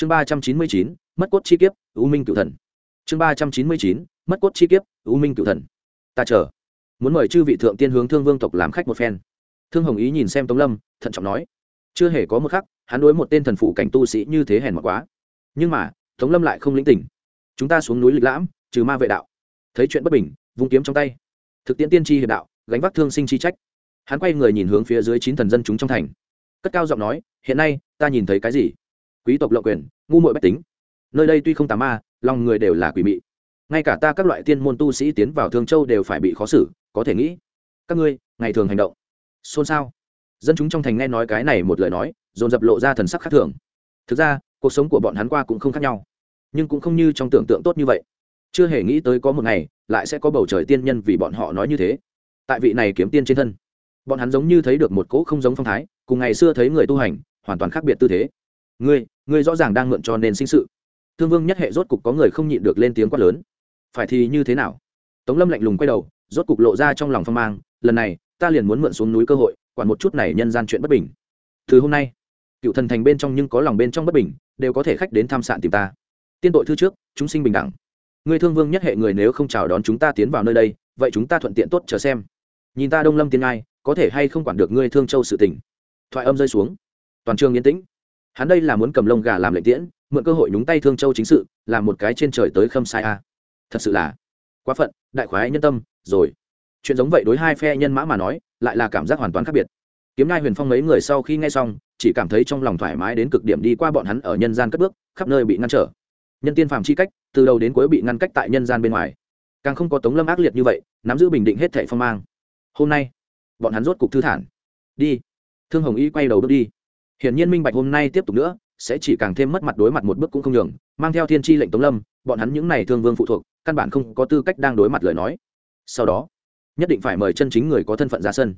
chương ba trăm chín mươi chín, mất cốt chi kiếp, u minh cựu thần. Chương ba trăm chín mươi chín, mất cốt chi kiếp, u minh cựu thần. Ta chờ. Muốn mời chư vị thượng tiên hướng thương vương tộc làm khách một phen. Thương hồng ý nhìn xem tống lâm, thận trọng nói. Chưa hề có một khắc, hắn đối một tên thần phụ cảnh tu sĩ như thế hèn mặc quá. Nhưng mà, tống lâm lại không lĩnh tỉnh. Chúng ta xuống núi lịch lãm, trừ ma vệ đạo. Thấy chuyện bất bình, vung kiếm trong tay. Thực tiễn tiên tri hiệp đạo, gánh vác thương sinh chi trách. Hắn quay người nhìn hướng phía dưới chín thần dân chúng trong thành. Cất cao giọng nói, hiện nay, ta nhìn thấy cái gì? Quý tộc lộng quyền, ngu muội bách tính. Nơi đây tuy không tà ma, lòng người đều là quỷ mị. Ngay cả ta các loại tiên môn tu sĩ tiến vào thương châu đều phải bị khó xử, có thể nghĩ, các ngươi, ngày thường hành động, xôn xao. Dân chúng trong thành nghe nói cái này một lời nói, dồn dập lộ ra thần sắc khác thường. Thực ra, cuộc sống của bọn hắn qua cũng không khác nhau, nhưng cũng không như trong tưởng tượng tốt như vậy. Chưa hề nghĩ tới có một ngày, lại sẽ có bầu trời tiên nhân vì bọn họ nói như thế. Tại vị này kiếm tiên trên thân, bọn hắn giống như thấy được một cỗ không giống phong thái, cùng ngày xưa thấy người tu hành, hoàn toàn khác biệt tư thế. Ngươi ngươi rõ ràng đang mượn cho nên sinh sự. Thương vương nhất hệ rốt cục có người không nhịn được lên tiếng quát lớn. Phải thì như thế nào? Tống lâm lạnh lùng quay đầu, rốt cục lộ ra trong lòng phong mang, lần này, ta liền muốn mượn xuống núi cơ hội, quản một chút này nhân gian chuyện bất bình. Từ hôm nay, cựu thần thành bên trong nhưng có lòng bên trong bất bình, đều có thể khách đến tham sạn tìm ta. Tiên tội thư trước, chúng sinh bình đẳng. Người thương vương nhất hệ người nếu không chào đón chúng ta tiến vào nơi đây, vậy chúng ta thuận tiện tốt chờ xem. Nhìn ta đông lâm tiên ai có thể hay không quản được ngươi thương châu sự tỉnh. thoại âm rơi xuống. Toàn trường yên tĩnh hắn đây là muốn cầm lông gà làm lệnh tiễn, mượn cơ hội nhúng tay thương châu chính sự, làm một cái trên trời tới khâm sai a. Thật sự là quá phận, đại khoái nhân tâm, rồi. Chuyện giống vậy đối hai phe nhân mã mà nói, lại là cảm giác hoàn toàn khác biệt. Kiếm nai huyền phong mấy người sau khi nghe xong, chỉ cảm thấy trong lòng thoải mái đến cực điểm đi qua bọn hắn ở nhân gian cất bước, khắp nơi bị ngăn trở. Nhân tiên phàm chi cách, từ đầu đến cuối bị ngăn cách tại nhân gian bên ngoài. Càng không có tống lâm ác liệt như vậy, nắm giữ bình định hết thệ phong mang. Hôm nay, bọn hắn rốt cục thư thản. Đi. Thương hồng y quay đầu bước đi hiển nhiên minh bạch hôm nay tiếp tục nữa, sẽ chỉ càng thêm mất mặt đối mặt một bước cũng không nhường, mang theo thiên tri lệnh tống lâm, bọn hắn những n à y thương vương phụ thuộc, căn bản không có tư cách đang đối mặt lời nói. Sau đó, nhất định phải mời chân chính người có thân phận ra sân.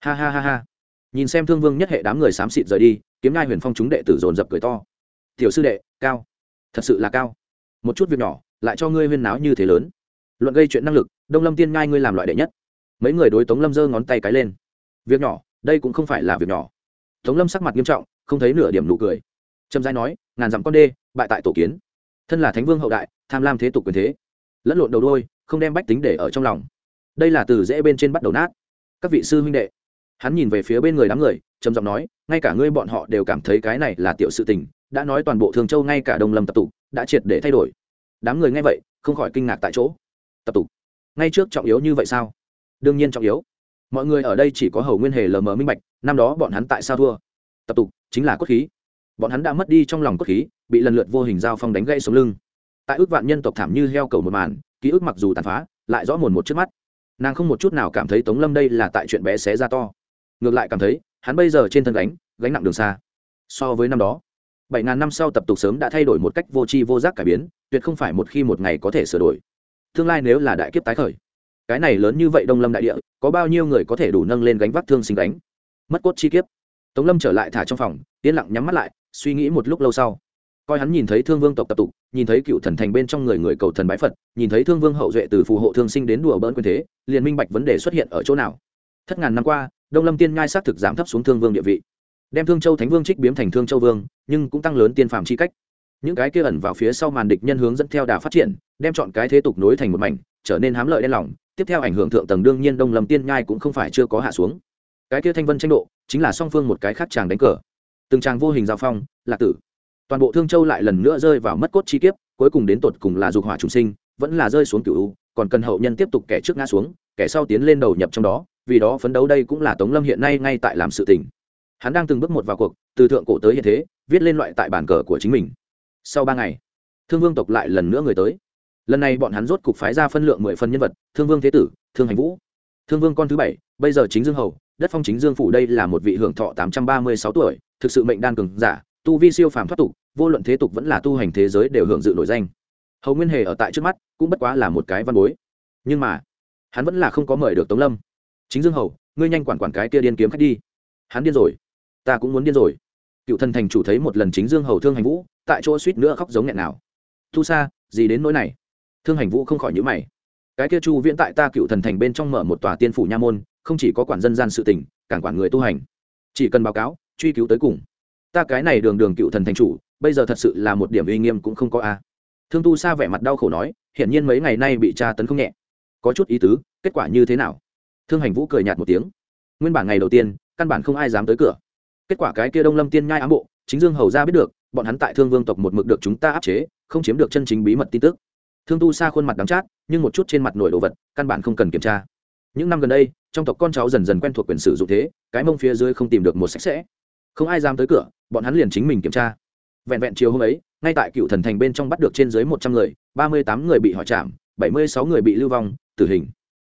Ha ha ha ha. Nhìn xem thương vương nhất hệ đám người xám xịt rời đi, kiếm ngai huyền phong chúng đệ tử dồn dập cười to. Tiểu sư đệ, cao. Thật sự là cao. Một chút việc nhỏ, lại cho ngươi huyên náo như thế lớn. Luận gây chuyện năng lực, đông lâm tiên ngai ngươi làm loại đệ nhất. Mấy người đối tống lâm giơ ngón tay cái lên. Việc nhỏ, đây cũng không phải là việc nhỏ tống lâm sắc mặt nghiêm trọng, không thấy nửa điểm nụ cười. Trầm giai nói, ngàn dặm con đê, bại tại tổ kiến. Thân là thánh vương hậu đại, tham lam thế tục quyền thế. Lẫn lộn đầu đôi, không đem bách tính để ở trong lòng. Đây là từ dễ bên trên bắt đầu nát. Các vị sư huynh đệ. Hắn nhìn về phía bên người đám người, trầm giọng nói, ngay cả ngươi bọn họ đều cảm thấy cái này là tiểu sự tình, đã nói toàn bộ thường châu ngay cả đông lâm tập tục, đã triệt để thay đổi. Đám người nghe vậy, không khỏi kinh ngạc tại chỗ. Tập tục? Ngay trước trọng yếu như vậy sao? Đương nhiên trọng yếu mọi người ở đây chỉ có hầu nguyên hề lờ mờ minh bạch, năm đó bọn hắn tại sao thua? Tập tục, chính là cốt khí. Bọn hắn đã mất đi trong lòng cốt khí, bị lần lượt vô hình giao phong đánh gãy sống lưng. Tại ước vạn nhân tộc thảm như heo cầu một màn, ký ức mặc dù tàn phá, lại rõ mồn một trước mắt. Nàng không một chút nào cảm thấy tống lâm đây là tại chuyện bé xé ra to. Ngược lại cảm thấy, hắn bây giờ trên thân gánh gánh nặng đường xa. So với năm đó, bảy ngàn năm sau tập tục sớm đã thay đổi một cách vô tri vô giác cải biến, tuyệt không phải một khi một ngày có thể sửa đổi. Tương lai nếu là đại kiếp tái khởi cái này lớn như vậy đông lâm đại địa, có bao nhiêu người có thể đủ nâng lên gánh vác thương sinh gánh? Mất cốt chi kiếp. Tống lâm trở lại thả trong phòng, yên lặng nhắm mắt lại, suy nghĩ một lúc lâu sau. Coi hắn nhìn thấy thương vương tộc tập tục, nhìn thấy cựu thần thành bên trong người người cầu thần bái phật, nhìn thấy thương vương hậu duệ từ phù hộ thương sinh đến đùa bỡn quyền thế, liền minh bạch vấn đề xuất hiện ở chỗ nào. Thất ngàn năm qua, đông lâm tiên ngai xác thực giảm thấp xuống thương vương địa vị. Đem thương châu thánh vương trích biếm thành thương châu vương, nhưng cũng tăng lớn tiên phàm chi cách. Những cái kia ẩn vào phía sau màn địch nhân hướng dẫn theo đà phát triển, đem chọn cái thế tục nối thành một mảnh, trở nên hám lợi đen lỏng tiếp theo ảnh hưởng thượng tầng đương nhiên đông lâm tiên nhai cũng không phải chưa có hạ xuống. Cái kia thanh vân tranh độ, chính là song phương một cái khác chàng đánh cờ. Từng chàng vô hình giao phong, lạc tử. Toàn bộ thương châu lại lần nữa rơi vào mất cốt chi kiếp, cuối cùng đến tột cùng là dục hỏa trùng sinh, vẫn là rơi xuống cựu còn cần hậu nhân tiếp tục kẻ trước ngã xuống, kẻ sau tiến lên đầu nhập trong đó, vì đó phấn đấu đây cũng là tống lâm hiện nay ngay tại làm sự tình. Hắn đang từng bước một vào cuộc, từ thượng cổ tới hiện thế, viết lên loại tại bản cờ của chính mình. Sau ba ngày, thương vương tộc lại lần nữa người tới lần này bọn hắn rốt cục phái ra phân lượng mười phần nhân vật, thương vương thế tử, thương hành vũ. Thương vương con thứ bảy, bây giờ chính dương hầu, đất phong chính dương phủ đây là một vị hưởng thọ tám trăm ba mươi sáu tuổi, thực sự mệnh đan cường giả, tu vi siêu phàm thoát tục, vô luận thế tục vẫn là tu hành thế giới đều hưởng dự nổi danh. Hầu nguyên hề ở tại trước mắt, cũng bất quá là một cái văn bối. Nhưng mà, hắn vẫn là không có mời được tống lâm. Chính dương hầu, ngươi nhanh quản quản cái kia điên kiếm khách đi. Hắn điên rồi. Ta cũng muốn điên rồi. Cựu thần thành chủ thấy một lần chính dương hầu thương hành vũ, tại chỗ suýt nữa khóc giống nghẹn nào. Thu xa gì đến nỗi này? Thương hành vũ không khỏi nhữ mày. Cái kia chu viễn tại ta cựu thần thành bên trong mở một tòa tiên phủ nha môn, không chỉ có quản dân gian sự tình, càng quản người tu hành. Chỉ cần báo cáo, truy cứu tới cùng. Ta cái này đường đường cựu thần thành chủ, bây giờ thật sự là một điểm uy nghiêm cũng không có a. Thương tu sa vẻ mặt đau khổ nói, hiển nhiên mấy ngày nay bị tra tấn không nhẹ. Có chút ý tứ, kết quả như thế nào? Thương hành vũ cười nhạt một tiếng. Nguyên bản ngày đầu tiên, căn bản không ai dám tới cửa. Kết quả cái kia đông lâm tiên nhai ám bộ, chính dương hầu ra biết được, bọn hắn tại thương vương tộc một mực được chúng ta áp chế, không chiếm được chân chính bí mật tin tức thương tu xa khuôn mặt đắng chát, nhưng một chút trên mặt nổi đồ vật, căn bản không cần kiểm tra. Những năm gần đây, trong tộc con cháu dần dần quen thuộc quyền sử dụng thế, cái mông phía dưới không tìm được một sạch sẽ. Không ai dám tới cửa, bọn hắn liền chính mình kiểm tra. Vẹn vẹn chiều hôm ấy, ngay tại cựu thần thành bên trong bắt được trên dưới một trăm người, ba mươi tám người bị hỏi chạm bảy mươi sáu người bị lưu vong, tử hình.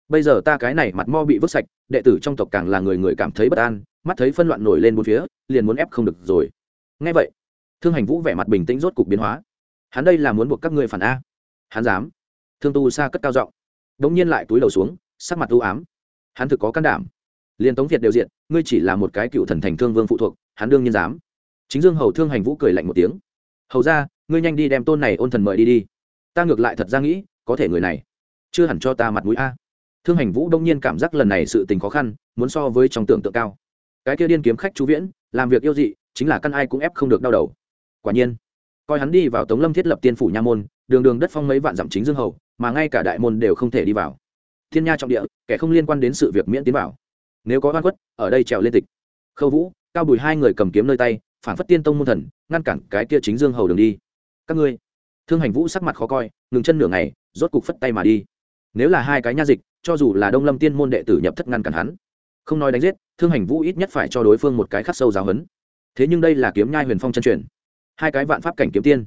Bây giờ ta cái này mặt mo bị vứt sạch, đệ tử trong tộc càng là người người cảm thấy bất an, mắt thấy phân loạn nổi lên bốn phía, liền muốn ép không được rồi. Ngay vậy, thương hành vũ vẻ mặt bình tĩnh rốt cục biến hóa. Hắn đây là muốn buộc các ngươi phản a hắn dám. Thương tu sa cất cao giọng đ ỗ n g nhiên lại túi đầu xuống, sắc mặt u ám. Hắn thực có can đảm. Liền tống việt đều diện, ngươi chỉ là một cái cựu thần thành thương vương phụ thuộc, hắn đương nhiên dám. Chính dương hầu thương hành vũ cười lạnh một tiếng. Hầu ra, ngươi nhanh đi đem tôn này ôn thần mời đi đi. Ta ngược lại thật ra nghĩ, có thể người này chưa hẳn cho ta mặt mũi a. Thương hành vũ đông nhiên cảm giác lần này sự tình khó khăn, muốn so với trong tưởng tượng cao. Cái kia điên kiếm khách chú viễn, làm việc yêu dị, chính là căn ai cũng ép không được đau đầu. Quả nhiên, coi hắn đi vào tống lâm thiết lập tiên phủ nha môn đường đường đất phong mấy vạn dặm chính dương hầu, mà ngay cả đại môn đều không thể đi vào. Thiên nha trọng địa, kẻ không liên quan đến sự việc miễn tiến vào. Nếu có oan khuất, ở đây trèo lên tịch. Khâu vũ, cao bùi hai người cầm kiếm nơi tay, phản phất tiên tông môn thần, ngăn cản cái kia chính dương hầu đường đi. Các ngươi, thương hành vũ sắc mặt khó coi, ngừng chân nửa ngày, rốt cục phất tay mà đi. Nếu là hai cái nha dịch, cho dù là đông lâm tiên môn đệ tử nhập thất ngăn cản hắn, không nói đánh giết, thương hành vũ ít nhất phải cho đối phương một cái khắc sâu giáo hấn thế nhưng đây là kiếm nhai huyền phong chân truyền. Hai cái vạn pháp cảnh kiếm tiên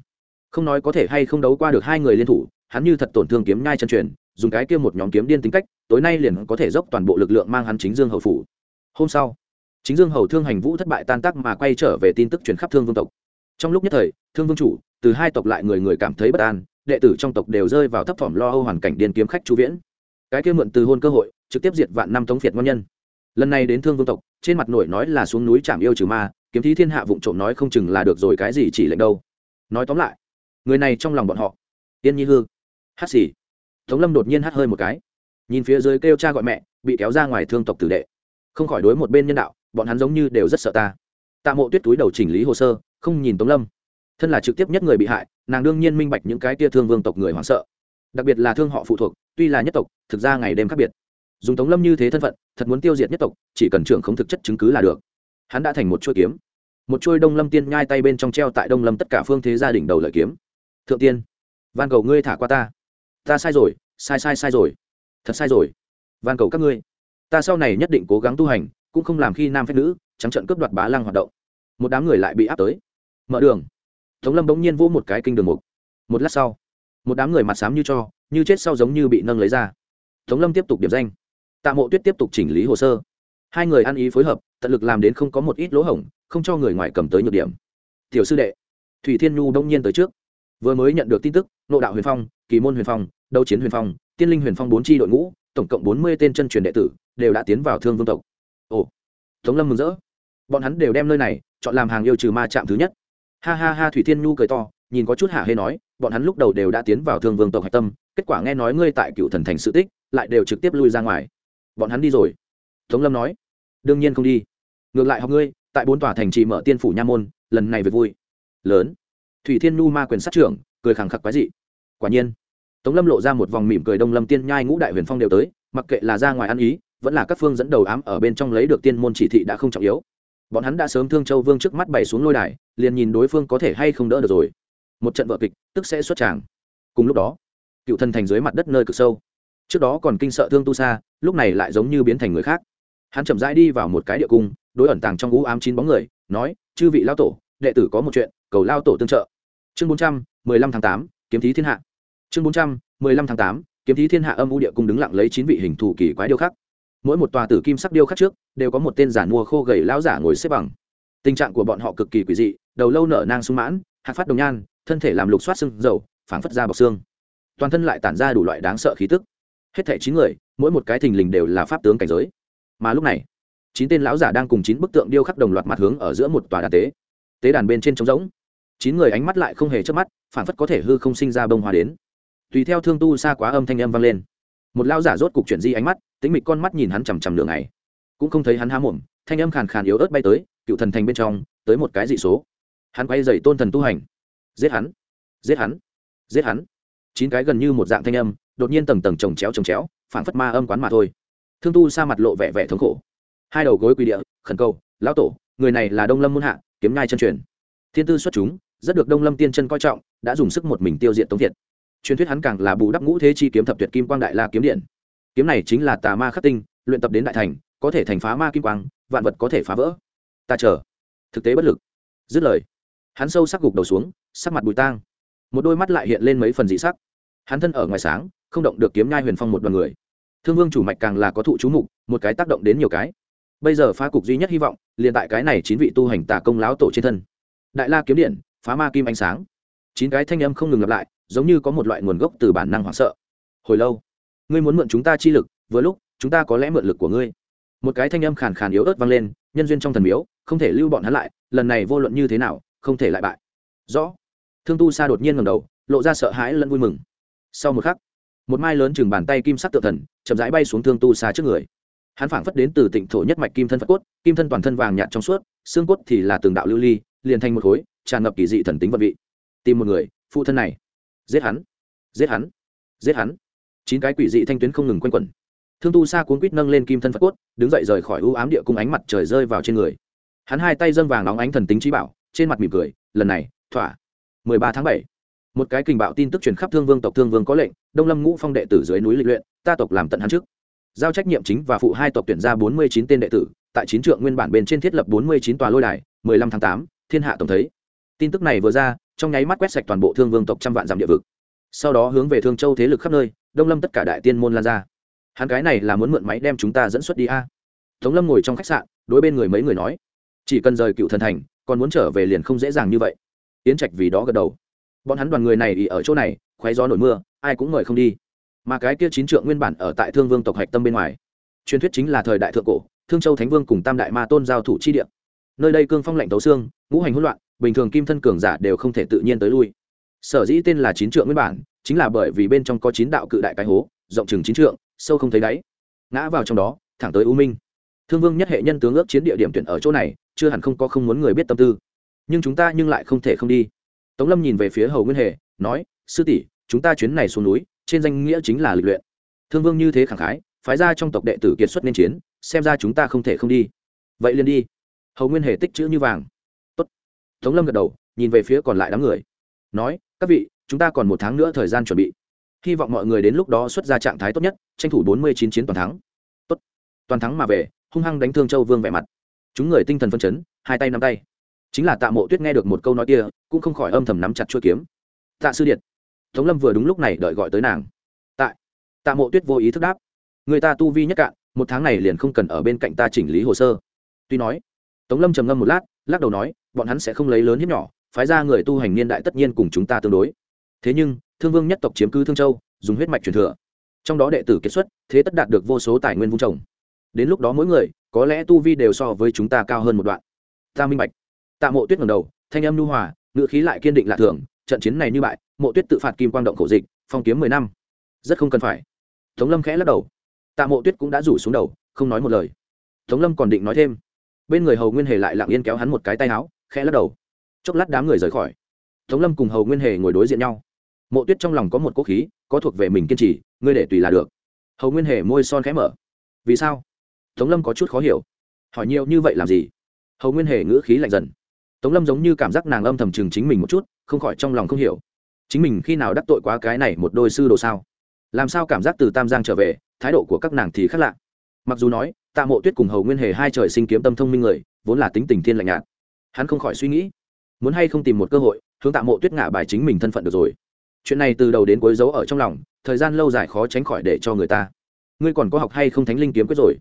không nói có thể hay không đấu qua được hai người liên thủ, hắn như thật tổn thương kiếm nhai chân truyền, dùng cái kia một nhóm kiếm điên tính cách, tối nay liền có thể dốc toàn bộ lực lượng mang hắn chính dương hầu phủ. Hôm sau, chính dương hầu thương hành vũ thất bại tan tác mà quay trở về tin tức truyền khắp thương vương tộc. Trong lúc nhất thời, thương vương chủ, từ hai tộc lại người người cảm thấy bất an, đệ tử trong tộc đều rơi vào thấp thỏm lo âu hoàn cảnh điên kiếm khách chú viễn. Cái kia mượn từ hôn cơ hội, trực tiếp diệt vạn năm tống phiệt ngon nhân. Lần này đến thương vương tộc, trên mặt nổi nói là xuống núi chạm yêu trừ ma, kiếm thí thiên hạ vụng trộm nói không chừng là được rồi cái gì chỉ lệnh đâu. Nói tóm lại người này trong lòng bọn họ. Tiên nhi hư. Hát xì. Tống lâm đột nhiên hát hơi một cái. Nhìn phía dưới kêu cha gọi mẹ, bị kéo ra ngoài thương tộc tử đệ. Không khỏi đối một bên nhân đạo, bọn hắn giống như đều rất sợ ta. Tạ mộ tuyết túi đầu chỉnh lý hồ sơ, không nhìn tống lâm. Thân là trực tiếp nhất người bị hại, nàng đương nhiên minh bạch những cái tia thương vương tộc người hoảng sợ. Đặc biệt là thương họ phụ thuộc, tuy là nhất tộc, thực ra ngày đêm khác biệt. Dùng tống lâm như thế thân phận, thật muốn tiêu diệt nhất tộc, chỉ cần trưởng không thực chất chứng cứ là được. Hắn đã thành một chuôi kiếm. Một chuôi đông lâm tiên nhai tay bên trong treo tại đông lâm tất cả phương thế gia đình đầu lợi kiếm thượng tiên. Van cầu ngươi thả qua ta. Ta sai rồi, sai sai sai rồi. Thật sai rồi. Van cầu các ngươi. Ta sau này nhất định cố gắng tu hành, cũng không làm khi nam phép nữ, trắng trận cướp đoạt bá lăng hoạt động. Một đám người lại bị áp tới. Mở đường. Tống lâm bỗng nhiên vỗ một cái kinh đường mục. Một lát sau, một đám người mặt xám như cho, như chết sau giống như bị nâng lấy ra. Tống lâm tiếp tục điểm danh. Tạ mộ tuyết tiếp tục chỉnh lý hồ sơ. Hai người ăn ý phối hợp, tận lực làm đến không có một ít lỗ hổng, không cho người ngoài cầm tới nhược điểm. Tiểu sư đệ, thủy thiên nhu đông nhiên tới trước vừa mới nhận được tin tức nộ đạo huyền phong, kỳ môn huyền phong, đấu chiến huyền phong, tiên linh huyền phong bốn tri đội ngũ, tổng cộng bốn mươi tên chân truyền đệ tử, đều đã tiến vào thương vương tộc. Ồ, tống lâm mừng rỡ. Bọn hắn đều đem nơi này chọn làm hàng yêu trừ ma chạm thứ nhất. Ha ha ha, thủy thiên nhu cười to, nhìn có chút hạ hê nói, bọn hắn lúc đầu đều đã tiến vào thương vương tộc hạch tâm, kết quả nghe nói ngươi tại cựu thần thành sự tích, lại đều trực tiếp lui ra ngoài. Bọn hắn đi rồi. Tống lâm nói, đương nhiên không đi. Ngược lại học ngươi, tại bốn tòa thành trì mở tiên phủ nha môn, lần này về vui. Lớn thủy thiên Nu ma quyền sát trưởng, cười khẳng khặc quái dị. Quả nhiên, tống lâm lộ ra một vòng mỉm cười đông lâm tiên nhai ngũ đại huyền phong đều tới, mặc kệ là ra ngoài ăn ý, vẫn là các phương dẫn đầu ám ở bên trong lấy được tiên môn chỉ thị đã không trọng yếu. Bọn hắn đã sớm thương châu vương trước mắt bày xuống lôi đài, liền nhìn đối phương có thể hay không đỡ được rồi. Một trận vợ kịch, tức sẽ xuất tràng. Cùng lúc đó, cựu thần thành dưới mặt đất nơi cực sâu. Trước đó còn kinh sợ thương tu xa lúc này lại giống như biến thành người khác. Hắn chậm rãi đi vào một cái địa cung, đối ẩn tàng trong ngũ ám chín bóng người, nói, chư vị lao tổ đệ tử có một chuyện, cầu lao tổ tương trợ. Chương bốn trăm mười lăm tháng tám, kiếm thí thiên hạ. Chương bốn trăm mười lăm tháng tám, kiếm thí thiên hạ âm u địa cung đứng lặng lấy chín vị hình thù kỳ quái điêu khắc. Mỗi một tòa tử kim sắc điêu khắc trước, đều có một tên giả mua khô gầy lão giả ngồi xếp bằng. Tình trạng của bọn họ cực kỳ quỷ dị, đầu lâu nở nang sung mãn hạc phát đồng nhan, thân thể làm lục soát xương dầu, phảng phất ra bọc xương. Toàn thân lại tản ra đủ loại đáng sợ khí tức. Hết thảy chín người, mỗi một cái thình lình đều là pháp tướng cảnh giới. Mà lúc này, chín tên lão giả đang cùng chín bức tượng điêu khắc đồng loạt mặt hướng ở giữa một tòa đan tế tế đàn bên trên trống rỗng. Chín người ánh mắt lại không hề chớp mắt, phảng phất có thể hư không sinh ra bông hoa đến. Tùy theo thương tu xa quá âm thanh âm vang lên. Một lao giả rốt cục chuyển di ánh mắt, tính mịch con mắt nhìn hắn chằm chằm đường này cũng không thấy hắn há mồm, thanh âm khàn khàn yếu ớt bay tới, cựu thần thành bên trong, tới một cái dị số. Hắn quay dày tôn thần tu hành. Giết hắn! Giết hắn! Giết hắn! Chín cái gần như một dạng thanh âm, đột nhiên tầng tầng trồng chéo trồng chéo phản phất ma âm quán mà thôi. Thương tu sa mặt lộ vẻ vẻ thống khổ. Hai đầu gối quỳ địa, khẩn cầu, lão tổ, người này là đông lâm muôn hạ kiếm nhai chân truyền. Thiên tư xuất chúng, rất được đông lâm tiên chân coi trọng, đã dùng sức một mình tiêu diệt tống thiệt truyền thuyết hắn càng là bù đắp ngũ thế chi kiếm thập tuyệt kim quang đại la kiếm điện. Kiếm này chính là tà ma khắc tinh, luyện tập đến đại thành, có thể thành phá ma kim quang, vạn vật có thể phá vỡ. Ta chờ. Thực tế bất lực. Dứt lời, hắn sâu sắc gục đầu xuống, sắc mặt bùi tang. Một đôi mắt lại hiện lên mấy phần dị sắc. Hắn thân ở ngoài sáng, không động được kiếm nhai huyền phong một đoàn người. Thương vương chủ mạch càng là có thụ chú mục, một cái tác động đến nhiều cái bây giờ phá cục duy nhất hy vọng, liền tại cái này chín vị tu hành tà công láo tổ trên thân. Đại la kiếm điện, phá ma kim ánh sáng. Chín cái thanh âm không ngừng lặp lại, giống như có một loại nguồn gốc từ bản năng hoảng sợ. Hồi lâu, ngươi muốn mượn chúng ta chi lực, vừa lúc, chúng ta có lẽ mượn lực của ngươi. Một cái thanh âm khàn khàn yếu ớt vang lên, nhân duyên trong thần miếu, không thể lưu bọn hắn lại, lần này vô luận như thế nào, không thể lại bại. Rõ. Thương tu sa đột nhiên ngầm đầu, lộ ra sợ hãi lẫn vui mừng. Sau một khắc, một mai lớn chừng bàn tay kim sắc tự thần, chậm rãi bay xuống thương tu sa trước người hắn phảng phất đến từ tịnh thổ nhất mạch kim thân phật cốt, kim thân toàn thân vàng nhạt trong suốt, xương cốt thì là tường đạo lưu ly, liền thành một khối, tràn ngập kỳ dị thần tính vật vị. Tìm một người, phụ thân này. Giết hắn. Giết hắn. Giết hắn. Chín cái quỷ dị thanh tuyến không ngừng quanh quẩn. Thương tu sa cuốn quýt nâng lên kim thân phật cốt, đứng dậy rời khỏi ưu ám địa cung ánh mặt trời rơi vào trên người. Hắn hai tay dâng vàng óng ánh thần tính trí bảo, trên mặt mỉm cười, lần này, thỏa. 13 tháng 7. một cái kình bạo tin tức truyền khắp thương vương tộc thương vương có lệnh, đông lâm ngũ phong đệ tử dưới núi lịch luyện, ta tộc làm tận hắn trước giao trách nhiệm chính và phụ hai tộc tuyển ra 49 tên đệ tử tại chín trượng nguyên bản bên trên thiết lập 49 tòa lôi đài 15 tháng 8, thiên hạ tổng thấy. Tin tức này vừa ra trong nháy mắt quét sạch toàn bộ thương vương tộc trăm vạn dặm địa vực. Sau đó hướng về thương châu thế lực khắp nơi đông lâm tất cả đại tiên môn lan ra. Hắn cái này là muốn mượn máy đem chúng ta dẫn xuất đi a. Tống lâm ngồi trong khách sạn đối bên người mấy người nói chỉ cần rời cựu thần thành còn muốn trở về liền không dễ dàng như vậy. Yến trạch vì đó gật đầu. Bọn hắn đoàn người này ỉ ở chỗ này khoé gió nổi mưa ai cũng mời không đi mà cái kia chín trượng nguyên bản ở tại thương vương tộc hạch tâm bên ngoài. Truyền thuyết chính là thời đại thượng cổ, thương châu thánh vương cùng tam đại ma tôn giao thủ chi địa. Nơi đây cương phong lạnh tấu xương, ngũ hành hỗn loạn, bình thường kim thân cường giả đều không thể tự nhiên tới lui. Sở dĩ tên là chín trượng nguyên bản, chính là bởi vì bên trong có chín đạo cự đại cái hố, rộng chừng chín trượng, sâu không thấy đáy. Ngã vào trong đó, thẳng tới u minh. Thương vương nhất hệ nhân tướng ước chiến địa điểm tuyển ở chỗ này, chưa hẳn không có không muốn người biết tâm tư. Nhưng chúng ta nhưng lại không thể không đi. Tống lâm nhìn về phía hầu nguyên hề, nói, sư tỷ, chúng ta chuyến này xuống núi trên danh nghĩa chính là lịch luyện. Thương vương như thế khẳng khái, phái ra trong tộc đệ tử kiệt xuất nên chiến, xem ra chúng ta không thể không đi. Vậy liền đi. Hầu nguyên hề tích chữ như vàng. Tốt. tống lâm gật đầu, nhìn về phía còn lại đám người. Nói, các vị, chúng ta còn một tháng nữa thời gian chuẩn bị. Hy vọng mọi người đến lúc đó xuất ra trạng thái tốt nhất, tranh thủ bốn mươi chín chiến toàn thắng. Tốt. Toàn thắng mà về, hung hăng đánh thương châu vương vẻ mặt. Chúng người tinh thần phân chấn, hai tay nắm tay. Chính là tạ mộ tuyết nghe được một câu nói kia, cũng không khỏi âm thầm nắm chặt chuôi kiếm. Tạ sư điện tống lâm vừa đúng lúc này đợi gọi tới nàng. Tại. Tạ mộ tuyết vô ý thức đáp. Người ta tu vi nhất cạn, một tháng này liền không cần ở bên cạnh ta chỉnh lý hồ sơ. Tuy nói, tống lâm trầm ngâm một lát, lắc đầu nói, bọn hắn sẽ không lấy lớn hiếp nhỏ, phái ra người tu hành niên đại tất nhiên cùng chúng ta tương đối. Thế nhưng, thương vương nhất tộc chiếm cứ thương châu, dùng huyết mạch truyền thừa. Trong đó đệ tử kết xuất, thế tất đạt được vô số tài nguyên vung trồng. Đến lúc đó mỗi người, có lẽ tu vi đều so với chúng ta cao hơn một đoạn. Ta minh bạch. Tạ mộ tuyết ngầm đầu, thanh âm nhu hòa, ngữ khí lại kiên định lạ thường, trận chiến này như bại mộ tuyết tự phạt kim quang động khổ dịch, phong kiếm mười năm. Rất không cần phải. Tống lâm khẽ lắc đầu. Tạ mộ tuyết cũng đã rủ xuống đầu, không nói một lời. Tống lâm còn định nói thêm. Bên người hầu nguyên hề lại lặng yên kéo hắn một cái tay áo, khẽ lắc đầu. Chốc lát đám người rời khỏi. Tống lâm cùng hầu nguyên hề ngồi đối diện nhau. Mộ tuyết trong lòng có một cố khí, có thuộc về mình kiên trì, ngươi để tùy là được. Hầu nguyên hề môi son khẽ mở. Vì sao? Tống lâm có chút khó hiểu. Hỏi nhiều như vậy làm gì? Hầu nguyên hề ngữ khí lạnh dần. Tống lâm giống như cảm giác nàng âm thầm chừng chính mình một chút, không khỏi trong lòng không hiểu chính mình khi nào đắc tội quá cái này một đôi sư đồ sao? Làm sao cảm giác từ tam giang trở về, thái độ của các nàng thì khác lạ. Mặc dù nói, tạ mộ tuyết cùng hầu nguyên hề hai trời sinh kiếm tâm thông minh người, vốn là tính tình thiên lạnh nhạt. Hắn không khỏi suy nghĩ, muốn hay không tìm một cơ hội, hướng tạ mộ tuyết ngạ bài chính mình thân phận được rồi. Chuyện này từ đầu đến cuối giấu ở trong lòng, thời gian lâu dài khó tránh khỏi để cho người ta. Ngươi còn có học hay không thánh linh kiếm quyết rồi?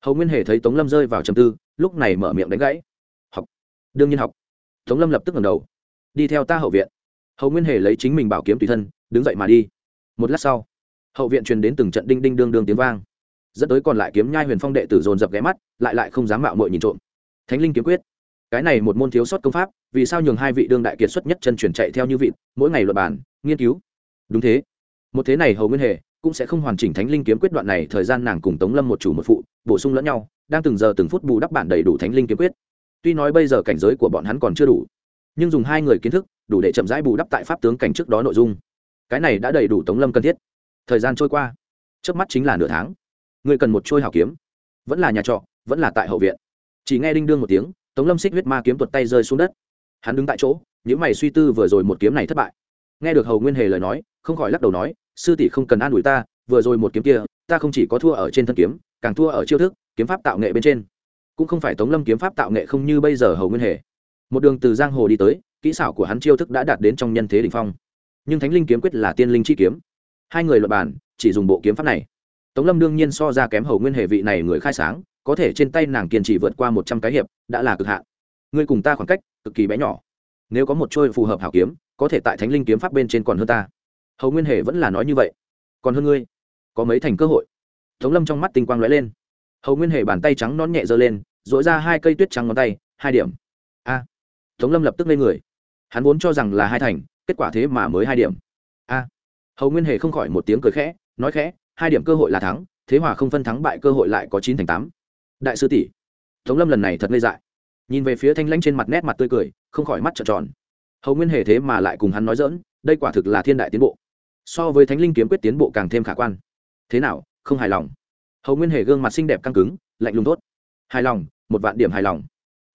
Hầu nguyên hề thấy tống lâm rơi vào trầm tư, lúc này mở miệng đánh gãy. Học. Đương nhiên học. Tống lâm lập tức ngẩng đầu. Đi theo ta hậu viện hầu nguyên hề lấy chính mình bảo kiếm tùy thân đứng dậy mà đi một lát sau hậu viện truyền đến từng trận đinh đinh đương đương tiếng vang dẫn tới còn lại kiếm nhai huyền phong đệ tử dồn dập ghé mắt lại lại không dám mạo mội nhìn trộm thánh linh kiếm quyết cái này một môn thiếu sót công pháp vì sao nhường hai vị đương đại kiệt xuất nhất chân truyền chạy theo như vị mỗi ngày luật bản nghiên cứu đúng thế một thế này hầu nguyên hề cũng sẽ không hoàn chỉnh thánh linh kiếm quyết đoạn này thời gian nàng cùng tống lâm một chủ một phụ bổ sung lẫn nhau đang từng giờ từng phút bù đắp bản đầy đủ thánh linh kiếm quyết tuy nói bây giờ cảnh giới của bọn hắn còn chưa đủ nhưng dùng hai người kiến thức đủ để chậm rãi bù đắp tại pháp tướng cảnh trước đó nội dung. Cái này đã đầy đủ tống lâm cần thiết. Thời gian trôi qua. Trước mắt chính là nửa tháng. Người cần một trôi hào kiếm. Vẫn là nhà trọ, vẫn là tại hậu viện. Chỉ nghe đinh đương một tiếng, tống lâm xích huyết ma kiếm tuột tay rơi xuống đất. Hắn đứng tại chỗ, những mày suy tư vừa rồi một kiếm này thất bại. Nghe được hầu nguyên hề lời nói, không khỏi lắc đầu nói, sư tỷ không cần an ủi ta, vừa rồi một kiếm kia, ta không chỉ có thua ở trên thân kiếm, càng thua ở chiêu thức, kiếm pháp tạo nghệ bên trên. Cũng không phải tống lâm kiếm pháp tạo nghệ không như bây giờ hầu nguyên hề. Một đường từ giang hồ đi tới kỹ xảo của hắn chiêu thức đã đạt đến trong nhân thế đ ỉ n h phong. Nhưng thánh linh kiếm quyết là tiên linh chi kiếm. Hai người luật bản chỉ dùng bộ kiếm pháp này. Tống lâm đương nhiên so ra kém hầu nguyên hệ vị này người khai sáng, có thể trên tay nàng kiên trì vượt qua một trăm cái hiệp, đã là cực hạn. Ngươi cùng ta khoảng cách, cực kỳ bé nhỏ. Nếu có một trôi phù hợp hảo kiếm, có thể tại thánh linh kiếm pháp bên trên còn hơn ta. Hầu nguyên hệ vẫn là nói như vậy. Còn hơn ngươi? Có mấy thành cơ hội? Tống lâm trong mắt tinh quang lóe lên. Hầu nguyên hệ bàn tay trắng non nhẹ giơ lên dội ra hai cây tuyết trắng ngón tay, hai điểm. A! Tống lâm lập tức lên người hắn vốn cho rằng là hai thành, kết quả thế mà mới hai điểm. A. Hầu nguyên hề không khỏi một tiếng cười khẽ, nói khẽ, hai điểm cơ hội là thắng, thế hòa không phân thắng bại cơ hội lại có chín thành tám. Đại sư tỷ, tống lâm lần này thật ngây dại. Nhìn về phía thanh lãnh trên mặt nét mặt tươi cười, không khỏi mắt trợn tròn. Hầu nguyên hề thế mà lại cùng hắn nói dỡn đây quả thực là thiên đại tiến bộ. So với thánh linh kiếm quyết tiến bộ càng thêm khả quan. Thế nào, không hài lòng? Hầu nguyên hề gương mặt xinh đẹp căng cứng, lạnh lùng tốt hài lòng, một vạn điểm hài lòng.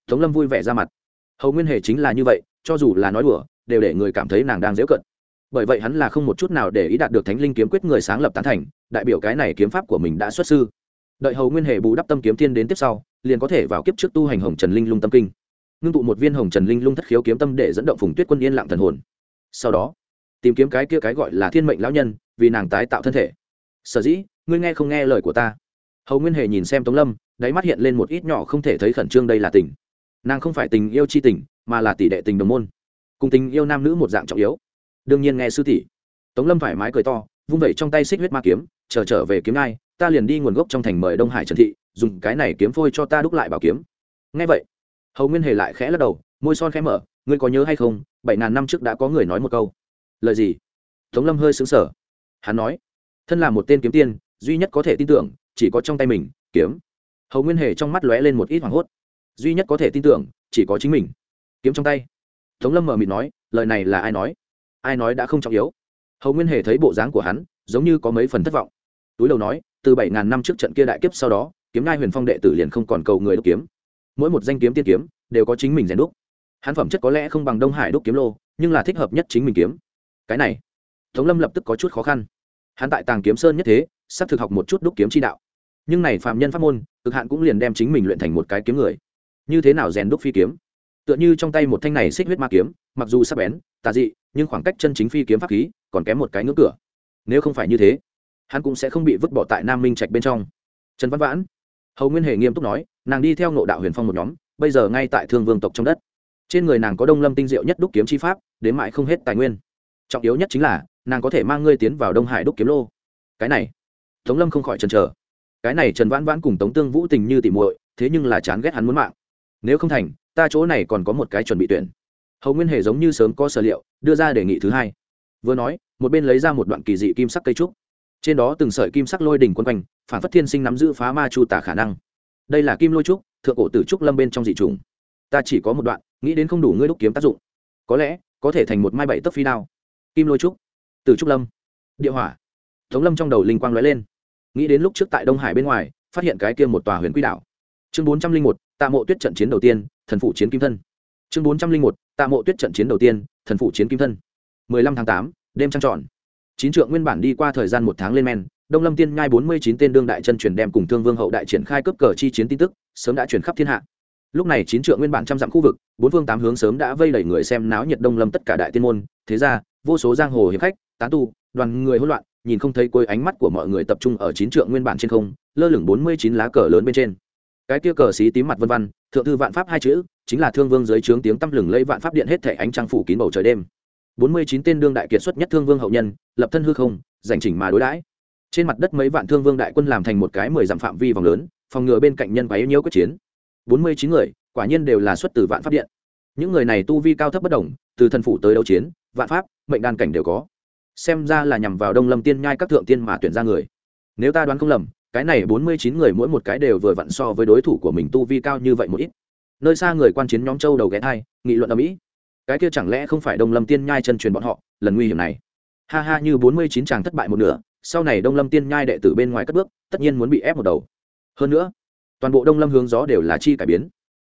Tống lâm vui vẻ ra mặt. Hầu nguyên hề chính là như vậy cho dù là nói đùa, đều để người cảm thấy nàng đang dễ cận bởi vậy hắn là không một chút nào để ý đạt được thánh linh kiếm quyết người sáng lập tán thành, đại biểu cái này kiếm pháp của mình đã xuất sư. Đợi hầu nguyên hệ bù đắp tâm kiếm thiên đến tiếp sau, liền có thể vào kiếp trước tu hành hồng trần linh lung tâm kinh. Ngưng tụ một viên hồng trần linh lung thất khiếu kiếm tâm để dẫn động phùng tuyết quân yên lặng thần hồn. Sau đó, tìm kiếm cái kia cái gọi là thiên mệnh lão nhân, vì nàng tái tạo thân thể. Sở dĩ, ngươi nghe không nghe lời của ta? Hầu nguyên hề nhìn xem tống lâm, đáy mắt hiện lên một ít nhỏ không thể thấy khẩn trương đây là tình. Nàng không phải tình yêu chi tình mà là tỷ đệ tình đồng môn. Cùng tình yêu nam nữ một dạng trọng yếu. Đương nhiên nghe sư tỷ. Tống lâm thoải mái cười to vung vẩy trong tay xích huyết ma kiếm chờ trở, trở về kiếm ngai ta liền đi nguồn gốc trong thành mời đông hải trần thị dùng cái này kiếm phôi cho ta đúc lại bảo kiếm. Ngay vậy hầu nguyên hề lại khẽ lắc đầu môi son khẽ mở ngươi có nhớ hay không bảy ngàn năm trước đã có người nói một câu. Lời gì? Tống lâm hơi xứng sở hắn nói thân là một tên kiếm tiên duy nhất có thể tin tưởng chỉ có trong tay mình kiếm. Hầu nguyên hề trong mắt lóe lên một ít hoảng hốt. Duy nhất có thể tin tưởng chỉ có chính mình kiếm trong tay. Tống lâm mờ mịt nói, lời này là ai nói? Ai nói đã không trọng yếu. Hầu nguyên hề thấy bộ dáng của hắn, giống như có mấy phần thất vọng. Túi đầu nói, từ bảy ngàn năm trước trận kia đại kiếp sau đó, kiếm ngai huyền phong đệ tử liền không còn cầu người đúc kiếm. Mỗi một danh kiếm tiên kiếm, đều có chính mình rèn đúc. Hắn phẩm chất có lẽ không bằng đông hải đúc kiếm lô, nhưng là thích hợp nhất chính mình kiếm. Cái này, tống lâm lập tức có chút khó khăn. Hắn tại tàng kiếm sơn nhất thế, sắp thực học một chút đúc kiếm chi đạo. Nhưng này phạm nhân pháp môn, cực hạn cũng liền đem chính mình luyện thành một cái kiếm người. Như thế nào rèn đúc phi kiếm? Tựa như trong tay một thanh này xích huyết ma kiếm, mặc dù sắp bén, tà dị, nhưng khoảng cách chân chính phi kiếm pháp khí còn kém một cái ngưỡng cửa. Nếu không phải như thế, hắn cũng sẽ không bị vứt bỏ tại nam minh trạch bên trong. Trần văn vãn, hầu nguyên hề nghiêm túc nói, nàng đi theo ngộ đạo huyền phong một nhóm, bây giờ ngay tại thương vương tộc trong đất. Trên người nàng có đông lâm tinh diệu nhất đúc kiếm chi pháp, đến mãi không hết tài nguyên. Trọng yếu nhất chính là, nàng có thể mang ngươi tiến vào đông hải đúc kiếm lô. Cái này, tống lâm không khỏi chần chờ. Cái này trần vãn vãn cùng tống tương vũ tình như tỉ muội, thế nhưng là chán ghét hắn muốn mạng. Nếu không thành ta chỗ này còn có một cái chuẩn bị tuyển. Hầu nguyên hề giống như sớm có sở liệu, đưa ra đề nghị thứ hai. Vừa nói, một bên lấy ra một đoạn kỳ dị kim sắc cây trúc. Trên đó từng sợi kim sắc lôi đỉnh quân quanh, phản phất thiên sinh nắm giữ phá ma chu tả khả năng. Đây là kim lôi trúc, thượng cổ tử trúc lâm bên trong dị trùng. Ta chỉ có một đoạn, nghĩ đến không đủ ngươi đúc kiếm tác dụng. Có lẽ, có thể thành một mai bảy tấc phi đao. Kim lôi trúc, tử trúc lâm. Địa hỏa. Tống lâm trong đầu linh quang lóe lên. Nghĩ đến lúc trước tại đông hải bên ngoài, phát hiện cái kia một tòa huyền quy đảo. Chương bốn trăm linh một, tạ mộ tuyết trận chiến đầu tiên thần phụ chiến kim thân. Chương bốn trăm linh một, tạ mộ tuyết trận chiến đầu tiên, thần phụ chiến kim thân. mười lăm tháng tám, đêm trăng tròn. Chín trượng nguyên bản đi qua thời gian một tháng lên men, đông lâm tiên nhai bốn mươi chín tên đương đại chân truyền đem cùng thương vương hậu đại triển khai cấp cờ chi chiến tin tức, sớm đã truyền khắp thiên hạ. Lúc này chín trượng nguyên bản trăm dặm khu vực, bốn phương tám hướng sớm đã vây đẩy người xem náo nhiệt đông lâm tất cả đại tiên môn. Thế ra, vô số giang hồ hiệp khách, tán tu, đoàn người hỗn loạn, nhìn không thấy cuối ánh mắt của mọi người tập trung ở chín trượng nguyên bản trên không, lơ lửng bốn mươi chín lá cờ lớn bên trên cái kia cờ xí tím mặt vân văn thượng thư vạn pháp hai chữ, chính là thương vương dưới trướng tiếng tăm lừng lẫy vạn pháp điện hết thể ánh trăng phủ kín bầu trời đêm. Bốn mươi chín tên đương đại kiệt xuất nhất thương vương hậu nhân, lập thân hư không giành chỉnh mà đối đãi. Trên mặt đất mấy vạn thương vương đại quân làm thành một cái mười dặm phạm vi vòng lớn, phòng ngừa bên cạnh nhân quấy nhiễu quyết chiến. Bốn mươi chín người, quả nhiên đều là xuất từ vạn pháp điện. Những người này tu vi cao thấp bất đồng, từ thần phủ tới đấu chiến, vạn pháp, mệnh đan cảnh đều có. Xem ra là nhằm vào đông lâm tiên nhai các thượng tiên mà tuyển ra người. Nếu ta đoán không lầm cái này bốn mươi chín người mỗi một cái đều vừa vặn so với đối thủ của mình tu vi cao như vậy một ít. Nơi xa người quan chiến nhóm châu đầu ghé thai, nghị luận ở mỹ cái kia chẳng lẽ không phải đông lâm tiên nhai chân truyền bọn họ, lần nguy hiểm này. Ha ha, như bốn mươi chín chàng thất bại một nửa, sau này đông lâm tiên nhai đệ tử bên ngoài cất bước, tất nhiên muốn bị ép một đầu. Hơn nữa, toàn bộ đông lâm hướng gió đều là chi cải biến.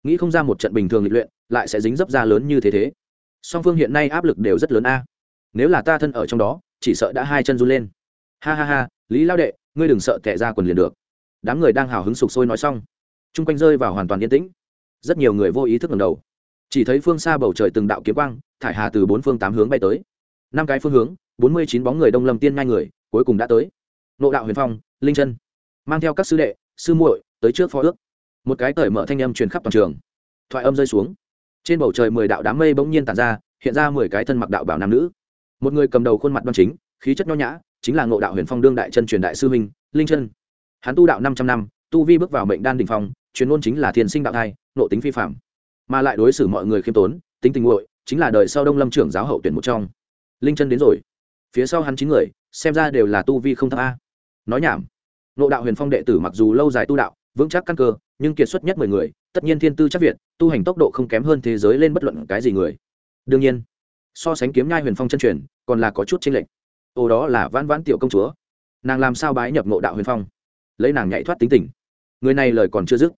Nghĩ không ra một trận bình thường lịch luyện, lại sẽ dính dấp ra lớn như thế thế. Song phương hiện nay áp lực đều rất lớn a. Nếu là ta thân ở trong đó, chỉ sợ đã hai chân run lên. Ha ha ha lý lao đệ, ngươi đừng sợ tệ ra quần liền được. Đám người đang hào hứng sục sôi nói xong. Chung quanh rơi vào hoàn toàn yên tĩnh. Rất nhiều người vô ý thức ngầm đầu. Chỉ thấy phương xa bầu trời từng đạo kiếm quang, thải hà từ bốn phương tám hướng bay tới. Năm cái phương hướng, bốn mươi chín bóng người đông lâm tiên ngai người, cuối cùng đã tới. Nộ đạo huyền phong, linh chân, mang theo các sư đệ, sư muội, tới trước phó ước. Một cái cởi mở thanh âm truyền khắp toàn trường. Thoại âm rơi xuống. Trên bầu trời mười đạo đám mây bỗng nhiên tàn ra, hiện ra mười cái thân mặc đạo bảo nam nữ. Một người cầm đầu khuôn mặt đoan chính, khí chất nho nhã chính là ngộ đạo huyền phong đương đại chân truyền đại sư minh linh chân. Hắn tu đạo năm trăm năm, tu vi bước vào mệnh đan đình phong, chuyên môn chính là thiên sinh đạo thai nộ tính phi phạm mà lại đối xử mọi người khiêm tốn, tính tình nguội, chính là đời sau đông lâm trưởng giáo hậu tuyển một trong. Linh chân đến rồi. Phía sau hắn chín người, xem ra đều là tu vi không thấp a. Nói nhảm. Nộ đạo huyền phong đệ tử mặc dù lâu dài tu đạo, vững chắc căn cơ, nhưng kiệt xuất nhất mười người, tất nhiên thiên tư chắc việt, tu hành tốc độ không kém hơn thế giới lên bất luận cái gì người. Đương nhiên, so sánh kiếm nhai huyền phong chân truyền, còn là có chút chênh lệch ồ đó là vãn vãn tiểu công chúa. Nàng làm sao bái nhập ngộ đạo huyền phong? Lấy nàng nhảy thoát tính tình. Người này lời còn chưa dứt.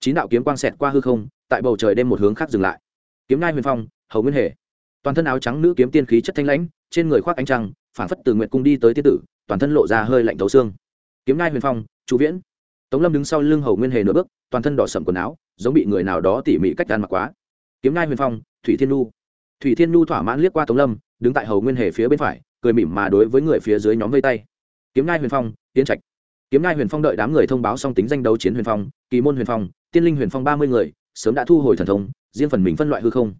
Chín đạo kiếm quang xẹt qua hư không, tại bầu trời đêm một hướng khác dừng lại. Kiếm Ngai huyền phong, hầu nguyên hề toàn thân áo trắng nữ kiếm tiên khí chất thanh lãnh, trên người khoác ánh trăng phản phất từ nguyện cung đi tới tiết tử, toàn thân lộ ra hơi lạnh thấu xương. Kiếm Ngai huyền phong chú viễn. Tống lâm đứng sau lưng hầu nguyên hề nửa bước, toàn thân đỏ sậm quần áo, giống bị người nào đó tỉ mỉ cách đàn mặc quá. Kiếm Ngai huyền phong, thủy thiên nu thủy thiên nu thỏa mãn liếc qua tống lâm, đứng tại hầu nguyên hề phía bên phải cười mỉm mà đối với người phía dưới nhóm vây tay. Kiếm ngai huyền phong tiến trạch. Kiếm ngai huyền phong đợi đám người thông báo xong tính danh đấu chiến huyền phong, kỳ môn huyền phong, tiên linh huyền phong ba mươi người, sớm đã thu hồi thần thông, riêng phần mình phân loại hư không.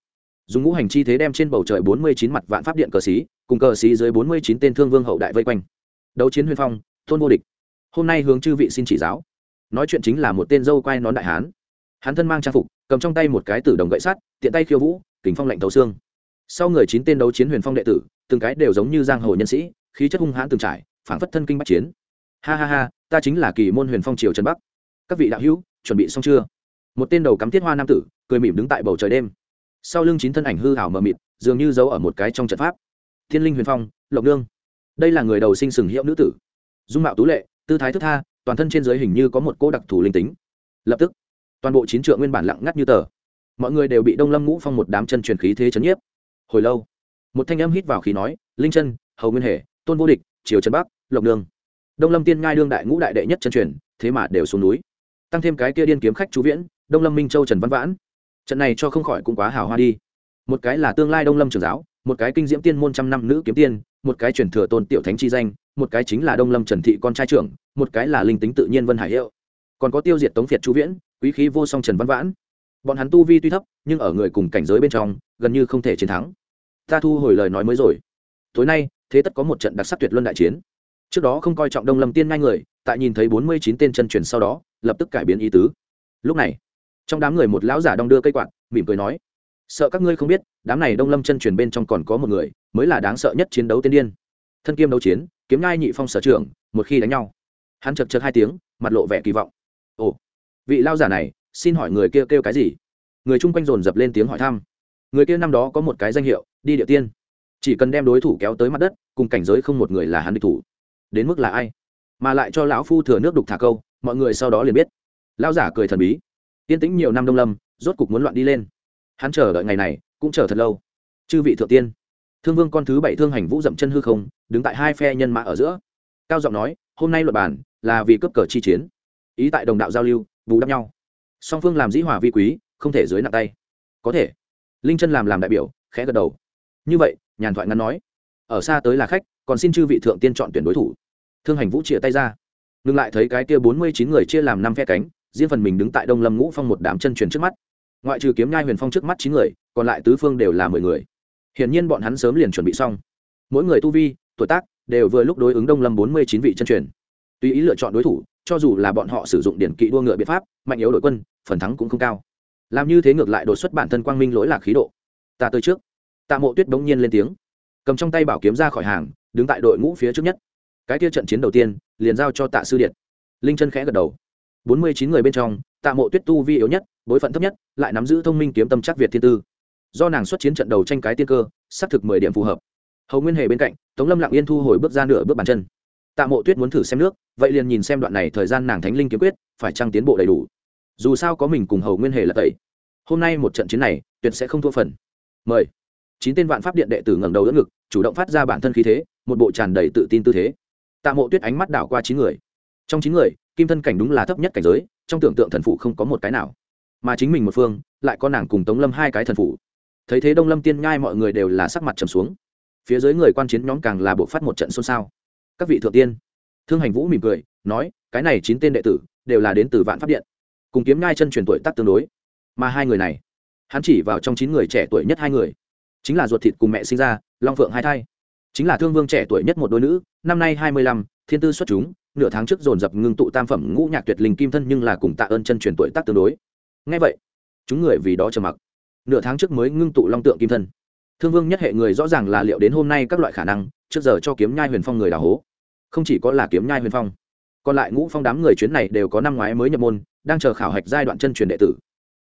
Dùng ngũ hành chi thế đem trên bầu trời bốn mươi chín mặt vạn pháp điện cờ xí, cùng cờ xí dưới bốn mươi chín tên thương vương hậu đại vây quanh. Đấu chiến huyền phong thôn vô địch. Hôm nay hướng chư vị xin chỉ giáo. Nói chuyện chính là một tên dâu quai nón đại hán. Hắn thân mang trang phục, cầm trong tay một cái tử đồng gậy sắt, tiện tay khiêu vũ, kính phong lạnh thấu xương. Sau người chín tên đấu chiến huyền phong đệ tử từng cái đều giống như giang hồ nhân sĩ, khí chất hung hãn từng trải, phảng phất thân kinh bắc chiến. Ha ha ha, ta chính là kỳ môn huyền phong triều trần bắc. Các vị đạo hữu, chuẩn bị xong chưa? Một tên đầu cắm tiết hoa nam tử, cười mỉm đứng tại bầu trời đêm. Sau lưng chín thân ảnh hư hảo mờ mịt, dường như giấu ở một cái trong trận pháp. Thiên linh huyền phong, lộc nương. Đây là người đầu sinh sừng hiệu nữ tử. Dung mạo tú lệ, tư thái thức tha, toàn thân trên giới hình như có một cô đặc thù linh tính. Lập tức, toàn bộ chín trượng nguyên bản lặng ngắt như tờ. Mọi người đều bị đông lâm ngũ phong một đám chân truyền khí thế chấn nhiếp. Hồi lâu một thanh âm hít vào khí nói, linh chân, hầu nguyên hệ tôn vô địch, triều trần bắc, lộc nương. Đông lâm tiên ngai đương đại ngũ đại đệ nhất chân truyền, thế mà đều xuống núi. Tăng thêm cái kia điên kiếm khách chú viễn, đông lâm minh châu trần văn vãn. Trận này cho không khỏi cũng quá hào hoa đi. Một cái là tương lai đông lâm trường giáo, một cái kinh diễm tiên môn trăm năm nữ kiếm tiên, một cái truyền thừa tôn tiểu thánh chi danh, một cái chính là đông lâm trần thị con trai trưởng, một cái là linh tính tự nhiên vân hải hiệu. Còn có tiêu diệt tống việt chú viễn, quý khí vô song trần văn vãn. Bọn hắn tu vi tuy thấp, nhưng ở người cùng cảnh giới bên trong, gần như không thể chiến thắng ta thu hồi lời nói mới rồi. Tối nay thế tất có một trận đặc sắc tuyệt luân đại chiến. Trước đó không coi trọng đông lâm tiên ngay người tại nhìn thấy bốn mươi chín tên chân truyền sau đó lập tức cải biến ý tứ. Lúc này trong đám người một lão giả đong đưa cây quạt mỉm cười nói sợ các ngươi không biết đám này đông lâm chân truyền bên trong còn có một người mới là đáng sợ nhất chiến đấu tiên điên. Thân kiêm đấu chiến kiếm ngai nhị phong sở trưởng một khi đánh nhau. Hắn chật chật hai tiếng mặt lộ vẻ kỳ vọng. Ồ vị lao giả này xin hỏi người kia kêu, kêu cái gì? Người chung quanh dồn dập lên tiếng hỏi thăm. Người kia năm đó có một cái danh hiệu đi địa tiên. Chỉ cần đem đối thủ kéo tới mặt đất, cùng cảnh giới không một người là hắn địch thủ. Đến mức là ai? Mà lại cho lão phu thừa nước đục thả câu, mọi người sau đó liền biết. Lão giả cười thần bí. Yên tĩnh nhiều năm đông lâm, rốt cục muốn loạn đi lên. Hắn chờ đợi ngày này, cũng chờ thật lâu. Chư vị thượng tiên. Thương vương con thứ bảy thương hành vũ dậm chân hư không, đứng tại hai phe nhân mã ở giữa. Cao giọng nói, hôm nay luật bản là vì cấp cờ chi chiến. Ý tại đồng đạo giao lưu, bù đắp nhau. Song phương làm dĩ hòa vi quý, không thể dưới nặng tay. Có thể. Linh chân làm làm đại biểu, khẽ gật đầu như vậy, nhàn thoại ngắn nói, ở xa tới là khách, còn xin chư vị thượng tiên chọn tuyển đối thủ. Thương hành vũ chia tay ra. Ngừng lại thấy cái kia bốn mươi chín người chia làm năm phe cánh, riêng phần mình đứng tại đông lâm ngũ phong một đám chân truyền trước mắt. Ngoại trừ kiếm nhai huyền phong trước mắt chín người, còn lại tứ phương đều là mười người. Hiển nhiên bọn hắn sớm liền chuẩn bị xong. Mỗi người tu vi, tuổi tác đều vừa lúc đối ứng đông lâm bốn mươi chín vị chân truyền. Tùy ý lựa chọn đối thủ, cho dù là bọn họ sử dụng điển kỵ đua ngựa biện pháp, mạnh yếu đội quân, phần thắng cũng không cao. Làm như thế ngược lại đột xuất bản thân quang minh lỗi lạc khí độ. Ta tới trước tạ mộ tuyết bỗng nhiên lên tiếng. Cầm trong tay bảo kiếm ra khỏi hàng, đứng tại đội ngũ phía trước nhất. Cái kia trận chiến đầu tiên, liền giao cho tạ sư điện. Linh chân khẽ gật đầu. Bốn mươi chín người bên trong, tạ mộ tuyết tu vi yếu nhất, bối phận thấp nhất, lại nắm giữ thông minh kiếm tâm chắc việt thiên tư. Do nàng xuất chiến trận đầu tranh cái tiên cơ, xác thực mười điểm phù hợp. Hầu nguyên hề bên cạnh, tống lâm lặng yên thu hồi bước ra nửa bước bàn chân. Tạ mộ tuyết muốn thử xem nước, vậy liền nhìn xem đoạn này thời gian nàng thánh linh kiếm quyết, phải trăng tiến bộ đầy đủ. Dù sao có mình cùng hầu nguyên hề là tẩy. Hôm nay một trận chiến này, tuyệt sẽ không thua phần. Mời chín tên vạn pháp điện đệ tử ngẩng đầu đỡ ngực, chủ động phát ra bản thân khí thế, một bộ tràn đầy tự tin tư thế. Tạ mộ tuyết ánh mắt đảo qua chín người. Trong chín người, kim thân cảnh đúng là thấp nhất cảnh giới, trong tưởng tượng thần phụ không có một cái nào. Mà chính mình một phương, lại có nàng cùng tống lâm hai cái thần phụ thấy thế đông lâm tiên nhai mọi người đều là sắc mặt trầm xuống. Phía dưới người quan chiến nhóm càng là buộc phát một trận xôn xao. Các vị thượng tiên. Thương hành vũ mỉm cười, nói, cái này chín tên đệ tử đều là đến từ vạn pháp điện. Cùng kiếm ngai chân truyền tuổi tác tương đối. Mà hai người này, hắn chỉ vào trong chín người trẻ tuổi nhất hai người chính là ruột thịt cùng mẹ sinh ra, long phượng hai thai. Chính là thương vương trẻ tuổi nhất một đôi nữ, năm nay hai mươi lăm, thiên tư xuất chúng, nửa tháng trước dồn dập ngưng tụ tam phẩm ngũ nhạc tuyệt linh kim thân nhưng là cùng tạ ơn chân truyền tuổi tác tương đối. Ngay vậy, chúng người vì đó trầm mặc. Nửa tháng trước mới ngưng tụ long tượng kim thân. Thương vương nhất hệ người rõ ràng là liệu đến hôm nay các loại khả năng, trước giờ cho kiếm nhai huyền phong người đào hố. Không chỉ có là kiếm nhai huyền phong, còn lại ngũ phong đám người chuyến này đều có năm ngoái mới nhập môn, đang chờ khảo hạch giai đoạn chân truyền đệ tử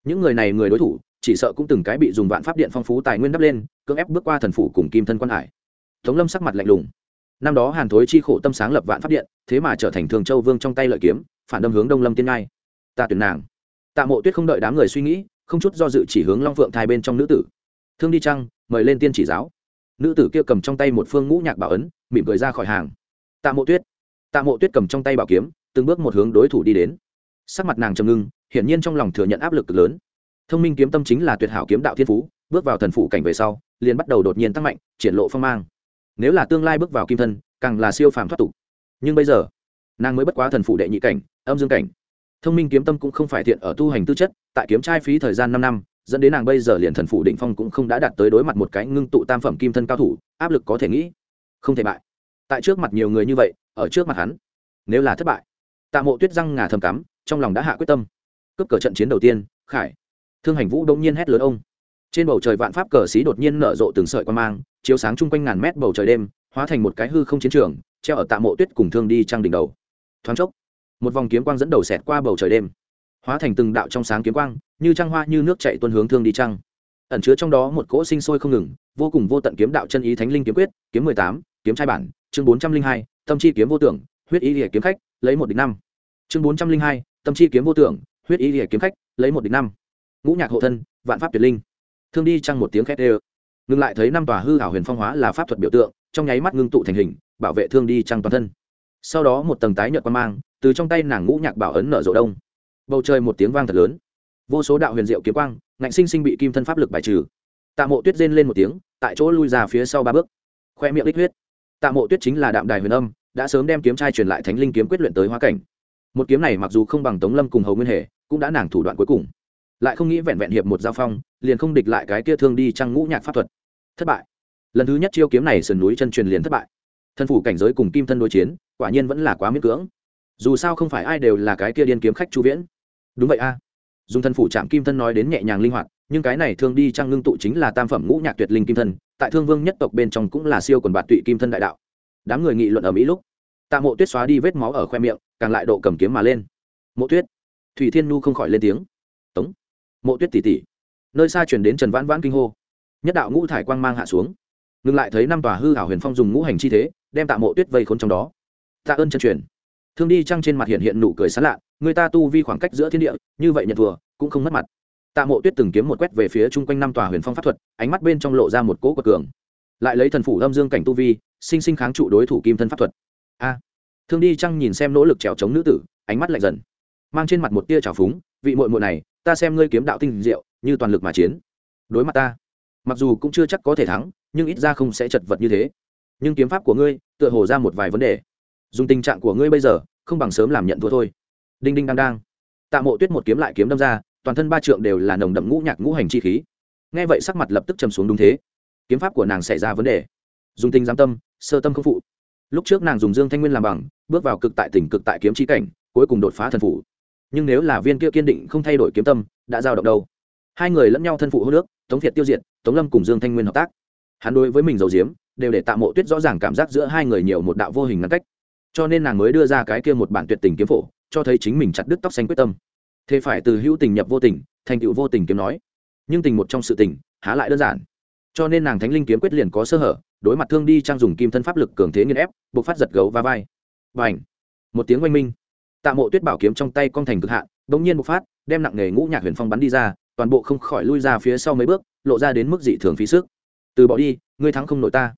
những người này người đối thủ, chỉ sợ cũng từng cái bị dùng vạn pháp điện phong phú tài nguyên đắp lên, cưỡng ép bước qua thần phủ cùng kim thân quan hải. Tống lâm sắc mặt lạnh lùng. Năm đó hàn thối chi khổ tâm sáng lập vạn pháp điện, thế mà trở thành thường châu vương trong tay lợi kiếm, phản đâm hướng đông lâm tiên ngai. Ta tuyển nàng. Tạ mộ tuyết không đợi đám người suy nghĩ, không chút do dự chỉ hướng long phượng thai bên trong nữ tử. Thương đi chăng mời lên tiên chỉ giáo. Nữ tử kia cầm trong tay một phương ngũ nhạc bảo ấn, mỉm cười ra khỏi hàng. Tạ mộ tuyết. Tạ mộ tuyết cầm trong tay bảo kiếm, từng bước một hướng đối thủ đi đến. Sắc mặt nàng trầm ngưng hiển nhiên trong lòng thừa nhận áp lực lớn. Thông minh kiếm tâm chính là tuyệt hảo kiếm đạo thiên phú, bước vào thần phủ cảnh về sau, liền bắt đầu đột nhiên tăng mạnh, triển lộ phong mang. Nếu là tương lai bước vào kim thân, càng là siêu phàm thoát tục. Nhưng bây giờ, nàng mới bất quá thần phủ đệ nhị cảnh, âm dương cảnh. Thông minh kiếm tâm cũng không phải thiện ở tu hành tư chất, tại kiếm trai phí thời gian năm năm, dẫn đến nàng bây giờ liền thần phủ định phong cũng không đã đạt tới đối mặt một cái ngưng tụ tam phẩm kim thân cao thủ, áp lực có thể nghĩ không thể bại. Tại trước mặt nhiều người như vậy, ở trước mặt hắn, nếu là thất bại, tạ mộ tuyết răng ngà thầm cắm, trong lòng đã hạ quyết tâm cướp cờ trận chiến đầu tiên, khải. Thương hành vũ đông nhiên hét lớn ông. Trên bầu trời vạn pháp cờ xí đột nhiên nở rộ từng sợi quan mang, chiếu sáng chung quanh ngàn mét bầu trời đêm, hóa thành một cái hư không chiến trường, treo ở tạ mộ tuyết cùng thương đi trăng đỉnh đầu. Thoáng chốc, một vòng kiếm quang dẫn đầu xẹt qua bầu trời đêm. Hóa thành từng đạo trong sáng kiếm quang, như trăng hoa như nước chạy tuân hướng thương đi trăng. Ẩn chứa trong đó một cỗ sinh sôi không ngừng, vô cùng vô tận kiếm đạo chân ý thánh linh kiếm quyết, kiếm mười tám, kiếm trai bản, chương bốn trăm linh hai, tâm chi kiếm vô tưởng, huyết ý địa kiếm khách, lấy một địch năm. Chương bốn trăm linh hai, tâm chi kiếm vô tưởng huyết ý địa kiếm khách, lấy một địch năm. Ngũ nhạc hộ thân, vạn pháp tuyệt linh. Thương đi trăng một tiếng khét ê ngừng lại thấy năm tòa hư hảo huyền phong hóa là pháp thuật biểu tượng, trong nháy mắt ngưng tụ thành hình, bảo vệ thương đi trăng toàn thân. Sau đó một tầng tái nhợt quan mang, từ trong tay nàng ngũ nhạc bảo ấn nở rộ đông. Bầu trời một tiếng vang thật lớn. Vô số đạo huyền diệu kiếm quang, ngạnh sinh sinh bị kim thân pháp lực bài trừ. Tạ mộ tuyết rên lên một tiếng, tại chỗ lui ra phía sau ba bước. Khoe miệng đích huyết. Tạ mộ tuyết chính là đạm đài huyền âm, đã sớm đem kiếm trai truyền lại thánh linh kiếm quyết luyện tới hóa cảnh. Một kiếm này mặc dù không bằng tống lâm cùng hầu nguyên hệ cũng đã nàng thủ đoạn cuối cùng. Lại không nghĩ vẹn vẹn hiệp một giao phong, liền không địch lại cái kia thương đi trăng ngũ nhạc pháp thuật. Thất bại. Lần thứ nhất chiêu kiếm này sườn núi chân truyền liền thất bại. Thân phủ cảnh giới cùng kim thân đối chiến, quả nhiên vẫn là quá miễn cưỡng. Dù sao không phải ai đều là cái kia điên kiếm khách chu viễn. Đúng vậy a. Dùng thân phủ chạm kim thân nói đến nhẹ nhàng linh hoạt, nhưng cái này thương đi trăng ngưng tụ chính là tam phẩm ngũ nhạc tuyệt linh kim thân, tại thương vương nhất tộc bên trong cũng là siêu quần bạt tụy kim thân đại đạo. Đám người nghị luận ở mỹ lúc, tạ mộ tuyết xóa đi vết máu ở khoe miệng, càng lại độ cầm kiếm mà lên. Mộ tuyết thủy thiên nhu không khỏi lên tiếng. Tống, mộ tuyết tỉ tỉ nơi xa chuyển đến trần vãn vãn kinh hô. Nhất đạo ngũ thải quang mang hạ xuống. Ngừng lại thấy năm tòa hư hảo huyền phong dùng ngũ hành chi thế, đem tạ mộ tuyết vây khốn trong đó. Tạ ơn chân truyền. Thương đi trăng trên mặt hiện hiện nụ cười sán lạ. Người ta tu vi khoảng cách giữa thiên địa, như vậy nhận thừa cũng không mất mặt. Tạ mộ tuyết từng kiếm một quét về phía chung quanh năm tòa huyền phong pháp thuật, ánh mắt bên trong lộ ra một cỗ quật cường. Lại lấy thần phủ âm dương cảnh tu vi, sinh sinh kháng trụ đối thủ kim thân pháp thuật. A! Thương đi trăng nhìn xem nỗ lực trèo chống nữ tử, ánh mắt lạnh dần mang trên mặt một tia trào phúng, vị muội muội này, ta xem ngươi kiếm đạo tinh diệu, như toàn lực mà chiến. Đối mặt ta, mặc dù cũng chưa chắc có thể thắng, nhưng ít ra không sẽ chật vật như thế. Nhưng kiếm pháp của ngươi, tựa hồ ra một vài vấn đề. Dùng tình trạng của ngươi bây giờ, không bằng sớm làm nhận thua thôi. Đinh đinh đang đang. Tạ mộ tuyết một kiếm lại kiếm đâm ra, toàn thân ba trượng đều là nồng đậm ngũ nhạc ngũ hành chi khí. Nghe vậy sắc mặt lập tức trầm xuống đúng thế. Kiếm pháp của nàng xảy ra vấn đề. Dùng tình giám tâm, sơ tâm không phụ. Lúc trước nàng dùng dương thanh nguyên làm bằng, bước vào cực tại tỉnh cực tại kiếm chi cảnh, cuối cùng đột phá thần phủ nhưng nếu là viên kia kiên định không thay đổi kiếm tâm, đã giao động đâu? Hai người lẫn nhau thân phụ hô nước, tống việt tiêu diệt, tống lâm cùng dương thanh nguyên hợp tác. Hắn đối với mình giàu diếm đều để tạ mộ tuyết rõ ràng cảm giác giữa hai người nhiều một đạo vô hình ngăn cách. Cho nên nàng mới đưa ra cái kia một bản tuyệt tình kiếm phổ, cho thấy chính mình chặt đứt tóc xanh quyết tâm. Thế phải từ hữu tình nhập vô tình, thành tựu vô tình kiếm nói. Nhưng tình một trong sự tình, há lại đơn giản. Cho nên nàng thánh linh kiếm quyết liền có sơ hở, đối mặt thương đi trang dùng kim thân pháp lực cường thế nghiên ép buộc phát giật gấu và vai. Và ảnh một tiếng oanh minh tạ mộ tuyết bảo kiếm trong tay cong thành cực hạn bỗng nhiên một phát, đem nặng nghề ngũ nhạc huyền phong bắn đi ra, toàn bộ không khỏi lui ra phía sau mấy bước, lộ ra đến mức dị thường phí sức. Từ bỏ đi, ngươi thắng không nổi ta.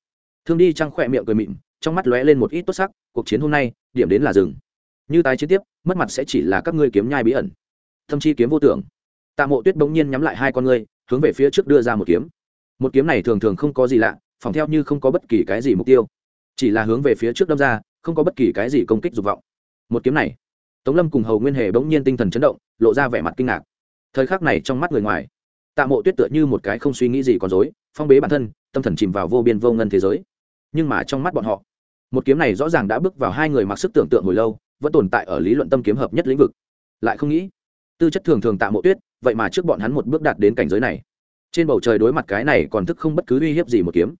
Thương đi trăng khỏe miệng cười mịn, trong mắt lóe lên một ít tốt sắc, cuộc chiến hôm nay, điểm đến là rừng như tái chiến tiếp, mất mặt sẽ chỉ là các ngươi kiếm nhai bí ẩn. Thậm chí kiếm vô tưởng. Tạ mộ tuyết bỗng nhiên nhắm lại hai con ngươi, hướng về phía trước đưa ra một kiếm. Một kiếm này thường thường không có gì lạ, phòng theo như không có bất kỳ cái gì mục tiêu. Chỉ là hướng về phía trước đâm ra, không có bất kỳ cái gì công kích dục vọng. Một kiếm này tống lâm cùng hầu nguyên hề bỗng nhiên tinh thần chấn động, lộ ra vẻ mặt kinh ngạc. Thời khắc này trong mắt người ngoài, tạ mộ tuyết tựa như một cái không suy nghĩ gì còn dối phong bế bản thân, tâm thần chìm vào vô biên vô ngân thế giới. Nhưng mà trong mắt bọn họ, một kiếm này rõ ràng đã bước vào hai người mặc sức tưởng tượng hồi lâu, vẫn tồn tại ở lý luận tâm kiếm hợp nhất lĩnh vực. Lại không nghĩ, tư chất thường thường tạ mộ tuyết, vậy mà trước bọn hắn một bước đạt đến cảnh giới này. Trên bầu trời đối mặt cái này còn thức không bất cứ uy hiếp gì một kiếm.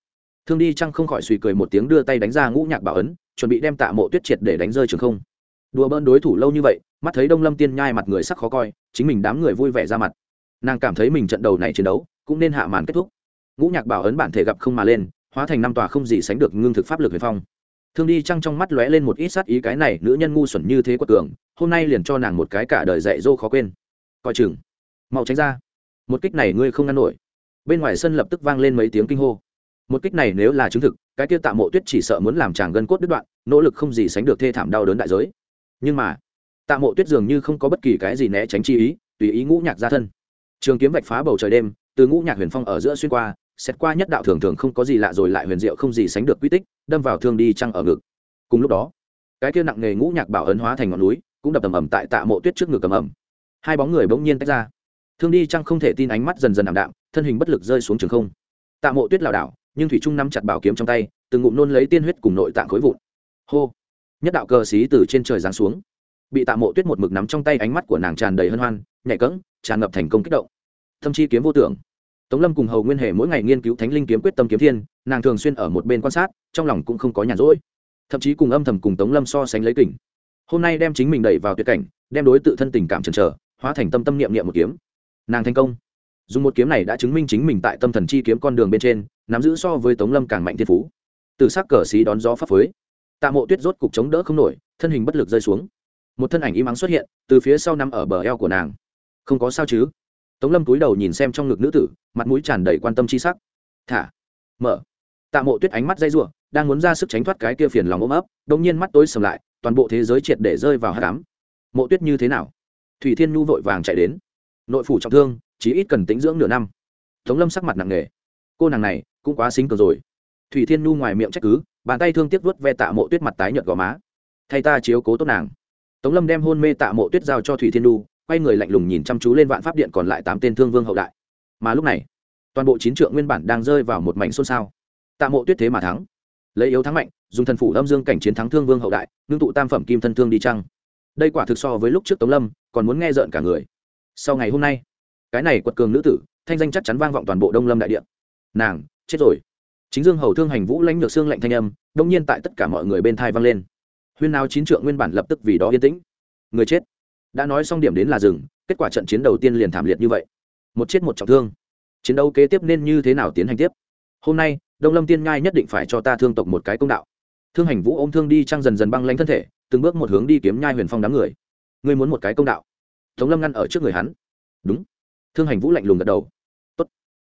Thương đi chăng không khỏi suy cười một tiếng đưa tay đánh ra ngũ nhạc bảo ấn, chuẩn bị đem tạ mộ tuyết triệt để đánh rơi trường không đùa bỡn đối thủ lâu như vậy, mắt thấy đông lâm tiên nhai mặt người sắc khó coi, chính mình đám người vui vẻ ra mặt. Nàng cảm thấy mình trận đầu này chiến đấu, cũng nên hạ màn kết thúc. Ngũ nhạc bảo ấn bản thể gặp không mà lên, hóa thành năm tòa không gì sánh được ngưng thực pháp lực huyền phong. Thương đi chăng trong mắt lóe lên một ít sát ý cái này, nữ nhân ngu xuẩn như thế quật cường, hôm nay liền cho nàng một cái cả đời dạy dỗ khó quên. Coi chừng. Mau tránh ra. Một kích này ngươi không ngăn nổi. Bên ngoài sân lập tức vang lên mấy tiếng kinh hô. Một kích này nếu là chứng thực, cái kia tạ mộ tuyết chỉ sợ muốn làm chàng gân cốt đứt đoạn, nỗ lực không gì sánh được thê thảm đau đớn đại giới nhưng mà, tạ mộ tuyết dường như không có bất kỳ cái gì né tránh chi ý, tùy ý ngũ nhạc ra thân. Trường kiếm vạch phá bầu trời đêm, từ ngũ nhạc huyền phong ở giữa xuyên qua, xét qua nhất đạo thường thường không có gì lạ rồi lại huyền diệu không gì sánh được quy tích, đâm vào thương đi trăng ở ngực. Cùng lúc đó, cái kia nặng nghề ngũ nhạc bảo ấn hóa thành ngọn núi, cũng đập ầm ầm tại tạ mộ tuyết trước ngực cầm ầm. Hai bóng người bỗng nhiên tách ra. Thương đi trăng không thể tin ánh mắt dần dần ảm đạm, thân hình bất lực rơi xuống trường không. Tạ mộ tuyết lảo đảo, nhưng thủy trung nắm chặt bảo kiếm trong tay, từng ngụm nôn lấy tiên huyết cùng nội tạng khối vụn. Hô! Nhất đạo cờ xí từ trên trời giáng xuống. Bị tạ mộ tuyết một mực nắm trong tay ánh mắt của nàng tràn đầy hân hoan nhạy cỡng tràn ngập thành công kích động. Thâm chi kiếm vô tưởng. Tống lâm cùng hầu nguyên hề mỗi ngày nghiên cứu thánh linh kiếm quyết tâm kiếm thiên, nàng thường xuyên ở một bên quan sát, trong lòng cũng không có nhàn rỗi. Thậm chí cùng âm thầm cùng tống lâm so sánh lấy kỉnh hôm nay đem chính mình đẩy vào tuyệt cảnh, đem đối tự thân tình cảm chần chờ, hóa thành tâm tâm niệm niệm một kiếm. Nàng thành công. Dùng một kiếm này đã chứng minh chính mình tại tâm thần chi kiếm con đường bên trên, nắm giữ so với tống lâm càng mạnh thiên phú. Từ sắc cờ xí đón gió pháp phới tạ mộ tuyết rốt cục chống đỡ không nổi, thân hình bất lực rơi xuống. Một thân ảnh im ắng xuất hiện, từ phía sau nằm ở bờ eo của nàng. Không có sao chứ? Tống lâm túi đầu nhìn xem trong ngực nữ tử, mặt mũi tràn đầy quan tâm c h i sắc. Thả. Mở. Tạ mộ tuyết ánh mắt dây r u ộ đang muốn ra sức tránh thoát cái kia phiền lòng ôm ấp đ ỗ n g nhiên mắt tối sầm lại, toàn bộ thế giới triệt để rơi vào hát cám mộ tuyết như thế nào? Thủy thiên nhu vội vàng chạy đến. Nội phủ trọng thương, chỉ ít cần tính dưỡng nửa năm. Tống lâm sắc mặt nặng nề. Cô nàng này, cũng quá xinh cờ rồi. Thủy thiên nhu ngoài miệng trách cứ bàn tay thương tiếc vuốt ve tạ mộ tuyết mặt tái nhợt gò má. Thay ta chiếu cố tốt nàng. Tống lâm đem hôn mê tạ mộ tuyết giao cho thủy thiên đu, quay người lạnh lùng nhìn chăm chú lên vạn pháp điện còn lại tám tên thương vương hậu đại. Mà lúc này, toàn bộ chín trượng nguyên bản đang rơi vào một mảnh xôn xao. Tạ mộ tuyết thế mà thắng. Lấy yếu thắng mạnh, dùng thần phủ âm dương cảnh chiến thắng thương vương hậu đại, ngưng tụ tam phẩm kim thân thương đi chăng. Đây quả thực so với lúc trước tống lâm, còn muốn nghe rợn cả người. Sau ngày hôm nay, cái này quật cường nữ tử, thanh danh chắc chắn vang vọng toàn bộ đông lâm đại điện nàng, chết rồi chính dương hầu thương hành vũ lãnh nhược xương lạnh thanh âm đông nhiên tại tất cả mọi người bên thai vang lên. Huyên nào chín trượng nguyên bản lập tức vì đó yên tĩnh. Người chết. Đã nói xong điểm đến là dừng, kết quả trận chiến đầu tiên liền thảm liệt như vậy. Một chết một trọng thương. Chiến đấu kế tiếp nên như thế nào tiến hành tiếp? Hôm nay, đông lâm tiên ngai nhất định phải cho ta thương tộc một cái công đạo. Thương hành vũ ôm thương đi trăng dần dần băng lanh thân thể, từng bước một hướng đi kiếm nhai huyền phong đám người. Ngươi muốn một cái công đạo. Tống lâm ngăn ở trước người hắn. Đúng. Thương hành vũ lạnh lùng gật đầu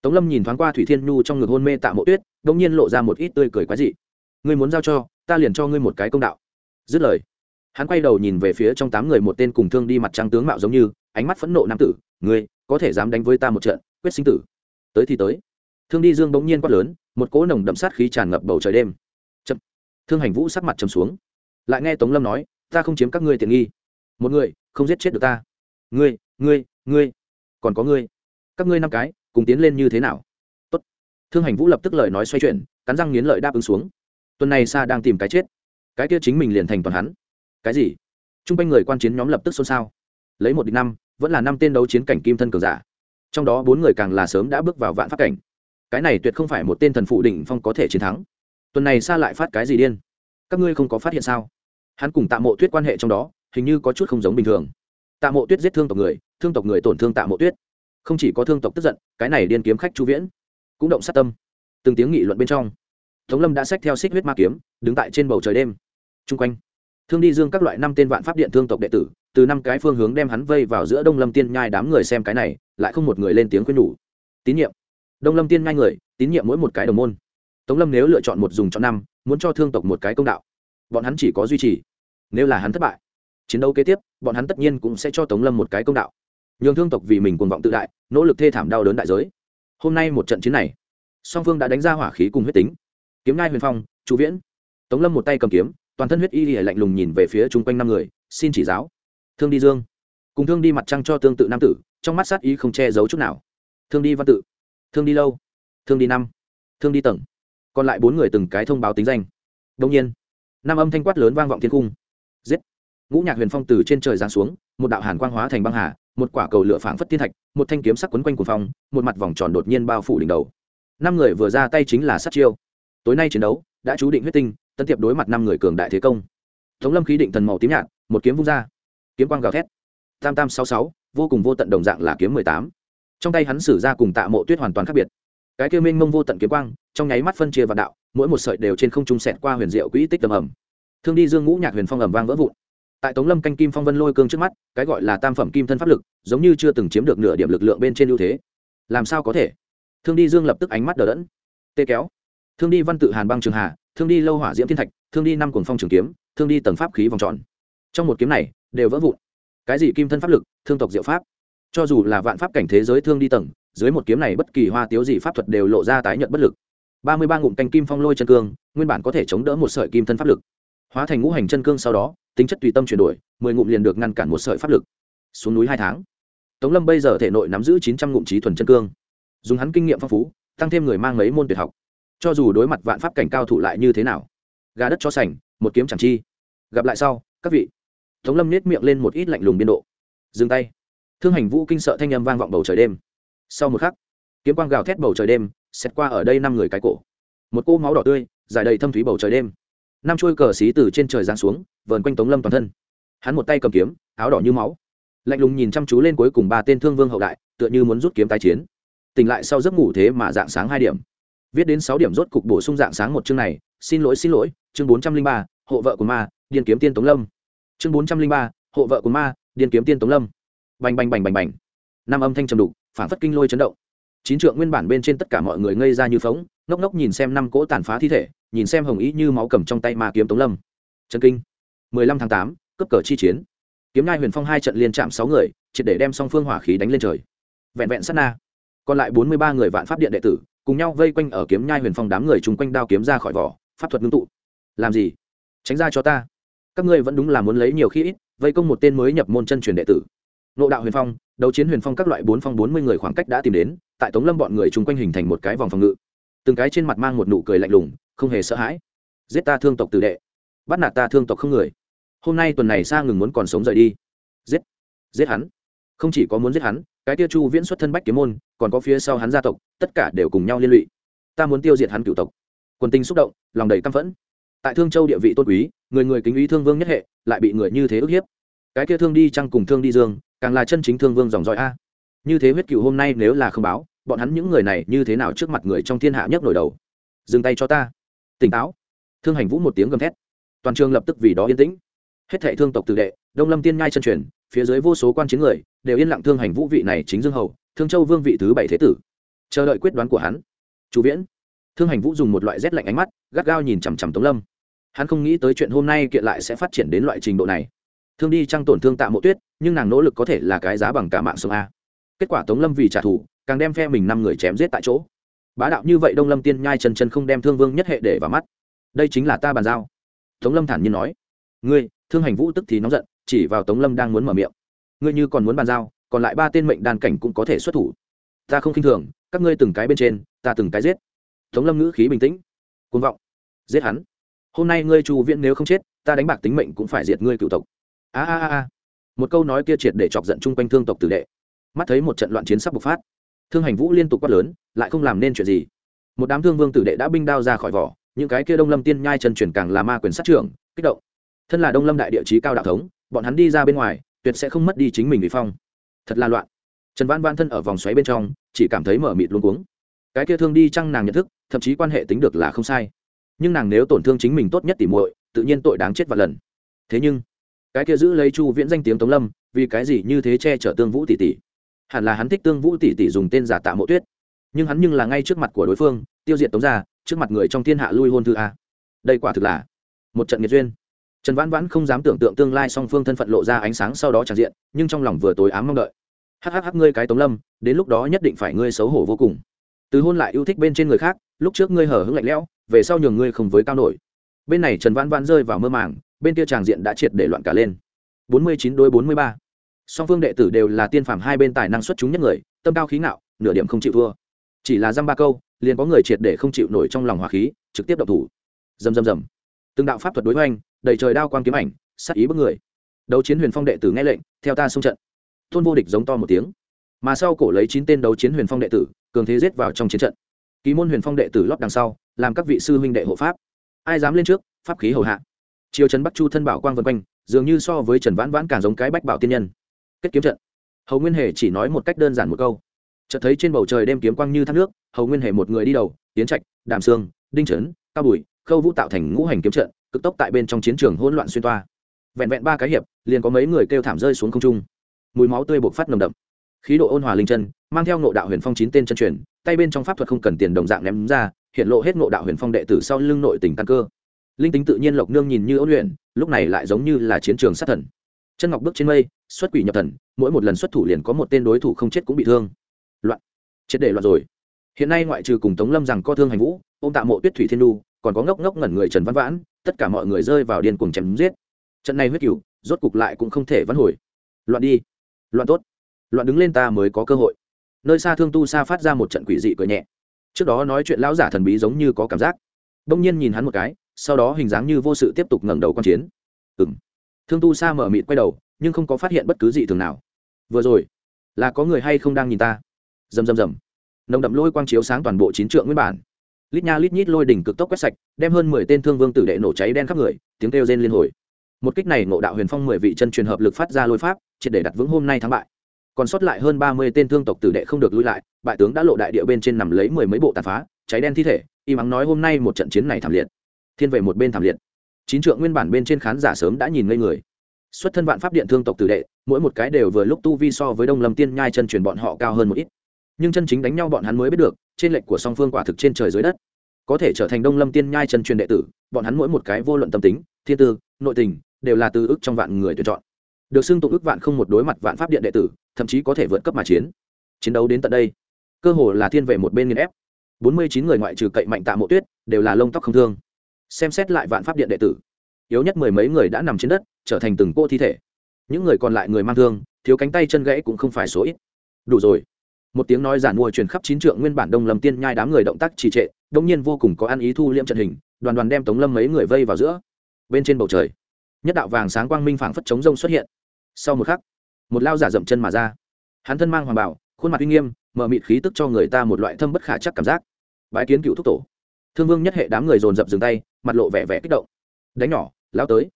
tống lâm nhìn thoáng qua thủy thiên nhu trong ngực hôn mê tạ mộ tuyết đ ỗ n g nhiên lộ ra một ít tươi cười quái dị. Ngươi muốn giao cho, ta liền cho ngươi một cái công đạo. Dứt lời, hắn quay đầu nhìn về phía trong tám người một tên cùng thương đi mặt trăng tướng mạo giống như, ánh mắt phẫn nộ nam tử. Ngươi, có thể dám đánh với ta một trận, quyết sinh tử. Tới thì tới. Thương đi dương bỗng nhiên quát lớn, một cỗ nồng đậm sát khí tràn ngập bầu trời đêm. Chậm. Thương hành vũ sắc mặt chầm xuống. Lại nghe tống lâm nói, ta không chiếm các ngươi tiện nghi. Một người không giết chết được ta. Ngươi ngươi ngươi. Còn có ngươi. Các ngươi năm cái cùng tiến lên như thế nào? Tốt. thương hành vũ lập tức lời nói xoay chuyển, cắn răng nghiến lợi đáp ứng xuống. Tuần này sa đang tìm cái chết. Cái kia chính mình liền thành toàn hắn. Cái gì? T r u n g quanh người quan chiến nhóm lập tức xôn xao. Lấy một địch năm, vẫn là năm tên đấu chiến cảnh kim thân cường giả. Trong đó bốn người càng là sớm đã bước vào vạn phát cảnh. Cái này tuyệt không phải một tên thần phụ đỉnh phong có thể chiến thắng. Tuần này xa lại phát cái gì điên? Các ngươi không có phát hiện sao? Hắn cùng tạ mộ tuyết quan hệ trong đó, hình như có chút không giống bình thường. Tạ mộ tuyết giết thương tộc người, thương tộc người tổn thương tạ mộ tuyết không chỉ có thương tộc tức giận, cái này điên kiếm khách chu viễn cũng động sát tâm. Từng tiếng nghị luận bên trong, tống lâm đã xách theo xích huyết ma kiếm, đứng tại trên bầu trời đêm. Chung quanh, thương đi dương các loại năm tên vạn pháp điện thương tộc đệ tử, từ năm cái phương hướng đem hắn vây vào giữa đông lâm tiên nhai đám người xem cái này, lại không một người lên tiếng khuyên nhủ. Tín nhiệm. Đông lâm tiên nhai người, tín nhiệm mỗi một cái đồng môn. Tống lâm nếu lựa chọn một dùng cho năm, muốn cho thương tộc một cái công đạo, bọn hắn chỉ có duy trì. Nếu là hắn thất bại, chiến đấu kế tiếp, bọn hắn tất nhiên cũng sẽ cho tống lâm một cái công đạo nhường thương tộc vì mình cuồng vọng tự đại, nỗ lực thê thảm đau đớn đại giới. Hôm nay một trận chiến này, song phương đã đánh ra hỏa khí cùng huyết tính. Kiếm ngai huyền phong, chu viễn, tống lâm một tay cầm kiếm, toàn thân huyết y lìa lạnh lùng nhìn về phía chung quanh năm người, xin chỉ giáo. Thương đi dương, cùng thương đi mặt trăng cho tương tự nam tử, trong mắt sát ý không che giấu chút nào. Thương đi văn tự, thương đi lâu, thương đi năm, thương đi tầng. Còn lại bốn người từng cái thông báo tính danh. Đông nhiên, năm âm thanh quát lớn vang vọng thiên cung. Giết! Ngũ nhạc huyền phong từ trên trời giáng xuống, một đạo hàn quang hóa thành băng hà một quả cầu lửa phảng phất thiên thạch, một thanh kiếm sắc quấn quanh cuồng phong, một mặt vòng tròn đột nhiên bao phủ đỉnh đầu. Năm người vừa ra tay chính là sát chiêu. Tối nay chiến đấu, đã chú định huyết tinh, tân tiệp đối mặt năm người cường đại thế công. Tống lâm khí định thần màu tím nhạt, một kiếm vung ra. Kiếm quang gào thét. Tam tam sáu sáu, vô cùng vô tận đồng dạng là kiếm mười tám. Trong tay hắn sử ra cùng tạ mộ tuyết hoàn toàn khác biệt. Cái kia minh mông vô tận kiếm quang, trong nháy mắt phân chia vạn đạo, mỗi một sợi đều trên không trung sẹt qua huyền diệu quỹ tích tầm ẩm. Thương đi dương ngũ nhạc huyền phong ẩm vang vỡ vụn tại tống lâm canh kim phong vân lôi cương trước mắt, cái gọi là tam phẩm kim thân pháp lực, giống như chưa từng chiếm được nửa điểm lực lượng bên trên ưu thế. Làm sao có thể? Thương đi dương lập tức ánh mắt đờ đẫn. Tê kéo. Thương đi văn tự hàn băng trường hà, thương đi lâu hỏa diễm thiên thạch, thương đi năm cuồng phong trường kiếm, thương đi tầng pháp khí vòng tròn. Trong một kiếm này, đều vỡ vụn. Cái gì kim thân pháp lực, thương tộc diệu pháp? Cho dù là vạn pháp cảnh thế giới thương đi tầng, dưới một kiếm này bất kỳ hoa tiếu gì pháp thuật đều lộ ra tái nhận bất lực. Ba mươi ba ngụm canh kim phong lôi chân cương, nguyên bản có thể chống đỡ một sợi kim thân pháp lực. Hóa thành ngũ hành chân cương sau đó tính chất tùy tâm chuyển đổi, mười ngụm liền được ngăn cản một sợi pháp lực. Xuống núi hai tháng, tống lâm bây giờ thể nội nắm giữ chín trăm ngụm trí thuần chân cương. Dùng hắn kinh nghiệm phong phú, tăng thêm người mang mấy môn tuyệt học. Cho dù đối mặt vạn pháp cảnh cao thủ lại như thế nào? Gà đất cho sành, một kiếm chẳng chi. Gặp lại sau, các vị. Tống lâm nết miệng lên một ít lạnh lùng biên độ. Dừng tay. Thương hành vũ kinh sợ thanh â m vang vọng bầu trời đêm. Sau một khắc, kiếm quang gào thét bầu trời đêm xét qua ở đây năm người cái cổ. Một cô máu đỏ tươi, dài đầy thâm thúy bầu trời đêm năm trôi cờ xí từ trên trời giáng xuống, vờn quanh tống lâm toàn thân. Hắn một tay cầm kiếm, áo đỏ như máu. Lạnh lùng nhìn chăm chú lên cuối cùng ba tên thương vương hậu đại, tựa như muốn rút kiếm tái chiến. Tỉnh lại sau giấc ngủ thế mà dạng sáng hai điểm. Viết đến sáu điểm rốt cục bổ sung dạng sáng một chương này, xin lỗi xin lỗi, chương bốn trăm linh ba, hộ vợ của ma, điên kiếm tiên tống lâm. Chương bốn trăm linh ba, hộ vợ của ma, điên kiếm tiên tống lâm. Bành bành bành bành bành. Năm âm thanh trầm đục, phản phất kinh lôi chấn động. Chín trượng nguyên bản bên trên tất cả mọi người ngây ra như phóng ngốc ngốc nhìn xem năm cỗ tàn phá thi thể, nhìn xem hồng ý như máu cầm trong tay ma kiếm tống lâm. Trần kinh. mười lăm tháng tám cấp cờ chi chiến. Kiếm ngai huyền phong hai trận liên chạm sáu người, triệt để đem song phương hỏa khí đánh lên trời. Vẹn vẹn sát na. Còn lại bốn mươi ba người vạn pháp điện đệ tử, cùng nhau vây quanh ở kiếm nhai huyền phong đám người chung quanh đao kiếm ra khỏi vỏ, pháp thuật ngưng tụ. Làm gì? Tránh ra cho ta. Các ngươi vẫn đúng là muốn lấy nhiều khi ít, vây công một tên mới nhập môn chân truyền đệ tử. Nộ đạo huyền phong, đấu chiến huyền phong các loại bốn phong bốn mươi người khoảng cách đã tìm đến, tại tống lâm bọn người chung quanh hình thành một cái vòng phòng ngự từng cái trên mặt mang một nụ cười lạnh lùng, không hề sợ hãi. Giết ta thương tộc tử đệ. Bắt nạt ta thương tộc không người. Hôm nay tuần này xa ngừng muốn còn sống rời đi. Giết. Giết hắn. Không chỉ có muốn giết hắn, cái tiêu chu viễn xuất thân bách kiếm môn, còn có phía sau hắn gia tộc, tất cả đều cùng nhau liên lụy. Ta muốn tiêu diệt hắn cựu tộc. Quân tinh xúc động, lòng đầy căm phẫn. Tại thương châu địa vị tôn quý, người người kính ý thương vương nhất hệ, lại bị người như thế ức hiếp. Cái kia thương đi chăng cùng thương đi dương, càng là chân chính thương vương dòng dõi a. Như thế huyết cựu hôm nay nếu là không báo bọn hắn những người này như thế nào trước mặt người trong thiên hạ nhấc nổi đầu? Dừng tay cho ta. Tỉnh táo. Thương hành vũ một tiếng gầm thét. Toàn trường lập tức vì đó yên tĩnh. Hết thệ thương tộc tự đệ, đông lâm tiên nhai chân truyền, phía dưới vô số quan chiến người, đều yên lặng thương hành vũ vị này chính dương hầu, thương châu vương vị thứ bảy thế tử. Chờ đợi quyết đoán của hắn. Chú viễn. Thương hành vũ dùng một loại rét lạnh ánh mắt, gắt gao nhìn chằm chằm tống lâm. Hắn không nghĩ tới chuyện hôm nay kiện lại sẽ phát triển đến loại trình độ này. Thương đi trăng tổn thương tạ mộ tuyết, nhưng nàng nỗ lực có thể là cái giá bằng cả mạng sông a. Kết quả tống lâm vì trả thù càng đem phe mình năm người chém giết tại chỗ. Bá đạo như vậy đông lâm tiên nhai chân chân không đem thương vương nhất hệ để vào mắt. Đây chính là ta bàn giao. Tống lâm thản nhiên nói. Ngươi, thương hành vũ tức thì nóng giận, chỉ vào tống lâm đang muốn mở miệng. Ngươi như còn muốn bàn giao, còn lại ba tên mệnh đàn cảnh cũng có thể xuất thủ. Ta không khinh thường, các ngươi từng cái bên trên, ta từng cái giết. Tống lâm ngữ khí bình tĩnh. Côn vọng. Giết hắn. Hôm nay ngươi chu viễn nếu không chết, ta đánh bạc tính mệnh cũng phải diệt ngươi cựu tộc. A a a. Một câu nói kia triệt để chọc giận chung quanh thương tộc tử đệ. Mắt thấy một trận loạn chiến sắp bộc phát thương hành vũ liên tục quát lớn, lại không làm nên chuyện gì. Một đám thương vương tử đệ đã binh đao ra khỏi vỏ, những cái kia đông lâm tiên nhai trần chuyển càng là ma quyền sát trưởng, kích động. Thân là đông lâm đại địa chí cao đạo thống, bọn hắn đi ra bên ngoài, tuyệt sẽ không mất đi chính mình vì phong. Thật là loạn. Trần văn văn thân ở vòng xoáy bên trong, chỉ cảm thấy mở mịt luôn cuống. Cái kia thương đi chăng nàng nhận thức, thậm chí quan hệ tính được là không sai. Nhưng nàng nếu tổn thương chính mình tốt nhất tỉ muội, tự nhiên tội đáng chết và lần. Thế nhưng, cái kia giữ lấy chu viễn danh tiếng tống lâm, vì cái gì như thế che chở tương vũ tỷ tỷ? hẳn là hắn thích tương vũ tỷ tỷ dùng tên giả tạ mộ tuyết. Nhưng hắn nhưng là ngay trước mặt của đối phương tiêu diệt tống gia, trước mặt người trong thiên hạ lui hôn thư a. Đây quả thực là một trận nghiệt duyên. Trần vãn vãn không dám tưởng tượng tương lai song phương thân phận lộ ra ánh sáng sau đó tràn diện nhưng trong lòng vừa tối ám mong đợi. Hhh ngươi cái tống lâm đến lúc đó nhất định phải ngươi xấu hổ vô cùng. Từ hôn lại yêu thích bên trên người khác lúc trước ngươi hở hững lạnh lẽo về sau nhường ngươi không với cao nổi. Bên này trần vãn vãn rơi vào mơ màng bên kia tràng diện đã triệt để loạn cả lên. 49 đối 43 song phương đệ tử đều là tiên phàm hai bên tài năng xuất chúng nhất người, tâm cao khí ngạo, nửa điểm không chịu thua. Chỉ là dăm ba câu, liền có người triệt để không chịu nổi trong lòng hỏa khí, trực tiếp độc thủ. Dầm dầm dầm từng đạo pháp thuật đối hoành, đầy trời đao quang kiếm ảnh, sát ý bức người. Đấu chiến huyền phong đệ tử nghe lệnh, theo ta xung trận. Tôn vô địch giống to một tiếng. Mà sau cổ lấy chín tên đấu chiến huyền phong đệ tử, cường thế giết vào trong chiến trận. Ký môn huyền phong đệ tử lót đằng sau, làm các vị sư huynh đệ hộ pháp. Ai dám lên trước, pháp khí hầu hạ. Chiều trấn bắc chu thân bảo quang vân quanh, dường như so với trần vãn vãn càng giống cái bách bảo tiên nhân kết kiếm trận. Hầu nguyên hề chỉ nói một cách đơn giản một câu. Chợt thấy trên bầu trời đêm kiếm quang như thác nước, hầu nguyên hề một người đi đầu tiến trạch, đàm sương, đinh trấn, cao bùi, khâu vũ tạo thành ngũ hành kiếm trận, cực tốc tại bên trong chiến trường hỗn loạn xuyên toa. Vẹn vẹn ba cái hiệp, liền có mấy người kêu thảm rơi xuống không trung. Mùi máu tươi bộc phát nồng đậm. Khí độ ôn hòa linh chân, mang theo ngộ đạo huyền phong chín tên chân truyền, tay bên trong pháp thuật không cần tiền đồng dạng ném ra, hiện lộ hết ngộ đạo huyền phong đệ tử sau lưng nội tình căn cơ. Linh tính tự nhiên lộc nương nhìn như ôn luyện, lúc này lại giống như là chiến trường sát thần chân ngọc bước trên mây, xuất quỷ nhập thần, mỗi một lần xuất thủ liền có một tên đối thủ không chết cũng bị thương. Loạn. Chết để loạn rồi. Hiện nay ngoại trừ cùng tống lâm rằng co thương hành vũ ô m tạ mộ tuyết thủy thiên đu, còn có ngốc ngốc ngẩn người trần văn vãn, tất cả mọi người rơi vào điên cuồng chém giết. Trận này huyết cựu rốt cục lại cũng không thể vãn hồi. Loạn đi. Loạn tốt. Loạn đứng lên ta mới có cơ hội. Nơi xa thương tu xa phát ra một trận quỷ dị cười nhẹ. Trước đó nói chuyện lão giả thần bí giống như có cảm giác. Đông nhiên nhìn hắn một cái, sau đó hình dáng như vô sự tiếp tục ngẩng đầu q u a n chiến. Ừng thương tu Sa mở mịt quay đầu, nhưng không có phát hiện bất cứ gì thường nào. Vừa rồi, là có người hay không đang nhìn ta? Rầm rầm rầm. Nồng đậm lôi quang chiếu sáng toàn bộ chín trượng nguyên bản. Lít nha lít nhít lôi đỉnh cực tốc quét sạch, đem hơn mười tên thương vương tử đệ nổ cháy đen khắp người, tiếng kêu rên liên hồi. Một kích này ngộ đạo huyền phong mười vị chân truyền hợp lực phát ra lôi pháp, triệt để đặt vững hôm nay thắng bại. Còn sót lại hơn ba mươi tên thương tộc tử đệ không được lui lại, bại tướng đã lộ đại địa bên trên nằm lấy mười mấy bộ tàn phá, cháy đen thi thể, y mắng nói hôm nay một trận chiến này thảm liệt. Thiên về một bên thảm liệt chín trượng nguyên bản bên trên khán giả sớm đã nhìn ngây người. Xuất thân vạn pháp điện thương tộc tử đệ, mỗi một cái đều vừa lúc tu vi so với đông lâm tiên nhai chân truyền bọn họ cao hơn một ít. Nhưng chân chính đánh nhau bọn hắn mới biết được, trên lệnh của song phương quả thực trên trời dưới đất. Có thể trở thành đông lâm tiên nhai chân truyền đệ tử, bọn hắn mỗi một cái vô luận tâm tính, thiên tư, nội tình, đều là từ ức trong vạn người tuyển chọn. Được xưng tụng ức vạn không một đối mặt vạn pháp điện đệ tử, thậm chí có thể vượt cấp mà chiến. Chiến đấu đến tận đây, cơ hồ là thiên về một bên nghiên ép. Bốn mươi chín người ngoại trừ cậy mạnh tạ mộ tuyết, đều là lông tóc không thương xem xét lại vạn pháp điện đệ tử. Yếu nhất mười mấy người đã nằm trên đất, trở thành từng cô thi thể. Những người còn lại người mang thương, thiếu cánh tay chân gãy cũng không phải số ít. Đủ rồi. Một tiếng nói giản mua truyền khắp chín trượng nguyên bản đông lâm tiên nhai đám người động tác trì trệ, đông nhiên vô cùng có ăn ý thu liễm trận hình, đoàn đoàn đem tống lâm mấy người vây vào giữa. Bên trên bầu trời, nhất đạo vàng sáng quang minh phảng phất chống rông xuất hiện. Sau một khắc, một lao giả dậm chân mà ra. Hắn thân mang hoàng bảo, khuôn mặt uy nghiêm, mở mịt khí tức cho người ta một loại thâm bất khả chắc cảm giác. Bái kiến cựu thúc tổ thương vương nhất hệ đám người dồn dập dừng tay, mặt lộ vẻ vẻ kích động. Đánh nhỏ lao tới.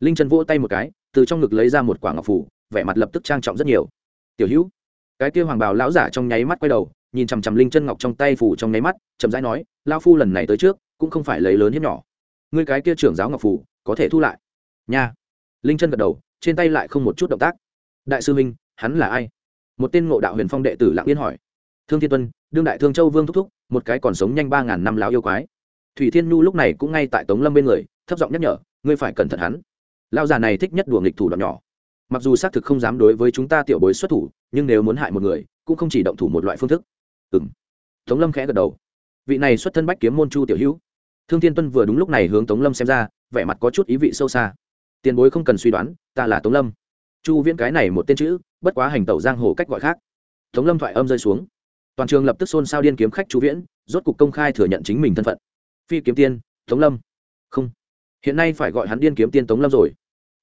Linh chân vỗ tay một cái, từ trong ngực lấy ra một quả ngọc phủ, vẻ mặt lập tức trang trọng rất nhiều. Tiểu hữu. Cái kia hoàng bào lão giả trong nháy mắt quay đầu, nhìn chằm chằm linh chân ngọc trong tay phủ trong nháy mắt, chậm rãi nói lao phu lần này tới trước, cũng không phải lấy lớn hiếp nhỏ. Ngươi cái kia trưởng giáo ngọc phủ, có thể thu lại. Nha. Linh chân gật đầu, trên tay lại không một chút động tác. Đại sư minh, hắn là ai? Một tên ngộ đạo huyền phong đệ tử lặng yên hỏi. Thương thiên tuân đương đại thương châu vương thúc thúc, một cái còn sống nhanh ba ngàn năm láo yêu quái. Thủy thiên nhu lúc này cũng ngay tại tống lâm bên người, thấp giọng nhắc nhở, ngươi phải cẩn thận hắn. Lao già này thích nhất đùa nghịch thủ đoạn nhỏ. Mặc dù xác thực không dám đối với chúng ta tiểu bối xuất thủ, nhưng nếu muốn hại một người, cũng không chỉ động thủ một loại phương thức. Ừ m tống lâm khẽ gật đầu. Vị này xuất thân bách kiếm môn chu tiểu hữu. Thương thiên tuân vừa đúng lúc này hướng tống lâm xem ra, vẻ mặt có chút ý vị sâu xa. Tiền bối không cần suy đoán, ta là tống lâm. Chu viễn cái này một tên chữ, bất quá hành tẩu giang hồ cách gọi khác. Tống lâm thoại âm rơi xuống toàn trường lập tức xôn xao điên kiếm khách chú viễn, rốt cục công khai thừa nhận chính mình thân phận. Phi kiếm tiên, tống lâm. Không. Hiện nay phải gọi hắn điên kiếm tiên tống lâm rồi.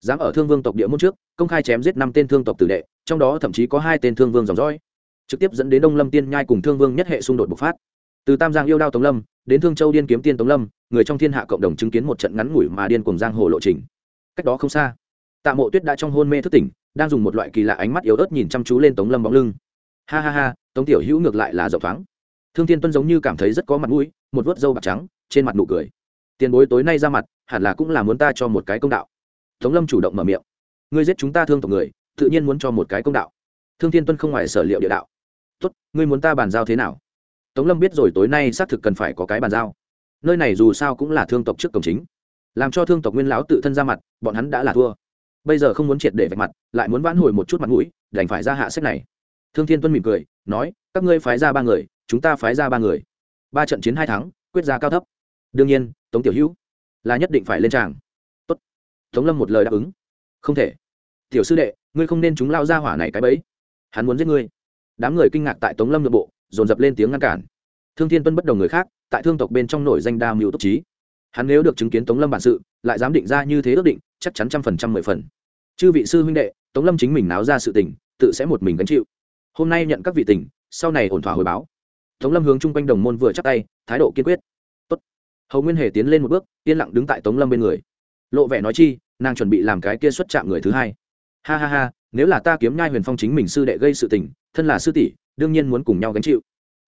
Dám ở thương vương tộc địa môn trước, công khai chém giết năm tên thương tộc tử đệ, trong đó thậm chí có hai tên thương vương dòng dõi. Trực tiếp dẫn đến đông lâm tiên nhai cùng thương vương nhất hệ xung đột bộc phát. Từ tam giang yêu đao tống lâm, đến thương châu điên kiếm tiên tống lâm, người trong thiên hạ cộng đồng chứng kiến một trận ngắn ngủi mà điên cùng giang hồ lộ trình. Cách đó không xa, tạ mộ tuyết đã trong hôn mê thức tỉnh, đang dùng một loại kỳ lạ ánh mắt yếu ớt nhìn chăm chú lên tống lâm bóng lưng ha ha ha, tống tiểu hữu ngược lại là rộng thoáng. Thương thiên tuân giống như cảm thấy rất có mặt mũi, một vớt râu bạc trắng, trên mặt nụ cười. Tiền bối tối nay ra mặt, hẳn là cũng là muốn ta cho một cái công đạo. Tống lâm chủ động mở miệng. Ngươi giết chúng ta thương tộc người, tự nhiên muốn cho một cái công đạo. Thương thiên tuân không ngoài sở liệu địa đạo. Tốt, ngươi muốn ta bàn giao thế nào? Tống lâm biết rồi tối nay xác thực cần phải có cái bàn giao. Nơi này dù sao cũng là thương tộc trước cổng chính. Làm cho thương tộc nguyên lão tự thân ra mặt, bọn hắn đã là thua. Bây giờ không muốn triệt để vạch mặt, lại muốn vãn hồi một chút mặt mũi, đành phải ra hạ sách này thương thiên tuân mỉm cười, nói, các ngươi phái ra ba người, chúng ta phái ra ba người. Ba trận chiến hai thắng, quyết ra cao thấp. Đương nhiên, tống tiểu hữu, là nhất định phải lên tràng. Tốt. Tống lâm một lời đáp ứng. Không thể. Tiểu sư đệ, ngươi không nên chúng lao ra hỏa này cái bẫy. Hắn muốn giết ngươi. Đám người kinh ngạc tại tống lâm nội bộ, dồn dập lên tiếng ngăn cản. Thương thiên tuân bất đồng người khác, tại thương tộc bên trong nổi danh đa mưu tốc trí. Hắn nếu được chứng kiến tống lâm bản sự, lại dám định ra như thế ước định, chắc chắn trăm phần trăm mười phần. Chư vị sư huynh đệ, tống lâm chính mình náo ra sự tình, tự sẽ một mình gánh chịu hôm nay nhận các vị tỉnh, sau này ổn thỏa hồi báo. Tống lâm hướng chung quanh đồng môn vừa chắc tay thái độ kiên quyết. Tốt. hầu nguyên hề tiến lên một bước yên lặng đứng tại tống lâm bên người. Lộ vẻ nói chi nàng chuẩn bị làm cái kia xuất chạm người thứ hai. Ha ha ha nếu là ta kiếm nhai huyền phong chính mình sư đệ gây sự tình thân là sư tỷ đương nhiên muốn cùng nhau gánh chịu.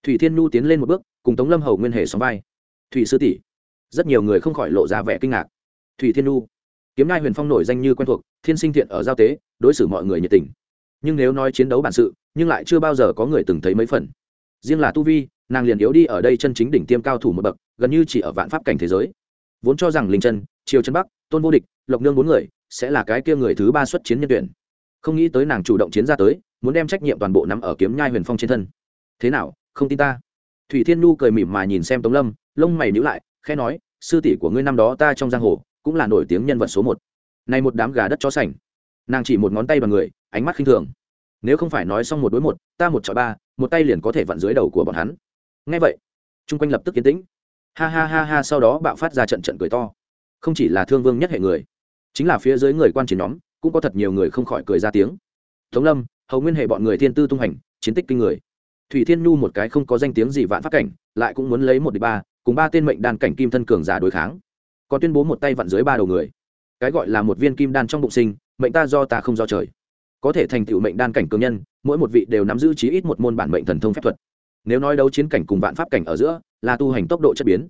Thủy thiên nhu tiến lên một bước cùng tống lâm hầu nguyên hề xóm vai. Thủy sư tỷ. Rất nhiều người không khỏi lộ ra vẻ kinh ngạc. Thủy thiên nhu. Kiếm nhai huyền phong nổi danh như quen thuộc thiên sinh thiện ở giao tế đối xử mọi người nhiệt tình. Nhưng nếu nói chiến đấu bản sự nhưng lại chưa bao giờ có người từng thấy mấy phần. Riêng là tu vi, nàng liền yếu đi ở đây chân chính đỉnh tiêm cao thủ một bậc, gần như chỉ ở vạn pháp cảnh thế giới. Vốn cho rằng linh chân, triều chân bắc, tôn vô địch, lộc nương bốn người sẽ là cái kia người thứ ba xuất chiến nhân tuyển. Không nghĩ tới nàng chủ động chiến ra tới, muốn đem trách nhiệm toàn bộ nắm ở kiếm nhai huyền phong trên thân. Thế nào, không tin ta? Thủy thiên nhu cười mỉm mà nhìn xem tống lâm, lông mày nhữ lại khe nói, sư tỷ của ngươi năm đó ta trong giang hồ, cũng là nổi tiếng nhân vật số một. Này một đám gà đất chó sành. Nàng chỉ một ngón tay vào người, ánh mắt khinh thường nếu không phải nói xong một đối một, ta một chọi ba, một tay liền có thể vặn dưới đầu của bọn hắn. Ngay vậy, chung quanh lập tức yên tĩnh. Ha ha ha ha, sau đó bạo phát ra trận trận cười to. Không chỉ là thương vương nhất hệ người, chính là phía dưới người quan chiến nhóm, cũng có thật nhiều người không khỏi cười ra tiếng. Tống lâm, hầu nguyên hệ bọn người thiên tư tung hành, chiến tích kinh người. Thủy thiên nhu một cái không có danh tiếng gì vạn phát cảnh, lại cũng muốn lấy một đ ba, cùng ba tên mệnh đàn cảnh kim thân cường giả đối kháng. Còn tuyên bố một tay vặn dưới ba đầu người. Cái gọi là một viên kim đan trong bụng sinh, mệnh ta do ta không do trời có thể thành tựu mệnh đan cảnh cường nhân, mỗi một vị đều nắm giữ chí ít một môn bản mệnh thần thông phép thuật. Nếu nói đấu chiến cảnh cùng vạn pháp cảnh ở giữa, là tu hành tốc độ chất biến.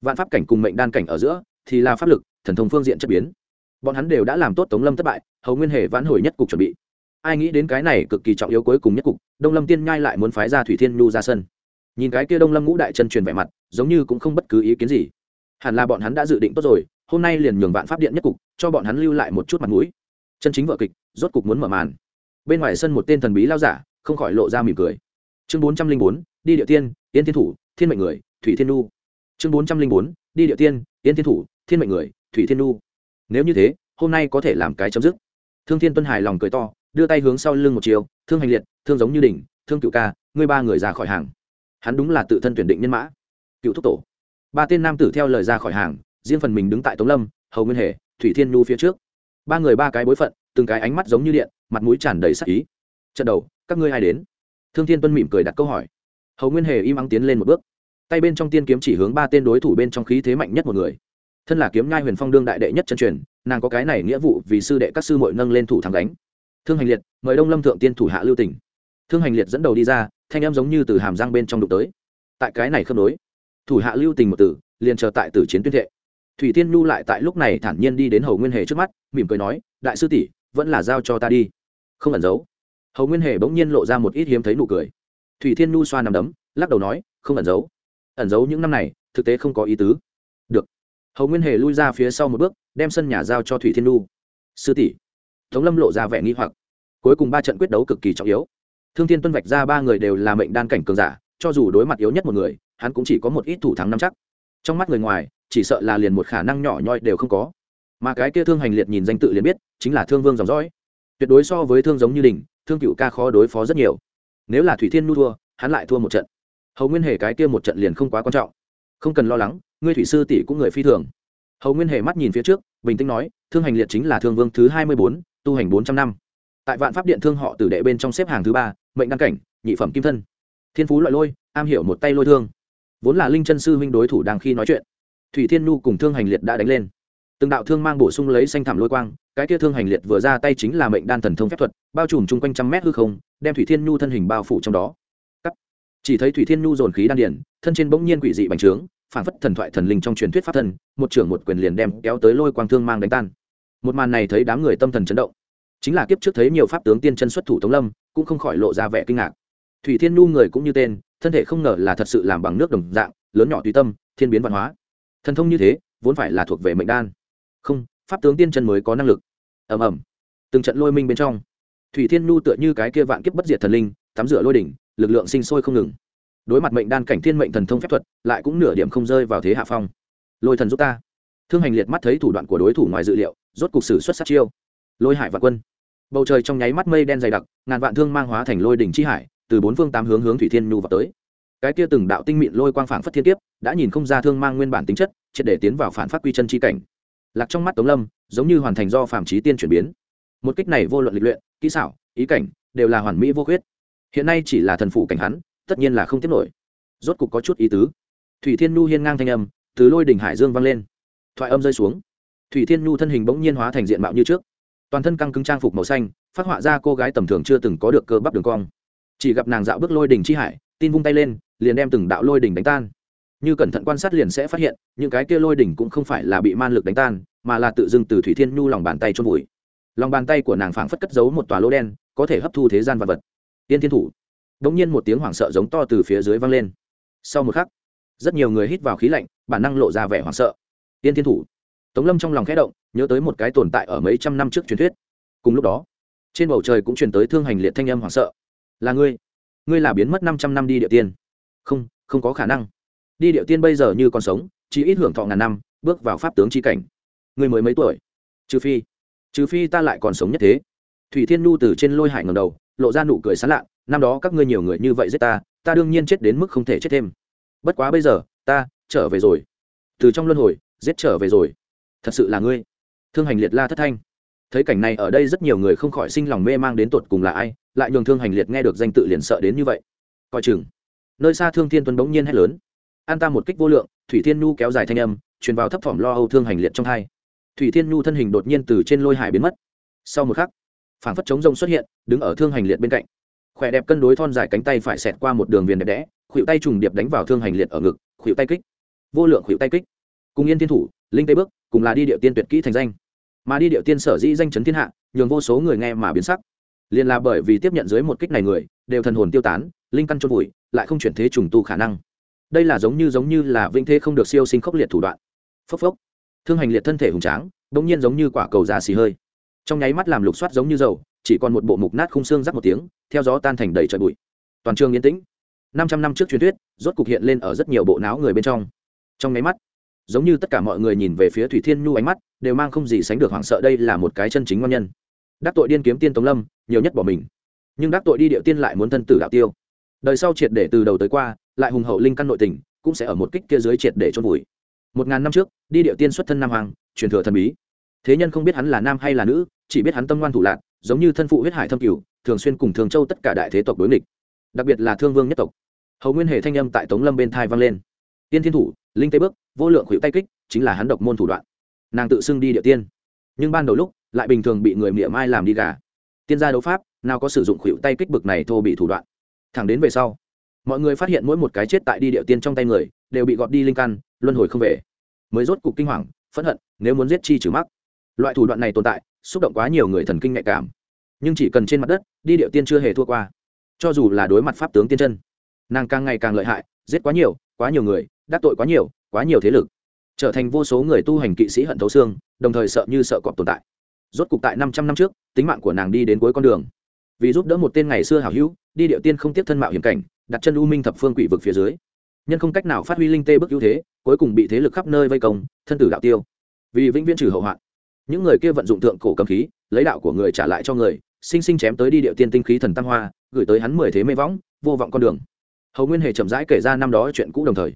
Vạn pháp cảnh cùng mệnh đan cảnh ở giữa, thì là pháp lực, thần thông phương diện chất biến. Bọn hắn đều đã làm tốt tống lâm thất bại, hầu nguyên hề vãn hồi nhất cục chuẩn bị. Ai nghĩ đến cái này cực kỳ trọng yếu cuối cùng nhất cục, đông lâm tiên nhai lại muốn phái ra thủy thiên nhu ra sân. Nhìn cái kia đông lâm ngũ đại chân truyền vẻ mặt, giống như cũng không bất cứ ý kiến gì. Hẳn là bọn hắn đã dự định tốt rồi, hôm nay liền nhường vạn pháp điện nhất cục, cho bọn hắn lưu lại một chút mặt mũi chân chính vợ kịch, rốt cục muốn mở màn. Bên ngoài sân một tên thần bí lao giả, không khỏi lộ ra mỉm cười. Chương bốn trăm linh bốn, đi địa tiên, yên thiên thủ, thiên mệnh người, thủy thiên nu. Chương bốn trăm linh bốn, đi địa tiên, yên thiên thủ, thiên mệnh người, thủy thiên nu. Nếu như thế, hôm nay có thể làm cái chấm dứt. Thương thiên tuân hài lòng cười to, đưa tay hướng sau lưng một chiều, thương hành liệt, thương giống như đỉnh, thương cựu ca, ngươi ba người ra khỏi hàng. Hắn đúng là tự thân tuyển định nhân mã. Cựu thúc tổ. Ba tên nam tử theo lời ra khỏi hàng, riêng phần mình đứng tại tống lâm, hầu nguyên hề, thủy thiên nhu phía trước ba người ba cái bối phận, từng cái ánh mắt giống như điện, mặt mũi tràn đầy sắc ý. Trận đầu, các ngươi ai đến? Thương thiên tuân mỉm cười đặt câu hỏi. Hầu nguyên hề im ắng tiến lên một bước. Tay bên trong tiên kiếm chỉ hướng ba tên đối thủ bên trong khí thế mạnh nhất một người. Thân là kiếm nhai huyền phong đương đại đệ nhất chân truyền, nàng có cái này nghĩa vụ vì sư đệ các sư mội nâng lên thủ thắng đánh thương hành liệt, mời đông lâm thượng tiên thủ hạ lưu tỉnh thương hành liệt dẫn đầu đi ra, thanh em giống như từ hàm răng bên trong đục tới. Tại cái này khớp nối, thủ hạ lưu tình một tử liền chờ tại tử chiến tuyên thệ thủy tiên nhu lại tại lúc này thản nhiên đi đến hầu nguyên hề trước mắt, mỉm cười nói, đại sư tỷ, vẫn là giao cho ta đi. Không ẩn giấu, hầu nguyên hề bỗng nhiên lộ ra một ít hiếm thấy nụ cười. Thủy thiên nhu xoa nằm đấm, lắc đầu nói, không ẩn giấu. Ẩn giấu những năm này, thực tế không có ý tứ. Được. Hầu nguyên hề lui ra phía sau một bước, đem sân nhà giao cho thủy thiên nhu. Sư tỷ. Tống lâm lộ ra vẻ nghi hoặc. Cuối cùng ba trận quyết đấu cực kỳ trọng yếu. Thương thiên tuân vạch ra ba người đều là mệnh đan cảnh cường giả, cho dù đối mặt yếu nhất một người, hắn cũng chỉ có một ít thủ thắng năm chắc. Trong mắt người ngoài chỉ sợ là liền một khả năng nhỏ nhoi đều không có. Mà cái kia thương hành liệt nhìn danh tự liền biết, chính là thương vương dòng dõi. Tuyệt đối so với thương giống như đình thương cựu ca khó đối phó rất nhiều. Nếu là thủy thiên nu thua, hắn lại thua một trận. Hầu nguyên hề cái kia một trận liền không quá quan trọng. Không cần lo lắng, ngươi thủy sư tỷ cũng người phi thường. Hầu nguyên hề mắt nhìn phía trước, bình tĩnh nói, thương hành liệt chính là thương vương thứ hai mươi bốn, tu hành bốn trăm năm. Tại vạn pháp điện thương họ tử đệ bên trong xếp hàng thứ ba, mệnh đăng cảnh, nhị phẩm kim thân. Thiên phú loại lôi, am hiểu một tay lôi thương. Vốn là linh chân sư huynh đối thủ đang khi nói chuyện thủy thiên nhu cùng thương hành liệt đã đánh lên. Từng đạo thương mang bổ sung lấy xanh thảm lôi quang, cái kia thương hành liệt vừa ra tay chính là mệnh đan thần thông phép thuật, bao trùm chung quanh trăm mét hư không, đem thủy thiên nhu thân hình bao phủ trong đó. Cắt. chỉ thấy thủy thiên nhu dồn khí đan điển thân trên bỗng nhiên quỷ dị bành trướng, phản phất thần thoại thần linh trong truyền thuyết pháp thân, một trưởng một quyền liền đem kéo tới lôi quang thương mang đánh tan. Một màn này thấy đám người tâm thần chấn động. Chính là kiếp trước thấy nhiều pháp tướng tiên chân xuất thủ tống lâm, cũng không khỏi lộ ra vẻ kinh ngạc. Thủy thiên nhu người cũng như tên, thân thể không ngờ là thật sự làm bằng nước đồng dạng, lớn nhỏ tùy tâm, thiên biến văn hóa thần thông như thế, vốn phải là thuộc về mệnh đan. Không, pháp tướng tiên chân mới có năng lực. Ầm ầm. Từng trận lôi minh bên trong. Thủy thiên nhu tựa như cái kia vạn kiếp bất diệt thần linh, tắm rửa lôi đỉnh, lực lượng sinh sôi không ngừng. Đối mặt mệnh đan cảnh thiên mệnh thần thông phép thuật, lại cũng nửa điểm không rơi vào thế hạ phong. Lôi thần giúp ta. Thương hành liệt mắt thấy thủ đoạn của đối thủ ngoài dự liệu, rốt cục sử xuất sát chiêu. Lôi hải vạn quân. Bầu trời trong nháy mắt mây đen dày đặc, ngàn vạn thương mang hóa thành lôi đỉnh chi hải, từ bốn phương tám hướng hướng thủy thiên nhu vào tới cái kia từng đạo tinh mịn lôi quang phảng phất thiên kiếp, đã nhìn không ra thương mang nguyên bản tính chất, triệt để tiến vào phản phát quy chân chi cảnh. Lạc trong mắt tống lâm, giống như hoàn thành do phạm trí tiên chuyển biến. Một kích này vô luận lịch luyện, kỹ xảo, ý cảnh, đều là hoàn mỹ vô khuyết. Hiện nay chỉ là thần phụ cảnh hắn, tất nhiên là không tiếp nổi. Rốt cục có chút ý tứ. Thủy thiên nhu hiên ngang thanh âm, từ lôi đỉnh hải dương vang lên. Thoại âm rơi xuống. Thủy thiên nhu thân hình bỗng nhiên hóa thành diện mạo như trước. Toàn thân căng cứng trang phục màu xanh, phát họa ra cô gái tầm thường chưa từng có được cơ bắp đường cong. Chỉ gặp nàng dạo bước lôi đỉnh chi hải, tin vung tay lên liền đem từng đạo lôi đỉnh đánh tan. Như cẩn thận quan sát liền sẽ phát hiện, những cái kia lôi đỉnh cũng không phải là bị man lực đánh tan, mà là tự dưng từ thủy thiên nhu lòng bàn tay trôn vùi. Lòng bàn tay của nàng phảng phất cất giấu một tòa lỗ đen, có thể hấp thu thế gian vật vật. Tiên thiên thủ. Đống nhiên một tiếng hoảng sợ giống to từ phía dưới vang lên. Sau một khắc, rất nhiều người hít vào khí lạnh, bản năng lộ ra vẻ hoảng sợ. Tiên thiên thủ. Tống lâm trong lòng khẽ động, nhớ tới một cái tồn tại ở mấy trăm năm trước truyền thuyết. Cùng lúc đó, trên bầu trời cũng truyền tới thương hành liệt thanh âm hoảng sợ. Là ngươi. Ngươi là biến mất năm trăm năm đi địa tiên không không có khả năng. Đi địa tiên bây giờ như còn sống, chỉ ít hưởng thọ ngàn năm, bước vào pháp tướng c cảnh. Người mới mấy tuổi? Trừ phi trừ phi ta lại còn sống nhất thế. Thủy thiên nhu từ trên lôi hải ngầm đầu, lộ ra nụ cười sán lạ, năm đó các ngươi nhiều người như vậy giết ta ta đương nhiên chết đến mức không thể chết thêm. Bất quá bây giờ, ta trở về rồi. Từ trong luân hồi, giết trở về rồi. Thật sự là ngươi. Thương hành liệt la thất thanh. Thấy cảnh này ở đây rất nhiều người không khỏi sinh lòng mê mang đến tột cùng là ai, lại nhường thương hành liệt nghe được danh tự liền sợ đến như vậy. Coi chừng nơi xa thương thiên tuấn bỗng nhiên hét lớn. An ta một kích vô lượng, thủy thiên nhu kéo dài thanh âm, truyền vào thấp phẩm lo âu thương hành liệt trong hai. Thủy thiên nhu thân hình đột nhiên từ trên lôi hải biến mất. Sau một khắc phản phất chống rông xuất hiện, đứng ở thương hành liệt bên cạnh. Khỏe đẹp cân đối thon dài cánh tay phải xẹt qua một đường viền đẹp đẽ, khuỷu tay trùng điệp đánh vào thương hành liệt ở ngực, khuỷu tay kích. Vô lượng khuỷu tay kích. Cùng yên thiên thủ, linh tây bước, cùng là đi điệu tiên tuyệt kỹ thành danh. Mà đi điệu tiên sở dĩ danh chấn thiên hạ, nhường vô số người nghe mà biến sắc. Liền là bởi vì tiếp nhận dưới một kích này người, đều thần hồn tiêu tán linh căn chôn vùi, lại không chuyển thế trùng tu khả năng. Đây là giống như giống như là vĩnh thế không được siêu sinh khốc liệt thủ đoạn. Phốc phốc. Thương hành liệt thân thể hùng tráng bỗng nhiên giống như quả cầu già xì hơi. Trong nháy mắt làm lục soát giống như dầu, chỉ còn một bộ mục nát khung xương rắc một tiếng, theo gió tan thành đầy trời bụi. Toàn trường yên tĩnh. Năm trăm năm trước truyền thuyết, rốt cục hiện lên ở rất nhiều bộ não người bên trong. Trong nháy mắt, giống như tất cả mọi người nhìn về phía thủy thiên nhu ánh mắt, đều mang không gì sánh được hoảng sợ đây là một cái chân chính ngon nhân. Đắc tội điên kiếm tiên tống lâm, nhiều nhất bỏ mình. Nhưng đắc tội đi điệu tiên lại muốn thân tử đạo tiêu đời sau triệt để từ đầu tới qua, lại hùng hậu linh căn nội tình, cũng sẽ ở một kích kia dưới triệt để chôn vùi. Một ngàn năm trước, đi điệu tiên xuất thân nam hoàng, truyền thừa thần bí. Thế nhân không biết hắn là nam hay là nữ, chỉ biết hắn tâm ngoan thủ lạc, giống như thân phụ huyết hải thâm cửu, thường xuyên cùng thường châu tất cả đại thế tộc đối nghịch. Đặc biệt là thương vương nhất tộc. Hầu nguyên hệ thanh âm tại tống lâm bên thai vang lên. Tiên thiên thủ, linh tây bước, vô lượng khuỷu tay kích, chính là hắn độc môn thủ đoạn. Nàng tự xưng đi địa tiên. Nhưng ban đầu lúc, lại bình thường bị người miệng mai làm đi gà. Tiên gia đấu pháp, nào có sử dụng khuỷu tay kích bực này thô bị thủ đoạn thẳng đến về sau, mọi người phát hiện mỗi một cái chết tại đi địa tiên trong tay người đều bị gọt đi linh căn, luân hồi không về. Mới rốt cục kinh hoàng, phẫn hận, nếu muốn giết chi trừ mắc. Loại thủ đoạn này tồn tại, xúc động quá nhiều người thần kinh nhạy cảm. Nhưng chỉ cần trên mặt đất, đi điệu tiên chưa hề thua qua. Cho dù là đối mặt pháp tướng tiên chân, nàng càng ngày càng lợi hại, giết quá nhiều quá nhiều người, đắc tội quá nhiều quá nhiều thế lực. Trở thành vô số người tu hành kỵ sĩ hận thấu xương, đồng thời sợ như sợ cọp tồn tại. Rốt cục tại năm trăm năm trước, tính mạng của nàng đi đến cuối con đường vì giúp đỡ một tên ngày xưa hảo hữu, đi điệu tiên không tiếp thân mạo hiểm cảnh, đặt chân u minh thập phương quỷ vực phía dưới. Nhân không cách nào phát huy linh tê bức ưu thế, cuối cùng bị thế lực khắp nơi vây công, thân tử đạo tiêu. Vì vĩnh viễn trừ hậu hoạn. Những người kia vận dụng thượng cổ cầm khí, lấy đạo của người trả lại cho người, sinh sinh chém tới đi điệu tiên tinh khí thần tam hoa, gửi tới hắn mười thế mê võng, vô vọng con đường. Hầu nguyên hề chậm rãi kể ra năm đó chuyện cũ đồng thời.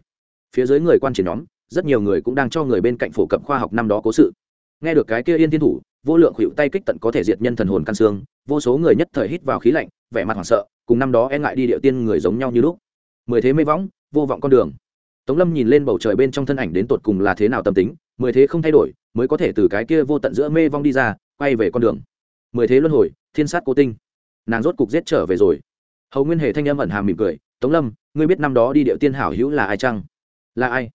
Phía dưới người quan triển nhóm, rất nhiều người cũng đang cho người bên cạnh phổ cập khoa học năm đó cố sự. Nghe được cái kia yên thiên thủ vô lượng hữu tay kích tận có thể diệt nhân thần hồn căn xương, vô số người nhất thời hít vào khí lạnh, vẻ mặt hoảng sợ, cùng năm đó e ngại đi địa tiên người giống nhau như lúc. Mười thế mê võng, vô vọng con đường. Tống lâm nhìn lên bầu trời bên trong thân ảnh đến tột cùng là thế nào tâm tính, mười thế không thay đổi, mới có thể từ cái kia vô tận giữa mê vong đi ra, quay về con đường. Mười thế luân hồi, thiên sát cố tinh. Nàng rốt cục giết trở về rồi. Hầu nguyên hề thanh âm ẩn hàm mỉm cười, tống lâm, ngươi biết năm đó đi điệu tiên hảo hữu là ai chăng? Là ai?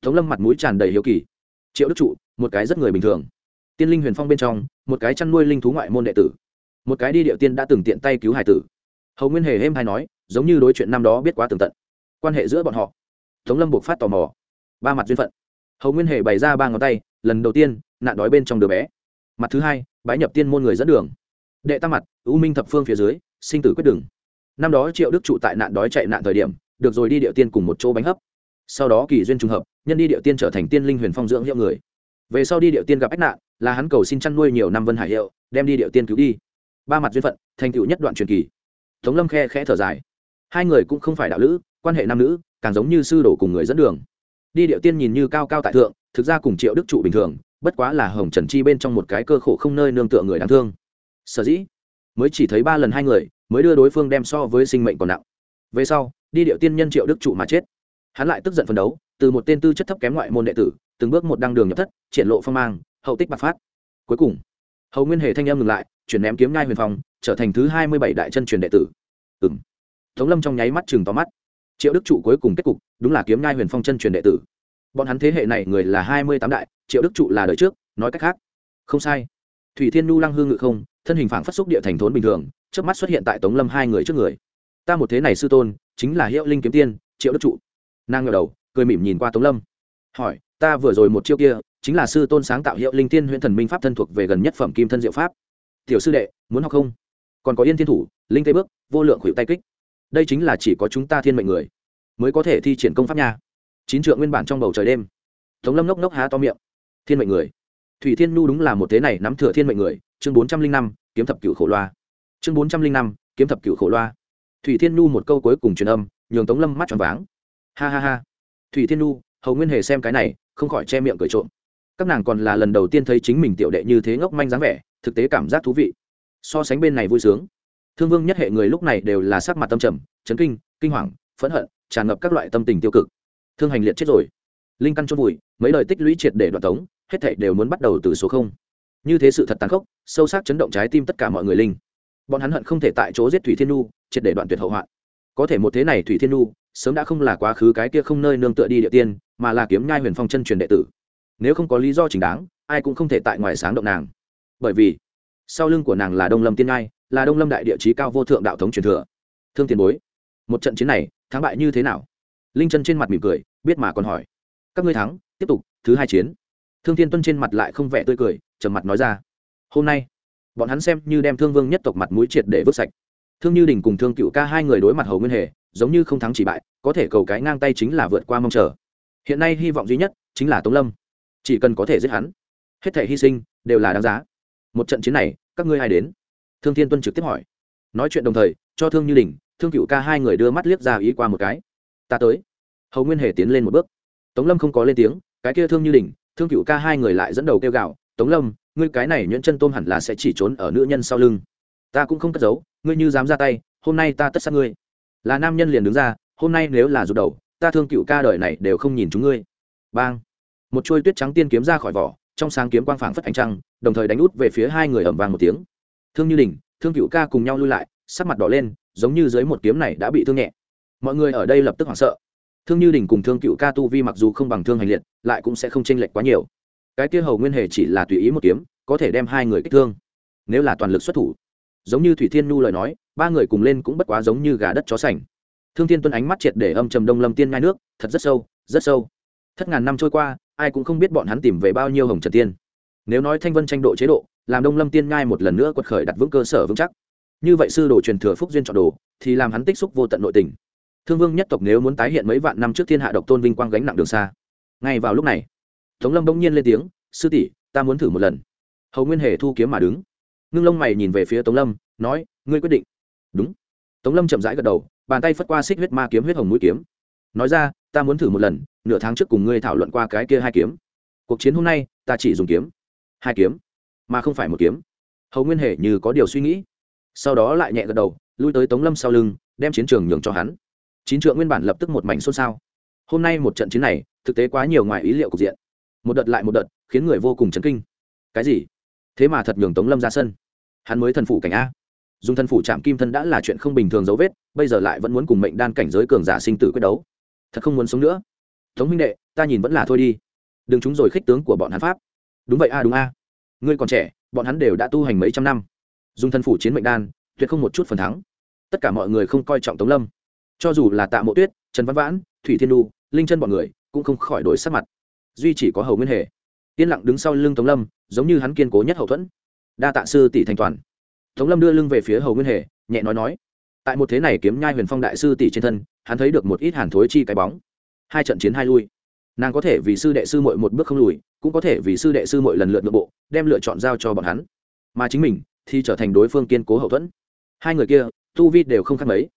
Tống lâm mặt mũi tràn đầy hiếu kỳ. Triệu đức trụ, một cái rất người bình thường tiên linh huyền phong bên trong, một cái chăn nuôi linh thú ngoại môn đệ tử. Một cái đi điệu tiên đã từng tiện tay cứu hải tử. Hầu nguyên hề êm hay nói, giống như đối chuyện năm đó biết quá tường tận. Quan hệ giữa bọn họ. Tống lâm buộc phát tò mò. Ba mặt duyên phận. Hầu nguyên hề bày ra ba ngón tay, lần đầu tiên, nạn đói bên trong đứa bé. Mặt thứ hai, bái nhập tiên môn người dẫn đường. Đệ tam mặt ưu minh thập phương phía dưới, sinh tử quyết đường. Năm đó triệu đức trụ tại nạn đói chạy nạn thời điểm, được rồi đi địa tiên cùng một chỗ bánh hấp. Sau đó kỳ duyên trùng hợp, nhân đi địa tiên trở thành tiên linh huyền phong dưỡng hiệu người. Về sau đi địa tiên gặp ách nạn là hắn cầu xin chăn nuôi nhiều năm vân hải hiệu, đem đi điệu tiên cứu đi. Ba mặt duyên phận, thành tựu nhất đoạn truyền kỳ. Tống lâm khe khẽ thở dài. Hai người cũng không phải đạo lữ, quan hệ nam nữ, càng giống như sư đổ cùng người dẫn đường. Đi điệu tiên nhìn như cao cao tại thượng, thực ra cùng triệu đức trụ bình thường, bất quá là hồng trần chi bên trong một cái cơ khổ không nơi nương tựa người đáng thương. Sở dĩ, mới chỉ thấy ba lần hai người, mới đưa đối phương đem so với sinh mệnh còn nặng. Về sau, đi điệu tiên nhân triệu đức trụ mà chết. Hắn lại tức giận phấn đấu, từ một tên tư chất thấp kém ngoại môn đệ tử, từng bước một đăng đường nhập thất, triển lộ phong mang hậu tích bạc phát. Cuối cùng, hầu nguyên hề thanh em ngừng lại, chuyển ném kiếm ngai huyền phong, trở thành thứ hai mươi bảy đại chân truyền đệ tử. Ừng tống lâm trong nháy mắt chừng tóm mắt. Triệu đức trụ cuối cùng kết cục, đúng là kiếm ngai huyền phong chân truyền đệ tử. Bọn hắn thế hệ này người là hai mươi tám đại, triệu đức trụ là đời trước, nói cách khác. Không sai. Thủy thiên nhu lăng hương ngự không, thân hình phảng phất xúc địa thành thốn bình thường trước mắt xuất hiện tại tống lâm hai người trước người. Ta một thế này sư tôn, chính là hiệu linh kiếm tiên, triệu đức trụ. Nàng ngờ đầu, cười mỉm nhìn qua tống lâm. Hỏi, ta vừa rồi một chiêu kia chính là sư tôn sáng tạo hiệu linh tiên huyện thần minh pháp thân thuộc về gần nhất phẩm kim thân diệu pháp. Tiểu sư đệ, muốn học không? Còn có yên thiên thủ, linh tây bước, vô lượng khuỷu tay kích. Đây chính là chỉ có chúng ta thiên mệnh người mới có thể thi triển công pháp nha. Chín trượng nguyên bản trong bầu trời đêm. Tống lâm ngốc ngốc há to miệng. Thiên mệnh người. Thủy thiên nhu đúng là một thế này nắm thừa thiên mệnh người. Chương bốn trăm linh năm, kiếm thập cựu khổ loa. Chương bốn trăm linh năm, kiếm thập cựu khổ loa. Thủy thiên nhu một câu cuối cùng truyền âm, nhường tống lâm mắt tròn váng. Ha ha ha. Thủy thiên nhu, hầu nguyên hề xem cái này, không khỏi che miệng cười trộm các nàng còn là lần đầu tiên thấy chính mình tiểu đệ như thế ngốc manh dáng vẻ, thực tế cảm giác thú vị. So sánh bên này vui sướng. Thương vương nhất hệ người lúc này đều là sắc mặt tâm trầm, chấn kinh kinh hoàng, phẫn hận, tràn ngập các loại tâm tình tiêu cực. Thương hành liệt chết rồi. Linh căn chôn vùi, mấy lời tích lũy triệt để đoạn tống, hết thảy đều muốn bắt đầu từ số không. Như thế sự thật tàn khốc, sâu sắc chấn động trái tim tất cả mọi người linh. Bọn hắn hận không thể tại chỗ giết thủy thiên nu triệt để đoạn tuyệt hậu hoạn. Có thể một thế này thủy thiên nu sớm đã không là quá khứ cái kia không nơi nương tựa đi địa tiên, mà là kiếm nhai huyền phong chân truyền đệ tử nếu không có lý do chính đáng, ai cũng không thể tại ngoài sáng động nàng. Bởi vì, sau lưng của nàng là đông lâm tiên ngai, là đông lâm đại địa chí cao vô thượng đạo thống truyền thừa. Thương tiền bối, một trận chiến này, thắng bại như thế nào? Linh chân trên mặt mỉm cười, biết mà còn hỏi. Các ngươi thắng, tiếp tục, thứ hai chiến. Thương thiên tuân trên mặt lại không vẻ tươi cười, trầm mặt nói ra. Hôm nay, bọn hắn xem như đem thương vương nhất tộc mặt mũi triệt để vứt sạch. Thương như đình cùng thương cựu ca hai người đối mặt hầu nguyên hề, giống như không thắng chỉ bại, có thể cầu cái ngang tay chính là vượt qua mong chờ. Hiện nay hy vọng duy nhất chính là tống lâm chỉ cần có thể giết hắn, hết thể hy sinh đều là đáng giá. Một trận chiến này, các ngươi ai đến? Thương thiên tuân trực tiếp hỏi. Nói chuyện đồng thời, cho thương như đình, thương cựu ca hai người đưa mắt liếc ra ý qua một cái. Ta tới. Hầu nguyên hề tiến lên một bước. Tống lâm không có lên tiếng, cái kia thương như đình, thương cựu ca hai người lại dẫn đầu kêu gạo tống lâm, ngươi cái này nhuyễn chân tôm hẳn là sẽ chỉ trốn ở nữ nhân sau lưng. Ta cũng không cất giấu, ngươi như dám ra tay, hôm nay ta tất sát ngươi. Là nam nhân liền đứng ra, hôm nay nếu là rụt đầu, ta thương cựu ca đời này đều không nhìn chúng ngươi. Bang một chuôi tuyết trắng tiên kiếm ra khỏi vỏ, trong sáng kiếm quang phảng phất ánh trăng, đồng thời đánh út về phía hai người ẩm vàng một tiếng. Thương như đình, thương cựu ca cùng nhau lui lại, sắc mặt đỏ lên, giống như dưới một kiếm này đã bị thương nhẹ. Mọi người ở đây lập tức hoảng sợ. Thương như đình cùng thương cựu ca tu vi mặc dù không bằng thương hành liệt, lại cũng sẽ không chênh lệch quá nhiều. Cái kia hầu nguyên hề chỉ là tùy ý một kiếm, có thể đem hai người kích thương. Nếu là toàn lực xuất thủ, giống như thủy thiên nhu lời nói, ba người cùng lên cũng bất quá giống như gà đất chó sành. Thương thiên tuân ánh mắt triệt để âm trầm đông lâm tiên ngai nước, thật rất sâu rất sâu. Thất ngàn năm trôi qua ai cũng không biết bọn hắn tìm về bao nhiêu hồng trần tiên. Nếu nói thanh vân tranh độ chế độ, làm đông lâm tiên ngai một lần nữa quật khởi đặt vững cơ sở vững chắc. Như vậy sư đồ truyền thừa phúc duyên chọn đồ, thì làm hắn tích xúc vô tận nội tình. Thương vương nhất tộc nếu muốn tái hiện mấy vạn năm trước thiên hạ độc tôn vinh quang gánh nặng đường xa. Ngay vào lúc này, tống lâm bỗng nhiên lên tiếng, sư tỷ, ta muốn thử một lần. Hầu nguyên hề thu kiếm mà đứng. Ngưng lông mày nhìn về phía tống lâm, nói, ngươi quyết định. Đúng. Tống lâm chậm rãi gật đầu, bàn tay phất qua xích huyết ma kiếm huyết hồng mũi kiếm. Nói ra ta muốn thử một lần, nửa tháng trước cùng ngươi thảo luận qua cái kia hai kiếm. Cuộc chiến hôm nay, ta chỉ dùng kiếm. Hai kiếm, mà không phải một kiếm. Hầu nguyên hề như có điều suy nghĩ. Sau đó lại nhẹ gật đầu, lui tới tống lâm sau lưng, đem chiến trường nhường cho hắn. Chín trượng nguyên bản lập tức một mảnh xôn xao. Hôm nay một trận chiến này, thực tế quá nhiều ngoài ý liệu cục diện. Một đợt lại một đợt, khiến người vô cùng chấn kinh. Cái gì? Thế mà thật nhường tống lâm ra sân. Hắn mới thần phủ cảnh a. Dùng thần phủ chạm kim thân đã là chuyện không bình thường dấu vết, bây giờ lại vẫn muốn cùng mệnh đan cảnh giới cường giả sinh tử quyết đấu thật không muốn sống nữa. Tống minh đệ, ta nhìn vẫn là thôi đi. Đừng chúng rồi khích tướng của bọn hắn pháp. Đúng vậy a, đúng a. Ngươi còn trẻ, bọn hắn đều đã tu hành mấy trăm năm. Dùng thân phủ chiến mệnh đan, tuyệt không một chút phần thắng. Tất cả mọi người không coi trọng tống lâm. Cho dù là tạ mộ tuyết, trần văn vãn, thủy thiên đu, linh chân bọn người, cũng không khỏi đổi sắc mặt. Duy chỉ có hầu nguyên hề. Yên lặng đứng sau lưng tống lâm, giống như hắn kiên cố nhất hậu thuẫn. Đa tạ sư tỷ thành toàn. Tống lâm đưa lưng về phía hầu nguyên hề, nhẹ nói nói. Tại một thế này kiếm nhai huyền phong đại sư tỷ trên thân hắn thấy được một ít hàn thối chi cái bóng. Hai trận chiến hai lui. Nàng có thể vì sư đệ sư mội một bước không lùi, cũng có thể vì sư đệ sư mội lần lượt nội bộ, đem lựa chọn giao cho bọn hắn. Mà chính mình thì trở thành đối phương kiên cố hậu thuẫn. Hai người kia, tu vi đều không khác mấy.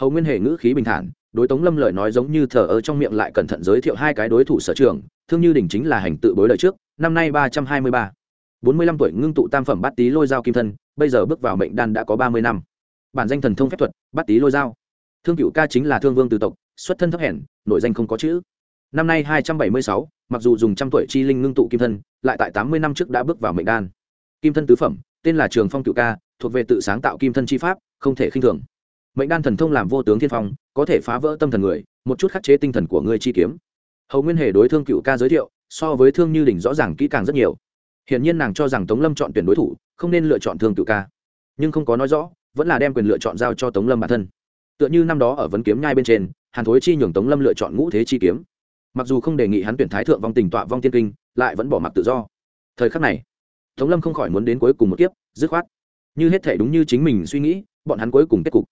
Hầu nguyên hề ngữ khí bình thản, đối tống lâm lời nói giống như thờ ơ trong miệng lại cẩn thận giới thiệu hai cái đối thủ sở trường, thương như đỉnh chính là hành tự bối lời trước, năm nay ba trăm hai mươi ba. Bốn mươi lăm tuổi ngưng tụ tam phẩm bát tý lôi dao kim thân, bây giờ bước vào mệnh đan đã có ba mươi năm. Bản danh thần thông phép thuật, bát tý lôi dao thương cựu ca chính là thương vương từ tộc, xuất thân thấp hèn nội danh không có chữ. Năm nay hai trăm bảy mươi sáu, mặc dù dùng trăm tuổi chi linh ngưng tụ kim thân, lại tại tám mươi năm trước đã bước vào mệnh đan. Kim thân tứ phẩm, tên là trường phong cựu ca, thuộc về tự sáng tạo kim thân chi pháp, không thể khinh thường. Mệnh đan thần thông làm vô tướng thiên phong, có thể phá vỡ tâm thần người, một chút khắc chế tinh thần của ngươi chi kiếm. Hầu nguyên hề đối thương cựu ca giới thiệu, so với thương như đỉnh rõ ràng kỹ càng rất nhiều. Hiển nhiên nàng cho rằng tống lâm chọn tuyển đối thủ, không nên lựa chọn thương cựu ca. Nhưng không có nói rõ, vẫn là đem quyền lựa chọn giao cho tống lâm bản thân tựa như năm đó ở vấn kiếm nhai bên trên, hàn thối chi nhường tống lâm lựa chọn ngũ thế chi kiếm. Mặc dù không đề nghị hắn tuyển thái thượng vong tình tọa vong tiên kinh, lại vẫn bỏ mặc tự do. Thời khắc này, tống lâm không khỏi muốn đến cuối cùng một kiếp, dứt khoát. Như hết thể đúng như chính mình suy nghĩ, bọn hắn cuối cùng kết cục.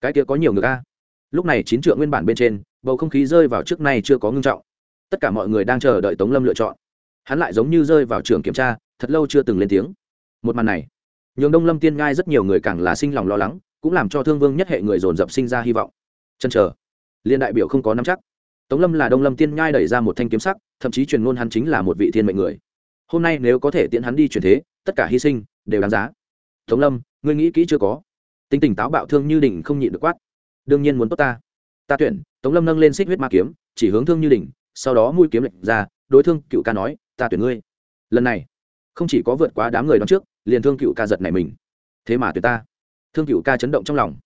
Cái kia có nhiều người a. Lúc này chín trượng nguyên bản bên trên, bầu không khí rơi vào trước nay chưa có ngưng trọng. Tất cả mọi người đang chờ đợi tống lâm lựa chọn. Hắn lại giống như rơi vào trường kiểm tra, thật lâu chưa từng lên tiếng. Một màn này, nhường đông lâm tiên ngai rất nhiều người càng là sinh lòng lo lắng cũng làm cho thương vương nhất hệ người dồn dập sinh ra hy vọng. Chân chờ. Liên đại biểu không có nắm chắc. Tống lâm là đông lâm tiên nhai đẩy ra một thanh kiếm sắc, thậm chí truyền ngôn hắn chính là một vị thiên mệnh người. Hôm nay nếu có thể tiễn hắn đi truyền thế, tất cả hy sinh đều đáng giá. Tống lâm, ngươi nghĩ kỹ chưa có? Tính tình táo bạo thương như đỉnh không nhịn được quát. Đương nhiên muốn tốt ta. Ta tuyển, tống lâm nâng lên xích huyết ma kiếm, chỉ hướng thương như đỉnh sau đó mũi kiếm lệnh ra, đối thương cựu ca nói, ta tuyển ngươi. Lần này, không chỉ có vượt quá đám người đón trước, liền thương cựu ca giật này mình. Thế mà tuyệt ta thương cựu ca chấn động trong lòng.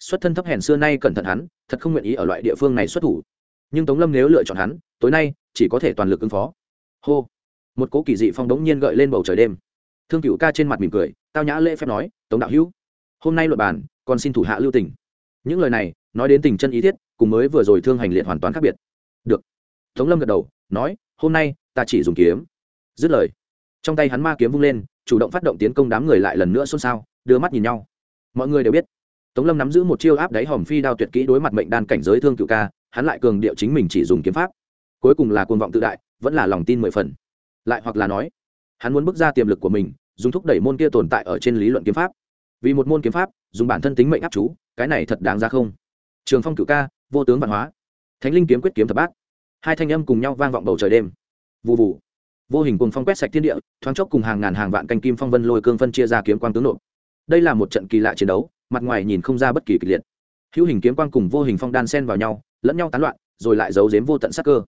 Xuất thân thấp hèn xưa nay cẩn thận hắn, thật không nguyện ý ở loại địa phương này xuất thủ. Nhưng tống lâm nếu lựa chọn hắn, tối nay, chỉ có thể toàn lực ứng phó. Hô. Một cố kỳ dị phong đống nhiên gợi lên bầu trời đêm. Thương cựu ca trên mặt mỉm cười, tao nhã lễ phép nói, tống đạo hữu, hôm nay luật bàn, còn xin thủ hạ lưu tình. Những lời này, nói đến tình chân ý thiết, cùng mới vừa rồi thương hành liệt hoàn toàn khác biệt. Được. Tống lâm gật đầu, nói, hôm nay, ta chỉ dùng kiếm. Dứt lời, trong tay hắn ma kiếm vung lên, chủ động phát động tiến công đám người lại lần nữa xôn xao, đưa mắt nhìn nhau mọi người đều biết, tống lâm nắm giữ một chiêu áp đáy hòm phi đao tuyệt kỹ đối mặt mệnh đan cảnh giới thương cựu ca, hắn lại cường điệu chính mình chỉ dùng kiếm pháp. Cuối cùng là cuồng vọng tự đại, vẫn là lòng tin mười phần. Lại hoặc là nói, hắn muốn bước ra tiềm lực của mình, dùng thúc đẩy môn kia tồn tại ở trên lý luận kiếm pháp. Vì một môn kiếm pháp, dùng bản thân tính mệnh áp chú, cái này thật đáng ra không? Trường phong cựu ca, vô tướng văn hóa. Thánh linh kiếm quyết kiếm thập bát. Hai thanh âm cùng nhau vang vọng bầu trời đêm. Vụ vụ vô hình cùng phong quét sạch thiên địa, thoáng chốc cùng hàng ngàn hàng vạn canh kim phong vân lôi cương phân chia ra kiếm quang tướng nộp đây là một trận kỳ lạ chiến đấu, mặt ngoài nhìn không ra bất kỳ kịch liệt. Hữu hình kiếm quang cùng vô hình phong đan sen vào nhau, lẫn nhau tán loạn, rồi lại giấu giếm vô tận sắc cơ.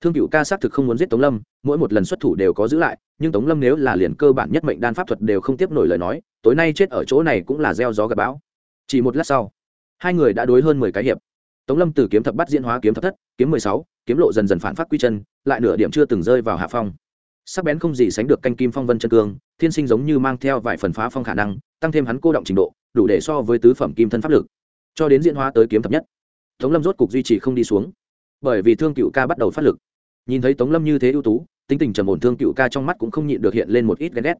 Thương cựu ca xác thực không muốn giết tống lâm, mỗi một lần xuất thủ đều có giữ lại, nhưng tống lâm nếu là liền cơ bản nhất mệnh đan pháp thuật đều không tiếp nổi lời nói, tối nay chết ở chỗ này cũng là gieo gió gặp bão. Chỉ một lát sau, hai người đã đối hơn mười cái hiệp. Tống lâm từ kiếm thập bắt diễn hóa kiếm thập thất, kiếm mười sáu, kiếm lộ dần dần phản phát quy chân, lại nửa điểm chưa từng rơi vào hạ phong sắc bén không gì sánh được canh kim phong vân chân cương, thiên sinh giống như mang theo vài phần phá phong khả năng, tăng thêm hắn cô động trình độ, đủ để so với tứ phẩm kim thân pháp lực. Cho đến diễn hóa tới kiếm thập nhất, tống lâm rốt cục duy trì không đi xuống, bởi vì thương cựu ca bắt đầu phát lực. Nhìn thấy tống lâm như thế ưu tú, tính tình trầm ổn thương cựu ca trong mắt cũng không nhịn được hiện lên một ít ghen ghét.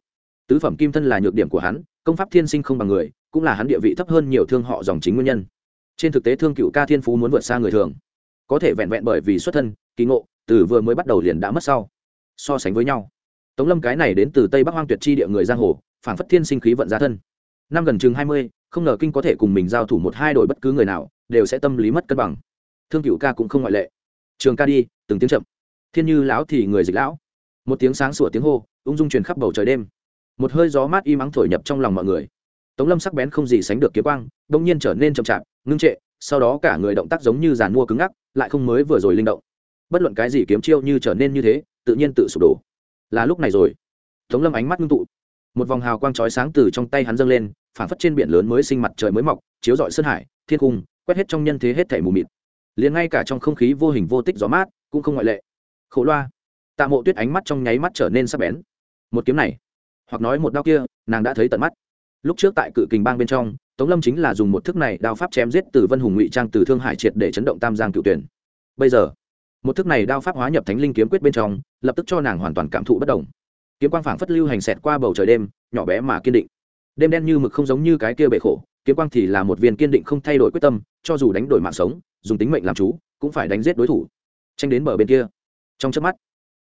Tứ phẩm kim thân là nhược điểm của hắn, công pháp thiên sinh không bằng người, cũng là hắn địa vị thấp hơn nhiều thương họ dòng chính nguyên nhân. Trên thực tế thương cựu ca thiên phú muốn vượt xa người thường, có thể vẹn vẹn bởi vì xuất thân, kỳ ngộ, từ vừa mới bắt đầu liền đã mất sau so sánh với nhau. Tống lâm cái này đến từ tây bắc hoang tuyệt chi địa người giang hồ phản phất thiên sinh khí vận gia thân. Năm gần chừng hai mươi, không ngờ kinh có thể cùng mình giao thủ một hai đội bất cứ người nào, đều sẽ tâm lý mất cân bằng. Thương cựu ca cũng không ngoại lệ. Trường ca đi, từng tiếng chậm. Thiên như lão thì người dịch lão. Một tiếng sáng sủa tiếng hô, ung dung truyền khắp bầu trời đêm. Một hơi gió mát y mắng thổi nhập trong lòng mọi người. Tống lâm sắc bén không gì sánh được kiếm quang đông nhiên trở nên chậm chạp, ngưng trệ, sau đó cả người động tác giống như giàn mua cứng ngắc, lại không mới vừa rồi linh động. Bất luận cái gì kiếm chiêu như trở nên như thế tự nhiên tự sụp đổ. Là lúc này rồi. Tống lâm ánh mắt ngưng tụ. Một vòng hào quang chói sáng từ trong tay hắn dâng lên phản phất trên biển lớn mới sinh mặt trời mới mọc, chiếu rọi sơn hải, thiên cung, quét hết trong nhân thế hết thảy mù mịt. Liền ngay cả trong không khí vô hình vô tích gió mát, cũng không ngoại lệ. Khổ loa. Tạ mộ tuyết ánh mắt trong nháy mắt trở nên sắc bén. Một kiếm này, hoặc nói một đao kia, nàng đã thấy tận mắt. Lúc trước tại cự kình bang bên trong, tống lâm chính là dùng một thức này đao pháp chém giết từ vân hùng ngụy trang từ thương hải triệt để chấn động tam giang cựu tuyển. Bây giờ một thức này đao pháp hóa nhập thánh linh kiếm quyết bên trong, lập tức cho nàng hoàn toàn cảm thụ bất đồng. Kiếm quang phảng phất lưu hành xẹt qua bầu trời đêm, nhỏ bé mà kiên định. Đêm đen như mực không giống như cái kia bệ khổ, kiếm quang thì là một viên kiên định không thay đổi quyết tâm, cho dù đánh đổi mạng sống, dùng tính mệnh làm chú, cũng phải đánh giết đối thủ. Tranh đến bờ bên kia. Trong chớp mắt,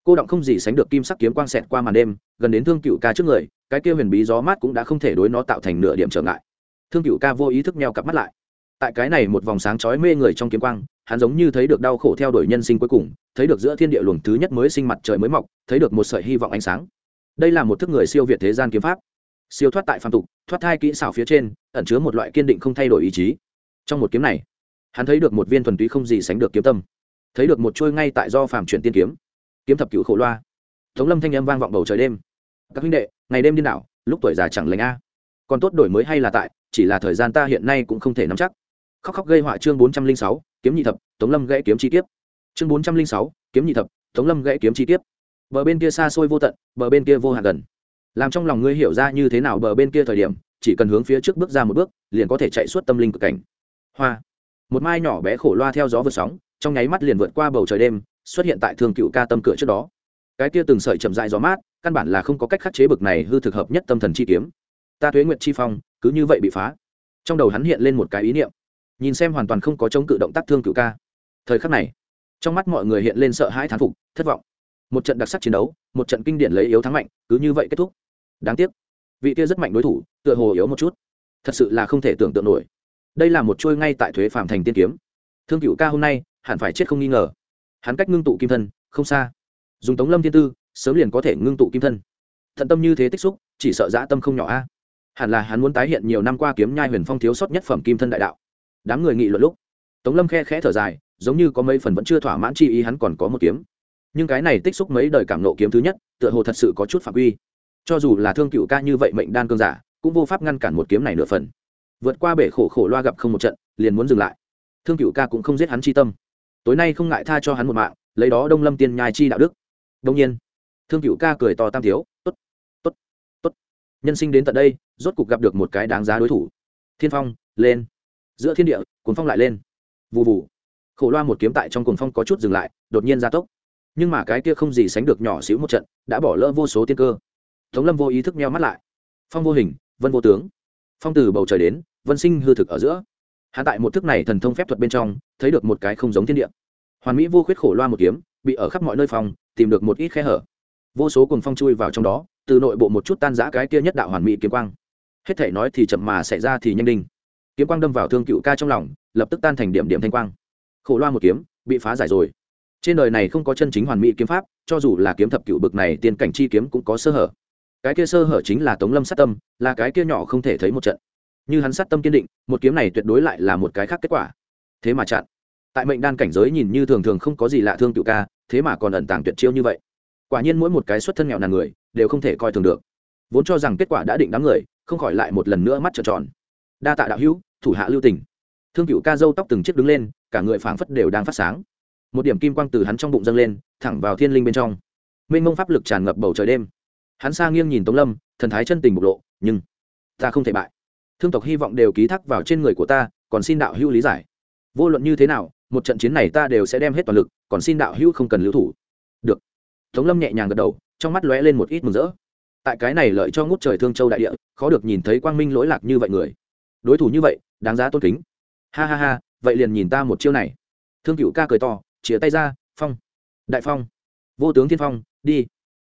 cô động không gì sánh được kim sắc kiếm quang xẹt qua màn đêm, gần đến thương cựu ca trước người, cái kia huyền bí gió mát cũng đã không thể đối nó tạo thành nửa điểm trở ngại. Thương cựu ca vô ý thức meo cặp mắt lại. Tại cái này một vòng sáng chói mê người trong kiếm quang hắn giống như thấy được đau khổ theo đuổi nhân sinh cuối cùng, thấy được giữa thiên địa luồng thứ nhất mới sinh mặt trời mới mọc, thấy được một sợi hy vọng ánh sáng. Đây là một thức người siêu việt thế gian kiếm pháp. Siêu thoát tại phàm tục, thoát thai kỹ xảo phía trên, ẩn chứa một loại kiên định không thay đổi ý chí. Trong một kiếm này, hắn thấy được một viên thuần túy không gì sánh được kiếm tâm. Thấy được một trôi ngay tại do phàm chuyển tiên kiếm. Kiếm thập cựu khổ loa. Tống lâm thanh âm vang vọng bầu trời đêm. Các huynh đệ, ngày đêm điên đảo, lúc tuổi già chẳng lành a. Còn tốt đổi mới hay là tại, chỉ là thời gian ta hiện nay cũng không thể nắm chắc khóc khóc gây họa chương bốn trăm linh sáu, kiếm nhị thập, tống lâm gãy kiếm chi tiết chương bốn trăm linh sáu, kiếm nhị thập, tống lâm gãy kiếm chi tiết bờ bên kia xa xôi vô tận, bờ bên kia vô hạn gần. Làm trong lòng ngươi hiểu ra như thế nào bờ bên kia thời điểm, chỉ cần hướng phía trước bước ra một bước, liền có thể chạy suốt tâm linh cực cảnh. Hoa. Một mai nhỏ bé khổ loa theo gió vượt sóng, trong nháy mắt liền vượt qua bầu trời đêm, xuất hiện tại thường cựu ca tâm cửa trước đó. Cái kia từng sợi chậm dại gió mát, căn bản là không có cách khắc chế bực này hư thực hợp nhất tâm thần chi kiếm. Ta thuế nguyệt chi phong, cứ như vậy bị phá. Trong đầu hắn hiện lên một cái ý niệm nhìn xem hoàn toàn không có chống cự động tác thương cựu ca. Thời khắc này, trong mắt mọi người hiện lên sợ hãi thán phục, thất vọng. Một trận đặc sắc chiến đấu, một trận kinh điển lấy yếu thắng mạnh, cứ như vậy kết thúc. Đáng tiếc, vị kia rất mạnh đối thủ, tựa hồ yếu một chút. Thật sự là không thể tưởng tượng nổi. Đây là một trôi ngay tại thuế phạm thành tiên kiếm. Thương cựu ca hôm nay, hẳn phải chết không nghi ngờ. Hắn cách ngưng tụ kim thân, không xa. Dùng tống lâm thiên tư, sớm liền có thể ngưng tụ kim thân. Thận tâm như thế tích xúc, chỉ sợ dã tâm không nhỏ a. Hẳn là hắn muốn tái hiện nhiều năm qua kiếm nhai huyền phong thiếu sót nhất phẩm kim thân đại đạo đám người nghị luận lúc, tống lâm khe khẽ thở dài, giống như có mấy phần vẫn chưa thỏa mãn chi ý hắn còn có một kiếm. Nhưng cái này tích xúc mấy đời cảm nộ kiếm thứ nhất, tựa hồ thật sự có chút phạm uy. Cho dù là thương cựu ca như vậy mệnh đan cương giả, cũng vô pháp ngăn cản một kiếm này nửa phần. Vượt qua bể khổ khổ loa gặp không một trận, liền muốn dừng lại. Thương cựu ca cũng không giết hắn chi tâm. Tối nay không ngại tha cho hắn một mạng, lấy đó đông lâm tiên nhai chi đạo đức. Đông nhiên, thương cựu ca cười to tam thiếu, tốt tốt tốt. Nhân sinh đến tận đây, rốt cục gặp được một cái đáng giá đối thủ. Thiên phong, lên giữa thiên địa cuốn phong lại lên. Vụ vụ khổ loa một kiếm tại trong cuồng phong có chút dừng lại, đột nhiên gia tốc. Nhưng mà cái kia không gì sánh được nhỏ xíu một trận, đã bỏ lỡ vô số tiên cơ. Tống lâm vô ý thức meo mắt lại. Phong vô hình, vân vô tướng. Phong từ bầu trời đến, vân sinh hư thực ở giữa. Hạ tại một thức này thần thông phép thuật bên trong, thấy được một cái không giống thiên địa. Hoàn mỹ vô khuyết khổ loa một kiếm, bị ở khắp mọi nơi phòng tìm được một ít khe hở. Vô số cùng phong chui vào trong đó, từ nội bộ một chút tan giã cái kia nhất đạo hoàn mỹ kiếm quang. Hết thể nói thì chậm mà xảy ra thì nhanh đinh kiếm quang đâm vào thương cựu ca trong lòng, lập tức tan thành điểm điểm thanh quang. Khổ loa một kiếm, bị phá giải rồi. Trên đời này không có chân chính hoàn mỹ kiếm pháp, cho dù là kiếm thập cựu bực này tiên cảnh chi kiếm cũng có sơ hở. Cái kia sơ hở chính là tống lâm sát tâm, là cái kia nhỏ không thể thấy một trận. Như hắn sát tâm kiên định, một kiếm này tuyệt đối lại là một cái khác kết quả. Thế mà chặn. Tại mệnh đan cảnh giới nhìn như thường thường không có gì lạ thương cựu ca, thế mà còn ẩn tàng tuyệt chiêu như vậy. Quả nhiên mỗi một cái xuất thân nghèo nàn người, đều không thể coi thường được. Vốn cho rằng kết quả đã định đám người, không khỏi lại một lần nữa mắt trợn tròn đa tạ đạo hữu, thủ hạ lưu tình. Thương cựu ca dâu tóc từng chiếc đứng lên, cả người phảng phất đều đang phát sáng. Một điểm kim quang từ hắn trong bụng dâng lên, thẳng vào thiên linh bên trong. Mênh mông pháp lực tràn ngập bầu trời đêm. Hắn xa nghiêng nhìn tống lâm, thần thái chân tình bộc lộ, nhưng ta không thể bại. Thương tộc hy vọng đều ký thác vào trên người của ta, còn xin đạo hữu lý giải. Vô luận như thế nào, một trận chiến này ta đều sẽ đem hết toàn lực, còn xin đạo hữu không cần lưu thủ. Được. Tống lâm nhẹ nhàng gật đầu, trong mắt lóe lên một ít mừng rỡ. Tại cái này lợi cho ngút trời thương châu đại địa, khó được nhìn thấy quang minh lỗi lạc như vậy người đối thủ như vậy, đáng giá tôn kính. Ha ha ha, vậy liền nhìn ta một chiêu này. Thương cựu ca cười to chĩa tay ra, phong. Đại phong. Vô tướng thiên phong, đi.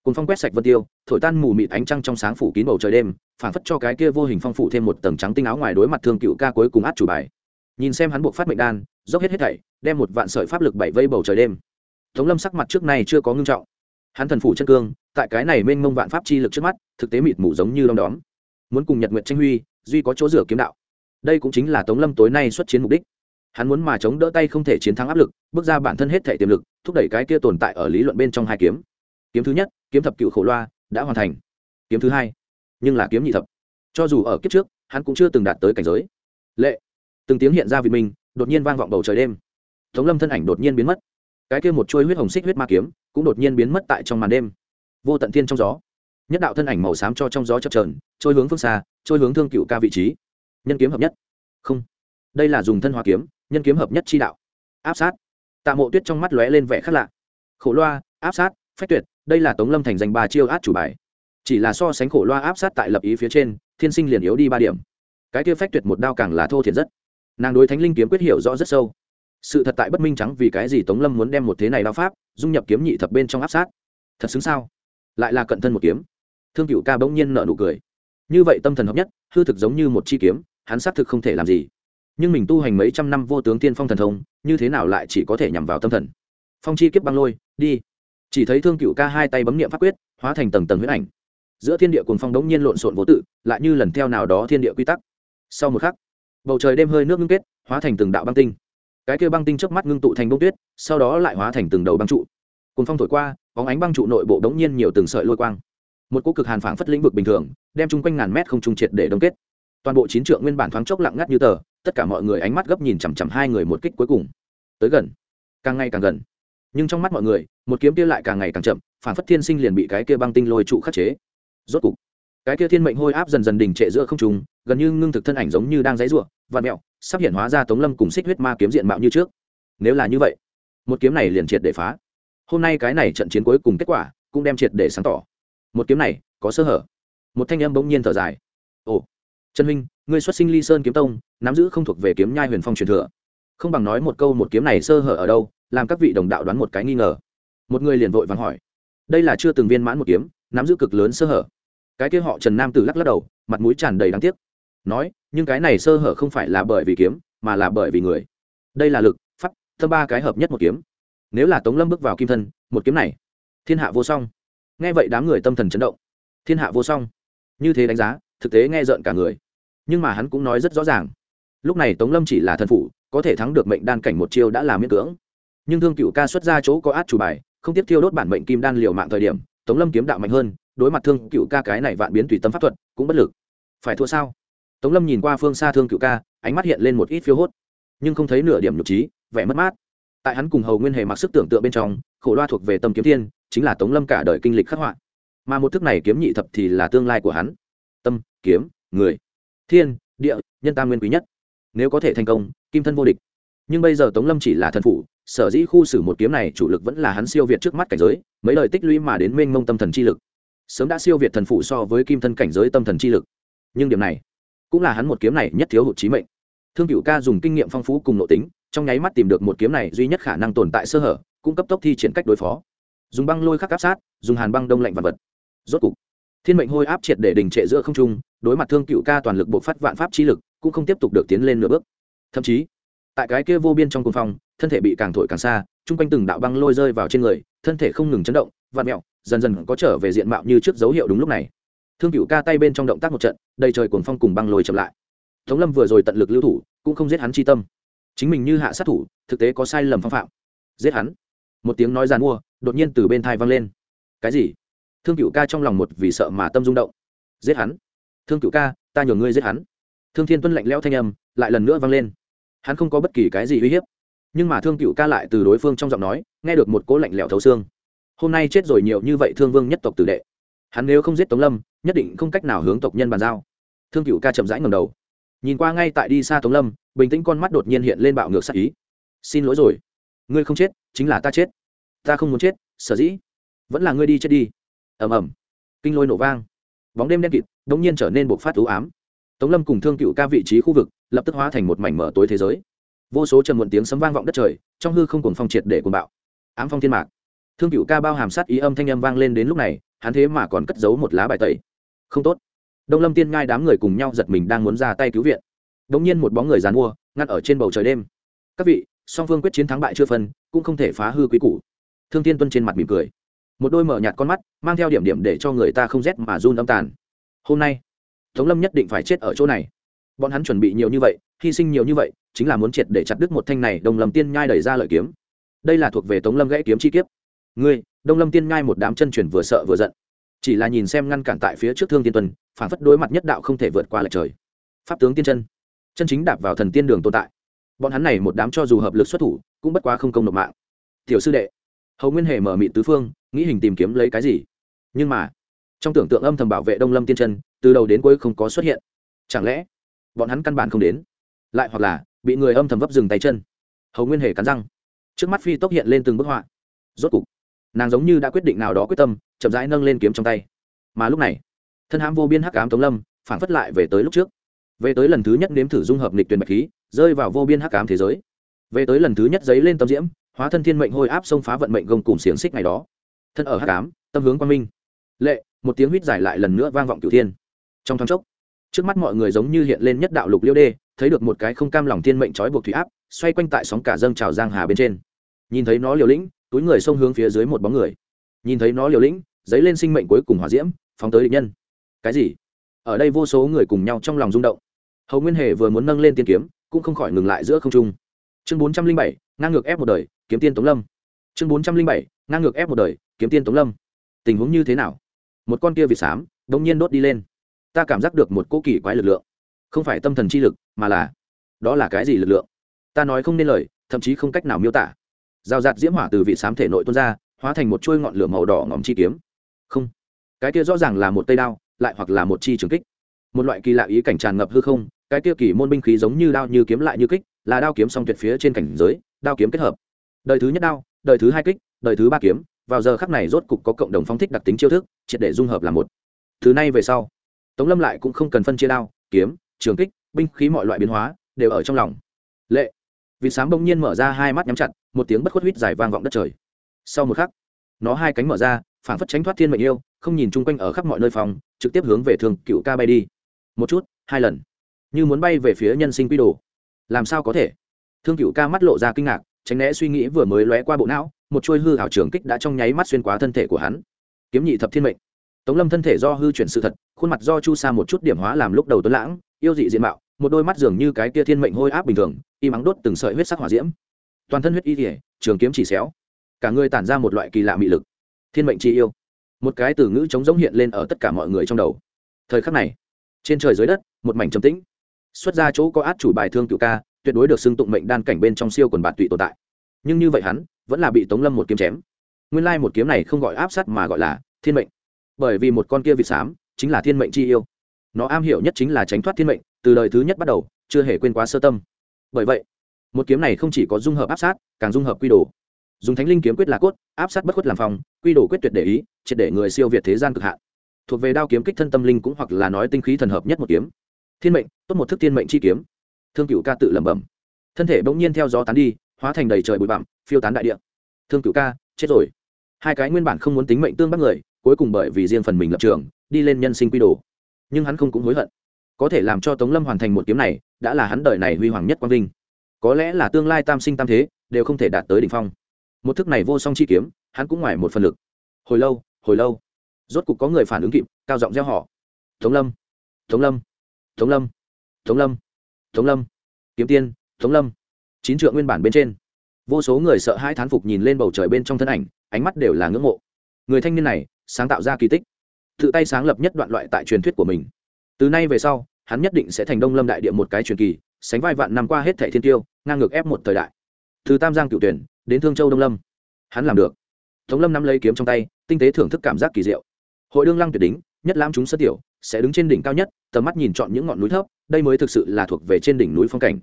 Cùng phong quét sạch vân tiêu, thổi tan mù mịt ánh trăng trong sáng phủ kín bầu trời đêm phản phất cho cái kia vô hình phong phủ thêm một tầng trắng tinh áo ngoài đối mặt thương cựu ca cuối cùng át chủ bài. Nhìn xem hắn buộc phát mệnh đan, dốc hết hết thảy, đem một vạn sợi pháp lực bảy vây bầu trời đêm. Tống lâm sắc mặt trước này chưa có ngưng trọng. Hắn thần phủ chân cương, tại cái này mênh mông vạn pháp chi lực trước mắt, thực tế mịt mù giống như đom đóm. Muốn cùng nhật nguyện tranh huy duy có chỗ rửa kiếm đạo. Đây cũng chính là tống lâm tối nay xuất chiến mục đích. Hắn muốn mà chống đỡ tay không thể chiến thắng áp lực, bước ra bản thân hết thể tiềm lực, thúc đẩy cái kia tồn tại ở lý luận bên trong hai kiếm. Kiếm thứ nhất, kiếm thập cựu khổ loa, đã hoàn thành. Kiếm thứ hai, nhưng là kiếm nhị thập. Cho dù ở kiếp trước, hắn cũng chưa từng đạt tới cảnh giới. Lệ. Từng tiếng hiện ra vì mình, đột nhiên vang vọng bầu trời đêm. Tống lâm thân ảnh đột nhiên biến mất. Cái kia một chuôi huyết hồng xích huyết ma kiếm, cũng đột nhiên biến mất tại trong màn đêm. Vô tận thiên trong gió nhất đạo thân ảnh màu xám cho trong gió chập trờn trôi hướng phương xa, trôi hướng thương cựu ca vị trí. Nhân kiếm hợp nhất. Không. Đây là dùng thân hoa kiếm, nhân kiếm hợp nhất chi đạo. Áp sát. Tạ mộ tuyết trong mắt lóe lên vẻ khác lạ. Khổ loa, áp sát, phách tuyệt, đây là tống lâm thành danh ba chiêu át chủ bài. Chỉ là so sánh khổ loa áp sát tại lập ý phía trên, thiên sinh liền yếu đi ba điểm. Cái kia phách tuyệt một đao càng là thô thiệt rất. Nàng đối thánh linh kiếm quyết hiểu rõ rất sâu. Sự thật tại bất minh trắng vì cái gì tống lâm muốn đem một thế này đao pháp, dung nhập kiếm nhị thập bên trong áp sát. Thật xứng sao? Lại là cận thân một kiếm thương cựu ca bỗng nhiên nợ nụ cười. Như vậy tâm thần hợp nhất, hư thực giống như một chi kiếm, hắn xác thực không thể làm gì. Nhưng mình tu hành mấy trăm năm vô tướng tiên phong thần thông, như thế nào lại chỉ có thể nhằm vào tâm thần? Phong chi kiếp băng lôi, đi. Chỉ thấy thương cựu ca hai tay bấm niệm pháp quyết, hóa thành tầng tầng huyết ảnh. Giữa thiên địa cùng phong đống nhiên lộn xộn vô tự, lại như lần theo nào đó thiên địa quy tắc. Sau một khắc, bầu trời đêm hơi nước ngưng kết, hóa thành từng đạo băng tinh. Cái kia băng tinh trước mắt ngưng tụ thành bông tuyết, sau đó lại hóa thành từng đầu băng trụ. Cùng phong thổi qua, bóng ánh băng trụ nội bộ đống nhiên nhiều từng sợi lôi quang một cỗ cực hàn phảng phất lĩnh vực bình thường, đem chung quanh ngàn mét không trung triệt để đông kết. Toàn bộ chín trượng nguyên bản thoáng chốc lặng ngắt như tờ, tất cả mọi người ánh mắt gấp nhìn chằm chằm hai người một kích cuối cùng. Tới gần, càng ngày càng gần. Nhưng trong mắt mọi người, một kiếm kia lại càng ngày càng chậm phản phất thiên sinh liền bị cái kia băng tinh lôi trụ khắc chế. Rốt cục, cái kia thiên mệnh hôi áp dần dần đình trệ giữa không trùng gần như ngưng thực thân ảnh giống như đang dãy ruộng và mẹo, sắp hiện hóa ra tống lâm cùng xích huyết ma kiếm diện mạo như trước. Nếu là như vậy, một kiếm này liền triệt để phá. Hôm nay cái này trận chiến cuối cùng kết quả, cũng đem triệt để sáng tỏ một kiếm này có sơ hở. Một thanh âm bỗng nhiên thở dài. Ồ, trần huynh, ngươi xuất sinh ly sơn kiếm tông, nắm giữ không thuộc về kiếm nhai huyền phong truyền thừa. Không bằng nói một câu một kiếm này sơ hở ở đâu, làm các vị đồng đạo đoán một cái nghi ngờ. Một người liền vội vàng hỏi. Đây là chưa từng viên mãn một kiếm, nắm giữ cực lớn sơ hở. Cái kia họ trần nam tử lắc lắc đầu, mặt mũi tràn đầy đáng tiếc. Nói, nhưng cái này sơ hở không phải là bởi vì kiếm, mà là bởi vì người. Đây là lực, pháp, thâm ba cái hợp nhất một kiếm. Nếu là tống lâm bước vào kim thân, một kiếm này, thiên hạ vô song nghe vậy đám người tâm thần chấn động. Thiên hạ vô song. Như thế đánh giá, thực tế nghe rợn cả người. Nhưng mà hắn cũng nói rất rõ ràng. Lúc này tống lâm chỉ là thân phụ có thể thắng được mệnh đan cảnh một chiêu đã là miễn cưỡng. Nhưng thương cựu ca xuất ra chỗ có át chủ bài, không tiếp thiêu đốt bản mệnh kim đan liều mạng thời điểm, tống lâm kiếm đạo mạnh hơn, đối mặt thương cựu ca cái này vạn biến tùy tâm pháp thuật, cũng bất lực. Phải thua sao? Tống lâm nhìn qua phương xa thương cựu ca, ánh mắt hiện lên một ít phiếu hốt. Nhưng không thấy nửa điểm nhục trí, vẻ mất mát. Tại hắn cùng hầu nguyên hề mặc sức tưởng tượng bên trong, khổ loa thuộc về tâm kiếm thiên chính là tống lâm cả đời kinh lịch khắc họa. Mà một thức này kiếm nhị thập thì là tương lai của hắn. Tâm, kiếm, người. Thiên, địa, nhân tam nguyên quý nhất. Nếu có thể thành công, kim thân vô địch. Nhưng bây giờ tống lâm chỉ là thần phụ sở dĩ khu xử một kiếm này chủ lực vẫn là hắn siêu việt trước mắt cảnh giới, mấy lời tích lũy mà đến mênh mông tâm thần chi lực. Sớm đã siêu việt thần phụ so với kim thân cảnh giới tâm thần chi lực. Nhưng điểm này, cũng là hắn một kiếm này nhất thiếu hụt trí mệnh. Thương cựu ca dùng kinh nghiệm phong phú cùng nội tính, trong nháy mắt tìm được một kiếm này duy nhất khả năng tồn tại sơ hở, cung cấp tốc thi triển cách đối phó dùng băng lôi khắc áp sát dùng hàn băng đông lạnh vật vật. Rốt cục thiên mệnh hôi áp triệt để đình trệ giữa không trung đối mặt thương cựu ca toàn lực bộ phát vạn pháp chi lực cũng không tiếp tục được tiến lên nửa bước. Thậm chí tại cái kia vô biên trong cung phong, thân thể bị càng thổi càng xa chung quanh từng đạo băng lôi rơi vào trên người thân thể không ngừng chấn động vạt mẹo dần dần có trở về diện mạo như trước dấu hiệu đúng lúc này. Thương cựu ca tay bên trong động tác một trận đầy trời cuồng phong cùng băng lôi chậm lại. Tống lâm vừa rồi tận lực lưu thủ cũng không giết hắn chi tâm. Chính mình như hạ sát thủ thực tế có sai lầm phong phạm. Giết hắn. Một tiếng nói g i mua đột nhiên từ bên thai vang lên. Cái gì? Thương cựu ca trong lòng một vì sợ mà tâm rung động. Giết hắn. Thương cựu ca, ta nhường ngươi giết hắn. Thương thiên tuân lạnh lẽo thanh âm lại lần nữa vang lên. Hắn không có bất kỳ cái gì uy hiếp. Nhưng mà thương cựu ca lại từ đối phương trong giọng nói, nghe được một cỗ lạnh lẽo thấu xương. Hôm nay chết rồi nhiều như vậy thương vương nhất tộc tử đệ. Hắn nếu không giết tống lâm, nhất định không cách nào hướng tộc nhân bàn giao. Thương cựu ca chậm rãi ngầm đầu. Nhìn qua ngay tại đi xa tống lâm, bình tĩnh con mắt đột nhiên hiện lên bạo ngược sắc ý. Xin lỗi rồi. Ngươi không chết, chính là ta chết ta không muốn chết, sở dĩ. Vẫn là ngươi đi chết đi. Ầm ầm. Kinh lôi nổ vang. Bóng đêm đen kịt đ ỗ n g nhiên trở nên bộc phát ưu ám. Tống lâm cùng thương cựu ca vị trí khu vực, lập tức hóa thành một mảnh mở tối thế giới. Vô số trần muộn tiếng sấm vang vọng đất trời, trong hư không cùng phong triệt để cùng bạo. Ám phong thiên mạc. Thương cựu ca bao hàm sát ý âm thanh âm vang lên đến lúc này, hắn thế mà còn cất giấu một lá bài tẩy. Không tốt. Đông lâm tiên ngai đám người cùng nhau giật mình đang muốn ra tay cứu viện. Đ ỗ n g nhiên một bóng người dàn mua, ngăn ở trên bầu trời đêm. Các vị, song phương quyết chiến thắng bại chưa phân, cũng không thể phá hư quý củ thương Thiên tuân trên mặt mỉm cười. Một đôi mở nhạt con mắt, mang theo điểm điểm để cho người ta không rét mà run âm tàn. Hôm nay, tống lâm nhất định phải chết ở chỗ này. Bọn hắn chuẩn bị nhiều như vậy, hy sinh nhiều như vậy, chính là muốn triệt để chặt đứt một thanh này đồng lâm tiên nhai đẩy ra lợi kiếm. Đây là thuộc về tống lâm gãy kiếm chi kiếp. Ngươi, đông lâm tiên nhai một đám chân chuyển vừa sợ vừa giận. Chỉ là nhìn xem ngăn cản tại phía trước thương tiên tuần phản phất đối mặt nhất đạo không thể vượt qua lệch trời. Pháp tướng tiên chân. Chân chính đạp vào thần tiên đường tồn tại. Bọn hắn này một đám cho dù hợp lực xuất thủ, cũng bất quá không công nộp mạng. Tiểu sư đệ hầu nguyên hề mở mị tứ phương, nghĩ hình tìm kiếm lấy cái gì? Nhưng mà, trong tưởng tượng âm thầm bảo vệ đông lâm tiên chân, từ đầu đến cuối không có xuất hiện. Chẳng lẽ, bọn hắn căn bản không đến? Lại hoặc là, bị người âm thầm vấp dừng tay chân? Hầu nguyên hề cắn răng. Trước mắt phi tốc hiện lên từng bức họa. Rốt cục, nàng giống như đã quyết định nào đó quyết tâm, chậm rãi nâng lên kiếm trong tay. Mà lúc này, thân hãm vô biên hắc ám tống lâm phản phất lại về tới lúc trước. Về tới lần thứ nhất nếm thử dung hợp nịch tuyển bạch khí, rơi vào vô biên hắc ám thế giới. Về tới lần thứ nhất giấy lên tâm diễm hóa thân thiên mệnh hôi áp xông phá vận mệnh gông cùng xiềng xích ngày đó. Thân ở hắc ám, tâm hướng quang minh. Lệ, một tiếng huýt dài lại lần nữa vang vọng cửu thiên. Trong thoáng chốc, trước mắt mọi người giống như hiện lên nhất đạo lục liêu đê, thấy được một cái không cam lòng thiên mệnh trói buộc thủy áp, xoay quanh tại sóng cả dâng trào giang hà bên trên. Nhìn thấy nó liều lĩnh, túi người xông hướng phía dưới một bóng người. Nhìn thấy nó liều lĩnh dấy lên sinh mệnh cuối cùng hỏa diễm, phóng tới địch nhân. Cái gì? Ở đây vô số người cùng nhau trong lòng rung động. Hầu nguyên hề vừa muốn nâng lên tiên kiếm, cũng không khỏi ngừng lại giữa không trung chương bốn trăm linh bảy, ngang ngược ép một đời, kiếm tiên tống lâm. Chương bốn trăm linh bảy, ngang ngược ép một đời, kiếm tiên tống lâm. Tình huống như thế nào? Một con kia vịt xám đông nhiên đốt đi lên. Ta cảm giác được một cỗ kỳ quái lực lượng. Không phải tâm thần chi lực, mà là, đó là cái gì lực lượng? Ta nói không nên lời, thậm chí không cách nào miêu tả. Rào rạt diễm hỏa từ vị sám thể nội tuôn ra, hóa thành một chuôi ngọn lửa màu đỏ ngòm chi kiếm. Không. Cái kia rõ ràng là một cây đao, lại hoặc là một chi trường kích. Một loại kỳ lạ ý cảnh tràn ngập hư không, cái kia kỳ môn binh khí giống như đao như kiếm lại như kích là đao kiếm song tuyệt phía trên cảnh giới, đao kiếm kết hợp. Đời thứ nhất đao, đời thứ hai kích, đời thứ ba kiếm, vào giờ khắc này rốt cục có cộng đồng phong thích đặc tính chiêu thức, triệt để dung hợp là một. Thứ này về sau, tống lâm lại cũng không cần phân chia đao, kiếm, trường kích, binh khí mọi loại biến hóa, đều ở trong lòng. Lệ. Vì sáng bỗng nhiên mở ra hai mắt nhắm chặt, một tiếng bất khuất huýt dài vang vọng đất trời. Sau một khắc, nó hai cánh mở ra phản phất tránh thoát thiên mệnh yêu, không nhìn chung quanh ở khắp mọi nơi phòng, trực tiếp hướng về thường cựu ca bay đi. Một chút, hai lần. Như muốn bay về phía nhân sinh quy đồ làm sao có thể? Thương cựu ca mắt lộ ra kinh ngạc, tránh né suy nghĩ vừa mới lóe qua bộ não, một chuôi hư hảo trường kích đã trong nháy mắt xuyên qua thân thể của hắn. Kiếm nhị thập thiên mệnh. Tống lâm thân thể do hư chuyển sự thật, khuôn mặt do chu sa một chút điểm hóa làm lúc đầu tuấn lãng, yêu dị diện mạo, một đôi mắt dường như cái kia thiên mệnh hôi áp bình thường im ắng đốt từng sợi huyết sắc hỏa diễm. Toàn thân huyết y thể trường kiếm chỉ xéo. Cả người tản ra một loại kỳ lạ mị lực. Thiên mệnh chi yêu. Một cái từ ngữ chống giống hiện lên ở tất cả mọi người trong đầu. Thời khắc này, trên trời dưới đất, một mảnh trầm tĩnh xuất ra chỗ có át chủ bài thương cựu ca, tuyệt đối được xưng tụng mệnh đan cảnh bên trong siêu quần bạt tụy tồn tại. Nhưng như vậy hắn, vẫn là bị tống lâm một kiếm chém. Nguyên lai một kiếm này không gọi áp sát mà gọi là thiên mệnh. Bởi vì một con kia vịt xám chính là thiên mệnh chi yêu. Nó am hiểu nhất chính là tránh thoát thiên mệnh, từ đời thứ nhất bắt đầu, chưa hề quên quá sơ tâm. Bởi vậy, một kiếm này không chỉ có dung hợp áp sát, càng dung hợp quy đồ. Dùng thánh linh kiếm quyết là cốt, áp sát bất khuất làm phòng, quy đồ quyết tuyệt để ý, triệt để người siêu việt thế gian cực hạn. Thuộc về đao kiếm kích thân tâm linh cũng hoặc là nói tinh khí thần hợp nhất một kiếm thiên mệnh, tốt một thức thiên mệnh chi kiếm. Thương cựu ca tự lẩm bẩm. Thân thể bỗng nhiên theo gió tán đi, hóa thành đầy trời bụi bặm, phiêu tán đại địa. Thương cựu ca, chết rồi. Hai cái nguyên bản không muốn tính mệnh tương bắt người, cuối cùng bởi vì riêng phần mình lập trường, đi lên nhân sinh quy đồ. Nhưng hắn không cũng hối hận. Có thể làm cho tống lâm hoàn thành một kiếm này, đã là hắn đời này huy hoàng nhất quang vinh. Có lẽ là tương lai tam sinh tam thế, đều không thể đạt tới đ ỉ n h phong. Một thức này vô song chi kiếm, hắn cũng ngoài một phần lực. Hồi lâu hồi lâu. Rốt cục có người phản ứng kịp, cao giọng gieo họ tống lâm tống lâm tống lâm. Tống lâm. Tống lâm. Kiếm tiên, tống lâm. Chín trượng nguyên bản bên trên. Vô số người sợ hai thán phục nhìn lên bầu trời bên trong thân ảnh, ánh mắt đều là ngưỡng mộ. Người thanh niên này, sáng tạo ra kỳ tích. Tự tay sáng lập nhất đoạn loại tại truyền thuyết của mình. Từ nay về sau, hắn nhất định sẽ thành đông lâm đại địa một cái truyền kỳ, sánh vai vạn năm qua hết thẻ thiên tiêu, ngang ngược ép một thời đại. Từ tam giang cựu tuyển, đến thương châu đông lâm. Hắn làm được. Tống lâm nắm lấy kiếm trong tay, tinh tế thưởng thức cảm giác kỳ diệu. Hội đương lăng tuyệt đính nhất lam chúng sơ tiểu, sẽ đứng trên đỉnh cao nhất, tầm mắt nhìn chọn những ngọn núi thấp, đây mới thực sự là thuộc về trên đỉnh núi phong cảnh.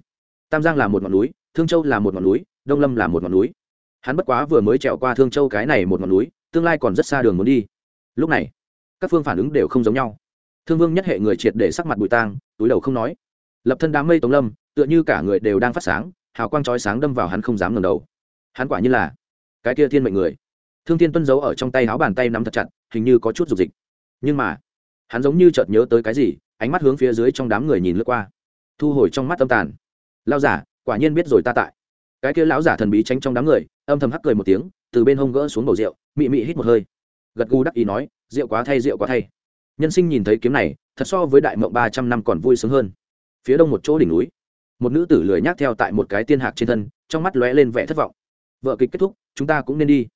Tam giang là một ngọn núi, thương châu là một ngọn núi, đông lâm là một ngọn núi. Hắn bất quá vừa mới trèo qua thương châu cái này một ngọn núi, tương lai còn rất xa đường muốn đi. Lúc này, các phương phản ứng đều không giống nhau. Thương vương nhất hệ người triệt để sắc mặt bụi tang, túi đầu không nói. Lập thân đám mây tống lâm, tựa như cả người đều đang phát sáng, hào quang trói sáng đâm vào hắn không dám ngẩng đầu. Hắn quả như là cái kia thiên mệnh người. Thương thiên tuân giấu ở trong tay áo bàn tay nắm thật chặt, hình như có chút dục dịch nhưng mà, hắn giống như chợt nhớ tới cái gì, ánh mắt hướng phía dưới trong đám người nhìn lướt qua. Thu hồi trong mắt âm tàn. Lao giả, quả nhiên biết rồi ta tại. Cái kia lão giả thần bí tránh trong đám người, âm thầm hắc cười một tiếng, từ bên hông gỡ xuống bầu rượu, mị mị hít một hơi. Gật gù đắc ý nói, rượu quá thay, rượu quá thay. Nhân sinh nhìn thấy kiếm này, thật so với đại mộng ba trăm năm còn vui sướng hơn. Phía đông một chỗ đỉnh núi, một nữ tử lười nhác theo tại một cái tiên hạc trên thân, trong mắt lóe lên vẻ thất vọng. Vợ kịch kết thúc, chúng ta cũng nên đi.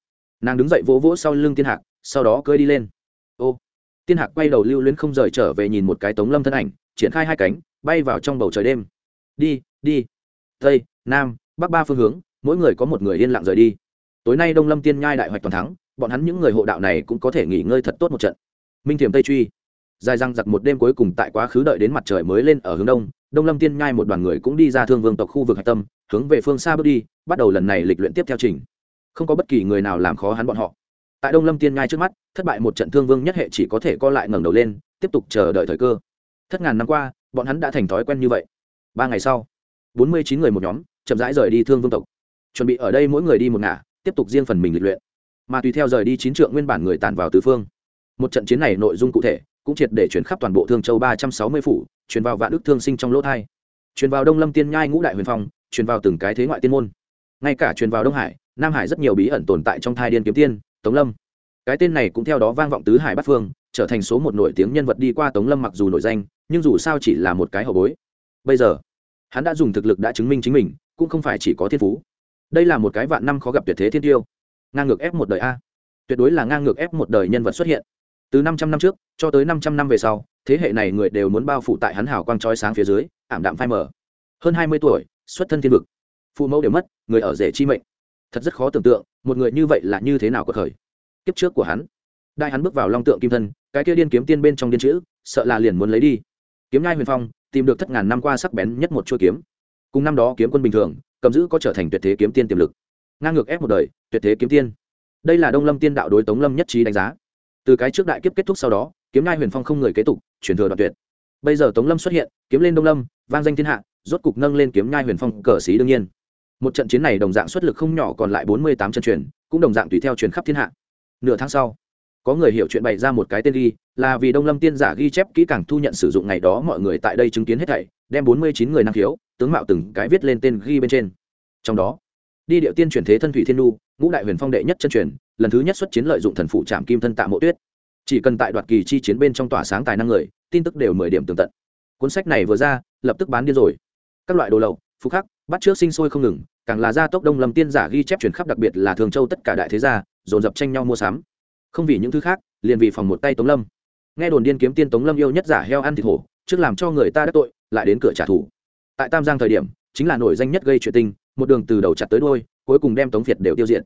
Nàng đứng dậy vỗ vỗ sau lưng tiên hạc, sau đó cưỡi đi lên. Ô tiên hạc quay đầu lưu luyến không rời trở về nhìn một cái tống lâm thân ảnh, triển khai hai cánh, bay vào trong bầu trời đêm. Đi đi. Tây, nam, bắc ba phương hướng, mỗi người có một người yên lặng rời đi. Tối nay đông lâm tiên nhai đại hoạch toàn thắng, bọn hắn những người hộ đạo này cũng có thể nghỉ ngơi thật tốt một trận. Minh thiểm tây truy. Dài răng giặc một đêm cuối cùng tại quá khứ đợi đến mặt trời mới lên ở hướng đông đông lâm tiên nhai một đoàn người cũng đi ra thương vương tộc khu vực hạch tâm, hướng về phương xa bước đi, bắt đầu lần này lịch luyện tiếp theo trình. Không có bất kỳ người nào làm khó hắn bọn họ tại đông lâm tiên Ngai trước mắt, thất bại một trận thương vương nhất hệ chỉ có thể co lại ngẩng đầu lên, tiếp tục chờ đợi thời cơ. Thất ngàn năm qua, bọn hắn đã thành thói quen như vậy. Ba ngày sau, bốn mươi chín người một nhóm, chậm rãi rời đi thương vương tộc. Chuẩn bị ở đây mỗi người đi một ngả, tiếp tục riêng phần mình lịch luyện. Mà tùy theo rời đi chín trượng nguyên bản người tàn vào tứ phương. Một trận chiến này nội dung cụ thể cũng triệt để chuyển khắp toàn bộ thương châu ba trăm sáu mươi phủ chuyển vào vạn đức thương sinh trong lỗ thai. Chuyển vào đông lâm tiên nhai ngũ đại huyền phong chuyển vào từng cái thế ngoại tiên môn. Ngay cả chuyển vào đông hải, nam hải rất nhiều bí ẩn tồn tại trong thai điên kiếm tiên tống lâm. Cái tên này cũng theo đó vang vọng tứ hải bát phương, trở thành số một nổi tiếng nhân vật đi qua tống lâm mặc dù nổi danh, nhưng dù sao chỉ là một cái hậu bối. Bây giờ, hắn đã dùng thực lực đã chứng minh chính mình, cũng không phải chỉ có thiên phú. Đây là một cái vạn năm khó gặp tuyệt thế thiên tiêu. Ngang ngược ép một đời a. Tuyệt đối là ngang ngược ép một đời nhân vật xuất hiện. Từ năm trăm năm trước cho tới năm trăm năm về sau, thế hệ này người đều muốn bao phủ tại hắn hào quang trói sáng phía dưới, ảm đạm phai mờ. Hơn hai mươi tuổi, xuất thân thiên vực. Phụ mẫu đều mất, người ở rể chi mệnh thật rất khó tưởng tượng, một người như vậy là như thế nào của khởi kiếp trước của hắn, đại hắn bước vào long tượng kim thân, cái kia điên kiếm tiên bên trong điên chữ, sợ là liền muốn lấy đi. Kiếm nhai huyền phong, tìm được thất ngàn năm qua sắc bén nhất một chuôi kiếm. Cùng năm đó kiếm quân bình thường, cầm giữ có trở thành tuyệt thế kiếm tiên tiềm lực. Ngang ngược ép một đời, tuyệt thế kiếm tiên. Đây là đông lâm tiên đạo đối tống lâm nhất trí đánh giá. Từ cái trước đại kiếp kết thúc sau đó, kiếm nhai huyền phong không người kế tục, chuyển thừa đoạn tuyệt. Bây giờ tống lâm xuất hiện, kiếm lên đông lâm, vang danh thiên hạ, rốt cục nâng lên kiếm nhai huyền phong cờ xí đương nhiên một trận chiến này đồng dạng xuất lực không nhỏ còn lại bốn mươi tám chân truyền cũng đồng dạng tùy theo truyền khắp thiên hạ. Nửa tháng sau, có người hiểu chuyện bày ra một cái tên ghi, là vì đông lâm tiên giả ghi chép kỹ càng thu nhận sử dụng ngày đó mọi người tại đây chứng kiến hết thảy, đem bốn mươi chín người năng khiếu, tướng mạo từng cái viết lên tên ghi bên trên. Trong đó, đi điệu tiên chuyển thế thân thủy thiên nu, ngũ đại huyền phong đệ nhất chân truyền, lần thứ nhất xuất chiến lợi dụng thần phụ trạm kim thân tạ mộ tuyết. Chỉ cần tại đoạt kỳ chi chiến bên trong tỏa sáng tài năng người, tin tức đều mười điểm tường tận. Cuốn sách này vừa ra, lập tức bán điên rồi. Các loại đồ lậu phúc khắc bắt trước sinh sôi không ngừng, càng là gia tốc đông lâm tiên giả ghi chép truyền khắp đặc biệt là thường châu tất cả đại thế gia, dồn dập tranh nhau mua sắm. Không vì những thứ khác, liền vì phòng một tay tống lâm. Nghe đồn điên kiếm tiên tống lâm yêu nhất giả heo ăn thịt hổ, trước làm cho người ta đắc tội, lại đến cửa trả thù. Tại tam giang thời điểm, chính là nổi danh nhất gây chuyện tinh một đường từ đầu chặt tới đôi cuối cùng đem tống việt đều tiêu diệt.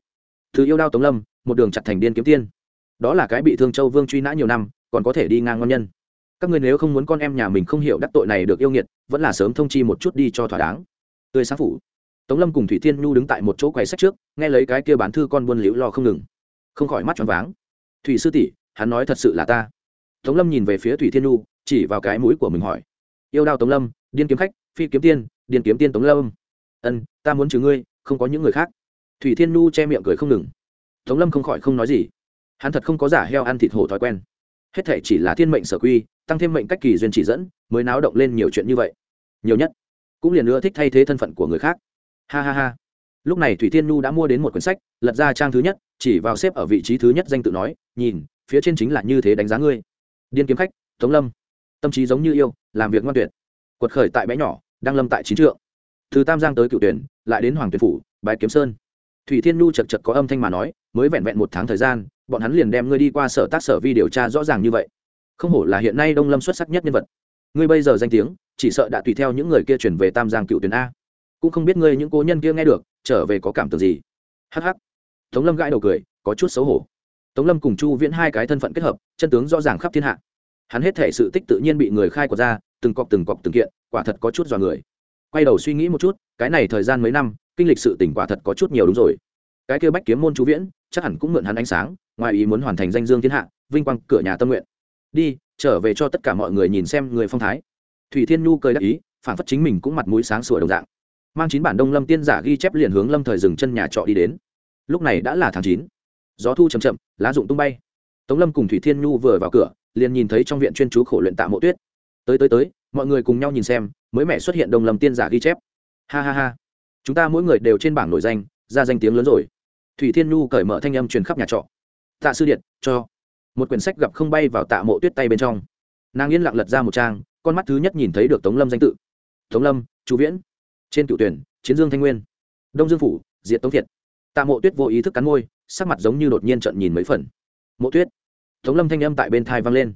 Thứ yêu đao tống lâm, một đường chặt thành điên kiếm tiên. Đó là cái bị thương châu vương truy nã nhiều năm, còn có thể đi ngang ngon nhân. Các người nếu không muốn con em nhà mình không hiểu đắc tội này được yêu nghiệt, vẫn là sớm thông chi một chút đi cho thỏa đáng tươi sáng phủ. Tống lâm cùng thủy thiên nhu đứng tại một chỗ quầy sách trước, nghe lấy cái kia bán thư con buôn liễu lo không ngừng. Không khỏi mắt tròn váng. Thủy sư tỷ, hắn nói thật sự là ta. Tống lâm nhìn về phía thủy thiên nhu, chỉ vào cái mũi của mình hỏi. Yêu đao tống lâm, điên kiếm khách, phi kiếm tiên, điên kiếm tiên tống lâm. Ân, ta muốn trừ ngươi, không có những người khác. Thủy thiên nhu che miệng cười không ngừng. Tống lâm không khỏi không nói gì. Hắn thật không có giả heo ăn thịt hổ thói quen. Hết thể chỉ là thiên mệnh sở quy, tăng thêm mệnh cách kỳ duyên chỉ dẫn, mới náo động lên nhiều chuyện như vậy. Nhiều nhất cũng liền nữa thích thay thế thân phận của người khác. Ha ha ha. Lúc này thủy thiên nhu đã mua đến một quyển sách, lật ra trang thứ nhất, chỉ vào xếp ở vị trí thứ nhất danh tự nói, nhìn, phía trên chính là như thế đánh giá ngươi. Điên kiếm khách, tống lâm. Tâm trí giống như yêu, làm việc ngoan tuyệt. Quật khởi tại bé nhỏ, đang lâm tại chín trượng. Từ tam giang tới cựu tuyển, lại đến hoàng tuyển phủ, bái kiếm sơn. Thủy thiên nhu chật chật có âm thanh mà nói, mới vẹn vẹn một tháng thời gian, bọn hắn liền đem ngươi đi qua sở tác sở vi điều tra rõ ràng như vậy. Không hổ là hiện nay đông lâm xuất sắc nhất nhân vật ngươi bây giờ danh tiếng, chỉ sợ đã tùy theo những người kia chuyển về tam giang cựu Tuyến a. Cũng không biết ngươi những cố nhân kia nghe được, trở về có cảm tưởng gì. Hh tống lâm gãi đầu cười, có chút xấu hổ. Tống lâm cùng chu viễn hai cái thân phận kết hợp, chân tướng rõ ràng khắp thiên hạ. Hắn hết thể sự tích tự nhiên bị người khai quật ra, từng cọc từng cọc từng kiện, quả thật có chút dọa người. Quay đầu suy nghĩ một chút, cái này thời gian mấy năm, kinh lịch sự tỉnh quả thật có chút nhiều đúng rồi. Cái kêu bách kiếm môn chu viễn, chắc hẳn cũng mượn hắn ánh sáng, ngoài ý muốn hoàn thành danh dương thiên hạ, vinh quang cửa nhà tâm nguyện. Đi trở về cho tất cả mọi người nhìn xem người phong thái. Thủy thiên nhu cười đắc ý, phản phất chính mình cũng mặt mũi sáng sủa đồng dạng. Mang chín bản đông lâm tiên giả ghi chép liền hướng lâm thời dừng chân nhà trọ đi đến. Lúc này đã là tháng chín. Gió thu chầm chậm, lá rụng tung bay. Tống lâm cùng thủy thiên nhu vừa vào cửa, liền nhìn thấy trong viện chuyên chú khổ luyện tạ mộ tuyết. Tới tới tới, mọi người cùng nhau nhìn xem, mới mẹ xuất hiện đông lâm tiên giả ghi chép. Ha ha ha. Chúng ta mỗi người đều trên bảng nổi danh, ra danh tiếng lớn rồi. Thủy thiên nhu cởi mở thanh âm truyền khắp nhà trọ. Tạ sư điện, cho một quyển sách gặp không bay vào tạ mộ tuyết tay bên trong. Nàng yên lặng lật ra một trang, con mắt thứ nhất nhìn thấy được tống lâm danh tự. Tống lâm chú viễn. Trên cựu tuyển, chiến dương thanh nguyên. Đông dương phủ diện tống thiệt. Tạ mộ tuyết vô ý thức cắn môi, sắc mặt giống như đột nhiên trận nhìn mấy phần. Mộ tuyết. Tống lâm thanh âm tại bên thai vang lên.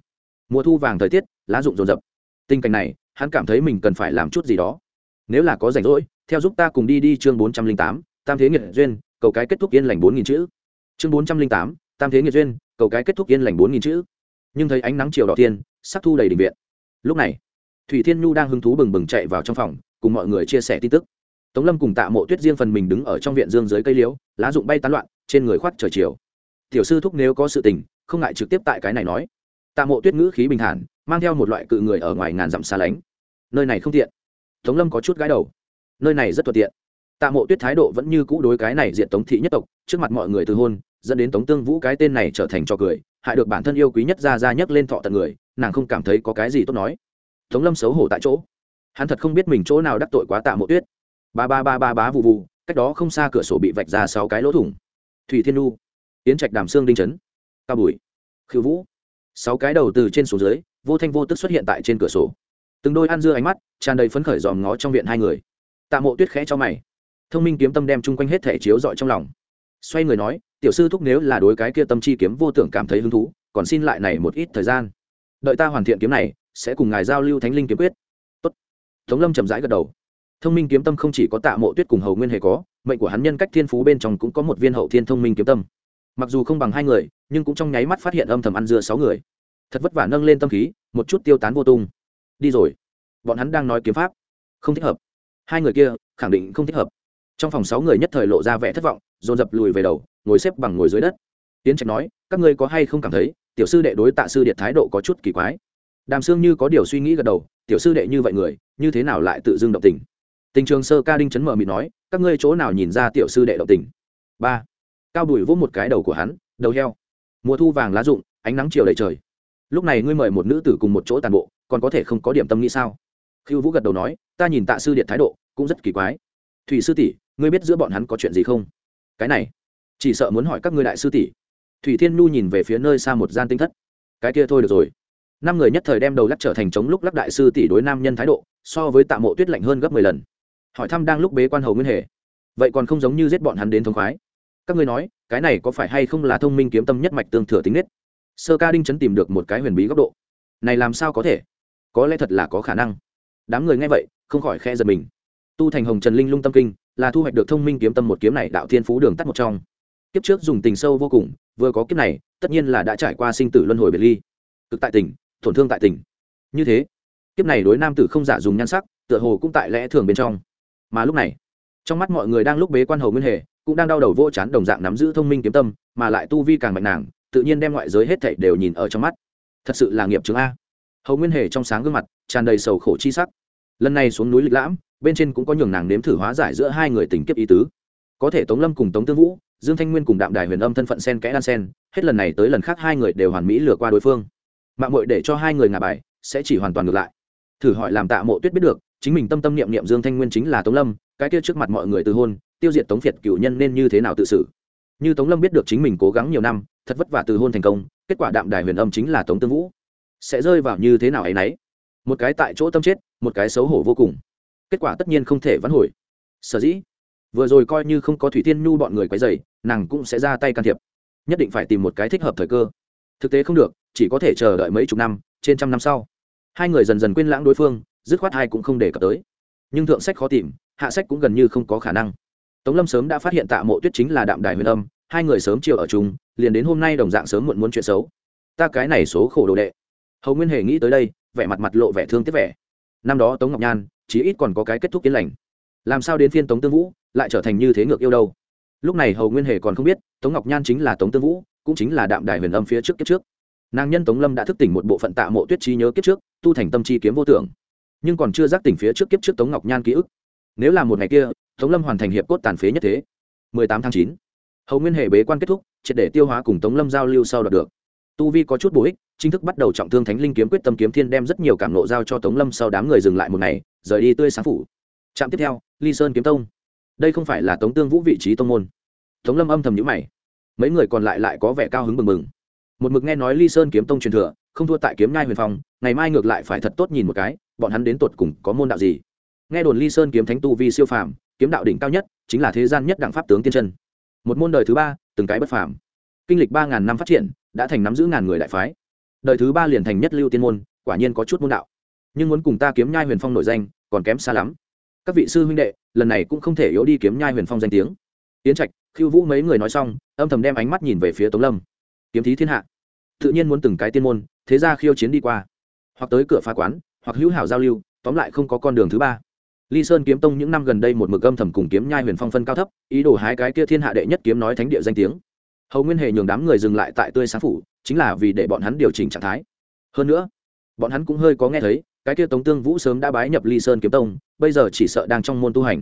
Mùa thu vàng thời tiết, lá rụng rồn rập. Tình cảnh này, hắn cảm thấy mình cần phải làm chút gì đó. Nếu là có rảnh rỗi, theo giúp ta cùng đi đi chương bốn trăm linh tám, tam thế nghiệt duyên, cầu cái kết thúc yên lành bốn nghìn chữ. Chương bốn trăm linh tám, tam thế nghiệt duyên cầu cái kết thúc yên lành bốn nghìn chữ. Nhưng thấy ánh nắng chiều đỏ tiên sắc thu đầy đình viện. Lúc này, thủy thiên nhu đang hứng thú bừng bừng chạy vào trong phòng, cùng mọi người chia sẻ tin tức. Tống lâm cùng tạ mộ tuyết riêng phần mình đứng ở trong viện dương dưới cây liễu, lá rụng bay tán loạn, trên người khoác trời chiều. Tiểu sư thúc nếu có sự tình, không ngại trực tiếp tại cái này nói. Tạ mộ tuyết ngữ khí bình thản, mang theo một loại cự người ở ngoài ngàn dặm xa lánh. Nơi này không tiện. Tống lâm có chút gái đầu. Nơi này rất thuận tiện. Tạ mộ tuyết thái độ vẫn như cũ đối cái này diện tống thị nhất tộc, trước mặt mọi người từ hôn dẫn đến tống tương vũ cái tên này trở thành trò cười, hại được bản thân yêu quý nhất ra ra nhấc lên thọ tận người, nàng không cảm thấy có cái gì tốt nói. Tống lâm xấu hổ tại chỗ. Hắn thật không biết mình chỗ nào đắc tội quá tạ mộ tuyết. Ba ba ba ba bá vụ vụ cách đó không xa cửa sổ bị vạch ra sáu cái lỗ thủng. Thủy thiên nu yến trạch đàm xương đinh trấn ca bùi khiêu vũ. Sáu cái đầu từ trên xuống dưới, vô thanh vô tức xuất hiện tại trên cửa sổ. Từng đôi ăn dưa ánh mắt, tràn đầy phấn khởi dòm ngó trong viện hai người. Tạ mộ tuyết khẽ cho mày. Thông minh kiếm tâm đem chung quanh hết thể chiếu dọi trong lòng xoay người nói, tiểu sư thúc nếu là đối cái kia tâm chi kiếm vô tưởng cảm thấy hứng thú, còn xin lại này một ít thời gian. Đợi ta hoàn thiện kiếm này, sẽ cùng ngài giao lưu thánh linh kiếm quyết. Tốt. tống lâm chậm rãi gật đầu. Thông minh kiếm tâm không chỉ có tạ mộ tuyết cùng hầu nguyên hề có, mệnh của hắn nhân cách thiên phú bên trong cũng có một viên hậu thiên thông minh kiếm tâm. Mặc dù không bằng hai người, nhưng cũng trong nháy mắt phát hiện âm thầm ăn dưa sáu người. Thật vất vả nâng lên tâm khí, một chút tiêu tán vô tung. Đi rồi. Bọn hắn đang nói kiếm pháp. Không thích hợp. Hai người kia khẳng định không thích hợp. Trong phòng sáu người nhất thời lộ ra vẻ thất vọng dồn dập lùi về đầu, ngồi xếp bằng ngồi dưới đất. Tiến trạch nói, các ngươi có hay không cảm thấy, tiểu sư đệ đối tạ sư điện thái độ có chút kỳ quái? Đàm sương như có điều suy nghĩ gật đầu, tiểu sư đệ như vậy người, như thế nào lại tự dưng động tình? Tình trường sơ ca đinh chấn mở mịt nói, các ngươi chỗ nào nhìn ra tiểu sư đệ động tình? Ba. Cao đùi vỗ một cái đầu của hắn, đầu heo. Mùa thu vàng lá rụng, ánh nắng chiều đầy trời. Lúc này ngươi mời một nữ tử cùng một chỗ tàn bộ, còn có thể không có điểm tâm nghĩ sao? Khiêu vũ gật đầu nói, ta nhìn tạ sư điện thái độ cũng rất kỳ quái. Thủy sư tỷ, ngươi biết giữa bọn hắn có chuyện gì không? Cái này, chỉ sợ muốn hỏi các ngươi đại sư tỷ. Thủy thiên nhu nhìn về phía nơi xa một gian tinh thất. Cái kia thôi được rồi. Năm người nhất thời đem đầu lắc trở thành chống lúc lắc đại sư tỷ đối nam nhân thái độ, so với tạ mộ tuyết lạnh hơn gấp mười lần. Hỏi thăm đang lúc bế quan hầu nguyên hề. Vậy còn không giống như giết bọn hắn đến thống khoái. Các ngươi nói, cái này có phải hay không là thông minh kiếm tâm nhất mạch tương thừa tính nết? Sơ ca đinh chấn tìm được một cái huyền bí góc độ. Này làm sao có thể? Có lẽ thật là có khả năng. Đám người nghe vậy, không khỏi khe giật mình. Tu thành hồng trần linh lung tâm kinh là thu hoạch được thông minh kiếm tâm một kiếm này đạo thiên phú đường tắt một trong. Kiếp trước dùng tình sâu vô cùng, vừa có kiếp này, tất nhiên là đã trải qua sinh tử luân hồi biệt ly. Cực tại tỉnh, tổn thương tại tỉnh. Như thế, kiếp này đối nam tử không giả dùng nhan sắc, tựa hồ cũng tại lẽ thường bên trong. Mà lúc này, trong mắt mọi người đang lúc bế quan hầu nguyên hề, cũng đang đau đầu vô chán đồng dạng nắm giữ thông minh kiếm tâm, mà lại tu vi càng mạnh nàng, tự nhiên đem ngoại giới hết thảy đều nhìn ở trong mắt. Thật sự là nghiệp chứng a. Hầu nguyên hề trong sáng gương mặt, tràn đầy sầu khổ chi sắc. Lần này xuống núi lịch lãm bên trên cũng có nhường nàng nếm thử hóa giải giữa hai người tình kiếp ý tứ. Có thể tống lâm cùng tống tương vũ, dương thanh nguyên cùng đạm đài huyền âm thân phận sen kẽ đan sen, hết lần này tới lần khác hai người đều hoàn mỹ lừa qua đối phương. Mạng mội để cho hai người ngà bài, sẽ chỉ hoàn toàn ngược lại. Thử hỏi làm tạ mộ tuyết biết được, chính mình tâm tâm niệm niệm dương thanh nguyên chính là tống lâm, cái kia trước mặt mọi người từ hôn, tiêu diệt tống việt cựu nhân nên như thế nào tự xử? Như tống lâm biết được chính mình cố gắng nhiều năm, thật vất vả từ hôn thành công, kết quả đạm đài huyền âm chính là tống tương vũ. Sẽ rơi vào như thế nào ấy nấy? Một cái tại chỗ tâm chết, một cái xấu hổ vô cùng kết quả tất nhiên không thể vãn hồi. Sở dĩ, vừa rồi coi như không có thủy tiên nhu bọn người quấy dày nàng cũng sẽ ra tay can thiệp. Nhất định phải tìm một cái thích hợp thời cơ. Thực tế không được, chỉ có thể chờ đợi mấy chục năm, trên trăm năm sau. Hai người dần dần quên lãng đối phương, dứt khoát hai cũng không đề cập tới. Nhưng thượng sách khó tìm, hạ sách cũng gần như không có khả năng. Tống lâm sớm đã phát hiện tạ mộ tuyết chính là đạm đài huyền âm, hai người sớm chiều ở chung, liền đến hôm nay đồng dạng sớm muộn muốn chuyện xấu. Ta cái này số khổ đồ đệ. Hầu nguyên hề nghĩ tới đây, vẻ mặt mặt lộ vẻ thương tiếc vẻ. Năm đó tống ngọc nhan chí ít còn có cái kết thúc yên lành. Làm sao đến phiên tống tương vũ lại trở thành như thế ngược yêu đâu? Lúc này hầu nguyên hề còn không biết, tống ngọc nhan chính là tống tương vũ, cũng chính là đạm đài huyền âm phía trước kiếp trước. Nàng nhân tống lâm đã thức tỉnh một bộ phận tạ mộ tuyết trí nhớ kiếp trước, tu thành tâm chi kiếm vô tưởng. Nhưng còn chưa giác tỉnh phía trước kiếp trước tống ngọc nhan ký ức. Nếu là một ngày kia, tống lâm hoàn thành hiệp cốt tàn phế nhất thế. 18 tháng 9. hầu nguyên hề bế quan kết thúc, triệt để tiêu hóa cùng tống lâm giao lưu sau đoạt được. Tu vi có chút bổ ích, chính thức bắt đầu trọng thương thánh linh kiếm quyết tâm kiếm thiên đem rất nhiều cảm nộ giao cho tống lâm sau đám người dừng lại một ngày rời đi tươi sáng phủ. Trạm tiếp theo, ly sơn kiếm tông. Đây không phải là tống tương vũ vị trí tông môn. Tống lâm âm thầm nhữ mày. Mấy người còn lại lại có vẻ cao hứng bừng bừng. Một mực nghe nói ly sơn kiếm tông truyền thừa, không thua tại kiếm nhai huyền phong, ngày mai ngược lại phải thật tốt nhìn một cái, bọn hắn đến tột cùng có môn đạo gì? Nghe đồn ly sơn kiếm thánh tu vi siêu phàm, kiếm đạo đỉnh cao nhất chính là thế gian nhất đẳng pháp tướng tiên chân. Một môn đời thứ ba, từng cái bất phàm. Kinh lịch ba ngàn năm phát triển, đã thành nắm giữ ngàn người đại phái. Đời thứ ba liền thành nhất lưu tiên môn, quả nhiên có chút môn đạo. Nhưng muốn cùng ta kiếm nhai huyền phong nổi danh còn kém xa lắm. Các vị sư huynh đệ, lần này cũng không thể yếu đi kiếm nhai huyền phong danh tiếng. Tiến trạch khiêu vũ mấy người nói xong, âm thầm đem ánh mắt nhìn về phía tống lâm. Kiếm thí thiên hạ. Tự nhiên muốn từng cái tiên môn, thế ra khiêu chiến đi qua. Hoặc tới cửa phá quán, hoặc hữu hảo giao lưu, tóm lại không có con đường thứ ba. Ly sơn kiếm tông những năm gần đây một mực âm thầm cùng kiếm nhai huyền phong phân cao thấp, ý đồ hái cái kia thiên hạ đệ nhất kiếm nói thánh địa danh tiếng. Hầu nguyên hề nhường đám người dừng lại tại tươi sáng phủ, chính là vì để bọn hắn điều chỉnh trạng thái. Hơn nữa, bọn hắn cũng hơi có nghe thấy cái kia tống tương vũ sớm đã bái nhập ly sơn kiếm tông, bây giờ chỉ sợ đang trong môn tu hành.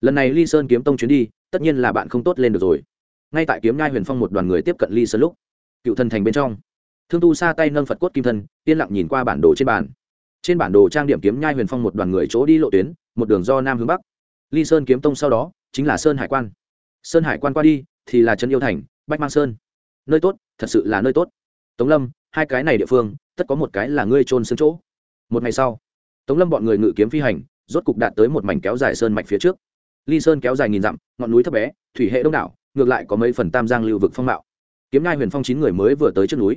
Lần này ly sơn kiếm tông chuyến đi, tất nhiên là bạn không tốt lên được rồi. Ngay tại kiếm nhai huyền phong một đoàn người tiếp cận ly sơn lúc, cựu thần thành bên trong, thương tu xa tay nâng phật cốt kim thân, yên lặng nhìn qua bản đồ trên bàn. Trên bản đồ trang điểm kiếm nhai huyền phong một đoàn người chỗ đi lộ tuyến, một đường do nam hướng bắc. Ly sơn kiếm tông sau đó, chính là sơn hải quan. Sơn hải quan qua đi, thì là trấn yêu thành, bách mang sơn. Nơi tốt, thật sự là nơi tốt. Tống lâm, hai cái này địa phương, tất có một cái là ngươi trôn xương chỗ một ngày sau, tống lâm bọn người ngự kiếm phi hành, rốt cục đạt tới một mảnh kéo dài sơn mạch phía trước. Ly sơn kéo dài nghìn dặm, ngọn núi thấp bé, thủy hệ đông đảo, ngược lại có mấy phần tam giang lưu vực phong mạo. Kiếm ngai huyền phong chín người mới vừa tới trước núi.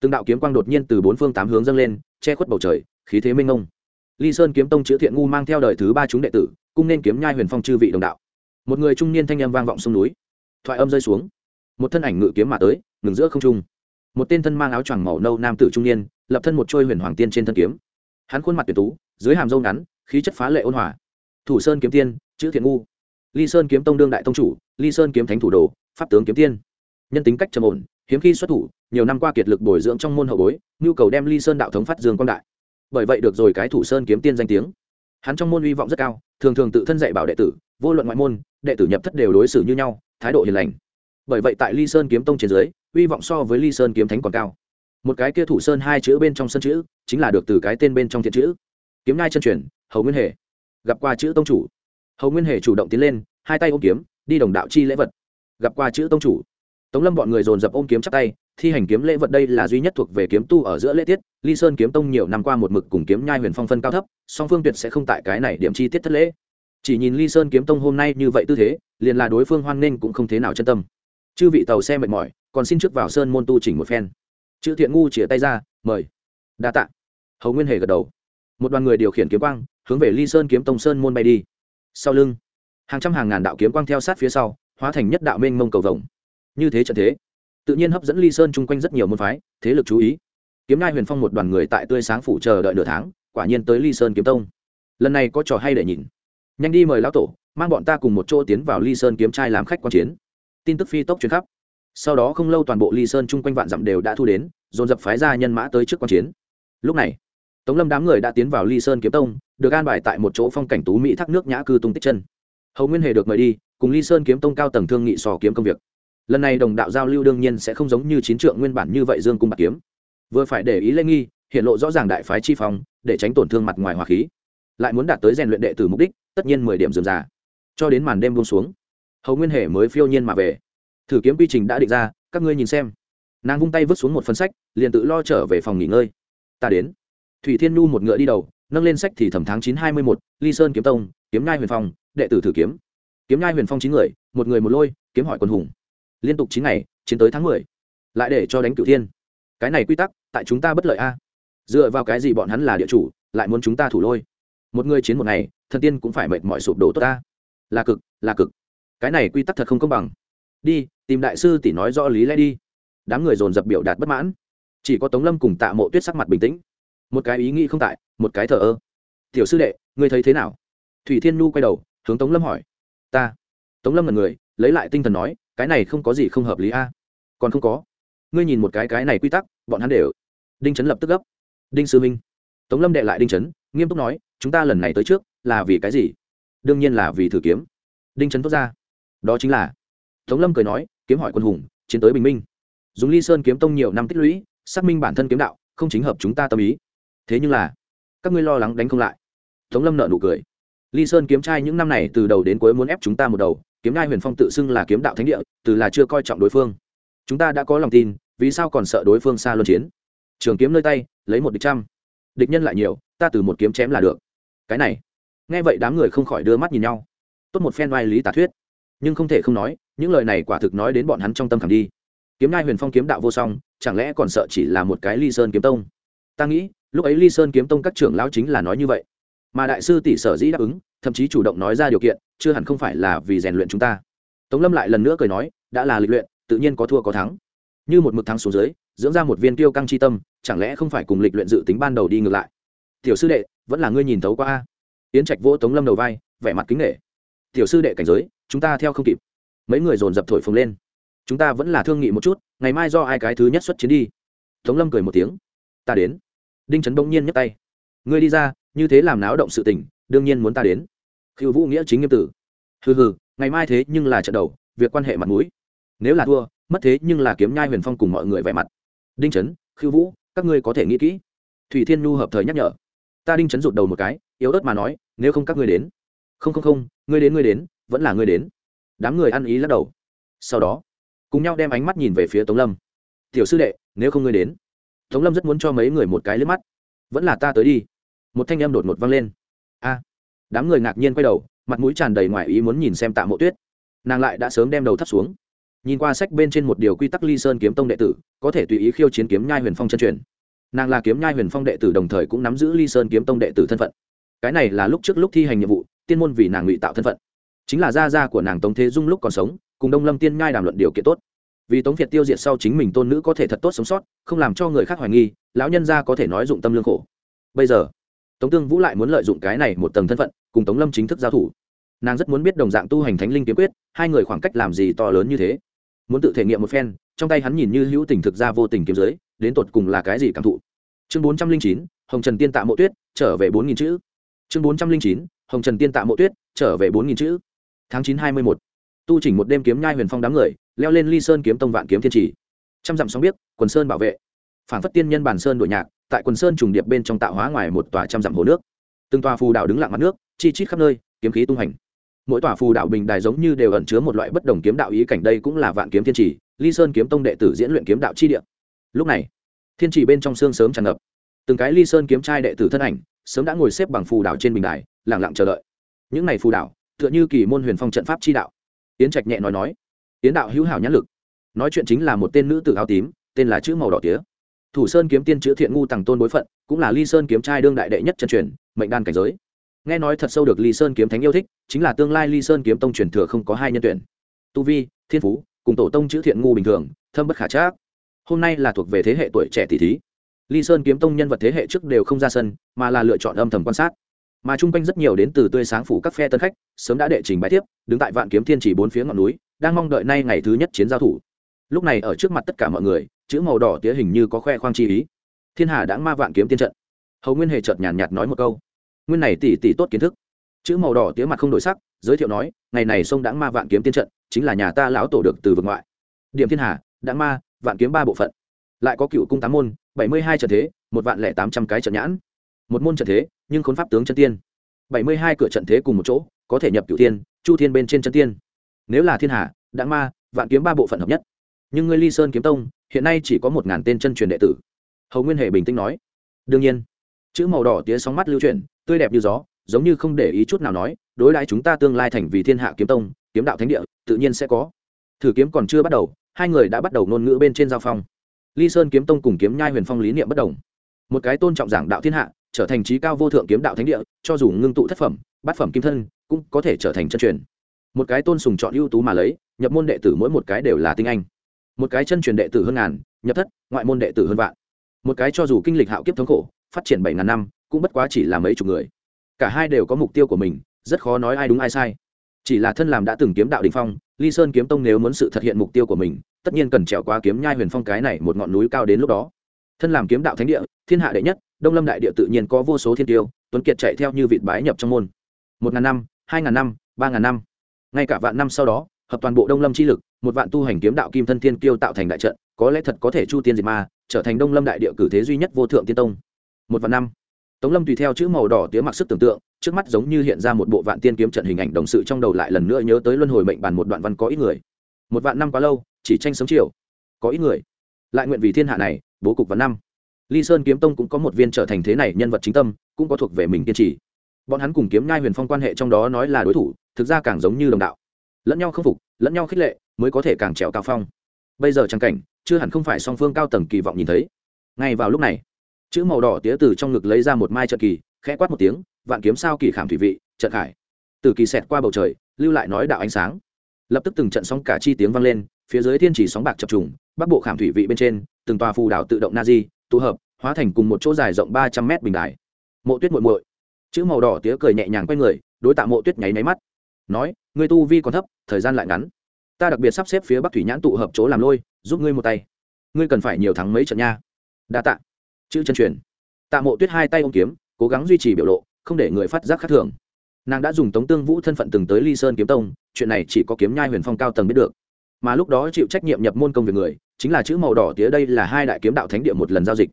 Từng đạo kiếm quang đột nhiên từ bốn phương tám hướng dâng lên, che khuất bầu trời, khí thế minh ông ly sơn kiếm tông chữ thiện ngu mang theo đời thứ ba chúng đệ tử, cung nên kiếm nhai huyền phong chư vị đồng đạo. Một người trung niên thanh âm vang vọng sông núi. Thoại âm rơi xuống. Một thân ảnh ngự kiếm mà tới, ngừng giữa không trung. Một tên thân mang áo choàng màu nâu nam tử trung niên, lập thân một trôi huyền hoàng tiên trên thân kiếm hắn khuôn mặt tuyệt tú, dưới hàm râu ngắn, khí chất phá lệ ôn hòa. Thủ sơn kiếm tiên, chữ thiện ngu. Ly sơn kiếm tông đương đại tông chủ, ly sơn kiếm thánh thủ đồ, pháp tướng kiếm tiên. Nhân tính cách trầm ổn, hiếm khi xuất thủ, nhiều năm qua kiệt lực bồi dưỡng trong môn hậu bối, nhu cầu đem ly sơn đạo thống phát dương quang đại. Bởi vậy được rồi cái thủ sơn kiếm tiên danh tiếng. Hắn trong môn hy vọng rất cao, thường thường tự thân dạy bảo đệ tử, vô luận ngoại môn, đệ tử nhập thất đều đối xử như nhau, thái độ hiền lành. Bởi vậy tại ly sơn kiếm tông trên dưới hy vọng so với ly sơn kiếm thánh còn cao một cái kia thủ sơn hai chữ bên trong sân chữ, chính là được từ cái tên bên trong thiện chữ. Kiếm nai chân truyền, hầu nguyên hề. Gặp qua chữ tông chủ. Hầu nguyên hề chủ động tiến lên, hai tay ôm kiếm, đi đồng đạo chi lễ vật. Gặp qua chữ tông chủ. Tống lâm bọn người dồn dập ôm kiếm chắc tay, thi hành kiếm lễ vật đây là duy nhất thuộc về kiếm tu ở giữa lễ tiết. Ly sơn kiếm tông nhiều năm qua một mực cùng kiếm nhai huyền phong phân cao thấp, song phương tuyệt sẽ không tại cái này điểm chi tiết thất lễ. Chỉ nhìn ly sơn kiếm tông hôm nay như vậy tư thế, liền là đối phương hoan nghênh cũng không thế nào chân tâm. Chư vị tàu xe mệt mỏi, còn xin trước vào sơn môn tu chỉnh một phen chữ thiện ngu chĩa tay ra, mời. Đa tạ. Hầu nguyên hề gật đầu. Một đoàn người điều khiển kiếm quang, hướng về ly sơn kiếm tông sơn môn bay đi. Sau lưng, hàng trăm hàng ngàn đạo kiếm quang theo sát phía sau, hóa thành nhất đạo mênh mông cầu vồng. Như thế trận thế, tự nhiên hấp dẫn ly sơn chung quanh rất nhiều môn phái, thế lực chú ý. Kiếm ngai huyền phong một đoàn người tại tươi sáng phủ chờ đợi nửa tháng, quả nhiên tới ly sơn kiếm tông. Lần này có trò hay để nhìn. Nhanh đi mời lão tổ, mang bọn ta cùng một chỗ tiến vào ly sơn kiếm trai làm khách quan chiến. Tin tức phi tốc chuyến khắp sau đó không lâu toàn bộ ly sơn chung quanh vạn dặm đều đã thu đến, dồn dập phái ra nhân mã tới trước quan chiến. Lúc này, tống lâm đám người đã tiến vào ly sơn kiếm tông, được an bài tại một chỗ phong cảnh tú mỹ thác nước nhã cư tung tích chân. Hầu nguyên hề được mời đi, cùng ly sơn kiếm tông cao tầng thương nghị sò kiếm công việc. Lần này đồng đạo giao lưu đương nhiên sẽ không giống như chín trượng nguyên bản như vậy dương cung bạc kiếm. Vừa phải để ý lê nghi, hiện lộ rõ ràng đại phái chi phòng để tránh tổn thương mặt ngoài hòa khí. Lại muốn đạt tới rèn luyện đệ tử mục đích, tất nhiên mười điểm dườm già. Cho đến màn đêm buông xuống, hầu nguyên hề mới phiêu nhiên mà về thử kiếm quy trình đã định ra, các ngươi nhìn xem. Nàng vung tay vứt xuống một phần sách, liền tự lo trở về phòng nghỉ ngơi. Ta đến. Thủy thiên nhu một ngựa đi đầu, nâng lên sách thì thẩm tháng chín hai mươi một ly sơn kiếm tông, kiếm nhai huyền phong, đệ tử thử kiếm. Kiếm nhai huyền phong chín người, một người một lôi, kiếm hỏi quân hùng. Liên tục chín ngày, chiến tới tháng mười. Lại để cho đánh cửu thiên. Cái này quy tắc, tại chúng ta bất lợi a. Dựa vào cái gì bọn hắn là địa chủ, lại muốn chúng ta thủ lôi? Một người chiến một ngày, thần tiên cũng phải mệt mỏi sụp đổ tốt ta. Là cực là cực. Cái này quy tắc thật không công bằng. Đi tìm đại sư tỷ nói rõ lý lẽ đi. Đám người dồn dập biểu đạt bất mãn. Chỉ có tống lâm cùng tạ mộ tuyết sắc mặt bình tĩnh. Một cái ý nghĩ không tại, một cái thờ ơ. Tiểu sư đệ, ngươi thấy thế nào? Thủy thiên nhu quay đầu, hướng tống lâm hỏi. Ta. Tống lâm là người, lấy lại tinh thần nói, cái này không có gì không hợp lý a. Còn không có. Ngươi nhìn một cái cái này quy tắc, bọn hắn đều. Đinh trấn lập tức gấp. Đinh sư minh. Tống lâm đệ lại đinh trấn nghiêm túc nói, chúng ta lần này tới trước, là vì cái gì? Đương nhiên là vì thử kiếm. Đinh trấn thốt ra. Đó chính là tống lâm cười nói, kiếm hỏi quân hùng, chiến tới bình minh. Dùng ly sơn kiếm tông nhiều năm tích lũy, xác minh bản thân kiếm đạo, không chính hợp chúng ta tâm ý. Thế nhưng là, các ngươi lo lắng đánh không lại. Tống lâm nợ nụ cười. Ly sơn kiếm trai những năm này từ đầu đến cuối muốn ép chúng ta một đầu, kiếm ngai huyền phong tự xưng là kiếm đạo thánh địa, từ là chưa coi trọng đối phương. Chúng ta đã có lòng tin, vì sao còn sợ đối phương xa luân chiến? Trường kiếm nơi tay, lấy một địch trăm. Địch nhân lại nhiều, ta từ một kiếm chém là được. Cái này, nghe vậy đám người không khỏi đưa mắt nhìn nhau. Tốt một phen oai lý tả thuyết nhưng không thể không nói, những lời này quả thực nói đến bọn hắn trong tâm khảm đi. Kiếm ngai huyền phong kiếm đạo vô song, chẳng lẽ còn sợ chỉ là một cái ly sơn kiếm tông? Ta nghĩ, lúc ấy ly sơn kiếm tông các trưởng lão chính là nói như vậy. Mà đại sư tỷ sở dĩ đáp ứng, thậm chí chủ động nói ra điều kiện, chưa hẳn không phải là vì rèn luyện chúng ta. Tống lâm lại lần nữa cười nói, đã là lịch luyện, tự nhiên có thua có thắng. Như một mực thắng xuống dưới, dưỡng ra một viên tiêu căng chi tâm, chẳng lẽ không phải cùng lịch luyện dự tính ban đầu đi ngược lại? Tiểu sư đệ, vẫn là ngươi nhìn thấu qua a. Yến trạch vỗ tống lâm đầu vai, vẻ mặt kính nghệ tiểu sư đệ cảnh giới chúng ta theo không kịp. Mấy người dồn dập thổi phồng lên. Chúng ta vẫn là thương nghị một chút, ngày mai do ai cái thứ nhất xuất chiến đi. Tống lâm cười một tiếng. Ta đến. Đinh trấn bỗng nhiên nhấc tay. Ngươi đi ra, như thế làm náo động sự tình, đương nhiên muốn ta đến. Khiêu vũ nghĩa chính nghiêm tử. Hừ hừ, ngày mai thế nhưng là trận đầu, việc quan hệ mặt mũi. Nếu là thua, mất thế nhưng là kiếm nhai huyền phong cùng mọi người vẻ mặt. Đinh trấn khiêu vũ, các ngươi có thể nghĩ kỹ. Thủy thiên nhu hợp thời nhắc nhở. Ta đinh trấn rụt đầu một cái, yếu ớt mà nói, nếu không các ngươi đến. Không không không, ngươi đến ngươi đến vẫn là ngươi đến. Đám người ăn ý lắc đầu. Sau đó, cùng nhau đem ánh mắt nhìn về phía tống lâm. Tiểu sư đệ, nếu không ngươi đến, tống lâm rất muốn cho mấy người một cái lên mắt. Vẫn là ta tới đi. Một thanh em đột ngột vang lên. A. Đám người ngạc nhiên quay đầu, mặt mũi tràn đầy ngoài ý muốn nhìn xem tạ mộ tuyết. Nàng lại đã sớm đem đầu thắt xuống. Nhìn qua sách bên trên một điều quy tắc ly sơn kiếm tông đệ tử, có thể tùy ý khiêu chiến kiếm nhai huyền phong chân truyền. Nàng là kiếm nhai huyền phong đệ tử đồng thời cũng nắm giữ ly sơn kiếm tông đệ tử thân phận. Cái này là lúc trước lúc thi hành nhiệm vụ, tiên môn vì nàng ngụy tạo thân phận chính là gia gia của nàng tống thế dung lúc còn sống, cùng đông lâm tiên nhai đàm luận điều kiện tốt. Vì tống việt tiêu diệt sau chính mình tôn nữ có thể thật tốt sống sót, không làm cho người khác hoài nghi, lão nhân gia có thể nói dụng tâm lương khổ. Bây giờ, tống tương vũ lại muốn lợi dụng cái này một tầng thân phận, cùng tống lâm chính thức giao thủ. Nàng rất muốn biết đồng dạng tu hành thánh linh kiếm quyết, hai người khoảng cách làm gì to lớn như thế. Muốn tự thể nghiệm một phen, trong tay hắn nhìn như hữu tình thực ra vô tình kiếm giới, đến tột cùng là cái gì cảm thụ. Chương bốn trăm linh chín, hồng trần tiên tạ mộ tuyết, trở về bốn nghìn chữ. Chương bốn trăm linh chín, hồng trần tiên tạ mộ tuyết, trở về bốn nghìn chữ tháng chín hai mươi một. Tu chỉnh một đêm kiếm nhai huyền phong đám người, leo lên ly sơn kiếm tông vạn kiếm thiên trì. Trăm dặm sóng biết, quần sơn bảo vệ. Phản phất tiên nhân bản sơn đổi nhạc, tại quần sơn trùng điệp bên trong tạo hóa ngoài một tòa trăm dặm hồ nước. Từng tòa phù đảo đứng lặng mặt nước, chi chít khắp nơi, kiếm khí tung hành. Mỗi tòa phù đạo bình đài giống như đều ẩn chứa một loại bất đồng kiếm đạo ý cảnh đây cũng là vạn kiếm thiên trì, ly sơn kiếm tông đệ tử diễn luyện kiếm đạo chi địa. Lúc này, thiên trì bên trong xương sớm tràn ngập. Từng cái ly sơn kiếm trai đệ tử thân ảnh, sớm đã ngồi xếp bằng phù đạo trên bình đài lẳng lặng chờ đợi. Những này phù đạo tựa như kỳ môn huyền phong trận pháp chi đạo. Yến trạch nhẹ nói nói, yến đạo hữu hảo nhãn lực. Nói chuyện chính là một tên nữ tử áo tím, tên là chữ màu đỏ tía. Thủ sơn kiếm tiên chữ thiện ngu tàng tôn bối phận, cũng là ly sơn kiếm trai đương đại đệ nhất chân truyền, mệnh đan cảnh giới. Nghe nói thật sâu được ly sơn kiếm thánh yêu thích, chính là tương lai ly sơn kiếm tông truyền thừa không có hai nhân tuyển. Tu vi, thiên phú, cùng tổ tông chữ thiện ngu bình thường, thâm bất khả trác. Hôm nay là thuộc về thế hệ tuổi trẻ tỷ thí. Ly sơn kiếm tông nhân vật thế hệ trước đều không ra sân, mà là lựa chọn âm thầm quan sát mà chung quanh rất nhiều đến từ tươi sáng phủ các phe tân khách, sớm đã đệ trình bài tiếp đứng tại vạn kiếm thiên chỉ bốn phía ngọn núi, đang mong đợi nay ngày thứ nhất chiến giao thủ. Lúc này ở trước mặt tất cả mọi người, chữ màu đỏ tía hình như có khoe khoang chi ý. Thiên hà đã ma vạn kiếm tiên trận. Hầu nguyên hề chợt nhàn nhạt nói một câu. Nguyên này tỷ tỷ tốt kiến thức. Chữ màu đỏ tía mặt không đổi sắc, giới thiệu nói, ngày này sông đãng ma vạn kiếm tiên trận, chính là nhà ta lão tổ được từ vực ngoại. Điểm thiên hà đãng ma vạn kiếm ba bộ phận. Lại có cựu cung tám môn, bảy mươi hai trận thế, một vạn lẻ tám trăm cái trận nhãn một môn trận thế, nhưng khốn pháp tướng chân tiên. Bảy mươi hai cửa trận thế cùng một chỗ, có thể nhập cựu tiên chu thiên bên trên chân tiên. Nếu là thiên hà, đãng ma, vạn kiếm ba bộ phận hợp nhất. Nhưng ngươi ly sơn kiếm tông, hiện nay chỉ có một ngàn tên chân truyền đệ tử. Hầu nguyên hệ bình tĩnh nói. Đương nhiên, chữ màu đỏ tía sóng mắt lưu chuyển, tươi đẹp như gió, giống như không để ý chút nào nói, đối đãi chúng ta tương lai thành vì thiên hạ kiếm tông, kiếm đạo thánh địa, tự nhiên sẽ có. Thử kiếm còn chưa bắt đầu, hai người đã bắt đầu ngôn ngữ bên trên giao phong. Ly sơn kiếm tông cùng kiếm nhai huyền phong lý niệm bất đồng. Một cái tôn trọng giảng đạo thiên hạ trở thành trí cao vô thượng kiếm đạo thánh địa, cho dù ngưng tụ thất phẩm, bát phẩm kim thân, cũng có thể trở thành chân truyền. Một cái tôn sùng chọn ưu tú mà lấy, nhập môn đệ tử mỗi một cái đều là tinh anh. Một cái chân truyền đệ tử hơn ngàn, nhập thất, ngoại môn đệ tử hơn vạn. Một cái cho dù kinh lịch hạo kiếp thống khổ, phát triển bảy ngàn năm, cũng bất quá chỉ là mấy chục người. Cả hai đều có mục tiêu của mình, rất khó nói ai đúng ai sai. Chỉ là thân làm đã từng kiếm đạo đình phong, ly sơn kiếm tông nếu muốn sự thực hiện mục tiêu của mình, tất nhiên cần trèo qua kiếm nhai huyền phong cái này một ngọn núi cao đến lúc đó thân làm kiếm đạo thánh địa, thiên hạ đệ nhất, đông lâm đại địa tự nhiên có vô số thiên tiêu, tuấn kiệt chạy theo như vịt bái nhập trong môn. Một ngàn năm, hai ngàn năm, ba ngàn năm. Ngay cả vạn năm sau đó, hợp toàn bộ đông lâm chi lực, một vạn tu hành kiếm đạo kim thân thiên kiêu tạo thành đại trận, có lẽ thật có thể chu tiên diệt ma, trở thành đông lâm đại địa cử thế duy nhất vô thượng tiên tông. Một vạn năm. Tống lâm tùy theo chữ màu đỏ tía mặc sức tưởng tượng, trước mắt giống như hiện ra một bộ vạn tiên kiếm trận hình ảnh đồng sự trong đầu lại lần nữa nhớ tới luân hồi mệnh bàn một đoạn văn có ít người. Một vạn năm quá lâu, chỉ tranh sống chiều. Có ít người. Lại nguyện vì thiên hạ này bố cục và năm. Ly sơn kiếm tông cũng có một viên trở thành thế này nhân vật chính tâm, cũng có thuộc về mình kiên trì. Bọn hắn cùng kiếm nhai huyền phong quan hệ trong đó nói là đối thủ, thực ra càng giống như đồng đạo. Lẫn nhau không phục, lẫn nhau khích lệ, mới có thể càng trèo cao phong. Bây giờ trang cảnh, chưa hẳn không phải song phương cao tầng kỳ vọng nhìn thấy. Ngay vào lúc này, chữ màu đỏ tía từ trong ngực lấy ra một mai trận kỳ, khẽ quát một tiếng, vạn kiếm sao kỳ khảm thủy vị, trận khải. Từ kỳ xẹt qua bầu trời, lưu lại nói đạo ánh sáng. Lập tức từng trận sóng cả chi tiếng vang lên, phía dưới thiên chỉ sóng bạc chập trùng bắc bộ khảm thủy vị bên trên, từng tòa phù đảo tự động na di tụ hợp, hóa thành cùng một chỗ dài rộng ba trăm mét bình đài. Mộ tuyết muội muội. Chữ màu đỏ tía cười nhẹ nhàng quay người, đối tạ mộ tuyết nháy máy mắt. Nói người tu vi còn thấp, thời gian lại ngắn. Ta đặc biệt sắp xếp phía bắc thủy nhãn tụ hợp chỗ làm lôi, giúp ngươi một tay. Ngươi cần phải nhiều thắng mấy trận nha. Đa tạ. Chữ chân truyền. Tạ mộ tuyết hai tay ôm kiếm, cố gắng duy trì biểu lộ, không để người phát giác khác thường. Nàng đã dùng tống tương vũ thân phận từng tới ly sơn kiếm tông, chuyện này chỉ có kiếm nhai huyền phong cao tầng biết được. Mà lúc đó chịu trách nhiệm nhập môn công việc người chính là chữ màu đỏ tía đây là hai đại kiếm đạo thánh địa một lần giao dịch.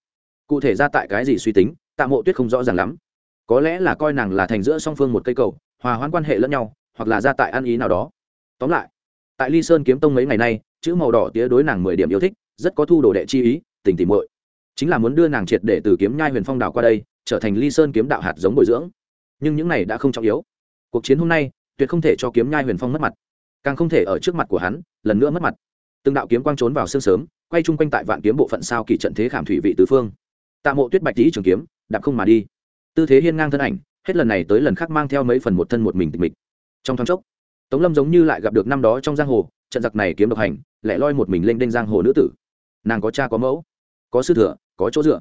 Cụ thể ra tại cái gì suy tính, tạ mộ tuyết không rõ ràng lắm. Có lẽ là coi nàng là thành giữa song phương một cây cầu, hòa hoãn quan hệ lẫn nhau, hoặc là ra tại ăn ý nào đó. Tóm lại, tại ly sơn kiếm tông mấy ngày nay, chữ màu đỏ tía đối nàng mười điểm yêu thích, rất có thu đồ đệ chi ý, tình tìm muội. Chính là muốn đưa nàng triệt để từ kiếm nhai huyền phong đảo qua đây, trở thành ly sơn kiếm đạo hạt giống bồi dưỡng. Nhưng những này đã không trọng yếu. Cuộc chiến hôm nay, tuyệt không thể cho kiếm nhai huyền phong mất mặt. Càng không thể ở trước mặt của hắn, lần nữa mất mặt từng đạo kiếm quang trốn vào sương sớm, quay chung quanh tại vạn kiếm bộ phận sao kỳ trận thế khảm thủy vị tứ phương. Tạ mộ tuyết bạch tý trường kiếm, đạp không mà đi. Tư thế hiên ngang thân ảnh, hết lần này tới lần khác mang theo mấy phần một thân một mình tịch mịch. Trong thoáng chốc, tống lâm giống như lại gặp được năm đó trong giang hồ, trận giặc này kiếm độc hành lại loi một mình lên đênh giang hồ nữ tử. Nàng có cha có mẫu, có sư thừa, có chỗ dựa.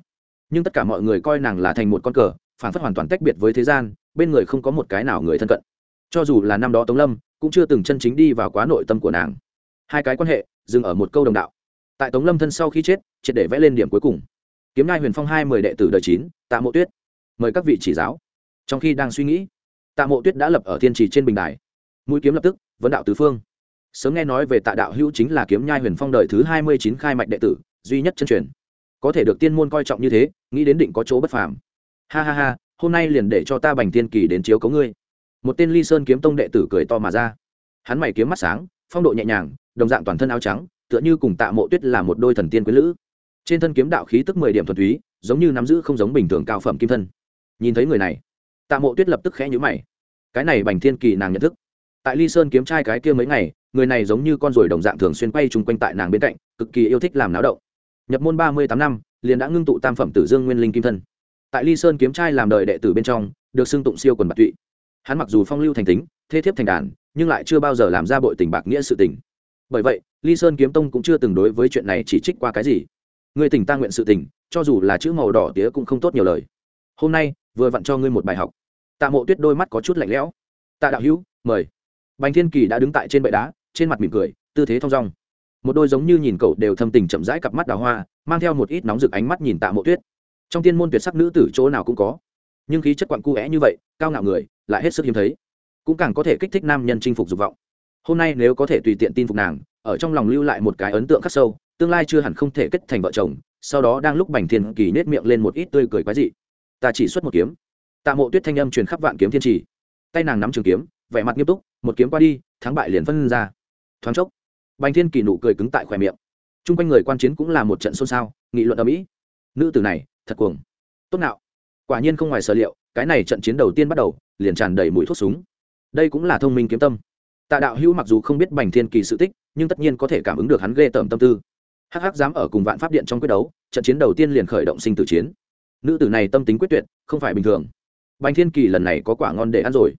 Nhưng tất cả mọi người coi nàng là thành một con cờ, phản phất hoàn toàn tách biệt với thế gian, bên người không có một cái nào người thân cận. Cho dù là năm đó tống lâm, cũng chưa từng chân chính đi vào quá nội tâm của nàng. Hai cái quan hệ dừng ở một câu đồng đạo. Tại tống lâm thân sau khi chết, triệt để vẽ lên điểm cuối cùng. Kiếm Nhai huyền phong hai mười đệ tử đời chín, tạ mộ tuyết. Mời các vị chỉ giáo. Trong khi đang suy nghĩ, tạ mộ tuyết đã lập ở thiên trì trên bình đài. Mũi kiếm lập tức, vấn đạo tứ phương. Sớm nghe nói về tạ đạo hữu chính là kiếm nhai huyền phong đời thứ hai mươi chín khai mạch đệ tử, duy nhất chân truyền. Có thể được tiên môn coi trọng như thế, nghĩ đến định có chỗ bất phàm. Ha ha ha, hôm nay liền để cho ta bành tiên kỳ đến chiếu cấu ngươi. Một tên ly sơn kiếm tông đệ tử cười to mà ra. Hắn mày kiếm mắt sáng, phong độ nhẹ nhàng đồng dạng toàn thân áo trắng, tựa như cùng tạ mộ tuyết là một đôi thần tiên quyến lữ. Trên thân kiếm đạo khí tức mười điểm thuần túy, giống như nắm giữ không giống bình thường cao phẩm kim thân. Nhìn thấy người này, tạ mộ tuyết lập tức khẽ nhữ mày. Cái này bành thiên kỳ nàng nhận thức. Tại ly sơn kiếm trai cái kia mấy ngày, người này giống như con ruồi đồng dạng thường xuyên quay chung quanh tại nàng bên cạnh, cực kỳ yêu thích làm náo động. Nhập môn ba mươi tám năm, liền đã ngưng tụ tam phẩm tử dương nguyên linh kim thân. Tại ly sơn kiếm trai làm đời đệ tử bên trong, được xưng tụng siêu quần bạc tụy. Hắn mặc dù phong lưu thành tính thế thiếp thành đàn, nhưng lại chưa bao giờ làm ra bội tình bạc nghĩa sự tình bởi vậy, ly sơn kiếm tông cũng chưa từng đối với chuyện này chỉ trích qua cái gì. Người tình ta nguyện sự tình cho dù là chữ màu đỏ tía cũng không tốt nhiều lời. Hôm nay, vừa vặn cho ngươi một bài học. Tạ mộ tuyết đôi mắt có chút lạnh lẽo. Tạ đạo hữu, mời. Bành thiên kỳ đã đứng tại trên bệ đá, trên mặt mỉm cười, tư thế thong dong. Một đôi giống như nhìn cậu đều thâm tình chậm rãi cặp mắt đào hoa, mang theo một ít nóng rực ánh mắt nhìn tạ mộ tuyết. Trong tiên môn tuyệt sắc nữ tử chỗ nào cũng có. Nhưng khí chất quặn cu é như vậy, cao ngạo người, lại hết sức hiếm thấy. Cũng càng có thể kích thích nam nhân chinh phục dục vọng hôm nay nếu có thể tùy tiện tin phục nàng, ở trong lòng lưu lại một cái ấn tượng khắc sâu, tương lai chưa hẳn không thể kết thành vợ chồng, sau đó đang lúc bành thiên kỳ nết miệng lên một ít tươi cười quái dị. Ta chỉ xuất một kiếm. Tạ mộ tuyết thanh âm truyền khắp vạn kiếm thiên trì. Tay nàng nắm trường kiếm, vẻ mặt nghiêm túc, một kiếm qua đi, thắng bại liền phân ra. Thoáng chốc, bành thiên kỳ nụ cười cứng tại khỏe miệng. T r u n g quanh người quan chiến cũng là một trận xôn xao, nghị luận ở mỹ nữ tử này, thật cuồng. Tốt nào quả nhiên không ngoài sở liệu, cái này trận chiến đầu tiên bắt đầu, liền tràn đầy mũi thuốc súng. Đây cũng là thông minh kiếm tâm tạ đạo hữu mặc dù không biết bành thiên kỳ sự tích nhưng tất nhiên có thể cảm ứng được hắn ghê tởm tâm tư. Hắc Hắc dám ở cùng vạn pháp điện trong quyết đấu trận chiến đầu tiên liền khởi động sinh tử chiến. Nữ tử này tâm tính quyết tuyệt không phải bình thường. Bành thiên kỳ lần này có quả ngon để ăn rồi.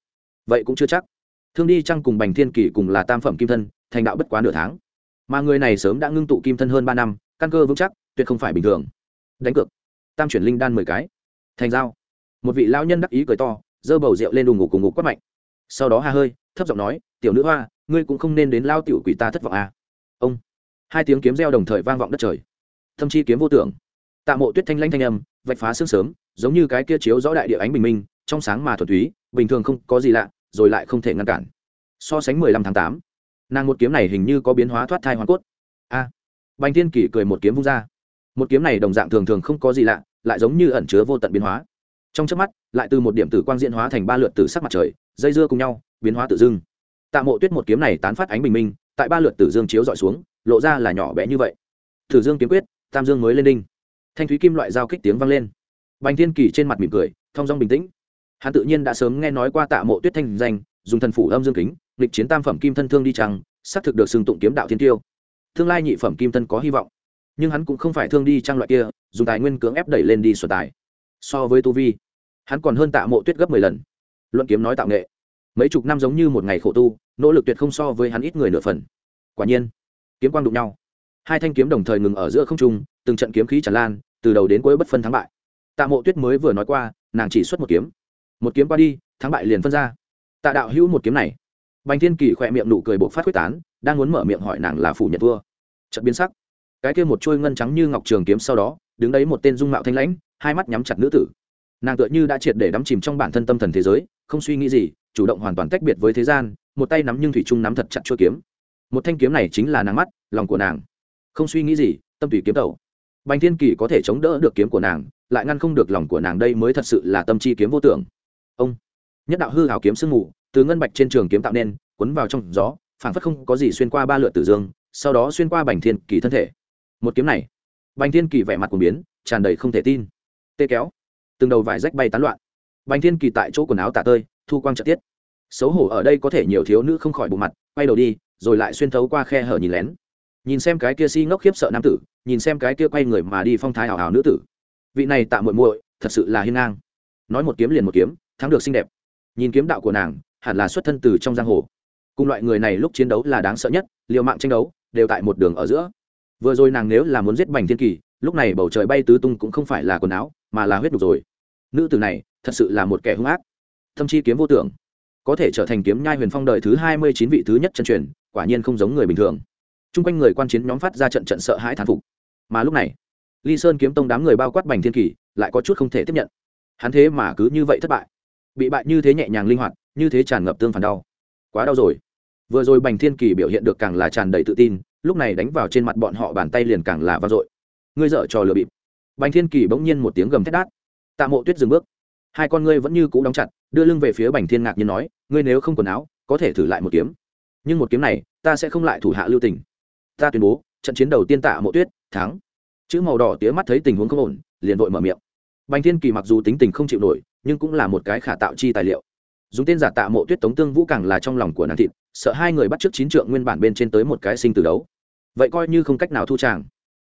Vậy cũng chưa chắc. Thương đi chăng cùng bành thiên kỳ cùng là tam phẩm kim thân thành đạo bất quá nửa tháng. Mà người này sớm đã ngưng tụ kim thân hơn ba năm căn cơ vững chắc tuyệt không phải bình thường. Đánh cược. Tam chuyển linh đan mười cái. Thành Giao, một vị lão nhân đắc ý cười to giơ bầu rượu lên đùng ngục cùng ngục quát mạnh sau đó ha hơi thấp giọng nói tiểu nữ hoa ngươi cũng không nên đến lao tiểu quỷ ta thất vọng à. ông hai tiếng kiếm reo đồng thời vang vọng đất trời. Thâm chi kiếm vô tưởng. Tạ mộ tuyết thanh lanh thanh âm vạch phá sương sớm giống như cái kia chiếu rõ đại địa ánh bình minh trong sáng mà thuần túy bình thường không có gì lạ rồi lại không thể ngăn cản. So sánh mười lăm tháng tám nàng một kiếm này hình như có biến hóa thoát thai hoàn cốt. A à, bành thiên kỷ cười một kiếm vung ra. Một kiếm này đồng dạng thường thường không có gì lạ lại giống như ẩn chứa vô tận biến hóa trong chớp mắt, lại từ một điểm tử quang diễn hóa thành ba lượt tử sắc mặt trời, dây dưa cùng nhau, biến hóa tự dưng. Tạ mộ tuyết một kiếm này tán phát ánh bình minh, tại ba lượt tử dương chiếu dọi xuống, lộ ra là nhỏ bé như vậy. Tử dương kiếm quyết, tam dương mới lên đinh. Thanh thúy kim loại giao kích tiếng vang lên. Bành thiên kỳ trên mặt mỉm cười, thong dong bình tĩnh. Hắn tự nhiên đã sớm nghe nói qua tạ mộ tuyết thanh danh, dùng thần phủ âm dương kính lịch chiến tam phẩm kim thân thương đi trăng xác thực được xưng tụng kiếm đạo thiên tiêu. Tương lai nhị phẩm kim thân có hy vọng. Nhưng hắn cũng không phải thương đi trang loại kia, dùng tài nguyên cưỡng ép đẩy lên đi sổ tài so với tu vi. Hắn còn hơn tạ mộ tuyết gấp mười lần. Luận kiếm nói tạo nghệ. Mấy chục năm giống như một ngày khổ tu nỗ lực tuyệt không so với hắn ít người nửa phần. Quả nhiên kiếm quang đụng nhau. Hai thanh kiếm đồng thời ngừng ở giữa không trung từng trận kiếm khí tràn lan từ đầu đến cuối bất phân thắng bại. Tạ mộ tuyết mới vừa nói qua nàng chỉ xuất một kiếm. Một kiếm qua đi thắng bại liền phân ra. Tạ đạo hữu một kiếm này. Bành thiên kỳ khỏe miệng nụ cười buộc phát quyết tán đang muốn mở miệng hỏi nàng là phủ nhận vua, trận biến sắc. Cái kia một trôi ngân trắng như ngọc trường kiếm sau đó đứng đấy một tên dung mạo thanh lãnh hai mắt nhắm chặt nữ tử. Nàng tựa như đã triệt để đắm chìm trong bản thân tâm thần thế giới, không suy nghĩ gì, chủ động hoàn toàn tách biệt với thế gian, một tay nắm nhưng thủy trung nắm thật chặt chuôi kiếm. Một thanh kiếm này chính là nàng mắt, lòng của nàng. Không suy nghĩ gì, tâm tùy kiếm tẩu. Bành thiên kỳ có thể chống đỡ được kiếm của nàng, lại ngăn không được lòng của nàng đây mới thật sự là tâm chi kiếm vô tưởng. Ông. Nhất đạo hư hảo kiếm sương mù, từ ngân bạch trên trường kiếm tạo nên, cuốn vào trong gió, phảng phất không có gì xuyên qua ba lượt tử dương, sau đó xuyên qua bành thiên kỳ thân thể. Một kiếm này. Bành thiên kỳ vẻ mặt của biến, tràn đầy không thể tin tê kéo. Từng đầu vải rách bay tán loạn. Bành thiên kỳ tại chỗ quần áo tả tơi, thu quang trợ tiết. Xấu hổ ở đây có thể nhiều thiếu nữ không khỏi bộ mặt, quay đầu đi, rồi lại xuyên thấu qua khe hở nhìn lén. Nhìn xem cái kia si ngốc khiếp sợ nam tử, nhìn xem cái kia quay người mà đi phong thái hào hào nữ tử. Vị này tạ muội muội, thật sự là hiên ngang. Nói một kiếm liền một kiếm, thắng được xinh đẹp. Nhìn kiếm đạo của nàng, hẳn là xuất thân từ trong giang hồ. Cùng loại người này lúc chiến đấu là đáng sợ nhất, liều mạng tranh đấu, đều tại một đường ở giữa. Vừa rồi nàng nếu là muốn giết bành thiên kỳ lúc này bầu trời bay tứ tung cũng không phải là quần áo, mà là huyết đục rồi. Nữ tử này, thật sự là một kẻ hung ác. Thâm chi kiếm vô tưởng. Có thể trở thành kiếm nhai huyền phong đời thứ hai mươi chín vị thứ nhất chân truyền, quả nhiên không giống người bình thường. T r u n g quanh người quan chiến nhóm phát ra trận trận sợ hãi thán phục. Mà lúc này, ly sơn kiếm tông đám người bao quát bành thiên kỳ, lại có chút không thể tiếp nhận. Hắn thế mà cứ như vậy thất bại. Bị bại như thế nhẹ nhàng linh hoạt, như thế tràn ngập tương phản đau. Quá đau rồi. Vừa rồi bành thiên kỳ biểu hiện được càng là tràn đầy tự tin, lúc này đánh vào trên mặt bọn họ bàn tay liền càng là vang dội ngươi dở trò lừa bịp. Bành thiên kỳ bỗng nhiên một tiếng gầm thét đát. Tạ mộ tuyết dừng bước. Hai con ngươi vẫn như cũ đóng chặt, đưa lưng về phía bành thiên ngạc nhiên nói, ngươi nếu không quần áo, có thể thử lại một kiếm. Nhưng một kiếm này, ta sẽ không lại thủ hạ lưu tình. Ta tuyên bố, trận chiến đầu tiên tạ mộ tuyết, thắng. Chữ màu đỏ tía mắt thấy tình huống không ổn, liền vội mở miệng. Bành thiên kỳ mặc dù tính tình không chịu nổi, nhưng cũng là một cái khả tạo chi tài liệu. Dùng tên giả tạ mộ tuyết tống tương vũ càng là trong lòng của nàng thịt, sợ hai người bắt t r ư ớ c chín trượng nguyên bản bên trên tới một cái sinh từ đấu. Vậy coi như không cách nào thu tràng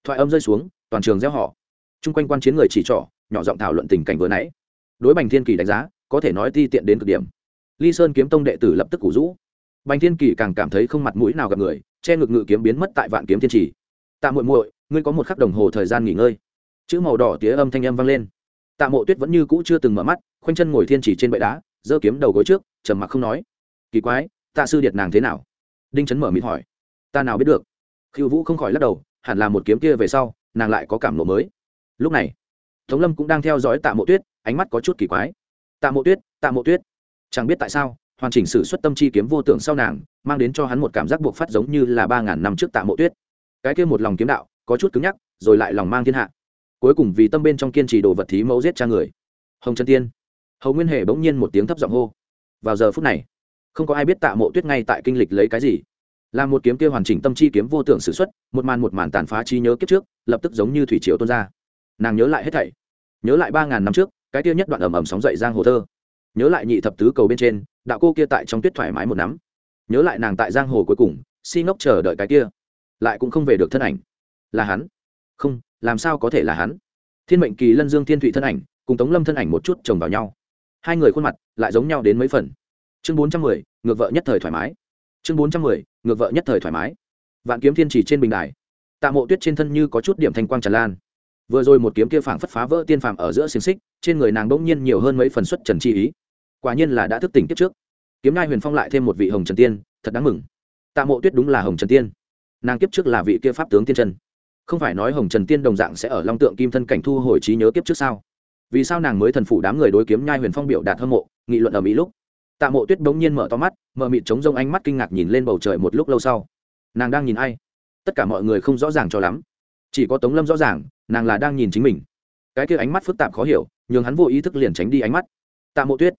thoại âm rơi xuống, toàn trường gieo họ chung quanh quan chiến người chỉ trỏ, nhỏ giọng thảo luận tình cảnh vừa nãy. Đối bành thiên kỳ đánh giá, có thể nói ti tiện đến cực điểm. Ly sơn kiếm tông đệ tử lập tức củ rũ. Bành thiên kỳ càng cảm thấy không mặt mũi nào gặp người, che ngực ngự kiếm biến mất tại vạn kiếm thiên trì. Tạ muội muội, ngươi có một khắc đồng hồ thời gian nghỉ ngơi. Chữ màu đỏ tía âm thanh âm vang lên. Tạ mộ tuyết vẫn như cũ chưa từng mở mắt, khoanh chân ngồi thiên chỉ trên bệ đá, giơ kiếm đầu gối trước, trầm mặc không nói. Kỳ quái, tạ sư điệt nàng thế nào? Đinh chấn mở mịt hỏi. Ta nào biết được? Khiêu vũ không khỏi lắc đầu hẳn là một kiếm kia về sau, nàng lại có cảm lộ mới. Lúc này, tống lâm cũng đang theo dõi tạ mộ tuyết, ánh mắt có chút kỳ quái. Tạ mộ tuyết, tạ mộ tuyết. Chẳng biết tại sao, hoàn chỉnh sử xuất tâm chi kiếm vô tưởng sau nàng, mang đến cho hắn một cảm giác buộc phát giống như là ba ngàn năm trước tạ mộ tuyết. Cái kia một lòng kiếm đạo, có chút cứng nhắc, rồi lại lòng mang thiên hạ. Cuối cùng vì tâm bên trong kiên trì đồ vật thí mẫu giết cha người. Hồng trần tiên. Hầu nguyên hề bỗng nhiên một tiếng thấp giọng hô. Vào giờ phút này, không có ai biết tạ mộ tuyết ngay tại kinh lịch lấy cái gì là một kiếm kia hoàn chỉnh tâm chi kiếm vô tưởng sử xuất, một màn một màn tàn phá chi nhớ kiếp trước, lập tức giống như thủy triều tuôn ra. Nàng nhớ lại hết thảy. Nhớ lại ba ngàn năm trước, cái kia nhất đoạn ầm ầm sóng dậy giang hồ thơ. Nhớ lại nhị thập tứ cầu bên trên, đạo cô kia tại trong tuyết thoải mái một nắm. Nhớ lại nàng tại giang hồ cuối cùng, si ngốc chờ đợi cái kia. Lại cũng không về được thân ảnh. Là hắn? Không, làm sao có thể là hắn? Thiên mệnh kỳ lân dương thiên thụy thân ảnh, cùng tống lâm thân ảnh một chút chồng vào nhau. Hai người khuôn mặt lại giống nhau đến mấy phần. Chương bốn trăm mười, ngược vợ nhất thời thoải mái chương bốn trăm mười, ngược vợ nhất thời thoải mái. Vạn kiếm thiên chỉ trên bình đài. Tạ mộ tuyết trên thân như có chút điểm thanh quang tràn lan. Vừa rồi một kiếm kia phảng phất phá vỡ tiên phàm ở giữa xiềng xích, trên người nàng bỗng nhiên nhiều hơn mấy phần xuất trần chi ý. Quả nhiên là đã thức tỉnh kiếp trước. Kiếm nai huyền phong lại thêm một vị hồng trần tiên, thật đáng mừng. Tạ mộ tuyết đúng là hồng trần tiên. Nàng kiếp trước là vị kia pháp tướng tiên trần không phải nói hồng trần tiên đồng dạng sẽ ở long tượng kim thân cảnh thu hồi trí nhớ kiếp trước sao? Vì sao nàng mới thần phủ đám người đối kiếm nhai huyền phong biểu đạt hâm mộ, nghị luận ở mỹ lúc? Tạ mộ tuyết bỗng nhiên mở to mắt, mở mịt chống rông ánh mắt kinh ngạc nhìn lên bầu trời một lúc lâu sau. Nàng đang nhìn ai? Tất cả mọi người không rõ ràng cho lắm. Chỉ có tống lâm rõ ràng, nàng là đang nhìn chính mình. Cái kia ánh mắt phức tạp khó hiểu, nhường hắn vô ý thức liền tránh đi ánh mắt. Tạ mộ tuyết,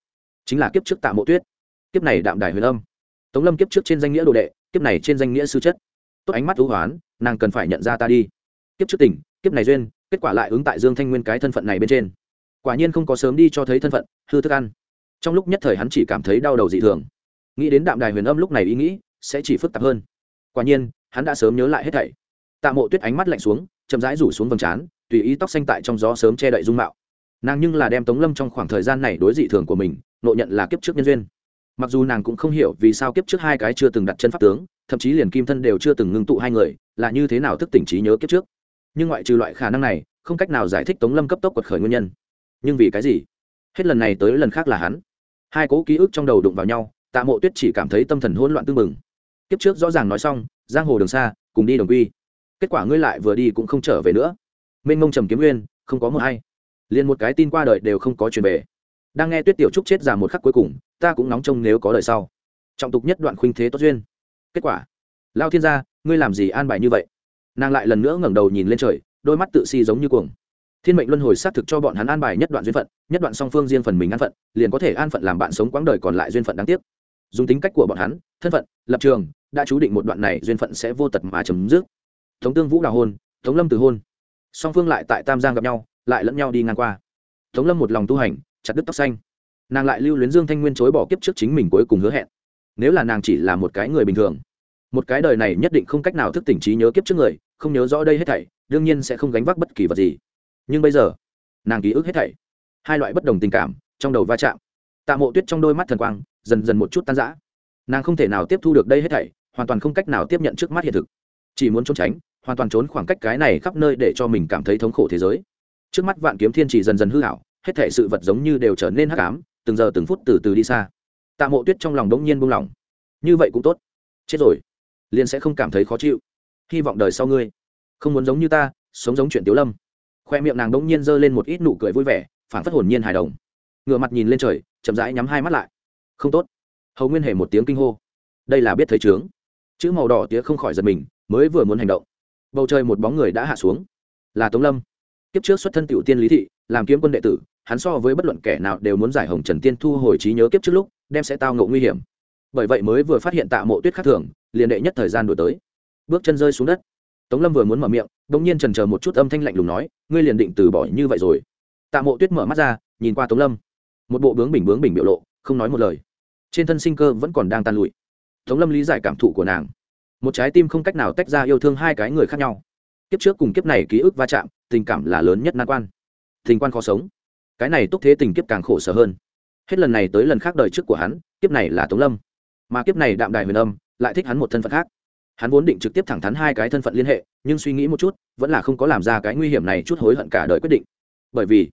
chính là kiếp trước tạ mộ tuyết. Kiếp này đạm đài huyền âm. Tống lâm kiếp trước trên danh nghĩa đồ đệ, kiếp này trên danh nghĩa sư chất. Tốt ánh mắt thú hoán, nàng cần phải nhận ra ta đi. Kiếp trước tình, kiếp này duyên, kết quả lại ứng tại dương thanh nguyên cái thân phận này bên trên. Quả nhiên không có sớm đi cho thấy thân phận, hư thức ăn trong lúc nhất thời hắn chỉ cảm thấy đau đầu dị thường. Nghĩ đến đạm đài huyền âm lúc này ý nghĩ sẽ chỉ phức tạp hơn. Quả nhiên, hắn đã sớm nhớ lại hết thảy. Tạ mộ tuyết ánh mắt lạnh xuống, chậm rãi rủ xuống vầng trán, tùy ý tóc xanh tại trong gió sớm che đậy dung mạo. Nàng nhưng là đem tống lâm trong khoảng thời gian này đối dị thường của mình nộ nhận là kiếp trước nhân duyên. Mặc dù nàng cũng không hiểu vì sao kiếp trước hai cái chưa từng đặt chân pháp tướng, thậm chí liền kim thân đều chưa từng ngưng tụ hai người, là như thế nào thức tỉnh trí nhớ kiếp trước. Nhưng ngoại trừ loại khả năng này, không cách nào giải thích tống lâm cấp tốc quật khởi nguyên nhân. Nhưng vì cái gì? Hết lần này tới lần khác là hắn. Hai cố ký ức trong đầu đụng vào nhau, tạ mộ tuyết chỉ cảm thấy tâm thần hỗn loạn tưng mừng kiếp trước rõ ràng nói xong, giang hồ đường xa, cùng đi đồng quy. Kết quả ngươi lại vừa đi cũng không trở về nữa. Mênh mông trầm kiếm nguyên, không có một hay. Liền một cái tin qua đời đều không có truyền về. Đang nghe tuyết tiểu trúc chết già một khắc cuối cùng, ta cũng nóng trông nếu có đời sau. Trọng tục nhất đoạn khuynh thế tốt duyên. Kết quả, lao thiên gia, ngươi làm gì an bài như vậy? Nàng lại lần nữa ngẩng đầu nhìn lên trời, đôi mắt tự si giống như cuồng thiên mệnh luân hồi xác thực cho bọn hắn an bài nhất đoạn duyên phận, nhất đoạn song phương riêng phần mình an phận, liền có thể an phận làm bạn sống quãng đời còn lại duyên phận đáng tiếc. Dùng tính cách của bọn hắn, thân phận, lập trường, đã chú định một đoạn này duyên phận sẽ vô tật mà chấm dứt. Tống tương vũ đào hôn, tống lâm từ hôn. Song phương lại tại tam giang gặp nhau, lại lẫn nhau đi ngang qua. Tống lâm một lòng tu hành, chặt đứt tóc xanh. Nàng lại lưu luyến dương thanh nguyên chối bỏ kiếp trước chính mình cuối cùng hứa hẹn. Nếu là nàng chỉ là một cái người bình thường, một cái đời này nhất định không cách nào thức tỉnh trí nhớ kiếp trước người, không nhớ rõ đây hết thảy, đương nhiên sẽ không gánh vác bất kỳ vật gì nhưng bây giờ, nàng ký ức hết thảy, hai loại bất đồng tình cảm trong đầu va chạm. Tạ mộ tuyết trong đôi mắt thần quang dần dần một chút tan rã. Nàng không thể nào tiếp thu được đây hết thảy, hoàn toàn không cách nào tiếp nhận trước mắt hiện thực. Chỉ muốn trốn tránh, hoàn toàn trốn khoảng cách cái này khắp nơi để cho mình cảm thấy thống khổ thế giới. Trước mắt vạn kiếm thiên chỉ dần dần hư hảo, hết thảy sự vật giống như đều trở nên hắc ám, từng giờ từng phút từ từ đi xa. Tạ mộ tuyết trong lòng đống nhiên buông lỏng. Như vậy cũng tốt. Chết rồi. Liền sẽ không cảm thấy khó chịu. Hy vọng đời sau ngươi không muốn giống như ta, sống giống chuyện tiếu lâm khoe miệng nàng đống nhiên giơ lên một ít nụ cười vui vẻ phản phất hồn nhiên hài đồng. Ngựa mặt nhìn lên trời, chậm rãi nhắm hai mắt lại. Không tốt. Hầu nguyên hề một tiếng kinh hô. Đây là biết thấy trướng chữ màu đỏ tía không khỏi giật mình, mới vừa muốn hành động. Bầu trời một bóng người đã hạ xuống. Là tống lâm. Kiếp trước xuất thân tiểu tiên lý thị, làm kiếm quân đệ tử, hắn so với bất luận kẻ nào đều muốn giải hồng trần tiên thu hồi trí nhớ kiếp trước lúc, đem sẽ tao ngộ nguy hiểm. Bởi vậy mới vừa phát hiện tạ mộ tuyết khắc thường, liền đệ nhất thời gian đổi tới. Bước chân rơi xuống đất tống lâm vừa muốn mở miệng đ ỗ n g nhiên trần c một chút âm thanh lạnh lùng nói, ngươi liền định từ bỏ như vậy rồi. Tạ mộ tuyết mở mắt ra, nhìn qua tống lâm. Một bộ bướng bình bướng bình biểu lộ, không nói một lời. Trên thân sinh cơ vẫn còn đang tan lụi. Tống lâm lý giải cảm thụ của nàng. Một trái tim không cách nào tách ra yêu thương hai cái người khác nhau. Kiếp trước cùng kiếp này ký ức va chạm, tình cảm là lớn nhất nan quan. Tình quan khó sống. Cái này túc thế tình kiếp càng khổ sở hơn. Hết lần này tới lần khác đời trước của hắn, kiếp này là tống lâm. Mà kiếp này đạm đài huyền âm, lại thích hắn một thân phận khác hắn vốn định trực tiếp thẳng thắn hai cái thân phận liên hệ, nhưng suy nghĩ một chút, vẫn là không có làm ra cái nguy hiểm này chút hối hận cả đời quyết định. Bởi vì,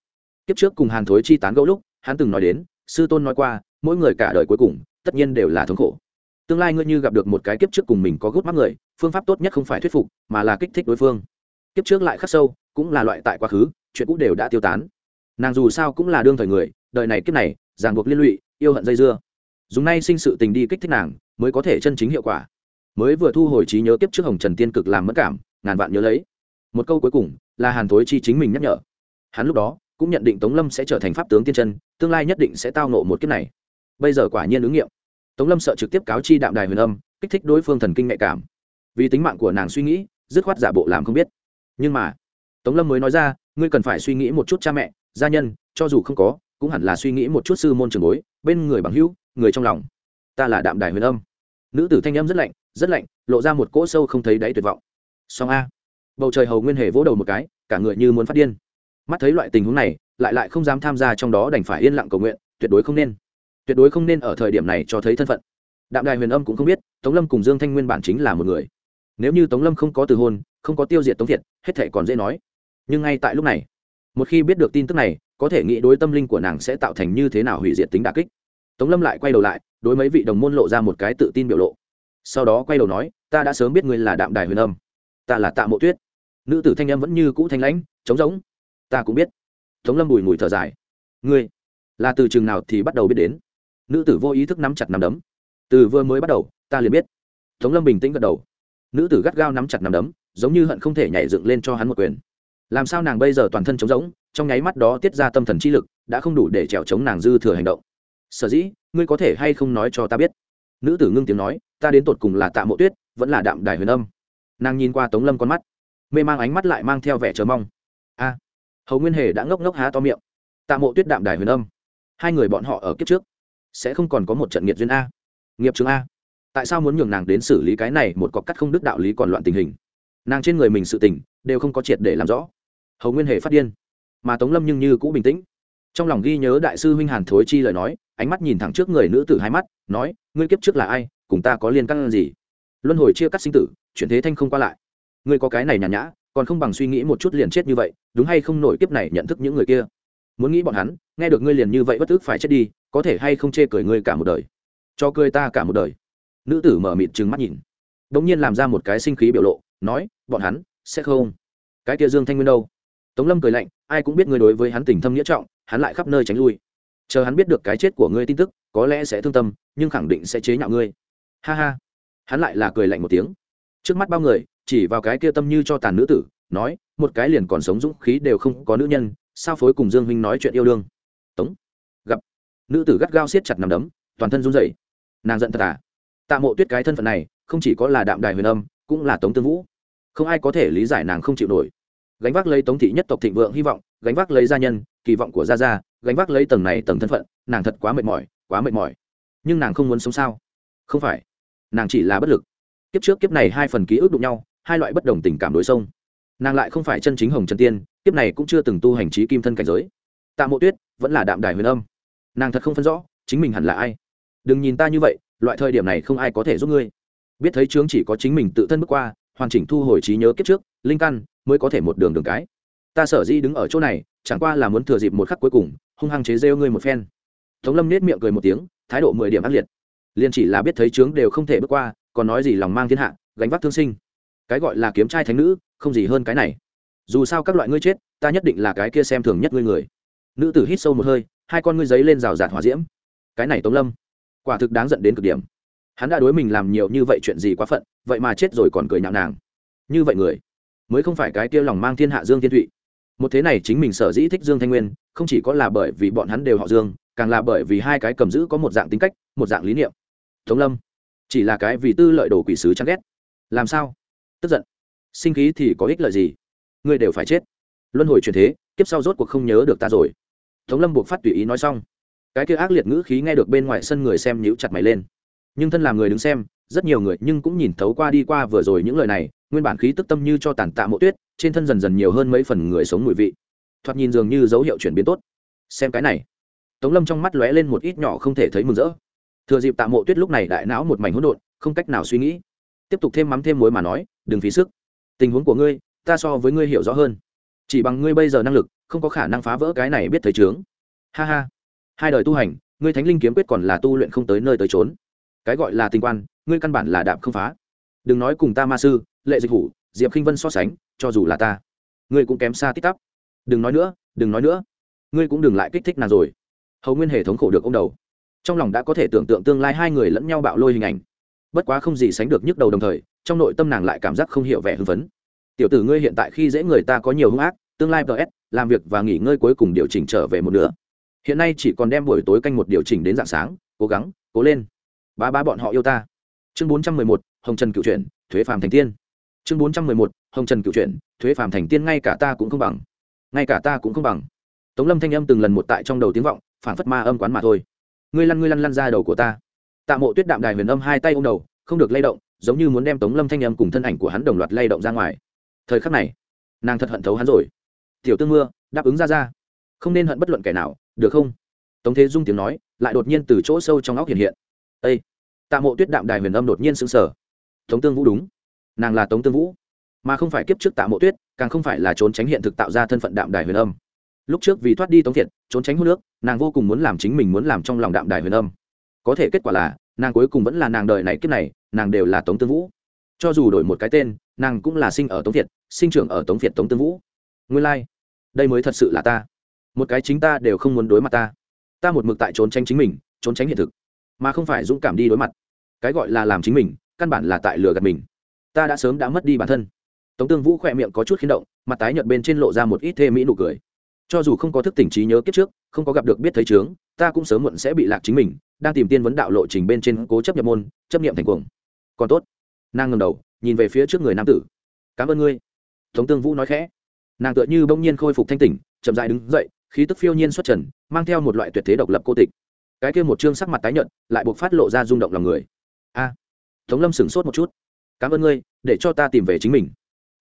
kiếp trước cùng hàn thối chi tán gẫu lúc, hắn từng nói đến, sư tôn nói qua, mỗi người cả đời cuối cùng, tất nhiên đều là thống khổ. Tương lai ngươi như gặp được một cái kiếp trước cùng mình có gút mắt người, phương pháp tốt nhất không phải thuyết phục, mà là kích thích đối phương. Kiếp trước lại khắc sâu, cũng là loại tại quá khứ, chuyện cũ đều đã tiêu tán. Nàng dù sao cũng là đương thời người, đời này kiếp này, ràng buộc liên lụy, yêu hận dây dưa. Dùng nay sinh sự tình đi kích thích nàng, mới có thể chân chính hiệu quả mới vừa thu hồi trí nhớ tiếp trước hồng trần tiên cực làm mất cảm, ngàn vạn nhớ lấy. Một câu cuối cùng là hàn thối chi chính mình nhắc nhở. Hắn lúc đó cũng nhận định tống lâm sẽ trở thành pháp tướng tiên chân, tương lai nhất định sẽ tao nộ một kiếp này. Bây giờ quả nhiên ứng nghiệm. Tống lâm sợ trực tiếp cáo chi đạm đài huyền âm, kích thích đối phương thần kinh nhạy cảm. Vì tính mạng của nàng suy nghĩ, dứt khoát giả bộ làm không biết. Nhưng mà, tống lâm mới nói ra, ngươi cần phải suy nghĩ một chút cha mẹ, gia nhân, cho dù không có, cũng hẳn là suy nghĩ một chút sư môn trường bối, bên người bằng hữu, người trong lòng. Ta là đạm đài huyền âm nữ tử thanh âm rất lạnh rất lạnh, lộ ra một cỗ sâu không thấy đáy tuyệt vọng. Song a. Bầu trời hầu nguyên hề vỗ đầu một cái, cả người như muốn phát điên. Mắt thấy loại tình huống này, lại lại không dám tham gia trong đó đành phải yên lặng cầu nguyện, tuyệt đối không nên. Tuyệt đối không nên ở thời điểm này cho thấy thân phận. Đạm đài huyền âm cũng không biết, tống lâm cùng dương thanh nguyên bản chính là một người. Nếu như tống lâm không có từ hôn, không có tiêu diệt tống thiệt, hết thể còn dễ nói. Nhưng ngay tại lúc này, một khi biết được tin tức này, có thể nghĩ đối tâm linh của nàng sẽ tạo thành như thế nào hủy diệt tính đà kích. Tống lâm lại quay đầu lại đối mấy vị đồng môn lộ ra một cái tự tin biểu lộ. Sau đó quay đầu nói, ta đã sớm biết ngươi là đạm đài huyền âm. Ta là tạ mộ tuyết. Nữ tử thanh âm vẫn như cũ thanh lãnh, trống rỗng. Ta cũng biết. Tống lâm bùi mùi thở dài. Ngươi là từ chừng nào thì bắt đầu biết đến? Nữ tử vô ý thức nắm chặt nắm đấm. Từ vừa mới bắt đầu, ta liền biết. Tống lâm bình tĩnh gật đầu. Nữ tử gắt gao nắm chặt nắm đấm, giống như hận không thể nhảy dựng lên cho hắn một quyền. Làm sao nàng bây giờ toàn thân trống rỗng, trong nháy mắt đó tiết ra tâm thần chi lực, đã không đủ để trèo chống nàng dư thừa hành động. Sở dĩ ngươi có thể hay không nói cho ta biết? Nữ tử ngưng tiếng nói, ta đến tột cùng là tạ mộ tuyết, vẫn là đạm đài huyền âm. Nàng nhìn qua tống lâm con mắt, mê mang ánh mắt lại mang theo vẻ chờ mong. A, hầu nguyên hề đã ngốc ngốc há to miệng. Tạ mộ tuyết đạm đài huyền âm. Hai người bọn họ ở kiếp trước, sẽ không còn có một trận nghiệt duyên a. Nghiệp chứng a. Tại sao muốn nhường nàng đến xử lý cái này một cọc cắt không đức đạo lý còn loạn tình hình? Nàng trên người mình sự tình, đều không có triệt để làm rõ. Hầu nguyên hề phát điên. Mà tống lâm nhưng như cũ bình tĩnh. Trong lòng ghi nhớ đại sư huynh hàn thối chi lời nói ánh mắt nhìn thẳng trước người nữ tử hai mắt, nói, ngươi kiếp trước là ai, cùng ta có liên căn gì? Luân hồi chia cắt sinh tử, chuyển thế thanh không qua lại. Ngươi có cái này nhàn nhã, còn không bằng suy nghĩ một chút liền chết như vậy, đúng hay không nổi kiếp này nhận thức những người kia? Muốn nghĩ bọn hắn, nghe được ngươi liền như vậy bất tức phải chết đi, có thể hay không chê cười ngươi cả một đời? Cho cười ta cả một đời. Nữ tử mở mịt trừng mắt nhìn. Đ ỗ n g nhiên làm ra một cái sinh khí biểu lộ, nói, bọn hắn, sẽ không. Cái kia dương thanh nguyên đâu? Tống lâm cười lạnh, ai cũng biết ngươi đối với hắn tình thâm nghĩa trọng, hắn lại khắp nơi tránh lui chờ hắn biết được cái chết của ngươi tin tức, có lẽ sẽ thương tâm, nhưng khẳng định sẽ chế nhạo ngươi. Ha ha. Hắn lại là cười lạnh một tiếng. Trước mắt bao người, chỉ vào cái kia tâm như cho tàn nữ tử, nói, một cái liền còn sống dũng khí đều không có nữ nhân, sao phối cùng dương huynh nói chuyện yêu đương? Tống. Gặp. Nữ tử gắt gao siết chặt nằm đấm, toàn thân run rẩy. Nàng giận thật à? Tạ mộ tuyết cái thân phận này, không chỉ có là đạm đài huyền âm, cũng là tống tương vũ. Không ai có thể lý giải nàng không chịu nổi. Gánh vác lấy tống thị nhất tộc thịnh vượng hy vọng, gánh vác lấy gia nhân kỳ vọng của gia gia, gánh vác lấy tầng này tầng thân phận, nàng thật quá mệt mỏi, quá mệt mỏi. Nhưng nàng không muốn sống sao? Không phải. Nàng chỉ là bất lực. Kiếp trước kiếp này hai phần ký ức đụng nhau, hai loại bất đồng tình cảm đối xông nàng lại không phải chân chính hồng trần tiên, kiếp này cũng chưa từng tu hành trí kim thân cảnh giới. Tạ mộ tuyết vẫn là đạm đài huyền âm. Nàng thật không phân rõ, chính mình hẳn là ai? Đừng nhìn ta như vậy, loại thời điểm này không ai có thể giúp ngươi. Biết thấy chướng chỉ có chính mình tự thân bước qua, hoàn chỉnh thu hồi trí nhớ kiếp trước, linh căn mới có thể một đường đường cái ta sở di đứng ở chỗ này, chẳng qua là muốn thừa dịp một khắc cuối cùng, hung hăng chế rêu ngươi một phen. Tống lâm nết miệng cười một tiếng, thái độ mười điểm ác liệt. Liền chỉ là biết thấy trướng đều không thể bước qua, còn nói gì lòng mang thiên hạ, gánh vác thương sinh. Cái gọi là kiếm trai thánh nữ, không gì hơn cái này. Dù sao các loại ngươi chết, ta nhất định là cái kia xem thường nhất ngươi người. Nữ tử hít sâu một hơi, hai con ngươi giấy lên rào rạt hỏa diễm. Cái này tống lâm, quả thực đáng dẫn đến cực điểm. Hắn đã đối mình làm nhiều như vậy chuyện gì quá phận, vậy mà chết rồi còn cười nhạo nàng. Như vậy người, mới không phải cái kia lòng mang thiên hạ dương thiên thụy một thế này chính mình sở dĩ thích dương thanh nguyên, không chỉ có là bởi vì bọn hắn đều họ dương, càng là bởi vì hai cái cầm giữ có một dạng tính cách, một dạng lý niệm. Tống lâm, chỉ là cái vì tư lợi đồ quỷ sứ chán ghét. Làm sao? Tức giận. Sinh khí thì có ích lợi gì? Ngươi đều phải chết. Luân hồi truyền thế, kiếp sau rốt cuộc không nhớ được ta rồi. Tống lâm buộc phát tùy ý nói xong. Cái kia ác liệt ngữ khí nghe được bên ngoài sân người xem nhíu chặt mày lên. Nhưng thân làm người đứng xem, rất nhiều người nhưng cũng nhìn thấu qua đi qua vừa rồi những lời này, nguyên bản khí tức tâm như cho tàn tạ mộ tuyết trên thân dần dần nhiều hơn mấy phần người sống mùi vị. Thoạt nhìn dường như dấu hiệu chuyển biến tốt. Xem cái này. Tống lâm trong mắt lóe lên một ít nhỏ không thể thấy mừng rỡ. Thừa dịp tạ mộ tuyết lúc này đại não một mảnh hỗn độn, không cách nào suy nghĩ. Tiếp tục thêm mắm thêm muối mà nói, đừng phí sức. Tình huống của ngươi, ta so với ngươi hiểu rõ hơn. Chỉ bằng ngươi bây giờ năng lực, không có khả năng phá vỡ cái này biết thấy trướng ha ha. Hai đời tu hành, ngươi thánh linh kiếm quyết còn là tu luyện không tới nơi tới trốn cái gọi là tình quan, ngươi căn bản là đạm không phá. Đừng nói cùng ta ma sư, lệ dịch hủ diệp khinh vân so sánh, cho dù là ta, ngươi cũng kém xa tích tắp. Đừng nói nữa, đừng nói nữa. Ngươi cũng đừng lại kích thích nàng rồi. Hầu nguyên hệ thống khổ được ông đầu. Trong lòng đã có thể tưởng tượng tương lai hai người lẫn nhau bạo lôi hình ảnh. Bất quá không gì sánh được nhức đầu đồng thời, trong nội tâm nàng lại cảm giác không hiểu vẻ hưng phấn. Tiểu tử ngươi hiện tại khi dễ người ta có nhiều hung ác, tương lai ts làm việc và nghỉ ngơi cuối cùng điều chỉnh trở về một nửa. Hiện nay chỉ còn đem buổi tối canh một điều chỉnh đến dạng sáng, cố gắng, cố lên. Ba ba bọn họ yêu ta. Chương bốn trăm mười một, hồng trần cựu truyện, thuế phàm thành tiên chương bốn trăm mười một, hồng trần cựu truyện, thuế phàm thành tiên ngay cả ta cũng không bằng. Ngay cả ta cũng không bằng. Tống lâm thanh âm từng lần một tại trong đầu tiếng vọng phản phất ma âm quán mà thôi. Ngươi lăn ngươi lăn lăn ra đầu của ta. Tạ mộ tuyết đạm đài huyền âm hai tay ô m đầu, không được lay động, giống như muốn đem tống lâm thanh âm cùng thân ảnh của hắn đồng loạt lay động ra ngoài. Thời khắc này, nàng thật hận thấu hắn rồi. Tiểu tương mưa, đáp ứng ra ra. Không nên hận bất luận kẻ nào, được không? Tống thế dung tiếng nói, lại đột nhiên từ chỗ sâu trong óc hiện hiện. Â tạ mộ tuyết đạm đài huyền âm đột nhiên sững sờ. Tống tương vũ đúng nàng là tống tương vũ mà không phải kiếp trước tạ mộ tuyết càng không phải là trốn tránh hiện thực tạo ra thân phận đạm đài huyền âm lúc trước vì thoát đi tống thiện trốn tránh hút nước nàng vô cùng muốn làm chính mình muốn làm trong lòng đạm đài huyền âm có thể kết quả là nàng cuối cùng vẫn là nàng đời này kiếp này nàng đều là tống tương vũ cho dù đổi một cái tên nàng cũng là sinh ở tống thiện sinh trưởng ở tống thiện tống tương vũ nguyên lai、like. đây mới thật sự là ta một cái chính ta đều không muốn đối mặt ta ta một mực tại trốn tránh chính mình trốn tránh hiện thực mà không phải dũng cảm đi đối mặt cái gọi là làm chính mình căn bản là tại lừa gạt mình ta đã sớm đã mất đi bản thân. Tống tương vũ khỏe miệng có chút khiến động, mặt tái nhợt bên trên lộ ra một ít thê mỹ nụ cười. Cho dù không có thức tỉnh trí nhớ kiếp trước, không có gặp được biết thấy chướng, ta cũng sớm muộn sẽ bị lạc chính mình, đang tìm tiên vấn đạo lộ trình bên trên cố chấp nhập môn, chấp nghiệm thành cuồng. Còn tốt. Nàng ngầm đầu, nhìn về phía trước người nam tử. Cảm ơn ngươi. Tống tương vũ nói khẽ. Nàng tựa như bỗng nhiên khôi phục thanh tỉnh, chậm dại đứng dậy, khí tức phiêu nhiên xuất trần, mang theo một loại tuyệt thế độc lập cô tịch. Cái kia một chương sắc mặt tái nhợt, lại buộc phát lộ ra rung động lòng người. A. Tống lâm sửng sốt một chút cảm ơn ngươi, để cho ta tìm về chính mình.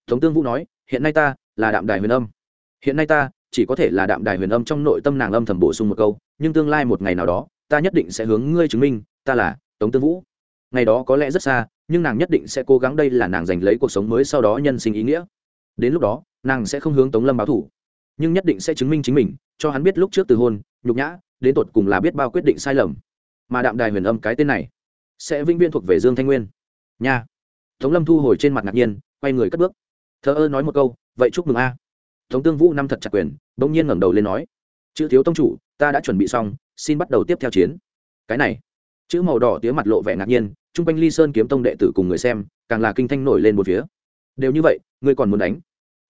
Tống tương vũ nói, hiện nay ta là đạm đài huyền âm. Hiện nay ta chỉ có thể là đạm đài huyền âm trong nội tâm nàng âm thầm bổ sung một câu, nhưng tương lai một ngày nào đó, ta nhất định sẽ hướng ngươi chứng minh, ta là tống tương vũ. Ngày đó có lẽ rất xa, nhưng nàng nhất định sẽ cố gắng đây là nàng giành lấy cuộc sống mới sau đó nhân sinh ý nghĩa. Đến lúc đó, nàng sẽ không hướng tống lâm báo thủ, nhưng nhất định sẽ chứng minh chính mình, cho hắn biết lúc trước từ hôn, nhục nhã, đến tột cùng là biết bao quyết định sai lầm. Mà đạm đài huyền âm cái tên này, sẽ vĩnh viễn thuộc về dương thanh nguyên. Nha tống lâm thu hồi trên mặt ngạc nhiên, quay người cất bước. Thợ ơ nói một câu, vậy chúc mừng a. Tống tương vũ năm thật chặt quyền, bỗng nhiên ngẩng đầu lên nói, chữ thiếu tông chủ, ta đã chuẩn bị xong, xin bắt đầu tiếp theo chiến. Cái này, chữ màu đỏ tía mặt lộ vẻ ngạc nhiên, chung quanh ly sơn kiếm tông đệ tử cùng người xem, càng là kinh thanh nổi lên một phía. Đều như vậy, ngươi còn muốn đánh?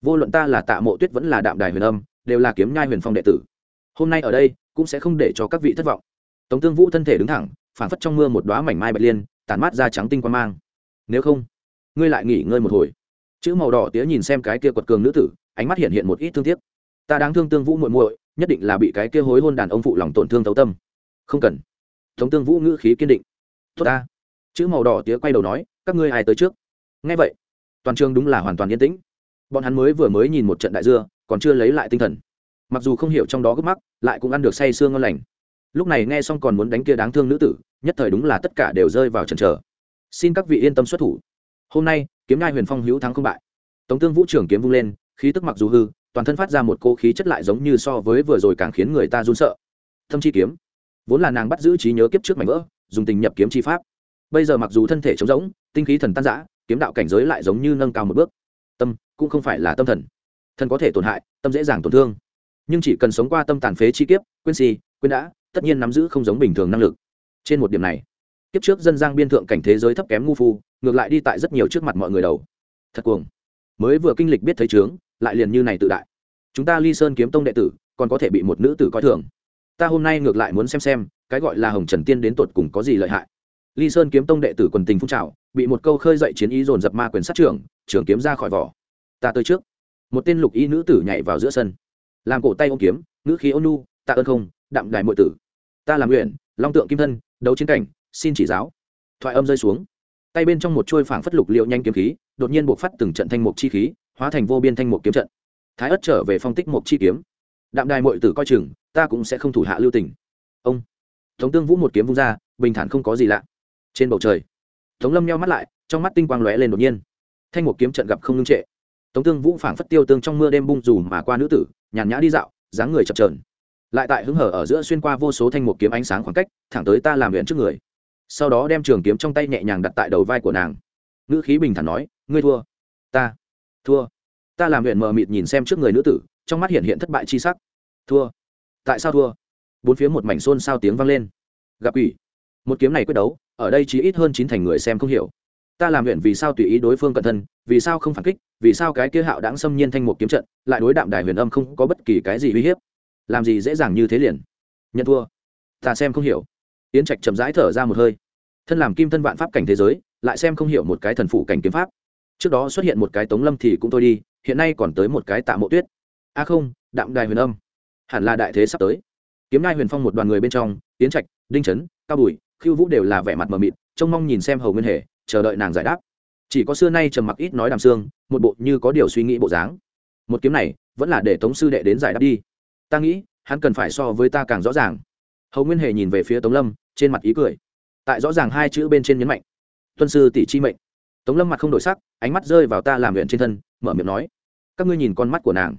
Vô luận ta là tạ mộ tuyết vẫn là đạm đài huyền âm, đều là kiếm nhai huyền phong đệ tử. Hôm nay ở đây, cũng sẽ không để cho các vị thất vọng. Tống tương vũ thân thể đứng thẳng, phản phất trong mưa một đoá mảnh mai bạch liên, tản mát ra trắng tinh quan mang. Nếu không ngươi lại nghỉ ngơi một hồi. Chữ màu đỏ tía nhìn xem cái kia quật cường nữ tử, ánh mắt hiện hiện một ít thương tiếc. Ta đáng thương tương vũ muội muội, nhất định là bị cái kia hối hôn đàn ông phụ lòng tổn thương thấu tâm. Không cần. Thống tương vũ ngữ khí kiên định. Tốt ta. Chữ màu đỏ tía quay đầu nói, các ngươi ai tới trước? Ngay vậy, toàn trường đúng là hoàn toàn yên tĩnh. Bọn hắn mới vừa mới nhìn một trận đại dưa, còn chưa lấy lại tinh thần. Mặc dù không hiểu trong đó gấp mắc, lại cũng ăn được say sương ngon lành. Lúc này nghe xong còn muốn đánh kia đáng thương nữ tử, nhất thời đúng là tất cả đều rơi vào trần trở xin các vị yên tâm xuất thủ hôm nay, kiếm ngai huyền phong hữu thắng không bại. Tống tương vũ trưởng kiếm vung lên, khí tức mặc dù hư, toàn thân phát ra một cô khí chất lại giống như so với vừa rồi càng khiến người ta run sợ. Thâm chi kiếm. Vốn là nàng bắt giữ trí nhớ kiếp trước mảnh vỡ, dùng tình nhập kiếm chi pháp. Bây giờ mặc dù thân thể trống rỗng, tinh khí thần tan giã kiếm đạo cảnh giới lại giống như nâng cao một bước. Tâm cũng không phải là tâm thần. Thần có thể tổn hại, tâm dễ dàng tổn thương. Nhưng chỉ cần sống qua tâm tàn phế chi kiếp, quên si, quên đã, tất nhiên nắm giữ không giống bình thường năng lực. Trên một điểm này kiếp trước dân giang biên thượng cảnh thế giới thấp kém ngu phu, ngược lại đi tại rất nhiều trước mặt mọi người đầu. Thật cuồng. Mới vừa kinh lịch biết thấy trướng, lại liền như này tự đại. Chúng ta ly sơn kiếm tông đệ tử, còn có thể bị một nữ tử coi thường. Ta hôm nay ngược lại muốn xem xem, cái gọi là hồng trần tiên đến tột cùng có gì lợi hại. Ly sơn kiếm tông đệ tử quần tình phun trào, bị một câu khơi dậy chiến ý dồn dập ma quyền sát trưởng trưởng kiếm ra khỏi vỏ. Ta tới trước. Một tên lục y nữ tử nhảy vào giữa sân. Làm cổ tay ô kiếm nữ khí ôn nu tạ ơn không, đạm đài mọi tử. Ta làm nguyện, long tượng kim thân, đấu chiến cảnh xin chỉ giáo. Thoại âm rơi xuống. Tay bên trong một chuôi phảng phất lục liệu nhanh kiếm khí, đột nhiên buộc phát từng trận thanh mục chi khí, hóa thành vô biên thanh mục kiếm trận. Thái ất trở về phong tích mục chi kiếm. Đạm đài mội tử coi chừng, ta cũng sẽ không thủ hạ lưu tình. Ông. Tống tương vũ một kiếm vung ra, bình thản không có gì lạ. Trên bầu trời, tống lâm nheo mắt lại, trong mắt tinh quang lóe lên đột nhiên. Thanh mục kiếm trận gặp không ngưng trệ. Tống tương vũ phảng phất tiêu tương trong mưa đêm bung dù mà qua nữ tử, nhàn nhã đi dạo, dáng người chập trờn lại tại hứng hở ở giữa xuyên qua vô số thanh mục kiếm ánh sáng khoảng cách, thẳng tới ta làm luyện trước người sau đó đem trường kiếm trong tay nhẹ nhàng đặt tại đầu vai của nàng. Ngữ khí bình thản nói ngươi thua. Ta. Thua. Ta làm huyện mờ mịt nhìn xem trước người nữ tử trong mắt hiện hiện thất bại chi sắc. Thua. Tại sao thua? Bốn phía một mảnh xôn xao tiếng vang lên. Gặp quỷ, một kiếm này quyết đấu ở đây chỉ ít hơn chín thành người xem không hiểu. Ta làm huyện vì sao tùy ý đối phương cẩn thân vì sao không phản kích vì sao cái kia hạo đáng xâm nhiên thanh một kiếm trận lại đối đạm đài huyền âm không có bất kỳ cái gì uy hiếp? Làm gì dễ dàng như thế liền? Nhận thua. Ta xem không hiểu. Yến trạch chậm rãi thở ra một hơi thân làm kim thân vạn pháp cảnh thế giới, lại xem không hiểu một cái thần phụ cảnh kiếm pháp. Trước đó xuất hiện một cái tống lâm thì cũng thôi đi, hiện nay còn tới một cái tạ mộ tuyết. A không, đạm đài huyền âm. Hẳn là đại thế sắp tới. Kiếm nai huyền phong một đoàn người bên trong tiến trạch, đinh trấn cao bùi khiêu vũ đều là vẻ mặt mờ mịt, trông mong nhìn xem hầu nguyên hề, chờ đợi nàng giải đáp. Chỉ có xưa nay trầm mặc ít nói đàm xương, một bộ như có điều suy nghĩ bộ dáng. Một kiếm này, vẫn là để tống sư đệ đến giải đáp đi. Ta nghĩ, hắn cần phải so với ta càng rõ ràng. Hầu nguyên hề nhìn về phía tống lâm, trên mặt ý cười tại rõ ràng hai chữ bên trên nhấn mạnh. Tuân sư tỷ chi mệnh. Tống lâm mặt không đổi sắc, ánh mắt rơi vào ta làm luyện trên thân, mở miệng nói, các ngươi nhìn con mắt của nàng.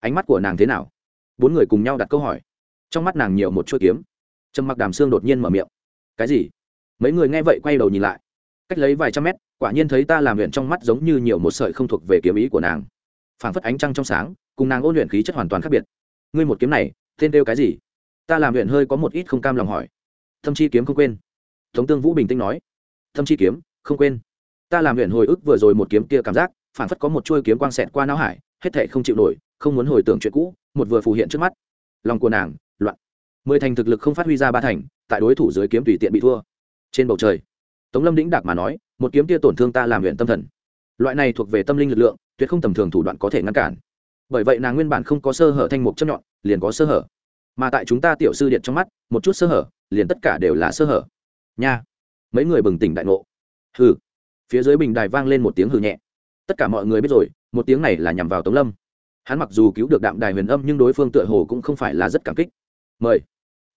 Ánh mắt của nàng thế nào? Bốn người cùng nhau đặt câu hỏi. Trong mắt nàng nhiều một chuỗi kiếm. Trầm mặc đàm xương đột nhiên mở miệng. Cái gì? Mấy người nghe vậy quay đầu nhìn lại. Cách lấy vài trăm mét, quả nhiên thấy ta làm luyện trong mắt giống như nhiều một sợi không thuộc về kiếm ý của nàng. Phảng phất ánh trăng trong sáng, cùng nàng ôn luyện khí chất hoàn toàn khác biệt. Ngươi một kiếm này, tên kêu cái gì? Ta làm luyện hơi có một ít không cam lòng hỏi. Thâm chi kiếm không quên tống tương vũ bình tĩnh nói, thâm chi kiếm, không quên. Ta làm luyện hồi ức vừa rồi một kiếm kia cảm giác, phản phất có một chuôi kiếm quang xẹt qua não hải, hết thệ không chịu nổi, không muốn hồi tưởng chuyện cũ, một vừa phù hiện trước mắt. Lòng của nàng, loạn. Mười thành thực lực không phát huy ra ba thành, tại đối thủ dưới kiếm tùy tiện bị thua. Trên bầu trời, tống lâm đĩnh đạc mà nói, một kiếm kia tổn thương ta làm luyện tâm thần. Loại này thuộc về tâm linh lực lượng, tuyệt không tầm thường thủ đoạn có thể ngăn cản. Bởi vậy nàng nguyên bản không có sơ hở thanh mục chấp nhọn, liền có sơ hở. Mà tại chúng ta tiểu sư điện trong mắt, một chút sơ hở, liền tất cả đều là sơ hở nha. Mấy người bừng tỉnh đại ngộ. Hừ. Phía dưới bình đài vang lên một tiếng hừ nhẹ. Tất cả mọi người biết rồi, một tiếng này là nhằm vào tống lâm. Hắn mặc dù cứu được đạm đài huyền âm nhưng đối phương tựa hồ cũng không phải là rất cảm kích. Mời.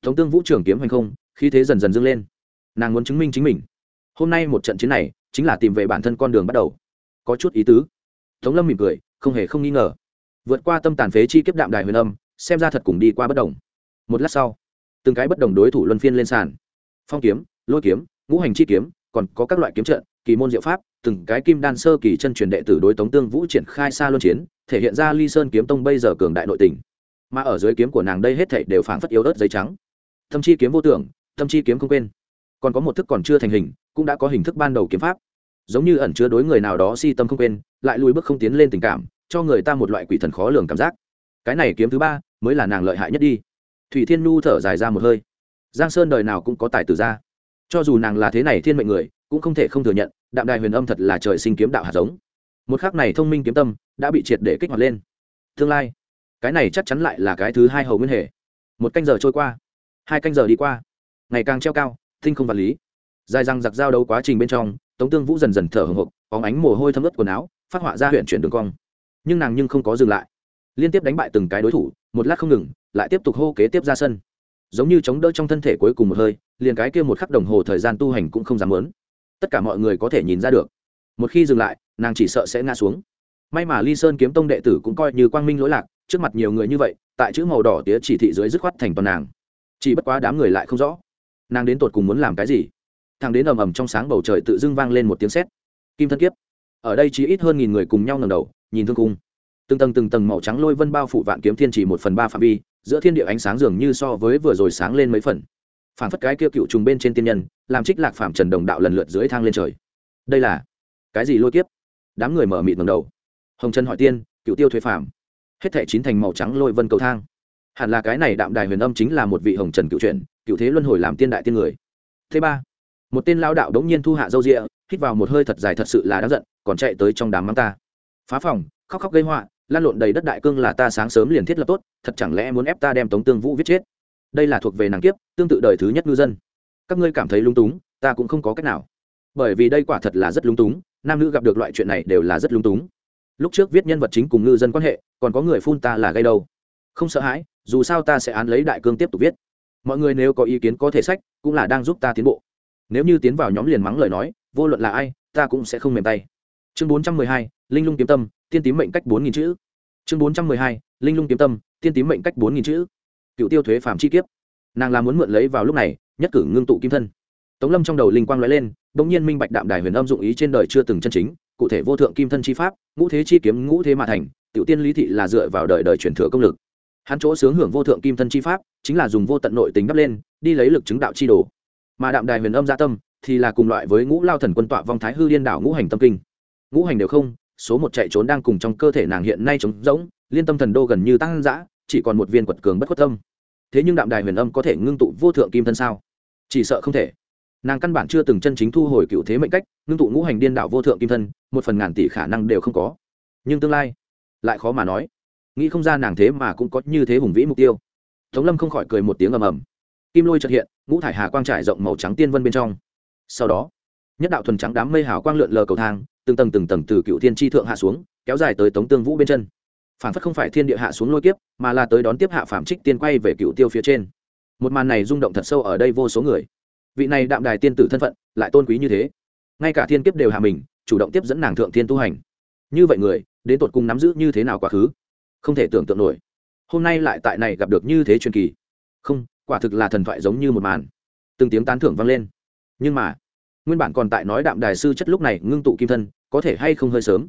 Tống tương vũ trưởng kiếm hành không khi thế dần dần dâng lên. Nàng muốn chứng minh chính mình. Hôm nay một trận chiến này, chính là tìm về bản thân con đường bắt đầu. Có chút ý tứ. Tống lâm mỉm cười, không hề không nghi ngờ. Vượt qua tâm tàn phế chi kiếp đạm đài huyền âm, xem ra thật cùng đi qua bất đồng. Một lát sau, từng cái bất đồng đối thủ luân phiên lên sàn. Phong kiếm lôi kiếm, ngũ hành chi kiếm, còn có các loại kiếm trận, kỳ môn diệu pháp, từng cái kim đan sơ kỳ chân truyền đệ tử đối tống tương vũ triển khai xa luân chiến, thể hiện ra ly sơn kiếm tông bây giờ cường đại nội tình. Mà ở dưới kiếm của nàng đây hết thảy đều phảng phất yếu ớt giấy trắng. Tâm chi kiếm vô tưởng tâm chi kiếm không quên. Còn có một thức còn chưa thành hình, cũng đã có hình thức ban đầu kiếm pháp. Giống như ẩn chứa đối người nào đó si tâm không quên, lại lùi bước không tiến lên tình cảm, cho người ta một loại quỷ thần khó lường cảm giác. Cái này kiếm thứ ba, mới là nàng lợi hại nhất đi. Thủy thiên nhu thở dài ra một hơi. Giang sơn đời nào cũng có tài tử ra cho dù nàng là thế này thiên mệnh người, cũng không thể không thừa nhận, đạm đài huyền âm thật là trời sinh kiếm đạo hạt giống. Một khắc này thông minh kiếm tâm đã bị triệt để kích hoạt lên. Tương lai, cái này chắc chắn lại là cái thứ hai hầu nguyên hệ. Một canh giờ trôi qua, hai canh giờ đi qua, ngày càng treo cao, tinh không vật lý. Dài răng giặc giao đấu quá trình bên trong, tống tương vũ dần dần thở hồng hộc có ánh mồ hôi thấm ướt quần áo, phát họa ra huyện chuyển đường cong. Nhưng nàng nhưng không có dừng lại. Liên tiếp đánh bại từng cái đối thủ, một lát không ngừng, lại tiếp tục hô kế tiếp ra sân giống như chống đỡ trong thân thể cuối cùng một hơi, liền cái kia một khắc đồng hồ thời gian tu hành cũng không dám lớn tất cả mọi người có thể nhìn ra được. Một khi dừng lại, nàng chỉ sợ sẽ ngã xuống. May mà ly sơn kiếm tông đệ tử cũng coi như quang minh lỗi lạc, trước mặt nhiều người như vậy, tại chữ màu đỏ tía chỉ thị dưới dứt khoát thành toàn nàng. Chỉ bất quá đám người lại không rõ. Nàng đến tột cùng muốn làm cái gì? Thằng đến ầm ầm trong sáng bầu trời tự dưng vang lên một tiếng sét. Kim thân kiếp. Ở đây chỉ ít hơn nghìn người cùng nhau ngầm đầu, nhìn thương cung. Từng tầng từng tầng màu trắng lôi vân bao phủ vạn kiếm thiên chỉ một phần ba phạm vi giữa thiên địa ánh sáng dường như so với vừa rồi sáng lên mấy phần. Phản phất cái kia cựu trùng bên trên tiên nhân, làm trích lạc phạm trần đồng đạo lần lượt dưới thang lên trời. Đây là cái gì lôi kiếp? Đám người mở mịt ngầm đầu. Hồng trần hỏi tiên, cựu tiêu thuế phạm hết thể chín thành màu trắng lôi vân cầu thang. Hẳn là cái này đạm đài huyền âm chính là một vị hồng trần cựu truyện, cựu thế luân hồi làm tiên đại tiên người. Thứ ba, một tên lao đạo đống nhiên thu hạ dâu rịa, hít vào một hơi thật dài thật sự là đáng giận, còn chạy tới trong đám mắng ta. Phá phòng, khóc khóc gây họa lan lộn đầy đất đại cương là ta sáng sớm liền thiết lập tốt, thật chẳng lẽ muốn ép ta đem tống tương vũ viết chết? Đây là thuộc về nàng kiếp, tương tự đời thứ nhất ngư dân. Các ngươi cảm thấy lung túng, ta cũng không có cách nào. Bởi vì đây quả thật là rất lung túng, nam nữ gặp được loại chuyện này đều là rất lung túng. Lúc trước viết nhân vật chính cùng ngư dân quan hệ, còn có người phun ta là gây đâu. Không sợ hãi, dù sao ta sẽ án lấy đại cương tiếp tục viết. Mọi người nếu có ý kiến có thể sách, cũng là đang giúp ta tiến bộ. Nếu như tiến vào nhóm liền mắng lời nói, vô luận là ai, ta cũng sẽ không mềm tay. Chương bốn trăm mười hai, linh lung kiếm tâm tiên tím mệnh cách bốn nghìn chữ. Chương bốn trăm mười hai, linh lung kiếm tâm, tiên tím mệnh cách bốn nghìn chữ. Cựu tiêu thuế phàm chi kiếp. Nàng là muốn mượn lấy vào lúc này, nhất cử ngưng tụ kim thân. Tống lâm trong đầu linh quang lóe lên đ ỗ n g nhiên minh bạch đạm đài huyền âm dụng ý trên đời chưa từng chân chính, cụ thể vô thượng kim thân chi pháp, ngũ thế chi kiếm, ngũ thế mà thành, tiểu tiên lý thị là dựa vào đời đời truyền thừa công lực. Hắn chỗ sướng hưởng vô thượng kim thân chi pháp, chính là dùng vô tận nội tính đắp lên, đi lấy lực chứng đạo chi đồ. Mà đạm đài huyền âm gia tâm, thì là cùng loại với ngũ lao thần quân tọa vong thái hư liên đảo ngũ hành tâm kinh. Ngũ hành đều không số một chạy trốn đang cùng trong cơ thể nàng hiện nay trống rỗng, liên tâm thần đô gần như tăng dã, chỉ còn một viên quật cường bất khuất tâm thế nhưng đạm đài huyền âm có thể ngưng tụ vô thượng kim thân sao? Chỉ sợ không thể. Nàng căn bản chưa từng chân chính thu hồi cựu thế mệnh cách, ngưng tụ ngũ hành điên đạo vô thượng kim thân, một phần ngàn tỷ khả năng đều không có. Nhưng tương lai, lại khó mà nói. Nghĩ không ra nàng thế mà cũng có như thế hùng vĩ mục tiêu. Tống lâm không khỏi cười một tiếng ầm ầm. Kim lôi trật hiện, ngũ thải hà quang trải rộng màu trắng tiên vân bên trong. Sau đó, nhất đạo thuần trắng đám mây hào quang lượn lờ cầu thang từng tầng từng tầng từ cựu thiên tri thượng hạ xuống, kéo dài tới tống tương vũ bên chân. Phản phất không phải thiên địa hạ xuống lôi kiếp, mà là tới đón tiếp hạ phạm trích tiên quay về cựu tiêu phía trên. Một màn này rung động thật sâu ở đây vô số người. Vị này đạm đài tiên tử thân phận, lại tôn quý như thế. Ngay cả thiên kiếp đều hạ mình, chủ động tiếp dẫn nàng thượng thiên tu hành. Như vậy người, đến tột cùng nắm giữ như thế nào quá khứ? Không thể tưởng tượng nổi. Hôm nay lại tại này gặp được như thế truyền kỳ. Không, quả thực là thần thoại giống như một màn. Từng tiếng tán thưởng vang lên. Nhưng mà, nguyên bản còn tại nói đạm đài sư chất lúc này ngưng tụ kim thân có thể hay không hơi sớm.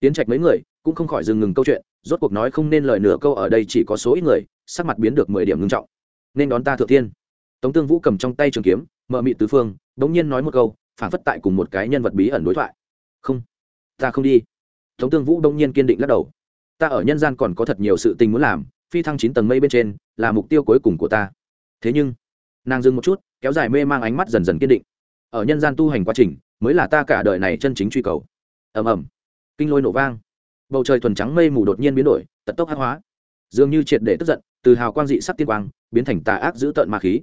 Tiến trạch mấy người cũng không khỏi dừng ngừng câu chuyện, rốt cuộc nói không nên lời nửa câu ở đây chỉ có số ít người, sắc mặt biến được mười điểm ngưng trọng. Nên đón ta thượng thiên. Tống tương vũ cầm trong tay trường kiếm mợ mị tứ phương bỗng nhiên nói một câu phản phất tại cùng một cái nhân vật bí ẩn đối thoại. Không, ta không đi. Tống tương vũ bỗng nhiên kiên định lắc đầu. Ta ở nhân gian còn có thật nhiều sự tình muốn làm, phi thăng chín tầng mây bên trên, là mục tiêu cuối cùng của ta. Thế nhưng, nàng dừng một chút, kéo dài mê mang ánh mắt dần dần kiên định. Ở nhân gian tu hành quá trình, mới là ta cả đời này chân chính truy cầu ầm ầm, kinh lôi nổ vang. Bầu trời thuần trắng mây mù đột nhiên biến đổi, tận tốc hát hóa. Dường như triệt để tức giận, từ hào quang dị sắc tiên quang, biến thành tà ác giữ tợn ma khí.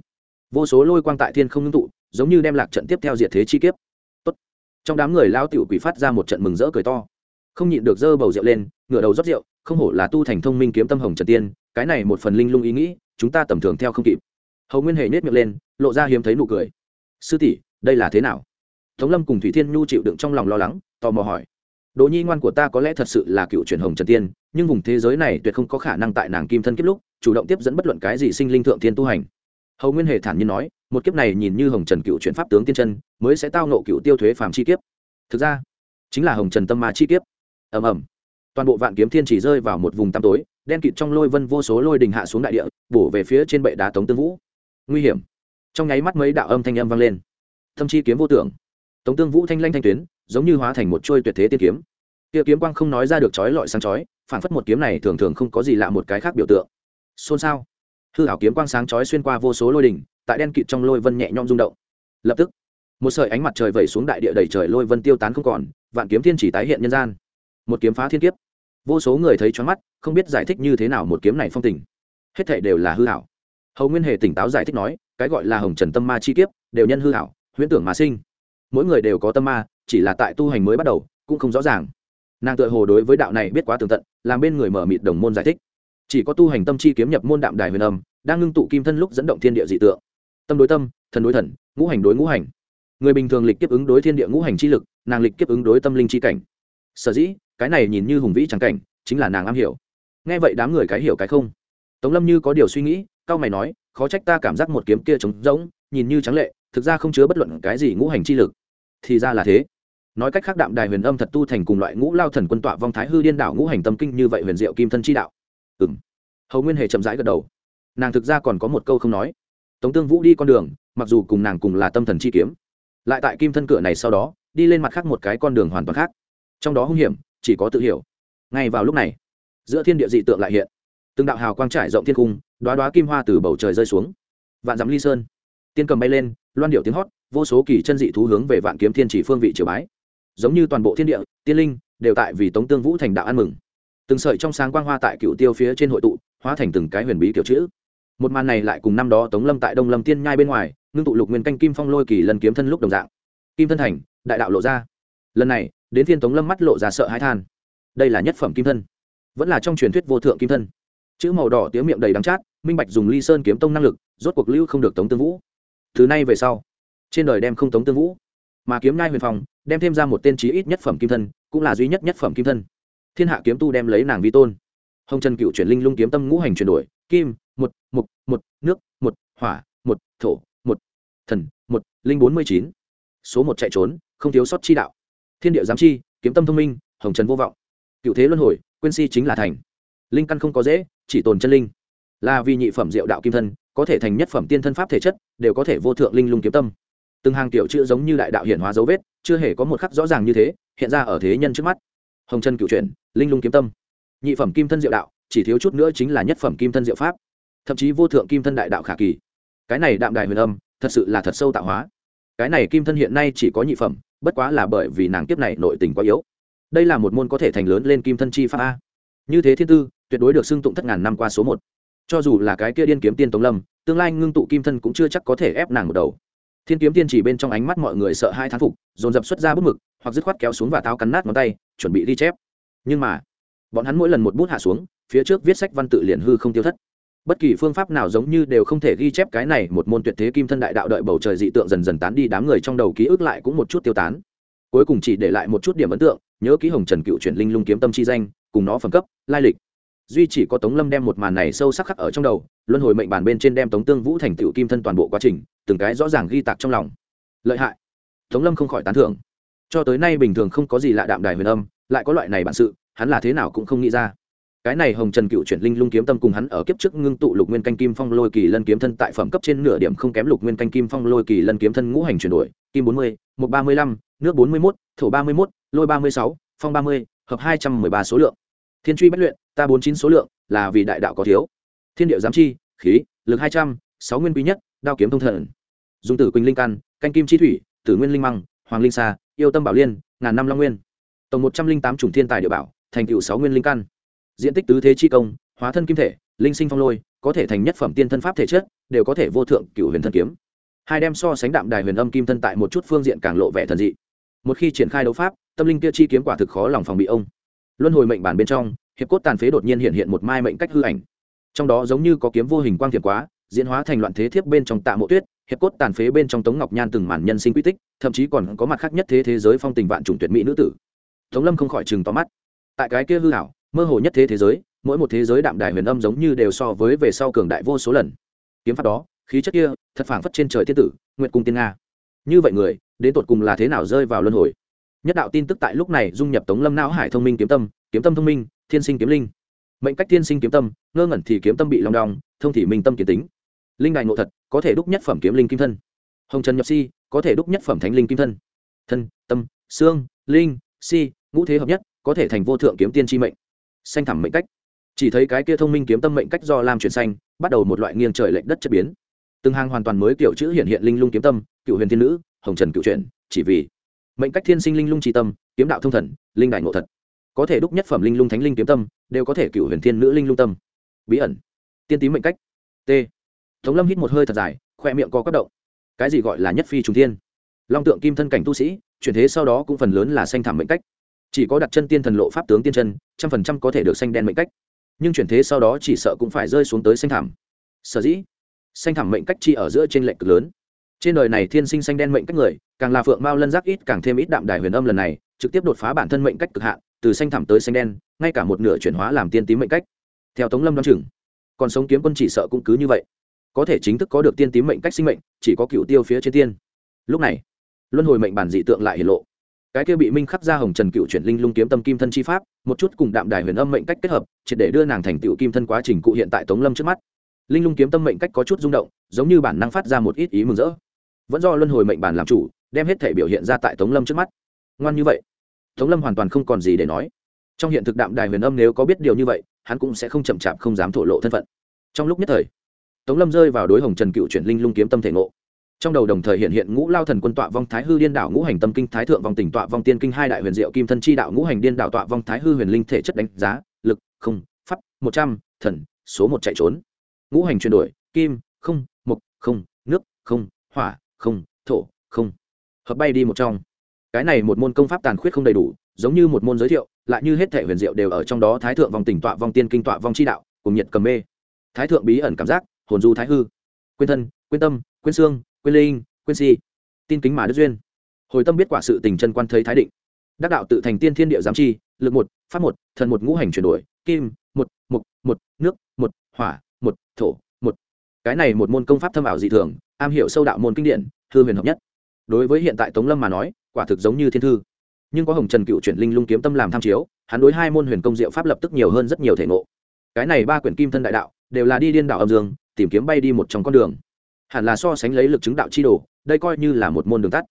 Vô số lôi quang tại thiên không ngưng tụ, giống như đem lạc trận tiếp theo diệt thế chi kiếp. Tốt. trong đám người lao tiểu quỷ phát ra một trận mừng rỡ cười to. Không nhịn được dơ bầu rượu lên, ngửa đầu rót rượu, không hổ là tu thành thông minh kiếm tâm hồng trần tiên, cái này một phần linh lung ý nghĩ, chúng ta tầm thường theo không kịp. Hầu nguyên hề nhét miệng lên, lộ ra hiếm thấy nụ cười. Sư tỷ, đây là thế nào? Tống lâm cùng thủy thiên nhu chịu đựng trong lòng lo lắng, tò mò hỏi. Đỗ nhi ngoan của ta có lẽ thật sự là cựu truyền hồng trần tiên, nhưng vùng thế giới này tuyệt không có khả năng tại nàng kim thân kiếp lúc, chủ động tiếp dẫn bất luận cái gì sinh linh thượng thiên tu hành. Hầu nguyên hề thản nhiên nói, một kiếp này nhìn như hồng trần cựu chuyển pháp tướng tiên chân, mới sẽ tao nộ cựu tiêu thuế phàm chi kiếp. Thực ra, chính là hồng trần tâm ma chi kiếp. Ầm ầm. Toàn bộ vạn kiếm thiên chỉ rơi vào một vùng tăm tối, đen kịt trong lôi vân vô số lôi đình hạ xuống đại địa, bổ về phía trên bệ đá tống tương vũ. Nguy hiểm. Trong nháy mắt mấy đạo âm thanh âm vang lên. Thâm chi kiếm vô tưởng tống tương vũ thanh lanh thanh tuyến, giống như hóa thành một trôi tuyệt thế tiên kiếm. Kia kiếm quang không nói ra được chói lọi sáng chói phản phất một kiếm này thường thường không có gì lạ một cái khác biểu tượng. Xôn xao. Hư hảo kiếm quang sáng chói xuyên qua vô số lôi đỉnh, tại đen kịt trong lôi vân nhẹ nhõm rung động. Lập tức, một sợi ánh mặt trời vẩy xuống đại địa đầy trời lôi vân tiêu tán không còn, vạn kiếm thiên chỉ tái hiện nhân gian. Một kiếm phá thiên kiếp. Vô số người thấy choáng mắt, không biết giải thích như thế nào một kiếm này phong tình. Hết thảy đều là hư hảo hầu nguyên hề tỉnh táo giải thích nói, cái gọi là hồng trần tâm ma chi kiếp, đều nhân hư hảo huyễn tưởng mà sinh mỗi người đều có tâm ma, chỉ là tại tu hành mới bắt đầu, cũng không rõ ràng. Nàng tự hồ đối với đạo này biết quá tường tận, làm bên người mở mịt đồng môn giải thích. Chỉ có tu hành tâm chi kiếm nhập môn đạm đài huyền âm, đang ngưng tụ kim thân lúc dẫn động thiên địa dị tượng. Tâm đối tâm, thần đối thần, ngũ hành đối ngũ hành. Người bình thường lịch kiếp ứng đối thiên địa ngũ hành chi lực, nàng lịch kiếp ứng đối tâm linh chi cảnh. Sở dĩ, cái này nhìn như hùng vĩ trắng cảnh, chính là nàng am hiểu. Nghe vậy đám người cái hiểu cái không. Tống lâm như có điều suy nghĩ, cao mày nói, khó trách ta cảm giác một kiếm kia trống rỗng, nhìn như trắng lệ, thực ra không chứa bất luận cái gì ngũ hành chi lực thì ra là thế. Nói cách khác đạm đài huyền âm thật tu thành cùng loại ngũ lao thần quân tọa vong thái hư điên đảo ngũ hành tâm kinh như vậy huyền diệu kim thân chi đạo. Ừ m hầu nguyên hề chậm rãi gật đầu. Nàng thực ra còn có một câu không nói. Tống tương vũ đi con đường, mặc dù cùng nàng cùng là tâm thần chi kiếm, lại tại kim thân cửa này sau đó, đi lên mặt khác một cái con đường hoàn toàn khác. Trong đó hung hiểm, chỉ có tự hiểu. Ngay vào lúc này, giữa thiên địa dị tượng lại hiện. Từng đạo hào quang trải rộng thiên cung đoá đoá kim hoa từ bầu trời rơi xuống. Vạn dắm ly sơn, tiên cầm bay lên, loan điệu tiếng hót vô số kỳ chân dị thú hướng về vạn kiếm thiên chỉ phương vị triều bái. Giống như toàn bộ thiên địa, tiên linh đều tại vì tống tương vũ thành đạo ăn mừng. Từng sợi trong sáng quang hoa tại cựu tiêu phía trên hội tụ, hóa thành từng cái huyền bí kiểu chữ. Một màn này lại cùng năm đó tống lâm tại đông lâm tiên nhai bên ngoài, ngưng tụ lục nguyên canh kim phong lôi kỳ lần kiếm thân lúc đồng dạng. Kim thân thành, đại đạo lộ ra. Lần này, đến thiên tống lâm mắt lộ ra sợ hãi than. Đây là nhất phẩm kim thân, vẫn là trong truyền thuyết vô thượng kim thân. Chữ màu đỏ tiếng miệng đầy đắng chát, minh bạch dùng ly sơn kiếm tông năng lực, rốt cuộc lưu không được tống tương vũ. Thứ này về sau trên đời đem không tống tương vũ, mà kiếm nhai huyền phòng, đem thêm ra một tên trí ít nhất phẩm kim thân, cũng là duy nhất nhất phẩm kim thân. Thiên hạ kiếm tu đem lấy nàng vi tôn. Hồng trần cựu chuyển linh lung kiếm tâm ngũ hành chuyển đổi, kim, một, mục, một, nước, một, hỏa, một, thổ, một, thần, một, linh bốn mươi chín. Số một chạy trốn, không thiếu sót chi đạo. Thiên địa giám chi, kiếm tâm thông minh, hồng trần vô vọng. Cựu thế luân hồi, quên si chính là thành. Linh căn không có dễ, chỉ tồn chân linh. Là vì nhị phẩm diệu đạo kim thân, có thể thành nhất phẩm tiên thân pháp thể chất, đều có thể vô thượng linh lung kiếm tâm từng hàng tiểu chữ giống như đại đạo hiển hóa dấu vết, chưa hề có một khắc rõ ràng như thế, hiện ra ở thế nhân trước mắt. Hồng chân cựu chuyển, linh lung kiếm tâm. Nhị phẩm kim thân diệu đạo, chỉ thiếu chút nữa chính là nhất phẩm kim thân diệu pháp. Thậm chí vô thượng kim thân đại đạo khả kỳ. Cái này đạm đài huyền âm, thật sự là thật sâu tạo hóa. Cái này kim thân hiện nay chỉ có nhị phẩm, bất quá là bởi vì nàng kiếp này nội tình quá yếu. Đây là một môn có thể thành lớn lên kim thân chi pháp a. Như thế thiên tư, tuyệt đối được xưng tụng thất ngàn năm qua số một. Cho dù là cái kia điên kiếm tiên tống lâm, tương lai ngưng tụ kim thân cũng chưa chắc có thể ép nàng một đầu thiên kiếm tiên chỉ bên trong ánh mắt mọi người sợ hai thán phục, dồn dập xuất ra bút mực, hoặc dứt khoát kéo xuống và táo cắn nát ngón tay, chuẩn bị ghi chép. Nhưng mà, bọn hắn mỗi lần một bút hạ xuống, phía trước viết sách văn tự liền hư không tiêu thất. Bất kỳ phương pháp nào giống như đều không thể ghi chép cái này một môn tuyệt thế kim thân đại đạo đợi bầu trời dị tượng dần dần tán đi, đám người trong đầu ký ức lại cũng một chút tiêu tán. Cuối cùng chỉ để lại một chút điểm ấn tượng, nhớ ký hồng trần cựu chuyển linh lung kiếm tâm chi danh, cùng nó phẩm cấp, lai lịch duy chỉ có tống lâm đem một màn này sâu sắc khắc ở trong đầu, luân hồi mệnh bản bên trên đem tống tương vũ thành tựu kim thân toàn bộ quá trình, từng cái rõ ràng ghi tạc trong lòng. Lợi hại. Tống lâm không khỏi tán thưởng. Cho tới nay bình thường không có gì lạ đạm đài huyền âm, lại có loại này bản sự, hắn là thế nào cũng không nghĩ ra. Cái này hồng trần cựu chuyển linh lung kiếm tâm cùng hắn ở kiếp trước ngưng tụ lục nguyên canh kim phong lôi kỳ lân kiếm thân tại phẩm cấp trên nửa điểm không kém lục nguyên canh kim phong lôi kỳ lân kiếm thân ngũ hành chuyển đổi, kim bốn mươi một ba mươi lăm, nước bốn mươi mốt, thổ ba mươi mốt, lôi ba mươi sáu, phong ba mươi, hợp hai trăm mười ba số lượng thiên truy bất luyện, ta bốn chín số lượng, là vì đại đạo có thiếu. Thiên điệu giám chi, khí, lực hai trăm, sáu nguyên quý nhất, đao kiếm thông thần. Dùng tử quỳnh linh căn, canh kim chi thủy, tử nguyên linh măng, hoàng linh sa, yêu tâm bảo liên, ngàn năm long nguyên. Tổng một trăm linh tám chủng thiên tài địa bảo, thành cựu sáu nguyên linh căn. Diện tích tứ thế chi công, hóa thân kim thể, linh sinh phong lôi, có thể thành nhất phẩm tiên thân pháp thể chất, đều có thể vô thượng cựu huyền thân kiếm. Hai đem so sánh đạm đài huyền âm kim thân tại một chút phương diện càng lộ vẻ thần dị. Một khi triển khai đấu pháp, tâm linh kia chi kiếm quả thực khó lòng phòng bị ông luân hồi mệnh bản bên trong, hiệp cốt tàn phế đột nhiên hiện hiện một mai mệnh cách hư ảnh. Trong đó giống như có kiếm vô hình quang thiệp quá, diễn hóa thành loạn thế thiếp bên trong tạ mộ tuyết, hiệp cốt tàn phế bên trong tống ngọc nhan từng màn nhân sinh quy tích, thậm chí còn có mặt khác nhất thế thế giới phong tình vạn chủng tuyệt mỹ nữ tử. Tống lâm không khỏi chừng tóm mắt. Tại cái kia hư hảo mơ hồ nhất thế thế giới, mỗi một thế giới đạm đài huyền âm giống như đều so với về sau cường đại vô số lần. Kiếm pháp đó, khí chất kia, thật phảng phất trên trời thiên tử nguyện cung tiên nga. Như vậy người, đến tột cùng là thế nào rơi vào luân hồi? Nhất đạo tin tức tại lúc này dung nhập tống lâm não hải thông minh kiếm tâm kiếm tâm thông minh, thiên sinh kiếm linh. Mệnh cách thiên sinh kiếm tâm, ngơ ngẩn thì kiếm tâm bị long đong, thông thì minh tâm kiến tính. Linh đại ngộ thật, có thể đúc nhất phẩm kiếm linh kim thân. Hồng trần nhập si, có thể đúc nhất phẩm thánh linh kim thân. Thân, tâm, xương, linh, si, ngũ thế hợp nhất, có thể thành vô thượng kiếm tiên tri mệnh. Xanh thẳm mệnh cách. Chỉ thấy cái kia thông minh kiếm tâm mệnh cách do lam chuyển xanh, bắt đầu một loại nghiêng trời lệnh đất chất biến. Từng hàng hoàn toàn mới kiểu chữ hiện hiện linh lung kiếm tâm, cựu huyền thiên nữ, hồng trần cựu truyện chỉ vì mệnh cách thiên sinh linh lung tri tâm, kiếm đạo thông thần, linh đại ngộ thật. Có thể đúc nhất phẩm linh lung thánh linh kiếm tâm, đều có thể cựu huyền thiên nữ linh lung tâm. Bí ẩn. Tiên tím mệnh cách. T. Tống lâm hít một hơi thật dài, khoe miệng co các động. Cái gì gọi là nhất phi trùng thiên? Long tượng kim thân cảnh tu sĩ, chuyển thế sau đó cũng phần lớn là xanh thảm mệnh cách. Chỉ có đặt chân tiên thần lộ pháp tướng tiên chân, trăm phần trăm có thể được xanh đen mệnh cách. Nhưng chuyển thế sau đó chỉ sợ cũng phải rơi xuống tới xanh thảm. Sở dĩ, xanh thảm mệnh cách chi ở giữa trên lệnh cực lớn trên đời này thiên sinh xanh đen mệnh cách người, càng là phượng mao lân giác ít, càng thêm ít đạm đài huyền âm lần này, trực tiếp đột phá bản thân mệnh cách cực hạn, từ xanh thẳm tới xanh đen, ngay cả một nửa chuyển hóa làm tiên tím mệnh cách. Theo tống lâm đ o á n chừng, còn sống kiếm quân chỉ sợ cũng cứ như vậy. Có thể chính thức có được tiên tím mệnh cách sinh mệnh, chỉ có cựu tiêu phía trên tiên. Lúc này, luân hồi mệnh bản dị tượng lại hiển lộ. Cái kia bị minh khắc ra hồng trần cựu chuyển linh lung kiếm tâm kim thân chi pháp, một chút cùng đạm đài huyền âm mệnh cách kết hợp, triệt để đưa nàng thành tựu kim thân quá trình cụ hiện tại tống lâm trước mắt. Linh lung kiếm tâm mệnh cách có chút rung động, giống như bản năng phát ra một ít ý mừng rỡ vẫn do luân hồi mệnh bản làm chủ, đem hết thể biểu hiện ra tại tống lâm trước mắt. Ngoan như vậy. Tống lâm hoàn toàn không còn gì để nói. Trong hiện thực đạm đài huyền âm nếu có biết điều như vậy, hắn cũng sẽ không chậm chạp, không dám thổ lộ thân phận. Trong lúc nhất thời, tống lâm rơi vào đối hồng trần cựu chuyển linh lung kiếm tâm thể ngộ. Trong đầu đồng thời hiện hiện ngũ lao thần quân tọa vong thái hư điên đảo ngũ hành tâm kinh thái thượng vong tỉnh tọa vong tiên kinh hai đại huyền diệu kim thân chi đạo ngũ hành điên đảo tọa vong thái hư huyền linh thể chất đánh giá, lực, không, pháp, một trăm, thần, số một chạy trốn. Ngũ hành chuyển đổi, kim, không mục không, nước, không, hỏa không, thổ, không. Hợp bay đi một trong. Cái này một môn công pháp tàn khuyết không đầy đủ, giống như một môn giới thiệu, lại như hết thể huyền diệu đều ở trong đó thái thượng vòng tỉnh tọa vong tiên kinh tọa vong chi đạo, cùng nhiệt cầm mê. Thái thượng bí ẩn cảm giác, hồn du thái hư. Quên thân, quên tâm, quên xương, quên linh, quên si. Tin kính mà đức duyên. Hồi tâm biết quả sự tình chân quan thấy thái định. Đắc đạo tự thành tiên thiên địa giám chi, lực một, pháp một, thần một ngũ hành chuyển đổi, kim, một, mục, một, nước, một, hỏa, một, thổ, một. Cái này một môn công pháp thâm ảo dị thường am hiểu sâu đạo môn kinh điển thư huyền hợp nhất. Đối với hiện tại tống lâm mà nói, quả thực giống như thiên thư. Nhưng có hồng trần cựu chuyển linh lung kiếm tâm làm tham chiếu, hắn đối hai môn huyền công diệu pháp lập tức nhiều hơn rất nhiều thể ngộ. Cái này ba quyển kim thân đại đạo, đều là đi điên đảo âm dương, tìm kiếm bay đi một trong con đường. Hẳn là so sánh lấy lực chứng đạo chi đồ, đây coi như là một môn đường tắt.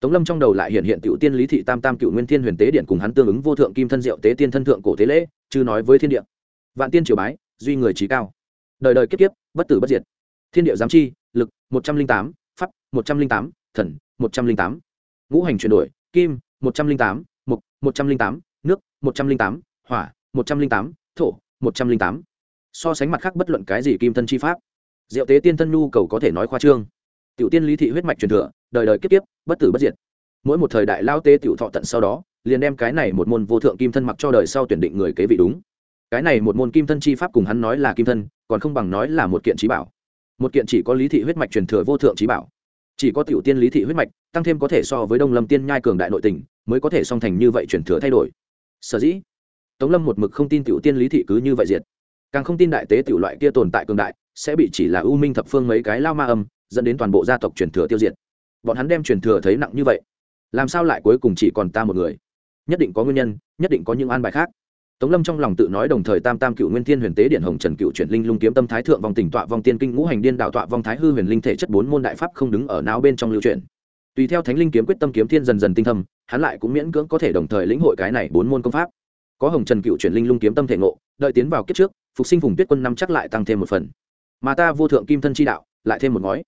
Tống lâm trong đầu lại hiện hiện cựu tiên lý thị tam tam cựu nguyên thiên huyền tế điện cùng hắn tương ứng vô thượng kim thân diệu tế tiên thân thượng cổ tế lễ, chứ nói với thiên địa. Vạn tiên triều bái, duy người trí cao. Đời đời kiếp kiếp, bất tử bất diệt. Thiên địa giám chi lực, một trăm linh tám, pháp, một trăm linh tám, thần, một trăm linh tám. Ngũ hành chuyển đổi, kim, một trăm linh tám mục một trăm linh tám, nước, một trăm linh tám, hỏa, một trăm linh tám, thổ, một trăm linh tám. So sánh mặt khác bất luận cái gì kim thân chi pháp. Diệu tế tiên thân nhu cầu có thể nói khoa trương. Tiểu tiên lý thị huyết mạch truyền thừa, đời đời kiếp kiếp, bất tử bất diệt. Mỗi một thời đại lao tế tiểu thọ tận sau đó, liền đem cái này một môn vô thượng kim thân mặc cho đời sau tuyển định người kế vị đúng. Cái này một môn kim thân chi pháp cùng hắn nói là kim thân, còn không bằng nói là một kiện trí bảo một kiện chỉ có lý thị huyết mạch truyền thừa vô thượng trí bảo. Chỉ có tiểu tiên lý thị huyết mạch, tăng thêm có thể so với đông lâm tiên nhai cường đại nội tình, mới có thể song thành như vậy truyền thừa thay đổi. Sở dĩ, tống lâm một mực không tin tiểu tiên lý thị cứ như vậy diệt. Càng không tin đại tế tiểu loại kia tồn tại cường đại, sẽ bị chỉ là ưu minh thập phương mấy cái lao ma âm, dẫn đến toàn bộ gia tộc truyền thừa tiêu diệt. Bọn hắn đem truyền thừa thấy nặng như vậy, làm sao lại cuối cùng chỉ còn ta một người? Nhất định có nguyên nhân, nhất định có những an bài khác tống lâm trong lòng tự nói đồng thời tam tam cựu nguyên thiên huyền tế điện hồng trần cựu chuyển linh lung kiếm tâm thái thượng vòng tỉnh tọa vòng tiên kinh ngũ hành điên đạo tọa vòng thái hư huyền linh thể chất bốn môn đại pháp không đứng ở não bên trong lưu truyền tùy theo thánh linh kiếm quyết tâm kiếm thiên dần dần tinh thâm, hắn lại cũng miễn cưỡng có thể đồng thời lĩnh hội cái này bốn môn công pháp. Có hồng trần cựu chuyển linh lung kiếm tâm thể ngộ, đợi tiến vào kiếp trước, phục sinh vùng tuyết quân năm chắc lại tăng thêm một phần. Mà ta vô thượng kim thân chi đạo, lại thêm một ngói.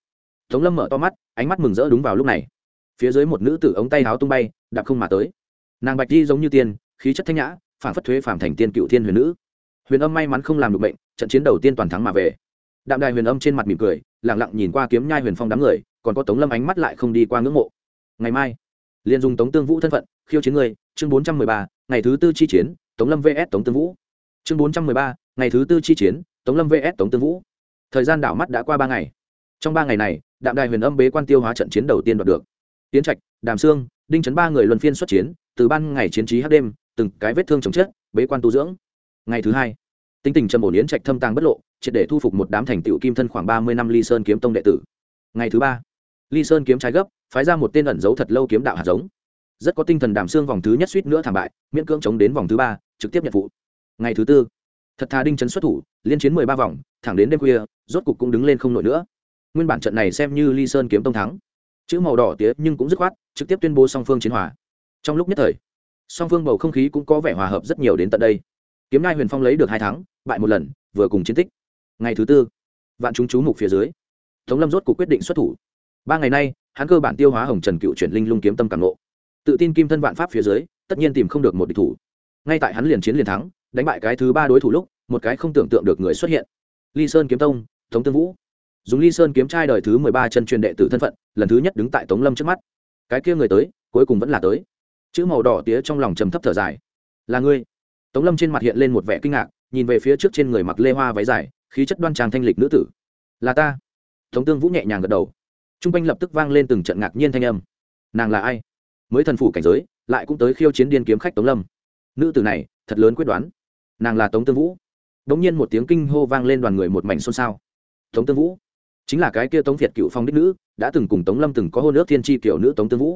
Tống lâm mở to mắt, ánh mắt mừng rỡ đúng vào lúc này. Phía dưới một nữ tử ống tay áo tung bay, đạp không mà tới. Nàng bạch di giống như tiên, khí chất thanh nhã phản phất thuế phản thành tiên cựu thiên huyền nữ. Huyền âm may mắn không làm được bệnh, trận chiến đầu tiên toàn thắng mà về. Đạm đài huyền âm trên mặt mỉm cười lẳng lặng nhìn qua kiếm nhai huyền phong đám người, còn có tống lâm ánh mắt lại không đi qua ngưỡng mộ. Ngày mai, liền dùng tống tương vũ thân phận, khiêu chiến người, chương bốn trăm mười ba, ngày thứ tư chi chiến, tống lâm vs tống tương vũ. Chương bốn trăm mười ba, ngày thứ tư chi chiến, tống lâm vs tống tương vũ. Thời gian đảo mắt đã qua ba ngày. Trong ba ngày này, đạm đài huyền âm bế quan tiêu hóa trận chiến đầu tiên đoạt được. Tiến trạch, đàm sương, đinh chấn ba người luân phiên xuất chiến, từ ban ngày chiến trí hát đêm từng cái vết thương chồng chết, bế quan tu dưỡng. Ngày thứ hai, tính tình trầm ổn yến trạch thâm tàng bất lộ, triệt để thu phục một đám thành tựu kim thân khoảng ba mươi năm ly sơn kiếm tông đệ tử. Ngày thứ ba, ly sơn kiếm trái gấp, phái ra một tên ẩn giấu thật lâu kiếm đạo hạt giống. Rất có tinh thần đàm xương vòng thứ nhất suýt nữa thảm bại, miễn cưỡng chống đến vòng thứ ba, trực tiếp nhận vụ. Ngày thứ tư, thật thà đinh chấn xuất thủ, liên chiến mười ba vòng, thẳng đến đêm khuya, rốt cục cũng đứng lên không nổi nữa. Nguyên bản trận này xem như ly sơn kiếm tông thắng. Chữ màu đỏ tía nhưng cũng dứt khoát, trực tiếp tuyên bố song phương chiến hòa. Trong lúc nhất thời song phương bầu không khí cũng có vẻ hòa hợp rất nhiều đến tận đây. Kiếm nai huyền phong lấy được hai thắng, bại một lần, vừa cùng chiến tích. Ngày thứ tư, vạn chúng chú mục phía dưới, tống lâm rốt cuộc quyết định xuất thủ. Ba ngày nay, hắn cơ bản tiêu hóa hồng trần cựu chuyển linh lung kiếm tâm càng lộ tự tin kim thân vạn pháp phía dưới, tất nhiên tìm không được một địch thủ. Ngay tại hắn liền chiến liền thắng, đánh bại cái thứ ba đối thủ lúc, một cái không tưởng tượng được người xuất hiện. Ly sơn kiếm tông, tống tương vũ. Dùng ly sơn kiếm trai đời thứ mười ba chân truyền đệ tử thân phận, lần thứ nhất đứng tại tống lâm trước mắt. Cái kia người tới, cuối cùng vẫn là tới chữ màu đỏ tía trong lòng trầm thấp thở dài. Là ngươi? Tống lâm trên mặt hiện lên một vẻ kinh ngạc, nhìn về phía trước trên người mặc lê hoa váy dài, khí chất đoan trang thanh lịch nữ tử. Là ta. Tống tương vũ nhẹ nhàng gật đầu. T r u n g quanh lập tức vang lên từng trận ngạc nhiên thanh âm. Nàng là ai? Mới thần phủ cảnh giới, lại cũng tới khiêu chiến điên kiếm khách tống lâm. Nữ tử này, thật lớn quyết đoán. Nàng là tống tương vũ. Đ ỗ n g nhiên một tiếng kinh hô vang lên đoàn người một mảnh xôn xao. Tống tương vũ? Chính là cái kia tống việt cựu phong đích nữ, đã từng cùng tống lâm từng có hôn nước thiên tri kiểu nữ tống tương vũ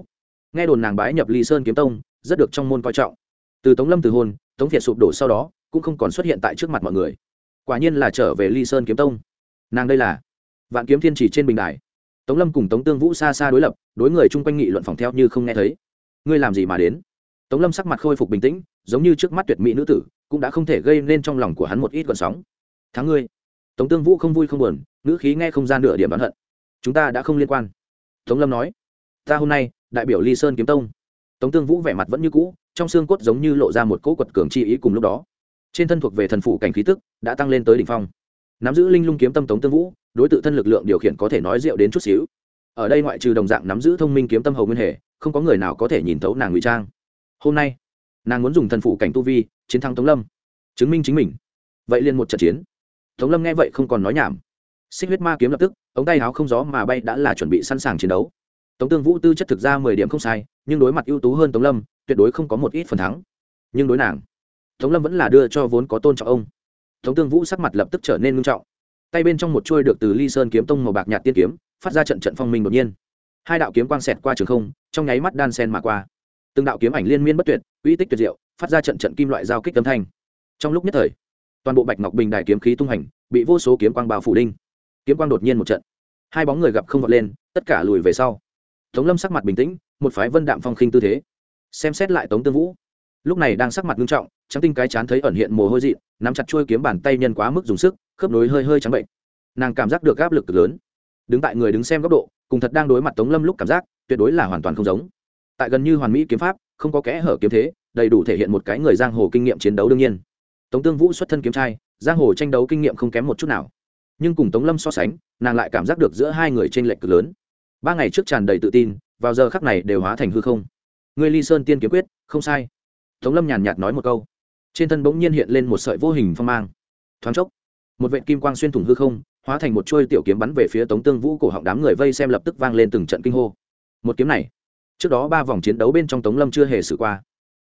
nghe đồn nàng bái nhập ly sơn kiếm tông, rất được trong môn coi trọng. Từ tống lâm từ hôn, tống thiệt sụp đổ sau đó, cũng không còn xuất hiện tại trước mặt mọi người. Quả nhiên là trở về ly sơn kiếm tông. Nàng đây là vạn kiếm thiên chỉ trên bình đài. Tống lâm cùng tống tương vũ xa xa đối lập, đối người chung quanh nghị luận phòng theo như không nghe thấy. Ngươi làm gì mà đến? Tống lâm sắc mặt khôi phục bình tĩnh, giống như trước mắt tuyệt mỹ nữ tử, cũng đã không thể gây nên trong lòng của hắn một ít gọn sóng. Tháng ngươi. Tống tương vũ không vui không buồn nữ khí nghe không gian nửa điểm bán hận. Chúng ta đã không liên quan. Tống lâm nói, ta hôm nay đại biểu ly sơn kiếm tông. Tống tương vũ vẻ mặt vẫn như cũ, trong xương cốt giống như lộ ra một cỗ quật cường chi ý cùng lúc đó. Trên thân thuộc về thần phủ cảnh khí tức, đã tăng lên tới đỉnh phong. Nắm giữ linh lung kiếm tâm tống tương vũ, đối t thân lực lượng điều khiển có thể nói rượu đến chút xíu. Ở đây ngoại trừ đồng dạng nắm giữ thông minh kiếm tâm hầu nguyên hệ không có người nào có thể nhìn thấu nàng ngụy trang. Hôm nay, nàng muốn dùng thần phủ cảnh tu vi, chiến thắng tống lâm. Chứng minh chính mình. Vậy liền một trận chiến. Tống lâm nghe vậy không còn nói nhảm. Xích huyết ma kiếm lập tức, ống tay áo không gió mà bay đã là chuẩn bị sẵn sàng chiến đấu tống tương vũ tư chất thực ra mười điểm không sai, nhưng đối mặt ưu tú hơn tống lâm, tuyệt đối không có một ít phần thắng. Nhưng đối nàng, tống lâm vẫn là đưa cho vốn có tôn trọng ông. Tống tương vũ sắc mặt lập tức trở nên nghiêm trọng. Tay bên trong một chuôi được từ ly sơn kiếm tông màu bạc nhạt tiên kiếm, phát ra trận trận phong minh đột nhiên. Hai đạo kiếm quang xẹt qua trường không, trong nháy mắt đan sen mà qua. Từng đạo kiếm ảnh liên miên bất tuyệt, uy tích tuyệt diệu, phát ra trận trận kim loại giao kích âm thanh. Trong lúc nhất thời, toàn bộ bạch ngọc bình đài kiếm khí tung hành, bị vô số kiếm quang bao phủ đinh. Kiếm quang đột nhiên một trận. Hai bóng người gặp không vọt lên, tất cả lùi về sau tống lâm sắc mặt bình tĩnh, một phái vân đạm phong khinh tư thế. Xem xét lại tống tương vũ. Lúc này đang sắc mặt nghiêm trọng, trắng tinh cái chán thấy ẩn hiện mồ hôi dị nắm chặt chuôi kiếm bàn tay nhân quá mức dùng sức, khớp nối hơi hơi trắng bệnh. Nàng cảm giác được áp lực cực lớn. Đứng tại người đứng xem góc độ, cùng thật đang đối mặt tống lâm lúc cảm giác, tuyệt đối là hoàn toàn không giống. Tại gần như hoàn mỹ kiếm pháp, không có kẽ hở kiếm thế, đầy đủ thể hiện một cái người giang hồ kinh nghiệm chiến đấu đương nhiên. Tống tương vũ xuất thân kiếm trai, giang hồ tranh đấu kinh nghiệm không kém một chút nào. Nhưng cùng tống lâm so sánh, nàng lại cảm giác được giữa hai người t r ê n lệch cực lớn ba ngày trước tràn đầy tự tin, vào giờ khắc này đều hóa thành hư không. Người ly sơn tiên kiếm quyết, không sai. Tống lâm nhàn nhạt nói một câu. Trên thân bỗng nhiên hiện lên một sợi vô hình phong mang. Thoáng chốc, một vệ kim quang xuyên thủng hư không, hóa thành một chuôi tiểu kiếm bắn về phía tống tương vũ cổ họng đám người vây xem lập tức vang lên từng trận kinh hô. Một kiếm này, trước đó ba vòng chiến đấu bên trong tống lâm chưa hề xử qua.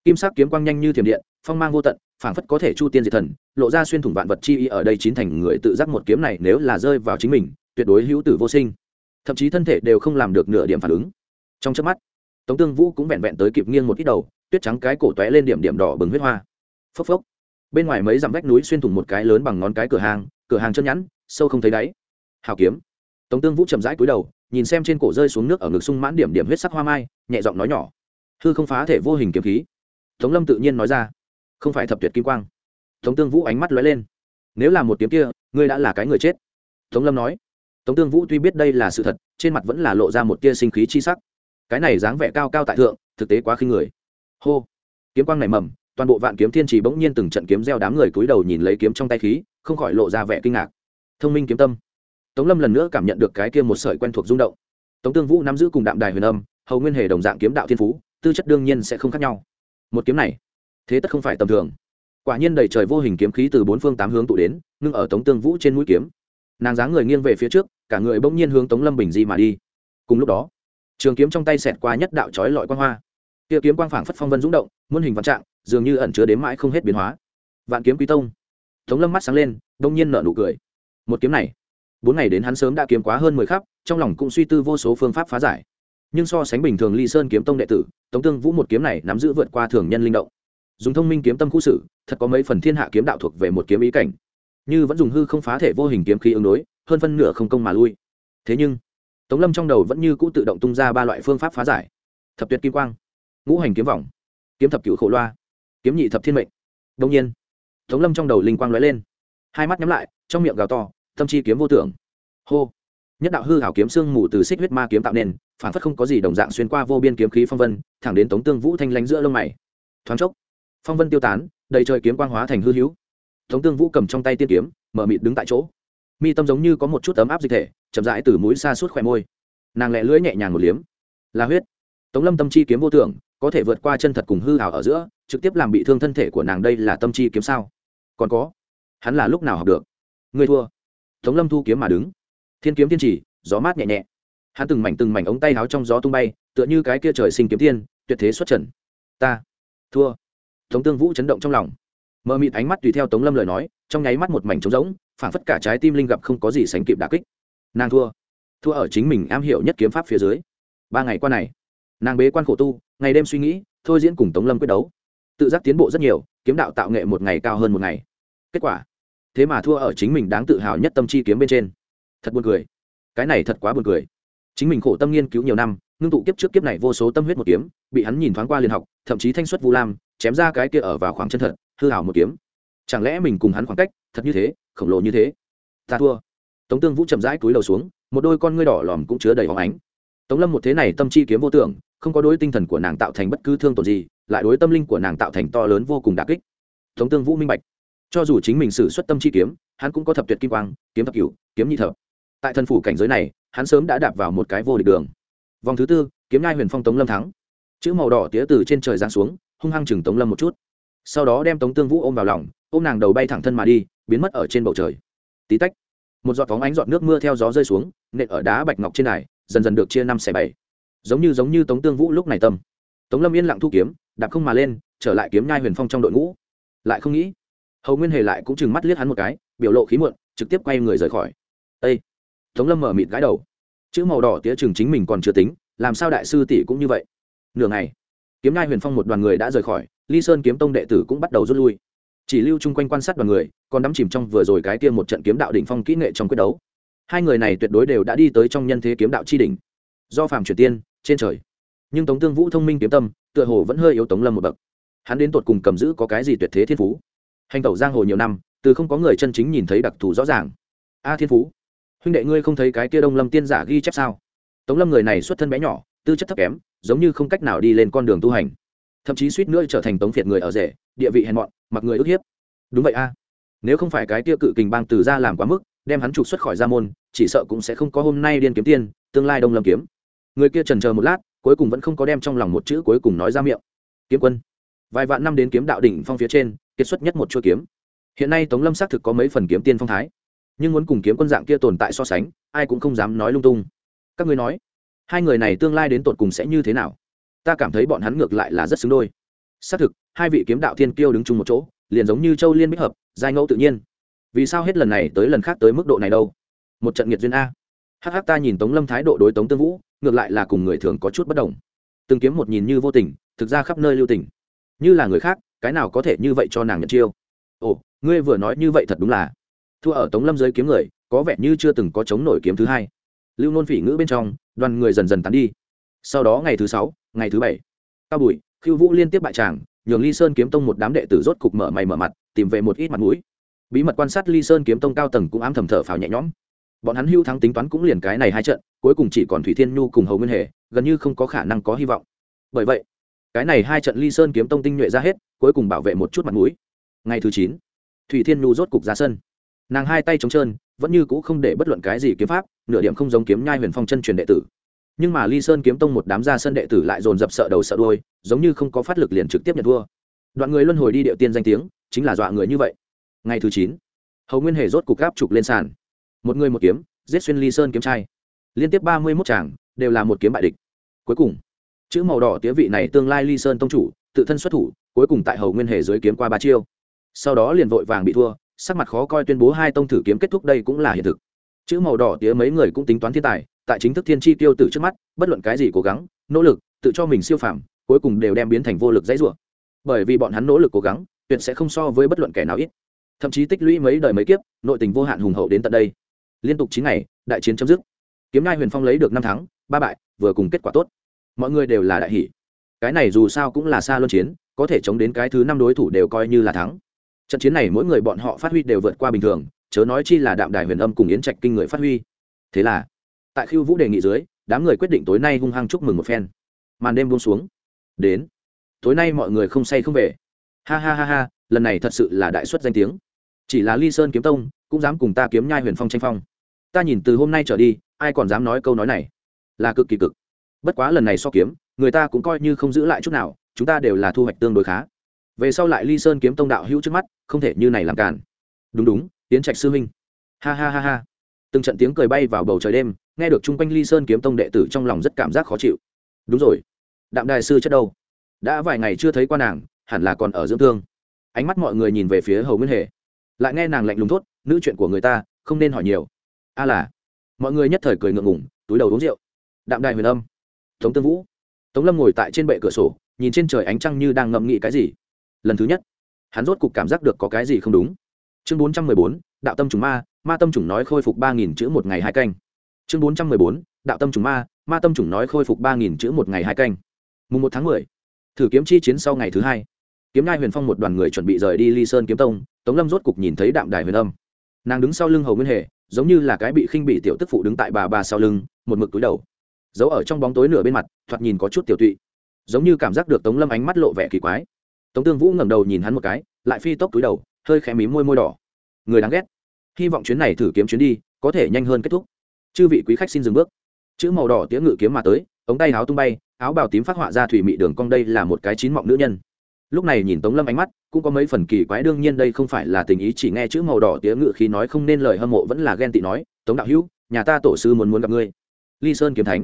Kim sắc kiếm quang nhanh như thiểm điện, phong mang vô tận, phảng phất có thể chu tiên diệt thần, lộ ra xuyên thủng vạn vật chi ý ở đây chín thành người tự giác một kiếm này nếu là rơi vào chính mình, tuyệt đối hữu tử vô sinh thậm chí thân thể đều không làm được nửa điểm phản ứng. Trong trước mắt, tống tương vũ cũng vẹn vẹn tới kịp nghiêng một ít đầu, tuyết trắng cái cổ tóe lên điểm điểm đỏ bừng huyết hoa. Phốc phốc. Bên ngoài mấy dặm vách núi xuyên thủng một cái lớn bằng ngón cái cửa hàng cửa hàng chân nhẵn, sâu không thấy đáy. Hào kiếm. Tống tương vũ chậm rãi cúi đầu, nhìn xem trên cổ rơi xuống nước ở ngực sung mãn điểm điểm huyết sắc hoa mai, nhẹ giọng nói nhỏ. Hư không phá thể vô hình kiếm khí. Tống lâm tự nhiên nói ra. Không phải thập tuyệt kim quang. Tống tương vũ ánh mắt lóe lên. Nếu là một kiếm kia, ngươi đã là cái người chết. Tống lâm nói tống tương vũ tuy biết đây là sự thật, trên mặt vẫn là lộ ra một tia sinh khí chi sắc. Cái này dáng vẻ cao cao tại thượng, thực tế quá khinh người. Hô! Kiếm quang này mầm, toàn bộ vạn kiếm thiên trì bỗng nhiên từng trận kiếm gieo đám người cúi đầu nhìn lấy kiếm trong tay khí, không khỏi lộ ra vẻ kinh ngạc. Thông minh kiếm tâm. Tống lâm lần nữa cảm nhận được cái kia một sợi quen thuộc rung động. Tống tương vũ nắm giữ cùng đạm đài huyền âm, hầu nguyên hề đồng dạng kiếm đạo thiên phú, tư chất đương nhiên sẽ không khác nhau. Một kiếm này, thế tất không phải tầm thường. Quả nhiên đầy trời vô hình kiếm khí từ bốn phương tám hướng tụ đến, ngưng ở tống tương vũ trên mũi kiếm nàng dáng người nghiêng về phía trước, cả người bỗng nhiên hướng tống lâm bình di mà đi. Cùng lúc đó, trường kiếm trong tay xẹt qua nhất đạo trói lọi quang hoa. Kia kiếm quang phảng phất phong vân rung động, muôn hình vạn trạng, dường như ẩn chứa đến mãi không hết biến hóa. Vạn kiếm quý tông. Tống lâm mắt sáng lên đông nhiên nở nụ cười. Một kiếm này, bốn ngày đến hắn sớm đã kiếm quá hơn mười khắp, trong lòng cũng suy tư vô số phương pháp phá giải. Nhưng so sánh bình thường ly sơn kiếm tông đệ tử, tống tương vũ một kiếm này nắm giữ vượt qua thường nhân linh động. Dùng thông minh kiếm tâm khu sử thật có mấy phần thiên hạ kiếm đạo thuộc về một kiếm ý cảnh như vẫn dùng hư không phá thể vô hình kiếm khí ứng đối, hơn phân nửa không công mà lui. Thế nhưng, tống lâm trong đầu vẫn như cũ tự động tung ra ba loại phương pháp phá giải. Thập tuyệt kim quang, ngũ hành kiếm vòng, kiếm thập cựu khổ loa, kiếm nhị thập thiên mệnh. Đông nhiên, tống lâm trong đầu linh quang lóe lên. Hai mắt nhắm lại, trong miệng gào to, tâm chi kiếm vô tưởng hô. Nhất đạo hư hảo kiếm xương mù từ xích huyết ma kiếm tạo nên, phản phất không có gì đồng dạng xuyên qua vô biên kiếm khí phong vân, thẳng đến tống tương vũ thanh lánh giữa lông mày. Thoáng chốc, phong vân tiêu tán, đầy trời kiếm quang hóa thành hư hữu tống tương vũ cầm trong tay tiên kiếm, mở mịt đứng tại chỗ. Mi tâm giống như có một chút ấm áp dịch thể, chậm rãi từ mũi xa suốt khỏe môi. Nàng lẹ lưỡi nhẹ nhàng một liếm. Là huyết. Tống lâm tâm chi kiếm vô tưởng có thể vượt qua chân thật cùng hư hảo ở giữa, trực tiếp làm bị thương thân thể của nàng đây là tâm chi kiếm sao? Còn có, hắn là lúc nào học được? Người thua. Tống lâm thu kiếm mà đứng. Thiên kiếm thiên chỉ, gió mát nhẹ nhẹ. Hắn từng mảnh từng mảnh ống tay áo trong gió tung bay, tựa như cái kia trời sinh kiếm tiên, tuyệt thế xuất trần. Ta thua. Tống tương vũ chấn động trong lòng mờ mịt ánh mắt tùy theo tống lâm lời nói, trong nháy mắt một mảnh trống rỗng, phảng phất cả trái tim linh gặp không có gì sánh kịp đà kích. Nàng thua. Thua ở chính mình am hiểu nhất kiếm pháp phía dưới. Ba ngày qua này, nàng bế quan khổ tu, ngày đêm suy nghĩ, thôi diễn cùng tống lâm quyết đấu. Tự giác tiến bộ rất nhiều, kiếm đạo tạo nghệ một ngày cao hơn một ngày. Kết quả, thế mà thua ở chính mình đáng tự hào nhất tâm chi kiếm bên trên. Thật buồn cười. Cái này thật quá buồn cười. Chính mình khổ tâm nghiên cứu nhiều năm, ngưng tụ kiếp trước kiếp này vô số tâm huyết một kiếm, bị hắn nhìn thoáng qua liền học, thậm chí thanh xuất vu lam, chém ra cái kia ở vào khoảng chân thật hư hảo một kiếm. Chẳng lẽ mình cùng hắn khoảng cách thật như thế, khổng lồ như thế? Ta thua. Tống tương vũ chậm rãi cúi đầu xuống, một đôi con ngươi đỏ lòm cũng chứa đầy hóng ánh. Tống lâm một thế này tâm chi kiếm vô tưởng, không có đối tinh thần của nàng tạo thành bất cứ thương tổn gì, lại đối tâm linh của nàng tạo thành to lớn vô cùng đà kích. Tống tương vũ minh bạch. Cho dù chính mình xử xuất tâm chi kiếm, hắn cũng có thập tuyệt kim quang, kiếm thập cửu, kiếm nhị thập. Tại thần phủ cảnh giới này, hắn sớm đã đạp vào một cái vô địch đường. Vòng thứ tư, kiếm ngai huyền phong tống lâm thắng. Chữ màu đỏ tía từ trên trời giáng xuống, hung hăng chừng tống lâm một chút sau đó đem tống tương vũ ôm vào lòng, ôm nàng đầu bay thẳng thân mà đi, biến mất ở trên bầu trời. Tí tách, một giọt phóng ánh giọt nước mưa theo gió rơi xuống, nện ở đá bạch ngọc trên này dần dần được chia năm xẻ bảy. Giống như giống như tống tương vũ lúc này tâm. Tống lâm yên lặng thu kiếm, đạp không mà lên, trở lại kiếm nhai huyền phong trong đội ngũ. Lại không nghĩ, hầu nguyên hề lại cũng chừng mắt liếc hắn một cái, biểu lộ khí muộn, trực tiếp quay người rời khỏi. Ây tống lâm mở mịt gái đầu. Chữ màu đỏ tía chừng chính mình còn chưa tính, làm sao đại sư tỷ cũng như vậy? Nửa ngày, kiếm nhai huyền phong một đoàn người đã rời khỏi ly sơn kiếm tông đệ tử cũng bắt đầu rút lui. Chỉ lưu chung quanh quan sát đoàn người, còn đắm chìm trong vừa rồi cái kia một trận kiếm đạo đỉnh phong kỹ nghệ trong quyết đấu. Hai người này tuyệt đối đều đã đi tới trong nhân thế kiếm đạo chi đỉnh. Do phàm chuyển tiên, trên trời. Nhưng tống tương vũ thông minh kiếm tâm, tựa hồ vẫn hơi yếu tống lâm một bậc. Hắn đến tột cùng cầm giữ có cái gì tuyệt thế thiên phú? Hành tẩu giang hồ nhiều năm, từ không có người chân chính nhìn thấy đặc thù rõ ràng. A thiên phú, huynh đệ ngươi không thấy cái kia đông lâm tiên giả ghi chép sao? Tống lâm người này xuất thân bé nhỏ, tư chất thấp kém, giống như không cách nào đi lên con đường tu hành thậm chí suýt nữa trở thành tống phiệt người ở rể, địa vị hèn mọn, mặc người ức hiếp. Đúng vậy a. Nếu không phải cái kia cự kình bang từ ra làm quá mức, đem hắn trục xuất khỏi gia môn, chỉ sợ cũng sẽ không có hôm nay điên kiếm tiên tương lai đông lâm kiếm. Người kia trần chờ một lát, cuối cùng vẫn không có đem trong lòng một chữ cuối cùng nói ra miệng. Kiếm quân. Vài vạn năm đến kiếm đạo đỉnh phong phía trên kết xuất nhất một chuôi kiếm. Hiện nay tống lâm xác thực có mấy phần kiếm tiên phong thái. Nhưng muốn cùng kiếm quân dạng kia tồn tại so sánh, ai cũng không dám nói lung tung. Các ngươi nói, hai người này tương lai đến tột cùng sẽ như thế nào? Ta cảm thấy bọn hắn ngược lại là rất xứng đôi. Xác thực, hai vị kiếm đạo thiên kiêu đứng chung một chỗ, liền giống như châu liên bích hợp, giai ngẫu tự nhiên. Vì sao hết lần này tới lần khác tới mức độ này đâu? Một trận nghiệt duyên a. Hh ta nhìn tống lâm thái độ đối tống tương vũ, ngược lại là cùng người thường có chút bất đồng. Từng kiếm một nhìn như vô tình, thực ra khắp nơi lưu tình. Như là người khác, cái nào có thể như vậy cho nàng nhận chiêu? Ồ, ngươi vừa nói như vậy thật đúng là. Thua ở tống lâm giới kiếm người, có vẻ như chưa từng có chống nổi kiếm thứ hai. Lưu nôn phỉ ngữ bên trong, đoàn người dần dần tán đi. Sau đó ngày thứ sáu ngày thứ bảy. Cao bùi khiêu vũ liên tiếp bại tràng nhường ly sơn kiếm tông một đám đệ tử rốt cục mở mày mở mặt, tìm về một ít mặt mũi. Bí mật quan sát ly sơn kiếm tông cao tầng cũng ám thầm thở phào nhẹ nhõm. Bọn hắn hưu thắng tính toán cũng liền cái này hai trận, cuối cùng chỉ còn thủy thiên nhu cùng hầu nguyên hề, gần như không có khả năng có hy vọng. Bởi vậy, cái này hai trận ly sơn kiếm tông tinh nhuệ ra hết, cuối cùng bảo vệ một chút mặt mũi. Ngày thứ chín, thủy thiên nhu rốt cục ra sân. Nàng hai tay trống trơn, vẫn như cũ không để bất luận cái gì kiếm pháp, nửa điểm không giống kiếm nhai huyền phong chân truyền đệ tử nhưng mà ly sơn kiếm tông một đám gia sân đệ tử lại dồn dập sợ đầu sợ đôi giống như không có phát lực liền trực tiếp nhận thua. Đoạn người luân hồi đi điệu tiên danh tiếng, chính là dọa người như vậy. Ngày thứ chín, hầu nguyên hề rốt cục gáp trục lên sàn. Một người một kiếm, giết xuyên ly sơn kiếm trai. Liên tiếp ba mươi mốt tràng đều là một kiếm bại địch. Cuối cùng, chữ màu đỏ tía vị này tương lai ly sơn tông chủ, tự thân xuất thủ, cuối cùng tại hầu nguyên hề dưới kiếm qua ba chiêu. Sau đó liền vội vàng bị thua, sắc mặt khó coi tuyên bố hai tông thử kiếm kết thúc đây cũng là hiện thực chữ màu đỏ tía mấy người cũng tính toán thiên tài, tại chính thức thiên chi tiêu tử trước mắt, bất luận cái gì cố gắng, nỗ lực, tự cho mình siêu phàm, cuối cùng đều đem biến thành vô lực dãy rủa. Bởi vì bọn hắn nỗ lực cố gắng, tuyệt sẽ không so với bất luận kẻ nào ít. Thậm chí tích lũy mấy đời mấy kiếp, nội tình vô hạn hùng hậu đến tận đây. Liên tục chín ngày, đại chiến chấm dứt. Kiếm ngai huyền phong lấy được năm thắng, ba bại, vừa cùng kết quả tốt. Mọi người đều là đại hỷ cái này dù sao cũng là xa luân chiến, có thể chống đến cái thứ năm đối thủ đều coi như là thắng. Trận chiến này mỗi người bọn họ phát huy đều vượt qua bình thường chớ nói chi là đạm đài huyền âm cùng yến trạch kinh người phát huy. Thế là, tại khiêu vũ đề nghị dưới, đám người quyết định tối nay hung hăng chúc mừng một phen. Màn đêm buông xuống. Đến. Tối nay mọi người không say không về. Ha ha ha ha, lần này thật sự là đại xuất danh tiếng. Chỉ là ly sơn kiếm tông, cũng dám cùng ta kiếm nhai huyền phong tranh phong. Ta nhìn từ hôm nay trở đi, ai còn dám nói câu nói này? Là cực kỳ cực. Bất quá lần này so kiếm, người ta cũng coi như không giữ lại chút nào, chúng ta đều là thu hoạch tương đối khá. Về sau lại ly sơn kiếm tông đạo hữu trước mắt, không thể như này làm cản đúng đúng tiến trạch sư huynh. Ha ha ha ha. Từng trận tiếng cười bay vào bầu trời đêm, nghe được chung quanh ly sơn kiếm tông đệ tử trong lòng rất cảm giác khó chịu. Đúng rồi. Đạm đại sư chất đâu? Đã vài ngày chưa thấy qua nàng, hẳn là còn ở dưỡng thương. Ánh mắt mọi người nhìn về phía hầu nguyên hề. Lại nghe nàng lạnh lùng thốt, nữ chuyện của người ta, không nên hỏi nhiều. A là. Mọi người nhất thời cười ngượng ngủng túi đầu uống rượu. Đạm đài huyền âm. Tống tương vũ. Tống lâm ngồi tại trên bệ cửa sổ, nhìn trên trời ánh trăng như đang ngậm nghĩ cái gì. Lần thứ nhất, hắn rốt cục cảm giác được có cái gì không đúng chương bốn trăm mười bốn, đạo tâm trùng ma ma tâm trùng nói khôi phục ba nghìn chữ một ngày hai canh. Chương bốn trăm mười bốn, đạo tâm trùng ma ma tâm trùng nói khôi phục ba nghìn chữ một ngày hai canh. Mùng một tháng mười, thử kiếm chi chiến sau ngày thứ hai. Kiếm ngai huyền phong một đoàn người chuẩn bị rời đi ly sơn kiếm tông, tống lâm rốt cục nhìn thấy đạm đài huyền âm. Nàng đứng sau lưng hầu nguyên hệ giống như là cái bị khinh bị tiểu tức phụ đứng tại bà bà sau lưng, một mực túi đầu. Giấu ở trong bóng tối nửa bên mặt, thoạt nhìn có chút tiểu tụy. Giống như cảm giác được tống lâm ánh mắt lộ vẻ kỳ quái. Tống tương vũ ngẩng đầu nhìn hắn một cái, lại phi tốc túi đầu hơi khẽ mí môi môi đỏ. Người đáng ghét. Hy vọng chuyến này thử kiếm chuyến đi, có thể nhanh hơn kết thúc. Chư vị quý khách xin dừng bước. Chữ màu đỏ tiếng ngự kiếm mà tới, ống tay áo tung bay, áo bào tím phát họa ra thủy mị đường cong đây là một cái chín mọng nữ nhân. Lúc này nhìn tống lâm ánh mắt, cũng có mấy phần kỳ quái, đương nhiên đây không phải là tình ý, chỉ nghe chữ màu đỏ tiếng ngự khi nói không nên lời hâm mộ, vẫn là ghen tị nói, tống đạo hữu, nhà ta tổ sư muốn muốn gặp ngươi. Ly sơn kiếm thánh.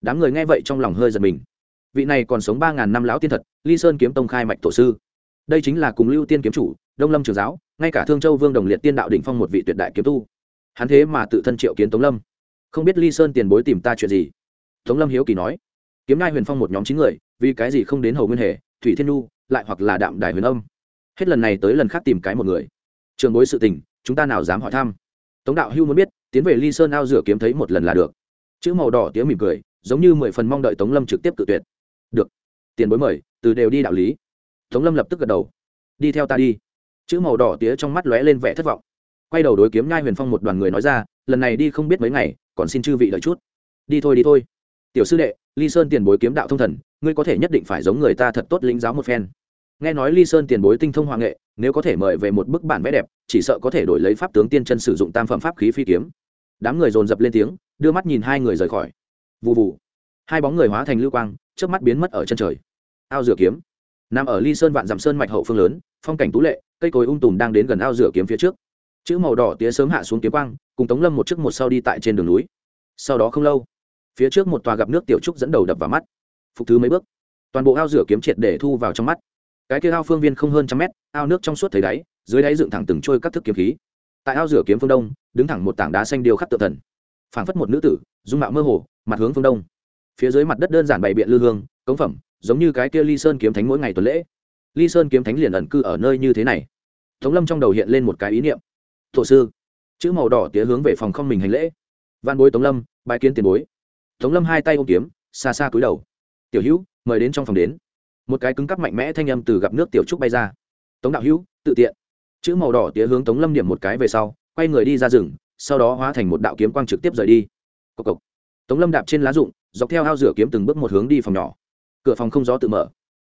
Đám người nghe vậy trong lòng hơi giật mình. Vị này còn sống ba ngàn năm lão tiên thật, ly sơn kiếm tông khai mạch tổ sư. Đây chính là cùng lưu tiên kiếm chủ đông lâm trường giáo, ngay cả thương châu vương đồng liệt tiên đạo đỉnh phong một vị tuyệt đại kiếm tu. Hắn thế mà tự thân triệu kiến tống lâm. Không biết ly sơn tiền bối tìm ta chuyện gì? Tống lâm hiếu kỳ nói. Kiếm ngai huyền phong một nhóm chín người, vì cái gì không đến hầu nguyên hề, thủy thiên nu lại hoặc là đạm đài huyền âm? Hết lần này tới lần khác tìm cái một người. Trường bối sự tình, chúng ta nào dám hỏi thăm? Tống đạo hưu muốn biết, tiến về ly sơn ao rửa kiếm thấy một lần là được. Chữ màu đỏ tiếng mỉm cười, giống như mười phần mong đợi tống lâm trực tiếp cự tuyệt. Được, tiền bối mời, từ đều đi đạo lý. Tống lâm lập tức gật đầu. Đi theo ta đi chữ màu đỏ tía trong mắt lóe lên vẻ thất vọng. Quay đầu đối kiếm nhai huyền phong một đoàn người nói ra, lần này đi không biết mấy ngày, còn xin chư vị đợi chút. Đi thôi đi thôi. Tiểu sư đệ, ly sơn tiền bối kiếm đạo thông thần, ngươi có thể nhất định phải giống người ta thật tốt lĩnh giáo một phen. Nghe nói ly sơn tiền bối tinh thông hoàng nghệ, nếu có thể mời về một bức bản vẽ đẹp, chỉ sợ có thể đổi lấy pháp tướng tiên chân sử dụng tam phẩm pháp khí phi kiếm. Đám người dồn dập lên tiếng, đưa mắt nhìn hai người rời khỏi. Vụ vụ hai bóng người hóa thành lưu quang trước mắt biến mất ở chân trời. Ao rửa kiếm. Nằm ở ly sơn vạn dặm sơn mạch hậu phương lớn, phong cảnh tú lệ cây cối ung tùm đang đến gần ao rửa kiếm phía trước. Chữ màu đỏ tía sớm hạ xuống kiếm quang, cùng tống lâm một chiếc một sau đi tại trên đường núi. Sau đó không lâu, phía trước một tòa gặp nước tiểu trúc dẫn đầu đập vào mắt. Phục thứ mấy bước, toàn bộ ao rửa kiếm triệt để thu vào trong mắt. Cái kia ao phương viên không hơn trăm mét, ao nước trong suốt thấy đáy, dưới đáy dựng thẳng từng trôi các thức kiếm khí. Tại ao rửa kiếm phương đông, đứng thẳng một tảng đá xanh điêu khắc tự thần. Phảng phất một nữ tử, dung mạo mơ hồ, mặt hướng phương đông. Phía dưới mặt đất đơn giản bày biện lư hương, cống phẩm, giống như cái kia ly sơn kiếm thánh mỗi ngày tuần lễ ly sơn kiếm thánh liền ẩn cư ở nơi như thế này. Tống lâm trong đầu hiện lên một cái ý niệm. Thổ sư, chữ màu đỏ tía hướng về phòng không mình hành lễ. Văn bối tống lâm bài kiến tiền bối. Tống lâm hai tay ôm kiếm, xa xa cúi đầu. Tiểu hữu, mời đến trong phòng đến. Một cái cứng cắp mạnh mẽ thanh âm từ gặp nước tiểu trúc bay ra. Tống đạo hữu, tự tiện. Chữ màu đỏ tía hướng tống lâm điểm một cái về sau, quay người đi ra rừng, sau đó hóa thành một đạo kiếm quang trực tiếp rời đi. Cộc cộc. Tống lâm đạp trên lá rụng, dọc theo ao rửa kiếm từng bước một hướng đi phòng nhỏ. Cửa phòng không gió tự mở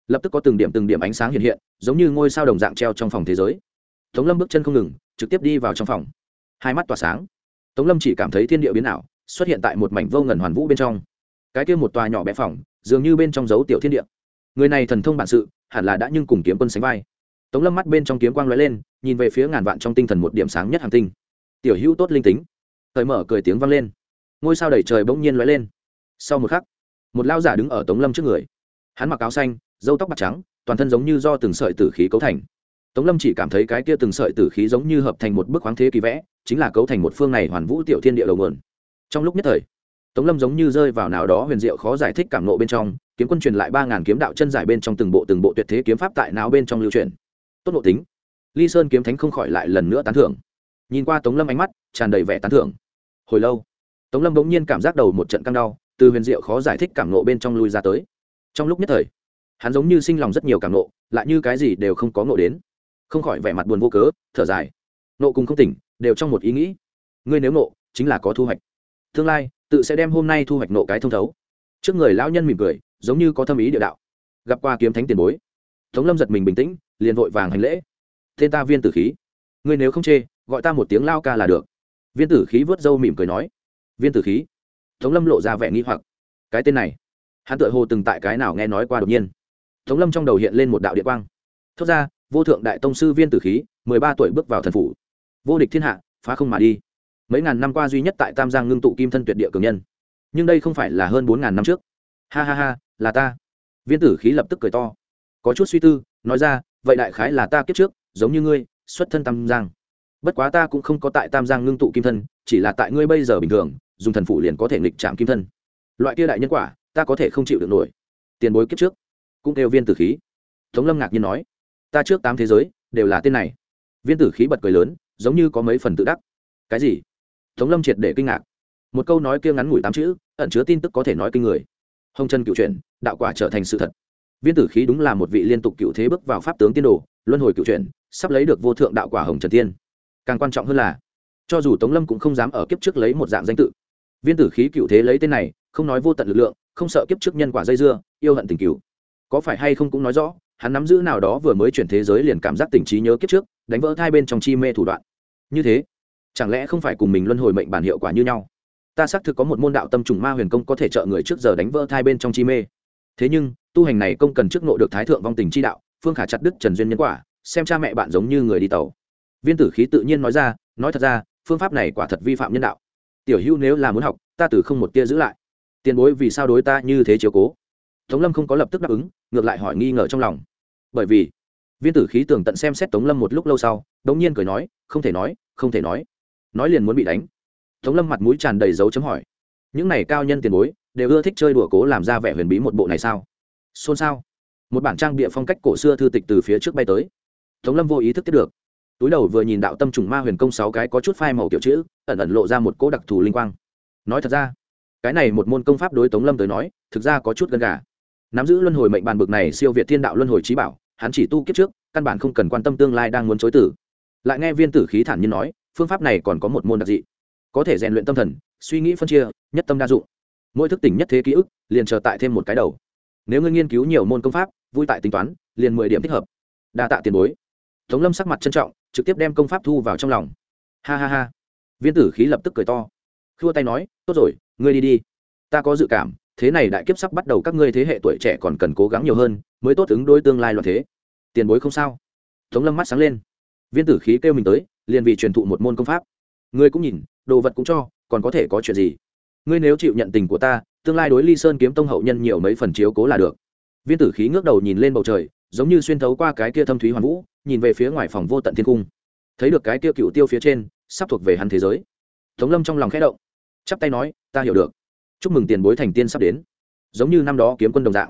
lập tức có từng điểm từng điểm ánh sáng hiện hiện, giống như ngôi sao đồng dạng treo trong phòng thế giới. Tống lâm bước chân không ngừng, trực tiếp đi vào trong phòng. Hai mắt tỏa sáng. Tống lâm chỉ cảm thấy thiên địa biến ảo, xuất hiện tại một mảnh vô ngần hoàn vũ bên trong. Cái kia một tòa nhỏ bé phòng, dường như bên trong dấu tiểu thiên địa. Người này thần thông bản sự, hẳn là đã nhưng cùng kiếm quân sánh vai. Tống lâm mắt bên trong kiếm quang lóe lên, nhìn về phía ngàn vạn trong tinh thần một điểm sáng nhất hàng tinh. Tiểu hữu tốt linh tính. Thời mở cười tiếng vang lên. Ngôi sao đầy trời bỗng nhiên lóe lên. Sau một khắc, một lao giả đứng ở tống lâm trước người. Hắn mặc áo xanh dâu tóc bạc trắng, toàn thân giống như do từng sợi tử khí cấu thành. Tống lâm chỉ cảm thấy cái kia từng sợi tử khí giống như hợp thành một bức khoáng thế kỳ vẽ, chính là cấu thành một phương này hoàn vũ tiểu thiên địa đầu nguồn. Trong lúc nhất thời, tống lâm giống như rơi vào nào đó huyền diệu khó giải thích cảm nộ bên trong, kiếm quân truyền lại ba ngàn kiếm đạo chân giải bên trong từng bộ từng bộ tuyệt thế kiếm pháp tại não bên trong lưu truyền. Tốt nội tính. Ly sơn kiếm thánh không khỏi lại lần nữa tán thưởng. Nhìn qua tống lâm ánh mắt, tràn đầy vẻ tán thưởng. Hồi lâu, tống lâm bỗng nhiên cảm giác đầu một trận căng đau, từ huyền diệu khó giải thích cảm nộ bên trong lui ra tới. Trong lúc nhất thời hắn giống như sinh lòng rất nhiều cảm nộ, lại như cái gì đều không có nộ đến. Không khỏi vẻ mặt buồn vô cớ, thở dài. Nộ cùng không tỉnh, đều trong một ý nghĩ. Ngươi nếu nộ, chính là có thu hoạch. Tương lai, tự sẽ đem hôm nay thu hoạch nộ cái thông thấu. Trước người lão nhân mỉm cười, giống như có tâm ý địa đạo. Gặp qua kiếm thánh tiền bối. Tống lâm giật mình bình tĩnh, liền vội vàng hành lễ. Tên ta viên tử khí. Ngươi nếu không chê, gọi ta một tiếng lao ca là được. Viên tử khí vớt râu mỉm cười nói. Viên tử khí. Tống lâm lộ ra vẻ nghi hoặc. Cái tên này. Hắn tự hồ từng tại cái nào nghe nói qua đột nhiên tống lâm trong đầu hiện lên một đạo địa quang. Thốt ra, vô thượng đại tông sư viên tử khí, mười ba tuổi bước vào thần phủ. Vô địch thiên hạ, phá không mà đi. Mấy ngàn năm qua duy nhất tại tam giang ngưng tụ kim thân tuyệt địa cường nhân. Nhưng đây không phải là hơn bốn ngàn năm trước. Ha ha ha, là ta. Viên tử khí lập tức cười to. Có chút suy tư, nói ra, vậy đại khái là ta kiếp trước, giống như ngươi, xuất thân tam giang. Bất quá ta cũng không có tại tam giang ngưng tụ kim thân, chỉ là tại ngươi bây giờ bình thường, dùng thần phủ liền có thể nghịch chạm kim thân. Loại kia đại nhân quả, ta có thể không chịu được nổi. Tiền bối kiếp trước cũng kêu viên tử khí. Tống lâm ngạc nhiên nói ta trước tám thế giới đều là tên này. Viên tử khí bật cười lớn giống như có mấy phần tự đắc. Cái gì? Tống lâm triệt để kinh ngạc. Một câu nói kia ngắn ngủi tám chữ ẩn chứa tin tức có thể nói kinh người. Hồng trần cựu truyền, đạo quả trở thành sự thật. Viên tử khí đúng là một vị liên tục cựu thế bước vào pháp tướng tiên đồ luân hồi cựu truyền, sắp lấy được vô thượng đạo quả hồng trần tiên. Càng quan trọng hơn là cho dù tống lâm cũng không dám ở kiếp trước lấy một dạng danh tự. Viên tử khí cựu thế lấy tên này không nói vô tận lực lượng không sợ kiếp trước nhân quả dây dưa yêu hận tình cựu có phải hay không cũng nói rõ, hắn nắm giữ nào đó vừa mới chuyển thế giới liền cảm giác tình trí nhớ kiếp trước, đánh vỡ thai bên trong chi mê thủ đoạn. Như thế, chẳng lẽ không phải cùng mình luân hồi mệnh bản hiệu quả như nhau? Ta xác thực có một môn đạo tâm trùng ma huyền công có thể trợ người trước giờ đánh vỡ thai bên trong chi mê. Thế nhưng, tu hành này công cần trước nộ được thái thượng vong tình chi đạo, phương khả chặt đức trần duyên nhân quả, xem cha mẹ bạn giống như người đi tàu. Viên tử khí tự nhiên nói ra, nói thật ra, phương pháp này quả thật vi phạm nhân đạo. Tiểu hữu nếu là muốn học, ta từ không một tia giữ lại. Tiền bối vì sao đối ta như thế chiếu cố? Tống lâm không có lập tức đáp ứng, ngược lại hỏi nghi ngờ trong lòng. Bởi vì, viên tử khí tưởng tận xem xét tống lâm một lúc lâu sau đ ỗ n g nhiên cười nói, không thể nói, không thể nói. Nói liền muốn bị đánh. Tống lâm mặt mũi tràn đầy dấu chấm hỏi, những này cao nhân tiền bối, đều ưa thích chơi đùa cố làm ra vẻ huyền bí một bộ này sao? Xôn xao. Một bản trang bịa phong cách cổ xưa thư tịch từ phía trước bay tới. Tống lâm vô ý thức tiếp được. Túi đầu vừa nhìn đạo tâm trùng ma huyền công sáu cái có chút phai màu kiểu chữ, ẩn ẩn lộ ra một cỗ đặc thù linh quang. Nói thật ra, cái này một môn công pháp đối tống lâm tới nói, thực ra có chút gần gà nắm giữ luân hồi mệnh bàn bực này siêu việt thiên đạo luân hồi trí bảo, hắn chỉ tu kiếp trước, căn bản không cần quan tâm tương lai đang muốn chối tử. Lại nghe viên tử khí thản nhiên nói, phương pháp này còn có một môn đặc dị. Có thể rèn luyện tâm thần, suy nghĩ phân chia, nhất tâm đa dụng. Mỗi thức tỉnh nhất thế ký ức, liền chờ tại thêm một cái đầu. Nếu ngươi nghiên cứu nhiều môn công pháp, vui tại tính toán, liền mười điểm thích hợp. Đa tạ tiền bối. Tống lâm sắc mặt trân trọng, trực tiếp đem công pháp thu vào trong lòng. Ha ha ha. Viên tử khí lập tức cười to. Khua tay nói, tốt rồi, ngươi đi đi. Ta có dự cảm thế này đại kiếp sắp bắt đầu các ngươi thế hệ tuổi trẻ còn cần cố gắng nhiều hơn, mới tốt ứng đối tương lai loạn thế. Tiền bối không sao. Tống lâm mắt sáng lên. Viên tử khí kêu mình tới, liền vì truyền thụ một môn công pháp. Ngươi cũng nhìn, đồ vật cũng cho, còn có thể có chuyện gì? Ngươi nếu chịu nhận tình của ta, tương lai đối ly sơn kiếm tông hậu nhân nhiều mấy phần chiếu cố là được. Viên tử khí ngước đầu nhìn lên bầu trời, giống như xuyên thấu qua cái kia thâm thúy hoàn vũ, nhìn về phía ngoài phòng vô tận thiên cung. Thấy được cái kia cựu tiêu phía trên, sắp thuộc về hắn thế giới. Tống lâm trong lòng khẽ động. Chắp tay nói, ta hiểu được chúc mừng tiền bối thành tiên sắp đến. Giống như năm đó kiếm quân đồng dạng.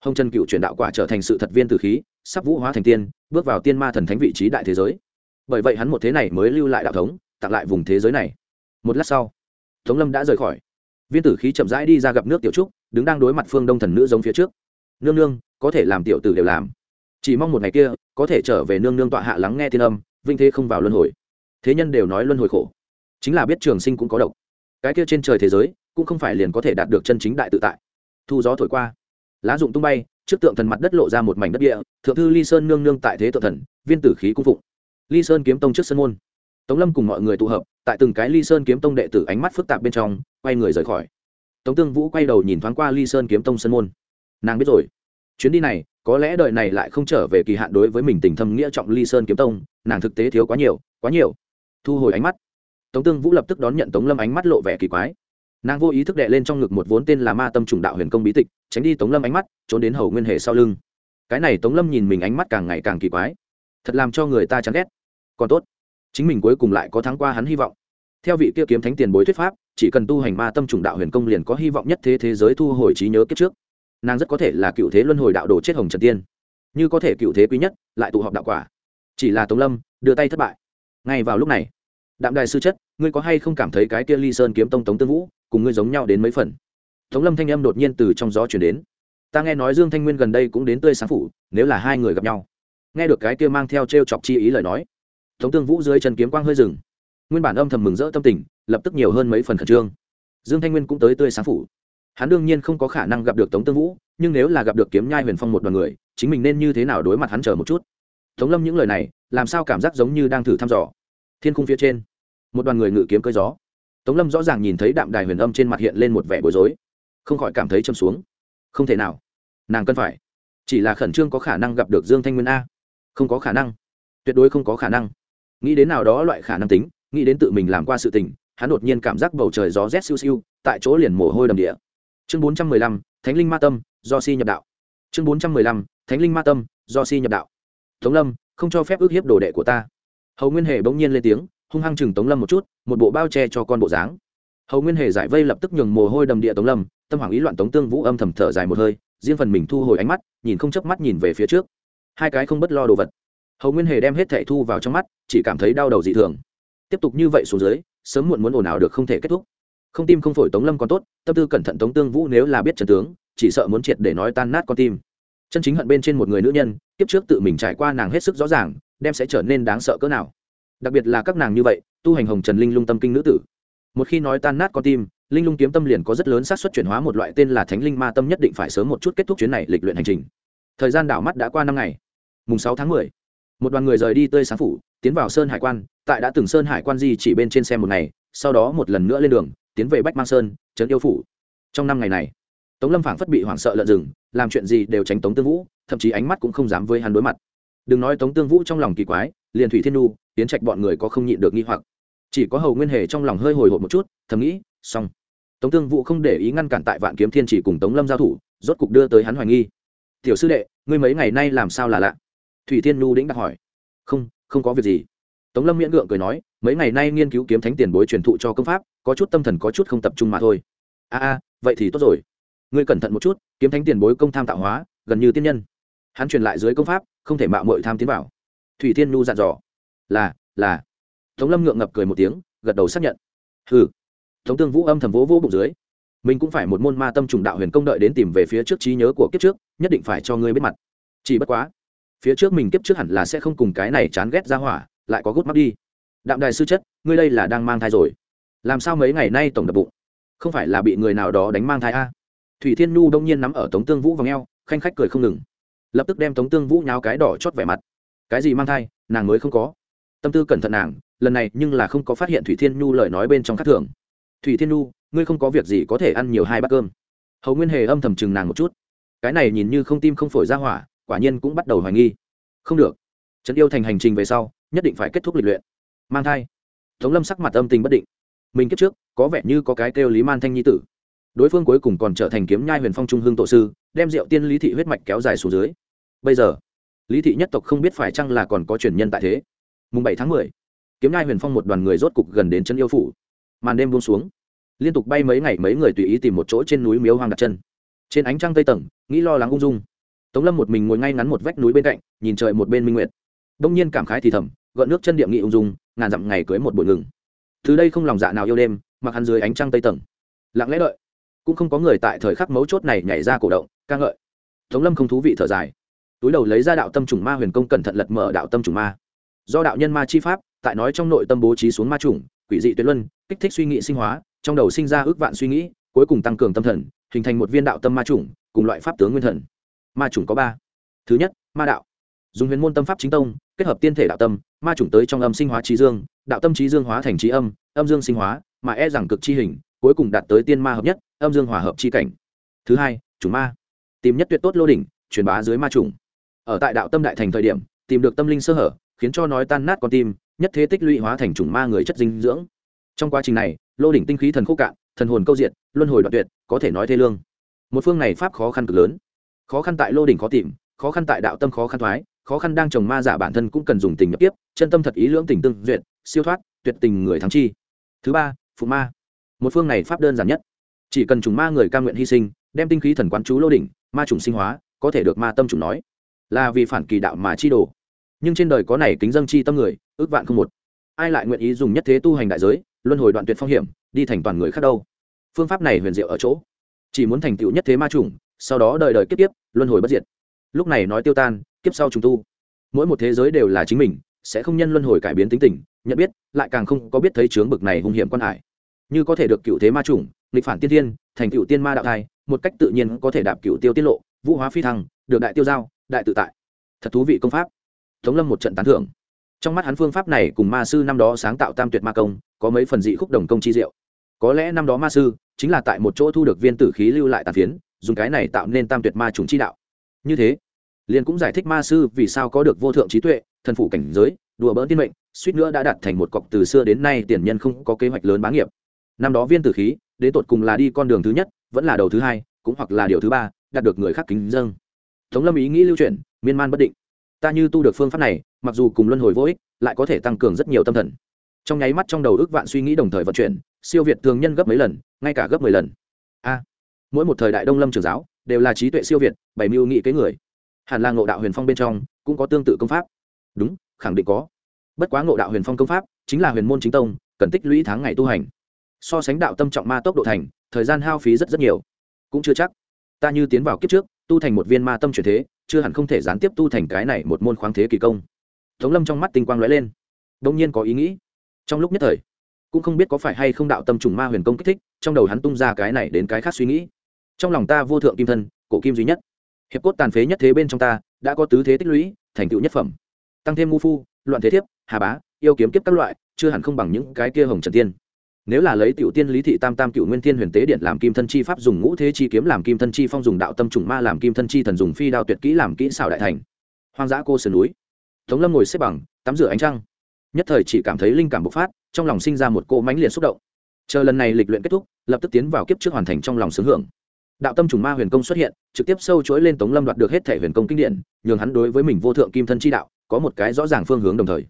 Hồng trần cựu chuyển đạo quả trở thành sự thật viên tử khí, sắp vũ hóa thành tiên, bước vào tiên ma thần thánh vị trí đại thế giới. Bởi vậy hắn một thế này mới lưu lại đạo thống, tặng lại vùng thế giới này. Một lát sau, tống lâm đã rời khỏi. Viên tử khí chậm rãi đi ra gặp nước tiểu trúc, đứng đang đối mặt phương đông thần nữ giống phía trước. Nương nương, có thể làm tiểu tử đều làm. Chỉ mong một ngày kia, có thể trở về nương nương tọa hạ lắng nghe thiên âm, vinh thế không vào luân hồi. Thế nhân đều nói luân hồi khổ. Chính là biết trường sinh cũng có độc. Cái kia trên trời thế giới cũng không phải liền có thể đạt được chân chính đại tự tại. Thu gió thổi qua, lá dụng tung bay, trước tượng thần mặt đất lộ ra một mảnh đất địa, thượng thư ly sơn nương nương tại thế tự thần, viên tử khí cung phụng. Ly sơn kiếm tông trước sân môn. Tống lâm cùng mọi người tụ hợp, tại từng cái ly sơn kiếm tông đệ tử ánh mắt phức tạp bên trong, quay người rời khỏi. Tống tương vũ quay đầu nhìn thoáng qua ly sơn kiếm tông sân môn. Nàng biết rồi, chuyến đi này, có lẽ đời này lại không trở về kỳ hạn đối với mình tình thâm nghĩa trọng ly sơn kiếm tông, nàng thực tế thiếu quá nhiều quá nhiều. Thu hồi ánh mắt, tống tương vũ lập tức đón nhận tống lâm ánh mắt lộ vẻ kỳ quái nàng vô ý thức đệ lên trong ngực một vốn tên là ma tâm trùng đạo huyền công bí tịch, tránh đi tống lâm ánh mắt, trốn đến hầu nguyên hệ sau lưng. Cái này tống lâm nhìn mình ánh mắt càng ngày càng kỳ quái. Thật làm cho người ta chán ghét. Còn tốt, chính mình cuối cùng lại có thắng qua hắn hy vọng. Theo vị kia kiếm thánh tiền bối thuyết pháp, chỉ cần tu hành ma tâm trùng đạo huyền công liền có hy vọng nhất thế thế giới thu hồi trí nhớ kiếp trước. Nàng rất có thể là cựu thế luân hồi đạo đồ chết hồng trần tiên. Như có thể cựu thế quý nhất, lại tụ họp đạo quả. Chỉ là tống lâm, đưa tay thất bại. Ngay vào lúc này, đạm đài sư chất, ngươi có hay không cảm thấy cái kia ly sơn kiếm tông tống tương vũ cùng ngươi giống nhau đến mấy phần. Tống lâm thanh âm đột nhiên từ trong gió chuyển đến. Ta nghe nói dương thanh nguyên gần đây cũng đến tươi sáng phủ, nếu là hai người gặp nhau. Nghe được cái kia mang theo t r e o chọc chi ý lời nói, tống tương vũ dưới chân kiếm quang hơi rừng nguyên bản âm thầm mừng rỡ tâm tình, lập tức nhiều hơn mấy phần khẩn trương. Dương thanh nguyên cũng tới tươi sáng phủ. Hắn đương nhiên không có khả năng gặp được tống tương vũ, nhưng nếu là gặp được kiếm nhai huyền phong một đoàn người, chính mình nên như thế nào đối mặt hắn chờ một chút? Tống lâm những lời này, làm sao cảm giác giống như đang thử thăm dò? Thiên khung phía trên, một đoàn người ngự kiếm cơi gió tống lâm rõ ràng nhìn thấy đạm đài huyền âm trên mặt hiện lên một vẻ bối rối. Không khỏi cảm thấy châm xuống. Không thể nào. Nàng cần phải. Chỉ là khẩn trương có khả năng gặp được dương thanh nguyên a. Không có khả năng. Tuyệt đối không có khả năng. Nghĩ đến nào đó loại khả năng tính, nghĩ đến tự mình làm qua sự tình, hắn đột nhiên cảm giác bầu trời gió rét siêu siêu, tại chỗ liền mồ hôi đầm địa. Chương bốn trăm mười lăm, thánh linh ma tâm, do si nhập đạo. Chương bốn trăm mười lăm, thánh linh ma tâm, do si nhập đạo. Tống lâm, không cho phép ước hiếp đồ đệ của ta. Hầu nguyên hề bỗng nhiên lên tiếng hung hăng chừng tống lâm một chút, một bộ bao che cho con bộ dáng. Hầu nguyên hề giải vây lập tức nhường mồ hôi đầm địa tống lâm, tâm hoàng ý loạn tống tương vũ âm thầm thở dài một hơi, riêng phần mình thu hồi ánh mắt, nhìn không chớp mắt nhìn về phía trước. Hai cái không bất lo đồ vật. Hầu nguyên hề đem hết thẻ thu vào trong mắt, chỉ cảm thấy đau đầu dị thường. Tiếp tục như vậy xuống dưới, sớm muộn muốn ồn ào được không thể kết thúc. Không tim không phổi tống lâm còn tốt, tâm tư cẩn thận tống tương vũ nếu là biết trần tướng, chỉ sợ muốn triệt để nói tan nát con tim. Chân chính hận bên trên một người nữ nhân tiếp trước tự mình trải qua nàng hết sức rõ ràng, đem sẽ trở nên đáng sợ cỡ nào đặc biệt là các nàng như vậy, tu hành hồng trần linh lung tâm kinh nữ tử. Một khi nói tan nát con tim, linh lung kiếm tâm liền có rất lớn xác suất chuyển hóa một loại tên là thánh linh ma tâm nhất định phải sớm một chút kết thúc chuyến này lịch luyện hành trình. Thời gian đảo mắt đã qua năm ngày. Mùng sáu tháng mười, một đoàn người rời đi tươi sáng phủ, tiến vào sơn hải quan, tại đã từng sơn hải quan di chỉ bên trên xe một ngày, sau đó một lần nữa lên đường, tiến về bách mang sơn, trấn yêu phủ. Trong năm ngày này, tống lâm phảng phất bị hoảng sợ lợn rừng, làm chuyện gì đều tránh tống tương vũ, thậm chí ánh mắt cũng không dám với hắn đối mặt. Đừng nói tống tương vũ trong lòng kỳ quái, liền thủy thiên nu tiến trạch bọn người có không nhịn được nghi hoặc. Chỉ có hầu nguyên hề trong lòng hơi hồi hộp một chút, thầm nghĩ, xong. Tống tương vũ không để ý ngăn cản tại vạn kiếm thiên chỉ cùng tống lâm giao thủ, rốt cục đưa tới hắn hoài nghi. Tiểu sư đệ, ngươi mấy ngày nay làm sao là lạ? Thủy thiên nu đĩnh đặt hỏi. Không không có việc gì. Tống lâm miễn gượng cười nói, mấy ngày nay nghiên cứu kiếm thánh tiền bối truyền thụ cho công pháp, có chút tâm thần có chút không tập trung mà thôi. A a, vậy thì tốt rồi. Ngươi cẩn thận một chút, kiếm thánh tiền bối công tham tạo hóa, gần như tiên nhân. Hắn truyền lại dưới công pháp, không thể mạo mội tham tiến vào. Thủy thiên nu dặn dò là là. Tống lâm ngượng ngập cười một tiếng, gật đầu xác nhận. Hừ. Tống tương vũ âm thầm vỗ vỗ bụng dưới. Mình cũng phải một môn ma tâm trùng đạo huyền công đợi đến tìm về phía trước trí nhớ của kiếp trước, nhất định phải cho ngươi biết mặt. Chỉ bất quá, phía trước mình kiếp trước hẳn là sẽ không cùng cái này chán ghét ra hỏa, lại có gút mắt đi. Đạm đài sư chất, ngươi đây là đang mang thai rồi. Làm sao mấy ngày nay tổng đập bụng? Không phải là bị người nào đó đánh mang thai a? Thủy thiên nhu đông nhiên nắm ở tống tương vũ vào ngheo khanh khách cười không ngừng. Lập tức đem tống tương vũ nháo cái đỏ chót vẻ mặt. Cái gì mang thai, nàng mới không có tâm tư cẩn thận nàng, lần này nhưng là không có phát hiện thủy thiên nhu lời nói bên trong các thường. Thủy thiên nhu, ngươi không có việc gì có thể ăn nhiều hai bát cơm. Hầu nguyên hề âm thầm chừng nàng một chút. Cái này nhìn như không tim không phổi ra hỏa, quả nhiên cũng bắt đầu hoài nghi. Không được. Trấn yêu thành hành trình về sau, nhất định phải kết thúc lịch luyện. Mang thai. Tống lâm sắc mặt âm tình bất định. Mình kết trước, có vẻ như có cái kêu lý man thanh nhi tử. Đối phương cuối cùng còn trở thành kiếm nhai huyền phong trung hương tổ sư, đem rượu tiên lý thị huyết mạch kéo dài xuống dưới. Bây giờ, lý thị nhất tộc không biết phải chăng là còn có truyền nhân tại thế mùng bảy tháng mười, kiếm nhai huyền phong một đoàn người rốt cục gần đến chân yêu phủ. Màn đêm buông xuống, liên tục bay mấy ngày mấy người tùy ý tìm một chỗ trên núi miếu hoang đặt chân. Trên ánh trăng tây tầng, nghĩ lo lắng ung dung. Tống lâm một mình ngồi ngay ngắn một vách núi bên cạnh, nhìn trời một bên minh nguyệt. Đông nhiên cảm khái thì thầm, gợn nước chân địa nghị ung dung, ngàn dặm ngày cưới một bụi ngừng. Từ đây không lòng dạ nào yêu đêm, mặc hắn dưới ánh trăng tây tầng. Lặng lẽ đợi. Cũng không có người tại thời khắc mấu chốt này nhảy ra cổ động, ca ngợi. Tống lâm không thú vị thở dài. Túi đầu lấy ra đạo tâm trùng ma huyền công cẩn thận lật mở đạo tâm trùng ma do đạo nhân ma chi pháp, tại nói trong nội tâm bố trí xuống ma trùng quỷ dị tuyệt luân, kích thích suy nghĩ sinh hóa, trong đầu sinh ra ước vạn suy nghĩ, cuối cùng tăng cường tâm thần, hình thành một viên đạo tâm ma trùng cùng loại pháp tướng nguyên thần. Ma trùng có ba. Thứ nhất, ma đạo. Dùng huyền môn tâm pháp chính tông, kết hợp tiên thể đạo tâm, ma trùng tới trong âm sinh hóa trí dương, đạo tâm trí dương hóa thành trí âm âm dương sinh hóa, mà e rằng cực chi hình, cuối cùng đạt tới tiên ma hợp nhất, âm dương hòa hợp chi cảnh. Thứ hai, chủng ma. Tìm nhất tuyệt tốt lô đỉnh, truyền bá dưới ma trùng ở tại đạo tâm đại thành thời điểm, tìm được tâm linh sơ hở khiến cho nói tan nát con tim nhất thế tích lũy hóa thành chủng ma người chất dinh dưỡng. Trong quá trình này lô đỉnh tinh khí thần khúc cạn thần hồn câu diện, luân hồi đoạn tuyệt có thể nói thê lương. Một phương này pháp khó khăn cực lớn. Khó khăn tại lô đỉnh khó tìm khó khăn tại đạo tâm khó khăn thoái khó khăn đang trồng ma giả bản thân cũng cần dùng tình nhập tiếp chân tâm thật ý lưỡng tình tương duyệt siêu thoát tuyệt tình người thắng chi. Thứ ba phụ ma. Một phương này pháp đơn giản nhất. Chỉ cần trùng ma người ca nguyện hy sinh đem tinh khí thần quán chú lô đỉnh ma trùng sinh hóa có thể được ma tâm trùng nói. Là vì phản kỳ đạo mà chi đồ nhưng trên đời có này kính dâng chi tâm người, ước vạn không một. Ai lại nguyện ý dùng nhất thế tu hành đại giới, luân hồi đoạn tuyệt phong hiểm, đi thành toàn người khác đâu? Phương pháp này huyền diệu ở chỗ, chỉ muốn thành tựu nhất thế ma trùng sau đó đời đời kiếp tiếp luân hồi bất diệt. Lúc này nói tiêu tan, kiếp sau trùng tu. Mỗi một thế giới đều là chính mình, sẽ không nhân luân hồi cải biến tính tình, nhận biết, lại càng không có biết thấy chướng bực này hung hiểm quan hải. Như có thể được cựu thế ma chủng, nghịch phản tiên thiên, thành cựu tiên ma đạo thai, một cách tự nhiên có thể đạp cựu tiêu tiết lộ, vũ hóa phi thăng, được đại tiêu giao, đại tự tại. Thật thú vị công pháp tống lâm một trận tán thưởng. Trong mắt hắn phương pháp này cùng ma sư năm đó sáng tạo tam tuyệt ma công, có mấy phần dị khúc đồng công chi diệu. Có lẽ năm đó ma sư chính là tại một chỗ thu được viên tử khí lưu lại tàn phiến, dùng cái này tạo nên tam tuyệt ma trùng chi đạo. Như thế, liền cũng giải thích ma sư vì sao có được vô thượng trí tuệ, thần phủ cảnh giới, đùa bỡn tiên mệnh, suýt nữa đã đạt thành một cọc từ xưa đến nay tiền nhân không có kế hoạch lớn bá nghiệp. Năm đó viên tử khí, đến tột cùng là đi con đường thứ nhất, vẫn là đầu thứ hai, cũng hoặc là điều thứ ba, đạt được người khác kính dâng tống lâm ý nghĩ lưu chuyển, miên man bất định ta như tu được phương pháp này, mặc dù cùng luân hồi vô ích, lại có thể tăng cường rất nhiều tâm thần. Trong nháy mắt trong đầu ước vạn suy nghĩ đồng thời vận chuyển, siêu việt thường nhân gấp mấy lần, ngay cả gấp mười lần. A, mỗi một thời đại đông lâm trường giáo, đều là trí tuệ siêu việt, bảy mưu nghị kế người. Hẳn là ngộ đạo huyền phong bên trong, cũng có tương tự công pháp. Đúng, khẳng định có. Bất quá ngộ đạo huyền phong công pháp, chính là huyền môn chính tông, cần tích lũy tháng ngày tu hành. So sánh đạo tâm trọng ma tốc độ thành, thời gian hao phí rất rất nhiều. Cũng chưa chắc. Ta như tiến vào kiếp trước, tu thành một viên ma tâm chuyển thế chưa hẳn không thể gián tiếp tu thành cái này một môn khoáng thế kỳ công. Tống lâm trong mắt tinh quang lóe lên. Bỗng nhiên có ý nghĩ. Trong lúc nhất thời, cũng không biết có phải hay không đạo tâm trùng ma huyền công kích thích, trong đầu hắn tung ra cái này đến cái khác suy nghĩ. Trong lòng ta vô thượng kim thân, cổ kim duy nhất. Hiệp cốt tàn phế nhất thế bên trong ta, đã có tứ thế tích lũy, thành tựu nhất phẩm. Tăng thêm ngu phu, loạn thế thiếp, hà bá, yêu kiếm kiếp các loại, chưa hẳn không bằng những cái kia hồng trần tiên nếu là lấy tiểu tiên lý thị tam tam cựu nguyên thiên huyền tế điện làm kim thân chi pháp dùng ngũ thế chi kiếm, làm kim thân chi phong dùng đạo tâm trùng ma, làm kim thân chi thần dùng phi đao tuyệt kỹ, làm kỹ xảo đại thành. Hoang dã cô sườn núi. Tống lâm ngồi xếp bằng, tắm rửa ánh trăng. Nhất thời chỉ cảm thấy linh cảm bộc phát, trong lòng sinh ra một cỗ mãnh liệt xúc động. Chờ lần này lịch luyện kết thúc, lập tức tiến vào kiếp trước hoàn thành trong lòng sướng hưởng. Đạo tâm trùng ma huyền công xuất hiện, trực tiếp sâu chuỗi lên tống lâm đoạt được hết thể huyền công kinh điển, nhường hắn đối với mình vô thượng kim thân chi đạo có một cái rõ ràng phương hướng đồng thời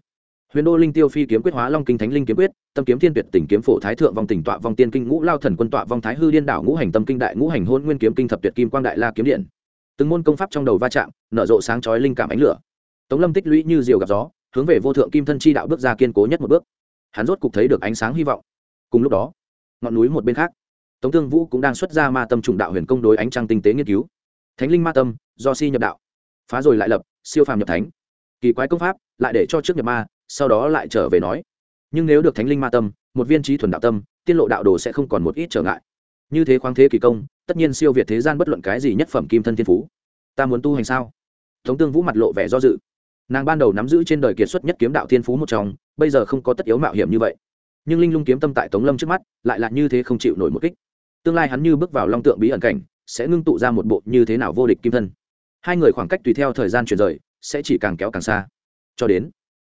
huyền đô linh tiêu phi kiếm quyết hóa long kinh thánh linh kiếm quyết, tâm kiếm thiên tuyệt tỉnh kiếm phổ thái thượng vong tỉnh tọa vong tiên kinh ngũ lao thần quân tọa vong thái hư điên đảo ngũ hành tâm kinh đại ngũ hành hôn nguyên kiếm kinh thập tuyệt kim quang đại la kiếm điện. Từng môn công pháp trong đầu va chạm, nở rộ sáng chói linh cảm ánh lửa. Tống lâm tích lũy như diều gặp gió, hướng về vô thượng kim thân chi đạo bước ra kiên cố nhất một bước. Hắn rốt cục thấy được ánh sáng hy vọng. Cùng lúc đó, ngọn núi một bên khác, tống thương vũ cũng đang xuất ra ma tâm trùng đạo huyền công đối ánh trăng tinh tế nghiên cứu. Thánh linh ma tâm, do si nhập đạo. Phá rồi lại lập, siêu phàm nhập thánh. Kỳ quái công pháp, lại để cho trước nhập ma sau đó lại trở về nói, nhưng nếu được thánh linh ma tâm, một viên trí thuần đạo tâm, tiên lộ đạo đồ sẽ không còn một ít trở ngại. Như thế khoáng thế kỳ công, tất nhiên siêu việt thế gian bất luận cái gì nhất phẩm kim thân thiên phú. Ta muốn tu hành sao? Tống tương vũ mặt lộ vẻ do dự. Nàng ban đầu nắm giữ trên đời kiệt xuất nhất kiếm đạo thiên phú một trong, bây giờ không có tất yếu mạo hiểm như vậy. Nhưng linh lung kiếm tâm tại tống lâm trước mắt, lại là như thế không chịu nổi một kích. Tương lai hắn như bước vào long tượng bí ẩn cảnh, sẽ ngưng tụ ra một bộ như thế nào vô địch kim thân. Hai người khoảng cách tùy theo thời gian chuyển rời, sẽ chỉ càng kéo càng xa. Cho đến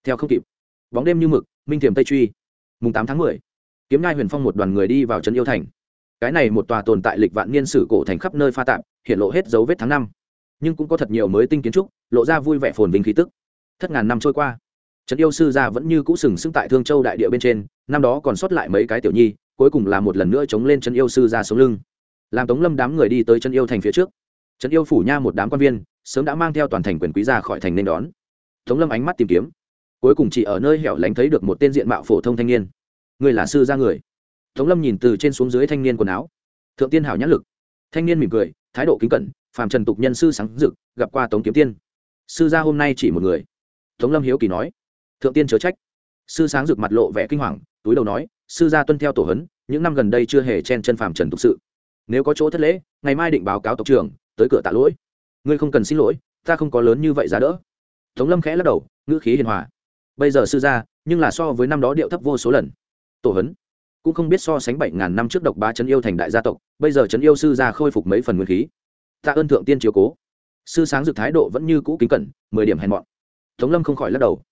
theo không kịp. Bóng đêm như mực, minh thiềm tây truy. Mùng tám tháng mười, kiếm ngai huyền phong một đoàn người đi vào trấn yêu thành. Cái này một tòa tồn tại lịch vạn niên sử cổ thành khắp nơi pha tạm hiện lộ hết dấu vết tháng năm. Nhưng cũng có thật nhiều mới tinh kiến trúc, lộ ra vui vẻ phồn vinh khí tức. Thất ngàn năm trôi qua, trấn yêu sư gia vẫn như cũ sừng sững tại thương châu đại địa bên trên, năm đó còn sót lại mấy cái tiểu nhi, cuối cùng là một lần nữa chống lên trấn yêu sư gia sống lưng. Làm tống lâm đám người đi tới trấn yêu thành phía trước. Trấn yêu phủ nha một đám quan viên, sớm đã mang theo toàn thành quyền quý ra khỏi thành nên đón. Tống lâm ánh mắt tìm kiếm cuối cùng chỉ ở nơi hẻo lánh thấy được một tên diện mạo phổ thông thanh niên. Người là sư gia người. Tống lâm nhìn từ trên xuống dưới thanh niên quần áo. Thượng tiên hảo nhãn lực. Thanh niên mỉm cười, thái độ kính cẩn, phàm trần tục nhân sư sáng dực gặp qua tống kiếm tiên. Sư gia hôm nay chỉ một người. Tống lâm hiếu kỳ nói. Thượng tiên chớ trách. Sư sáng rực mặt lộ vẻ kinh hoàng, túi đầu nói, sư gia tuân theo tổ hấn, những năm gần đây chưa hề chen chân phàm trần tục sự. Nếu có chỗ thất lễ, ngày mai định báo cáo tộc trưởng, tới cửa tạ lỗi. Ngươi không cần xin lỗi, ta không có lớn như vậy giá đỡ. Tống lâm khẽ lắc đầu, ngữ khí hiền hòa bây giờ sư gia, nhưng là so với năm đó điệu thấp vô số lần. Tổ hấn, cũng không biết so sánh bảy ngàn năm trước độc bá trấn yêu thành đại gia tộc, bây giờ trấn yêu sư gia khôi phục mấy phần nguyên khí. Tạ ơn thượng tiên chiếu cố. Sư sáng dực thái độ vẫn như cũ kính cẩn, mười điểm hèn mọn. Tống lâm không khỏi lắc đầu.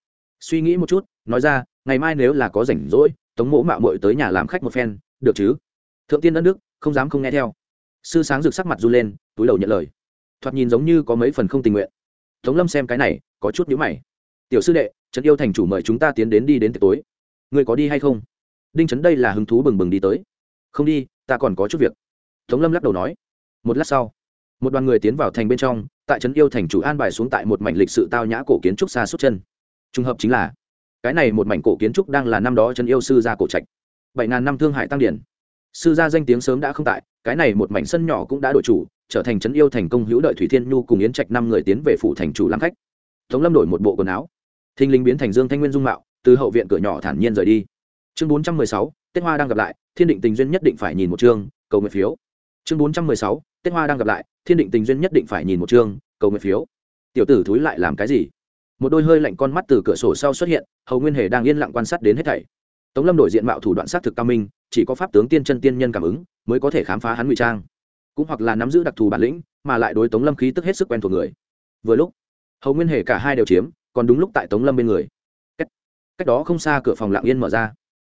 Suy nghĩ một chút, nói ra, ngày mai nếu là có rảnh rỗi, tống mỗ mạo mội tới nhà làm khách một phen, được chứ? Thượng tiên đất nước không dám không nghe theo. Sư sáng rực sắc mặt run lên, túi đầu nhận lời. Thoạt nhìn giống như có mấy phần không tình nguyện. Tống lâm xem cái này, có chút nhữ mày tiểu sư đệ, trấn yêu thành chủ mời chúng ta tiến đến đi đến tiệc tối. Người có đi hay không? Đinh trấn đây là hứng thú bừng bừng đi tới. Không đi, ta còn có chút việc. Tống lâm lắc đầu nói. Một lát sau, một đoàn người tiến vào thành bên trong, tại trấn yêu thành chủ an bài xuống tại một mảnh lịch sự tao nhã cổ kiến trúc xa suốt chân. Trùng hợp chính là, cái này một mảnh cổ kiến trúc đang là năm đó trấn yêu sư gia cổ trạch. Bảy ngàn năm thương hại tăng điển. Sư gia danh tiếng sớm đã không tại, cái này một mảnh sân nhỏ cũng đã đổi chủ, trở thành trấn yêu thành công hữu đợi thủy thiên nhu cùng yến trạch năm người tiến về phủ thành chủ làm khách. Tống lâm đổi một bộ quần áo thinh linh biến thành dương thanh nguyên dung mạo, từ hậu viện cửa nhỏ thản nhiên rời đi. Chương bốn trăm mười sáu, tết hoa đang gặp lại, thiên định tình duyên nhất định phải nhìn một chương, cầu nguyện phiếu. Chương bốn trăm mười sáu, tết hoa đang gặp lại, thiên định tình duyên nhất định phải nhìn một chương, cầu nguyện phiếu. Tiểu tử thúi lại làm cái gì? Một đôi hơi lạnh con mắt từ cửa sổ sau xuất hiện, hầu nguyên hề đang yên lặng quan sát đến hết thảy. Tống lâm đổi diện mạo thủ đoạn xác thực cao minh, chỉ có pháp tướng tiên chân tiên nhân cảm ứng, mới có thể khám phá hắn ngụy trang. Cũng hoặc là nắm giữ đặc thù bản lĩnh, mà lại đối tống lâm khí tức hết sức quen thuộc người. Vừa lúc, hầu nguyên hề cả hai đều chiếm còn đúng lúc tại tống lâm bên người. Cách, cách đó không xa cửa phòng lạng yên mở ra.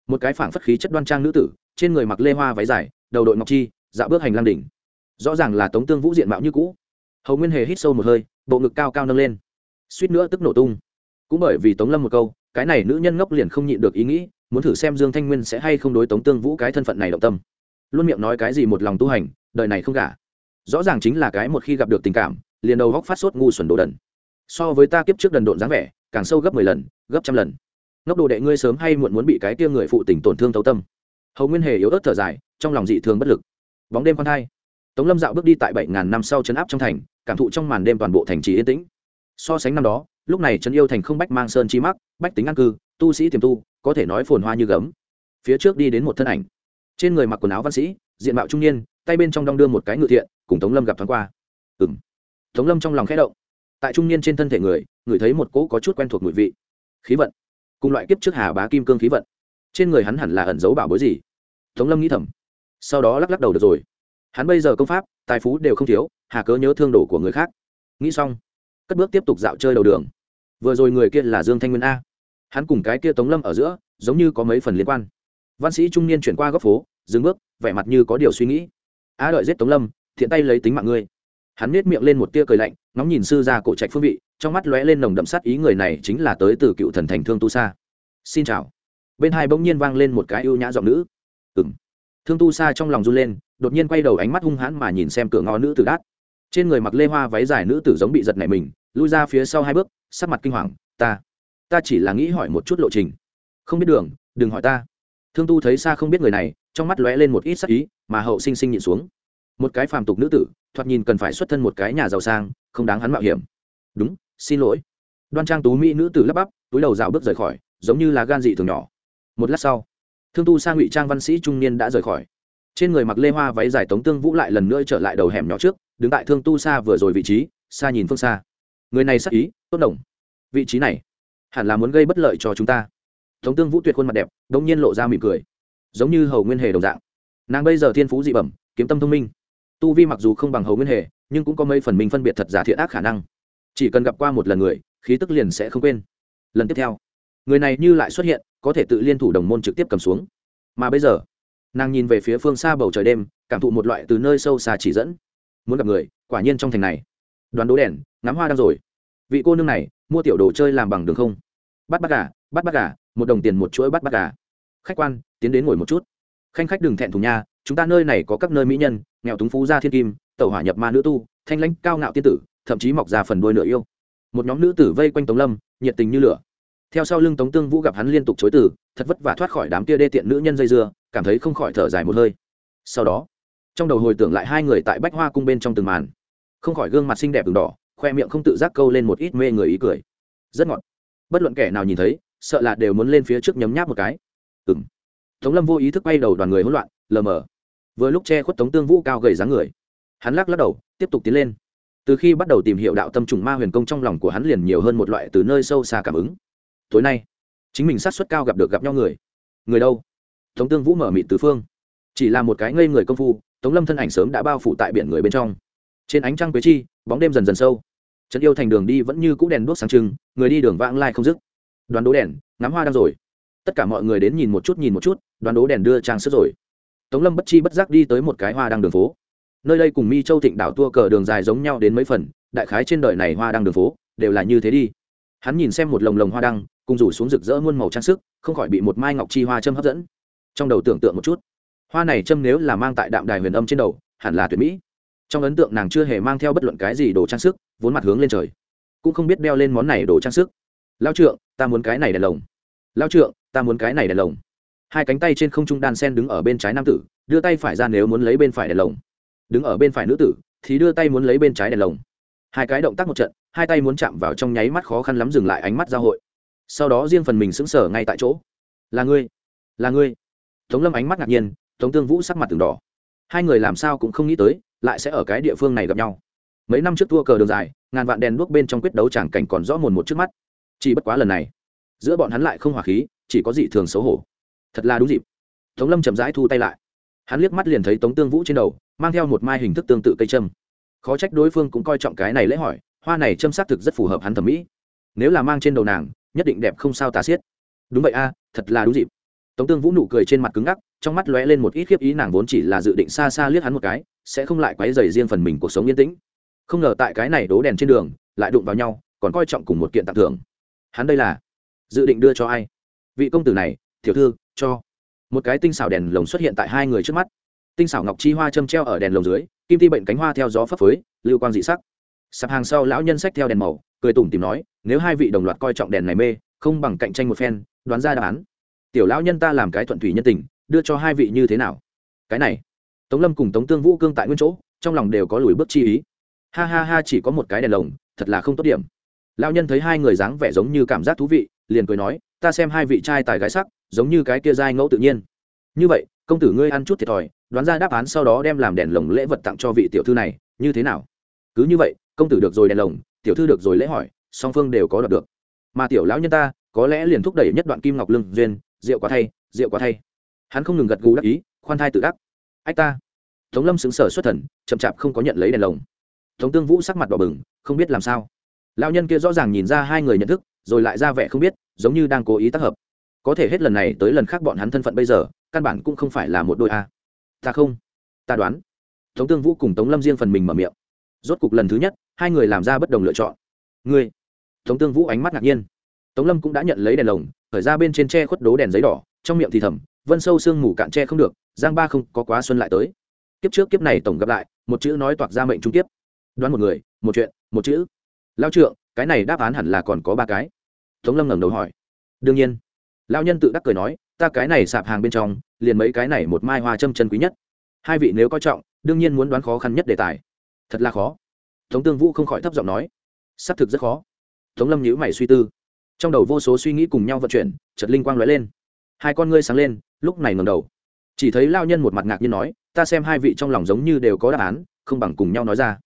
Một cái phảng phất khí chất đoan trang nữ tử trên người mặc lê hoa váy dài đầu đội ngọc chi dạo bước hành lang đỉnh. Rõ ràng là tống tương vũ diện mạo như cũ. Hầu nguyên hề hít sâu một hơi bộ ngực cao cao nâng lên. Suýt nữa tức nổ tung. Cũng bởi vì tống lâm một câu cái này nữ nhân ngốc liền không nhịn được ý nghĩ muốn thử xem dương thanh nguyên sẽ hay không đối tống tương vũ cái thân phận này động tâm. Luôn miệng nói cái gì một lòng tu hành đời này không gả. Rõ ràng chính là cái một khi gặp được tình cảm liền đầu góc phát sốt ngu xuẩn đồ đần so với ta kiếp trước đần độn dáng vẻ, càng sâu gấp mười lần, gấp trăm lần. Ngốc đồ đệ ngươi sớm hay muộn muốn bị cái tia người phụ tình tổn thương thấu tâm. Hầu nguyên hề yếu ớt thở dài, trong lòng dị thường bất lực. Bóng đêm con hai tống lâm dạo bước đi tại bảy ngàn năm sau chấn áp trong thành, cảm thụ trong màn đêm toàn bộ thành trì yên tĩnh. So sánh năm đó, lúc này trấn yêu thành không bách mang sơn chi mắc, bách tính an cư, tu sĩ tiềm tu, có thể nói phồn hoa như gấm. Phía trước đi đến một thân ảnh. Trên người mặc quần áo văn sĩ, diện mạo trung niên, tay bên trong đong đưa một cái ngự thiện, cùng tống lâm gặp thoáng qua. Ừ m tống lâm trong lòng khẽ động tại trung niên trên thân thể người người thấy một cỗ có chút quen thuộc mùi vị. Khí vận. Cùng loại kiếp trước hà bá kim cương khí vận. Trên người hắn hẳn là ẩn giấu bảo bối gì? Tống lâm nghĩ thầm. Sau đó lắc lắc đầu được rồi. Hắn bây giờ công pháp, tài phú đều không thiếu, hà cớ nhớ thương đồ của người khác. Nghĩ xong, cất bước tiếp tục dạo chơi đầu đường. Vừa rồi người kia là dương thanh nguyên a. Hắn cùng cái kia tống lâm ở giữa, giống như có mấy phần liên quan. Văn sĩ trung niên chuyển qua góc phố, dừng bước, vẻ mặt như có điều suy nghĩ. A đợi giết tống lâm, thiện tay lấy tính mạng ngươi hắn nết miệng lên một tia cười lạnh, ngóng nhìn sư ra cổ trạch phương vị, trong mắt lóe lên nồng đậm sát ý người này chính là tới từ cựu thần thành thương tu sa. Xin chào. Bên hai bỗng nhiên vang lên một cái ưu nhã giọng nữ. Ừng thương tu sa trong lòng run lên, đột nhiên quay đầu ánh mắt hung hãn mà nhìn xem cửa ngõ nữ tử đát. Trên người mặc lê hoa váy dài nữ tử giống bị giật nảy mình, lui ra phía sau hai bước, sắc mặt kinh hoàng, ta ta chỉ là nghĩ hỏi một chút lộ trình. Không biết đường, đừng hỏi ta. Thương tu thấy xa không biết người này, trong mắt lóe lên một ít sắc ý, mà hậu sinh sinh nhịn xuống một cái phàm tục nữ tử, thoạt nhìn cần phải xuất thân một cái nhà giàu sang, không đáng hắn mạo hiểm. Đúng, xin lỗi. Đoan trang tú mỹ nữ tử lắp bắp, túi đầu rào bước rời khỏi, giống như là gan dị thường nhỏ. Một lát sau, thương tu sang ngụy trang văn sĩ trung niên đã rời khỏi. Trên người mặc lê hoa váy dài tống tương vũ lại lần nữa trở lại đầu hẻm nhỏ trước, đứng tại thương tu xa vừa rồi vị trí, xa nhìn phương xa. Người này sắc ý, tốt đồng. Vị trí này, hẳn là muốn gây bất lợi cho chúng ta. Tống tương vũ tuyệt khuôn mặt đẹp đ ỗ n g nhiên lộ ra mỉm cười. Giống như hầu nguyên hề đồng dạng. Nàng bây giờ thiên phú dị bẩm, kiếm tâm thông minh tu vi mặc dù không bằng hầu nguyên hề, nhưng cũng có mấy phần mình phân biệt thật giả thiện ác khả năng. Chỉ cần gặp qua một lần người, khí tức liền sẽ không quên. Lần tiếp theo, người này như lại xuất hiện, có thể tự liên thủ đồng môn trực tiếp cầm xuống. Mà bây giờ, nàng nhìn về phía phương xa bầu trời đêm, cảm thụ một loại từ nơi sâu xa chỉ dẫn. Muốn gặp người, quả nhiên trong thành này. Đoán đố đèn, ngắm hoa đang rồi. Vị cô nương này, mua tiểu đồ chơi làm bằng đường không? Bắt bắt gà, bắt bắt gà, một đồng tiền một chuỗi bắt bắt gà. Khách quan, tiến đến ngồi một chút. Khanh khách đừng thẹn thùng nha chúng ta nơi này có các nơi mỹ nhân, nghèo túng phú gia thiên kim tàu hỏa nhập ma nữ tu, thanh lãnh cao ngạo tiên tử, thậm chí mọc ra phần đôi nửa yêu. Một nhóm nữ tử vây quanh tống lâm, nhiệt tình như lửa. Theo sau lưng tống tương vũ gặp hắn liên tục chối từ, thật vất vả thoát khỏi đám kia đê tiện nữ nhân dây dưa, cảm thấy không khỏi thở dài một hơi. Sau đó, trong đầu hồi tưởng lại hai người tại bách hoa cung bên trong từng màn. Không khỏi gương mặt xinh đẹp đường đỏ, khoe miệng không tự giác câu lên một ít mê người ý cười. Rất ngọt. Bất luận kẻ nào nhìn thấy, sợ là đều muốn lên phía trước nhấm nháp một cái. Ừ m tống lâm vô ý thức bay đầu đoàn người hỗn loạn, lờ mờ vừa lúc che khuất tống tương vũ cao gầy dáng người hắn lắc lắc đầu tiếp tục tiến lên từ khi bắt đầu tìm hiểu đạo tâm trùng ma huyền công trong lòng của hắn liền nhiều hơn một loại từ nơi sâu xa cảm ứng tối nay chính mình sát xuất cao gặp được gặp nhau người người đâu tống tương vũ mở mịt tứ phương chỉ là một cái ngây người công phu tống lâm thân ảnh sớm đã bao phủ tại biển người bên trong trên ánh trăng quế chi bóng đêm dần dần sâu trấn yêu thành đường đi vẫn như cũ đèn đuốc sáng trưng người đi đường vãng lai không dứt đoán đố đèn ngắm hoa đang rồi tất cả mọi người đến nhìn một chút nhìn một chút đoán đố đèn đưa trang sức rồi tống lâm bất chi bất giác đi tới một cái hoa đăng đường phố. Nơi đây cùng mi châu thịnh đảo tua cờ đường dài giống nhau đến mấy phần, đại khái trên đời này hoa đăng đường phố đều là như thế đi. Hắn nhìn xem một lồng lồng hoa đăng, cùng rủ xuống rực rỡ muôn màu trang sức, không khỏi bị một mai ngọc chi hoa châm hấp dẫn. Trong đầu tưởng tượng một chút, hoa này châm nếu là mang tại đạm đài huyền âm trên đầu, hẳn là tuyệt mỹ. Trong ấn tượng nàng chưa hề mang theo bất luận cái gì đồ trang sức, vốn mặt hướng lên trời, cũng không biết đeo lên món này đồ trang sức. Lao trượng, ta muốn cái này đèn lồng. Lao trượng, ta muốn cái này đèn lồng hai cánh tay trên không trung đan sen đứng ở bên trái nam tử, đưa tay phải ra nếu muốn lấy bên phải đèn lồng. Đứng ở bên phải nữ tử, thì đưa tay muốn lấy bên trái đèn lồng. Hai cái động tác một trận, hai tay muốn chạm vào trong nháy mắt khó khăn lắm dừng lại ánh mắt giao hội. Sau đó riêng phần mình sững sờ ngay tại chỗ. Là ngươi là ngươi. Tống lâm ánh mắt ngạc nhiên, tống tương vũ sắc mặt từng đỏ. Hai người làm sao cũng không nghĩ tới, lại sẽ ở cái địa phương này gặp nhau. Mấy năm trước thua cờ đường dài, ngàn vạn đèn đuốc bên trong quyết đấu chẳng cảnh còn rõ mồn một trước mắt. Chỉ bất quá lần này, giữa bọn hắn lại không hỏa khí, chỉ có dị thường xấu hổ thật là đúng dịp. Tống lâm chậm rãi thu tay lại. Hắn liếc mắt liền thấy tống tương vũ trên đầu, mang theo một mai hình thức tương tự cây châm. Khó trách đối phương cũng coi trọng cái này lễ hỏi, hoa này châm xác thực rất phù hợp hắn thẩm mỹ. Nếu là mang trên đầu nàng, nhất định đẹp không sao tà xiết. Đúng vậy a, thật là đúng dịp. Tống tương vũ nụ cười trên mặt cứng ngắc, trong mắt lóe lên một ít khiếp ý nàng vốn chỉ là dự định xa xa liếc hắn một cái, sẽ không lại quấy dày riêng phần mình cuộc sống yên tĩnh. Không ngờ tại cái này đố đèn trên đường, lại đụng vào nhau, còn coi trọng cùng một kiện tặng thưởng. Hắn đây là dự định đưa cho ai? Vị công tử này, tiểu thư cho. Một cái tinh xảo đèn lồng xuất hiện tại hai người trước mắt. Tinh xảo ngọc chi hoa châm treo ở đèn lồng dưới, kim ti bệnh cánh hoa theo gió phấp phới, lưu quang dị sắc. Sạp hàng sau lão nhân sách theo đèn màu, cười tủm tìm nói, nếu hai vị đồng loạt coi trọng đèn này mê, không bằng cạnh tranh một phen, đoán ra đáp án. Tiểu lão nhân ta làm cái thuận thủy nhân tình, đưa cho hai vị như thế nào? Cái này. Tống lâm cùng tống tương vũ cương tại nguyên chỗ, trong lòng đều có lùi bước chi ý. Ha ha ha, chỉ có một cái đèn lồng, thật là không tốt điểm. Lão nhân thấy hai người dáng vẻ giống như cảm giác thú vị, liền cười nói, ta xem hai vị trai tài gái sắc giống như cái kia giai ngẫu tự nhiên. Như vậy, công tử ngươi ăn chút thiệt thòi, đoán ra đáp án sau đó đem làm đèn lồng lễ vật tặng cho vị tiểu thư này, như thế nào? Cứ như vậy, công tử được rồi đèn lồng, tiểu thư được rồi lễ hỏi, song phương đều có đoạt được. Mà tiểu lão nhân ta, có lẽ liền thúc đẩy nhất đoạn kim ngọc lương duyên, rượu quá thay, rượu quá thay. Hắn không ngừng gật gù đắc ý, khoan thai tự đắc. Ách ta. Tống lâm xứng sở xuất thần, chậm chạp không có nhận lấy đèn lồng. Tống tương vũ sắc mặt đỏ bừng, không biết làm sao. Lão nhân kia rõ ràng nhìn ra hai người nhận thức, rồi lại ra vẻ không biết, giống như đang cố ý tác hợp có thể hết lần này tới lần khác bọn hắn thân phận bây giờ, căn bản cũng không phải là một đôi a. Ta không. Ta đoán. Tống tương vũ cùng tống lâm riêng phần mình mở miệng. Rốt cục lần thứ nhất, hai người làm ra bất đồng lựa chọn. Ngươi. Tống tương vũ ánh mắt ngạc nhiên. Tống lâm cũng đã nhận lấy đèn lồng khởi ra bên trên tre khuất đố đèn giấy đỏ, trong miệng thì thầm, vân sâu sương mù cạn tre không được, giang ba không có quá xuân lại tới. Kiếp trước kiếp này tổng gặp lại, một chữ nói toạc ra mệnh trung kiếp. Đoán một người, một chuyện, một chữ. Lao trượng, cái này đáp án hẳn là còn có ba cái. Tống lâm ngẩng đầu hỏi. Đương nhiên lao nhân tự đắc cười nói, ta cái này sạp hàng bên trong, liền mấy cái này một mai hoa châm chân quý nhất. Hai vị nếu coi trọng, đương nhiên muốn đoán khó khăn nhất đề tài. Thật là khó. Tống tương vũ không khỏi thấp giọng nói, xác thực rất khó. Tống lâm nhữ mày suy tư. Trong đầu vô số suy nghĩ cùng nhau vận chuyển chật linh quang lóe lên. Hai con ngươi sáng lên, lúc này ngầm đầu. Chỉ thấy lao nhân một mặt ngạc nhiên nói, ta xem hai vị trong lòng giống như đều có đáp án, không bằng cùng nhau nói ra.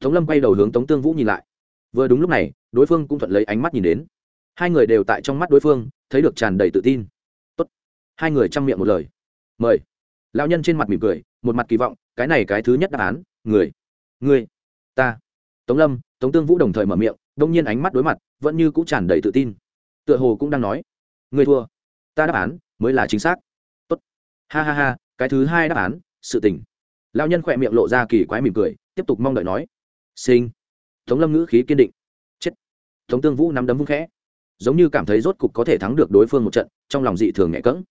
Tống lâm quay đầu hướng tống tương vũ nhìn lại. Vừa đúng lúc này, đối phương cũng thuận lấy ánh mắt nhìn đến hai người đều tại trong mắt đối phương, thấy được tràn đầy tự tin. Tốt. hai người chăm miệng một lời. Mời. Lão nhân trên mặt mỉm cười, một mặt kỳ vọng, cái này cái thứ nhất đáp án, người người, ta. Tống lâm, tống tương vũ đồng thời mở miệng, đông nhiên ánh mắt đối mặt, vẫn như cũng tràn đầy tự tin. Tựa hồ cũng đang nói, người thua, ta đáp án mới là chính xác. Tốt. ha ha ha, cái thứ hai đáp án, sự tình. Lão nhân khỏe miệng lộ ra kỳ quái mỉm cười, tiếp tục mong đợi nói, sinh. Tống lâm ngữ khí kiên định, chết. Tống tương vũ nắm đấm vung khẽ giống như cảm thấy rốt cục có thể thắng được đối phương một trận, trong lòng dị thường nhẹ cỡng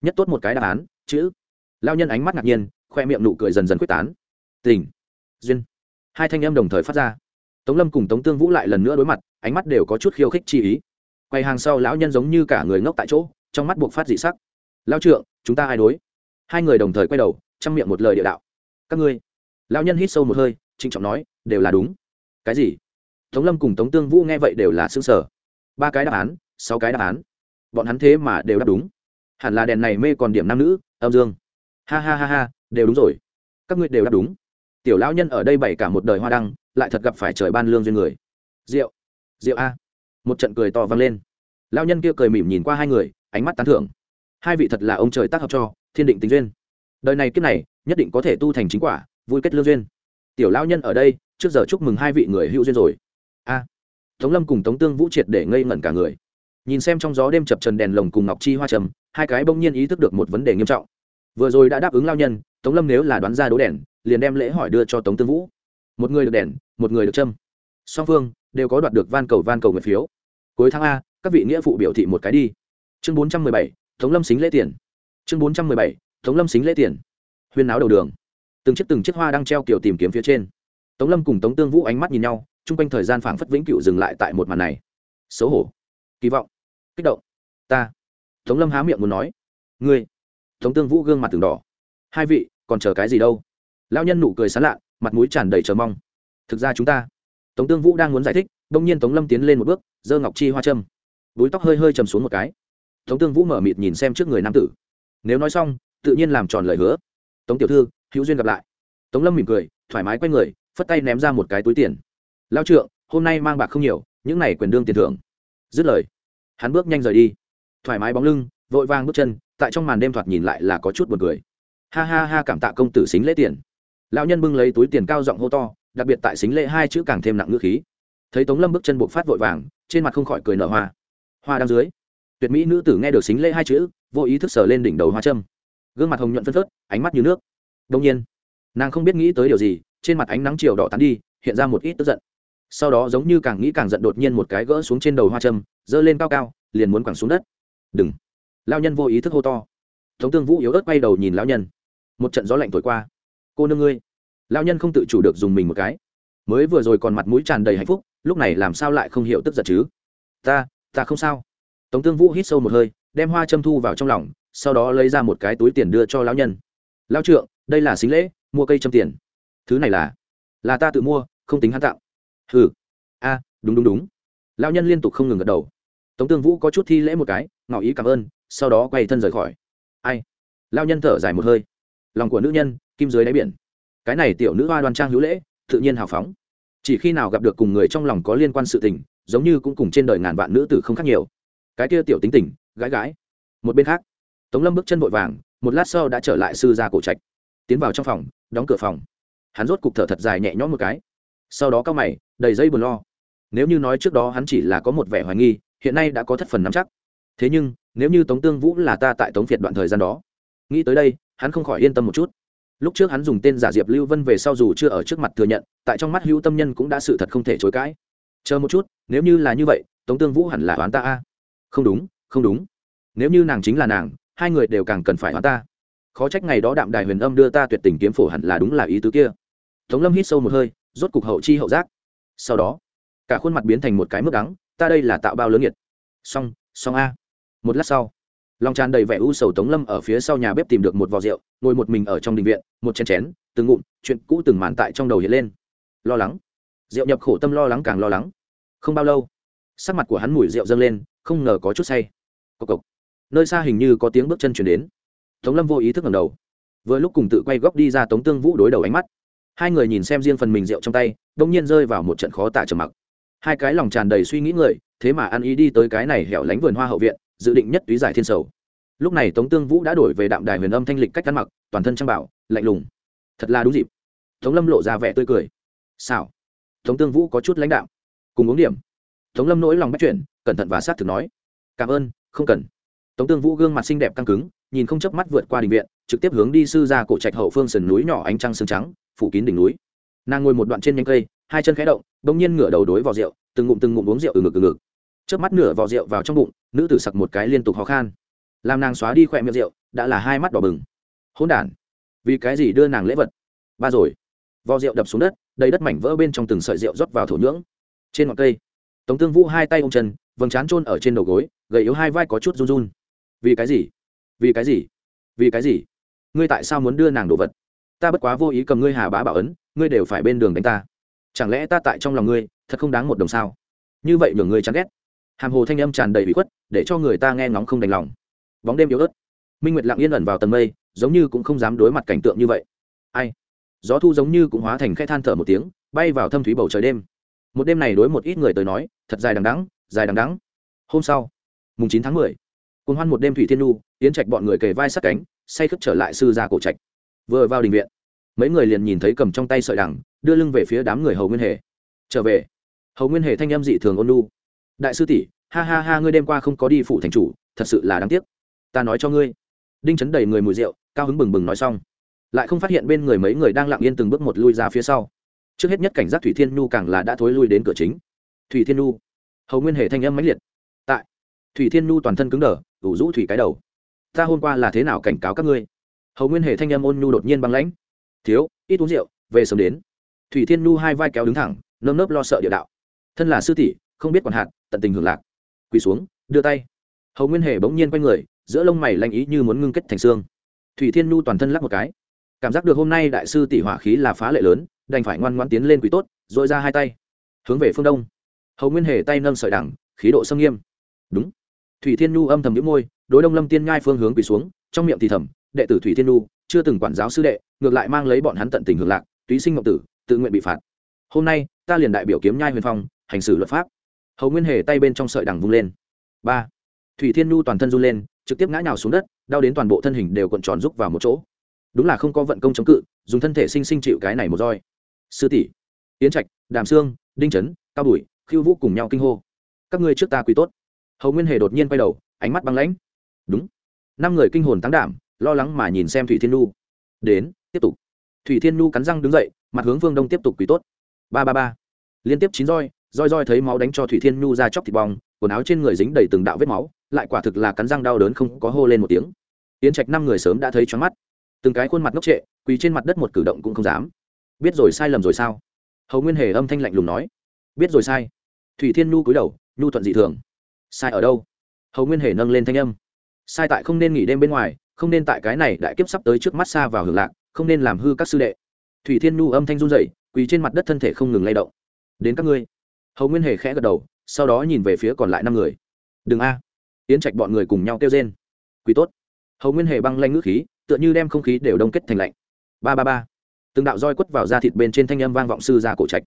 nhất tốt một cái đáp án, chữ. Lao nhân ánh mắt ngạc nhiên, khoe miệng nụ cười dần dần quyết tán. Tình. Duyên. Hai thanh em đồng thời phát ra. Tống lâm cùng tống tương vũ lại lần nữa đối mặt, ánh mắt đều có chút khiêu khích chi ý. Quay hàng sau lão nhân giống như cả người ngốc tại chỗ, trong mắt buộc phát dị sắc. Lao trượng, chúng ta ai đối? Hai người đồng thời quay đầu, chăm miệng một lời địa đạo. Các ngươi. Lão nhân hít sâu một hơi, trịnh trọng nói, đều là đúng. Cái gì? Tống lâm cùng tống tương vũ nghe vậy đều là xương sở ba cái đáp án, sáu cái đáp án. Bọn hắn thế mà đều đáp đúng. Hẳn là đèn này mê còn điểm nam nữ, âm dương. Ha ha ha ha, đều đúng rồi. Các ngươi đều đáp đúng. Tiểu lão nhân ở đây bày cả một đời hoa đăng, lại thật gặp phải trời ban lương duyên người. Rượu. Rượu a. Một trận cười to vang lên. Lão nhân kia cười mỉm nhìn qua hai người, ánh mắt tán thưởng. Hai vị thật là ông trời tác hợp cho, thiên định tính duyên. Đời này kiếp này, nhất định có thể tu thành chính quả, vui kết lương duyên. Tiểu lão nhân ở đây, trước giờ chúc mừng hai vị người hữu duyên rồi. A tống lâm cùng tống tương vũ triệt để ngây ngẩn cả người. Nhìn xem trong gió đêm chập trần đèn lồng cùng ngọc chi hoa trầm, hai cái bỗng nhiên ý thức được một vấn đề nghiêm trọng. Vừa rồi đã đáp ứng lao nhân, tống lâm nếu là đoán ra đố đèn, liền đem lễ hỏi đưa cho tống tương vũ. Một người được đèn, một người được châm song phương đều có đoạt được van cầu van cầu nguyện phiếu. Cuối tháng a, các vị nghĩa phụ biểu thị một cái đi. Chương bốn trăm mười bảy, tống lâm xính lễ tiền. Chương bốn trăm mười bảy, tống lâm xính lễ tiền. Huyên náo đầu đường. Từng chiếc từng chiếc hoa đang treo kiểu tìm kiếm phía trên. Tống lâm cùng tống tương vũ ánh mắt nhìn nhau chung quanh thời gian phảng phất vĩnh cựu dừng lại tại một màn này. Xấu hổ. Kỳ vọng. Kích động. Ta. Tống lâm há miệng muốn nói. Ngươi. Tống tương vũ gương mặt từng đỏ. Hai vị, còn chờ cái gì đâu? Lão nhân nụ cười sán lạ mặt mũi tràn đầy chờ mong. Thực ra chúng ta. Tống tương vũ đang muốn giải thích đông nhiên tống lâm tiến lên một bước, giơ ngọc chi hoa châm. Búi tóc hơi hơi chầm xuống một cái. Tống tương vũ mở mịt nhìn xem trước người nam tử. Nếu nói xong, tự nhiên làm tròn lời hứa. Tống tiểu thư, hữu duyên gặp lại. Tống lâm mỉm cười, thoải mái quay người, phất tay ném ra một cái túi tiền lao trượng, hôm nay mang bạc không nhiều, những này quyền đương tiền thưởng. Dứt lời, hắn bước nhanh rời đi. Thoải mái bóng lưng, vội vang bước chân, tại trong màn đêm thoạt nhìn lại là có chút buồn cười. Ha ha ha, cảm tạ công tử xính lễ tiền. Lão nhân bưng lấy túi tiền cao giọng hô to, đặc biệt tại xính lễ hai chữ càng thêm nặng ngữ khí. Thấy tống lâm bước chân buộc phát vội vàng, trên mặt không khỏi cười nở hoa. Hoa đang dưới, tuyệt mỹ nữ tử nghe được xính lễ hai chữ, vô ý thức sờ lên đỉnh đầu hoa trâm gương mặt hồng nhuận phân phớt, ánh mắt như nước. Đông nhiên, nàng không biết nghĩ tới điều gì, trên mặt ánh nắng chiều đỏ tắn đi, hiện ra một ít tức giận sau đó giống như càng nghĩ càng giận đột nhiên một cái gỡ xuống trên đầu hoa trâm giơ lên cao cao, liền muốn quẳng xuống đất. Đừng. Lao nhân vô ý thức hô to. Tống tương vũ yếu ớt quay đầu nhìn lao nhân. Một trận gió lạnh thổi qua. Cô nương ngươi. Lao nhân không tự chủ được dùng mình một cái. Mới vừa rồi còn mặt mũi tràn đầy hạnh phúc, lúc này làm sao lại không hiểu tức giận chứ? Ta ta không sao. Tống tương vũ hít sâu một hơi, đem hoa châm thu vào trong lòng, sau đó lấy ra một cái túi tiền đưa cho lão nhân. Lao trượng, đây là xính lễ, mua cây châm tiền. Thứ này là là ta tự mua, không tính hắn tặng ừ a, đúng đúng đúng. Lão nhân liên tục không ngừng gật đầu. Tống tương vũ có chút thi lễ một cái, ngỏ ý cảm ơn, sau đó quay thân rời khỏi. Ai? Lao nhân thở dài một hơi. Lòng của nữ nhân, kim dưới đáy biển. Cái này tiểu nữ hoa đoan trang hữu lễ, tự nhiên hào phóng. Chỉ khi nào gặp được cùng người trong lòng có liên quan sự tình, giống như cũng cùng trên đời ngàn vạn nữ tử không khác nhiều. Cái kia tiểu tính tình gái gái một bên khác, tống lâm bước chân vội vàng, một lát sau đã trở lại sư gia cổ trạch. Tiến vào trong phòng, đóng cửa phòng. Hắn rốt cục thở thật dài nhẹ nhõm một cái. Sau đó cao mày đầy dây buồn lo. Nếu như nói trước đó hắn chỉ là có một vẻ hoài nghi, hiện nay đã có thất phần nắm chắc. Thế nhưng, nếu như tống tương vũ là ta tại tống việt đoạn thời gian đó, nghĩ tới đây, hắn không khỏi yên tâm một chút. Lúc trước hắn dùng tên giả diệp lưu vân về sau dù chưa ở trước mặt thừa nhận, tại trong mắt hữu tâm nhân cũng đã sự thật không thể chối cãi. Chờ một chút, nếu như là như vậy, tống tương vũ hẳn là oán ta a. Không đúng không đúng. Nếu như nàng chính là nàng, hai người đều càng cần phải oán ta. Khó trách ngày đó đạm đài huyền âm đưa ta tuyệt tình kiếm phổ hẳn là đúng là ý tứ kia. Tống lâm hít sâu một hơi, rốt cục hậu chi hậu giác sau đó, cả khuôn mặt biến thành một cái mức đắng, ta đây là tạo bao lớn nhiệt xong xong a. Một lát sau lòng tràn đầy vẻ u sầu tống lâm ở phía sau nhà bếp tìm được một vò rượu, ngồi một mình ở trong đình viện, một chén chén, từng ngụm, chuyện cũ từng màn tại trong đầu hiện lên. Lo lắng. Rượu nhập khổ tâm lo lắng càng lo lắng. Không bao lâu, sắc mặt của hắn mùi rượu dâng lên, không ngờ có chút say. Cộc cộc. Nơi xa hình như có tiếng bước chân chuyển đến. Tống lâm vô ý thức ngầm đầu. Vừa lúc cùng tự quay góc đi ra tống tương vũ đối đầu ánh mắt hai người nhìn xem riêng phần mình rượu trong tay đông nhiên rơi vào một trận khó tả trầm mặc. Hai cái lòng tràn đầy suy nghĩ người, thế mà ăn ý đi tới cái này hẻo lánh vườn hoa hậu viện, dự định nhất túy giải thiên sầu. Lúc này tống tương vũ đã đổi về đạm đài huyền âm thanh lịch cách ăn mặc, toàn thân trang bảo, lạnh lùng. Thật là đúng dịp. Tống lâm lộ ra vẻ tươi cười. Sao tống tương vũ có chút lãnh đạo cùng uống điểm. Tống lâm nỗi lòng bắt chuyển cẩn thận và sát thực nói. Cảm ơn, không cần. Tống tương vũ gương mặt xinh đẹp căng cứng, nhìn không chớp mắt vượt qua đình viện, trực tiếp hướng đi sư ra cổ trạch hậu phương sườn núi nhỏ ánh trăng sương trắng phủ kín đỉnh núi. Nàng ngồi một đoạn trên nhánh cây, hai chân khẽ động, bỗng nhiên ngửa đầu đối vào rượu, từng ngụm từng ngụm uống rượu từ ngực từ ngực. Trước mắt nửa vỏ rượu vào trong bụng, nữ tử sặc một cái liên tục khó khan. Làm nàng xóa đi khỏe miệng rượu, đã là hai mắt đỏ bừng. Hỗn đản, vì cái gì đưa nàng lễ vật? Ba rồi. Vò rượu đập xuống đất, đầy đất mảnh vỡ bên trong từng sợi rượu rót vào thổ nhưỡng. Trên ngọn cây, tống tương vũ hai tay ôm chân, vầng trán trôn ở trên đầu gối, gầy yếu hai vai có chút run run. Vì cái gì? Vì cái gì? Vì cái gì? Ngươi tại sao muốn đưa nàng đồ vật? Ta bất quá vô ý cầm ngươi hà bá bảo ấn, ngươi đều phải bên đường đánh ta. Chẳng lẽ ta tại trong lòng ngươi, thật không đáng một đồng sao? Như vậy nhường ngươi chán ghét. Hàm hồ thanh âm tràn đầy bị khuất, để cho người ta nghe ngóng không đành lòng. Bóng đêm yếu ớt. Minh nguyệt lặng yên ẩn vào tầng mây, giống như cũng không dám đối mặt cảnh tượng như vậy. Ai? Gió thu giống như cũng hóa thành khẽ than thở một tiếng, bay vào thâm thúy bầu trời đêm. Một đêm này đối một ít người tới nói, thật dài đằng đắng dài đằng đắng hôm sau, mùng chín tháng mười cùng hoan một đêm thủy thiên nu tiến trạch bọn người kề vai sát cánh, say khướp trở lại sư gia cổ trạch vừa vào đình viện, mấy người liền nhìn thấy cầm trong tay sợi đằng, đưa lưng về phía đám người hầu nguyên hề. Trở về. Hầu nguyên hề thanh âm dị thường ôn lu đại sư tỷ, ha ha ha, ngươi đêm qua không có đi phụ thành chủ, thật sự là đáng tiếc. Ta nói cho ngươi. Đinh chấn đầy người mùi rượu, cao hứng bừng bừng nói xong. Lại không phát hiện bên người mấy người đang lặng yên từng bước một lui ra phía sau. Trước hết nhất cảnh giác thủy thiên nhu càng là đã thối lui đến cửa chính. Thủy thiên nhu. Hầu nguyên hề thanh âm mãnh liệt. Tại. Thủy thiên nhu toàn thân cứng đờ, ủ rũ thủy cái đầu. Ta hôm qua là thế nào cảnh cáo các ngươi? Hầu nguyên hề thanh âm ôn nhu đột nhiên băng lãnh. Thiếu, ít uống rượu, về sớm đến. Thủy thiên nhu hai vai kéo đứng thẳng, nơm nớp lo sợ địa đạo. Thân là sư tỷ, không biết còn hạt, tận tình hưởng lạc. Quỳ xuống, đưa tay. Hầu nguyên hề bỗng nhiên quay người, giữa lông mày lanh ý như muốn ngưng kết thành xương. Thủy thiên nhu toàn thân lắc một cái. Cảm giác được hôm nay đại sư tỷ hỏa khí là phá lệ lớn, đành phải ngoan ngoan tiến lên quỳ tốt dội ra hai tay. Hướng về phương đông. Hầu nguyên hề tay nâng sợi đẳng, khí độ sâm nghiêm. Đúng. Thủy thiên nhu âm thầm n môi, đối đông lâm tiên ngai phương hướng quỳ xuống, trong miệng thì thầm đệ tử thủy thiên nu chưa từng quản giáo sư đệ, ngược lại mang lấy bọn hắn tận tình hưởng lạc, túy sinh ngọc tử, tự nguyện bị phạt. Hôm nay, ta liền đại biểu kiếm nhai huyền phong, hành xử luật pháp. Hầu nguyên hề tay bên trong sợi đằng vung lên. Ba. Thủy thiên nu toàn thân run lên, trực tiếp ngã nhào xuống đất, đau đến toàn bộ thân hình đều cuộn tròn rúc vào một chỗ. Đúng là không có vận công chống cự, dùng thân thể sinh sinh chịu cái này một roi. Sư tỷ, yến trạch, đàm sương, đinh trấn cao bùi khiêu vũ cùng nhau kinh hô. Các ngươi trước ta quý tốt. Hầu nguyên hề đột nhiên quay đầu, ánh mắt băng lãnh. Đúng. Năm người kinh hồn tăng đảm lo lắng mà nhìn xem thủy thiên nu đến, tiếp tục. Thủy thiên nu cắn răng đứng dậy, mặt hướng phương đông tiếp tục quý tốt. Ba ba ba. Liên tiếp chín roi roi roi thấy máu đánh cho thủy thiên nu ra chóc thịt bong, quần áo trên người dính đầy từng đạo vết máu, lại quả thực là cắn răng đau đớn không có hô lên một tiếng. Yến trạch năm người sớm đã thấy choáng mắt. Từng cái khuôn mặt ngốc trệ, quỳ trên mặt đất một cử động cũng không dám. Biết rồi sai lầm rồi sao? Hầu nguyên hề âm thanh lạnh lùng nói. Biết rồi sai. Thủy thiên Nu cúi đầu, nhu thuận dị thường. Sai ở đâu? Hầu nguyên hề nâng lên thanh âm. Sai tại không nên nghỉ đêm bên ngoài không nên tại cái này đại kiếp sắp tới trước mắt xa vào hưởng lạc, không nên làm hư các sư đệ. Thủy thiên nhu âm thanh run dậy quỳ trên mặt đất thân thể không ngừng lay động. Đến các ngươi. Hầu nguyên hề khẽ gật đầu, sau đó nhìn về phía còn lại năm người. Đừng a. Yến trạch bọn người cùng nhau kêu rên. Quỳ tốt. Hầu nguyên hề băng lanh ngữ khí, tựa như đem không khí đều đông kết thành lạnh. Ba ba ba. Từng đạo roi quất vào da thịt bên trên thanh âm vang vọng sư ra cổ trạch.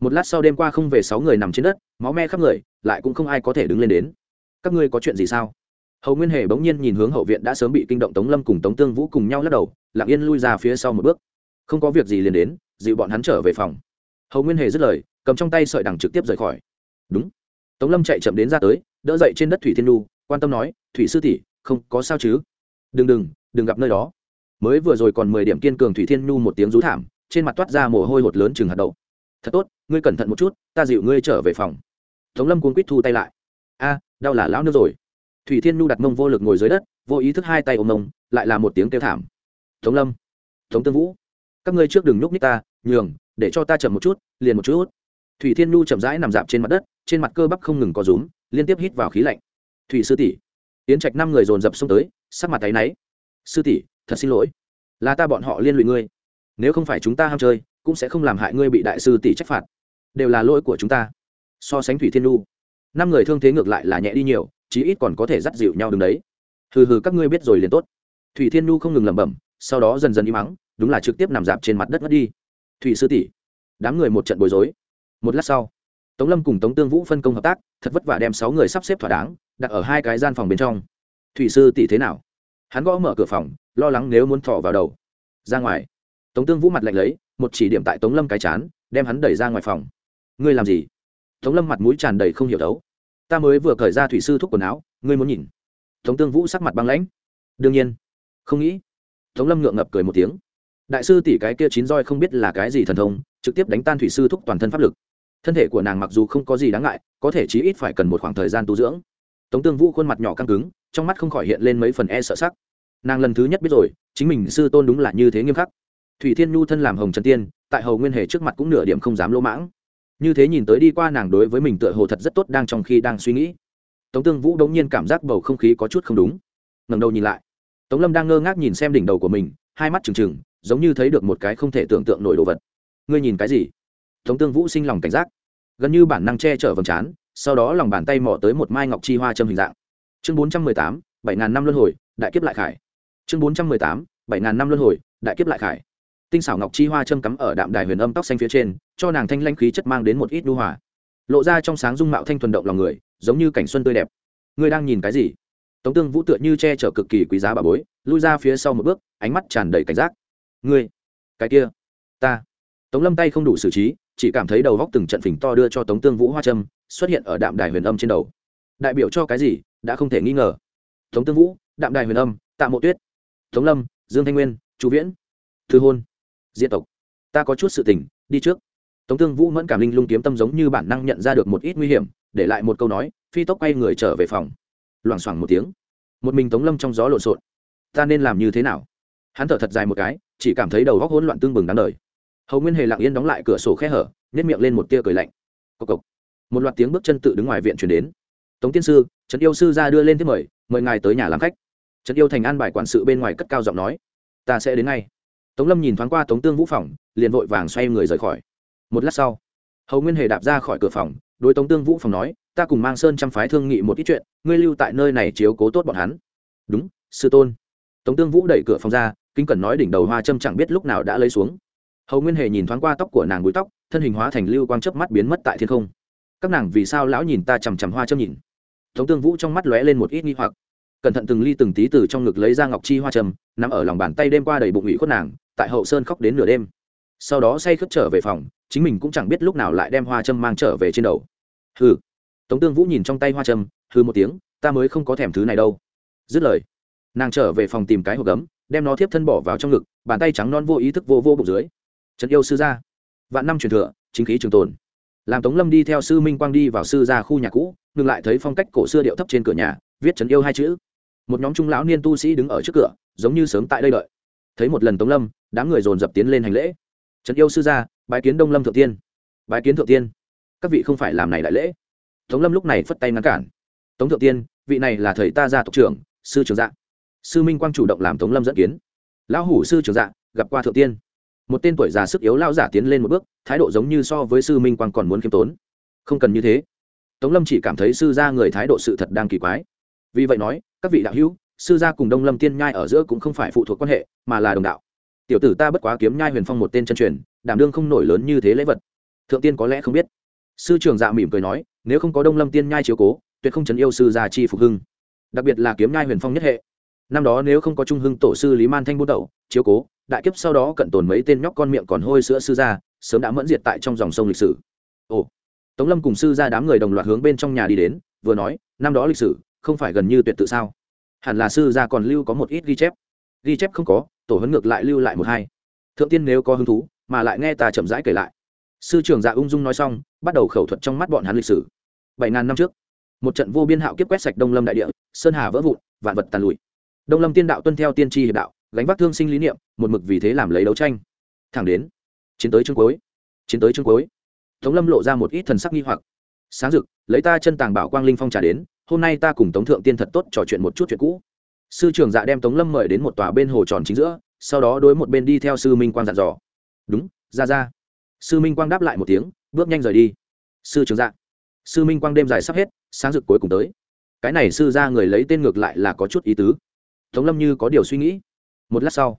Một lát sau đêm qua không về sáu người nằm trên đất, máu me khắp người, lại cũng không ai có thể đứng lên đến. Các ngươi có chuyện gì sao? Hầu nguyên hề bỗng nhiên nhìn hướng hậu viện đã sớm bị kinh động tống lâm cùng tống tương vũ cùng nhau lắc đầu, lặng yên lui ra phía sau một bước. Không có việc gì liền đến, dịu bọn hắn trở về phòng. Hầu nguyên hề dứt lời, cầm trong tay sợi đằng trực tiếp rời khỏi. Đúng. Tống lâm chạy chậm đến ra tới, đỡ dậy trên đất thủy thiên lu quan tâm nói, thủy sư tỷ, không có sao chứ? Đừng đừng đừng gặp nơi đó. Mới vừa rồi còn mười điểm kiên cường thủy thiên nhu một tiếng rú thảm, trên mặt toát ra mồ hôi hột lớn chừng hạt đậu. Thật tốt, ngươi cẩn thận một chút, ta dịu ngươi trở về phòng. Tống lâm cuốn quýt thu tay lại. A, đau là lão nước rồi thủy thiên nhu đặt mông vô lực ngồi dưới đất, vô ý thức hai tay ôm mông, lại là một tiếng kêu thảm. Tống lâm, tống tương vũ, các ngươi trước đừng nhúc nhích ta, nhường, để cho ta chậm một chút, liền một chút thủy thiên nhu chậm rãi nằm dạp trên mặt đất, trên mặt cơ bắp không ngừng có rúm, liên tiếp hít vào khí lạnh. Thủy sư tỷ, yến trạch năm người dồn dập xông tới, sắc mặt tay náy. Sư tỷ, thật xin lỗi, là ta bọn họ liên lụy ngươi. Nếu không phải chúng ta ham chơi, cũng sẽ không làm hại ngươi bị đại sư tỷ trách phạt. Đều là lỗi của chúng ta. So sánh thủy thiên nhu, năm người thương thế ngược lại là nhẹ đi nhiều chí ít còn có thể dắt dịu nhau đứng đấy. Hừ hừ, các ngươi biết rồi liền tốt. Thủy thiên nu không ngừng lẩm bẩm, sau đó dần dần im mắng, đúng là trực tiếp nằm dạp trên mặt đất ngất đi. Thủy sư tỷ, đám người một trận bối rối. Một lát sau, tống lâm cùng tống tương vũ phân công hợp tác, thật vất vả đem sáu người sắp xếp thỏa đáng, đặt ở hai cái gian phòng bên trong. Thủy sư tỷ thế nào? Hắn gõ mở cửa phòng, lo lắng nếu muốn thọ vào đầu. Ra ngoài. Tống tương vũ mặt lạnh lấy, một chỉ điểm tại tống lâm cái chán, đem hắn đẩy ra ngoài phòng. Ngươi làm gì? Tống lâm mặt mũi tràn đầy không hiểu đấu ta mới vừa cởi ra thủy sư thuốc quần áo, ngươi muốn nhìn. Tống tương vũ sắc mặt băng lãnh. Đương nhiên. Không nghĩ. Tống lâm ngượng ngập cười một tiếng. Đại sư tỷ cái kia chín roi không biết là cái gì thần thông, trực tiếp đánh tan thủy sư thúc toàn thân pháp lực. Thân thể của nàng mặc dù không có gì đáng ngại, có thể chí ít phải cần một khoảng thời gian tu dưỡng. Tống tương vũ khuôn mặt nhỏ căng cứng, trong mắt không khỏi hiện lên mấy phần e sợ sắc. Nàng lần thứ nhất biết rồi, chính mình sư tôn đúng là như thế nghiêm khắc. Thủy thiên nhu thân làm hồng trần tiên, tại hầu nguyên hề trước mặt cũng nửa điểm không dám lỗ mãng như thế nhìn tới đi qua nàng đối với mình tựa hồ thật rất tốt đang trong khi đang suy nghĩ. Tống tương vũ đống nhiên cảm giác bầu không khí có chút không đúng. Ngầm đầu nhìn lại. Tống lâm đang ngơ ngác nhìn xem đỉnh đầu của mình, hai mắt trừng trừng, giống như thấy được một cái không thể tưởng tượng nổi đồ vật. Ngươi nhìn cái gì? Tống tương vũ sinh lòng cảnh giác. Gần như bản năng che chở vầng trán, sau đó lòng bàn tay mò tới một mai ngọc chi hoa châm hình dạng. Chương bốn trăm mười tám, bảy ngàn năm luân hồi, đại kiếp lại khải. Chương bốn trăm mười tám, bảy ngàn năm luân hồi, đại kiếp lại khải tinh xảo ngọc chi hoa châm cắm ở đạm đài huyền âm tóc xanh phía trên, cho nàng thanh lanh khí chất mang đến một ít đu hòa. Lộ ra trong sáng dung mạo thanh thuần động lòng người, giống như cảnh xuân tươi đẹp. Ngươi đang nhìn cái gì? Tống tương vũ tựa như che chở cực kỳ quý giá bà bối, lui ra phía sau một bước, ánh mắt tràn đầy cảnh giác. Ngươi, cái kia, ta. Tống lâm tay không đủ xử trí, chỉ cảm thấy đầu góc từng trận phình to đưa cho tống tương vũ hoa trâm xuất hiện ở đạm đài huyền âm trên đầu. Đại biểu cho cái gì, đã không thể nghi ngờ. Tống tương vũ, đạm đài huyền âm, tạ mộ tuyết. Tống lâm, dương thanh nguyên chú viễn. Thư hôn diện tộc, ta có chút sự tình, đi trước. Tống tương vũ mẫn cảm linh lung kiếm tâm giống như bản năng nhận ra được một ít nguy hiểm, để lại một câu nói, phi tốc quay người trở về phòng. Loảng xoảng một tiếng, một mình tống lâm trong gió lộn xộn. Ta nên làm như thế nào? Hắn thở thật dài một cái, chỉ cảm thấy đầu góc hỗn loạn tương bừng đáng đời. Hầu nguyên hề lặng yên đóng lại cửa sổ khe hở nhét miệng lên một tia cười lạnh. Cộc cộc. Một loạt tiếng bước chân tự đứng ngoài viện chuyển đến. Tống tiên sư trần yêu sư ra đưa lên tiếp mời mời ngài tới nhà làm khách. Trần yêu thành an bài quản sự bên ngoài cất cao giọng nói, ta sẽ đến ngay tống lâm nhìn thoáng qua tống tương vũ phòng, liền vội vàng xoay người rời khỏi. Một lát sau, hầu nguyên hề đạp ra khỏi cửa phòng, đối tống tương vũ phòng nói, ta cùng mang sơn chăm phái thương nghị một ít chuyện, ngươi lưu tại nơi này chiếu cố tốt bọn hắn. Đúng, sư tôn. Tống tương vũ đẩy cửa phòng ra kinh cẩn nói đỉnh đầu hoa trâm chẳng biết lúc nào đã lấy xuống. Hầu nguyên hề nhìn thoáng qua tóc của nàng búi tóc, thân hình hóa thành lưu quang chớp mắt biến mất tại thiên không. Các nàng vì sao lão nhìn ta chằm chằm hoa trâm nhìn? Tống tương vũ trong mắt lóe lên một ít nghi hoặc. Cẩn thận từng ly từng tí từ trong ngực lấy ra ngọc chi hoa trầm nằm ở lòng bàn tay đêm qua đầy bụng ủy khuất nàng tại hậu sơn khóc đến nửa đêm. Sau đó say khướt trở về phòng, chính mình cũng chẳng biết lúc nào lại đem hoa trâm mang trở về trên đầu. Hừ. Tống tương vũ nhìn trong tay hoa trâm hừ một tiếng, ta mới không có thèm thứ này đâu. Dứt lời, nàng trở về phòng tìm cái hộp gấm, đem nó tiếp thân bỏ vào trong ngực, bàn tay trắng non vô ý thức vô vô bụng dưới. Trần yêu sư gia, vạn năm truyền thừa, chính khí trường tồn. Làm tống lâm đi theo sư minh quang đi vào sư gia khu nhà cũ, ngừng lại thấy phong cách cổ xưa điệu thấp trên cửa nhà, viết trấn yêu hai chữ. Một nhóm trung lão niên tu sĩ đứng ở trước cửa, giống như sớm tại đây đợi. Thấy một lần tống lâm đám người dồn dập tiến lên hành lễ. Trấn yêu sư gia, bái kiến đông lâm thượng tiên. Bái kiến thượng tiên. Các vị không phải làm này đại lễ. Tống lâm lúc này phất tay ngăn cản. Tống thượng tiên, vị này là thầy ta gia tộc trưởng, sư trưởng dạ. Sư minh quang chủ động làm tống lâm dẫn kiến. Lão hủ sư trưởng dạ gặp qua thượng tiên. Một tên tuổi già sức yếu lao giả tiến lên một bước, thái độ giống như so với sư minh quang còn muốn khiêm tốn. Không cần như thế. Tống lâm chỉ cảm thấy sư gia người thái độ sự thật đang kỳ quái. Vì vậy nói, các vị đạo hữu, sư gia cùng đông lâm tiên nhai ở giữa cũng không phải phụ thuộc quan hệ, mà là đồng đạo tiểu tử ta bất quá kiếm nhai huyền phong một tên chân truyền, đảm đương không nổi lớn như thế lễ vật. Thượng tiên có lẽ không biết. Sư trường dạ mỉm cười nói, nếu không có đông lâm tiên nhai chiếu cố, tuyệt không chấn yêu sư gia chi phục hưng. Đặc biệt là kiếm nhai huyền phong nhất hệ. Năm đó nếu không có trung hưng tổ sư lý man thanh bút đậu, chiếu cố, đại kiếp sau đó cận tồn mấy tên nhóc con miệng còn hôi sữa sư gia, sớm đã mẫn diệt tại trong dòng sông lịch sử. Ồ. Tống lâm cùng sư gia đám người đồng loạt hướng bên trong nhà đi đến, vừa nói, năm đó lịch sử, không phải gần như tuyệt tự sao? Hẳn là sư gia còn lưu có một ít ghi chép. Ghi chép không có tổ huấn ngược lại lưu lại một hai. Thượng tiên nếu có hứng thú, mà lại nghe ta chậm rãi kể lại. Sư trưởng dạ ung dung nói xong, bắt đầu khẩu thuật trong mắt bọn hắn lịch sử. Bảy ngàn năm trước, một trận vô biên hạo kiếp quét sạch đông lâm đại địa, sơn hà vỡ vụn, vạn vật tàn lụi. Đông lâm tiên đạo tuân theo tiên tri hiệp đạo, gánh vác thương sinh lý niệm, một mực vì thế làm lấy đấu tranh. Thẳng đến, chiến tới chương cuối, chiến tới chương cuối, tống lâm lộ ra một ít thần sắc nghi hoặc. Sáng rực, lấy ta chân tàng bảo quang linh phong trả đến, hôm nay ta cùng tống thượng tiên thật tốt trò chuyện một chút chuyện cũ sư trưởng dạ đem tống lâm mời đến một tòa bên hồ tròn chính giữa, sau đó đối một bên đi theo sư minh quang dặn dò. Đúng, ra ra. Sư minh quang đáp lại một tiếng, bước nhanh rời đi. Sư trưởng dạ. Sư minh quang đêm dài sắp hết, sáng rực cuối cùng tới. Cái này sư ra người lấy tên ngược lại là có chút ý tứ. Tống lâm như có điều suy nghĩ. Một lát sau,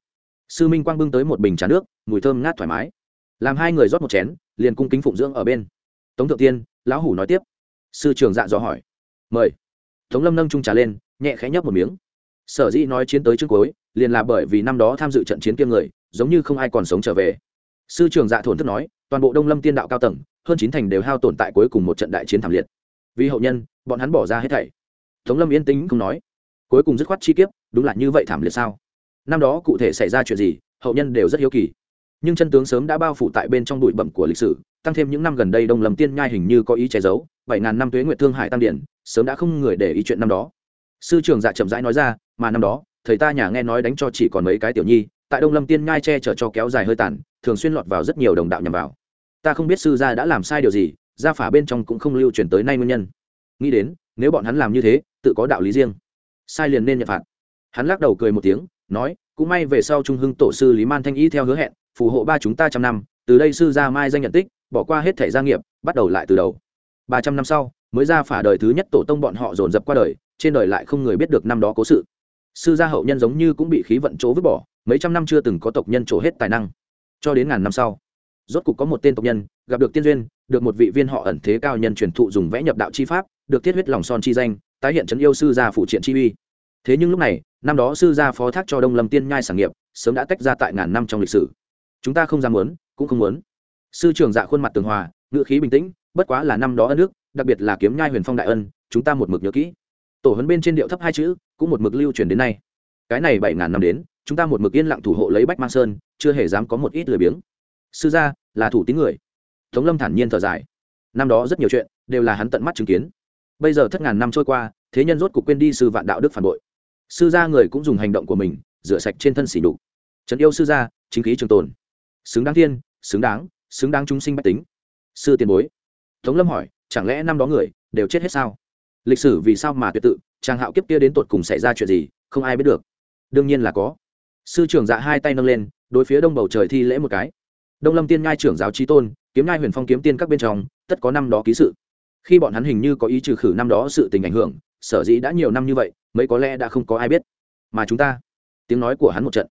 sư minh quang bưng tới một bình trà nước, mùi thơm ngát thoải mái. Làm hai người rót một chén, liền cung kính phụng dưỡng ở bên. Tống thượng tiên, lão hủ nói tiếp. Sư trường dạ dò hỏi. Mời. Tống lâm nâng trung trà lên, nhẹ khẽ nhấp một miếng sở dĩ nói chiến tới chương cuối, liền là bởi vì năm đó tham dự trận chiến kiêng người, giống như không ai còn sống trở về. Sư trường dạ thổn thức nói, toàn bộ đông lâm tiên đạo cao tầng, hơn chín thành đều hao tồn tại cuối cùng một trận đại chiến thảm liệt. Vì hậu nhân, bọn hắn bỏ ra hết thảy. Tống lâm yên tĩnh không nói. Cuối cùng dứt khoát chi kiếp, đúng là như vậy thảm liệt sao? Năm đó cụ thể xảy ra chuyện gì, hậu nhân đều rất hiếu kỳ. Nhưng chân tướng sớm đã bao phủ tại bên trong bụi bẩm của lịch sử, tăng thêm những năm gần đây đông lâm tiên nhai hình như có ý che giấu, bảy ngàn năm tuế nguyện thương hải tăng điển, sớm đã không người để ý chuyện năm đó. Sư trường dạ chậm rãi nói ra mà năm đó, thầy ta nhà nghe nói đánh cho chỉ còn mấy cái tiểu nhi, tại đông lâm tiên nhai che chở cho kéo dài hơi tàn, thường xuyên lọt vào rất nhiều đồng đạo nhằm vào. Ta không biết sư gia đã làm sai điều gì, gia phả bên trong cũng không lưu truyền tới nay nguyên nhân. Nghĩ đến, nếu bọn hắn làm như thế, tự có đạo lý riêng. Sai liền nên nhận phạt. Hắn lắc đầu cười một tiếng, nói, cũng may về sau trung hưng tổ sư lý man thanh y theo hứa hẹn, phù hộ ba chúng ta trăm năm, từ đây sư gia mai danh nhận tích, bỏ qua hết thẻ gia nghiệp, bắt đầu lại từ đầu. Ba trăm năm sau, mới ra phả đời thứ nhất tổ tông bọn họ dồn dập qua đời, trên đời lại không người biết được năm đó cố sự sư gia hậu nhân giống như cũng bị khí vận chỗ vứt bỏ, mấy trăm năm chưa từng có tộc nhân trổ hết tài năng. Cho đến ngàn năm sau, rốt cục có một tên tộc nhân, gặp được tiên duyên, được một vị viên họ ẩn thế cao nhân truyền thụ dùng vẽ nhập đạo chi pháp, được thiết huyết lòng son chi danh, tái hiện trấn yêu sư gia phụ triện chi uy. Thế nhưng lúc này, năm đó sư gia phó thác cho đông lâm tiên nhai sản nghiệp, sớm đã tách ra tại ngàn năm trong lịch sử. Chúng ta không dám muốn, cũng không muốn. Sư trường dạ khuôn mặt tường hòa, ngữ khí bình tĩnh, bất quá là năm đó ân nước đặc biệt là kiếm nhai huyền phong đại ân, chúng ta một mực nhớ kỹ tổ huấn bên trên điệu thấp hai chữ, cũng một mực lưu truyền đến nay. Cái này bảy ngàn năm đến, chúng ta một mực yên lặng thủ hộ lấy bách mang sơn, chưa hề dám có một ít lười biếng. Sư gia, là thủ tín người. Tống lâm thản nhiên thở dài. Năm đó rất nhiều chuyện, đều là hắn tận mắt chứng kiến. Bây giờ thất ngàn năm trôi qua, thế nhân rốt cuộc quên đi sư vạn đạo đức phản bội. Sư gia người cũng dùng hành động của mình, rửa sạch trên thân xỉ đục trấn yêu sư gia, chính khí trường tồn. Xứng đáng thiên, xứng đáng xứng đáng chúng sinh bách tính. Sư tiền bối. Tống lâm hỏi, chẳng lẽ năm đó người đều chết hết sao? Lịch sử vì sao mà tuyệt tự, trang hạo kiếp kia đến tột cùng xảy ra chuyện gì, không ai biết được. Đương nhiên là có. Sư trưởng dạ hai tay nâng lên, đối phía đông bầu trời thi lễ một cái. Đông lâm tiên ngai trưởng giáo trí tôn, kiếm ngai huyền phong kiếm tiên các bên trong, tất có năm đó ký sự. Khi bọn hắn hình như có ý trừ khử năm đó sự tình ảnh hưởng, sở dĩ đã nhiều năm như vậy, mấy có lẽ đã không có ai biết. Mà chúng ta, tiếng nói của hắn một trận.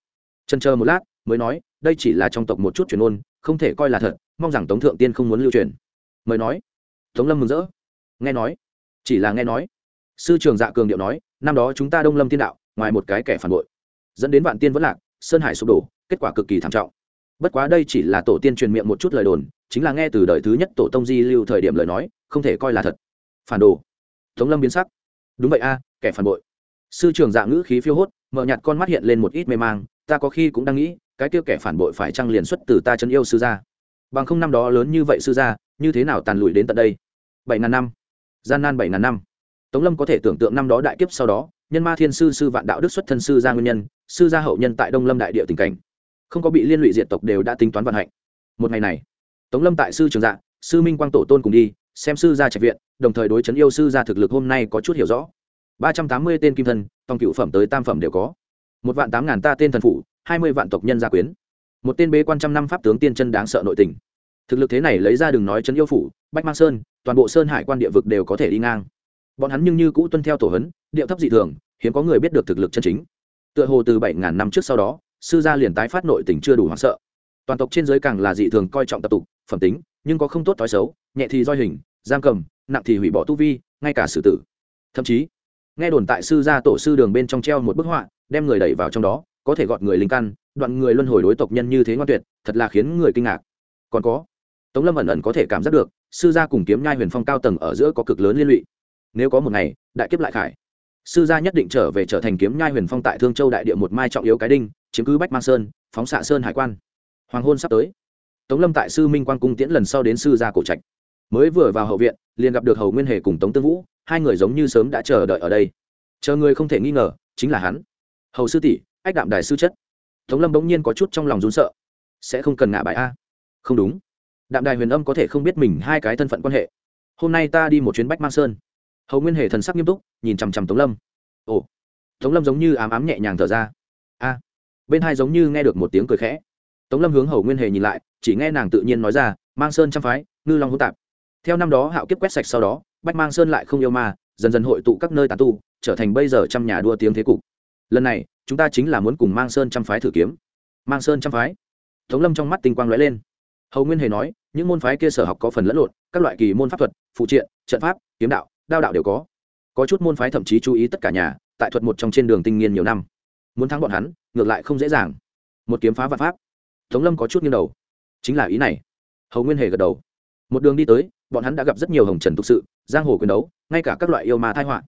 Chân chờ một lát, mới nói, đây chỉ là trong tộc một chút truyền ôn, không thể coi là thật, mong rằng tống thượng tiên không muốn lưu truyền. Mời nói, tống lâm mừng rỡ. Nghe nói chỉ là nghe nói, sư trường dạ cường điệu nói, năm đó chúng ta đông lâm tiên đạo, ngoài một cái kẻ phản bội, dẫn đến vạn tiên vẫn lạc, sơn hải sụp đổ, kết quả cực kỳ thảm trọng. Bất quá đây chỉ là tổ tiên truyền miệng một chút lời đồn, chính là nghe từ đời thứ nhất tổ tông di lưu thời điểm lời nói, không thể coi là thật. Phản đồ. Tống lâm biến sắc. Đúng vậy a, kẻ phản bội. Sư trường dạ ngữ khí phiêu hốt mở nhạt con mắt hiện lên một ít mê mang, ta có khi cũng đang nghĩ, cái kia kẻ phản bội phải trăng liền xuất từ ta chân yêu sư gia? Bằng không năm đó lớn như vậy sư gia, như thế nào tàn lụi đến tận đây? Bảy ngàn năm gian nan bảy ngàn năm. Tống lâm có thể tưởng tượng năm đó đại kiếp sau đó, nhân ma thiên sư sư vạn đạo đức xuất thân sư gia nguyên nhân, sư gia hậu nhân tại đông lâm đại địa tình cảnh. Không có bị liên lụy diệt tộc đều đã tính toán vận hạnh. Một ngày này, tống lâm tại sư trường dạ sư minh quang tổ tôn cùng đi, xem sư gia trạch viện, đồng thời đối chấn yêu sư gia thực lực hôm nay có chút hiểu rõ. Ba trăm tám mươi tên kim thân, tòng cựu phẩm tới tam phẩm đều có. Một vạn tám ngàn ta tên thần phủ, hai mươi vạn tộc nhân gia quyến. Một tên bế quan trăm năm pháp tướng tiên chân đáng sợ nội tình. Thực lực thế này lấy ra đừng nói chấn yêu phủ, bách mang sơn toàn bộ sơn hải quan địa vực đều có thể đi ngang. Bọn hắn nhưng như cũ tuân theo tổ hấn điệu thấp dị thường, hiếm có người biết được thực lực chân chính. Tựa hồ từ bảy ngàn năm trước sau đó, sư gia liền tái phát nội tình chưa đủ hoảng sợ. Toàn tộc trên giới càng là dị thường coi trọng tập tục, phẩm tính, nhưng có không tốt thói xấu, nhẹ thì roi hình, giam cầm, nặng thì hủy bỏ tu vi, ngay cả xử tử. Thậm chí, nghe đồn tại sư gia tổ sư đường bên trong treo một bức họa, đem người đẩy vào trong đó, có thể gọt người linh căn, đoạn người luân hồi đối tộc nhân như thế ngoan tuyệt, thật là khiến người kinh ngạc. Còn có, tống lâm ẩn ẩn có thể cảm giác được sư gia cùng kiếm nhai huyền phong cao tầng ở giữa có cực lớn liên lụy. Nếu có một ngày, đại kiếp lại khải. Sư gia nhất định trở về trở thành kiếm nhai huyền phong tại thương châu đại địa một mai trọng yếu cái đinh, chiếm cứ bách mang sơn, phóng xạ sơn hải quan. Hoàng hôn sắp tới. Tống lâm tại sư minh quan cung tiễn lần sau đến sư gia cổ trạch. Mới vừa vào hậu viện, liền gặp được hầu nguyên hề cùng tống tương vũ, hai người giống như sớm đã chờ đợi ở đây. Chờ người không thể nghi ngờ, chính là hắn. Hầu sư tỷ, ách đạm đài sư chất. Tống lâm bỗng nhiên có chút trong lòng rún sợ. Sẽ không cần ngả bài a. Không đúng đạm đài huyền âm có thể không biết mình hai cái thân phận quan hệ. Hôm nay ta đi một chuyến bách mang sơn. Hầu nguyên hề thần sắc nghiêm túc, nhìn chằm chằm tống lâm. Ồ, tống lâm giống như ám ám nhẹ nhàng thở ra. A, bên hai giống như nghe được một tiếng cười khẽ. Tống lâm hướng hầu nguyên hề nhìn lại, chỉ nghe nàng tự nhiên nói ra, mang sơn trăm phái, ngư long hỗn tạp. Theo năm đó hạo kiếp quét sạch sau đó, bách mang sơn lại không yêu ma, dần dần hội tụ các nơi tàn tu, trở thành bây giờ trăm nhà đua tiếng thế cục. Lần này, chúng ta chính là muốn cùng mang sơn trăm phái thử kiếm. Mang sơn trăm phái. Tống lâm trong mắt tinh quang lóe lên hầu nguyên hề nói, những môn phái kia sở học có phần lẫn lộn, các loại kỳ môn pháp thuật, phụ triện, trận pháp, kiếm đạo, đao đạo đều có. Có chút môn phái thậm chí chú ý tất cả nhà, tại thuật một trong trên đường tinh nghiên nhiều năm. Muốn thắng bọn hắn, ngược lại không dễ dàng. Một kiếm phá vạn pháp. Tống lâm có chút nghiêng đầu. Chính là ý này. Hầu nguyên hề gật đầu. Một đường đi tới, bọn hắn đã gặp rất nhiều hồng trần thực sự, giang hồ quyền đấu, ngay cả các loại yêu ma thai họa.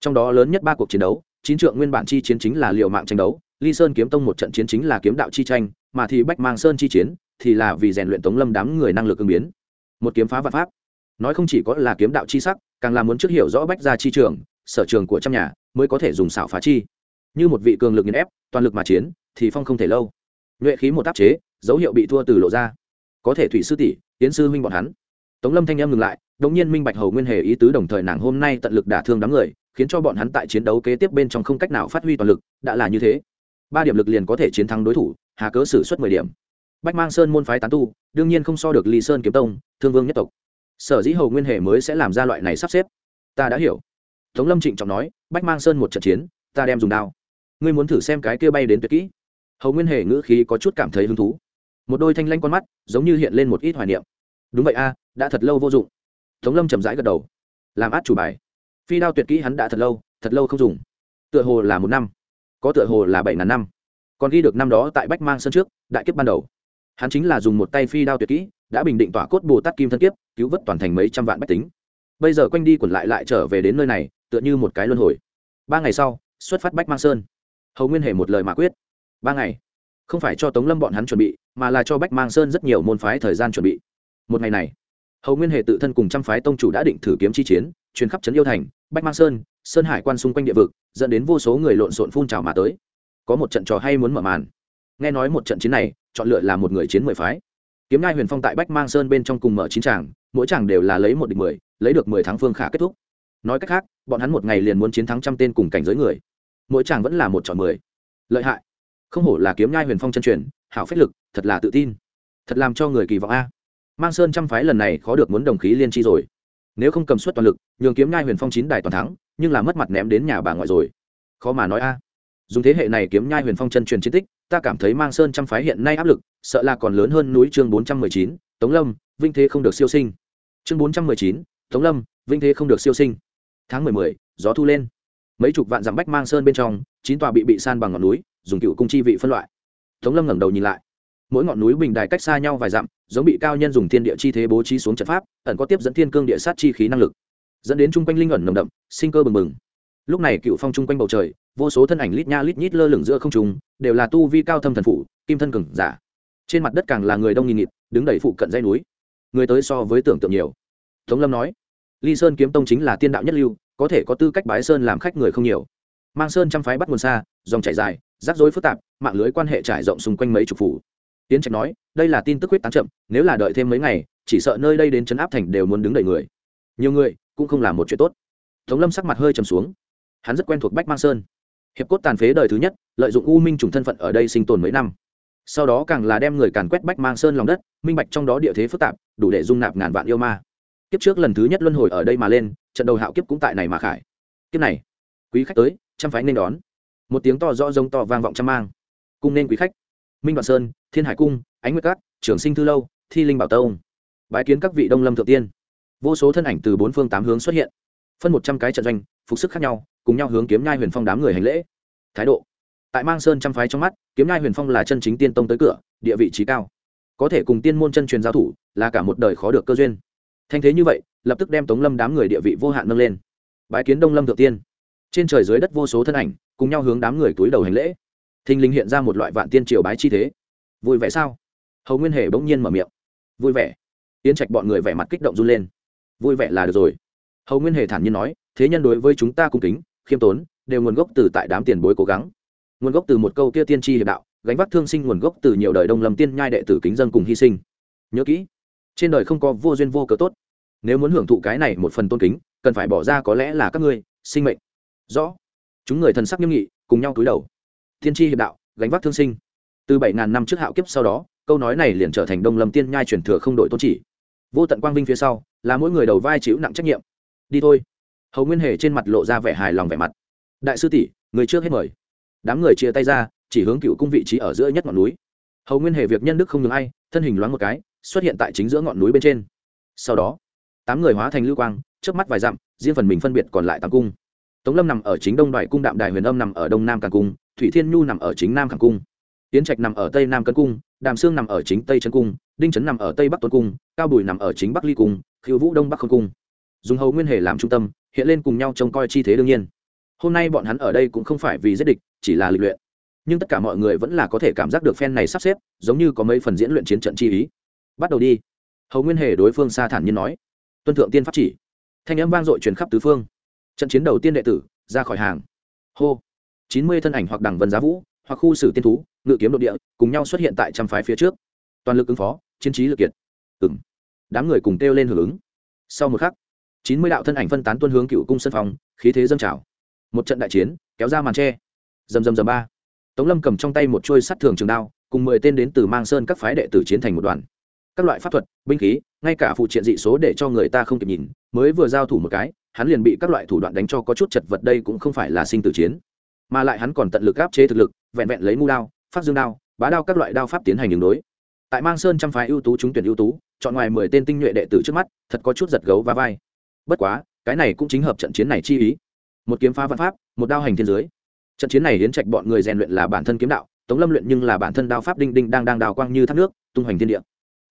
Trong đó lớn nhất ba cuộc chiến đấu, chín trượng nguyên bản chi chiến chính là liều mạng tranh đấu, ly sơn kiếm tông một trận chiến chính là kiếm đạo chi tranh, mà thì bách mang sơn chi chiến thì là vì rèn luyện tống lâm đám người năng lực ứng biến. Một kiếm phá vạn pháp. Nói không chỉ có là kiếm đạo chi sắc, càng là muốn trước hiểu rõ bách gia chi trường, sở trường của trăm nhà, mới có thể dùng xảo phá chi. Như một vị cường lực nghiền ép, toàn lực mà chiến, thì phong không thể lâu. Nhuệ khí một áp chế, dấu hiệu bị thua từ lộ ra. Có thể thủy sư tỷ tiến sư huynh bọn hắn. Tống lâm thanh em ngừng lại, đống nhiên minh bạch hầu nguyên hề ý tứ đồng thời nàng hôm nay tận lực đả thương đám người, khiến cho bọn hắn tại chiến đấu kế tiếp bên trong không cách nào phát huy toàn lực, đã là như thế. Ba điểm lực liền có thể chiến thắng đối thủ, hà cớ xử suất mười điểm bách mang sơn môn phái tán tu, đương nhiên không so được ly sơn kiếm tông, thương vương nhất tộc. Sở dĩ hầu nguyên hề mới sẽ làm ra loại này sắp xếp. Ta đã hiểu. Tống lâm trịnh trọng nói, bách mang sơn một trận chiến, ta đem dùng đao. Ngươi muốn thử xem cái kia bay đến tuyệt kỹ. Hầu nguyên hề ngữ khí có chút cảm thấy hứng thú. Một đôi thanh lanh con mắt, giống như hiện lên một ít hoài niệm. Đúng vậy a, đã thật lâu vô dụng. Tống lâm chầm rãi gật đầu. Làm át chủ bài. Phi đao tuyệt kỹ hắn đã thật lâu thật lâu không dùng. Tựa hồ là một năm. Có tựa hồ là bảy ngàn năm. Còn ghi được năm đó tại bách mang sân trước, đại kiếp ban đầu hắn chính là dùng một tay phi đao tuyệt kỹ, đã bình định tỏa cốt bồ tát kim thân kiếp, cứu vớt toàn thành mấy trăm vạn bách tính. Bây giờ quanh đi quẩn lại lại trở về đến nơi này, tựa như một cái luân hồi. Ba ngày sau, xuất phát bách mang sơn. Hầu nguyên hề một lời mà quyết. Ba ngày. Không phải cho tống lâm bọn hắn chuẩn bị, mà là cho bách mang sơn rất nhiều môn phái thời gian chuẩn bị. Một ngày này, hầu nguyên hề tự thân cùng trăm phái tông chủ đã định thử kiếm chi chiến chuyến khắp trấn yêu thành, bách mang sơn sơn hải quan xung quanh địa vực, dẫn đến vô số người lộn xộn phun trào mà tới. Có một trận trò hay muốn mở màn. Nghe nói một trận chiến này chọn lựa là một người chiến mười phái. Kiếm ngai huyền phong tại bách mang sơn bên trong cùng mở chín tràng mỗi tràng đều là lấy một địch mười, lấy được mười tháng phương khả kết thúc. Nói cách khác, bọn hắn một ngày liền muốn chiến thắng trăm tên cùng cảnh giới người. Mỗi tràng vẫn là một chọn mười. Lợi hại. Không hổ là kiếm ngai huyền phong chân truyền, hảo phách lực, thật là tự tin. Thật làm cho người kỳ vọng a. Mang sơn trăm phái lần này khó được muốn đồng khí liên tri rồi. Nếu không cầm suất toàn lực, nhường kiếm ngai huyền phong chín đài toàn thắng, nhưng là mất mặt ném đến nhà bà ngoại rồi. Khó mà nói a. Dùng thế hệ này kiếm nhai huyền phong chân truyền chiến tích ta cảm thấy mang sơn trăm phái hiện nay áp lực, sợ là còn lớn hơn núi chương bốn trăm mười chín, tống lâm, vinh thế không được siêu sinh. Chương bốn trăm mười chín, tống lâm, vinh thế không được siêu sinh. Tháng mười mười, gió thu lên. Mấy chục vạn dặm bách mang sơn bên trong, chín tòa bị bị san bằng ngọn núi, dùng cựu cung chi vị phân loại. Tống lâm ngẩng đầu nhìn lại. Mỗi ngọn núi bình đài cách xa nhau vài dặm, giống bị cao nhân dùng thiên địa chi thế bố trí xuống trận pháp, ẩn có tiếp dẫn thiên cương địa sát chi khí năng lực. Dẫn đến chung quanh linh ẩn nồng đậm, sinh cơ bừng bừng. Lúc này cựu phong chung quanh bầu trời vô số thân ảnh lít nha lít nhít lơ lửng giữa không trùng đều là tu vi cao thâm thần phủ, kim thân cường giả. Trên mặt đất càng là người đông nghìn nghịt, đứng đầy phụ cận dây núi. Người tới so với tưởng tượng nhiều. Tống lâm nói, ly sơn kiếm tông chính là tiên đạo nhất lưu, có thể có tư cách bái sơn làm khách người không nhiều. Mang sơn trăm phái bắt nguồn xa, dòng chảy dài, rắc rối phức tạp, mạng lưới quan hệ trải rộng xung quanh mấy chục phủ. Tiến trạch nói, đây là tin tức quyết tán chậm, nếu là đợi thêm mấy ngày, chỉ sợ nơi đây đến trấn áp thành đều muốn đứng đầy người. Nhiều người, cũng không làm một chuyện tốt. Tống lâm sắc mặt hơi trầm xuống. Hắn rất quen thuộc bách mang sơn hiệp cốt tàn phế đời thứ nhất, lợi dụng u minh trùng thân phận ở đây sinh tồn mấy năm. Sau đó càng là đem người càn quét bách mang sơn lòng đất, minh bạch trong đó địa thế phức tạp, đủ để dung nạp ngàn vạn yêu ma. Kiếp trước lần thứ nhất luân hồi ở đây mà lên, trận đầu hạo kiếp cũng tại này mà khải. Kiếp này, quý khách tới, trăm phái nên đón. Một tiếng to rõ rông to vang vọng trăm mang. Cung nên quý khách. Minh đoạn sơn, thiên hải cung, ánh nguyệt cát, trường sinh thư lâu, thi linh bảo tông. Bái kiến các vị đông lâm thượng tiên. Vô số thân ảnh từ bốn phương tám hướng xuất hiện. Phân một trăm cái trận doanh, phục sức khác nhau cùng nhau hướng kiếm nhai huyền phong đám người hành lễ. Thái độ. Tại mang sơn trăm phái trong mắt, kiếm nhai huyền phong là chân chính tiên tông tới cửa, địa vị trí cao. Có thể cùng tiên môn chân truyền giao thủ, là cả một đời khó được cơ duyên. Thanh thế như vậy, lập tức đem tống lâm đám người địa vị vô hạn nâng lên. Bái kiến đông lâm thượng tiên. Trên trời dưới đất vô số thân ảnh, cùng nhau hướng đám người túi đầu hành lễ. Thình linh hiện ra một loại vạn tiên triều bái chi thế. Vui vẻ sao? Hầu nguyên hề bỗng nhiên mở miệng. Vui vẻ. Yến trạch bọn người vẻ mặt kích động run lên. Vui vẻ là được rồi. Hầu nguyên hề thản nhiên nói, thế nhân đối với chúng ta cung kính khiêm tốn, đều nguồn gốc từ tại đám tiền bối cố gắng. Nguồn gốc từ một câu kia tiên tri hiệp đạo, gánh vác thương sinh nguồn gốc từ nhiều đời đông lâm tiên nhai đệ tử kính dân cùng hy sinh. Nhớ kỹ, trên đời không có vô duyên vô cớ tốt. Nếu muốn hưởng thụ cái này một phần tôn kính, cần phải bỏ ra có lẽ là các ngươi, sinh mệnh. Rõ. Chúng người thần sắc nghiêm nghị, cùng nhau cúi đầu. Tiên tri hiệp đạo, gánh vác thương sinh. Từ bảy ngàn năm trước hạo kiếp sau đó, câu nói này liền trở thành đông lâm tiên nhai truyền thừa không đội tôn chỉ. Vô tận quang vinh phía sau, là mỗi người đầu vai chịu nặng trách nhiệm. Đi thôi hầu nguyên hề trên mặt lộ ra vẻ hài lòng vẻ mặt đại sư tỷ người trước hết mời đám người chia tay ra chỉ hướng cựu cung vị trí ở giữa nhất ngọn núi hầu nguyên hề việc nhân đức không ngừng ai thân hình loáng một cái xuất hiện tại chính giữa ngọn núi bên trên sau đó tám người hóa thành lưu quang trước mắt vài dặm riêng phần mình phân biệt còn lại tám cung tống lâm nằm ở chính đông đoại cung đạm đài huyền âm nằm ở đông nam càng cung thủy thiên nhu nằm ở chính nam càng cung tiến trạch nằm ở tây nam cân cung đàm sương nằm ở chính tây trấn cung đinh trấn nằm ở tây bắc tuấn cung cao bùi nằm ở chính bắc ly cung khiêu vũ đông bắc không cung dùng hầu nguyên hề làm trung tâm hiện lên cùng nhau trông coi chi thế đương nhiên. Hôm nay bọn hắn ở đây cũng không phải vì giết địch, chỉ là lịch luyện. Nhưng tất cả mọi người vẫn là có thể cảm giác được phen này sắp xếp, giống như có mấy phần diễn luyện chiến trận chi ý. Bắt đầu đi. Hầu nguyên hề đối phương xa thản nhiên nói. Tuân thượng tiên pháp chỉ. Thanh âm vang dội truyền khắp tứ phương. Trận chiến đầu tiên đệ tử, ra khỏi hàng. Hô. Chín mươi thân ảnh hoặc đẳng vân giá vũ, hoặc khu xử tiên thú, ngự kiếm nội địa, cùng nhau xuất hiện tại trăm phái phía trước. Toàn lực ứng phó, chiến trí lực kiệt. Ừng đám người cùng kêu lên hưởng ứng. Sau một khắc chín mươi đạo thân ảnh phân tán tuân hướng cựu cung sân phòng, khí thế dâng trào. Một trận đại chiến, kéo ra màn tre. Dầm dầm dầm ba. Tống lâm cầm trong tay một trôi sắt thường trường đao, cùng mười tên đến từ mang sơn các phái đệ tử chiến thành một đoàn. Các loại pháp thuật, binh khí, ngay cả phụ triện dị số để cho người ta không kịp nhìn, mới vừa giao thủ một cái, hắn liền bị các loại thủ đoạn đánh cho có chút chật vật đây cũng không phải là sinh tử chiến. Mà lại hắn còn tận lực áp chế thực lực, vẹn vẹn lấy ngu đao phát dương đao, bá đao các loại đao pháp tiến hành đường đối. Tại mang sơn trăm phái ưu tú trúng tuyển ưu tú, chọn ngoài mười tên tinh nhuệ đệ tử trước mắt, thật có chút giật gấu và vai bất quá, cái này cũng chính hợp trận chiến này chi ý. Một kiếm phá văn pháp, một đao hành thiên giới. Trận chiến này hiến trạch bọn người rèn luyện là bản thân kiếm đạo, tống lâm luyện nhưng là bản thân đao pháp đinh đinh đang đang đào quang như thác nước, tung hoành thiên địa.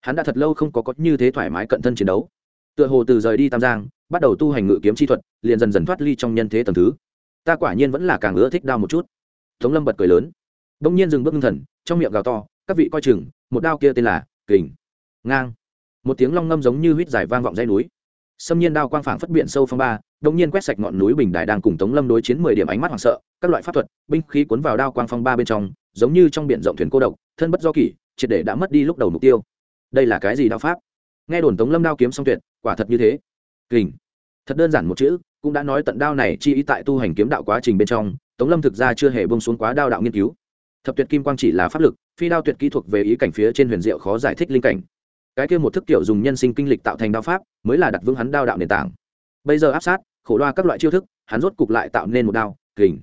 Hắn đã thật lâu không có có như thế thoải mái cận thân chiến đấu. Tựa hồ từ rời đi tam giang, bắt đầu tu hành ngự kiếm chi thuật, liền dần dần thoát ly trong nhân thế tầm thứ. Ta quả nhiên vẫn là càng ưa thích đao một chút. Tống lâm bật cười lớn. Bỗng nhiên dừng bước ngưng thần, trong miệng gào to, các vị coi chừng, một đao kia tên là kình. Ngang. Một tiếng long ngâm giống như huýt dài vang vọng dây núi xâm nhiên đao quang phảng phất biện sâu phong ba đông nhiên quét sạch ngọn núi bình đài đang cùng tống lâm đối chiến mười điểm ánh mắt hoảng sợ, các loại pháp thuật, binh khí cuốn vào đao quang phong ba bên trong, giống như trong biển rộng thuyền cô độc, thân bất do kỷ, triệt để đã mất đi lúc đầu mục tiêu. Đây là cái gì đao pháp? Nghe đồn tống lâm đao kiếm song tuyệt, quả thật như thế. Kình. Thật đơn giản một chữ, cũng đã nói tận đao này chi ý tại tu hành kiếm đạo quá trình bên trong, tống lâm thực ra chưa hề bông xuống quá đao đạo nghiên cứu. Thập tuyệt kim quang chỉ là pháp lực, phi đao tuyệt kỹ thuật về ý cảnh phía trên huyền diệu khó giải thích linh cảnh cái kia một thức kiểu dùng nhân sinh kinh lịch tạo thành đao pháp, mới là đặt vững hắn đao đạo nền tảng. Bây giờ áp sát, khổ loa các loại chiêu thức, hắn rốt cục lại tạo nên một đao, kình.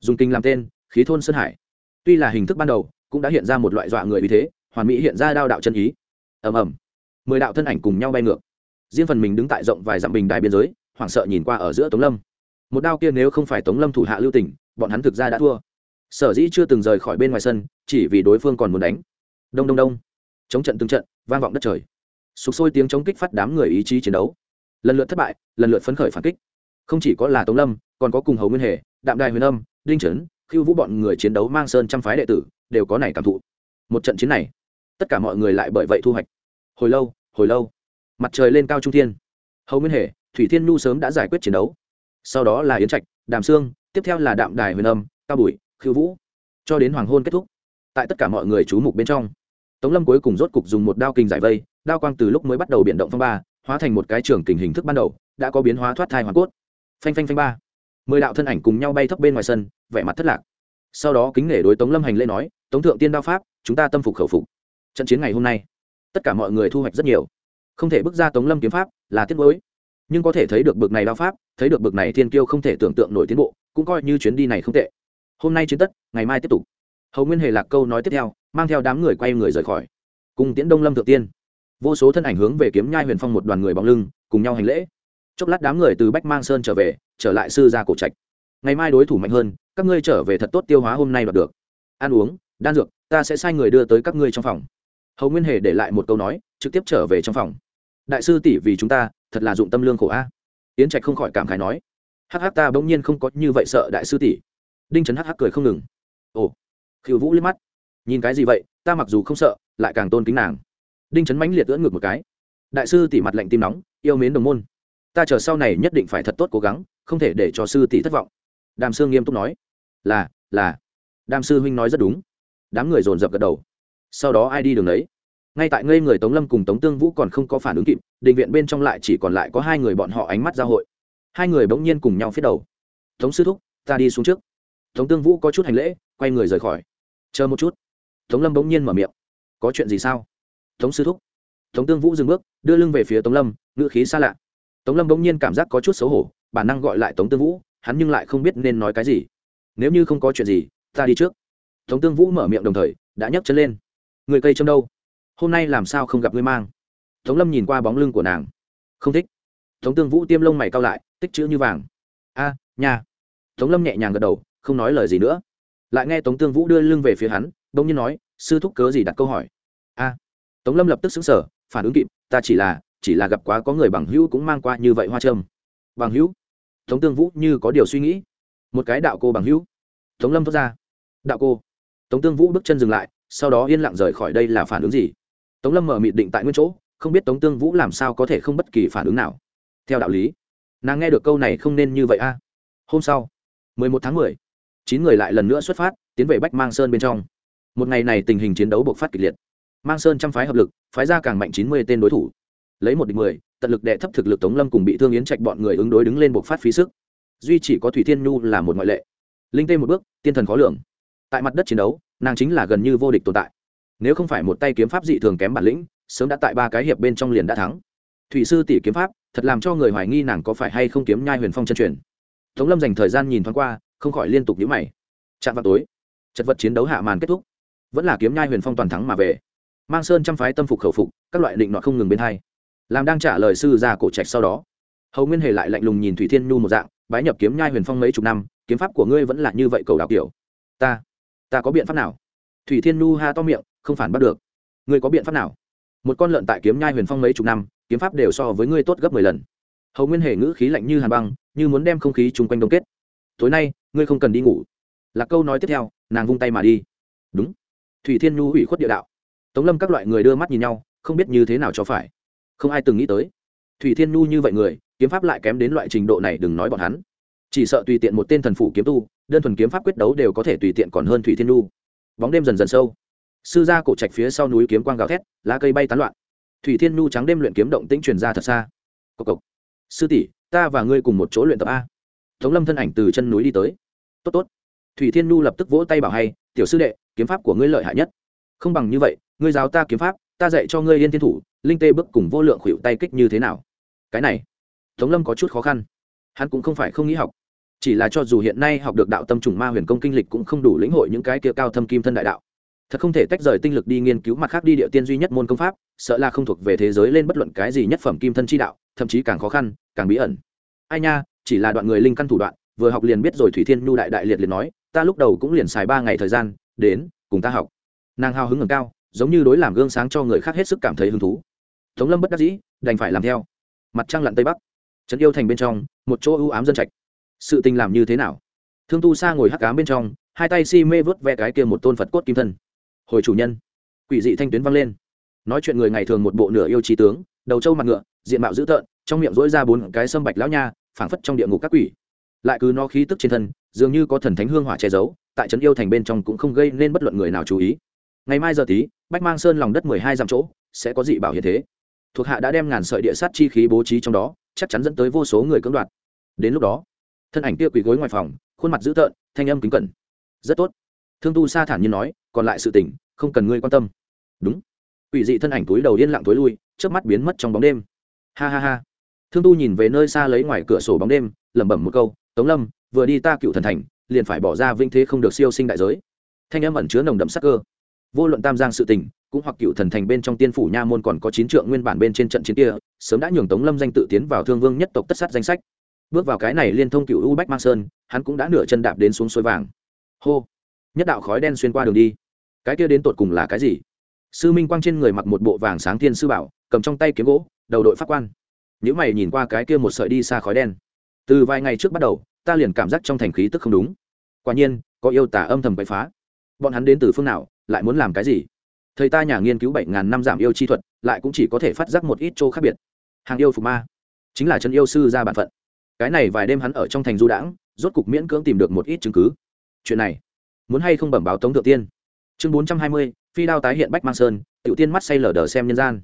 Dùng kinh làm tên, khí thôn sơn hải. Tuy là hình thức ban đầu, cũng đã hiện ra một loại dọa người vì thế, hoàn mỹ hiện ra đao đạo chân ý. Ầm ầm. Mười đạo thân ảnh cùng nhau bay ngược. Riêng phần mình đứng tại rộng vài dặm bình đài biên giới, hoảng sợ nhìn qua ở giữa tống lâm. Một đao kia nếu không phải tống lâm thủ hạ lưu tỉnh bọn hắn thực ra đã thua. Sở dĩ chưa từng rời khỏi bên ngoài sân, chỉ vì đối phương còn muốn đánh. Đông đông đông. Chống trận từng trận vang vọng đất trời. Sụp sôi tiếng chống kích phát đám người ý chí chiến đấu. Lần lượt thất bại, lần lượt phấn khởi phản kích. Không chỉ có là tống lâm, còn có cùng hầu nguyên hề, đạm đài huyền âm, đinh trấn khiêu vũ bọn người chiến đấu mang sơn trăm phái đệ tử, đều có này cảm thụ. Một trận chiến này, tất cả mọi người lại bởi vậy thu hoạch. Hồi lâu hồi lâu. Mặt trời lên cao trung thiên. Hầu nguyên hề, thủy thiên nhu sớm đã giải quyết chiến đấu. Sau đó là yến trạch, đàm sương, tiếp theo là đạm đài huyền âm, cao bùi khiêu vũ. Cho đến hoàng hôn kết thúc, tại tất cả mọi người chú mục bên trong tống lâm cuối cùng rốt cục dùng một đao kinh giải vây, đao quang từ lúc mới bắt đầu biển động phong ba, hóa thành một cái trường kình hình thức ban đầu, đã có biến hóa thoát thai hoàn cốt. Phanh phanh phanh ba. Mười đạo thân ảnh cùng nhau bay thấp bên ngoài sân, vẻ mặt thất lạc. Sau đó kính nể đối tống lâm hành lễ nói, tống thượng tiên đao pháp, chúng ta tâm phục khẩu phục. Trận chiến ngày hôm nay, tất cả mọi người thu hoạch rất nhiều. Không thể bước ra tống lâm kiếm pháp là tiết mới nhưng có thể thấy được bực này đao pháp, thấy được bực này thiên kiêu không thể tưởng tượng nổi tiến bộ, cũng coi như chuyến đi này không tệ. Hôm nay chiến tất, ngày mai tiếp tục hầu nguyên hề lạc câu nói tiếp theo, mang theo đám người quay người rời khỏi. Cùng tiễn đông lâm thượng tiên. Vô số thân ảnh hướng về kiếm nhai huyền phong một đoàn người bóng lưng, cùng nhau hành lễ. Chốc lát đám người từ bách mang sơn trở về, trở lại sư gia cổ trạch. Ngày mai đối thủ mạnh hơn, các ngươi trở về thật tốt tiêu hóa hôm nay đoạt được. Ăn uống, đan dược, ta sẽ sai người đưa tới các ngươi trong phòng. Hầu nguyên hề để lại một câu nói, trực tiếp trở về trong phòng. Đại sư tỷ vì chúng ta, thật là dụng tâm lương khổ a. Yến trạch không khỏi cảm khái nói. Hắc hắc ta bỗng nhiên không có như vậy sợ đại sư tỷ. Đinh trấn hắc hắc cười không ngừng. Ồ khiêu vũ liếc mắt. Nhìn cái gì vậy, ta mặc dù không sợ, lại càng tôn kính nàng. Đinh trấn mãnh liệt ưỡn ngược một cái. Đại sư tỷ mặt lạnh tim nóng, yêu mến đồng môn. Ta chờ sau này nhất định phải thật tốt cố gắng, không thể để cho sư tỷ thất vọng. Đàm sương nghiêm túc nói. Là là. Đàm sư huynh nói rất đúng. Đám người dồn dập gật đầu. Sau đó ai đi đường đấy ngay tại ngây người tống lâm cùng tống tương vũ còn không có phản ứng kịp định viện bên trong lại chỉ còn lại có hai người bọn họ ánh mắt giao hội. Hai người bỗng nhiên cùng nhau phía đầu. Tống sư thúc, ta đi xuống trước tống tương vũ có chút hành lễ, quay người rời khỏi. Chờ một chút. Tống lâm bỗng nhiên mở miệng. Có chuyện gì sao? Tống sư thúc. Tống tương vũ dừng bước, đưa lưng về phía tống lâm, ngữ khí xa lạ. Tống lâm bỗng nhiên cảm giác có chút xấu hổ, bản năng gọi lại tống tương vũ, hắn nhưng lại không biết nên nói cái gì. Nếu như không có chuyện gì, ta đi trước. Tống tương vũ mở miệng đồng thời, đã nhấc chân lên. Người cây châm đâu? Hôm nay làm sao không gặp ngươi mang? Tống lâm nhìn qua bóng lưng của nàng. Không thích. Tống tương vũ tiêm lông mày cao lại, tích chữ như vàng. A, nhà. Tống lâm nhẹ nhàng gật đầu không nói lời gì nữa. Lại nghe tống tương vũ đưa lưng về phía hắn đ ỗ n g nhiên nói, sư thúc cớ gì đặt câu hỏi? A. Tống lâm lập tức xứng sở phản ứng kịp, ta chỉ là chỉ là gặp quá có người bằng hữu cũng mang qua như vậy hoa trâm. Bằng hữu? Tống tương vũ như có điều suy nghĩ. Một cái đạo cô bằng hữu. Tống lâm thốt ra. Đạo cô? Tống tương vũ bước chân dừng lại, sau đó yên lặng rời khỏi đây là phản ứng gì? Tống lâm mở mịt định tại nguyên chỗ, không biết tống tương vũ làm sao có thể không bất kỳ phản ứng nào. Theo đạo lý, nàng nghe được câu này không nên như vậy a. Hôm sau, mười một tháng mười chín người lại lần nữa xuất phát, tiến về bách mang sơn bên trong. Một ngày này tình hình chiến đấu bộc phát kịch liệt. Mang sơn trăm phái hợp lực, phái ra càng mạnh chín mươi tên đối thủ. Lấy một địch mười, tận lực đệ thấp thực lực tống lâm cùng bị thương yến trạch bọn người ứng đối đứng lên bộc phát phí sức. Duy chỉ có thủy thiên nhu là một ngoại lệ. Linh tê một bước, tiên thần khó lường. Tại mặt đất chiến đấu, nàng chính là gần như vô địch tồn tại. Nếu không phải một tay kiếm pháp dị thường kém bản lĩnh, sớm đã tại ba cái hiệp bên trong liền đã thắng. Thủy sư tỷ kiếm pháp, thật làm cho người hoài nghi nàng có phải hay không kiếm nhai huyền phong chân truyền. Tống lâm dành thời gian nhìn thoáng qua không khỏi liên tục nhíu mày. Chạm vào tối, chật vật chiến đấu hạ màn kết thúc. Vẫn là kiếm nhai huyền phong toàn thắng mà về. Mang sơn trăm phái tâm phục khẩu phục, các loại định nọ không ngừng bên hai. Làm đang trả lời sư ra cổ trạch sau đó, hầu nguyên hề lại lạnh lùng nhìn thủy thiên nhu một dạng, bái nhập kiếm nhai huyền phong mấy chục năm, kiếm pháp của ngươi vẫn là như vậy cầu đạo kiểu. Ta ta có biện pháp nào? Thủy thiên nhu ha to miệng, không phản bắt được. Ngươi có biện pháp nào? Một con lợn tại kiếm nhai huyền phong mấy chục năm, kiếm pháp đều so với ngươi tốt gấp mười lần. Hầu nguyên hề ngữ khí lạnh như hàn băng, như muốn đem không khí chung quanh đông kết. Tối nay ngươi không cần đi ngủ. Là câu nói tiếp theo, nàng vung tay mà đi. Đúng. Thủy thiên nhu ủy khuất địa đạo. Tống lâm các loại người đưa mắt nhìn nhau, không biết như thế nào cho phải. Không ai từng nghĩ tới. Thủy thiên nhu như vậy người, kiếm pháp lại kém đến loại trình độ này đừng nói bọn hắn. Chỉ sợ tùy tiện một tên thần phủ kiếm tu, đơn thuần kiếm pháp quyết đấu đều có thể tùy tiện còn hơn thủy thiên nhu. Bóng đêm dần dần sâu. Sư gia cổ trạch phía sau núi kiếm quang gào thét, lá cây bay tán loạn. Thủy thiên nhu trắng đêm luyện kiếm động tĩnh truyền ra thật xa. Cộc cộc. Sư tỷ, ta và ngươi cùng một chỗ luyện tập a tống lâm thân ảnh từ chân núi đi tới. Tốt tốt. Thủy thiên nhu lập tức vỗ tay bảo hay, tiểu sư đệ, kiếm pháp của ngươi lợi hại nhất. Không bằng như vậy, ngươi giáo ta kiếm pháp, ta dạy cho ngươi liên thiên thủ, linh tê bước cùng vô lượng khuỵu tay kích như thế nào? Cái này. Tống lâm có chút khó khăn. Hắn cũng không phải không nghĩ học. Chỉ là cho dù hiện nay học được đạo tâm trùng ma huyền công kinh lịch cũng không đủ lĩnh hội những cái kia cao thâm kim thân đại đạo. Thật không thể tách rời tinh lực đi nghiên cứu mặt khác đi địa tiên duy nhất môn công pháp, sợ là không thuộc về thế giới lên bất luận cái gì nhất phẩm kim thân chi đạo, thậm chí càng khó khăn, càng bí ẩn. Ai nha chỉ là đoạn người linh căn thủ đoạn, vừa học liền biết rồi thủy thiên nhu đại đại liệt liền nói, ta lúc đầu cũng liền xài ba ngày thời gian, đến, cùng ta học. Nàng hào hứng ngầm cao, giống như đối làm gương sáng cho người khác hết sức cảm thấy hứng thú. Tống lâm bất đắc dĩ, đành phải làm theo. Mặt trăng lặn tây bắc, trấn yêu thành bên trong, một chỗ ưu ám dân trạch. Sự tình làm như thế nào? Thương tu sa ngồi hắc cám bên trong, hai tay si mê vớt ve cái kia một tôn phật cốt kim thân. Hồi chủ nhân, quỷ dị thanh tuyến vang lên. Nói chuyện người ngày thường một bộ nửa yêu trí tướng, đầu trâu mặt ngựa, diện mạo dữ tợn, trong miệng rỗi ra bốn cái sâm bạch lão nha phảng phất trong địa ngục các quỷ. Lại cứ nó khí tức trên thân, dường như có thần thánh hương hỏa che giấu, tại trấn yêu thành bên trong cũng không gây nên bất luận người nào chú ý. Ngày mai giờ tí, bách mang sơn lòng đất mười hai dặm chỗ, sẽ có dị bảo hiện thế. Thuộc hạ đã đem ngàn sợi địa sát chi khí bố trí trong đó, chắc chắn dẫn tới vô số người cưỡng đoạt. Đến lúc đó, thân ảnh kia quỳ gối ngoài phòng, khuôn mặt dữ tợn, thanh âm kính cẩn. Rất tốt. Thương tu sa thản như nói, còn lại sự tình, không cần ngươi quan tâm. Đúng. Quỷ dị thân ảnh túi đầu yên lặng túi lui trước mắt biến mất trong bóng đêm. Ha ha ha thương tu nhìn về nơi xa lấy ngoài cửa sổ bóng đêm, lẩm bẩm một câu, tống lâm, vừa đi ta cựu thần thành, liền phải bỏ ra vinh thế không được siêu sinh đại giới. Thanh âm ẩn chứa nồng đậm sắc cơ. Vô luận tam giang sự tình, cũng hoặc cựu thần thành bên trong tiên phủ nha môn còn có chín trượng nguyên bản bên trên trận chiến kia, sớm đã nhường tống lâm danh tự tiến vào thương vương nhất tộc tất sát danh sách. Bước vào cái này liên thông cựu u bách mang sơn, hắn cũng đã nửa chân đạp đến xuống suối vàng. Hô! Nhất đạo khói đen xuyên qua đường đi. Cái kia đến tột cùng là cái gì? Sư minh quang trên người mặc một bộ vàng sáng thiên sư bảo, cầm trong tay kiếm gỗ, đầu đội pháp quan nếu mày nhìn qua cái kia một sợi đi xa khói đen. Từ vài ngày trước bắt đầu, ta liền cảm giác trong thành khí tức không đúng. Quả nhiên, có yêu tả âm thầm bậy phá. Bọn hắn đến từ phương nào, lại muốn làm cái gì? Thầy ta nhà nghiên cứu bảy ngàn năm giảm yêu chi thuật, lại cũng chỉ có thể phát giác một ít chỗ khác biệt. Hàng yêu phục ma, chính là chân yêu sư ra bản phận. Cái này vài đêm hắn ở trong thành du đãng, rốt cục miễn cưỡng tìm được một ít chứng cứ. Chuyện này, muốn hay không bẩm báo tống thượng tiên? Chương bốn trăm hai mươi, phi đao tái hiện bách mang sơn, tiểu tiên mắt say lờ đờ xem nhân gian.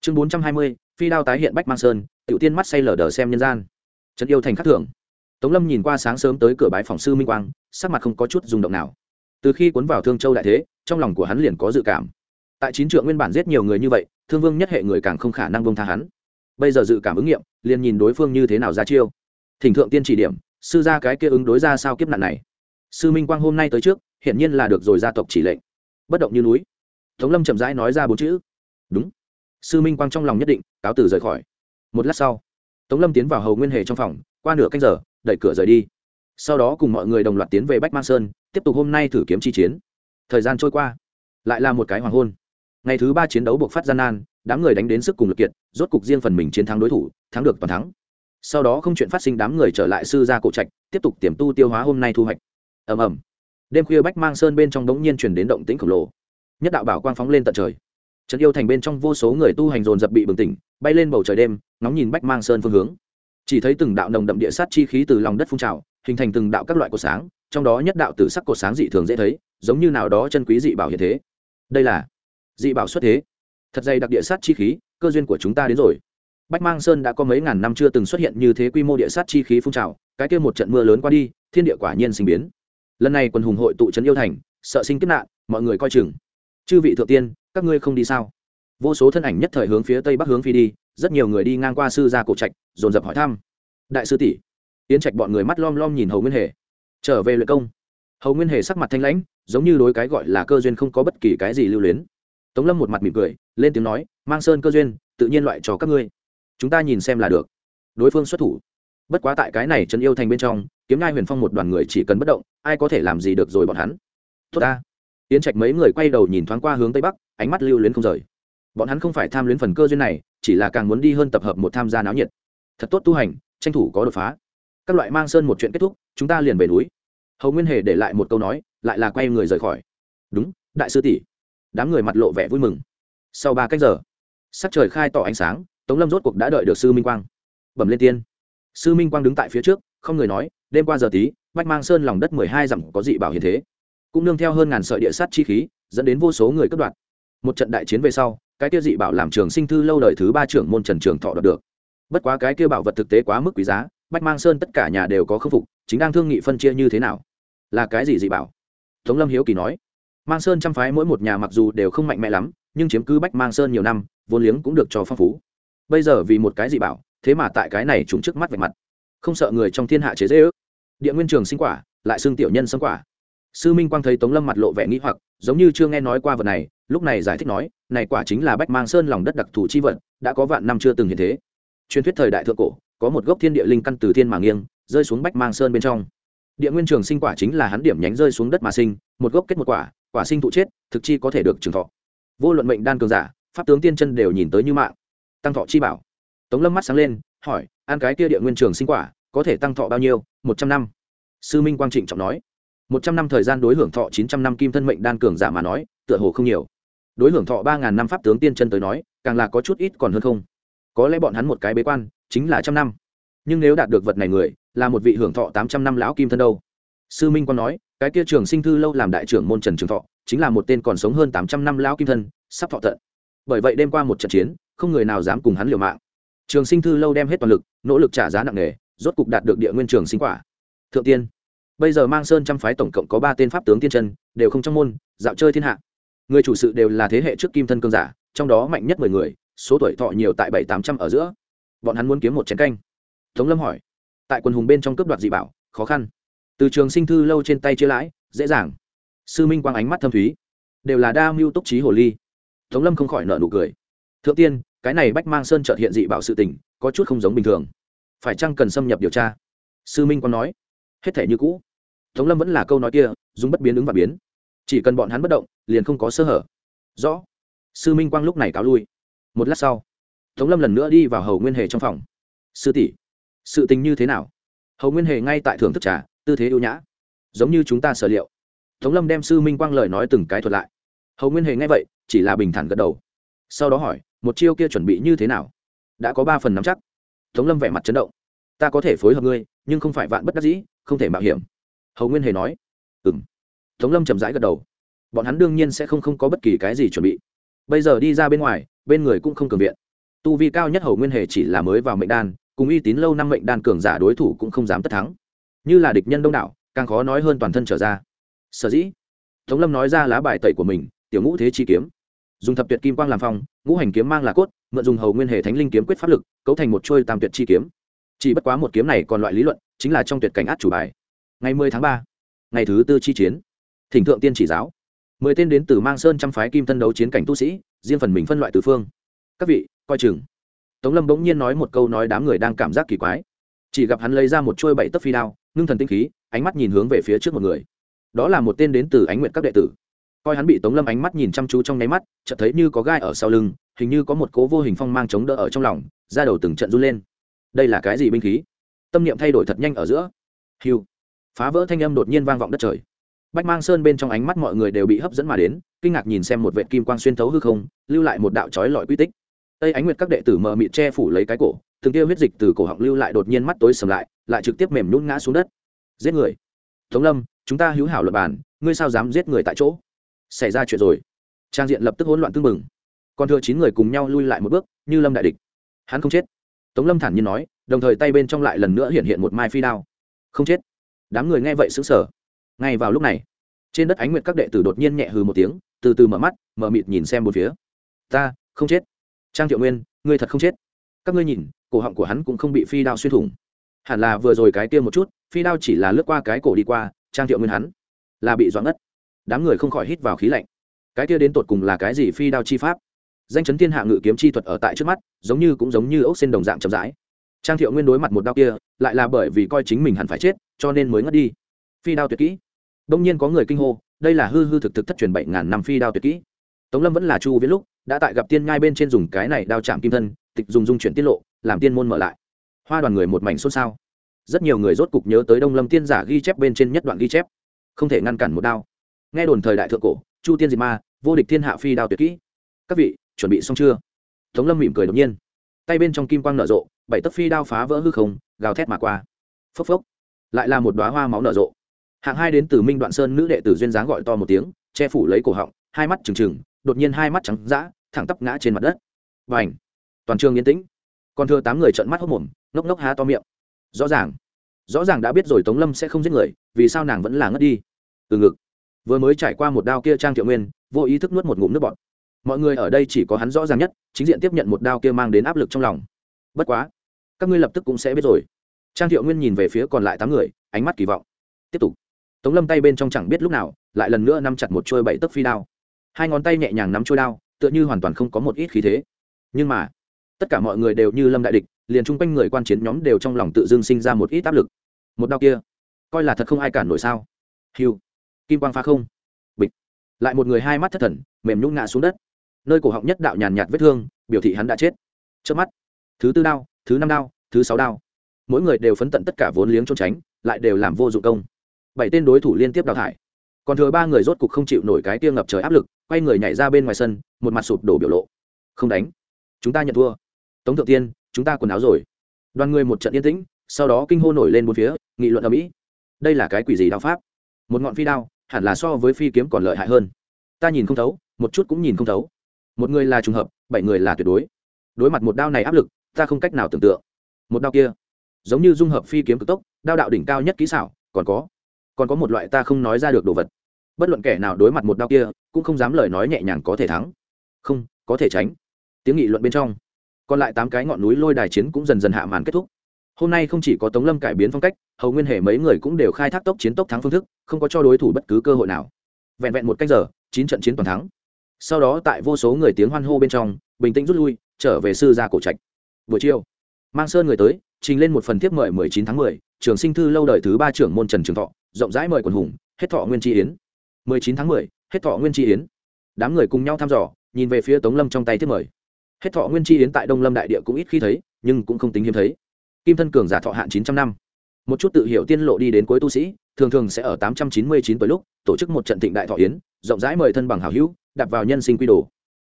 Chương bốn trăm hai mươi, phi đao tái hiện bách mang sơn tiểu tiên mắt say lờ đờ xem nhân gian. Trấn yêu thành khắc thưởng tống lâm nhìn qua sáng sớm tới cửa bái phòng sư minh quang, sắc mặt không có chút rung động nào. Từ khi cuốn vào thương châu đại thế, trong lòng của hắn liền có dự cảm. Tại chín trượng nguyên bản giết nhiều người như vậy, thương vương nhất hệ người càng không khả năng bông tha hắn. Bây giờ dự cảm ứng nghiệm, liền nhìn đối phương như thế nào ra chiêu. Thỉnh thượng tiên chỉ điểm, sư gia cái kia ứng đối ra sao kiếp nạn này. Sư minh quang hôm nay tới trước, hiển nhiên là được rồi gia tộc chỉ lệnh. Bất động như núi. Tống lâm chậm rãi nói ra bốn chữ. Đúng. Sư minh quang trong lòng nhất định, cáo từ rời khỏi một lát sau, tống lâm tiến vào hầu nguyên hề trong phòng, qua nửa canh giờ, đẩy cửa rời đi. Sau đó cùng mọi người đồng loạt tiến về bách mang sơn, tiếp tục hôm nay thử kiếm chi chiến. Thời gian trôi qua, lại là một cái hoàng hôn. Ngày thứ ba chiến đấu buộc phát gian nan, đám người đánh đến sức cùng lực kiệt, rốt cục riêng phần mình chiến thắng đối thủ, thắng được toàn thắng. Sau đó không chuyện phát sinh đám người trở lại sư gia cổ trạch, tiếp tục tiềm tu tiêu hóa hôm nay thu hoạch. Ầm ầm. Đêm khuya bách mang sơn bên trong đống nhiên chuyển đến động tĩnh khổng lồ. Nhất đạo bảo quang phóng lên tận trời trấn yêu thành bên trong vô số người tu hành dồn dập bị bừng tỉnh, bay lên bầu trời đêm, ngóng nhìn bách mang sơn phương hướng. Chỉ thấy từng đạo nồng đậm địa sát chi khí từ lòng đất phun trào, hình thành từng đạo các loại cột sáng, trong đó nhất đạo tử sắc cột sáng dị thường dễ thấy, giống như nào đó chân quý dị bảo hiện thế. Đây là dị bảo xuất thế. Thật dày đặc địa sát chi khí, cơ duyên của chúng ta đến rồi. Bách mang sơn đã có mấy ngàn năm chưa từng xuất hiện như thế quy mô địa sát chi khí phun trào, cái kia một trận mưa lớn qua đi, thiên địa quả nhiên sinh biến. Lần này quần hùng hội tụ trấn yêu thành, sợ sinh kiếp nạn, mọi người coi chừng. Chư vị thượng tiên các ngươi không đi sao? Vô số thân ảnh nhất thời hướng phía tây bắc hướng phi đi, rất nhiều người đi ngang qua sư gia cổ trạch, dồn dập hỏi thăm. Đại sư tỷ, yến trạch bọn người mắt lom lom nhìn hầu nguyên hề. Trở về luyện công. Hầu nguyên hề sắc mặt thanh lãnh, giống như đối cái gọi là cơ duyên không có bất kỳ cái gì lưu luyến. Tống lâm một mặt mỉm cười, lên tiếng nói, mang sơn cơ duyên, tự nhiên loại cho các ngươi. Chúng ta nhìn xem là được. Đối phương xuất thủ. Bất quá tại cái này trấn yêu thành bên trong, kiếm ngai huyền phong một đoàn người chỉ cần bất động, ai có thể làm gì được rồi bọn hắn? Tốt ta yến trạch mấy người quay đầu nhìn thoáng qua hướng tây bắc, ánh mắt lưu luyến không rời. Bọn hắn không phải tham luyến phần cơ duyên này, chỉ là càng muốn đi hơn tập hợp một tham gia náo nhiệt. Thật tốt tu hành, tranh thủ có đột phá. Các loại mang sơn một chuyện kết thúc, chúng ta liền về núi. Hầu nguyên hề để lại một câu nói, lại là quay người rời khỏi. Đúng, đại sư tỷ. Đám người mặt lộ vẻ vui mừng. Sau ba cách giờ, sắc trời khai tỏ ánh sáng, tống lâm rốt cuộc đã đợi được sư minh quang. Bẩm lên tiên. Sư minh quang đứng tại phía trước, không người nói, đêm qua giờ tí, bách mang sơn lòng đất mười hai dặm có dị bảo hiện thế cũng nương theo hơn ngàn sợi địa sát chi khí, dẫn đến vô số người cất đoạt. Một trận đại chiến về sau, cái kia dị bảo làm trường sinh thư lâu đời thứ ba trưởng môn trần trường thọ đoạt được. Bất quá cái kia bảo vật thực tế quá mức quý giá, bách mang sơn tất cả nhà đều có khâm phục, chính đang thương nghị phân chia như thế nào? Là cái gì dị bảo? Tống lâm hiếu kỳ nói. Mang sơn trăm phái mỗi một nhà mặc dù đều không mạnh mẽ lắm, nhưng chiếm cứ bách mang sơn nhiều năm, vốn liếng cũng được cho phong phú. Bây giờ vì một cái dị bảo, thế mà tại cái này chúng trước mắt về mặt. Không sợ người trong thiên hạ chế dễ ước. Địa nguyên trường sinh quả, lại xương tiểu nhân xâm quả sư minh quang thấy tống lâm mặt lộ vẻ nghĩ hoặc, giống như chưa nghe nói qua vật này, lúc này giải thích nói, này quả chính là bách mang sơn lòng đất đặc thù chi vật, đã có vạn năm chưa từng hiện thế. Truyền thuyết thời đại thượng cổ, có một gốc thiên địa linh căn từ thiên mà nghiêng, rơi xuống bách mang sơn bên trong. Địa nguyên trường sinh quả chính là hắn điểm nhánh rơi xuống đất mà sinh, một gốc kết một quả quả sinh thụ chết, thực chi có thể được trường thọ. Vô luận mệnh đan cường giả, pháp tướng tiên chân đều nhìn tới như mạng. Tăng thọ chi bảo. Tống lâm mắt sáng lên, hỏi, ăn cái kia địa nguyên trường sinh quả, có thể tăng thọ bao nhiêu? Một trăm năm. Sư minh quang trịnh trọng nói một trăm năm thời gian đối hưởng thọ chín trăm năm kim thân mệnh đan cường giả mà nói, tựa hồ không nhiều. Đối hưởng thọ ba ngàn năm pháp tướng tiên chân tới nói, càng là có chút ít còn hơn không. Có lẽ bọn hắn một cái bế quan, chính là trăm năm. Nhưng nếu đạt được vật này người, là một vị hưởng thọ tám trăm năm lão kim thân đâu. Sư minh Quan nói, cái kia trường sinh thư lâu làm đại trưởng môn trần trường thọ, chính là một tên còn sống hơn tám trăm năm lão kim thân, sắp thọ tận. Bởi vậy đêm qua một trận chiến, không người nào dám cùng hắn liều mạng. Trường sinh thư lâu đem hết toàn lực, nỗ lực trả giá nặng nề, rốt cục đạt được địa nguyên trường sinh quả. Thượng tiên bây giờ mang sơn trăm phái tổng cộng có ba tên pháp tướng tiên chân, đều không trong môn, dạo chơi thiên hạ. Người chủ sự đều là thế hệ trước kim thân cương giả, trong đó mạnh nhất mười người, số tuổi thọ nhiều tại bảy tám trăm ở giữa. Bọn hắn muốn kiếm một chén canh. Tống lâm hỏi. Tại quần hùng bên trong cướp đoạt dị bảo, khó khăn. Từ trường sinh thư lâu trên tay chia lãi, dễ dàng. Sư minh quang ánh mắt thâm thúy. Đều là đa mưu túc trí hồ ly. Tống lâm không khỏi nợ nụ cười. Thượng tiên, cái này bách mang sơn trợt hiện dị bảo sự tình, có chút không giống bình thường. Phải chăng cần xâm nhập điều tra? Sư minh quang nói. Hết thể như cũ tống lâm vẫn là câu nói kia, dùng bất biến ứng và biến. Chỉ cần bọn hắn bất động, liền không có sơ hở. Rõ. Sư minh quang lúc này cáo lui. Một lát sau, tống lâm lần nữa đi vào hầu nguyên hề trong phòng. Sư tỷ, sự tình như thế nào? Hầu nguyên hề ngay tại thưởng thức trà, tư thế ưu nhã. Giống như chúng ta sở liệu. Tống lâm đem sư minh quang lời nói từng cái thuật lại. Hầu nguyên hề nghe vậy, chỉ là bình thản gật đầu. Sau đó hỏi, một chiêu kia chuẩn bị như thế nào? Đã có ba phần nắm chắc. Tống lâm vẻ mặt chấn động. Ta có thể phối hợp ngươi, nhưng không phải vạn bất đắc dĩ, không thể mạo hiểm hầu nguyên hề nói ừ m tống lâm chậm rãi gật đầu. Bọn hắn đương nhiên sẽ không không có bất kỳ cái gì chuẩn bị. Bây giờ đi ra bên ngoài, bên người cũng không cường viện. Tu vi cao nhất hầu nguyên hề chỉ là mới vào mệnh đan, cùng uy tín lâu năm mệnh đan cường giả đối thủ cũng không dám tất thắng. Như là địch nhân đông đảo, càng khó nói hơn toàn thân trở ra. Sở dĩ. Tống lâm nói ra lá bài tẩy của mình, tiểu ngũ thế chi kiếm. Dùng thập tuyệt kim quang làm phong, ngũ hành kiếm mang là cốt, mượn dùng hầu nguyên hệ thánh linh kiếm quyết pháp lực, cấu thành một trôi tam tuyệt chi kiếm. Chỉ bất quá một kiếm này còn loại lý luận, chính là trong tuyệt cảnh át chủ bài ngày mười tháng ba, ngày thứ tư chi chiến. Thỉnh thượng tiên chỉ giáo. Mười tên đến từ mang sơn trăm phái kim thân đấu chiến cảnh tu sĩ, riêng phần mình phân loại từ phương. Các vị, coi chừng. Tống lâm bỗng nhiên nói một câu nói đám người đang cảm giác kỳ quái. Chỉ gặp hắn lấy ra một chuôi bảy tấc phi đao, ngưng thần tinh khí, ánh mắt nhìn hướng về phía trước một người. Đó là một tên đến từ ánh nguyện các đệ tử. Coi hắn bị tống lâm ánh mắt nhìn chăm chú trong nháy mắt, chợt thấy như có gai ở sau lưng, hình như có một cố vô hình phong mang chống đỡ ở trong lòng ra đầu từng trận run lên. Đây là cái gì binh khí? Tâm niệm thay đổi thật nhanh ở giữa. Hiu phá vỡ thanh âm đột nhiên vang vọng đất trời. Bách mang sơn bên trong ánh mắt mọi người đều bị hấp dẫn mà đến, kinh ngạc nhìn xem một vệ kim quang xuyên thấu hư không, lưu lại một đạo trói lọi quy tích. Tây ánh nguyệt các đệ tử mờ mịt che phủ lấy cái cổ, từng tiêu huyết dịch từ cổ họng lưu lại đột nhiên mắt tối sầm lại lại trực tiếp mềm nhún ngã xuống đất. Giết người. Tống lâm, chúng ta hữu hảo luật bàn ngươi sao dám giết người tại chỗ? Xảy ra chuyện rồi. Trang diện lập tức hỗn loạn tưng bừng. Còn thừa chín người cùng nhau lui lại một bước, như lâm đại địch. Hắn không chết. Tống lâm thản nhiên nói, đồng thời tay bên trong lại lần nữa hiện hiện một mai phi đao. Không chết đám người nghe vậy sững sờ. ngay vào lúc này, trên đất ánh nguyệt các đệ tử đột nhiên nhẹ hừ một tiếng, từ từ mở mắt, mở mịt nhìn xem một phía. Ta, không chết. Trang thiệu nguyên, ngươi thật không chết. Các ngươi nhìn, cổ họng của hắn cũng không bị phi đao xuyên thủng. Hẳn là vừa rồi cái kia một chút, phi đao chỉ là lướt qua cái cổ đi qua, trang thiệu nguyên hắn là bị doãn ngất. Đám người không khỏi hít vào khí lạnh. Cái kia đến tột cùng là cái gì phi đao chi pháp? Danh chấn thiên hạ ngự kiếm chi thuật ở tại trước mắt, giống như cũng giống như ốc xên đồng dạng chậm rãi. Trang thiệu nguyên đối mặt một đao kia, lại là bởi vì coi chính mình hẳn phải chết cho nên mới ngất đi. Phi đao tuyệt kỹ. Đông nhiên có người kinh hô, đây là hư hư thực thực thất truyền bảy ngàn năm phi đao tuyệt kỹ. Tống lâm vẫn là chu viễn lúc, đã tại gặp tiên ngay bên trên dùng cái này đao chạm kim thân, tịch dùng dung chuyển tiết lộ, làm tiên môn mở lại. Hoa đoàn người một mảnh xôn xao. Rất nhiều người rốt cục nhớ tới đông lâm tiên giả ghi chép bên trên nhất đoạn ghi chép. Không thể ngăn cản một đao. Nghe đồn thời đại thượng cổ, chu tiên diệt ma, vô địch thiên hạ phi đao tuyệt kỹ. Các vị, chuẩn bị xong chưa? Tống lâm mỉm cười đột nhiên. Tay bên trong kim quang nở rộ, bảy tấc phi đao phá vỡ hư không, gào thét mà qua. Phốc phốc lại là một đoá hoa máu nở rộ. Hạng hai đến từ minh đoạn sơn nữ đệ tử duyên dáng gọi to một tiếng, che phủ lấy cổ họng, hai mắt trừng trừng, đột nhiên hai mắt trắng d thẳng tắp ngã trên mặt đất. Và ảnh toàn trường yên tĩnh. Còn thưa tám người trợn mắt hốc mồm, ngốc ngốc há to miệng. Rõ ràng. Rõ ràng đã biết rồi tống lâm sẽ không giết người, vì sao nàng vẫn là ngất đi? Từ ngực. Vừa mới trải qua một đao kia trang thiệu nguyên, vô ý thức nuốt một ngụm nước bọt. Mọi người ở đây chỉ có hắn rõ ràng nhất, chính diện tiếp nhận một đao kia mang đến áp lực trong lòng. Bất quá, các ngươi lập tức cũng sẽ biết rồi trang thiệu nguyên nhìn về phía còn lại tám người, ánh mắt kỳ vọng. Tiếp tục. Tống lâm tay bên trong chẳng biết lúc nào, lại lần nữa nắm chặt một trôi bảy tấc phi đao. Hai ngón tay nhẹ nhàng nắm trôi đao, tựa như hoàn toàn không có một ít khí thế. Nhưng mà, tất cả mọi người đều như lâm đại địch, liền chung quanh người quan chiến nhóm đều trong lòng tự dưng sinh ra một ít áp lực. Một đao kia, coi là thật không ai cản nổi sao? Hiu kim quang phá không. Bịch. Lại một người hai mắt thất thần, mềm nhũng ngã xuống đất. Nơi cổ họng nhất đạo nhàn nhạt vết thương, biểu thị hắn đã chết. Trước mắt. Thứ tư đao, thứ năm đao, thứ sáu đao mỗi người đều phấn tận tất cả vốn liếng trốn tránh, lại đều làm vô dụng công. Bảy tên đối thủ liên tiếp đào thải. Còn thừa ba người rốt cục không chịu nổi cái tia ngập trời áp lực, quay người nhảy ra bên ngoài sân, một mặt sụp đổ biểu lộ. Không đánh. Chúng ta nhận thua. Tống thượng tiên, chúng ta quần áo rồi. Đoàn người một trận yên tĩnh, sau đó kinh hô nổi lên một phía, nghị luận ở mỹ đây là cái quỷ gì đao pháp? Một ngọn phi đao, hẳn là so với phi kiếm còn lợi hại hơn. Ta nhìn không thấu, một chút cũng nhìn không thấu. Một người là trùng hợp, bảy người là tuyệt đối. Đối mặt một đao này áp lực, ta không cách nào tưởng tượng. Một đao kia giống như dung hợp phi kiếm cực tốc, đao đạo đỉnh cao nhất kỹ xảo, còn có còn có một loại ta không nói ra được đồ vật. Bất luận kẻ nào đối mặt một đao kia, cũng không dám lời nói nhẹ nhàng có thể thắng. Không, có thể tránh. Tiếng nghị luận bên trong, còn lại tám cái ngọn núi lôi đài chiến cũng dần dần hạ màn kết thúc. Hôm nay không chỉ có tống lâm cải biến phong cách, hầu nguyên hệ mấy người cũng đều khai thác tốc chiến tốc thắng phương thức, không có cho đối thủ bất cứ cơ hội nào. Vẹn vẹn một cách giờ, chín trận chiến toàn thắng. Sau đó tại vô số người tiếng hoan hô bên trong, bình tĩnh rút lui, trở về sư gia cổ trạch. Buổi chiều mang sơn người tới trình lên một phần tiếp mời 19 tháng 10, trường sinh thư lâu đời thứ ba trưởng môn trần trường thọ rộng rãi mời quần hùng hết thọ nguyên tri yến. 19 tháng 10, hết thọ nguyên tri yến. Đám người cùng nhau thăm dò nhìn về phía tống lâm trong tay tiếp mời. Hết thọ nguyên tri yến tại đông lâm đại địa cũng ít khi thấy nhưng cũng không tính hiếm thấy. Kim thân cường giả thọ hạn 900 năm. Một chút tự hiểu tiên lộ đi đến cuối tu sĩ thường thường sẽ ở 899 tuổi lúc tổ chức một trận thịnh đại thọ yến rộng rãi mời thân bằng hảo hữu đặt vào nhân sinh quy đồ.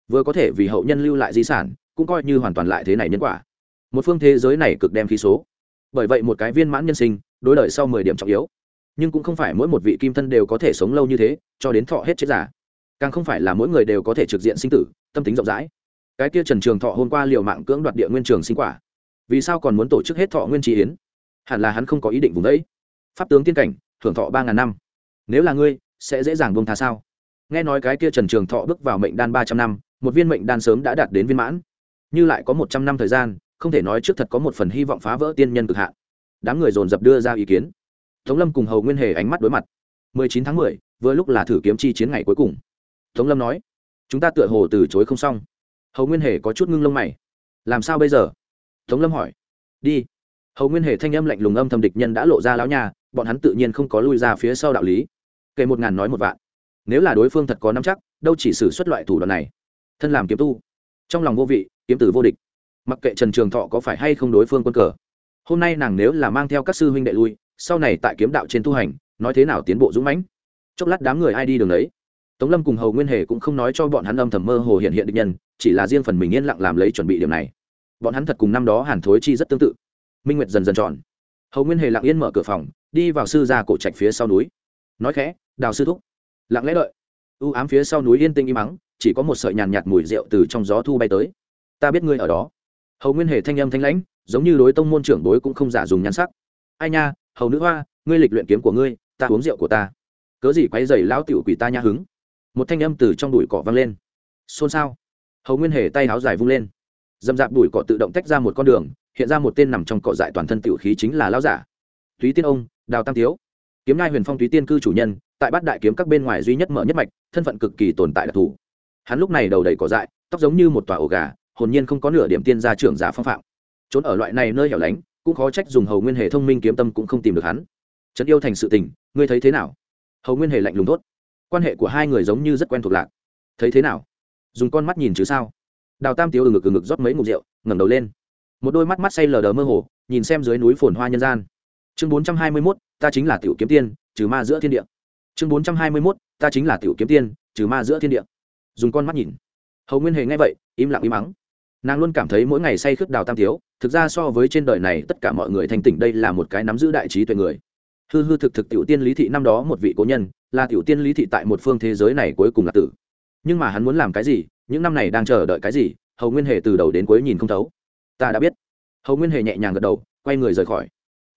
Vừa có thể vì hậu nhân lưu lại di sản cũng coi như hoàn toàn lại thế này nhân quả một phương thế giới này cực đem khí số. Bởi vậy một cái viên mãn nhân sinh, đối lợi sau mười điểm trọng yếu. Nhưng cũng không phải mỗi một vị kim thân đều có thể sống lâu như thế, cho đến thọ hết chết giả. Càng không phải là mỗi người đều có thể trực diện sinh tử, tâm tính rộng rãi. Cái kia trần trường thọ hôm qua liều mạng cưỡng đoạt địa nguyên trường sinh quả. Vì sao còn muốn tổ chức hết thọ nguyên trí yến? Hẳn là hắn không có ý định vùng đấy. Pháp tướng tiên cảnh, thưởng thọ ba ngàn năm. Nếu là ngươi, sẽ dễ dàng buông tha sao? Nghe nói cái kia trần trường thọ bước vào mệnh đan ba trăm năm, một viên mệnh đan sớm đã đạt đến viên mãn. Như lại có một trăm năm thời gian không thể nói trước thật có một phần hy vọng phá vỡ tiên nhân cực hạn. Đám người dồn dập đưa ra ý kiến. Tống lâm cùng hầu nguyên hề ánh mắt đối mặt. Mười chín tháng mười, vừa lúc là thử kiếm chi chiến ngày cuối cùng. Tống lâm nói, chúng ta tựa hồ từ chối không xong. Hầu nguyên hề có chút ngưng lông mày. Làm sao bây giờ? Tống lâm hỏi. Đi. Hầu nguyên hề thanh âm lạnh lùng âm thầm địch nhân đã lộ ra lão nhà bọn hắn tự nhiên không có lui ra phía sau đạo lý. Kể một ngàn nói một vạn. Nếu là đối phương thật có nắm chắc, đâu chỉ xử xuất loại thủ đoạn này. Thân làm kiếm tu. Trong lòng vô vị, kiếm tử vô địch mặc kệ trần trường thọ có phải hay không đối phương quân cờ hôm nay nàng nếu là mang theo các sư huynh đệ lui sau này tại kiếm đạo trên tu hành nói thế nào tiến bộ dũng mãnh chốc lát đám người ai đi đường đấy tống lâm cùng hầu nguyên hề cũng không nói cho bọn hắn âm thầm mơ hồ hiện hiện định nhân chỉ là riêng phần mình yên lặng làm lấy chuẩn bị điểm này bọn hắn thật cùng năm đó hàn thối chi rất tương tự minh nguyệt dần dần tròn hầu nguyên hề lặng yên mở cửa phòng đi vào sư ra cổ trạch phía sau núi nói khẽ đào sư thúc lặng lẽ đợi u ám phía sau núi yên tinh im mắng chỉ có một sợi nhàn nhạt mùi rượu từ trong gió thu bay tới ta biết ngươi ở đó hầu nguyên hề thanh âm thanh lãnh, giống như đối tông môn trưởng đối cũng không giả dùng nhan sắc. Ai nha, hầu nữ hoa, ngươi lịch luyện kiếm của ngươi, ta uống rượu của ta. Cớ gì quay dày lão tiểu quỷ ta nha hứng? Một thanh âm từ trong đùi cỏ vang lên. Xôn xao. Hầu nguyên hề tay áo dài vung lên. Dầm dạp đùi cỏ tự động tách ra một con đường, hiện ra một tên nằm trong cỏ dại toàn thân tiểu khí chính là lão giả. Túy tiên ông, đào tam tiếu. Kiếm ngai huyền phong túy tiên cư chủ nhân, tại bát đại kiếm các bên ngoài duy nhất mở nhất mạch, thân phận cực kỳ tồn tại đặc thù. Hắn lúc này đầu đầy cỏ dại, tóc giống như một tòa ổ gà hồn nhiên không có nửa điểm tiên gia trưởng giả phong phạm. Trốn ở loại này nơi hẻo lánh, cũng khó trách dùng hầu nguyên hề thông minh kiếm tâm cũng không tìm được hắn. Trấn yêu thành sự tình, ngươi thấy thế nào? Hầu nguyên hề lạnh lùng tốt quan hệ của hai người giống như rất quen thuộc lạc. Thấy thế nào? Dùng con mắt nhìn chứ sao? Đào tam tiếu ừng ngực ừng ngực rót mấy ngụm rượu, ngẩng đầu lên. Một đôi mắt mắt say lờ đờ mơ hồ, nhìn xem dưới núi phồn hoa nhân gian. Chương bốn trăm hai mươi mốt, ta chính là tiểu kiếm tiên, trừ ma giữa thiên địa. Chương bốn trăm hai mươi mốt, ta chính là tiểu kiếm tiên, trừ ma giữa thiên địa. Dùng con mắt nhìn. Hầu nguyên hề nghe vậy, im lặng im mắng nàng luôn cảm thấy mỗi ngày say khướt đào tam thiếu, thực ra so với trên đời này tất cả mọi người thành tỉnh đây là một cái nắm giữ đại trí tuệ người. Hư hư thực thực tiểu tiên lý thị năm đó một vị cố nhân, là tiểu tiên lý thị tại một phương thế giới này cuối cùng là tử. Nhưng mà hắn muốn làm cái gì, những năm này đang chờ đợi cái gì, hầu nguyên hề từ đầu đến cuối nhìn không thấu. Ta đã biết. Hầu nguyên hề nhẹ nhàng gật đầu, quay người rời khỏi.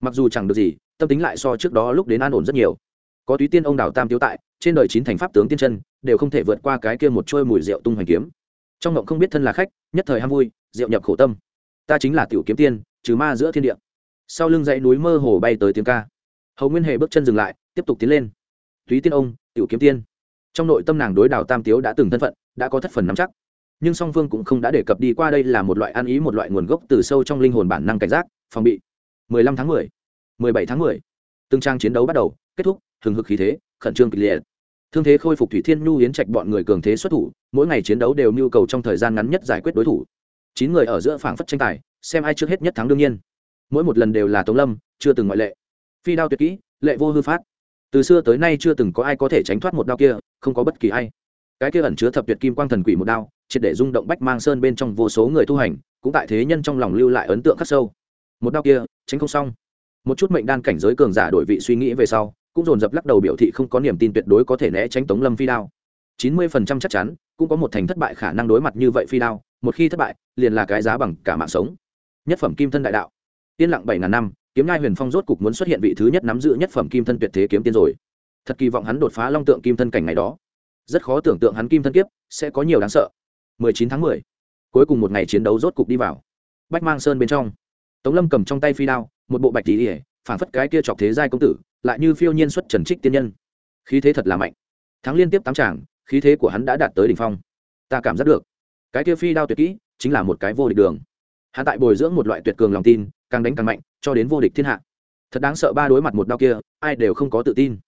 Mặc dù chẳng được gì, tâm tính lại so trước đó lúc đến an ổn rất nhiều. Có túy tiên ông đào tam tiếu tại, trên đời chín thành pháp tướng tiên chân, đều không thể vượt qua cái kia một trôi mùi rượu tung hoành kiếm trong ngộng không biết thân là khách nhất thời ham vui rượu nhập khổ tâm. Ta chính là tiểu kiếm tiên trừ ma giữa thiên địa. Sau lưng dãy núi mơ hồ bay tới tiếng ca. Hầu nguyên hề bước chân dừng lại tiếp tục tiến lên. Túy tiên ông tiểu kiếm tiên. Trong nội tâm nàng đối đào tam tiếu đã từng thân phận đã có thất phần nắm chắc. Nhưng song phương cũng không đã đề cập đi qua đây là một loại ăn ý một loại nguồn gốc từ sâu trong linh hồn bản năng cảnh giác phòng bị. 15 tháng 10, 17 tháng 10. từng trang chiến đấu bắt đầu kết thúc thường hực khí thế khẩn trương kịch liệt thương thế khôi phục thủy thiên nhu yến trạch bọn người cường thế xuất thủ, mỗi ngày chiến đấu đều nhu cầu trong thời gian ngắn nhất giải quyết đối thủ. Chín người ở giữa phảng phất tranh tài, xem ai trước hết nhất thắng đương nhiên. Mỗi một lần đều là tống lâm, chưa từng ngoại lệ. Phi đao tuyệt kỹ, lệ vô hư phát. Từ xưa tới nay chưa từng có ai có thể tránh thoát một đao kia, không có bất kỳ ai. Cái kia ẩn chứa thập tuyệt kim quang thần quỷ một đao, triệt để rung động bách mang sơn bên trong vô số người tu hành, cũng tại thế nhân trong lòng lưu lại ấn tượng khắc sâu. Một đao kia, tránh không xong. Một chút mệnh đan cảnh giới cường giả đổi vị suy nghĩ về sau cũng dồn dập lắc đầu biểu thị không có niềm tin tuyệt đối có thể né tránh tống lâm phi đao. Chín mươi phần trăm chắc chắn, cũng có một thành thất bại khả năng đối mặt như vậy phi đao, một khi thất bại, liền là cái giá bằng cả mạng sống. Nhất phẩm kim thân đại đạo. Yên lặng bảy ngàn năm, kiếm ngai huyền phong rốt cục muốn xuất hiện vị thứ nhất nắm giữ nhất phẩm kim thân tuyệt thế kiếm tiên rồi. Thật kỳ vọng hắn đột phá long tượng kim thân cảnh ngày đó. Rất khó tưởng tượng hắn kim thân kiếp sẽ có nhiều đáng sợ. 19 tháng 10. cuối cùng một ngày chiến đấu rốt cục đi vào. Bách mang sơn bên trong. Tống lâm cầm trong tay phi đao, một bộ bạch tỷ ỉa phản phất cái kia chọc thế giai công tử lại như phiêu nhiên xuất trần trích tiên nhân. Khí thế thật là mạnh. Thắng liên tiếp tám tràng, khí thế của hắn đã đạt tới đỉnh phong. Ta cảm giác được. Cái kia phi đao tuyệt kỹ chính là một cái vô địch đường. Hắn tại bồi dưỡng một loại tuyệt cường lòng tin, càng đánh càng mạnh, cho đến vô địch thiên hạ. Thật đáng sợ ba đối mặt một đao kia, ai đều không có tự tin.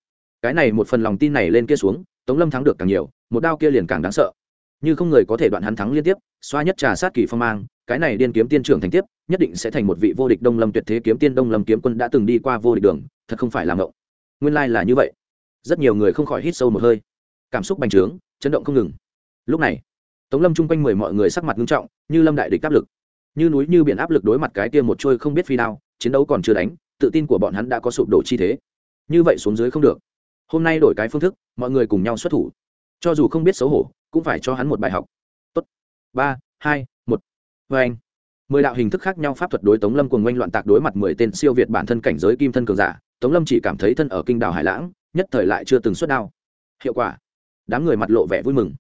Cái này một phần lòng tin này lên kia xuống, tống lâm thắng được càng nhiều, một đao kia liền càng đáng sợ. Như không người có thể đoạn hắn thắng liên tiếp, xoa nhất trà sát kỳ phong mang cái này điên kiếm tiên trưởng thành tiếp, nhất định sẽ thành một vị vô địch đông lâm tuyệt thế kiếm tiên. Đông lâm kiếm quân đã từng đi qua vô địch đường, thật không phải là ngộng. Nguyên lai là như vậy. Rất nhiều người không khỏi hít sâu một hơi. Cảm xúc bành trướng, chấn động không ngừng. Lúc này, tống lâm chung quanh mười mọi người sắc mặt nghiêm trọng, như lâm đại địch áp lực. Như núi như biển áp lực đối mặt cái kia một trôi không biết phi đao, chiến đấu còn chưa đánh, tự tin của bọn hắn đã có sụp đổ chi thế. Như vậy xuống dưới không được. Hôm nay đổi cái phương thức, mọi người cùng nhau xuất thủ. Cho dù không biết xấu hổ, cũng phải cho hắn một bài học. Tốt. Ba, hai vê anh, mười đạo hình thức khác nhau pháp thuật đối tống lâm cùng oanh loạn tạc đối mặt mười tên siêu việt bản thân cảnh giới kim thân cường giả, tống lâm chỉ cảm thấy thân ở kinh đảo hải lãng, nhất thời lại chưa từng xuất đao. Hiệu quả, đám người mặt lộ vẻ vui mừng.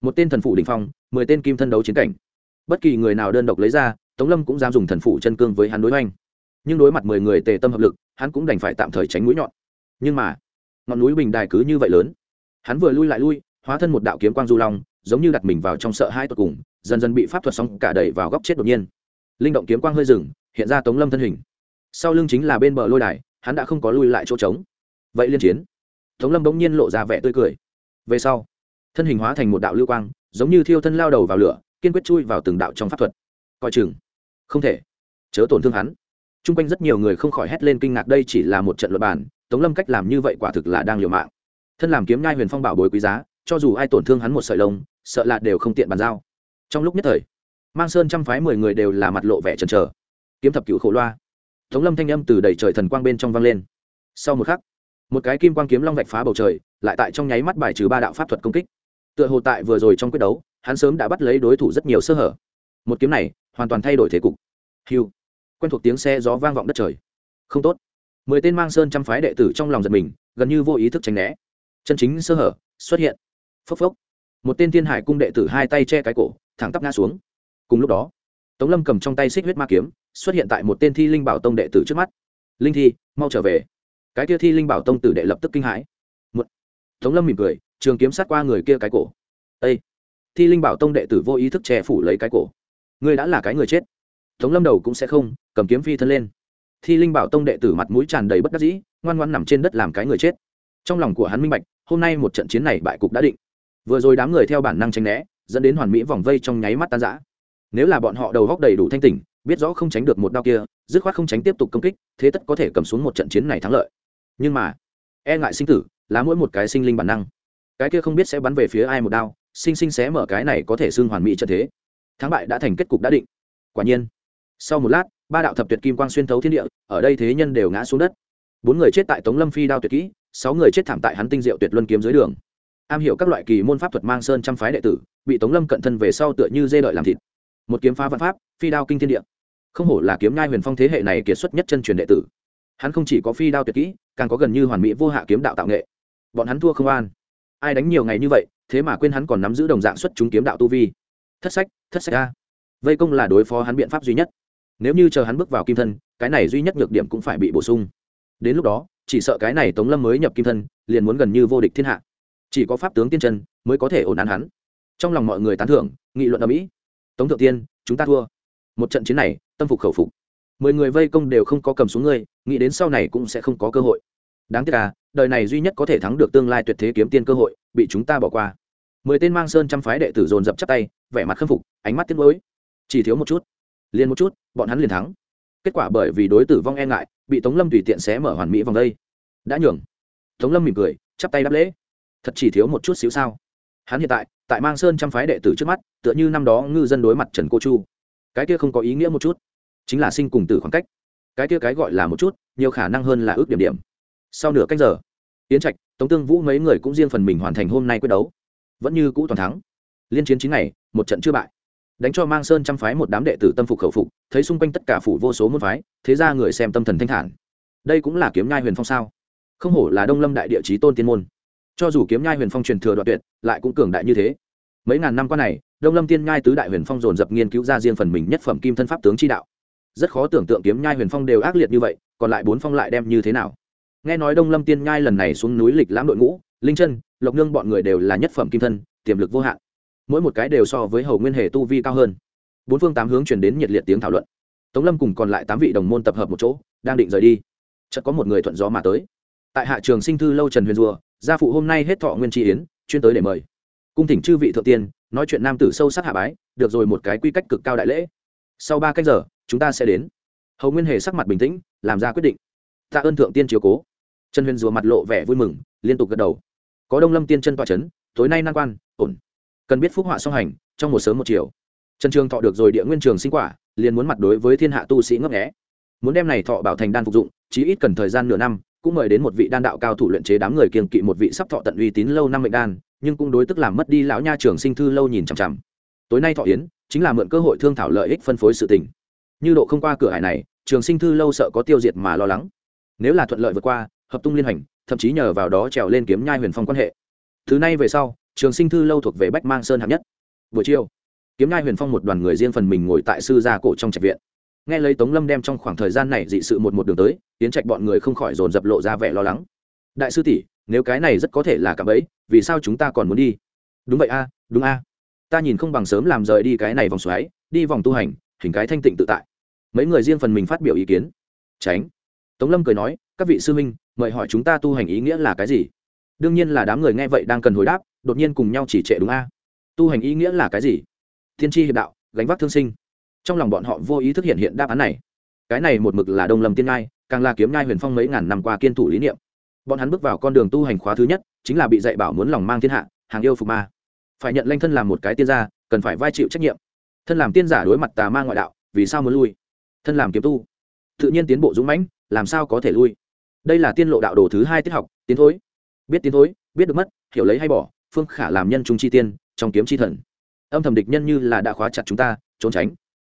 Một tên thần phủ đình phong, mười tên kim thân đấu chiến cảnh. Bất kỳ người nào đơn độc lấy ra, tống lâm cũng dám dùng thần phủ chân cương với hắn đối oanh nhưng đối mặt mười người tề tâm hợp lực, hắn cũng đành phải tạm thời tránh mũi nhọn. Nhưng mà, ngọn núi bình đài cứ như vậy lớn. Hắn vừa lui lại lui, hóa thân một đạo kiếm quang du long, giống như đặt mình vào trong sợ hai tột cùng dần dần bị pháp thuật xong cả đẩy vào góc chết đột nhiên. Linh động kiếm quang hơi rừng hiện ra tống lâm thân hình. Sau lưng chính là bên bờ lôi đài, hắn đã không có lui lại chỗ trống. Vậy liên chiến. Tống lâm bỗng nhiên lộ ra vẻ tươi cười. Về sau, thân hình hóa thành một đạo lưu quang, giống như thiêu thân lao đầu vào lửa, kiên quyết chui vào từng đạo trong pháp thuật. Coi chừng. Không thể. Chớ tổn thương hắn. T r u n g quanh rất nhiều người không khỏi hét lên kinh ngạc đây chỉ là một trận luật bản tống lâm cách làm như vậy quả thực là đang liều mạng. Thân làm kiếm nhai huyền phong bảo bối quý giá, cho dù ai tổn thương hắn một sợi lông, sợ là đều không tiện bàn giao trong lúc nhất thời, mang sơn trăm phái mười người đều là mặt lộ vẻ trần trờ kiếm thập cựu khổ loa. Tống lâm thanh âm từ đầy trời thần quang bên trong vang lên. Sau một khắc, một cái kim quang kiếm long vạch phá bầu trời, lại tại trong nháy mắt bài trừ ba đạo pháp thuật công kích. Tựa hồ tại vừa rồi trong quyết đấu, hắn sớm đã bắt lấy đối thủ rất nhiều sơ hở. Một kiếm này hoàn toàn thay đổi thế cục. Hiu. Quen thuộc tiếng xe gió vang vọng đất trời. Không tốt. Mười tên mang sơn trăm phái đệ tử trong lòng giật mình, gần như vô ý thức tránh né. Chân chính sơ hở xuất hiện. Phốc phốc. Một tên thiên hải cung đệ tử hai tay che cái cổ thẳng tắp ngã xuống. Cùng lúc đó, tống lâm cầm trong tay xích huyết ma kiếm, xuất hiện tại một tên thi linh bảo tông đệ tử trước mắt. Linh thi, mau trở về. Cái kia thi linh bảo tông tử đệ lập tức kinh hãi. Một, tống lâm mỉm cười, trường kiếm sát qua người kia cái cổ. Ây thi linh bảo tông đệ tử vô ý thức che phủ lấy cái cổ. Ngươi đã là cái người chết. Tống lâm đầu cũng sẽ không, cầm kiếm phi thân lên. Thi linh bảo tông đệ tử mặt mũi tràn đầy bất đắc dĩ, ngoan ngoan nằm trên đất làm cái người chết. Trong lòng của hắn minh bạch, hôm nay một trận chiến này bại cục đã định. Vừa rồi đám người theo bản năng tranh né dẫn đến hoàn mỹ vòng vây trong nháy mắt tan rã. Nếu là bọn họ đầu góc đầy đủ thanh tỉnh, biết rõ không tránh được một đao kia, dứt khoát không tránh tiếp tục công kích, thế tất có thể cầm xuống một trận chiến này thắng lợi. Nhưng mà e ngại sinh tử là mỗi một cái sinh linh bản năng. Cái kia không biết sẽ bắn về phía ai một đao sinh sinh xé mở cái này có thể xương hoàn mỹ trận thế. Thắng bại đã thành kết cục đã định. Quả nhiên, sau một lát, ba đạo thập tuyệt kim quang xuyên thấu thiên địa, ở đây thế nhân đều ngã xuống đất. Bốn người chết tại tống lâm phi đao tuyệt kỹ, sáu người chết thảm tại hắn tinh diệu tuyệt luân kiếm dưới đường am hiểu các loại kỳ môn pháp thuật mang sơn trăm phái đệ tử, bị tống lâm cận thân về sau tựa như dê đợi làm thịt. Một kiếm phá văn pháp, phi đao kinh thiên địa. Không hổ là kiếm ngai huyền phong thế hệ này kiệt xuất nhất chân truyền đệ tử. Hắn không chỉ có phi đao tuyệt kỹ, càng có gần như hoàn mỹ vô hạ kiếm đạo tạo nghệ. Bọn hắn thua không an. Ai đánh nhiều ngày như vậy, thế mà quên hắn còn nắm giữ đồng dạng xuất chúng kiếm đạo tu vi. Thất sách thất sách a. Vây công là đối phó hắn biện pháp duy nhất. Nếu như chờ hắn bước vào kim thân, cái này duy nhất nhược điểm cũng phải bị bổ sung. Đến lúc đó, chỉ sợ cái này tống lâm mới nhập kim thân, liền muốn gần như vô địch thiên hạ chỉ có pháp tướng tiên chân mới có thể ổn án hắn. Trong lòng mọi người tán thưởng, nghị luận ở mỹ tống thượng tiên, chúng ta thua. Một trận chiến này, tâm phục khẩu phục. Mười người vây công đều không có cầm xuống ngươi, nghĩ đến sau này cũng sẽ không có cơ hội. Đáng tiếc là đời này duy nhất có thể thắng được tương lai tuyệt thế kiếm tiên cơ hội, bị chúng ta bỏ qua. Mười tên mang sơn trăm phái đệ tử dồn dập chắp tay, vẻ mặt khâm phục, ánh mắt tiếc nuối. Chỉ thiếu một chút. Liền một chút, bọn hắn liền thắng. Kết quả bởi vì đối tử vong e ngại, bị tống lâm tùy tiện xé mở hoàn mỹ vòng đây. Đã nhường. Tống lâm mỉm cười, chắp tay đáp lễ thật chỉ thiếu một chút xíu sao? Hắn hiện tại tại mang sơn trăm phái đệ tử trước mắt, tựa như năm đó ngư dân đối mặt trần cô chu. Cái kia không có ý nghĩa một chút. Chính là sinh cùng tử khoảng cách. Cái kia cái gọi là một chút, nhiều khả năng hơn là ước điểm điểm. Sau nửa cách giờ, Yến trạch, tống tương vũ mấy người cũng riêng phần mình hoàn thành hôm nay quyết đấu. Vẫn như cũ toàn thắng. Liên chiến chín ngày, một trận chưa bại. Đánh cho mang sơn trăm phái một đám đệ tử tâm phục khẩu phục, thấy xung quanh tất cả phủ vô số môn phái, thế ra người xem tâm thần thanh thản. Đây cũng là kiếm nhai huyền phong sao? Không hổ là đông lâm đại địa chí tôn tiên môn cho dù kiếm nhai huyền phong truyền thừa đoạn tuyệt, lại cũng cường đại như thế. Mấy ngàn năm qua này, đông lâm tiên nhai tứ đại huyền phong dồn dập nghiên cứu ra riêng phần mình nhất phẩm kim thân pháp tướng chi đạo. Rất khó tưởng tượng kiếm nhai huyền phong đều ác liệt như vậy, còn lại bốn phong lại đem như thế nào. Nghe nói đông lâm tiên nhai lần này xuống núi lịch lãm đội ngũ, linh chân, lộc nương bọn người đều là nhất phẩm kim thân, tiềm lực vô hạn. Mỗi một cái đều so với hầu nguyên hề tu vi cao hơn. Bốn phương tám hướng chuyển đến nhiệt liệt tiếng thảo luận. Tống lâm cùng còn lại tám vị đồng môn tập hợp một chỗ, đang định rời đi. Chợt có một người thuận gió mà tới. Tại hạ trường sinh thư lâu trần huyền rùa gia phụ hôm nay hết thọ nguyên tri yến, chuyên tới để mời. Cung thỉnh chư vị thượng tiên, nói chuyện nam tử sâu sắc hạ bái, được rồi một cái quy cách cực cao đại lễ. Sau ba cách giờ, chúng ta sẽ đến. Hầu nguyên hề sắc mặt bình tĩnh, làm ra quyết định. Tạ ơn thượng tiên chiếu cố. Trần huyền rùa mặt lộ vẻ vui mừng, liên tục gật đầu. Có đông lâm tiên chân tọa c h ấ n tối nay nan quan, ổn. Cần biết phúc họa song hành, trong một sớm một chiều. Trần trường thọ được rồi địa nguyên trường sinh quả, liền muốn mặt đối với thiên hạ tu sĩ ngấp nghẽ muốn đem này thọ bảo thành đan phục dụng, chí ít cần thời gian nửa năm cũng mời đến một vị đan đạo cao thủ luyện chế đám người kiêng kỵ một vị sắp thọ tận uy tín lâu năm mệnh đan, nhưng cũng đối tức làm mất đi lão nha trường sinh thư lâu nhìn chằm chằm. Tối nay thọ yến, chính là mượn cơ hội thương thảo lợi ích phân phối sự tình. Như độ không qua cửa hải này, trường sinh thư lâu sợ có tiêu diệt mà lo lắng. Nếu là thuận lợi vượt qua, hợp tung liên hành, thậm chí nhờ vào đó trèo lên kiếm nhai huyền phong quan hệ. Thứ này về sau, trường sinh thư lâu thuộc về bách mang sơn hạng nhất. Buổi chiều, kiếm nhai huyền phong một đoàn người riêng phần mình ngồi tại sư gia cổ trong trạch viện nghe lấy tống lâm đem trong khoảng thời gian này dị sự một một đường tới tiến trạch bọn người không khỏi dồn dập lộ ra vẻ lo lắng. Đại sư tỷ, nếu cái này rất có thể là cạm ấy vì sao chúng ta còn muốn đi? Đúng vậy a, đúng a. Ta nhìn không bằng sớm làm rời đi cái này vòng xoáy, đi vòng tu hành, hình cái thanh tịnh tự tại. Mấy người riêng phần mình phát biểu ý kiến. Tránh. Tống lâm cười nói, các vị sư minh mời hỏi chúng ta tu hành ý nghĩa là cái gì? Đương nhiên là đám người nghe vậy đang cần hồi đáp, đột nhiên cùng nhau chỉ trệ đúng a. Tu hành ý nghĩa là cái gì? Thiên tri hiệp đạo, gánh vác thương sinh trong lòng bọn họ vô ý thức hiện hiện đáp án này. Cái này một mực là đông lâm tiên ngai, càng là kiếm ngai huyền phong mấy ngàn năm qua kiên thủ lý niệm. Bọn hắn bước vào con đường tu hành khóa thứ nhất, chính là bị dạy bảo muốn lòng mang thiên hạ, hàng yêu phục ma. Phải nhận lanh thân làm một cái tiên gia, cần phải vai chịu trách nhiệm. Thân làm tiên giả đối mặt tà ma ngoại đạo, vì sao muốn lui? Thân làm kiếm tu, tự nhiên tiến bộ dũng mãnh, làm sao có thể lui? Đây là tiên lộ đạo đồ thứ hai tiết học, tiến thối. Biết tiến thối, biết được mất, hiểu lấy hay bỏ, phương khả làm nhân trung chi tiên, trong kiếm chi thần. Âm thầm địch nhân như là đã khóa chặt chúng ta, trốn tránh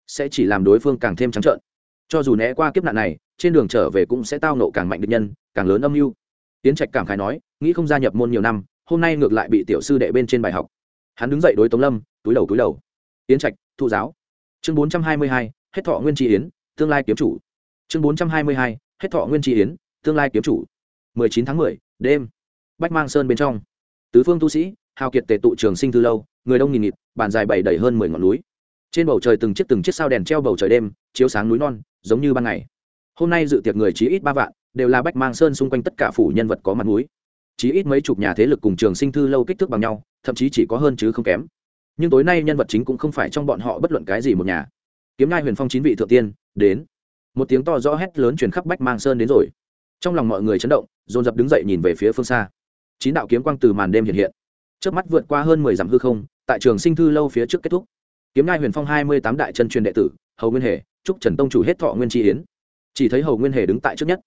sẽ chỉ làm đối phương càng thêm trắng trợn. Cho dù né qua kiếp nạn này, trên đường trở về cũng sẽ tao nộ càng mạnh địch nhân, càng lớn âm mưu. Tiến trạch cảm khái nói, nghĩ không gia nhập môn nhiều năm, hôm nay ngược lại bị tiểu sư đệ bên trên bài học. Hắn đứng dậy đối tống lâm, túi đầu túi đầu. Tiến trạch, thụ giáo. Chương bốn trăm hai mươi hai, hết thọ nguyên tri yến, tương lai kiếm chủ. Chương bốn trăm hai mươi hai, hết thọ nguyên tri yến, tương lai kiếm chủ. mười chín tháng mười, đêm. Bách mang sơn bên trong. Tứ phương tu sĩ, hào kiệt tề tụ trường sinh thư lâu, người đông nghìn nghịt, bàn dài bảy đầy hơn mười ngọn núi trên bầu trời từng chiếc từng chiếc sao đèn treo bầu trời đêm, chiếu sáng núi non, giống như ban ngày. Hôm nay dự tiệc người chí ít ba vạn, đều là bách mang sơn xung quanh tất cả phủ nhân vật có mặt núi chí ít mấy chục nhà thế lực cùng trường sinh thư lâu kích thước bằng nhau, thậm chí chỉ có hơn chứ không kém. Nhưng tối nay nhân vật chính cũng không phải trong bọn họ bất luận cái gì một nhà. Kiếm ngai huyền phong chín vị thượng tiên, đến. Một tiếng to rõ hét lớn truyền khắp bách mang sơn đến rồi. Trong lòng mọi người chấn động, dồn dập đứng dậy nhìn về phía phương xa. Chín đạo kiếm quang từ màn đêm hiện hiện. Trước mắt vượt qua hơn mười dặm hư không, tại trường sinh thư lâu phía trước kết thúc kiếm ngai huyền phong hai mươi tám đại chân truyền đệ tử, hầu nguyên hề chúc trần tông chủ hết thọ nguyên tri yến. chỉ thấy hầu nguyên hề đứng tại trước nhất,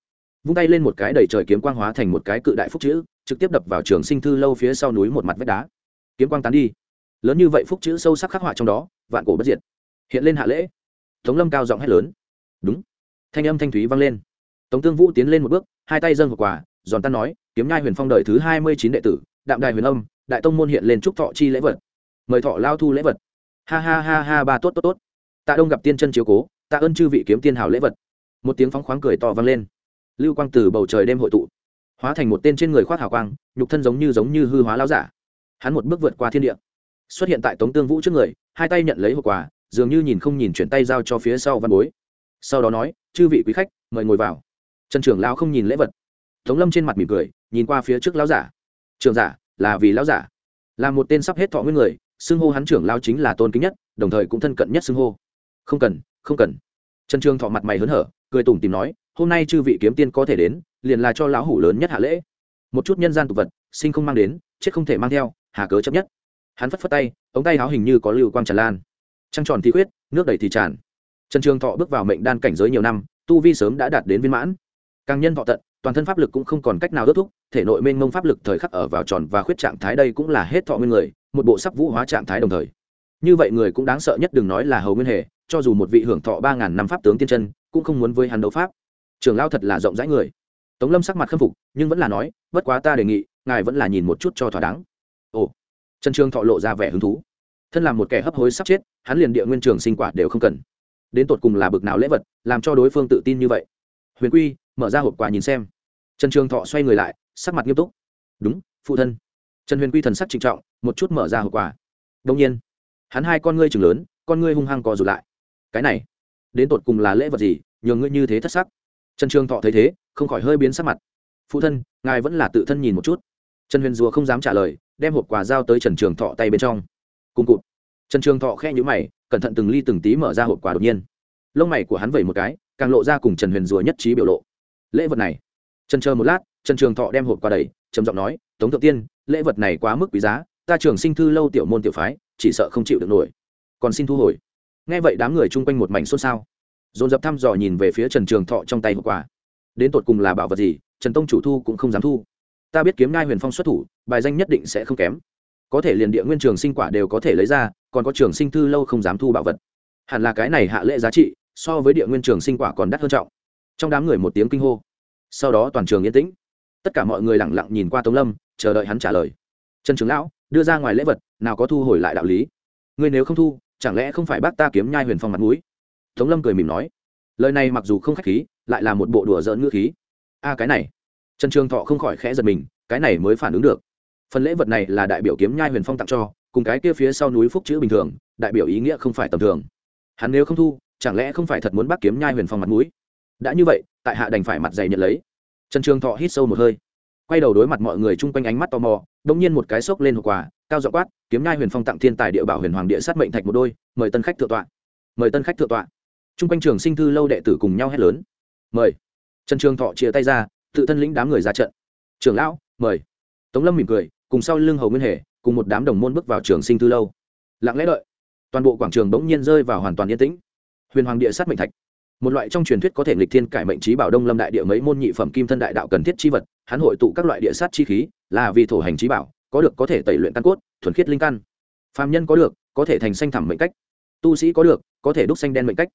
vung tay lên một cái đầy trời kiếm quang hóa thành một cái cự đại phúc chữ, trực tiếp đập vào trường sinh thư lâu phía sau núi một mặt vách đá. Kiếm quang tán đi. Lớn như vậy phúc chữ sâu sắc khắc họa trong đó, vạn cổ bất diệt. Hiện lên hạ lễ. Tống lâm cao giọng hét lớn. Đúng. Thanh âm thanh thúy vang lên. Tống tương vũ tiến lên một bước, hai tay dâng hộp quả, giòn tan nói, kiếm nhai huyền phong đời thứ hai mươi chín đệ tử, đạm đài huyền âm, đại tông môn hiện lên trúc thọ chi lễ vật. Mời thọ lao thu lễ vật ha ha ha ha, ba tốt tốt tốt. Tạ đông gặp tiên chân chiếu cố, tạ ơn chư vị kiếm tiên hào lễ vật. Một tiếng phóng khoáng cười to vang lên. Lưu quang từ bầu trời đêm hội tụ, hóa thành một tên trên người khoác hào quang, nhục thân giống như giống như hư hóa lao giả. Hắn một bước vượt qua thiên địa, xuất hiện tại tống tương vũ trước người, hai tay nhận lấy hộp quà, dường như nhìn không nhìn chuyển tay giao cho phía sau văn bối. Sau đó nói, chư vị quý khách, mời ngồi vào. Trần trưởng lao không nhìn lễ vật. Tống lâm trên mặt mỉm cười, nhìn qua phía trước lão giả. Trường giả, là vì lão giả. Là một tên sắp hết thọ nguyên người xưng hô hắn trưởng lao chính là tôn kính nhất, đồng thời cũng thân cận nhất xưng hô. Không cần không cần. Trần trường thọ mặt mày hớn hở, cười tủm tìm nói, hôm nay chư vị kiếm tiên có thể đến, liền là cho lão hủ lớn nhất hạ lễ. Một chút nhân gian tục vật, sinh không mang đến, chết không thể mang theo, hà cớ chấp nhất. Hắn phất phất tay, ống tay háo hình như có lưu quang tràn lan. Trăng tròn thì khuyết, nước đầy thì tràn. Trần trường thọ bước vào mệnh đan cảnh giới nhiều năm, tu vi sớm đã đạt đến viên mãn. Càng nhân thọ tận, toàn thân pháp lực cũng không còn cách nào đốt thúc, thể nội mênh mông pháp lực thời khắc ở vào tròn và khuyết trạng thái đây cũng là hết thọ nguyên người một bộ sắp vũ hóa trạng thái đồng thời. Như vậy người cũng đáng sợ nhất đừng nói là hầu nguyên hề, cho dù một vị hưởng thọ ba ngàn năm pháp tướng tiên chân, cũng không muốn với hắn đấu pháp. Trường lao thật là rộng rãi người. Tống lâm sắc mặt khâm phục, nhưng vẫn là nói, bất quá ta đề nghị, ngài vẫn là nhìn một chút cho thỏa đáng. Ồ. Trần trường thọ lộ ra vẻ hứng thú. Thân làm một kẻ hấp hối sắp chết, hắn liền địa nguyên trường sinh quả đều không cần. Đến tột cùng là bực nào lễ vật, làm cho đối phương tự tin như vậy? Huyền quy, mở ra hộp quà nhìn xem. Trần trường thọ xoay người lại, sắc mặt nghiêm túc. Đúng, phụ thân trần huyền quy thần sắc trịnh trọng, một chút mở ra hộp quà. Đông nhiên, hắn hai con ngươi chừng lớn, con ngươi hung hăng co rụt lại. Cái này, đến tột cùng là lễ vật gì nhường ngươi như thế thất sắc. Trần trường thọ thấy thế, không khỏi hơi biến sắc mặt. Phụ thân, ngài vẫn là tự thân nhìn một chút. Trần huyền rùa không dám trả lời, đem hộp quà giao tới trần trường thọ tay bên trong. Cùng cụt. Trần trường thọ khe nhữ mày, cẩn thận từng ly từng tí mở ra hộp quà đột nhiên. Lông mày của hắn vẩy một cái, càng lộ ra cùng trần huyền rùa nhất trí biểu lộ. Lễ vật này. Trần chờ một lát, trần trường thọ đem hộp quà đầy trầm giọng nói, tống thượng tiên lễ vật này quá mức quý giá, ta trường sinh thư lâu tiểu môn tiểu phái, chỉ sợ không chịu được nổi. Còn xin thu hồi. Nghe vậy đám người chung quanh một mảnh xôn xao. Dồn dập thăm dò nhìn về phía trần trường thọ trong tay hộp quà. Đến tột cùng là bảo vật gì, trần tông chủ thu cũng không dám thu. Ta biết kiếm ngai huyền phong xuất thủ, bài danh nhất định sẽ không kém. Có thể liền địa nguyên trường sinh quả đều có thể lấy ra, còn có trường sinh thư lâu không dám thu bảo vật. Hẳn là cái này hạ lệ giá trị, so với địa nguyên trường sinh quả còn đắt hơn trọng. Trong đám người một tiếng kinh hô. Sau đó toàn trường yên tĩnh. Tất cả mọi người lẳng lặng nhìn qua tống lâm chờ đợi hắn trả lời. Trần trường lão, đưa ra ngoài lễ vật, nào có thu hồi lại đạo lý. Ngươi nếu không thu, chẳng lẽ không phải bác ta kiếm nhai huyền phong mặt mũi? Tống lâm cười mỉm nói. Lời này mặc dù không khách khí, lại là một bộ đùa dỡn ngữ khí. A cái này. Trần trường thọ không khỏi khẽ giật mình, cái này mới phản ứng được. Phần lễ vật này là đại biểu kiếm nhai huyền phong tặng cho, cùng cái kia phía sau núi phúc chữ bình thường, đại biểu ý nghĩa không phải tầm thường. Hắn nếu không thu, chẳng lẽ không phải thật muốn bắt kiếm nhai huyền phong mặt mũi? Đã như vậy, tại hạ đành phải mặt dày nhận lấy. Trần trường thọ hít sâu một hơi quay đầu đối mặt mọi người chung quanh ánh mắt tò mò đông nhiên một cái xốc lên hộp quà, cao dọ quát, kiếm nhai huyền phong tặng thiên tài địa bảo huyền hoàng địa sát mệnh thạch một đôi, mời tân khách thượng tọa. Mời tân khách thượng tọa. Chung quanh trường sinh thư lâu đệ tử cùng nhau hét lớn. Mời. Trần trường thọ chia tay ra, tự thân lĩnh đám người ra trận. Trường lão, mời. Tống lâm mỉm cười, cùng sau lưng hầu nguyên hề, cùng một đám đồng môn bước vào trường sinh thư lâu. Lặng lẽ đợi, toàn bộ quảng trường bỗng nhiên rơi vào hoàn toàn yên tĩnh. Huyền hoàng địa sát mệnh thạch. Một loại trong truyền thuyết có thể nghịch thiên cải mệnh trí bảo đông lâm đại địa mấy môn nhị phẩm kim thân đại đạo cần thiết chi vật hắn hội tụ các loại địa sát chi khí, là vì thổ hành trí bảo, có được có thể tẩy luyện căn cốt, thuần khiết linh căn. Phàm nhân có được, có thể thành xanh thẳm mệnh cách. Tu sĩ có được, có thể đúc xanh đen mệnh cách.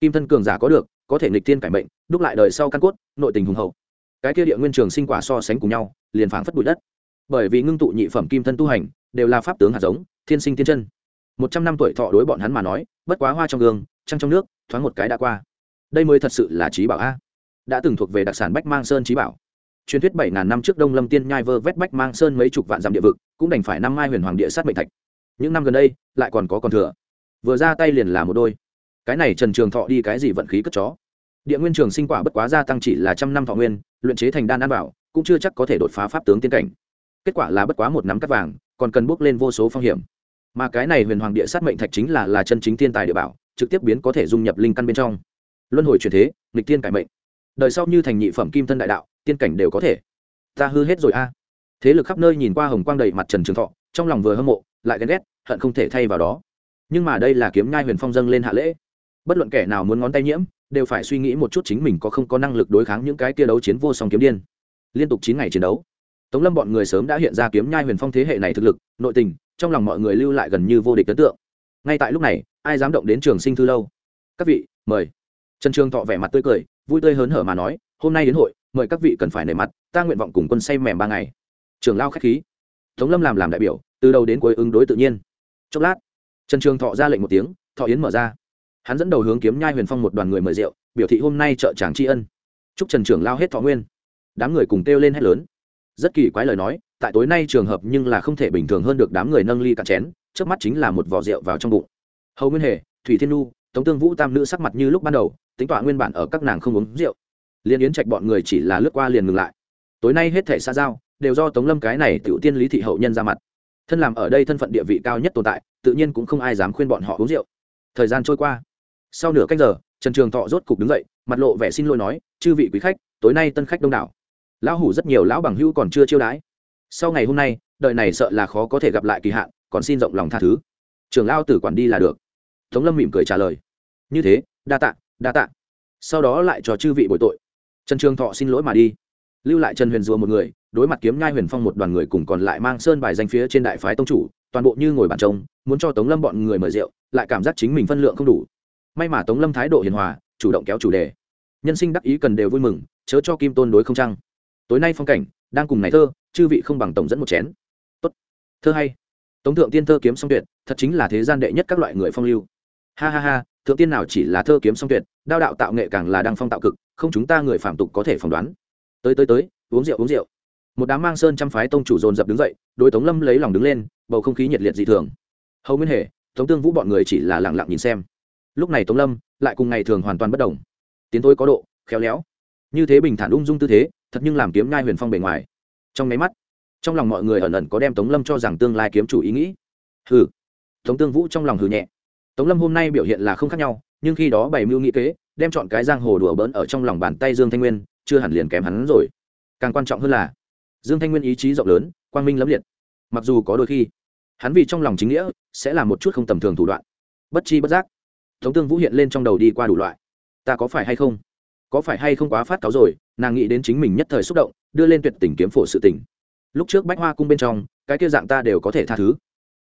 Kim thân cường giả có được, có thể nghịch thiên cải mệnh, đúc lại đời sau căn cốt, nội tình hùng hậu. Cái kia địa nguyên trường sinh quả so sánh cùng nhau, liền phảng phất bụi đất. Bởi vì ngưng tụ nhị phẩm kim thân tu hành, đều là pháp tướng hạt giống, thiên sinh thiên chân. Một trăm năm tuổi thọ đối bọn hắn mà nói, bất quá hoa trong gương, trăng trong nước, thoáng một cái đã qua. Đây mới thật sự là trí bảo a. Đã từng thuộc về đặc sản bách mang sơn trí bảo truyền thuyết bảy ngàn năm trước đông lâm tiên nhai vơ vét bách mang sơn mấy chục vạn dặm địa vực, cũng đành phải năm mai huyền hoàng địa sát mệnh thạch. Những năm gần đây, lại còn có còn thừa. Vừa ra tay liền là một đôi. Cái này trần trường thọ đi cái gì vận khí cất chó? Địa nguyên trường sinh quả bất quá gia tăng chỉ là trăm năm thọ nguyên, luyện chế thành đan an bảo, cũng chưa chắc có thể đột phá pháp tướng tiên cảnh. Kết quả là bất quá một nắm cắt vàng, còn cần bước lên vô số phong hiểm. Mà cái này huyền hoàng địa sát mệnh thạch chính là là chân chính thiên tài địa bảo, trực tiếp biến có thể dung nhập linh căn bên trong. Luân hồi chuyển thế, nghịch tiên cải mệnh đời sau như thành nhị phẩm kim thân đại đạo, tiên cảnh đều có thể. Ta hư hết rồi a. Thế lực khắp nơi nhìn qua hồng quang đầy mặt trần trường thọ, trong lòng vừa hâm mộ, lại ghen ghét, hận không thể thay vào đó. Nhưng mà đây là kiếm nhai huyền phong dâng lên hạ lễ. Bất luận kẻ nào muốn ngón tay nhiễm, đều phải suy nghĩ một chút chính mình có không có năng lực đối kháng những cái kia đấu chiến vô song kiếm điên. Liên tục chín ngày chiến đấu, tống lâm bọn người sớm đã hiện ra kiếm nhai huyền phong thế hệ này thực lực, nội tình, trong lòng mọi người lưu lại gần như vô địch ấn tượng. Ngay tại lúc này, ai dám động đến trường sinh thư lâu? Các vị, mời. Trần trường thọ vẻ mặt tươi cười vui tươi hớn hở mà nói, hôm nay đến hội, mời các vị cần phải nể mặt, ta nguyện vọng cùng quân say mềm ba ngày. Trường lao khách khí. Tống lâm làm làm đại biểu, từ đầu đến cuối ứng đối tự nhiên. Chốc lát, trần trường thọ ra lệnh một tiếng, thọ yến mở ra. Hắn dẫn đầu hướng kiếm nhai huyền phong một đoàn người mời rượu, biểu thị hôm nay trợ tràng tri ân. Chúc trần trưởng lao hết thọ nguyên. Đám người cùng kêu lên hét lớn. Rất kỳ quái lời nói, tại tối nay trường hợp nhưng là không thể bình thường hơn được đám người nâng ly cạn chén, trước mắt chính là một vỏ rượu vào trong bụng. Hầu nguyên hề, thủy thiên nu tống tương vũ tam nữ sắc mặt như lúc ban đầu, tính tọa nguyên bản ở các nàng không uống rượu. Liên yến trạch bọn người chỉ là lướt qua liền ngừng lại. Tối nay hết thể xa giao, đều do tống lâm cái này tiểu tiên lý thị hậu nhân ra mặt. Thân làm ở đây thân phận địa vị cao nhất tồn tại, tự nhiên cũng không ai dám khuyên bọn họ uống rượu. Thời gian trôi qua. Sau nửa canh giờ, trần trường thọ rốt cục đứng dậy, mặt lộ vẻ xin lỗi nói, chư vị quý khách, tối nay tân khách đông đảo. Lão hủ rất nhiều lão bằng hữu còn chưa chiêu đãi. Sau ngày hôm nay đợi này sợ là khó có thể gặp lại kỳ hạn, còn xin rộng lòng tha thứ. Trường lao tử quản đi là được tống lâm mỉm cười trả lời. Như thế, đa tạ đa tạ. Sau đó lại cho chư vị bồi tội. Trần trường thọ xin lỗi mà đi. Lưu lại trần huyền rùa một người, đối mặt kiếm nhai huyền phong một đoàn người cùng còn lại mang sơn bài danh phía trên đại phái tông chủ, toàn bộ như ngồi bàn trông, muốn cho tống lâm bọn người mời rượu, lại cảm giác chính mình phân lượng không đủ. May mà tống lâm thái độ hiền hòa, chủ động kéo chủ đề. Nhân sinh đắc ý cần đều vui mừng, chớ cho kim tôn đối không trăng tối nay phong cảnh, đang cùng này thơ, chư vị không bằng tổng dẫn một chén. Tốt. Thơ hay. Tống thượng tiên thơ kiếm song tuyệt, thật chính là thế gian đệ nhất các loại người phong lưu ha ha ha, thượng tiên nào chỉ là thơ kiếm song tuyệt, đao đạo tạo nghệ càng là đăng phong tạo cực, không chúng ta người phạm tục có thể phỏng đoán. Tới tới tới, uống rượu uống rượu. Một đám mang sơn trăm phái tông chủ dồn dập đứng dậy đôi tống lâm lấy lòng đứng lên, bầu không khí nhiệt liệt dị thường. Hầu nguyên hề, tống tương vũ bọn người chỉ là lẳng lặng nhìn xem. Lúc này tống lâm lại cùng ngày thường hoàn toàn bất đồng. Tiến thôi có độ, khéo léo. Như thế bình thản ung dung tư thế, thật nhưng làm kiếm ngai huyền phong bề ngoài. Trong máy mắt, trong lòng mọi người ẩn ẩn có đem tống lâm cho rằng tương lai kiếm chủ ý nghĩ. Hừ. Tống tương vũ trong lòng hừ nhẹ tống lâm hôm nay biểu hiện là không khác nhau, nhưng khi đó bày mưu nghĩ kế, đem chọn cái giang hồ đùa bỡn ở trong lòng bàn tay dương thanh nguyên, chưa hẳn liền kém hắn rồi. Càng quan trọng hơn là, dương thanh nguyên ý chí rộng lớn, quang minh lẫm liệt. Mặc dù có đôi khi, hắn vì trong lòng chính nghĩa, sẽ là một chút không tầm thường thủ đoạn. Bất chi bất giác, tống tương vũ hiện lên trong đầu đi qua đủ loại. Ta có phải hay không? Có phải hay không quá phát cáo rồi, nàng nghĩ đến chính mình nhất thời xúc động, đưa lên tuyệt tình kiếm phổ sự tình. Lúc trước bách hoa cung bên trong, cái kia dạng ta đều có thể tha thứ.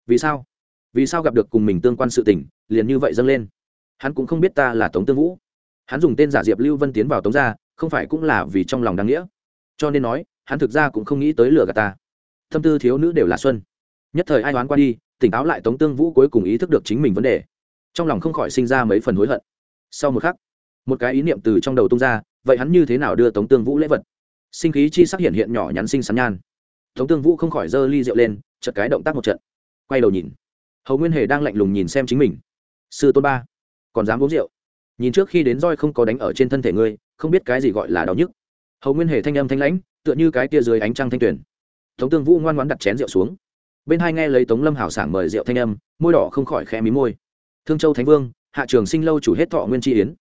Vì sao? Vì sao gặp được cùng mình tương quan sự tình, liền như vậy dâng lên. Hắn cũng không biết ta là tống tương vũ. Hắn dùng tên giả diệp lưu vân tiến vào tống gia, không phải cũng là vì trong lòng đáng nghĩa. Cho nên nói, hắn thực ra cũng không nghĩ tới lừa gạt ta. Thâm tư thiếu nữ đều là xuân. Nhất thời ai đoán qua đi, tỉnh táo lại tống tương vũ cuối cùng ý thức được chính mình vấn đề. Trong lòng không khỏi sinh ra mấy phần hối hận. Sau một khắc, một cái ý niệm từ trong đầu tung ra, vậy hắn như thế nào đưa tống tương vũ lễ vật? Sinh khí chi sắc hiện hiện nhỏ nhắn sinh sắn nhan. Tống tương vũ không khỏi giơ ly rượu lên chật cái động tác một trận. Quay đầu nhìn hầu nguyên hề đang lạnh lùng nhìn xem chính mình sư tôn ba còn dám uống rượu nhìn trước khi đến roi không có đánh ở trên thân thể ngươi không biết cái gì gọi là đau nhức hầu nguyên hề thanh âm thanh lãnh tựa như cái tia dưới ánh trăng thanh tuyển tống tương vũ ngoan ngoãn đặt chén rượu xuống bên hai nghe lấy tống lâm hảo sảng mời rượu thanh âm môi đỏ không khỏi khẽ mí môi thương châu thánh vương hạ trường sinh lâu chủ hết thọ nguyên tri yến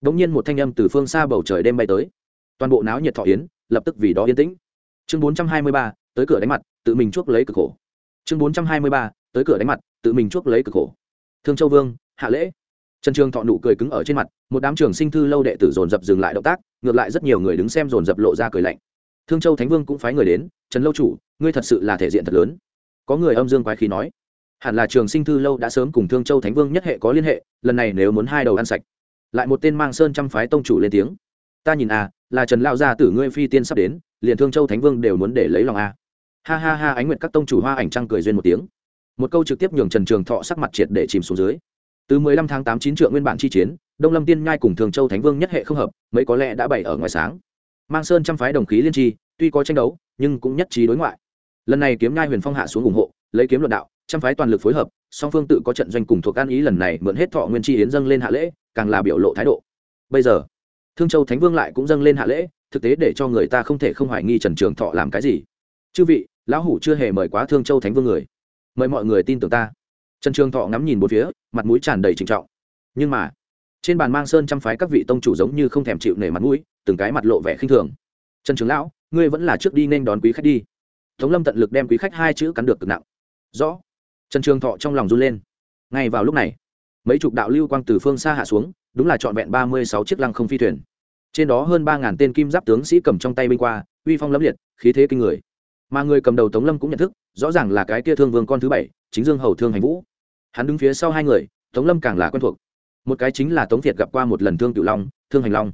đ ỗ n g nhiên một thanh âm từ phương xa bầu trời đêm bay tới toàn bộ náo nhiệt thọ yến lập tức vì đó yên tĩnh chương bốn trăm hai mươi ba tới cửa đánh mặt tự mình chuốc lấy cực khổ chương bốn trăm hai mươi ba tới cửa đánh mặt, tự mình chuốc lấy cực khổ. Thương châu vương, hạ lễ. Trần trường thọ nụ cười cứng ở trên mặt, một đám trường sinh thư lâu đệ tử dồn dập dừng lại động tác, ngược lại rất nhiều người đứng xem dồn dập lộ ra cười lạnh. Thương châu thánh vương cũng phái người đến, trần lâu chủ, ngươi thật sự là thể diện thật lớn. Có người âm dương quái khí nói, hẳn là trường sinh thư lâu đã sớm cùng thương châu thánh vương nhất hệ có liên hệ, lần này nếu muốn hai đầu ăn sạch. Lại một tên mang sơn trăm phái tông chủ lên tiếng, ta nhìn à là trần lao gia tử ngươi phi tiên sắp đến, liền thương châu thánh vương đều muốn để lấy lòng a à. ha ha ha, ánh nguyệt các tông chủ hoa ảnh trăng cười duyên một tiếng một câu trực tiếp nhường trần trường thọ sắc mặt triệt để chìm xuống dưới. Từ 15 tháng 8 chín trượng nguyên bản chi chiến, đông lâm tiên nhai cùng thường châu thánh vương nhất hệ không hợp, mấy có lẽ đã bày ở ngoài sáng. Mang sơn trăm phái đồng khí liên tri, tuy có tranh đấu, nhưng cũng nhất trí đối ngoại. Lần này kiếm nhai huyền phong hạ xuống ủng hộ, lấy kiếm luận đạo, trăm phái toàn lực phối hợp, song phương tự có trận doanh cùng thuộc an ý lần này mượn hết thọ nguyên chi yến dâng lên hạ lễ, càng là biểu lộ thái độ. Bây giờ, thương châu thánh vương lại cũng dâng lên hạ lễ, thực tế để cho người ta không thể không hoài nghi trần trường thọ làm cái gì. Chư vị, lão hủ chưa hề mời quá thương châu thánh vương người mời mọi người tin tưởng ta. Trần trường thọ ngắm nhìn bốn phía, mặt mũi tràn đầy trịnh trọng. Nhưng mà, trên bàn mang sơn chăm phái các vị tông chủ giống như không thèm chịu nể mặt mũi, từng cái mặt lộ vẻ khinh thường. Trần trường lão, ngươi vẫn là trước đi nên đón quý khách đi. Tống lâm tận lực đem quý khách hai chữ cắn được cực nặng. Rõ. Trần trường thọ trong lòng run lên. Ngay vào lúc này, mấy chục đạo lưu quang từ phương xa hạ xuống, đúng là trọn vẹn ba mươi sáu chiếc lăng không phi thuyền. Trên đó hơn ba ngàn tên kim giáp tướng sĩ cầm trong tay binh qua, uy phong lẫm liệt, khí thế kinh người. Mà người cầm đầu tống lâm cũng nhận thức rõ ràng là cái kia thương vương con thứ bảy, chính dương hầu thương hành vũ. Hắn đứng phía sau hai người, tống lâm càng là quen thuộc. Một cái chính là tống việt gặp qua một lần thương cửu long, thương hành long.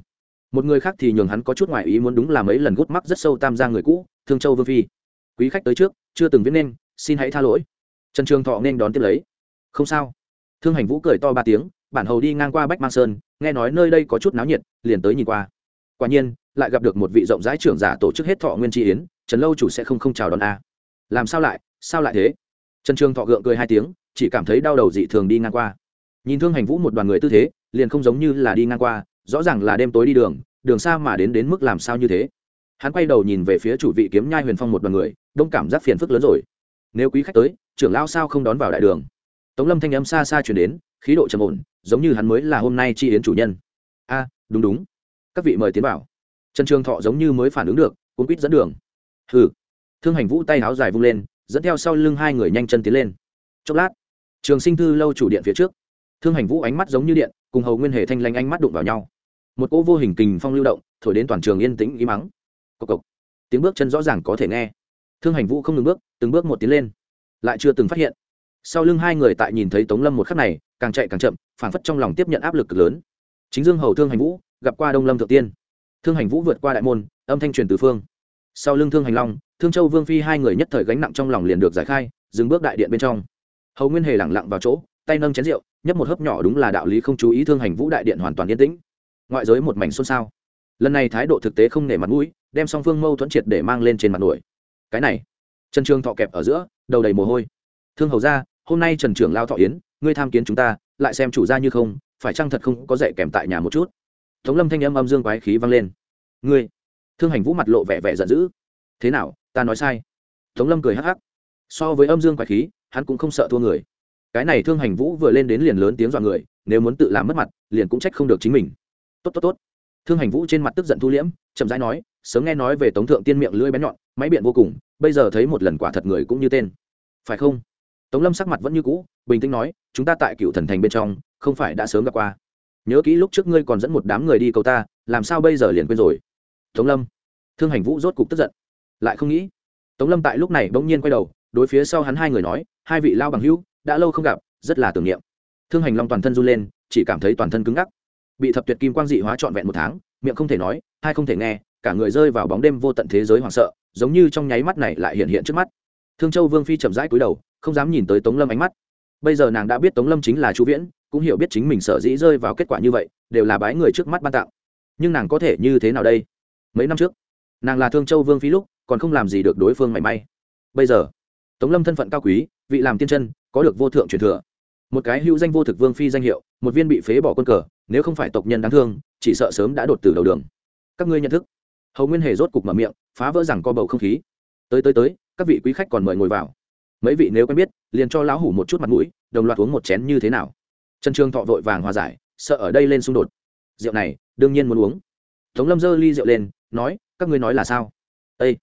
Một người khác thì nhường hắn có chút ngoại ý muốn đúng là mấy lần gút mắc rất sâu tam gia người cũ, thương châu vương phi. Quý khách tới trước, chưa từng viết nên, xin hãy tha lỗi. Trần trường thọ nên đón tiếp lấy. Không sao. Thương hành vũ cười to ba tiếng, bản hầu đi ngang qua bách mang sơn, nghe nói nơi đây có chút náo nhiệt, liền tới nhìn qua. Quả nhiên, lại gặp được một vị rộng rãi trưởng giả tổ chức hết thọ nguyên tri yến, trần lâu chủ sẽ không không chào đón a làm sao lại sao lại thế? Trần trường thọ gượng cười hai tiếng, chỉ cảm thấy đau đầu dị thường đi ngang qua. Nhìn thương hành vũ một đoàn người tư thế, liền không giống như là đi ngang qua, rõ ràng là đêm tối đi đường đường xa mà đến đến mức làm sao như thế. Hắn quay đầu nhìn về phía chủ vị kiếm nhai huyền phong một đoàn người, đông cảm giác phiền phức lớn rồi. Nếu quý khách tới, trưởng lao sao không đón vào đại đường? Tống lâm thanh âm xa xa chuyển đến, khí độ trầm ổn, giống như hắn mới là hôm nay chi yến chủ nhân. A, đúng đúng. Các vị mời tiến vào. Trần trường thọ giống như mới phản ứng được cũng quýt dẫn đường. Hừ thương hành vũ tay áo dài vung lên, dẫn theo sau lưng hai người nhanh chân tiến lên. Chốc lát, trường sinh thư lâu chủ điện phía trước, thương hành vũ ánh mắt giống như điện, cùng hầu nguyên hề thanh lanh ánh mắt đụng vào nhau. Một cỗ vô hình kình phong lưu động, thổi đến toàn trường yên tĩnh, im mắng. Cộc cộc. Tiếng bước chân rõ ràng có thể nghe. Thương hành vũ không ngừng bước, từng bước một tiến lên. Lại chưa từng phát hiện. Sau lưng hai người tại nhìn thấy tống lâm một khắc này, càng chạy càng chậm phản phất trong lòng tiếp nhận áp lực cực lớn. Chính dương hầu thương hành vũ, gặp qua đông lâm thượng tiên. Thương hành vũ vượt qua đại môn, âm thanh truyền từ phương. Sau lưng thương hành long thương châu vương phi hai người nhất thời gánh nặng trong lòng liền được giải khai, dừng bước đại điện bên trong. Hầu nguyên hề lẳng lặng vào chỗ, tay nâng chén rượu, nhấp một hớp nhỏ đúng là đạo lý không chú ý thương hành vũ đại điện hoàn toàn yên tĩnh. Ngoại giới một mảnh xôn xao. Lần này thái độ thực tế không nể mặt mũi, đem song phương mâu thuẫn triệt để mang lên trên mặt nổi. Cái này, trần trường thọ kẹp ở giữa, đầu đầy mồ hôi. Thương hầu ra, hôm nay trần trưởng lao thọ yến, ngươi tham kiến chúng ta, lại xem chủ gia như không, phải chăng thật không có dạy kèm tại nhà một chút? Tống lâm thanh âm âm dương quái khí vang lên. Ngươi? Thương hành vũ mặt lộ vẻ vẻ giận dữ. Thế nào? Ta nói sai. Tống lâm cười hắc hắc. So với âm dương quái khí, hắn cũng không sợ thua người. Cái này thương hành vũ vừa lên đến liền lớn tiếng dọa người, nếu muốn tự làm mất mặt, liền cũng trách không được chính mình. Tốt tốt tốt. Thương hành vũ trên mặt tức giận thu liễm, chậm rãi nói, sớm nghe nói về tống thượng tiên miệng lưỡi bén nhọn, máy biện vô cùng, bây giờ thấy một lần quả thật người cũng như tên. Phải không? Tống lâm sắc mặt vẫn như cũ, bình tĩnh nói, chúng ta tại cựu thần thành bên trong, không phải đã sớm gặp qua. Nhớ kỹ lúc trước ngươi còn dẫn một đám người đi cầu ta, làm sao bây giờ liền quên rồi? Tống lâm. Thương hành vũ rốt cục tức giận lại không nghĩ. Tống lâm tại lúc này bỗng nhiên quay đầu, đối phía sau hắn hai người nói, hai vị lao bằng hữu, đã lâu không gặp, rất là tưởng niệm. Thương hành long toàn thân run lên, chỉ cảm thấy toàn thân cứng ngắc. Bị thập tuyệt kim quang dị hóa trọn vẹn một tháng, miệng không thể nói, hai không thể nghe, cả người rơi vào bóng đêm vô tận thế giới hoảng sợ, giống như trong nháy mắt này lại hiện hiện trước mắt. Thương châu vương phi chậm rãi cúi đầu, không dám nhìn tới tống lâm ánh mắt. Bây giờ nàng đã biết tống lâm chính là chú viễn, cũng hiểu biết chính mình sở dĩ rơi vào kết quả như vậy, đều là bái người trước mắt ban tặng. nhưng nàng có thể như thế nào đây? Mấy năm trước, nàng là thương châu vương phi lúc còn không làm gì được đối phương mảy may. Bây giờ, tống lâm thân phận cao quý, vị làm tiên chân, có được vô thượng truyền thừa. Một cái hữu danh vô thực vương phi danh hiệu, một viên bị phế bỏ quân cờ, nếu không phải tộc nhân đáng thương, chỉ sợ sớm đã đột từ đầu đường. Các ngươi nhận thức. Hầu nguyên hề rốt cục mở miệng, phá vỡ rằng co bầu không khí. Tới tới tới, các vị quý khách còn mời ngồi vào. Mấy vị nếu quen biết, liền cho lão hủ một chút mặt mũi, đồng loạt uống một chén như thế nào. Trần trương thọ vội vàng hòa giải, sợ ở đây lên xung đột. Rượu này, đương nhiên muốn uống. Tống lâm dơ ly rượu lên, nói, các ngươi nói là sao? Ây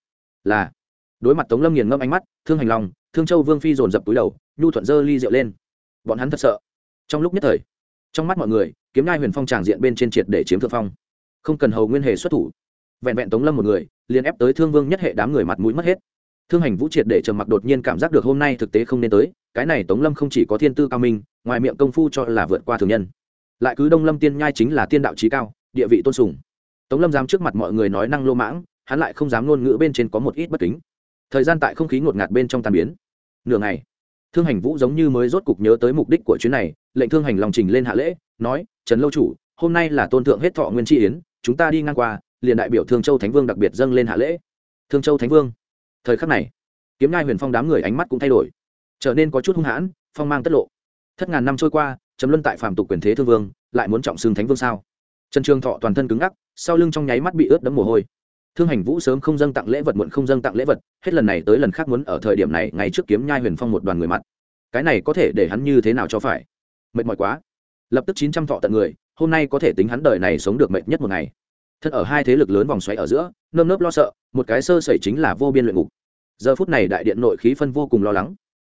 là đối mặt tống lâm nghiền ngâm ánh mắt, thương hành lòng thương châu vương phi dồn dập túi đầu, nhu thuận dơ ly rượu lên. Bọn hắn thật sợ. Trong lúc nhất thời, trong mắt mọi người, kiếm ngai huyền phong tràng diện bên trên triệt để chiếm thượng phong. Không cần hầu nguyên hề xuất thủ. Vẹn vẹn tống lâm một người, liền ép tới thương vương nhất hệ đám người mặt mũi mất hết. Thương hành vũ triệt để trầm mặc đột nhiên cảm giác được hôm nay thực tế không nên tới, cái này tống lâm không chỉ có thiên tư cao minh, ngoài miệng công phu cho là vượt qua thường nhân. Lại cứ đông lâm tiên nhai chính là tiên đạo trí cao, địa vị tôn sùng. Tống lâm dám trước mặt mọi người nói năng lô mãng hắn lại không dám ngôn ngữ bên trên có một ít bất kính. Thời gian tại không khí ngột ngạt bên trong tàn biến. Nửa ngày, thương hành vũ giống như mới rốt cục nhớ tới mục đích của chuyến này, lệnh thương hành lòng trình lên hạ lễ, nói, trần lâu chủ, hôm nay là tôn thượng hết thọ nguyên tri yến, chúng ta đi ngang qua, liền đại biểu thương châu thánh vương đặc biệt dâng lên hạ lễ. Thương châu thánh vương. Thời khắc này, kiếm ngai huyền phong đám người ánh mắt cũng thay đổi, trở nên có chút hung hãn, phong mang tất lộ. Thất ngàn năm trôi qua chấm luân tại phạm tục quyền thế thương vương, lại muốn trọng xưng thánh vương sao? Trần trường thọ toàn thân cứng ngắc, sau lưng trong nháy mắt bị ướt đẫm mồ hôi thương hành vũ sớm không dâng tặng lễ vật, muộn không dâng tặng lễ vật, hết lần này tới lần khác muốn ở thời điểm này, ngay trước kiếm nhai huyền phong một đoàn người mặt. Cái này có thể để hắn như thế nào cho phải? Mệt mỏi quá. Lập tức chín trăm thọ tận người, hôm nay có thể tính hắn đời này sống được mệt nhất một ngày. Thân ở hai thế lực lớn vòng xoáy ở giữa, nơm nớp lo sợ, một cái sơ sẩy chính là vô biên luyện ngục. Giờ phút này đại điện nội khí phân vô cùng lo lắng.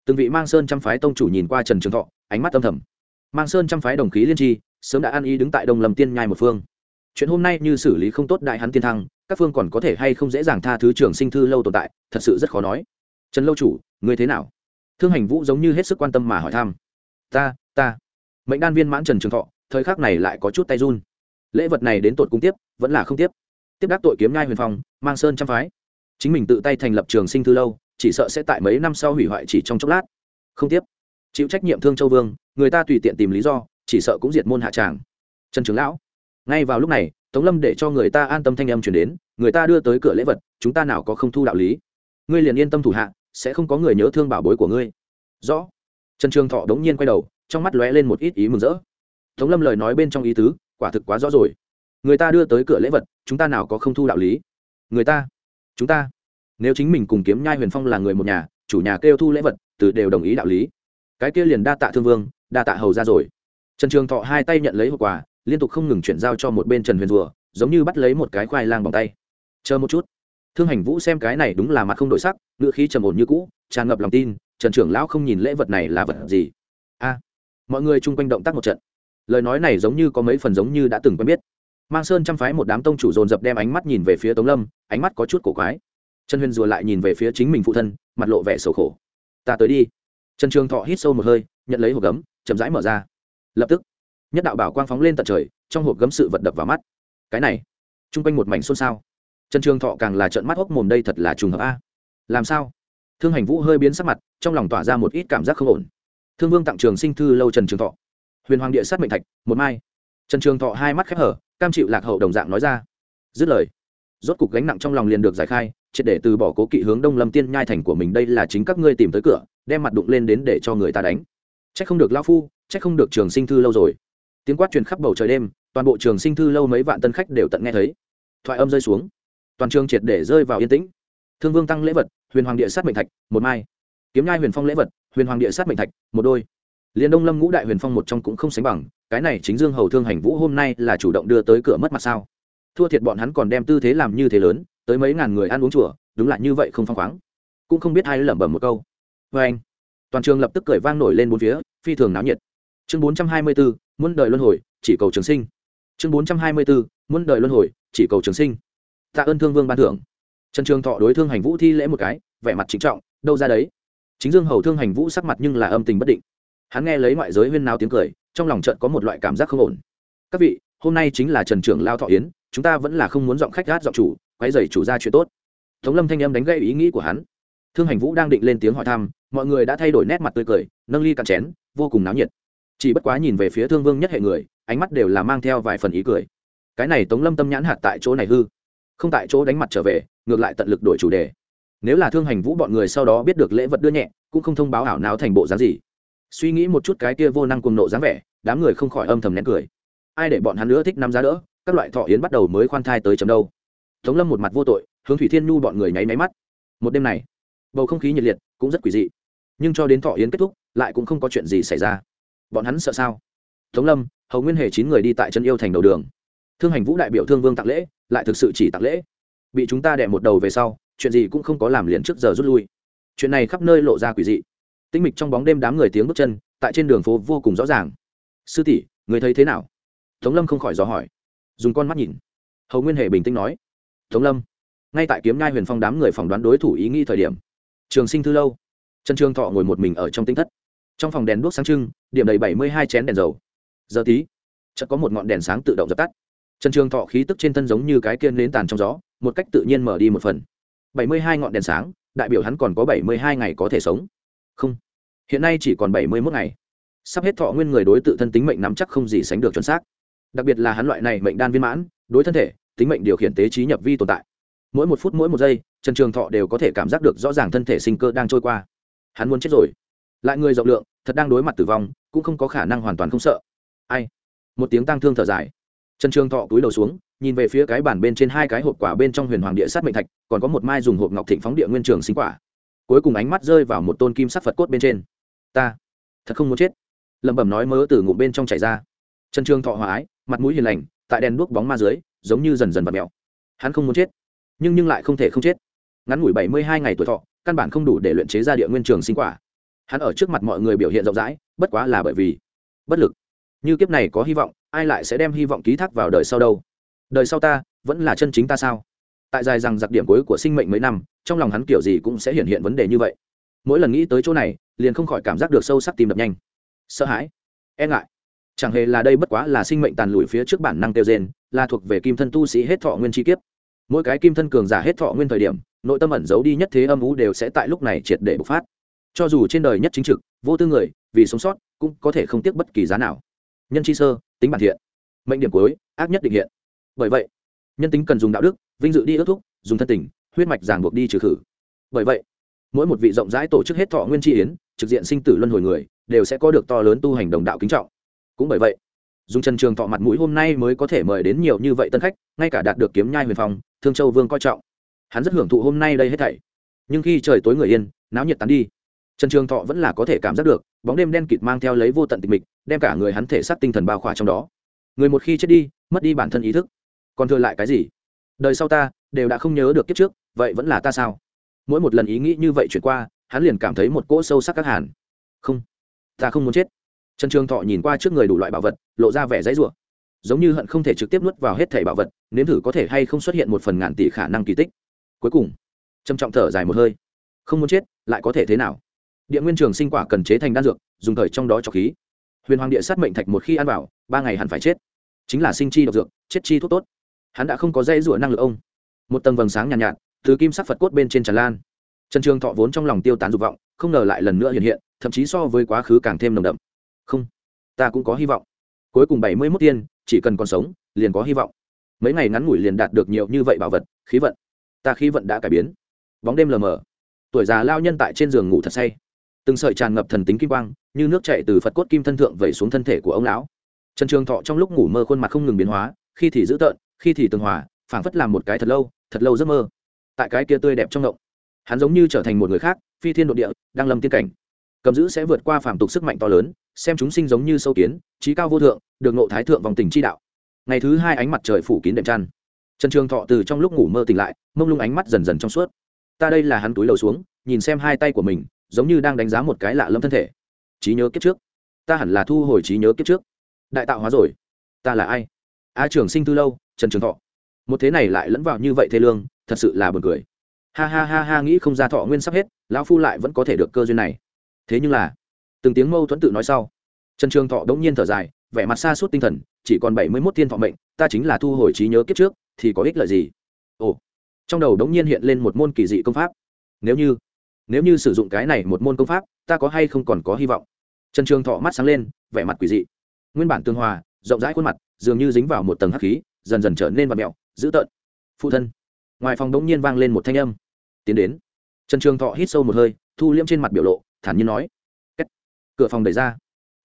Từng vị mang sơn trăm phái tông chủ nhìn qua trần trường thọ, ánh mắt âm thầm. Mang sơn trăm phái đồng khí liên tri, sớm đã ăn ý đứng tại đồng lâm tiên nhai một phương. Chuyện hôm nay như xử lý không tốt đại hắn tiên thăng các phương còn có thể hay không dễ dàng tha thứ trường sinh thư lâu tồn tại, thật sự rất khó nói. Trần lâu chủ, ngươi thế nào? Thương hành vũ giống như hết sức quan tâm mà hỏi thăm. Ta ta. Mệnh đan viên mãn trần trường thọ, thời khắc này lại có chút tay run. Lễ vật này đến tột cung tiếp, vẫn là không tiếp. Tiếp đắc tội kiếm nhai huyền phong, mang sơn trăm phái. Chính mình tự tay thành lập trường sinh thư lâu, chỉ sợ sẽ tại mấy năm sau hủy hoại chỉ trong chốc lát. Không tiếp. Chịu trách nhiệm thương châu vương, người ta tùy tiện tìm lý do, chỉ sợ cũng diệt môn hạ tràng. Trần trường lão, ngay vào lúc này tống lâm để cho người ta an tâm thanh âm chuyển đến, người ta đưa tới cửa lễ vật, chúng ta nào có không thu đạo lý. Ngươi liền yên tâm thủ hạ, sẽ không có người nhớ thương bảo bối của ngươi. Rõ. Trần trường thọ đống nhiên quay đầu, trong mắt lóe lên một ít ý mừng rỡ. Tống lâm lời nói bên trong ý tứ, quả thực quá rõ rồi. Người ta đưa tới cửa lễ vật, chúng ta nào có không thu đạo lý? Người ta, chúng ta. Nếu chính mình cùng kiếm nhai huyền phong là người một nhà, chủ nhà kêu thu lễ vật, từ đều đồng ý đạo lý. Cái kia liền đa tạ thương vương, đa tạ hầu ra rồi. Trần trường thọ hai tay nhận lấy hậu quả liên tục không ngừng chuyển giao cho một bên trần huyền rùa, giống như bắt lấy một cái khoai lang bằng tay. Chờ một chút. Thương hành vũ xem cái này đúng là mặt không đổi sắc ngựa khí trầm ổn như cũ, tràn ngập lòng tin, trần trưởng lão không nhìn lễ vật này là vật gì? A. Mọi người chung quanh động tác một trận. Lời nói này giống như có mấy phần giống như đã từng quen biết. Mang sơn chăm phái một đám tông chủ dồn dập đem ánh mắt nhìn về phía tống lâm, ánh mắt có chút cổ quái. Trần huyền rùa lại nhìn về phía chính mình phụ thân, mặt lộ vẻ sầu khổ. Ta tới đi. Trần trường thọ hít sâu một hơi, nhận lấy hộp gấm, chậm rãi mở ra. Lập tức nhất đạo bảo quang phóng lên tận trời, trong hộp gấm sự vật đập vào mắt. Cái này t r u n g quanh một mảnh xôn xao. Trần trường thọ càng là trận mắt hốc mồm, đây thật là trùng hợp a. Làm sao? Thương hành vũ hơi biến sắc mặt, trong lòng tỏa ra một ít cảm giác không ổn. Thương vương tặng trường sinh thư lâu trần trường thọ. Huyền hoàng địa sát mệnh thạch, một mai. Trần trường thọ hai mắt khép hở, cam chịu lạc hậu đồng dạng nói ra. Dứt lời, rốt cục gánh nặng trong lòng liền được giải khai, triệt để từ bỏ cố kỵ hướng đông lâm tiên nhai thành của mình, đây là chính các ngươi tìm tới cửa, đem mặt đụng lên đến để cho người ta đánh. C h ắ c không được lao phu c h ắ c không được trường sinh thư lâu rồi tiếng quát truyền khắp bầu trời đêm, toàn bộ trường sinh thư lâu mấy vạn tân khách đều tận nghe thấy. Thoại âm rơi xuống. Toàn trường triệt để rơi vào yên tĩnh. Thương vương tăng lễ vật, huyền hoàng địa sát mệnh thạch, một mai. Kiếm nhai huyền phong lễ vật, huyền hoàng địa sát mệnh thạch, một đôi. Liên đông lâm ngũ đại huyền phong một trong cũng không sánh bằng, cái này chính dương hầu thương hành vũ hôm nay là chủ động đưa tới cửa mất mặt sao? Thua thiệt bọn hắn còn đem tư thế làm như thế lớn, tới mấy ngàn người ăn uống chùa, đúng là như vậy không phăng khoáng. Cũng không biết ai lẩm bẩm một câu. Vê anh toàn trường lập tức cười vang nổi lên bốn phía, phi thường náo nhiệt chương bốn trăm hai mươi bốn muốn đời luân hồi, chỉ cầu trường sinh. Chương bốn trăm hai mươi bốn muốn đời luân hồi, chỉ cầu trường sinh. Tạ ơn thương vương ban thưởng. Trần trường thọ đối thương hành vũ thi lễ một cái, vẻ mặt trịnh trọng, đâu ra đấy. Chính dương hầu thương hành vũ sắc mặt nhưng là âm tình bất định. Hắn nghe lấy ngoại giới huyên nao tiếng cười, trong lòng trận có một loại cảm giác không ổn. Các vị, hôm nay chính là trần trưởng lao thọ yến, chúng ta vẫn là không muốn giọng khách gát giọng chủ quay dày chủ ra chuyện tốt. Tống lâm thanh âm đánh gây ý nghĩ của hắn. Thương hành vũ đang định lên tiếng hỏi thăm, mọi người đã thay đổi nét mặt tươi cười, nâng ly cạn chén, vô cùng náo nhiệt chỉ bất quá nhìn về phía thương vương nhất hệ người, ánh mắt đều là mang theo vài phần ý cười. Cái này tống lâm tâm nhãn hạt tại chỗ này hư. Không tại chỗ đánh mặt trở về, ngược lại tận lực đổi chủ đề. Nếu là thương hành vũ bọn người sau đó biết được lễ vật đưa nhẹ, cũng không thông báo ảo náo thành bộ dáng gì. Suy nghĩ một chút cái kia vô năng cuồng nộ dáng vẻ, đám người không khỏi âm thầm nén cười. Ai để bọn hắn nữa thích năm giá đỡ, các loại thọ yến bắt đầu mới khoan thai tới chấm đâu. Tống lâm một mặt vô tội, hướng thủy thiên nhu bọn người nháy máy mắt. Một đêm này, bầu không khí nhiệt liệt cũng rất quỷ dị. Nhưng cho đến thọ yến kết thúc, lại cũng không có chuyện gì xảy ra bọn hắn sợ sao? Tống lâm, hầu nguyên hề chín người đi tại chân yêu thành đầu đường. Thương hành vũ đại biểu thương vương tặng lễ, lại thực sự chỉ tặng lễ. Bị chúng ta đẻ một đầu về sau, chuyện gì cũng không có làm liền trước giờ rút lui. Chuyện này khắp nơi lộ ra quỷ dị. Tinh mịch trong bóng đêm đám người tiếng bước chân, tại trên đường phố vô cùng rõ ràng. Sư tỷ, người thấy thế nào? Tống lâm không khỏi dò hỏi. Dùng con mắt nhìn. Hầu nguyên hề bình tĩnh nói. Tống lâm, ngay tại kiếm nhai huyền phong đám người phỏng đoán đối thủ ý nghĩ thời điểm. Trường sinh thư lâu. Trần trương thọ ngồi một mình ở trong tinh thất trong phòng đèn đuốc sáng trưng, điểm đầy bảy mươi hai chén đèn dầu. Giờ tí, chợt có một ngọn đèn sáng tự động dập tắt. Trần trường thọ khí tức trên thân giống như cái kiên nến tàn trong gió, một cách tự nhiên mở đi một phần. bảy mươi hai ngọn đèn sáng, đại biểu hắn còn có bảy mươi hai ngày có thể sống. Không, hiện nay chỉ còn bảy mươi mốt ngày. Sắp hết thọ nguyên người đối tự thân tính mệnh nắm chắc không gì sánh được chuẩn xác. Đặc biệt là hắn loại này mệnh đan viên mãn, đối thân thể, tính mệnh điều khiển tế trí nhập vi tồn tại. Mỗi một phút mỗi một giây, trần trường thọ đều có thể cảm giác được rõ ràng thân thể sinh cơ đang trôi qua. Hắn muốn chết rồi lại người rộng lượng, thật đang đối mặt tử vong, cũng không có khả năng hoàn toàn không sợ. Ai? Một tiếng tăng thương thở dài. Trần trường thọ cúi đầu xuống, nhìn về phía cái bàn bên trên hai cái hộp quả bên trong huyền hoàng địa sát mệnh thạch, còn có một mai dùng hộp ngọc thịnh phóng địa nguyên trường sinh quả. Cuối cùng ánh mắt rơi vào một tôn kim sắc phật cốt bên trên. Ta, thật không muốn chết. Lẩm bẩm nói mớ từ ngụm bên trong chảy ra. Trần trường thọ hòa ái, mặt mũi hiền lành, tại đèn đuốc bóng ma dưới, giống như dần dần vật mèo. Hắn không muốn chết, nhưng nhưng lại không thể không chết. Ngắn ngủi bảy mươi hai ngày tuổi thọ, căn bản không đủ để luyện chế ra địa nguyên trường sinh quả hắn ở trước mặt mọi người biểu hiện rộng rãi, bất quá là bởi vì bất lực. Như kiếp này có hy vọng, ai lại sẽ đem hy vọng ký thác vào đời sau đâu? Đời sau ta, vẫn là chân chính ta sao? Tại dài rằng giặc điểm cuối của sinh mệnh mấy năm, trong lòng hắn kiểu gì cũng sẽ hiện hiện vấn đề như vậy. Mỗi lần nghĩ tới chỗ này, liền không khỏi cảm giác được sâu sắc tìm đập nhanh. Sợ hãi. E ngại. Chẳng hề là đây bất quá là sinh mệnh tàn lùi phía trước bản năng tiêu gen là thuộc về kim thân tu sĩ hết thọ nguyên chi kiếp. Mỗi cái kim thân cường giả hết thọ nguyên thời điểm, nội tâm ẩn giấu đi nhất thế âm ú đều sẽ tại lúc này triệt để bộc phát cho dù trên đời nhất chính trực, vô tư người, vì sống sót, cũng có thể không tiếc bất kỳ giá nào. Nhân chi sơ, tính bản thiện. Mệnh điểm cuối, ác nhất định hiện. Bởi vậy, nhân tính cần dùng đạo đức, vinh dự đi ước thúc, dùng thân tình, huyết mạch ràng buộc đi trừ khử. Bởi vậy, mỗi một vị rộng rãi tổ chức hết thọ nguyên tri yến, trực diện sinh tử luân hồi người, đều sẽ có được to lớn tu hành đồng đạo kính trọng. Cũng bởi vậy, dùng trần trường thọ mặt mũi hôm nay mới có thể mời đến nhiều như vậy tân khách, ngay cả đạt được kiếm nhai huyền phòng thương châu vương coi trọng. Hắn rất hưởng thụ hôm nay đây hết thảy. Nhưng khi trời tối người yên, náo nhiệt tán đi trần trường thọ vẫn là có thể cảm giác được, bóng đêm đen kịt mang theo lấy vô tận tịch mịch, đem cả người hắn thể xác tinh thần bao khỏa trong đó. Người một khi chết đi, mất đi bản thân ý thức. Còn thừa lại cái gì? Đời sau ta, đều đã không nhớ được kiếp trước, vậy vẫn là ta sao? Mỗi một lần ý nghĩ như vậy chuyển qua, hắn liền cảm thấy một cỗ sâu sắc các hàn không, ta không muốn chết. Trần trường thọ nhìn qua trước người đủ loại bảo vật, lộ ra vẻ dãy rủa. Giống như hận không thể trực tiếp nuốt vào hết thẻ bảo vật, nếm thử có thể hay không xuất hiện một phần ngàn tỷ khả năng kỳ tích. Cuối cùng, trầm trọng thở dài một hơi. Không muốn chết, lại có thể thế nào? Địa nguyên trường sinh quả cần chế thành đan dược dùng thời trong đó cho khí. Huyền hoàng địa sát mệnh thạch một khi ăn vào ba ngày hẳn phải chết. Chính là sinh chi độc dược chết chi thuốc tốt. Hắn đã không có dây rủa năng lực ông. Một tầng vầng sáng nhàn nhạt, nhạt từ kim sắc phật cốt bên trên tràn lan. Trần trường thọ vốn trong lòng tiêu tán dục vọng không ngờ lại lần nữa hiện hiện thậm chí so với quá khứ càng thêm nồng đậm. Không ta cũng có hy vọng. Cuối cùng bảy mươi mốt tiên chỉ cần còn sống liền có hy vọng. Mấy ngày ngắn ngủi liền đạt được nhiều như vậy bảo vật khí vận. Ta khí vận đã cải biến. Bóng đêm lờ mờ. Tuổi già lao nhân tại trên giường ngủ thật say từng sợi tràn ngập thần tính kim quang, như nước chạy từ phật cốt kim thân thượng vẩy xuống thân thể của ông lão. Trần trường thọ trong lúc ngủ mơ khuôn mặt không ngừng biến hóa, khi thì dữ tợn, khi thì tường hòa, phảng phất làm một cái thật lâu thật lâu giấc mơ. Tại cái kia tươi đẹp trong ngộng, hắn giống như trở thành một người khác, phi thiên đ ộ địa, đang lâm tiên cảnh. Cầm giữ sẽ vượt qua phàm tục sức mạnh to lớn, xem chúng sinh giống như sâu kiến, trí cao vô thượng, được nộ thái thượng vòng tình chi đạo. Ngày thứ hai ánh mặt trời phủ kín đệm chăn. Trần trường thọ từ trong lúc ngủ mơ tỉnh lại, mông lung ánh mắt dần dần trong suốt. Ta đây là hắn túi lầu xuống, nhìn xem hai tay của mình giống như đang đánh giá một cái lạ lâm thân thể. Trí nhớ kiếp trước. Ta hẳn là thu hồi trí nhớ kiếp trước. Đại tạo hóa rồi. Ta là ai? A trường sinh tư lâu, trần trường thọ. Một thế này lại lẫn vào như vậy thê lương, thật sự là buồn cười. Ha ha ha ha, nghĩ không ra thọ nguyên sắp hết, lão phu lại vẫn có thể được cơ duyên này. Thế nhưng là, từng tiếng mâu thuẫn tự nói sau. Trần trường thọ đống nhiên thở dài, vẻ mặt xa suốt tinh thần, chỉ còn bảy mươi mốt thiên thọ mệnh, ta chính là thu hồi trí nhớ kiếp trước, thì có ích lợi gì? Ồ, trong đầu đống nhiên hiện lên một môn kỳ dị công pháp. Nếu như nếu như sử dụng cái này một môn công pháp, ta có hay không còn có hy vọng? Trần trường thọ mắt sáng lên, vẻ mặt quỷ dị. Nguyên bản tương hòa, rộng rãi khuôn mặt, dường như dính vào một tầng hắc khí, dần dần trở nên vật mẹo, dữ tợn. Phụ thân. Ngoài phòng đống nhiên vang lên một thanh âm. Tiến đến. Trần trường thọ hít sâu một hơi, thu liễm trên mặt biểu lộ, thản nhiên nói. Kết. cửa phòng đẩy ra.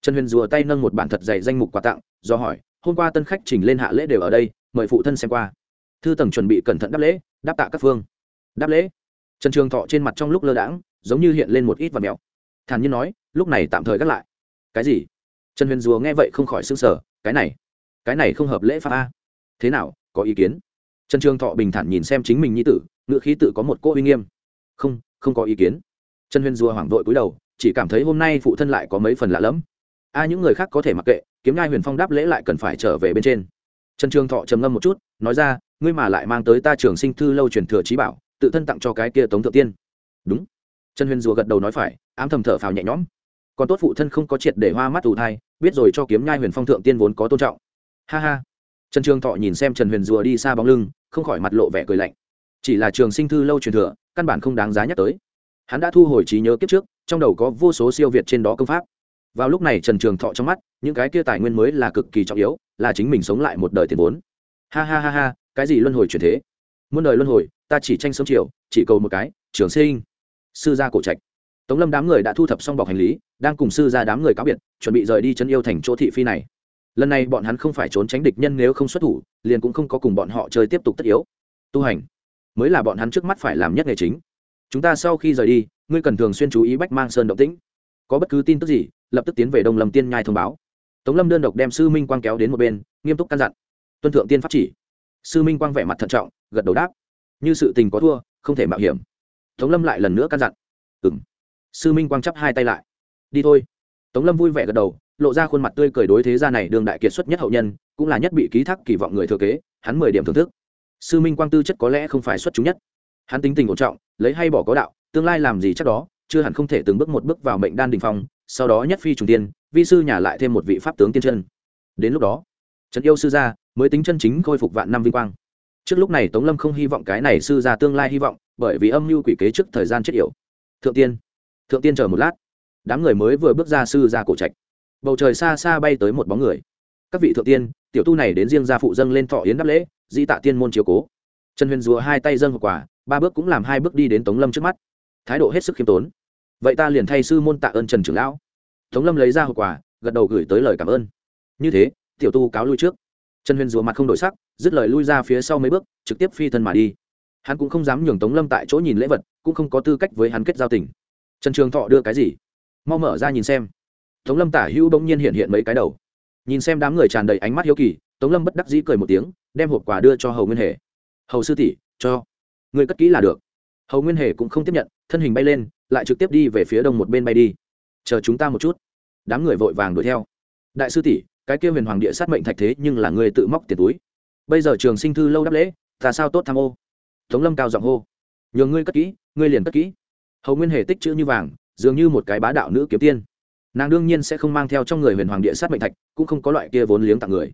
Trần huyền rùa tay nâng một bản thật dày danh mục quà tặng, do hỏi, hôm qua tân khách trình lên hạ lễ đều ở đây, mời phụ thân xem qua. Thư tầng chuẩn bị cẩn thận đáp lễ, đáp tạ các phương. Đáp lễ trần trường thọ trên mặt trong lúc lơ đãng, giống như hiện lên một ít vật mèo thản nhiên nói, lúc này tạm thời gác lại. Cái gì? Trần huyền rùa nghe vậy không khỏi s ư n g sở cái này cái này không hợp lễ pháp a. Thế nào, có ý kiến? Trần trường thọ bình thản nhìn xem chính mình như tử, ngữ khí tự có một cô uy nghiêm. Không không có ý kiến. Trần huyền rùa hoảng vội cúi đầu, chỉ cảm thấy hôm nay phụ thân lại có mấy phần lạ lẫm. A, những người khác có thể mặc kệ, kiếm ngai huyền phong đáp lễ lại cần phải trở về bên trên. Trần trường thọ trầm ngâm một chút, nói ra, ngươi mà lại mang tới ta trường sinh thư lâu truyền thừa trí bảo tự thân tặng cho cái kia tống thượng tiên. Đúng. Trần huyền rùa gật đầu nói phải, ám thầm thở phào nhẹ nhõm. Còn tốt phụ thân không có triệt để hoa mắt ủ thai, biết rồi cho kiếm nhai huyền phong thượng tiên vốn có tôn trọng. Ha ha. Trần trường thọ nhìn xem trần huyền rùa đi xa bóng lưng, không khỏi mặt lộ vẻ cười lạnh. Chỉ là trường sinh thư lâu truyền thừa, căn bản không đáng giá nhắc tới. Hắn đã thu hồi trí nhớ kiếp trước, trong đầu có vô số siêu việt trên đó công pháp. Vào lúc này trần trường thọ trong mắt, những cái kia tài nguyên mới là cực kỳ trọng yếu, là chính mình sống lại một đời tiền vốn. Ha ha ha ha, cái gì luân hồi truyền thế? Muôn đời luân hồi ta chỉ tranh sớm chiều, chỉ cầu một cái, trường sinh. Sư gia cổ trạch. Tống lâm đám người đã thu thập xong bọc hành lý, đang cùng sư gia đám người cáo biệt, chuẩn bị rời đi chân yêu thành chỗ thị phi này. Lần này bọn hắn không phải trốn tránh địch nhân nếu không xuất thủ, liền cũng không có cùng bọn họ chơi tiếp tục tất yếu. Tu hành. Mới là bọn hắn trước mắt phải làm nhất nghề chính. Chúng ta sau khi rời đi, ngươi cần thường xuyên chú ý bách mang sơn động tĩnh. Có bất cứ tin tức gì, lập tức tiến về đông lâm tiên nhai thông báo. Tống lâm đơn độc đem sư minh quang kéo đến một bên, nghiêm túc căn dặn. Tuân thượng tiên pháp chỉ. Sư minh quang vẻ mặt thận trọng, gật đầu đáp như sự tình có thua, không thể mạo hiểm. Tống lâm lại lần nữa căn dặn. Ừ m sư minh quang chắp hai tay lại. Đi thôi. Tống lâm vui vẻ gật đầu, lộ ra khuôn mặt tươi cười đối thế gia này đường đại kiệt xuất nhất hậu nhân, cũng là nhất bị ký thác kỳ vọng người thừa kế, hắn mười điểm thưởng thức. Sư minh quang tư chất có lẽ không phải xuất chúng nhất. Hắn tính tình ổn trọng, lấy hay bỏ có đạo, tương lai làm gì chắc đó, chưa hẳn không thể từng bước một bước vào mệnh đan đình phong, sau đó nhất phi trùng tiên, vi sư nhà lại thêm một vị pháp tướng tiên chân. Đến lúc đó, trấn yêu sư gia mới tính chân chính khôi phục vạn năm vinh quang trước lúc này tống lâm không hy vọng cái này sư gia tương lai hy vọng, bởi vì âm mưu quỷ kế trước thời gian chết yểu. Thượng tiên thượng tiên chờ một lát. Đám người mới vừa bước ra sư gia cổ trạch. Bầu trời xa xa bay tới một bóng người. Các vị thượng tiên, tiểu tu này đến riêng gia phụ dâng lên thọ yến đáp lễ di tạ tiên môn chiếu cố. Trần huyền rùa hai tay dâng hậu quả ba bước cũng làm hai bước đi đến tống lâm trước mắt. Thái độ hết sức khiêm tốn. Vậy ta liền thay sư môn tạ ơn trần trưởng lão. Tống lâm lấy ra hậu quả gật đầu gửi tới lời cảm ơn. Như thế, tiểu tu cáo lui trước trần huyền rùa mặt không đổi sắc, dứt lời lui ra phía sau mấy bước, trực tiếp phi thân mà đi. Hắn cũng không dám nhường tống lâm tại chỗ nhìn lễ vật, cũng không có tư cách với hắn kết giao tình. Trần trường thọ đưa cái gì? Mau mở ra nhìn xem. Tống lâm tả hữu bỗng nhiên hiện hiện mấy cái đầu. Nhìn xem đám người tràn đầy ánh mắt hiếu kỳ, tống lâm bất đắc dĩ cười một tiếng, đem hộp quà đưa cho hầu nguyên hề. Hầu sư tỷ, cho. Người cất kỹ là được. Hầu nguyên hề cũng không tiếp nhận, thân hình bay lên, lại trực tiếp đi về phía đông một bên bay đi. Chờ chúng ta một chút. Đám người vội vàng đuổi theo. Đại sư tỷ cái kia huyền hoàng địa sát mệnh thạch thế nhưng là người tự móc tiền túi. Bây giờ trường sinh thư lâu đáp lễ, ta sao tốt tham ô? Tống lâm cao giọng hô. Nhường ngươi cất kỹ, ngươi liền cất kỹ. Hầu nguyên hề tích chữ như vàng, dường như một cái bá đạo nữ kiếm tiên. Nàng đương nhiên sẽ không mang theo trong người huyền hoàng địa sát mệnh thạch, cũng không có loại kia vốn liếng tặng người.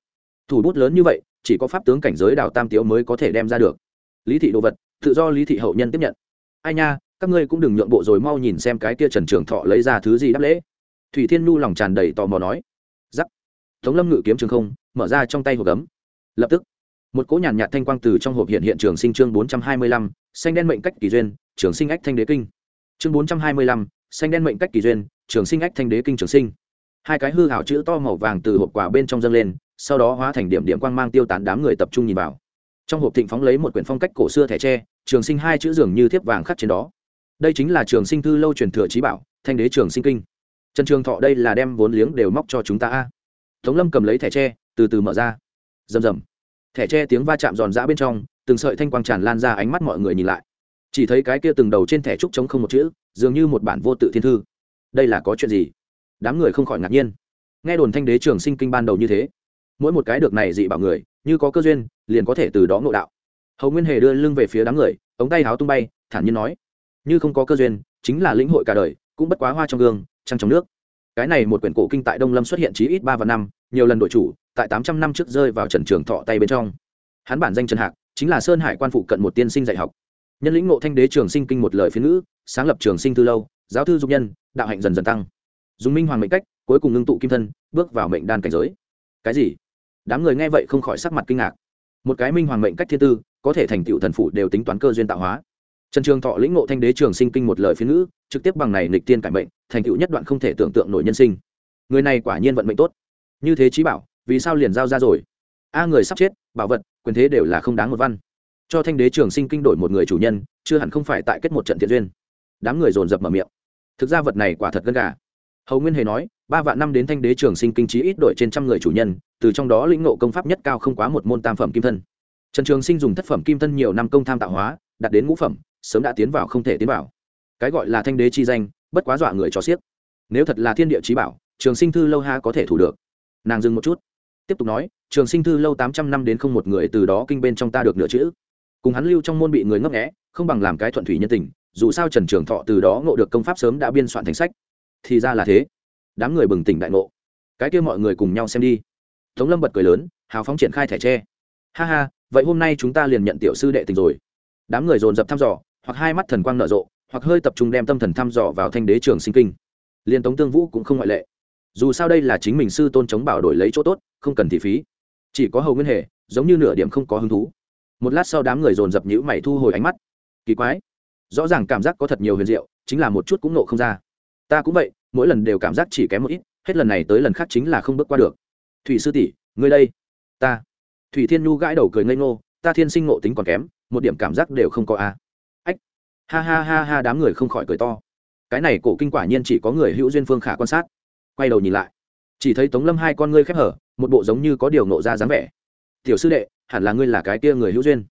Thủ bút lớn như vậy, chỉ có pháp tướng cảnh giới đào tam tiếu mới có thể đem ra được. Lý thị đồ vật, tự do lý thị hậu nhân tiếp nhận. Ai nha, các ngươi cũng đừng nhượng bộ rồi mau nhìn xem cái kia trần trường thọ lấy ra thứ gì đáp lễ. Thủy thiên nhu lòng tràn đầy tò mò nói tống lâm ngự kiếm trường không, mở ra trong tay hộp gấm. Lập tức, một cỗ nhàn nhạt thanh quang từ trong hộp hiện hiện trường sinh chương bốn trăm hai mươi lăm, xanh đen mệnh cách kỳ duyên, trường sinh ách thanh đế kinh. Chương bốn trăm hai mươi lăm, xanh đen mệnh cách kỳ duyên, trường sinh ách thanh đế kinh trường sinh. Hai cái hư hảo chữ to màu vàng từ hộp quả bên trong dâng lên, sau đó hóa thành điểm điểm quang mang tiêu tán đám người tập trung nhìn vào. Trong hộp thịnh phóng lấy một quyển phong cách cổ xưa thẻ tre, trường sinh hai chữ dường như thiếp vàng khắc trên đó. Đây chính là trường sinh thư lâu truyền thừa trí bảo, thanh đế trường sinh kinh. Trần trường thọ đây là đem vốn liếng đều móc cho chúng ta a tống lâm cầm lấy thẻ tre, từ từ mở ra. Rầm rầm. Thẻ tre tiếng va chạm giòn giã bên trong, từng sợi thanh quang tràn lan ra ánh mắt mọi người nhìn lại. Chỉ thấy cái kia từng đầu trên thẻ trúc trống không một chữ, dường như một bản vô tự thiên thư. Đây là có chuyện gì? Đám người không khỏi ngạc nhiên. Nghe đồn thanh đế trường sinh kinh ban đầu như thế. Mỗi một cái được này dị bảo người, như có cơ duyên, liền có thể từ đó ngộ đạo. Hầu nguyên hề đưa lưng về phía đám người, ống tay háo tung bay, thản nhiên nói, như không có cơ duyên, chính là lĩnh hội cả đời, cũng bất quá hoa trong gương, trăng trong nước cái này một quyển cổ kinh tại đông lâm xuất hiện chí ít ba và năm, nhiều lần đổi chủ, tại tám trăm năm trước rơi vào trần trường thọ tay bên trong. Hắn bản danh trần hạc, chính là sơn hải quan phụ cận một tiên sinh dạy học. Nhân lĩnh ngộ thanh đế trường sinh kinh một lời phiên ngữ, sáng lập trường sinh thư lâu, giáo thư dục nhân, đạo hạnh dần dần tăng. Dùng minh hoàng mệnh cách, cuối cùng ngưng tụ kim thân, bước vào mệnh đan cảnh giới. Cái gì? Đám người nghe vậy không khỏi sắc mặt kinh ngạc. Một cái minh hoàng mệnh cách thiên tư, có thể thành tựu thần phủ đều tính toán cơ duyên tạo hóa trần trường thọ lĩnh ngộ thanh đế trường sinh kinh một lời phiên ngữ, trực tiếp bằng này nịch tiên cải mệnh, thành tựu nhất đoạn không thể tưởng tượng nổi nhân sinh. Người này quả nhiên vận mệnh tốt. Như thế trí bảo, vì sao liền giao ra rồi? A người sắp chết, bảo vật, quyền thế đều là không đáng một văn. Cho thanh đế trường sinh kinh đổi một người chủ nhân, chưa hẳn không phải tại kết một trận thiện duyên. Đám người dồn dập mở miệng. Thực ra vật này quả thật gân gà. Hầu nguyên hề nói, ba vạn năm đến thanh đế trường sinh kinh trí ít đổi trên trăm người chủ nhân, từ trong đó lĩnh ngộ công pháp nhất cao không quá một môn tam phẩm kim thân. Trần trường sinh dùng thất phẩm kim thân nhiều năm công tham tạo hóa, đạt đến ngũ phẩm sớm đã tiến vào không thể tiến vào. Cái gọi là thanh đế chi danh, bất quá dọa người cho xiếc. Nếu thật là thiên địa trí bảo, trường sinh thư lâu ha có thể thủ được. Nàng dừng một chút. Tiếp tục nói, trường sinh thư lâu tám trăm năm đến không một người từ đó kinh bên trong ta được nửa chữ. Cùng hắn lưu trong môn bị người ngấp nghẽ không bằng làm cái thuận thủy nhân tình, dù sao trần trường thọ từ đó ngộ được công pháp sớm đã biên soạn thành sách. Thì ra là thế. Đám người bừng tỉnh đại ngộ. Cái kia mọi người cùng nhau xem đi. Tống lâm bật cười lớn, hào phóng triển khai thẻ tre. Ha ha, vậy hôm nay chúng ta liền nhận tiểu sư đệ tình rồi. Đám người dồn dập thăm dò hoặc hai mắt thần quang nở rộ, hoặc hơi tập trung đem tâm thần thăm dò vào thanh đế trường sinh kinh. Liên tống tương vũ cũng không ngoại lệ. Dù sao đây là chính mình sư tôn chống bảo đổi lấy chỗ tốt, không cần thị phí. Chỉ có hầu nguyên hệ giống như nửa điểm không có hứng thú. Một lát sau đám người dồn dập nhữ mày thu hồi ánh mắt. Kỳ quái. Rõ ràng cảm giác có thật nhiều huyền diệu, chính là một chút cũng nộ không ra. Ta cũng vậy, mỗi lần đều cảm giác chỉ kém một ít, hết lần này tới lần khác chính là không bước qua được. Thủy sư tỷ, ngươi đây. Ta. Thủy thiên nhu gãi đầu cười ngây ngô, ta thiên sinh ngộ tính còn kém, một điểm cảm giác đều không có a ha ha ha ha, đám người không khỏi cười to. Cái này cổ kinh quả nhiên chỉ có người hữu duyên phương khả quan sát. Quay đầu nhìn lại, chỉ thấy tống lâm hai con ngươi khép hở, một bộ giống như có điều nộ ra dáng vẻ. Tiểu sư đệ, hẳn là ngươi là cái kia người hữu duyên.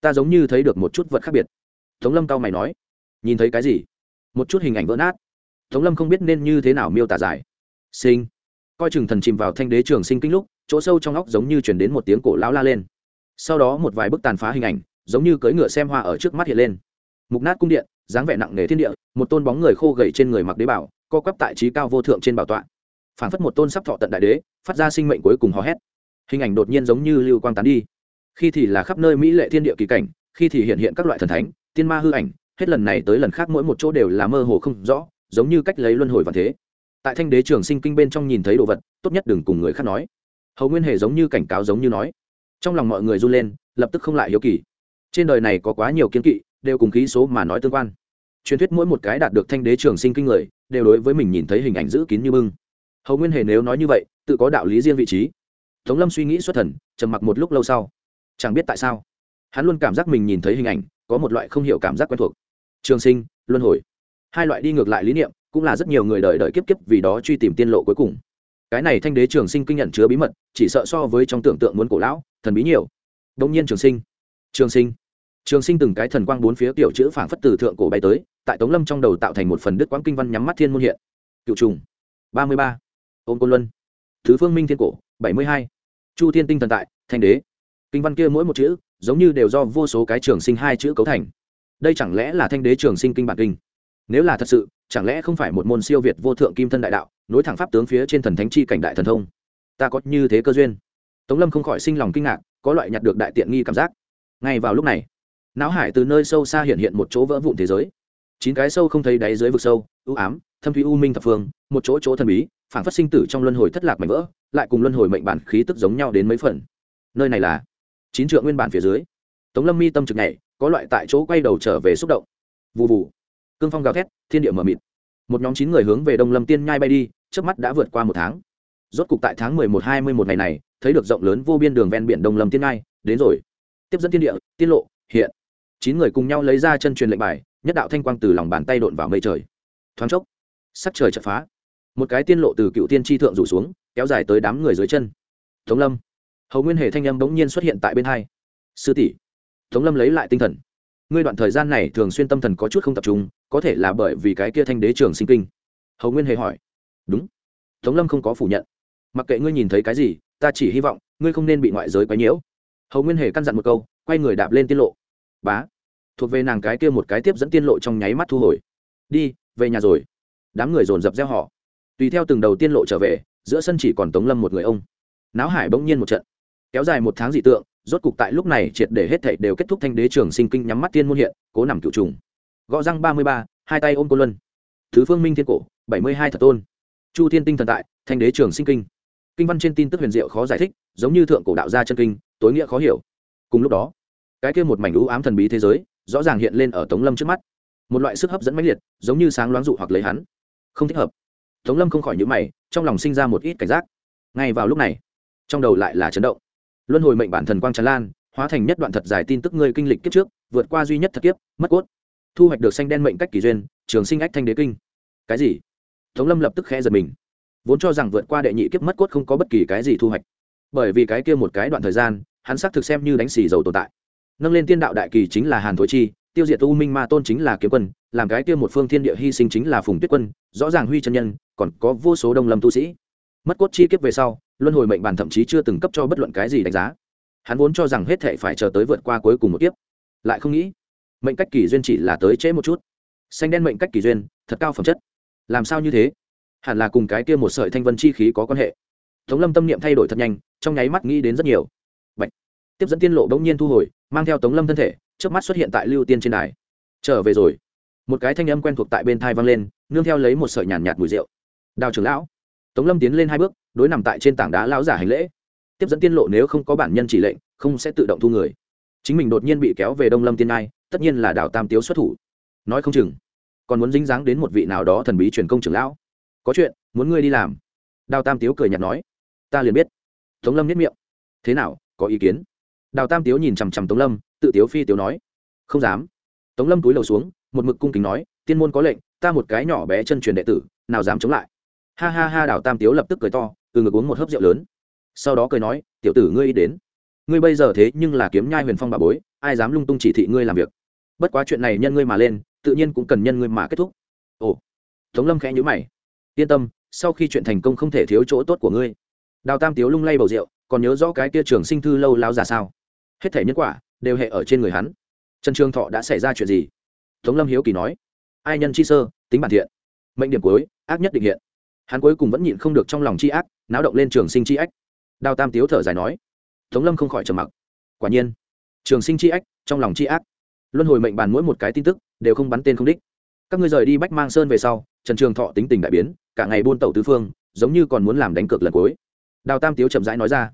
Ta giống như thấy được một chút vật khác biệt. Tống lâm cao mày nói, nhìn thấy cái gì? Một chút hình ảnh vỡ nát. Tống lâm không biết nên như thế nào miêu tả giải. Sinh. Coi chừng thần chìm vào thanh đế trường sinh kinh lúc, chỗ sâu trong óc giống như chuyển đến một tiếng cổ lão la lên. Sau đó một vài bức tàn phá hình ảnh, giống như cưỡi ngựa xem hoa ở trước mắt hiện lên mục nát cung điện, dáng vẻ nặng nề thiên địa, một tôn bóng người khô gầy trên người mặc đế bảo, co quắp tại trí cao vô thượng trên bảo tọa. Phảng phất một tôn sắp thọ tận đại đế, phát ra sinh mệnh cuối cùng hò hét. Hình ảnh đột nhiên giống như lưu quang tán đi. Khi thì là khắp nơi mỹ lệ thiên địa kỳ cảnh, khi thì hiện hiện các loại thần thánh, tiên ma hư ảnh, hết lần này tới lần khác mỗi một chỗ đều là mơ hồ không rõ, giống như cách lấy luân hồi và thế. Tại thanh đế trường sinh kinh bên trong nhìn thấy đồ vật, tốt nhất đừng cùng người khác nói. Hầu nguyên hề giống như cảnh cáo giống như nói. Trong lòng mọi người run lên, lập tức không lại hiếu kỳ. Trên đời này có quá nhiều kiến kỵ đều cùng khí số mà nói tương quan. Truyền thuyết mỗi một cái đạt được thanh đế trường sinh kinh người, đều đối với mình nhìn thấy hình ảnh giữ kín như bưng. Hầu nguyên hề nếu nói như vậy, tự có đạo lý riêng vị trí. Tống lâm suy nghĩ xuất thần, trầm mặc một lúc lâu sau. Chẳng biết tại sao, hắn luôn cảm giác mình nhìn thấy hình ảnh, có một loại không hiểu cảm giác quen thuộc. Trường sinh, luân hồi. Hai loại đi ngược lại lý niệm, cũng là rất nhiều người đợi đợi kiếp kiếp vì đó truy tìm tiên lộ cuối cùng. Cái này thanh đế trường sinh kinh nhận chứa bí mật, chỉ sợ so với trong tưởng tượng muốn cổ lão, thần bí nhiều. Đông nhiên trường sinh. Trường sinh trường sinh từng cái thần quang bốn phía tiểu chữ phảng phất từ thượng cổ bay tới, tại tống lâm trong đầu tạo thành một phần đức quang kinh văn nhắm mắt thiên môn hiện. Cựu trùng. Ba mươi ba. Ôm côn luân. Thứ phương minh thiên cổ, bảy mươi hai. Chu thiên tinh thần tại, thanh đế. Kinh văn kia mỗi một chữ, giống như đều do vô số cái trường sinh hai chữ cấu thành. Đây chẳng lẽ là thanh đế trường sinh kinh bản kinh? Nếu là thật sự, chẳng lẽ không phải một môn siêu việt vô thượng kim thân đại đạo, nối thẳng pháp tướng phía trên thần thánh chi cảnh đại thần thông? Ta có như thế cơ duyên. Tống lâm không khỏi sinh lòng kinh ngạc, có loại nhặt được đại tiện nghi cảm giác. Ngay vào lúc này não hải từ nơi sâu xa hiện hiện một chỗ vỡ vụn thế giới. Chín cái sâu không thấy đáy dưới vực sâu ưu ám, thâm thủy u minh thập phương, một chỗ chỗ thần bí, phản phát sinh tử trong luân hồi thất lạc mảnh vỡ, lại cùng luân hồi mệnh bản khí tức giống nhau đến mấy phần. Nơi này là chín trượng nguyên bản phía dưới. Tống lâm mi tâm trực này có loại tại chỗ quay đầu trở về xúc động. Vụ vụ cương phong gào thét, thiên địa mở mịt. Một nhóm chín người hướng về đông lâm tiên nhai bay đi trước mắt đã vượt qua một tháng. Rốt cục tại tháng mười một, hai mươi một ngày này, thấy được rộng lớn vô biên đường ven biển đông lâm tiên nhai. Đến rồi. Tiếp dẫn tiên địa, tiên lộ, hiện chín người cùng nhau lấy ra chân truyền lệnh bài, nhất đạo thanh quang từ lòng bàn tay đột vào mây trời. Thoáng chốc, sắc trời chợt phá. Một cái tiên lộ từ cựu tiên tri thượng rủ xuống, kéo dài tới đám người dưới chân. Tống lâm. Hầu nguyên hề thanh âm bỗng nhiên xuất hiện tại bên hai. Sư tỷ, tống lâm lấy lại tinh thần. Ngươi đoạn thời gian này thường xuyên tâm thần có chút không tập trung, có thể là bởi vì cái kia thanh đế trường sinh kinh. Hầu nguyên hề hỏi. Đúng. Tống lâm không có phủ nhận. Mặc kệ ngươi nhìn thấy cái gì, ta chỉ hy vọng ngươi không nên bị ngoại giới quấy nhiễu. Hầu nguyên hề căn dặn một câu, quay người đạp lên tiên lộ bá. Thuộc về nàng cái kia một cái tiếp dẫn tiên lộ trong nháy mắt thu hồi. Đi, về nhà rồi. Đám người dồn dập gieo họ. Tùy theo từng đầu tiên lộ trở về, giữa sân chỉ còn tống lâm một người ông. Náo hải bỗng nhiên một trận. Kéo dài một tháng dị tượng, rốt cục tại lúc này triệt để hết thảy đều kết thúc thanh đế trường sinh kinh nhắm mắt tiên môn hiện, cố nằm cựu trùng. Gõ răng ba mươi ba, hai tay ôm cô luân. Thứ phương minh thiên cổ, bảy mươi hai thật tôn. Chu thiên tinh thần tại, thanh đế trường sinh kinh. Kinh văn trên tin tức huyền diệu khó giải thích, giống như thượng cổ đạo gia chân kinh, tối nghĩa khó hiểu. Cùng lúc đó cái kia một mảnh ưu ám thần bí thế giới, rõ ràng hiện lên ở tống lâm trước mắt. Một loại sức hấp dẫn mãnh liệt, giống như sáng loáng dụ hoặc lấy hắn. Không thích hợp. Tống lâm không khỏi nhữ mày, trong lòng sinh ra một ít cảnh giác. Ngay vào lúc này, trong đầu lại là chấn động. Luân hồi mệnh bản thần quang tràn lan, hóa thành nhất đoạn thật dài tin tức ngươi kinh lịch kiếp trước, vượt qua duy nhất thật kiếp, mất cốt. Thu hoạch được xanh đen mệnh cách kỳ duyên, trường sinh ách thanh đế kinh. Cái gì? Tống lâm lập tức khẽ giật mình. Vốn cho rằng vượt qua đệ nhị kiếp mất cốt không có bất kỳ cái gì thu hoạch. Bởi vì cái kia một cái đoạn thời gian, hắn xác thực xem như đánh xì dầu tồn tại nâng lên tiên đạo đại kỳ chính là hàn thối chi, tiêu diệt u minh ma tôn chính là kiếm quân, làm cái kia một phương thiên địa hy sinh chính là phùng tuyết quân, rõ ràng huy chân nhân, còn có vô số đông lâm tu sĩ. Mất cốt chi kiếp về sau, luân hồi mệnh bản thậm chí chưa từng cấp cho bất luận cái gì đánh giá. Hắn vốn cho rằng hết thệ phải chờ tới vượt qua cuối cùng một kiếp. Lại không nghĩ, mệnh cách kỳ duyên chỉ là tới trễ một chút. Xanh đen mệnh cách kỳ duyên, thật cao phẩm chất. Làm sao như thế? Hẳn là cùng cái kia một sợi thanh vân chi khí có quan hệ. Tống lâm tâm niệm thay đổi thật nhanh, trong nháy mắt nghĩ đến rất nhiều. Bạch. tiếp dẫn tiên lộ bỗng nhiên thu hồi mang theo tống lâm thân thể trước mắt xuất hiện tại lưu tiên trên đài. Trở về rồi. Một cái thanh âm quen thuộc tại bên thai vang lên nương theo lấy một sợi nhàn nhạt, nhạt mùi rượu. Đào trưởng lão. Tống lâm tiến lên hai bước đối nằm tại trên tảng đá lão giả hành lễ. Tiếp dẫn tiên lộ nếu không có bản nhân chỉ lệnh không sẽ tự động thu người. Chính mình đột nhiên bị kéo về đông lâm tiên ai, tất nhiên là đào tam tiếu xuất thủ. Nói không chừng còn muốn dính dáng đến một vị nào đó thần bí truyền công trưởng lão. Có chuyện muốn ngươi đi làm. Đào tam tiếu cười nhạt nói. Ta liền biết. Tống lâm nhất miệng. Thế nào có ý kiến? Đào tam tiếu nhìn chằm chằm tống lâm, tự tiếu phi tiếu nói, không dám. Tống lâm túi lầu xuống, một mực cung kính nói, tiên môn có lệnh, ta một cái nhỏ bé chân truyền đệ tử, nào dám chống lại. Ha ha ha, đào tam tiếu lập tức cười to, từ ngực uống một hớp rượu lớn. Sau đó cười nói, tiểu tử ngươi ý đến. Ngươi bây giờ thế nhưng là kiếm nhai huyền phong bà bối, ai dám lung tung chỉ thị ngươi làm việc? Bất quá chuyện này nhân ngươi mà lên, tự nhiên cũng cần nhân ngươi mà kết thúc. Ồ. Tống lâm khẽ nhữ mày. Yên tâm, sau khi chuyện thành công không thể thiếu chỗ tốt của ngươi. Đào tam tiếu lung lay bầu rượu, còn nhớ rõ cái kia trường sinh thư lâu lao già sao? Hết thể nhân quả đều hệ ở trên người hắn. Trần trường thọ đã xảy ra chuyện gì? Tống lâm hiếu kỳ nói. Ai nhân chi sơ, tính bản thiện. Mệnh điểm cuối, ác nhất định hiện. Hắn cuối cùng vẫn nhịn không được trong lòng chi ác, náo động lên trường sinh chi ách. Đào tam tiếu thở dài nói. Tống lâm không khỏi trầm mặc. Quả nhiên, trường sinh chi ách, trong lòng chi ác. Luân hồi mệnh bàn mỗi một cái tin tức, đều không bắn tên không đích. Các ngươi rời đi bách mang sơn về sau, trần trường thọ tính tình đại biến, cả ngày buôn tẩu tứ phương, giống như còn muốn làm đánh cược lần cuối. Đào tam tiếu chậm rãi nói ra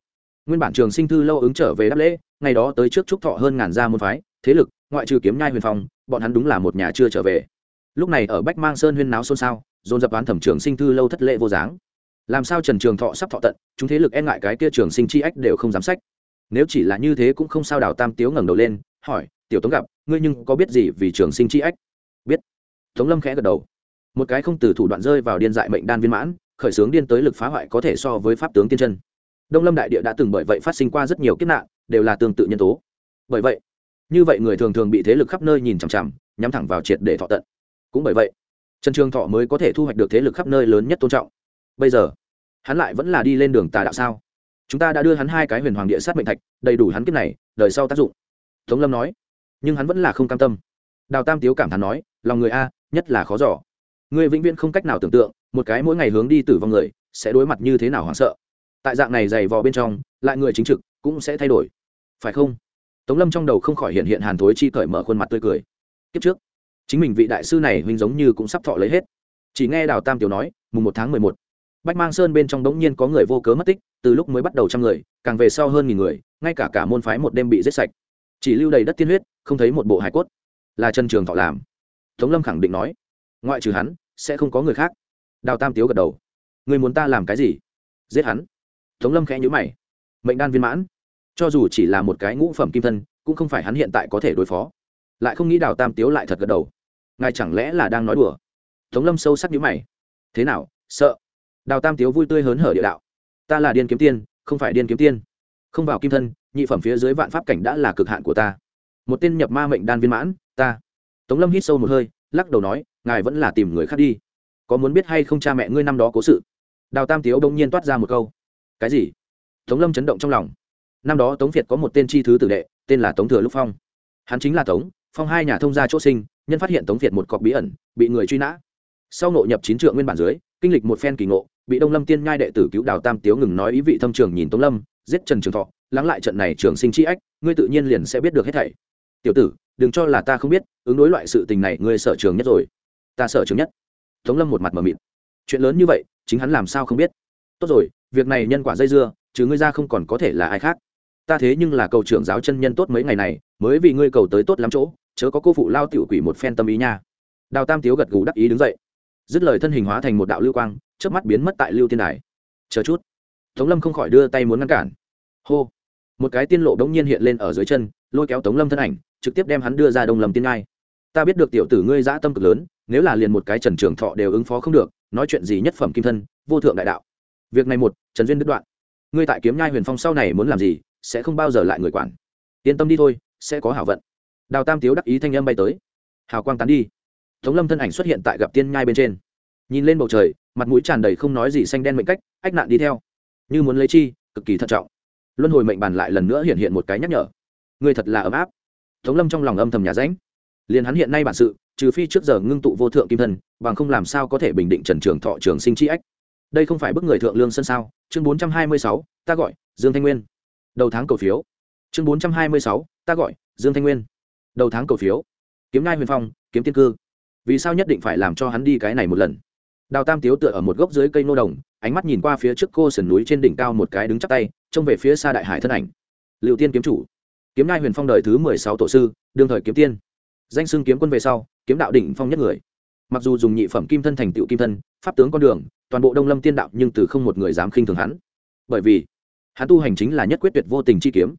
nguyên bản trường sinh thư lâu ứng trở về đáp lễ, ngày đó tới trước trúc thọ hơn ngàn gia môn phái, thế lực, ngoại trừ kiếm nhai huyền phong, bọn hắn đúng là một nhà chưa trở về. Lúc này ở bách mang sơn huyên náo xôn xao, dồn dập đoán thẩm trường sinh thư lâu thất lễ vô dáng làm sao trần trường thọ sắp thọ tận, chúng thế lực e ngại cái kia trường sinh chi ách đều không dám sách. Nếu chỉ là như thế cũng không sao đào tam tiếu ngẩng đầu lên, hỏi, tiểu tống gặp, ngươi nhưng có biết gì vì trường sinh chi ách? Biết. Tống lâm khẽ gật đầu. Một cái không từ thủ đoạn rơi vào điên dại mệnh đan viên mãn, khởi xướng điên tới lực phá hoại có thể so với pháp tướng tiên chân đông lâm đại địa đã từng bởi vậy phát sinh qua rất nhiều kiếp nạn, đều là tương tự nhân tố. Bởi vậy, như vậy người thường thường bị thế lực khắp nơi nhìn chằm chằm, nhắm thẳng vào triệt để thọ tận. Cũng bởi vậy, trần trường thọ mới có thể thu hoạch được thế lực khắp nơi lớn nhất tôn trọng. Bây giờ, hắn lại vẫn là đi lên đường tà đạo sao? Chúng ta đã đưa hắn hai cái huyền hoàng địa sát mệnh thạch, đầy đủ hắn kiếp này, đời sau tác dụng. Tống lâm nói, nhưng hắn vẫn là không cam tâm. Đào tam tiếu cảm thán nói, lòng người a, nhất là khó giỏ người vĩnh viễn không cách nào tưởng tượng, một cái mỗi ngày hướng đi tử vong người, sẽ đối mặt như thế nào hoảng sợ tại dạng này dày vò bên trong, lại người chính trực cũng sẽ thay đổi. Phải không? Tống lâm trong đầu không khỏi hiện hiện hàn thối chi cởi mở khuôn mặt tươi cười. Kiếp trước, chính mình vị đại sư này huynh giống như cũng sắp thọ lấy hết. Chỉ nghe đào tam tiểu nói, mùng một tháng mười một, bách mang sơn bên trong đống nhiên có người vô cớ mất tích, từ lúc mới bắt đầu trăm người, càng về sau hơn nghìn người, ngay cả cả môn phái một đêm bị giết sạch. Chỉ lưu đầy đất tiên huyết, không thấy một bộ hải cốt. Là chân trường thọ làm. Tống lâm khẳng định nói, ngoại trừ hắn, sẽ không có người khác. Đào tam tiếu gật đầu, người muốn ta làm cái gì? Giết hắn tống lâm khẽ nhữ mày. Mệnh đan viên mãn. Cho dù chỉ là một cái ngũ phẩm kim thân, cũng không phải hắn hiện tại có thể đối phó. Lại không nghĩ đào tam tiếu lại thật gật đầu. Ngài chẳng lẽ là đang nói đùa? Tống lâm sâu sắc nhữ mày. Thế nào, sợ? Đào tam tiếu vui tươi hớn hở địa đạo. Ta là điên kiếm tiên, không phải điên kiếm tiên. Không vào kim thân, nhị phẩm phía dưới vạn pháp cảnh đã là cực hạn của ta. Một tên nhập ma mệnh đan viên mãn, ta. Tống lâm hít sâu một hơi, lắc đầu nói, ngài vẫn là tìm người khác đi. Có muốn biết hay không cha mẹ ngươi năm đó cố sự? Đào tam tiếu đông nhiên toát ra một câu cái gì? Tống lâm chấn động trong lòng. Năm đó tống việt có một tên chi thứ tử đệ, tên là tống thừa lúc phong. Hắn chính là tống, phong hai nhà thông gia chỗ sinh, nhân phát hiện tống việt một cọc bí ẩn, bị người truy nã. Sau nội nhập chín trượng nguyên bản dưới, kinh lịch một phen kỳ ngộ, bị đông lâm tiên nhai đệ tử cứu đào tam tiếu ngừng nói ý vị thâm trường nhìn tống lâm, giết trần trường thọ, lắng lại trận này trường sinh chi ách, ngươi tự nhiên liền sẽ biết được hết thảy. Tiểu tử, đừng cho là ta không biết, ứng đối loại sự tình này ngươi sở trường nhất rồi. Ta sở trường nhất. Tống lâm một mặt mờ mịt. Chuyện lớn như vậy, chính hắn làm sao không biết? Tốt rồi việc này nhân quả dây dưa, chứ ngươi ra không còn có thể là ai khác. Ta thế nhưng là cầu trưởng giáo chân nhân tốt mấy ngày này, mới vì ngươi cầu tới tốt lắm chỗ, chớ có cô phụ lao tiểu quỷ một phen tâm ý nha. Đào tam tiếu gật gù đắc ý đứng dậy. Dứt lời thân hình hóa thành một đạo lưu quang trước mắt biến mất tại lưu tiên đài. Chờ chút. Tống lâm không khỏi đưa tay muốn ngăn cản. Hô. Một cái tiên lộ bỗng nhiên hiện lên ở dưới chân, lôi kéo tống lâm thân ảnh, trực tiếp đem hắn đưa ra đông lầm tiên ngai. Ta biết được tiểu tử ngươi dã tâm cực lớn, nếu là liền một cái trần trường thọ đều ứng phó không được, nói chuyện gì nhất phẩm kim thân, vô thượng đại đạo việc này một, trần duyên đứt đoạn. Ngươi tại kiếm nhai huyền phong sau này muốn làm gì, sẽ không bao giờ lại người quản. Yên tâm đi thôi, sẽ có hảo vận. Đào tam tiếu đắc ý thanh âm bay tới. Hào quang tán đi. Tống lâm thân ảnh xuất hiện tại gặp tiên nhai bên trên. Nhìn lên bầu trời, mặt mũi tràn đầy không nói gì xanh đen mệnh cách, ách nạn đi theo. Như muốn lấy chi, cực kỳ thận trọng. Luân hồi mệnh bàn lại lần nữa hiện hiện một cái nhắc nhở. Người thật là ấm áp. Tống lâm trong lòng âm thầm nhà ránh. Liền hắn hiện nay bản sự, trừ phi trước giờ ngưng tụ vô thượng kim thân, bằng không làm sao có thể bình định trần trường thọ trường sinh chi ách đây không phải bức người thượng lương sân sao? Chương bốn trăm hai mươi sáu, ta gọi dương thanh nguyên. Đầu tháng cầu phiếu. Chương bốn trăm hai mươi sáu, ta gọi dương thanh nguyên. Đầu tháng cầu phiếu. Kiếm ngai huyền phong, kiếm tiên cư. Vì sao nhất định phải làm cho hắn đi cái này một lần? Đào tam tiếu tựa ở một gốc dưới cây nô đồng, ánh mắt nhìn qua phía trước cô sườn núi trên đỉnh cao một cái đứng chắc tay, trông về phía xa đại hải thân ảnh. Liệu tiên kiếm chủ. Kiếm ngai huyền phong đời thứ mười sáu tổ sư, đương thời kiếm tiên. Danh xưng kiếm quân về sau, kiếm đạo đỉnh phong nhất người. Mặc dù dùng nhị phẩm kim thân thành tựu kim thân, pháp tướng con đường toàn bộ đông lâm tiên đạo nhưng từ không một người dám khinh thường hắn. Bởi vì, hắn tu hành chính là nhất quyết tuyệt vô tình chi kiếm.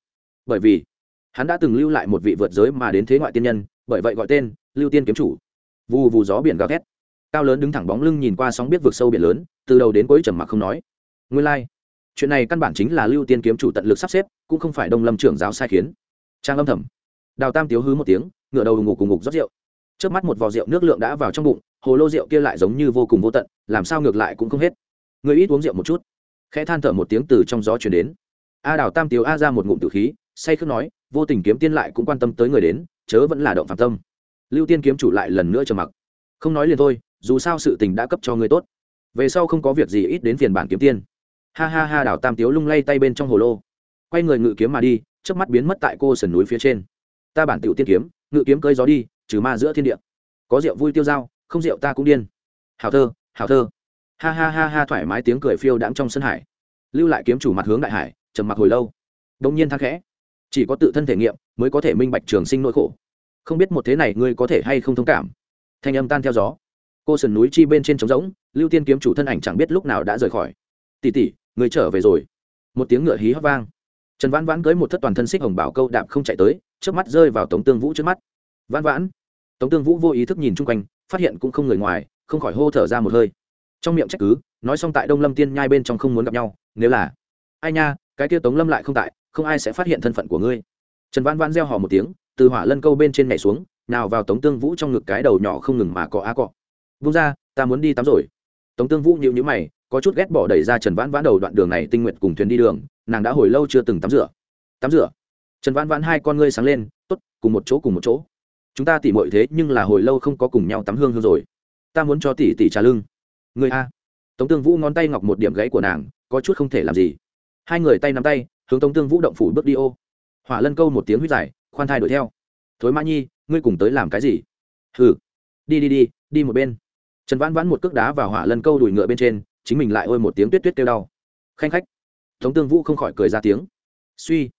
Bởi vì, hắn đã từng lưu lại một vị vượt giới mà đến thế ngoại tiên nhân, bởi vậy gọi tên, lưu tiên kiếm chủ. Vù vù gió biển gào thét. Cao lớn đứng thẳng bóng lưng nhìn qua sóng biết vượt sâu biển lớn, từ đầu đến cuối trầm mặc không nói. Nguyên lai、like. chuyện này căn bản chính là lưu tiên kiếm chủ tận lực sắp xếp, cũng không phải đông lâm trưởng giáo sai khiến. Trang âm thầm. Đào tam tiếu hứ một tiếng ngựa đầu ngủ cùng ngục rót rượu trước mắt một vò rượu nước lượng đã vào trong bụng, hồ lô rượu kia lại giống như vô cùng vô tận, làm sao ngược lại cũng không hết. Người ít uống rượu một chút. Khẽ than thở một tiếng từ trong gió chuyển đến. A đào tam tiếu a ra một ngụm tử khí, say khước nói, vô tình kiếm tiên lại cũng quan tâm tới người đến, chớ vẫn là động phạm tâm. Lưu tiên kiếm chủ lại lần nữa trầm mặc. Không nói liền thôi, dù sao sự tình đã cấp cho người tốt. Về sau không có việc gì ít đến phiền bản kiếm tiên. Ha ha ha, đào tam tiếu lung lay tay bên trong hồ lô. Quay người ngự kiếm mà đi trước mắt biến mất tại cô sườn núi phía trên. Ta bản tiểu tiên kiếm, ngự kiếm cơi gió đi trừ ma giữa thiên địa. Có rượu vui tiêu dao, không rượu ta cũng điên. Hào thơ hào thơ. Ha ha ha ha, thoải mái tiếng cười phiêu đãng trong sân hải. Lưu lại kiếm chủ mặt hướng đại hải, trầm mặc hồi lâu. Đông nhiên thang khẽ. Chỉ có tự thân thể nghiệm, mới có thể minh bạch trường sinh nỗi khổ. Không biết một thế này ngươi có thể hay không thông cảm? Thanh âm tan theo gió. Cô sườn núi chi bên trên trống rỗng, lưu tiên kiếm chủ thân ảnh chẳng biết lúc nào đã rời khỏi. Tỉ tỉ người trở về rồi. Một tiếng ngựa hí hót vang. Trần vãn vãn cưới một thất toàn thân xích hồng bảo câu đạp không chạy tới trước mắt rơi vào tống tương vũ trước mắt vãn vãn. Tống tương vũ vô ý thức nhìn chung quanh, phát hiện cũng không người ngoài, không khỏi hô thở ra một hơi. Trong miệng trách cứ, nói xong tại đông lâm tiên nhai bên trong không muốn gặp nhau, nếu là, ai nha, cái kia tống lâm lại không tại, không ai sẽ phát hiện thân phận của ngươi. Trần vãn vãn reo hò một tiếng, từ hỏa lân câu bên trên nhảy xuống, nào vào tống tương vũ trong ngực cái đầu nhỏ không ngừng mà cọ á cọ. Vung ra ta muốn đi tắm rồi. Tống tương vũ nhịu nhữ mày, có chút ghét bỏ đẩy ra trần vãn vãn đầu đoạn đường này tinh nguyện cùng thuyền đi đường, nàng đã hồi lâu chưa từng tắm rửa. Tắm rửa? Trần vãn vãn hai con ngươi sáng lên t ố t cùng một chỗ, cùng một chỗ chúng ta tỉ mọi thế nhưng là hồi lâu không có cùng nhau tắm hương hương rồi. Ta muốn cho tỉ tỉ trà lưng. Người a. Tống tương vũ ngón tay ngọc một điểm gãy của nàng, có chút không thể làm gì. Hai người tay nắm tay, hướng tống tương vũ động phủ bước đi ô. Hỏa lân câu một tiếng huyết dài, khoan thai đuổi theo. Thối mã nhi, ngươi cùng tới làm cái gì? Hừ, đi đi đi đi một bên. Trần vãn vãn một cước đá vào hỏa lân câu đùi ngựa bên trên, chính mình lại ôi một tiếng tuyết tuyết kêu đau. Khanh khách. Tống tương vũ không khỏi cười ra tiếng. Suy.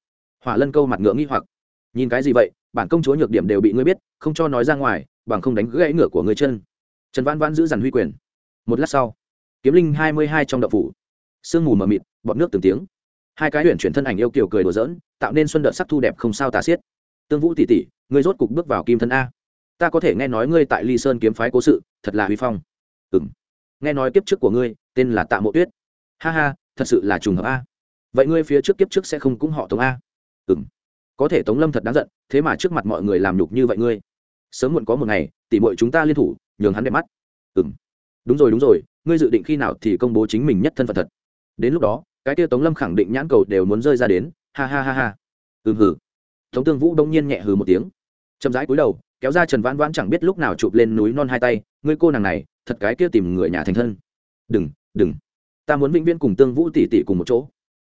Hỏa lân câu mặt ngựa nghi hoặc. Nhìn cái gì vậy? Bản công chúa nhược điểm đều bị ngươi biết, không cho nói ra ngoài, bằng không đánh gãy ngựa của người chân. Trần vãn vãn giữ dằn huy quyền. Một lát sau, kiếm linh hai mươi hai trong đậu phủ. Sương mù mờ mịt, bọt nước từng tiếng. Hai cái huyện chuyển thân ảnh yêu kiều cười đùa giỡn, tạo nên xuân đợt sắc thu đẹp không sao tà xiết. Tương vũ tỷ tỷ, ngươi rốt cục bước vào kim thân a. Ta có thể nghe nói ngươi tại ly sơn kiếm phái cố sự, thật là huy phong. Ừ m nghe nói kiếp trước của ngươi, tên là tạ mộ tuyết. Ha ha, thật sự là trùng hợp a. Vậy ngươi phía trước kiếp trước sẽ không cũng họ tống a. Ừ m có thể tống lâm thật đáng giận, thế mà trước mặt mọi người làm nhục như vậy ngươi. Sớm muộn có một ngày, tỉ mội chúng ta liên thủ, nhường hắn đẹp mắt. Ừ m đúng rồi đúng rồi, ngươi dự định khi nào thì công bố chính mình nhất thân phận thật. Đến lúc đó, cái tia tống lâm khẳng định nhãn cầu đều muốn rơi ra đến, ha ha ha ha. Ừ hừ. tống tương vũ đông nhiên nhẹ hừ một tiếng. Chậm rãi cúi đầu, kéo ra trần vãn vãn chẳng biết lúc nào chụp lên núi non hai tay, ngươi cô nàng này, thật cái kia tìm người nhà thành thân. Đừng đừng. Ta muốn vĩnh viễn cùng tương vũ tỉ tỉ cùng một chỗ.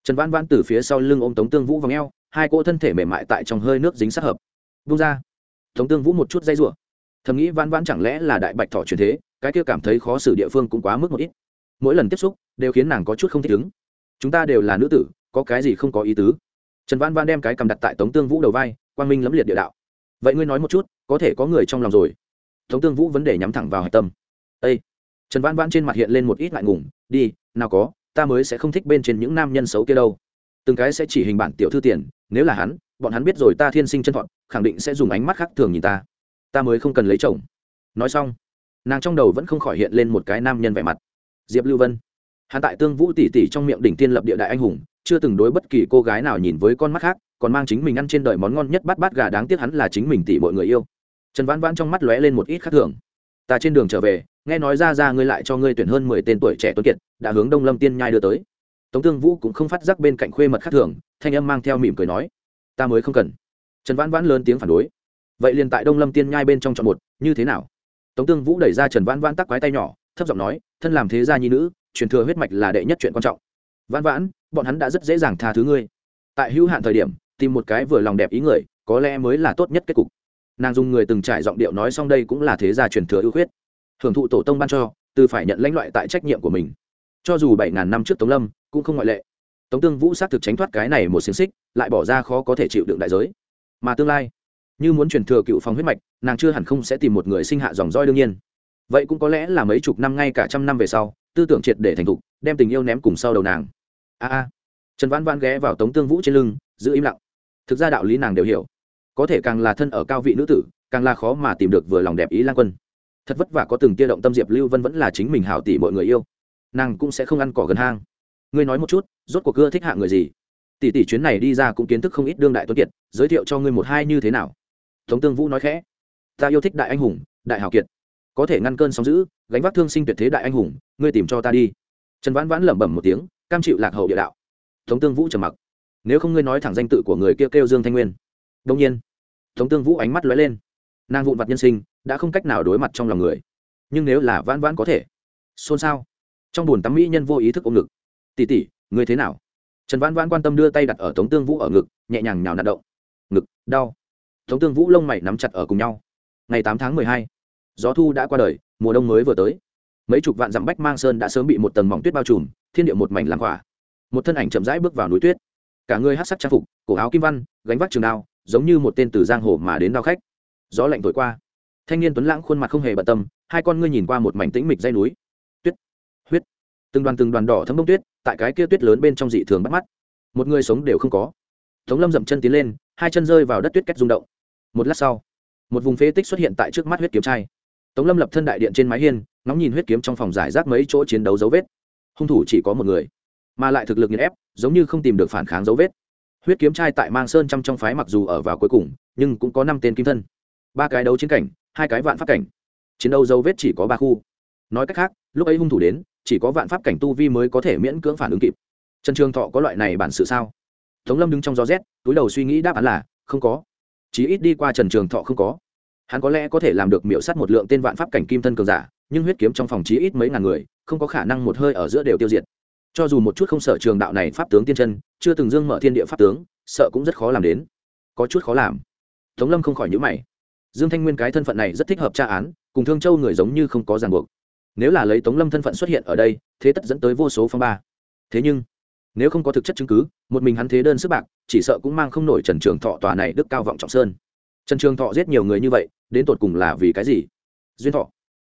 Trần vãn vãn từ phía sau lưng ôm tống tương vũ vào ngheo hai cỗ thân thể mềm mại tại trong hơi nước dính sát hợp. Vung ra. Tống tương vũ một chút dây rủa. Thầm nghĩ vãn vãn chẳng lẽ là đại bạch thỏ truyền thế, cái kia cảm thấy khó xử địa phương cũng quá mức một ít. Mỗi lần tiếp xúc, đều khiến nàng có chút không thích ứng. Chúng ta đều là nữ tử, có cái gì không có ý tứ? Trần vãn vãn đem cái cầm đặt tại tống tương vũ đầu vai, quang minh lẫm liệt địa đạo. Vậy ngươi nói một chút, có thể có người trong lòng rồi. Tống tương vũ vấn đề nhắm thẳng vào hạch tâm. Â trần vãn vãn trên mặt hiện lên một ít ngại ngùng, đi, nào có, ta mới sẽ không thích bên trên những nam nhân xấu kia đâu. Từng cái sẽ chỉ hình bản tiểu thư tiền nếu là hắn, bọn hắn biết rồi ta thiên sinh chân thuận khẳng định sẽ dùng ánh mắt khác thường nhìn ta. Ta mới không cần lấy chồng. Nói xong, nàng trong đầu vẫn không khỏi hiện lên một cái nam nhân vẻ mặt. Diệp lưu vân. Hắn tại tương vũ tỷ tỷ trong miệng đỉnh tiên lập địa đại anh hùng, chưa từng đối bất kỳ cô gái nào nhìn với con mắt khác, còn mang chính mình ăn trên đời món ngon nhất bát bát gà đáng tiếc hắn là chính mình tỷ mọi người yêu. Trần vãn vãn trong mắt lóe lên một ít khác thường. Ta trên đường trở về, nghe nói ra ra ngươi lại cho ngươi tuyển hơn mười tên tuổi trẻ tuấn kiệt, đã hướng đông lâm tiên nhai đưa tới tống tương vũ cũng không phát giác bên cạnh khuê mật khác thường, thanh âm mang theo mỉm cười nói, ta mới không cần. Trần vãn vãn lớn tiếng phản đối, vậy liền tại đông lâm tiên nhai bên trong chọn một, như thế nào? Tống tương vũ đẩy ra trần vãn vãn tắc quái tay nhỏ, thấp giọng nói, thân làm thế gia nhi nữ, truyền thừa huyết mạch là đệ nhất chuyện quan trọng. Vãn vãn, bọn hắn đã rất dễ dàng tha thứ ngươi. Tại hữu hạn thời điểm, tìm một cái vừa lòng đẹp ý người, có lẽ mới là tốt nhất kết cục. Nàng dùng người từng trải giọng điệu nói xong đây cũng là thế gia truyền thừa ưu khuyết. Hưởng thụ tổ tông ban cho, từ phải nhận lãnh loại tại trách nhiệm của mình. Cho dù bảy ngàn năm trước tống lâm cũng không ngoại lệ. Tống tương vũ xác thực tránh thoát cái này một xiềng xích, lại bỏ ra khó có thể chịu đựng đại giới. Mà tương lai, như muốn truyền thừa cựu phong huyết mạch, nàng chưa hẳn không sẽ tìm một người sinh hạ dòng roi đương nhiên. Vậy cũng có lẽ là mấy chục năm ngay cả trăm năm về sau, tư tưởng triệt để thành thục, đem tình yêu ném cùng sau đầu nàng. A a. Trần vãn vãn ghé vào tống tương vũ trên lưng, giữ im lặng. Thực ra đạo lý nàng đều hiểu. Có thể càng là thân ở cao vị nữ tử, càng là khó mà tìm được vừa lòng đẹp ý lan quân. Thật vất vả có từng tia động tâm diệp lưu vân vẫn là chính mình hảo tỷ mọi người yêu. Nàng cũng sẽ không ăn cỏ gần hang ngươi nói một chút, rốt cuộc cưa thích hạ người gì? Tỷ tỷ chuyến này đi ra cũng kiến thức không ít đương đại tuấn kiệt, giới thiệu cho ngươi một hai như thế nào? Tống tương vũ nói khẽ. Ta yêu thích đại anh hùng, đại hào kiệt. Có thể ngăn cơn sóng giữ gánh vác thương sinh tuyệt thế đại anh hùng, ngươi tìm cho ta đi. Trần vãn vãn lẩm bẩm một tiếng, cam chịu lạc hậu địa đạo. Tống tương vũ trầm mặc. Nếu không ngươi nói thẳng danh tự của người kêu kêu dương thanh nguyên. Đông nhiên, tống tương vũ ánh mắt lóe lên. Nàng vụn vặt nhân sinh, đã không cách nào đối mặt trong lòng người. Nhưng nếu là vãn vãn có thể, xôn xao. Trong buồn tắm mỹ nhân vô ý thức ôm ngực. Tỷ tỷ, ngươi thế nào? Trần vãn vãn quan tâm đưa tay đặt ở tống tương vũ ở ngực nhẹ nhàng nhào nạt động. Ngực đau. Tống tương vũ lông mày nắm chặt ở cùng nhau. Ngày tám tháng mười hai gió thu đã qua đời mùa đông mới vừa tới. Mấy chục vạn dặm bách mang sơn đã sớm bị một tầng mỏng tuyết bao trùm thiên địa một mảnh làm quả một thân ảnh chậm rãi bước vào núi tuyết. Cả người hát sắc trang phục cổ áo kim văn gánh vác trường đao giống như một tên từ giang hồ mà đến đao khách. Gió lạnh thổi qua. Thanh niên tuấn lãng khuôn mặt không hề bận tâm hai con ngươi nhìn qua một mảnh tĩnh mịch dây núi từng đoàn từng đoàn đỏ thấm bông tuyết, tại cái kia tuyết lớn bên trong dị thường bắt mắt. Một người sống đều không có. Tống lâm dậm chân tiến lên, hai chân rơi vào đất tuyết cách rung động. Một lát sau, một vùng phế tích xuất hiện tại trước mắt huyết kiếm trai. Tống lâm lập thân đại điện trên mái hiên, ngóng nhìn huyết kiếm trong phòng giải rác mấy chỗ chiến đấu dấu vết. Hung thủ chỉ có một người, mà lại thực lực nghiền ép, giống như không tìm được phản kháng dấu vết. Huyết kiếm trai tại mang sơn trăm trong phái mặc dù ở vào cuối cùng, nhưng cũng có năm tên kim thân. Ba cái đấu chiến cảnh, hai cái vạn pháp cảnh. Chiến đấu dấu vết chỉ có ba khu. Nói cách khác, lúc ấy hung thủ đến chỉ có vạn pháp cảnh tu vi mới có thể miễn cưỡng phản ứng kịp. Trần trường thọ có loại này bản sự sao? Tống lâm đứng trong gió rét, túi đầu suy nghĩ đáp án là, không có. Chí ít đi qua trần trường thọ không có. Hắn có lẽ có thể làm được miễu s á t một lượng tên vạn pháp cảnh kim thân cường giả, nhưng huyết kiếm trong phòng chí ít mấy ngàn người, không có khả năng một hơi ở giữa đều tiêu diệt. Cho dù một chút không sợ trường đạo này pháp tướng tiên chân, chưa từng dương mở thiên địa pháp tướng, sợ cũng rất khó làm đến. Có chút khó làm. Tống lâm không khỏi nhữ mày. Dương thanh nguyên cái thân phận này rất thích hợp tra án, cùng thương châu người giống như không có ràng buộc nếu là lấy tống lâm thân phận xuất hiện ở đây, thế tất dẫn tới vô số phong ba. Thế nhưng, nếu không có thực chất chứng cứ, một mình hắn thế đơn sức bạc, chỉ sợ cũng mang không nổi trần trường thọ tòa này đức cao vọng trọng sơn. Trần trường thọ giết nhiều người như vậy, đến tột cùng là vì cái gì? Duyên thọ,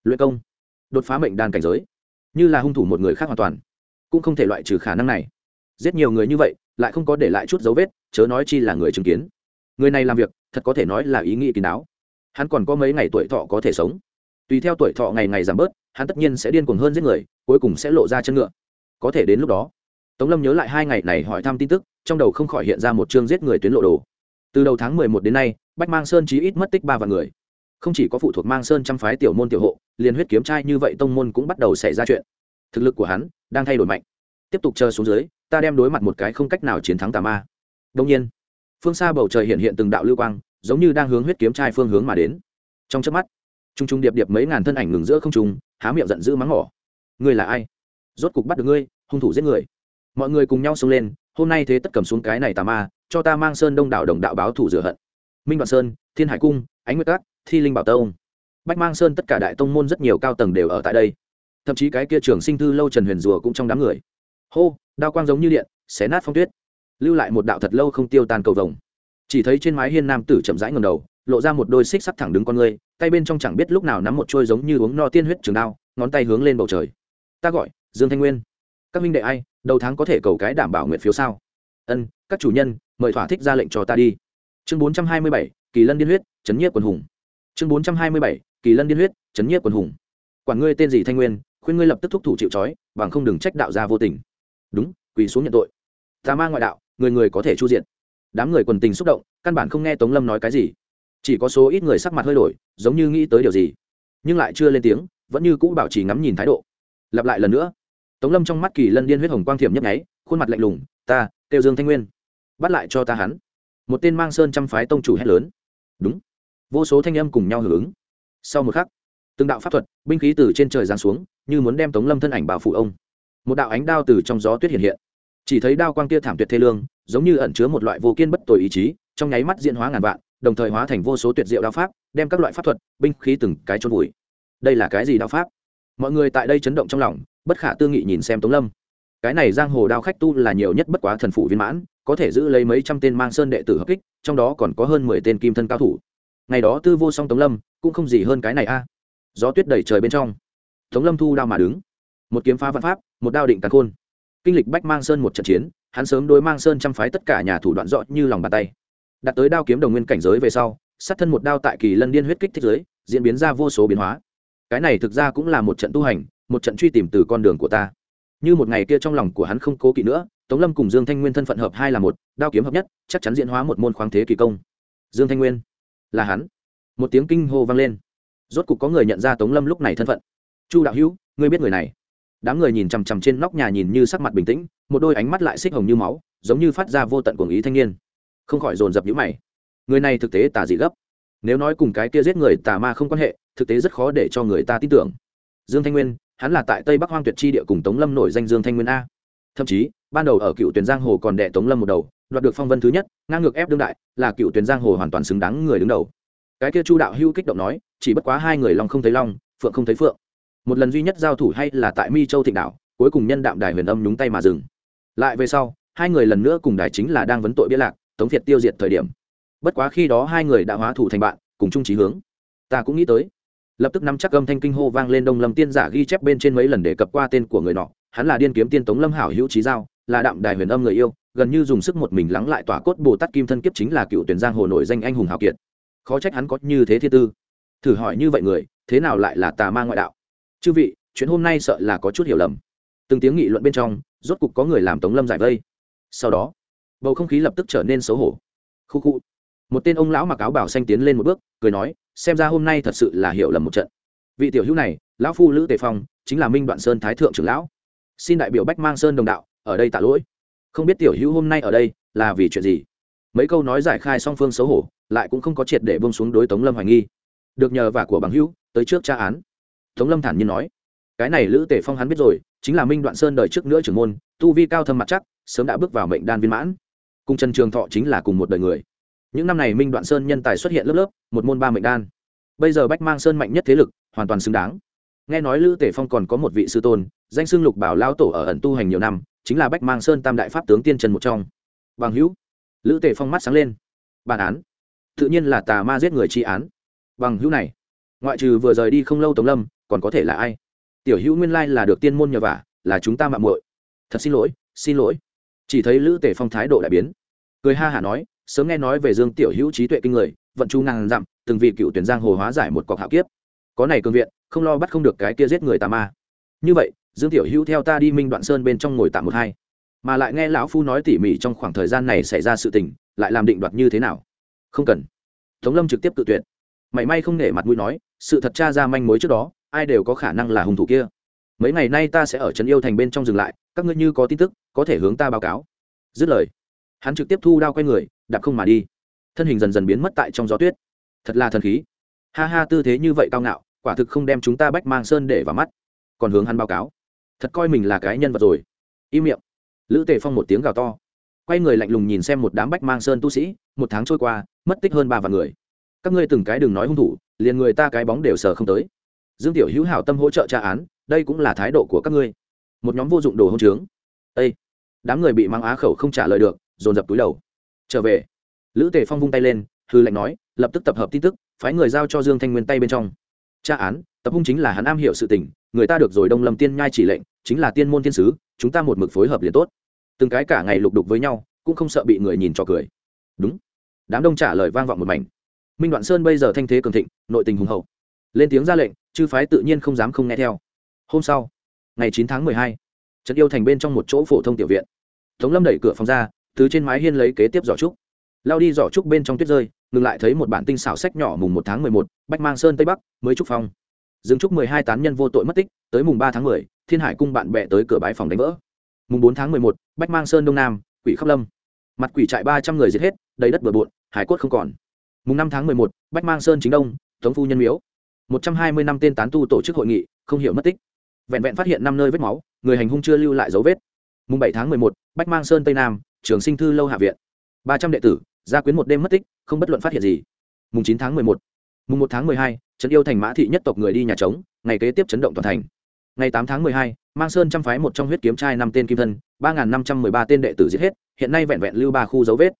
luyện công, đột phá mệnh đan cảnh giới, như là hung thủ một người khác hoàn toàn, cũng không thể loại trừ khả năng này. Giết nhiều người như vậy, lại không có để lại chút dấu vết, chớ nói chi là người chứng kiến. Người này làm việc, thật có thể nói là ý nghĩ kín đáo. Hắn còn có mấy ngày tuổi thọ có thể sống. Tùy theo tuổi thọ ngày ngày giảm bớt hắn tất nhiên sẽ điên cuồng hơn giết người, cuối cùng sẽ lộ ra chân ngựa. Có thể đến lúc đó, tống lâm nhớ lại hai ngày này hỏi thăm tin tức, trong đầu không khỏi hiện ra một chương giết người tuyến lộ đồ. Từ đầu tháng mười một đến nay, bách mang sơn chí ít mất tích ba vạn người. Không chỉ có phụ thuộc mang sơn trăm phái tiểu môn tiểu hộ, liền huyết kiếm trai như vậy tông môn cũng bắt đầu xảy ra chuyện. Thực lực của hắn đang thay đổi mạnh. Tiếp tục chờ xuống dưới, ta đem đối mặt một cái không cách nào chiến thắng tà ma. Đông nhiên, phương xa bầu trời hiện hiện từng đạo lưu quang, giống như đang hướng huyết kiếm trai phương hướng mà đến. Trong chớp mắt t r u n g t r u n g điệp điệp mấy ngàn thân ảnh ngừng giữa không trung há miệng giận dữ mắng mỏ. Ngươi là ai? Rốt cục bắt được ngươi, hung thủ giết người. Mọi người cùng nhau xông lên, hôm nay thế tất cầm xuống cái này tà ma, cho ta mang sơn đông đảo đồng đạo báo thủ rửa hận. Minh đoạn sơn, thiên hải cung, ánh nguyệt cát thi linh bảo tông. Bách mang sơn tất cả đại tông môn rất nhiều cao tầng đều ở tại đây. Thậm chí cái kia trường sinh thư lâu trần huyền rùa cũng trong đám người. Hô, đao quang giống như điện, xé nát phong tuyết. Lưu lại một đạo thật lâu không tiêu tan cầu vồng. Chỉ thấy trên mái hiên nam tử chậm rãi ngầm đầu lộ ra một đôi xích sắt thẳng đứng con người tay bên trong chẳng biết lúc nào nắm một trôi giống như uống no tiên huyết trường đao, ngón tay hướng lên bầu trời. Ta gọi, dương thanh nguyên. Các minh đệ ai, đầu tháng có thể cầu cái đảm bảo nguyện phiếu sao? Ân, các chủ nhân, mời thỏa thích ra lệnh cho ta đi. Chương bốn trăm hai mươi bảy, kỳ lân điên huyết, chấn nhiếp quần hùng. Chương bốn trăm hai mươi bảy, kỳ lân điên huyết, chấn nhiếp quần hùng. Quản ngươi tên gì thanh nguyên, khuyên ngươi lập tức thúc thủ chịu trói, bằng không đừng trách đạo gia vô tình. Đúng, quỳ xuống nhận tội. Ta ma ngoại đạo, người người có thể chu diện. Đám người quần tình xúc động, căn bản không nghe tống lâm nói cái gì chỉ có số ít người sắc mặt hơi đổi, giống như nghĩ tới điều gì, nhưng lại chưa lên tiếng, vẫn như cũ bảo trì ngắm nhìn thái độ. Lặp lại lần nữa. Tống lâm trong mắt kỳ lân điên huyết hồng quang thiểm nhấp nháy, khuôn mặt lạnh lùng, ta, tiêu dương thanh nguyên, bắt lại cho ta hắn. Một tên mang sơn trăm phái tông chủ hét lớn. Đúng. Vô số thanh âm cùng nhau hưởng ứng. Sau một khắc, từng đạo pháp thuật, binh khí từ trên trời giáng xuống, như muốn đem tống lâm thân ảnh bảo phụ ông. Một đạo ánh đao từ trong gió tuyết hiện hiện. Chỉ thấy đao quang kia thảm tuyệt thê lương, giống như ẩn chứa một loại vô kiên bất tồi ý chí, trong nháy mắt diễn hóa ngàn vạn đồng thời hóa thành vô số tuyệt diệu đao pháp, đem các loại pháp thuật, binh khí từng cái trôn vùi. Đây là cái gì đao pháp? Mọi người tại đây chấn động trong lòng, bất khả tư nghị nhìn xem tống lâm. Cái này giang hồ đao khách tu là nhiều nhất bất quá thần phụ viên mãn, có thể giữ lấy mấy trăm tên mang sơn đệ tử hợp kích, trong đó còn có hơn mười tên kim thân cao thủ. Ngày đó tư vô song tống lâm, cũng không gì hơn cái này a. Gió tuyết đầy trời bên trong, tống lâm thu đao mà đứng. Một kiếm phá văn pháp, một đao định tàn khôn. Kinh lịch bách mang sơn một trận chiến, hắn sớm đối mang sơn chăm phái tất cả nhà thủ đoạn rõ như lòng bàn tay đặt tới đao kiếm đồng nguyên cảnh giới về sau, sát thân một đao tại kỳ lân điên huyết kích thích giới, diễn biến ra vô số biến hóa. Cái này thực ra cũng là một trận tu hành, một trận truy tìm từ con đường của ta. Như một ngày kia trong lòng của hắn không cố kỵ nữa, tống lâm cùng dương thanh nguyên thân phận hợp hai là một, đao kiếm hợp nhất, chắc chắn diễn hóa một môn khoáng thế kỳ công. Dương thanh nguyên, là hắn. Một tiếng kinh hô vang lên. Rốt cục có người nhận ra tống lâm lúc này thân phận. Chu đạo hữu, ngươi biết người này. Đám người nhìn chằm chằm trên nóc nhà nhìn như sắc mặt bình tĩnh, một đôi ánh mắt lại xích hồng như máu, giống như phát ra vô tận cuồng ý thanh niên không khỏi dồn dập nhữ mày. Người này thực tế tà dị gấp. Nếu nói cùng cái kia giết người tà ma không quan hệ, thực tế rất khó để cho người ta tin tưởng. Dương thanh nguyên, hắn là tại tây bắc hoang tuyệt chi địa cùng tống lâm nổi danh dương thanh nguyên a. Thậm chí, ban đầu ở cựu tuyển giang hồ còn đệ tống lâm một đầu, đoạt được phong vân thứ nhất, ngang ngược ép đương đại, là cựu tuyển giang hồ hoàn toàn xứng đáng người đứng đầu. Cái kia chu đạo hưu kích động nói, chỉ bất quá hai người long không thấy long, phượng không thấy phượng. Một lần duy nhất giao thủ hay là tại mi châu thịnh đảo cuối cùng nhân đạm đài huyền âm nhúng tay mà dừng. Lại về sau, hai người lần nữa cùng đài chính là đang vấn tội bia lạc tống việt tiêu diệt thời điểm. Bất quá khi đó hai người đã hóa thủ thành bạn, cùng chung trí hướng. Ta cũng nghĩ tới. Lập tức nắm chắc âm thanh kinh hô vang lên đông lâm tiên giả ghi chép bên trên mấy lần để cập qua tên của người nọ. Hắn là điên kiếm tiên tống lâm hảo hữu trí giao, là đạm đài huyền âm người yêu, gần như dùng sức một mình lắng lại tỏa cốt bồ tát kim thân kiếp chính là cựu tuyển giang hồ nổi danh anh hùng hào kiệt. Khó trách hắn có như thế thiên tư. Thử hỏi như vậy người, thế nào lại là tà ma ngoại đạo? Chư vị, chuyện hôm nay sợ là có chút hiểu lầm. Từng tiếng nghị luận bên trong, rốt cục có người làm tống lâm giải vây. Sau đó bầu không khí lập tức trở nên xấu hổ. Khu khu. Một tên ông lão mặc áo bảo xanh tiến lên một bước, cười nói, xem ra hôm nay thật sự là hiểu lầm một trận. Vị tiểu hữu này, lão phu lữ tề phong, chính là minh đoạn sơn thái thượng trưởng lão. Xin đại biểu bách mang sơn đồng đạo, ở đây tạ lỗi. Không biết tiểu hữu hôm nay ở đây, là vì chuyện gì? Mấy câu nói giải khai song phương xấu hổ, lại cũng không có triệt để bông xuống đối tống lâm hoài nghi. Được nhờ vả của bằng hữu, tới trước tra án. Tống lâm thản nhiên nói, cái này lữ tề phong hắn biết rồi, chính là minh đoạn sơn đời trước nữa trưởng môn, tu vi cao thâm mặt chắc, sớm đã bước vào mệnh đan viên mãn cùng trần trường thọ chính là cùng một đời người. Những năm này minh đoạn sơn nhân tài xuất hiện lớp lớp, một môn ba mệnh đan. Bây giờ bách mang sơn mạnh nhất thế lực, hoàn toàn xứng đáng. Nghe nói lữ tể phong còn có một vị sư tôn, danh xưng lục bảo lao tổ ở ẩn tu hành nhiều năm, chính là bách mang sơn tam đại pháp tướng tiên trần một trong. Bằng hữu, lữ tể phong mắt sáng lên. Bản án, tự nhiên là tà ma giết người tri án. Bằng hữu này, ngoại trừ vừa rời đi không lâu tống lâm, còn có thể là ai? Tiểu hữu nguyên lai là được tiên môn nhờ vả, là chúng ta mạng muội. Thật xin lỗi xin lỗi. Chỉ thấy lữ tể phong thái độ đại biến cười ha hả nói, sớm nghe nói về dương tiểu hữu trí tuệ kinh người, vận chu ngàn dặm, từng vị cựu tuyển giang hồ hóa giải một cọc hạo kiếp. Có này cường viện, không lo bắt không được cái kia giết người tà ma. Như vậy, dương tiểu hữu theo ta đi minh đoạn sơn bên trong ngồi tạm một hai. Mà lại nghe lão phu nói tỉ mỉ trong khoảng thời gian này xảy ra sự tình, lại làm định đoạt như thế nào? Không cần. Tống lâm trực tiếp tự tuyệt. Mảy may không nể mặt mũi nói, sự thật tra ra manh mối trước đó, ai đều có khả năng là hung thủ kia. Mấy ngày nay ta sẽ ở trấn yêu thành bên trong dừng lại, các ngươi như có tin tức, có thể hướng ta báo cáo. Dứt lời hắn trực tiếp thu đao quay người, đạp không mà đi. Thân hình dần dần biến mất tại trong gió tuyết. Thật là thần khí. Ha ha, tư thế như vậy cao ngạo, quả thực không đem chúng ta bách mang sơn để vào mắt. Còn hướng hắn báo cáo. Thật coi mình là cái nhân vật rồi. Im miệng. Lữ tề phong một tiếng gào to. Quay người lạnh lùng nhìn xem một đám bách mang sơn tu sĩ, một tháng trôi qua, mất tích hơn ba vạn người. Các ngươi từng cái đừng nói hung thủ, liền người ta cái bóng đều sờ không tới. Dương tiểu hữu hảo tâm hỗ trợ tra án, đây cũng là thái độ của các ngươi. Một nhóm vô dụng đồ hôn trướng. Â đám người bị mang á khẩu không trả lời được dồn dập túi đầu. Trở về. Lữ tề phong vung tay lên, hư lệnh nói, lập tức tập hợp tin tức, phái người giao cho dương thanh nguyên tay bên trong. Tra án, tập hung chính là hắn am hiểu sự tình, người ta được rồi đông lâm tiên nhai chỉ lệnh, chính là tiên môn thiên sứ, chúng ta một mực phối hợp liền tốt. Từng cái cả ngày lục đục với nhau, cũng không sợ bị người nhìn cho cười. Đúng. Đám đông trả lời vang vọng một mảnh. Minh đoạn sơn bây giờ thanh thế cường thịnh, nội tình hùng hậu. Lên tiếng ra lệnh, chư phái tự nhiên không dám không nghe theo. Hôm sau, ngày chín tháng mười hai trận yêu thành bên trong một chỗ phổ thông tiểu viện. Tống lâm đẩy cửa phòng ra từ trên mái hiên lấy kế tiếp giỏ trúc. Lao đi giỏ trúc bên trong tuyết rơi, ngừng lại thấy một bản tinh xảo sách nhỏ mùng một tháng mười một, bách mang sơn tây bắc, mới trúc phong. Dương trúc mười hai tán nhân vô tội mất tích, tới mùng ba tháng mười, thiên hải cung bạn bè tới cửa bãi phòng đánh vỡ. Mùng bốn tháng mười một, bách mang sơn đông nam, quỷ khắp lâm. Mặt quỷ trại ba trăm người giết hết, đầy đất bừa bộn, hải cốt không còn. Mùng năm tháng mười một, bách mang sơn chính đông, tống phu nhân miếu. Một trăm hai mươi năm tên tán tu tổ chức hội nghị, không hiểu mất tích. Vẹn vẹn phát hiện năm nơi vết máu, người hành hung chưa lưu lại dấu vết. Mùng bảy tháng mười một, bách mang sơn tây nam trường sinh thư lâu hạ viện. Ba trăm đệ tử, gia quyến một đêm mất tích, không bất luận phát hiện gì. Mùng chín tháng mười một. Mùng một tháng mười hai, trấn yêu thành mã thị nhất tộc người đi nhà trống, ngày kế tiếp chấn động toàn thành. Ngày tám tháng mười hai, mang sơn trăm phái một trong huyết kiếm trai năm tên kim thân, ba n g h n năm trăm mười ba tên đệ tử giết hết, hiện nay vẹn vẹn lưu ba khu dấu vết.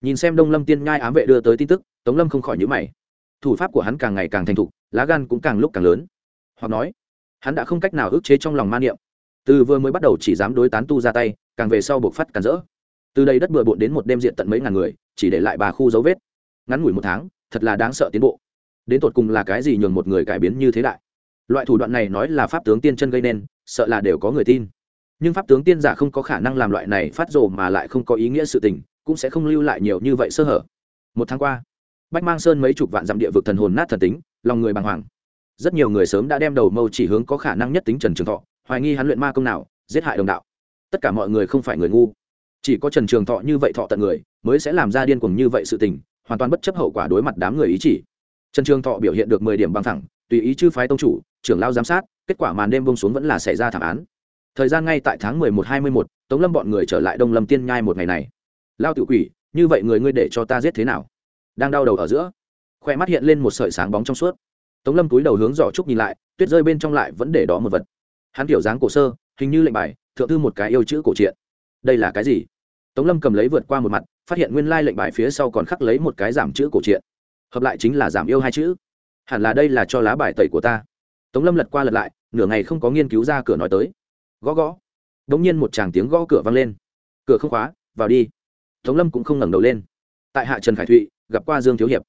Nhìn xem đông lâm tiên nhai ám vệ đưa tới tin tức, tống lâm không khỏi nhữ mày. Thủ pháp của hắn càng ngày càng thành thục, lá gan cũng càng lúc càng lớn. Hoặc nói, hắn đã không cách nào ức chế trong lòng man niệm. Từ vừa mới bắt đầu chỉ dám đối tán tu ra tay, càng về sau buộc phát càng rỡ từ đây đất bừa bộn đến một đêm diện tận mấy ngàn người, chỉ để lại bà khu dấu vết. Ngắn ngủi một tháng, thật là đáng sợ tiến bộ. Đến tột cùng là cái gì nhường một người cải biến như thế đại? Loại thủ đoạn này nói là pháp tướng tiên chân gây nên, sợ là đều có người tin. Nhưng pháp tướng tiên giả không có khả năng làm loại này phát rồ mà lại không có ý nghĩa sự tình, cũng sẽ không lưu lại nhiều như vậy sơ hở. Một tháng qua, bách mang sơn mấy chục vạn dặm địa vực thần hồn nát thần tính, lòng người bàng hoàng. Rất nhiều người sớm đã đem đầu mâu chỉ hướng có khả năng nhất tính trần trường thọ, hoài nghi hắn luyện ma công nào, giết hại đồng đạo. Tất cả mọi người không phải người ngu chỉ có trần trường thọ như vậy thọ tận người, mới sẽ làm ra điên cuồng như vậy sự tình, hoàn toàn bất chấp hậu quả đối mặt đám người ý chỉ. Trần trường thọ biểu hiện được mười điểm bằng thẳng, tùy ý chư phái tông chủ, trưởng lao giám sát, kết quả màn đêm bông xuống vẫn là xảy ra thảm án. Thời gian ngay tại tháng mười một hai mươi một tống lâm bọn người trở lại đông lâm tiên nhai một ngày này. Lao tự quỷ, như vậy người ngươi để cho ta giết thế nào? Đang đau đầu ở giữa khoe mắt hiện lên một sợi sáng bóng trong suốt. Tống lâm túi đầu hướng giỏ trúc nhìn lại, tuyết rơi bên trong lại vẫn để đó một vật. Hắn kiểu dáng cổ sơ, hình như lệnh bài, thượng thư một cái yêu chữ cổ triện đây là cái gì? Tống lâm cầm lấy vượt qua một mặt, phát hiện nguyên lai lệnh bài phía sau còn khắc lấy một cái giảm chữ cổ truyện. Hợp lại chính là giảm yêu hai chữ. Hẳn là đây là cho lá bài tẩy của ta. Tống lâm lật qua lật lại, nửa ngày không có nghiên cứu ra cửa nói tới. Gõ gõ. Đ ỗ n g nhiên một chàng tiếng gõ cửa vang lên. Cửa không khóa, vào đi. Tống lâm cũng không ngẩng đầu lên. Tại hạ trần khải thụy, gặp qua dương thiếu hiệp.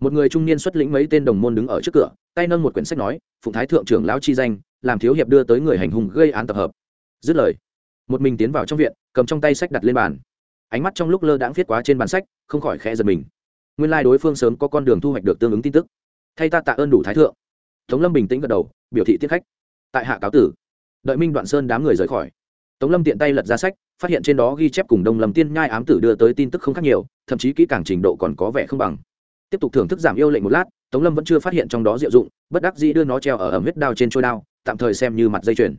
Một người trung niên xuất lĩnh mấy tên đồng môn đứng ở trước cửa, tay nâng một quyển sách nói, phụng thái thượng trưởng lão chi danh, làm thiếu hiệp đưa tới người hành hung gây án tập hợp. Dứt lời, một mình tiến vào trong viện, cầm trong tay sách đặt lên bàn ánh mắt trong lúc lơ đãng viết quá trên bàn sách, không khỏi khẽ giật mình. Nguyên lai、like、đối phương sớm có con đường thu hoạch được tương ứng tin tức. Thay ta tạ ơn đủ thái thượng. Tống lâm bình tĩnh gật đầu, biểu thị tiết khách. Tại hạ cáo tử. Đợi minh đoạn sơn đám người rời khỏi. Tống lâm tiện tay lật ra sách, phát hiện trên đó ghi chép cùng đông lâm tiên nhai ám tử đưa tới tin tức không khác nhiều, thậm chí kỹ càng trình độ còn có vẻ không bằng. Tiếp tục thưởng thức giảm yêu lệnh một lát, tống lâm vẫn chưa phát hiện trong đó diệu dụng, bất đắc dĩ đưa nó treo ở ẩm huyết đao trên trôi đao, tạm thời xem như mặt dây chuyền.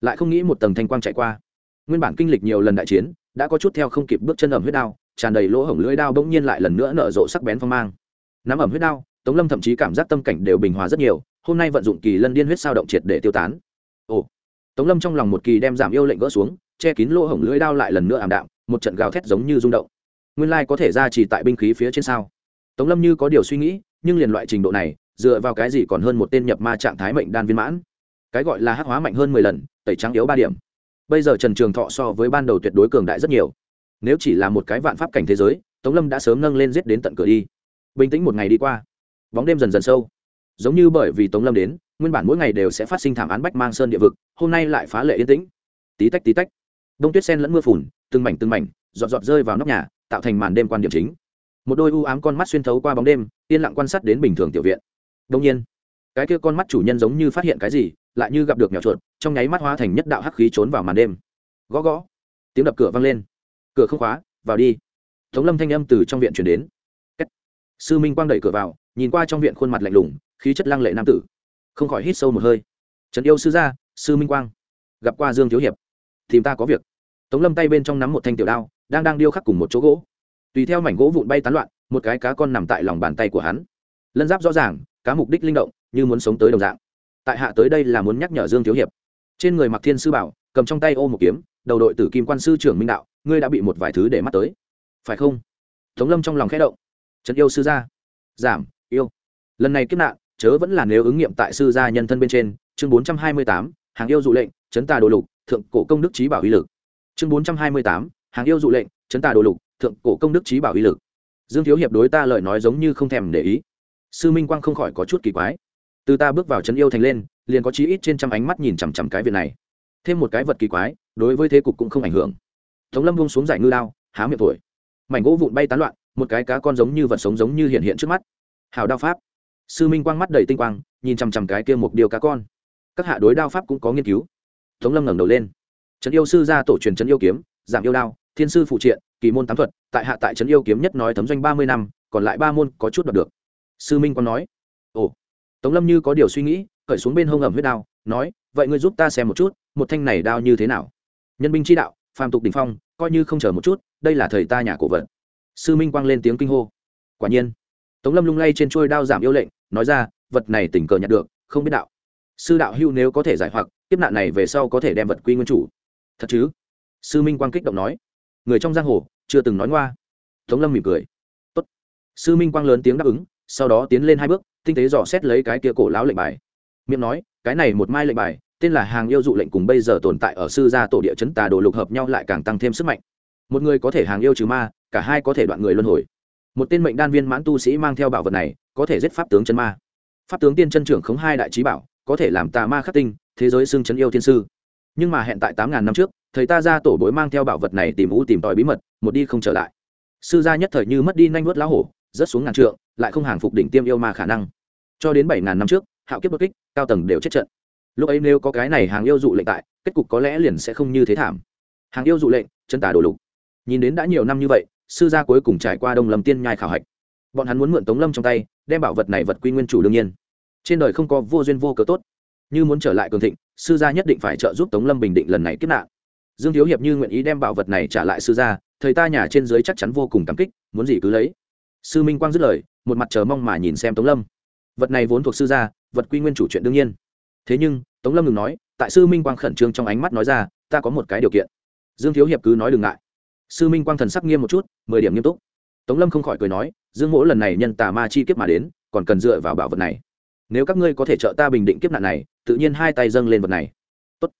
Lại không nghĩ một tầng thanh quang chạy qua. Nguyên bản kinh lịch nhiều lần đại chiến đã có chút theo không kịp bước chân ẩm huyết đao, tràn đầy lỗ hổng lưỡi đao bỗng nhiên lại lần nữa nở rộ sắc bén phong mang. Nắm ẩm huyết đao, tống lâm thậm chí cảm giác tâm cảnh đều bình hòa rất nhiều, hôm nay vận dụng kỳ lân điên huyết sao động triệt để tiêu tán. Ồ, tống lâm trong lòng một kỳ đem giảm yêu lệnh gỡ xuống, che kín lỗ hổng lưỡi đao lại lần nữa ảm đạm, một trận gào thét giống như rung động. Nguyên lai có thể ra chỉ tại binh khí phía trên sao? Tống lâm như có điều suy nghĩ, nhưng liền loại trình độ này, dựa vào cái gì còn hơn một tên nhập ma trạng thái mệnh đan viên mãn? Cái gọi là hắc hóa mạnh hơn mười lần, tẩy trắng yếu ba điểm bây giờ trần trường thọ so với ban đầu tuyệt đối cường đại rất nhiều. Nếu chỉ là một cái vạn pháp cảnh thế giới, tống lâm đã sớm nâng lên giết đến tận cửa đi. Bình tĩnh một ngày đi qua. Bóng đêm dần dần sâu. Giống như bởi vì tống lâm đến, nguyên bản mỗi ngày đều sẽ phát sinh thảm án bách mang sơn địa vực, hôm nay lại phá lệ yên tĩnh. Tí tách tí tách. Đông tuyết sen lẫn mưa phùn, từng mảnh từng mảnh, giọt giọt rơi vào nóc nhà, tạo thành màn đêm quan điểm chính. Một đôi u ám con mắt xuyên thấu qua bóng đêm, yên lặng quan sát đến bình thường tiểu viện. Đông nhiên, cái kia con mắt chủ nhân giống như phát hiện cái gì lại như gặp được mèo chuột, trong nháy mắt hóa thành nhất đạo hắc khí trốn vào màn đêm. Gõ gõ. Tiếng đập cửa vang lên. Cửa không khóa, vào đi. Tống lâm thanh âm từ trong viện chuyển đến. Sư minh quang đẩy cửa vào, nhìn qua trong viện khuôn mặt lạnh lùng, khí chất lăng lệ nam tử. Không khỏi hít sâu một hơi. Trần yêu sư gia, sư minh quang. Gặp qua dương thiếu hiệp. Tìm ta có việc. Tống lâm tay bên trong nắm một thanh tiểu đao, đang đang điêu khắc cùng một chỗ gỗ. Tùy theo mảnh gỗ vụn bay tán loạn, một cái cá con nằm tại lòng bàn tay của hắn. Lân giáp rõ ràng, cá mục đích linh động, như muốn sống tới đồng dạng tại hạ tới đây là muốn nhắc nhở dương thiếu hiệp. Trên người mặc thiên sư bảo, cầm trong tay ô một kiếm, đầu đội tử kim quan sư trưởng minh đạo, ngươi đã bị một vài thứ để mắt tới. Phải không? Tống lâm trong lòng khẽ động. Trấn yêu sư gia. Giảm, yêu. Lần này kiếp nạn, chớ vẫn là nếu ứng nghiệm tại sư gia nhân thân bên trên. Chương bốn trăm hai mươi tám, hàng yêu dụ lệnh, chấn tà đồ lục, thượng cổ công đức trí bảo uy lực. Chương bốn trăm hai mươi tám, hàng yêu dụ lệnh, chấn tà đồ lục, thượng cổ công đức trí bảo uy lực. Dương thiếu hiệp đối ta lời nói giống như không thèm để ý. Sư minh quang không khỏi có chút kỳ quái từ ta bước vào trấn yêu thành lên, liền có chí ít trên trăm ánh mắt nhìn chằm chằm cái việc này. Thêm một cái vật kỳ quái, đối với thế cục cũng không ảnh hưởng. Tống lâm bông xuống giải ngư lao há miệng thổi. Mảnh gỗ vụn bay tán loạn, một cái cá con giống như vật sống giống như hiện hiện trước mắt. Hào đao pháp. Sư minh quang mắt đầy tinh quang, nhìn chằm chằm cái kia một điều cá con. Các hạ đối đao pháp cũng có nghiên cứu. Tống lâm ngẩng đầu lên. Trấn yêu sư ra tổ truyền trấn yêu kiếm, giảm yêu đao, thiên sư phụ triện, kỳ môn tám thuật, tại hạ tại trấn yêu kiếm nhất nói thấm doanh ba mươi năm, còn lại ba môn có chút đọc được. Sư minh quang nói. Ồ tống lâm như có điều suy nghĩ, khởi xuống bên hông ẩm huyết đao, nói, vậy ngươi giúp ta xem một chút, một thanh này đao như thế nào? Nhân binh chi đạo, phàm tục đình phong, coi như không chờ một chút, đây là thầy ta nhà cổ vật. Sư minh quang lên tiếng kinh hô. Quả nhiên, tống lâm lung lay trên trôi đao giảm yêu lệnh, nói ra, vật này tình cờ nhặt được, không biết đạo. Sư đạo hưu nếu có thể giải hoặc tiếp nạn này về sau có thể đem vật quy nguyên chủ. Thật chứ? Sư minh quang kích động nói. Người trong giang hồ, chưa từng nói ngoa. Tống lâm mỉm cười. Tốt. sư minh quang lớn tiếng đáp ứng sau đó tiến lên hai bước, tinh tế dò xét lấy cái kia cổ lão lệnh bài. Miệng nói, cái này một mai lệnh bài, tên là hàng yêu dụ lệnh cùng bây giờ tồn tại ở sư gia tổ địa chấn tà đồ lục hợp nhau lại càng tăng thêm sức mạnh. Một người có thể hàng yêu trừ ma, cả hai có thể đoạn người luân hồi. Một tên mệnh đan viên mãn tu sĩ mang theo bảo vật này, có thể giết pháp tướng chân ma. Pháp tướng tiên chân trưởng khống hai đại trí bảo, có thể làm tà ma khắc tinh, thế giới xưng chấn yêu thiên sư. Nhưng mà hẹn tại tám ngàn năm trước, thầy ta ra tổ bối mang theo bảo vật này tìm vũ tìm tòi bí mật, một đi không trở lại. Sư gia nhất thời như mất đi nanh vớt lá hổ rất xuống ngàn trượng lại không hàng phục đỉnh tiêm yêu ma khả năng. Cho đến bảy ngàn năm trước, hạo kiếp bất kích, cao tầng đều chết trận. Lúc ấy nếu có cái này hàng yêu dụ lệnh tại, kết cục có lẽ liền sẽ không như thế thảm. Hàng yêu dụ lệnh, chân tà đổ lục. Nhìn đến đã nhiều năm như vậy, sư gia cuối cùng trải qua đông lâm tiên nhai khảo hạch. Bọn hắn muốn mượn tống lâm trong tay, đem bảo vật này vật quy nguyên chủ đương nhiên. Trên đời không có vô duyên vô cớ tốt. Như muốn trở lại cường thịnh, sư gia nhất định phải trợ giúp tống lâm bình định lần này kiếp nạn. Dương thiếu hiệp như nguyện ý đem bảo vật này trả lại sư gia thầy ta nhà trên dưới chắc chắn vô cùng cảm kích, muốn gì cứ lấy sư minh quang dứt lời, một mặt chờ mong mà nhìn xem tống lâm. Vật này vốn thuộc sư gia, vật quy nguyên chủ chuyện đương nhiên. Thế nhưng, tống lâm ngừng nói, tại sư minh quang khẩn trương trong ánh mắt nói ra, ta có một cái điều kiện. Dương thiếu hiệp cứ nói đừng ngại. Sư minh quang thần sắc nghiêm một chút, mười điểm nghiêm túc. Tống lâm không khỏi cười nói, dương mỗ lần này nhân tà ma chi kiếp mà đến, còn cần dựa vào bảo vật này. Nếu các ngươi có thể trợ ta bình định kiếp nạn này, tự nhiên hai tay dâng lên vật này. Tốt.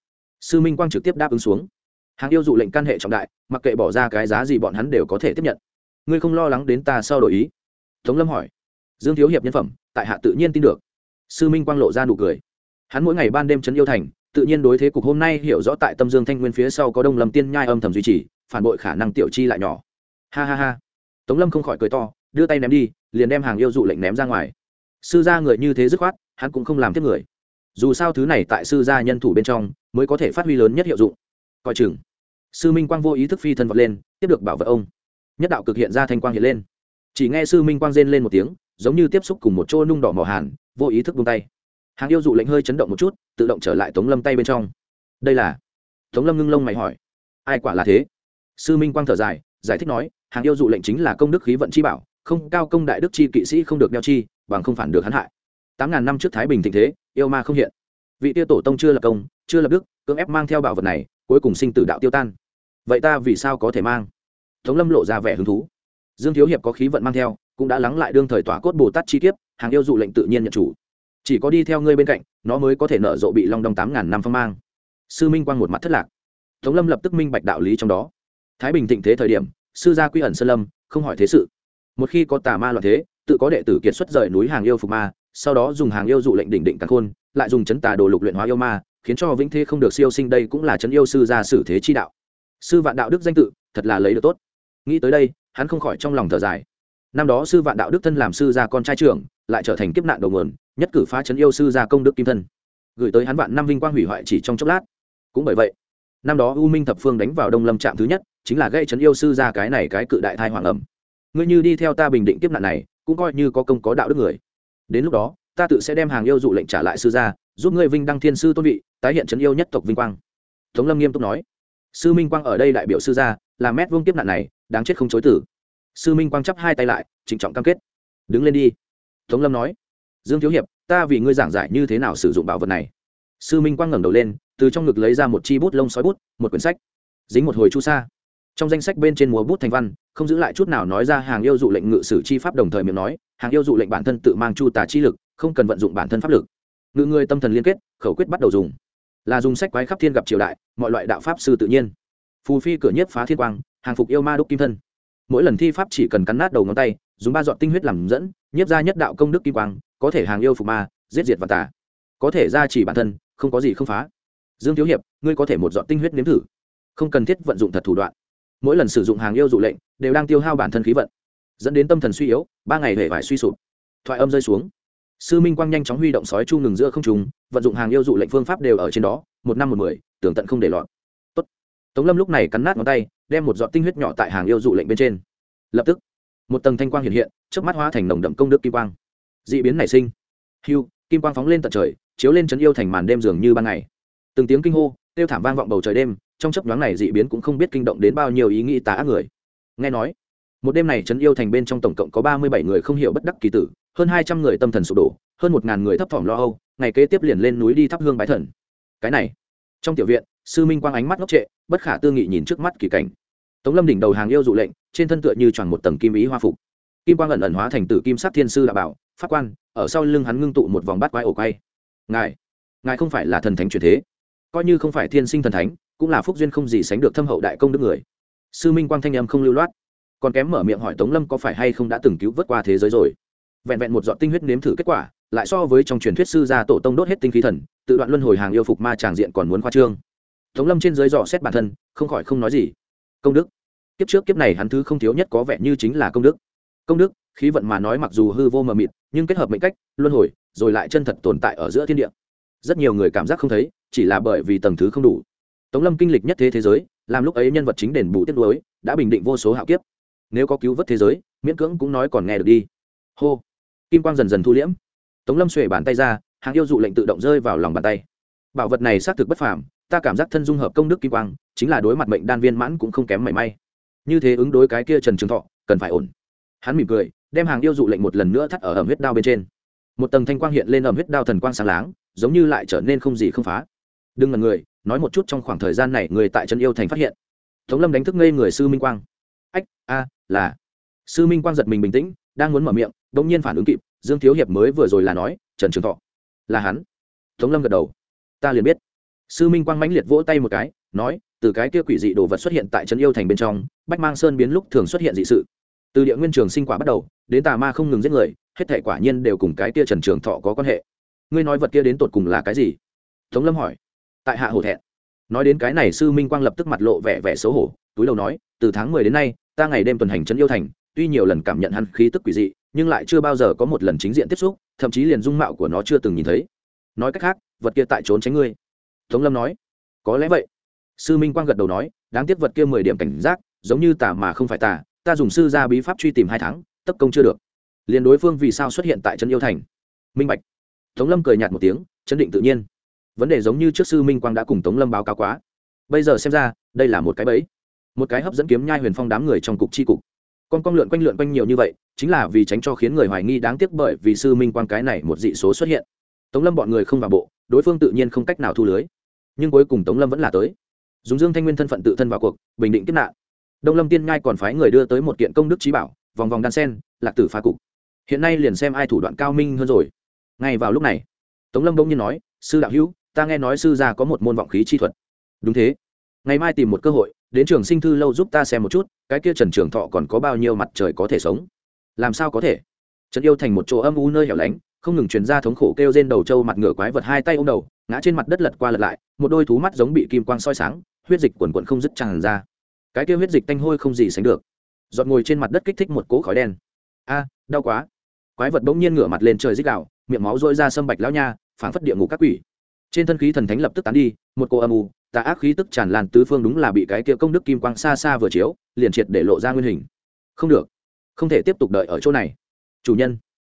sư minh quang trực tiếp đáp ứng xuống. Hàng yêu dụ lệnh căn hệ trọng đại, mặc kệ bỏ ra cái giá gì bọn hắn đều có thể tiếp nhận ngươi không lo lắng đến ta sau đổi ý? Tống lâm hỏi. Dương thiếu hiệp nhân phẩm, tại hạ tự nhiên tin được. Sư minh quang lộ ra nụ cười. Hắn mỗi ngày ban đêm trấn yêu thành, tự nhiên đối thế cục hôm nay hiểu rõ tại tâm dương thanh nguyên phía sau có đông lâm tiên nhai âm thầm duy trì, phản bội khả năng tiểu chi lại nhỏ. Ha ha ha. Tống lâm không khỏi cười to, đưa tay ném đi, liền đem hàng yêu dụ lệnh ném ra ngoài. Sư gia người như thế dứt khoát, hắn cũng không làm tiếp người. Dù sao thứ này tại sư gia nhân thủ bên trong, mới có thể phát huy lớn nhất hiệu dụng. Coi chừng. Sư minh quang vô ý thức phi thân vật lên, tiếp được bảo vật ông nhất đạo cực hiện ra thanh quang hiện lên. Chỉ nghe sư minh quang rên lên một tiếng, giống như tiếp xúc cùng một chỗ nung đỏ mỏ hàn, vô ý thức buông tay. Hàng yêu dụ lệnh hơi chấn động một chút, tự động trở lại tống lâm tay bên trong. Đây là? Tống lâm ngưng lông mày hỏi. Ai quả là thế? Sư minh quang thở dài, giải thích nói, hàng yêu dụ lệnh chính là công đức khí vận chi bảo, không cao công đại đức chi kỵ sĩ không được đeo chi, bằng không phản được hắn hại. Tám ngàn năm trước thái bình thịnh thế, yêu ma không hiện. Vị tiêu tổ tông chưa lập công, chưa lập đức, cưỡng ép mang theo bảo vật này, cuối cùng sinh tử đạo tiêu tan. Vậy ta vì sao có thể mang? Tống lâm lộ ra vẻ hứng thú. Dương thiếu hiệp có khí vận mang theo, cũng đã lắng lại đương thời tỏa cốt bồ tát chi kiếp, hàng yêu dụ lệnh tự nhiên nhận chủ. Chỉ có đi theo ngươi bên cạnh, nó mới có thể nở rộ bị long đong tám ngàn năm phong mang. Sư minh quang một mặt thất lạc. Tống lâm lập tức minh bạch đạo lý trong đó. Thái bình thịnh thế thời điểm, sư gia quy ẩn sơn lâm, không hỏi thế sự. Một khi có tà ma loạn thế, tự có đệ tử kiệt xuất rời núi hàng yêu phục ma, sau đó dùng hàng yêu dụ lệnh đỉnh định càng khôn, lại dùng chấn tà đồ lục luyện hóa yêu ma, khiến cho vĩnh thế không được siêu sinh đây cũng là chấn yêu sư gia sử thế chi đạo. Sư vạn đạo đức danh tự, thật là lấy được tốt nghĩ tới đây, hắn không khỏi trong lòng thở dài. Năm đó sư vạn đạo đức thân làm sư gia con trai trưởng, lại trở thành kiếp nạn đầu nguồn, nhất cử phá chấn yêu sư gia công đức kim thân. Gửi tới hắn vạn năm vinh quang hủy hoại chỉ trong chốc lát. Cũng bởi vậy, năm đó u minh thập phương đánh vào đông lâm trạm thứ nhất, chính là gây chấn yêu sư gia cái này cái cự đại thai hoàng ẩm. Ngươi như đi theo ta bình định kiếp nạn này, cũng coi như có công có đạo đức người. Đến lúc đó, ta tự sẽ đem hàng yêu dụ lệnh trả lại sư gia, giúp ngươi vinh đăng thiên sư tôn vị, tái hiện chấn yêu nhất tộc vinh quang. Tống lâm nghiêm túc nói. Sư minh quang ở đây đại biểu sư gia là mét vương kiếp nạn này, đáng chết không chối tử sư minh quang chắp hai tay lại trịnh trọng cam kết. Đứng lên đi. Tống lâm nói. Dương thiếu hiệp, ta vì ngươi giảng giải như thế nào sử dụng bảo vật này. Sư minh quang ngẩng đầu lên, từ trong ngực lấy ra một chi bút lông sói bút, một quyển sách. Dính một hồi chu sa. Trong danh sách bên trên múa bút thành văn, không giữ lại chút nào nói ra hàng yêu dụ lệnh ngự sử chi pháp đồng thời miệng nói, hàng yêu dụ lệnh bản thân tự mang chu tà chi lực, không cần vận dụng bản thân pháp lực. Ngự người tâm thần liên kết, khẩu quyết bắt đầu dùng. Là dùng sách quái khắp thiên gặp triều đại, mọi loại đạo pháp sư tự nhiên phù phi cửa nhiếp phá thiên quang, hàng phục yêu ma đúc kim thân. Mỗi lần thi pháp chỉ cần cắn nát đầu ngón tay, dùng ba dọn tinh huyết làm dẫn, nhiếp ra nhất đạo công đức kim quang, có thể hàng yêu phục ma, giết diệt và tả có thể ra chỉ bản thân, không có gì không phá. Dương thiếu hiệp, ngươi có thể một dọn tinh huyết nếm thử. Không cần thiết vận dụng thật thủ đoạn. Mỗi lần sử dụng hàng yêu dụ lệnh, đều đang tiêu hao bản thân khí vận. Dẫn đến tâm thần suy yếu, ba ngày hề phải suy sụp. Thoại âm rơi xuống. Sư minh quang nhanh chóng huy động sói chu ngừng giữa không trùng vận dụng hàng yêu dụ lệnh phương pháp đều ở trên đó, một năm một mười, tưởng tận không để lọt tống lâm lúc này cắn nát ngón tay, đem một giọt tinh huyết nhỏ tại hàng yêu dụ lệnh bên trên. Lập tức, một tầng thanh quang hiện hiện trước mắt hóa thành nồng đậm công đức kim quang. D ị biến nảy sinh. Hiu kim quang phóng lên tận trời, chiếu lên trấn yêu thành màn đêm dường như ban ngày. Từng tiếng kinh hô, kêu thảm vang vọng bầu trời đêm, trong chấp nhoáng này dị biến cũng không biết kinh động đến bao nhiêu ý nghĩ tà ác người. Nghe nói, một đêm này trấn yêu thành bên trong tổng cộng có ba mươi bảy người không hiểu bất đắc kỳ tử, hơn hai trăm người tâm thần sụp đổ, hơn một ngàn người thấp thỏm lo âu, ngày kế tiếp liền lên núi đi thắp hương bái thần. Cái này, trong tiểu viện sư minh quang ánh mắt ngốc trệ, bất khả tư nghị nhìn trước mắt kỳ cảnh. Tống lâm đỉnh đầu hàng yêu dụ lệnh, trên thân tựa như tròn một tầng kim ý hoa phục. Kim quang ẩn ẩn hóa thành tử kim sắc thiên sư đạo bảo phát quan, ở sau lưng hắn ngưng tụ một vòng bát quái ổ quay. Ngài ngài không phải là thần thánh truyền thế. Coi như không phải thiên sinh thần thánh, cũng là phúc duyên không gì sánh được thâm hậu đại công đức người. Sư minh quang thanh âm không lưu loát. Còn kém mở miệng hỏi tống lâm có phải hay không đã từng cứu vớt qua thế giới rồi. Vẹn vẹn một dọn tinh huyết nếm thử kết quả, lại so với trong truyền thuyết sư gia tổ tông đốt hết tinh khí thần, tự đoạn luân hồi hàng yêu phục ma tràng diện còn muốn khoa trương tống lâm trên dưới dò xét bản thân, không khỏi không nói gì. Công đức. Kiếp trước kiếp này hắn thứ không thiếu nhất có vẻ như chính là công đức. Công đức, khí vận mà nói mặc dù hư vô mờ mịt, nhưng kết hợp mệnh cách, luân hồi, rồi lại chân thật tồn tại ở giữa thiên địa. Rất nhiều người cảm giác không thấy, chỉ là bởi vì tầng thứ không đủ. Tống lâm kinh lịch nhất thế thế giới, làm lúc ấy nhân vật chính đền bù tiết lối đã bình định vô số hạo kiếp. Nếu có cứu vớt thế giới, miễn cưỡng cũng nói còn nghe được đi. Hô. Kim quang dần dần thu liễm. Tống lâm xuể bàn tay ra, hàng yêu dụ lệnh tự động rơi vào lòng bàn tay. Bảo vật này xác thực bất phàm ta cảm giác thân dung hợp công đức kim quang, chính là đối mặt mệnh đan viên mãn cũng không kém mảy may. Như thế ứng đối cái kia trần trường thọ, cần phải ổn. Hắn mỉm cười, đem hàng yêu dụ lệnh một lần nữa thắt ở ẩm huyết đao bên trên. Một tầng thanh quang hiện lên ẩm huyết đao thần quang sáng láng, giống như lại trở nên không gì không phá. Đừng ngần người, nói một chút trong khoảng thời gian này người tại trấn yêu thành phát hiện. Tống lâm đánh thức ngây người sư minh quang. Ách, a, là. Sư minh quang giật mình bình tĩnh, đang muốn mở miệng đ ỗ n g nhiên phản ứng kịp, dương thiếu hiệp mới vừa rồi là nói, trần trường thọ, là hắn. Tống lâm gật đầu. Ta liền biết sư minh quang mãnh liệt vỗ tay một cái, nói, từ cái kia quỷ dị đồ vật xuất hiện tại trấn yêu thành bên trong, bách mang sơn biến lúc thường xuất hiện dị sự. Từ địa nguyên trường sinh quả bắt đầu, đến tà ma không ngừng giết người, hết thể quả nhiên đều cùng cái kia trần trường thọ có quan hệ. Ngươi nói vật kia đến tột cùng là cái gì? Tống lâm hỏi. Tại hạ hổ thẹn. Nói đến cái này, sư minh quang lập tức mặt lộ vẻ vẻ xấu hổ, túi đầu nói, từ tháng mười đến nay, ta ngày đêm tuần hành trấn yêu thành, tuy nhiều lần cảm nhận hắn khí tức quỷ dị, nhưng lại chưa bao giờ có một lần chính diện tiếp xúc, thậm chí liền dung mạo của nó chưa từng nhìn thấy. Nói cách khác, vật kia tại trốn tránh ngươi tống lâm nói, có lẽ vậy. Sư minh quang gật đầu nói, đáng tiếc vật kia mười điểm cảnh giác, giống như tà mà không phải tà, ta dùng sư ra bí pháp truy tìm hai tháng, tất công chưa được. Liền đối phương vì sao xuất hiện tại trấn yêu thành? Minh bạch. Tống lâm cười nhạt một tiếng, chấn định tự nhiên. Vấn đề giống như trước sư minh quang đã cùng tống lâm báo cáo quá. Bây giờ xem ra, đây là một cái bẫy. Một cái hấp dẫn kiếm nhai huyền phong đám người trong cục c h i cục. Con con lượn quanh lượn quanh nhiều như vậy, chính là vì tránh cho khiến người hoài nghi đáng tiếc bởi vì sư minh quang cái này một dị số xuất hiện. Tống lâm bọn người không vào bộ, đối phương tự nhiên không cách nào thu lưới nhưng cuối cùng tống lâm vẫn là tới. Dùng dương thanh nguyên thân phận tự thân vào cuộc, bình định kiếp nạn. Đông lâm tiên ngai còn phái người đưa tới một kiện công đức trí bảo, vòng vòng đan sen, lạc tử phá cục. Hiện nay liền xem ai thủ đoạn cao minh hơn rồi. Ngay vào lúc này, tống lâm bỗng nhiên nói, sư đạo hữu, ta nghe nói sư gia có một môn vọng khí chi thuật. Đúng thế. Ngày mai tìm một cơ hội, đến trường sinh thư lâu giúp ta xem một chút, cái kia trần trường thọ còn có bao nhiêu mặt trời có thể sống? Làm sao có thể? Trần yêu thành một chỗ âm u nơi hẻo lánh không ngừng truyền ra thống khổ kêu trên đầu trâu mặt ngựa quái vật hai tay ô m đầu, ngã trên mặt đất lật qua lật lại, một đôi thú mắt giống bị kim quang soi sáng, huyết dịch quần quận không dứt tràn ra. Cái kia huyết dịch tanh hôi không gì sánh được. Giọt ngồi trên mặt đất kích thích một cỗ khói đen. A à, đau quá. Quái vật bỗng nhiên ngửa mặt lên trời dích đạo miệng máu rỗi ra sâm bạch lão nha, phảng phất địa ngục các quỷ. Trên thân khí thần thánh lập tức tán đi, một cô âm u, tà ác khí tức tràn lan tứ phương đúng là bị cái kia công đức kim quang xa xa vừa chiếu, liền triệt để lộ ra nguyên hình. Không được. Không thể tiếp tục đợi ở chỗ này. Chủ nhân.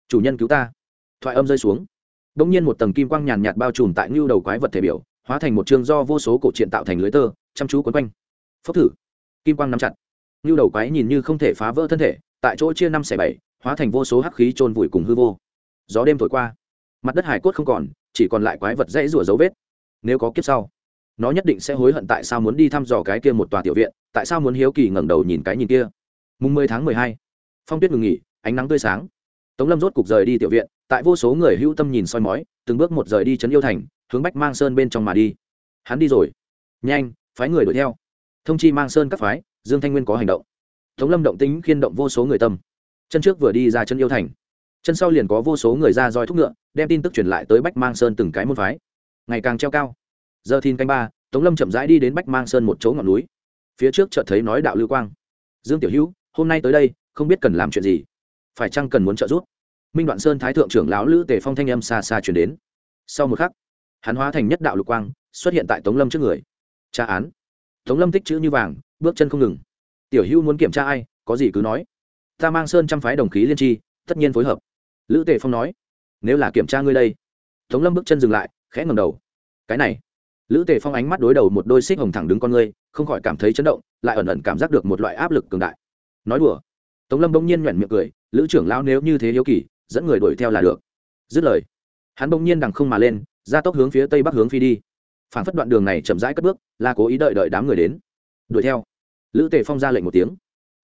Chủ nhân cứu ta thoại âm rơi xuống. Đ ỗ n g nhiên một tầng kim quang nhàn nhạt bao trùm tại ngưu đầu quái vật thể biểu, hóa thành một chương do vô số cổ truyện tạo thành lưới tơ, chăm chú quấn quanh. Phốc thử. Kim quang nắm chặt. Ngưu đầu quái nhìn như không thể phá vỡ thân thể, tại chỗ chia năm xẻ bảy, hóa thành vô số hắc khí trôn vùi cùng hư vô. Gió đêm thổi qua. Mặt đất hải cốt không còn, chỉ còn lại quái vật dãy rủa dấu vết. Nếu có kiếp sau, nó nhất định sẽ hối hận tại sao muốn đi thăm dò cái kia một tòa tiểu viện, tại sao muốn hiếu kỳ ngẩng đầu nhìn cái nhìn kia. Mùng mười tháng mười hai, phong tuyết ngừng nghỉ, ánh nắng tươi sáng tống lâm rốt cục rời đi tiểu viện, tại vô số người hữu tâm nhìn soi mói, từng bước một rời đi trấn yêu thành, hướng bách mang sơn bên trong mà đi. Hắn đi rồi. Nhanh, phái người đuổi theo. Thông chi mang sơn các phái, dương thanh nguyên có hành động. Tống lâm động tính khiên động vô số người tâm. Chân trước vừa đi ra chân yêu thành, chân sau liền có vô số người ra roi thúc ngựa, đem tin tức truyền lại tới bách mang sơn từng cái môn phái. Ngày càng treo cao. Giờ thìn canh ba, tống lâm chậm rãi đi đến bách mang sơn một chỗ ngọn núi. Phía trước chợt thấy nói đạo lưu quang. Dương tiểu hữu, hôm nay tới đây, không biết cần làm chuyện gì phải chăng cần muốn trợ giúp? Minh đoạn sơn thái thượng trưởng lão lữ tề phong thanh âm xa xa chuyển đến. Sau một khắc, hắn hóa thành nhất đạo lục quang, xuất hiện tại tống lâm trước người. Tra án. Tống lâm tích chữ như vàng, bước chân không ngừng. Tiểu hữu muốn kiểm tra ai, có gì cứ nói. Ta mang sơn trăm phái đồng khí liên tri, tất nhiên phối hợp. Lữ tề phong nói, nếu là kiểm tra ngươi đây. Tống lâm bước chân dừng lại, khẽ ngầm đầu. Cái này. Lữ tề phong ánh mắt đối đầu một đôi xích hồng thẳng đứng con ngươi, không khỏi cảm thấy chấn động, lại ẩn ẩn cảm giác được một loại áp lực cường đại. Nói đùa. Tống lâm bỗng nhiên nhoẻn miệng cười lữ trưởng lão nếu như thế hiếu kỳ dẫn người đuổi theo là được. Dứt lời, hắn bỗng nhiên đằng không mà lên, ra tốc hướng phía tây bắc hướng phi đi. Phản phất đoạn đường này chậm rãi cất bước, là cố ý đợi đợi đám người đến. Đuổi theo. Lữ tề phong ra lệnh một tiếng.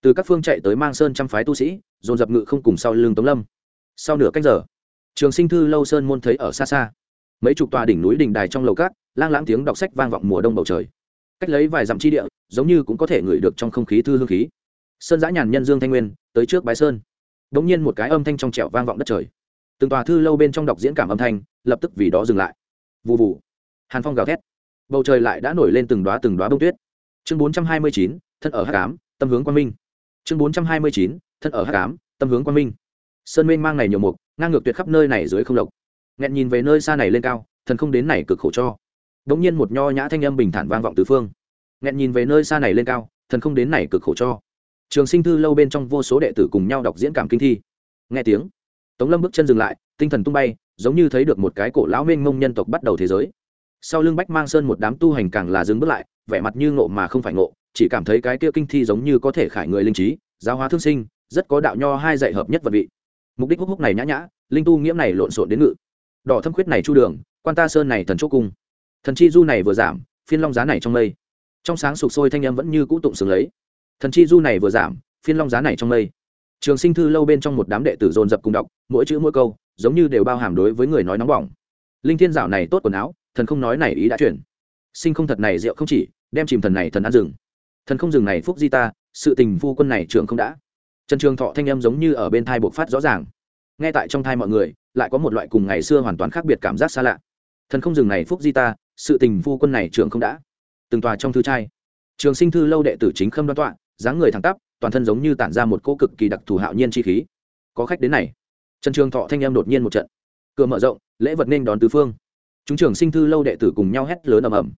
Từ các phương chạy tới mang sơn trăm phái tu sĩ, dồn dập ngự không cùng sau lưng tống lâm. Sau nửa cách giờ, trường sinh thư lâu sơn môn thấy ở xa xa, mấy chục tòa đỉnh núi đỉnh đài trong lầu cát, lang lãng tiếng đọc sách vang vọng mùa đông bầu trời. Cách lấy vài dặm chi địa, giống như cũng có thể ngửi được trong không khí thư hương khí. Sơn giã nhàn nhân dương thanh nguyên, tới trước bái sơn đ nhiên một cái âm thanh trong trẻo vang vọng đất trời. Từng tòa thư lâu bên trong đọc diễn cảm âm thanh, lập tức vì đó dừng lại. Vụ vụ hàn phong gào thét. Bầu trời lại đã nổi lên từng đoá từng đoá bông tuyết. Chương bốn trăm hai mươi chín, thân ở h tám tâm hướng quang minh. Chương bốn trăm hai mươi chín, thân ở h tám tâm hướng quang minh. Sơn mênh mang này nhiều mục, ngang ngược tuyệt khắp nơi này dưới không lộc. Nghẹn nhìn về nơi xa này lên cao, thần không đến này cực khổ cho. Đ ỗ n g nhiên một nho nhã thanh âm bình thản vang vọng tứ phương. Nghẹn nhìn về nơi xa này lên cao, thần không đến này cực khổ cho trường sinh thư lâu bên trong vô số đệ tử cùng nhau đọc diễn cảm kinh thi. Nghe tiếng, tống lâm bước chân dừng lại, tinh thần tung bay, giống như thấy được một cái cổ lão mênh mông nhân tộc bắt đầu thế giới. Sau lưng bách mang sơn một đám tu hành càng là dừng bước lại, vẻ mặt như ngộ mà không phải ngộ, chỉ cảm thấy cái kia kinh thi giống như có thể khải người linh trí, giáo hóa thương sinh, rất có đạo nho hai dạy hợp nhất vật vị. Mục đích húc húc này nhã nhã, linh tu nghiễm này lộn xộn đến ngự. Đỏ thâm khuyết này chu đường, quan ta sơn này thần chỗ cung. Thần chi du này vừa giảm, phiên long giá này trong mây. Trong sáng sụp sôi thanh âm vẫn như cũ tụng sướng lấy thần chi du này vừa giảm, phiên long giá này trong mây. Trường sinh thư lâu bên trong một đám đệ tử dồn dập cùng đọc, mỗi chữ mỗi câu, giống như đều bao hàm đối với người nói nóng bỏng. Linh thiên dạo này tốt quần áo, thần không nói này ý đã chuyển. Sinh không thật này rượu không chỉ, đem chìm thần này thần ăn rừng. Thần không rừng này phúc di ta, sự tình phu quân này trường không đã. Trần trường thọ thanh âm giống như ở bên thai bộc phát rõ ràng. Nghe tại trong thai mọi người, lại có một loại cùng ngày xưa hoàn toàn khác biệt cảm giác xa lạ. Thần không rừng này phúc di ta, sự tình phu quân này trường không đã. Từng tòa trong thư trai. Trường sinh thư lâu đệ tử chính khâm đoan tọa dáng người thẳng tắp, toàn thân giống như tản ra một cỗ cực kỳ đặc thù hạo nhiên chi khí. Có khách đến này. Trần trường thọ thanh em đột nhiên một trận. Cửa mở rộng, lễ vật nên đón tứ phương. Chúng trường sinh thư lâu đệ tử cùng nhau hét lớn ầm ầm.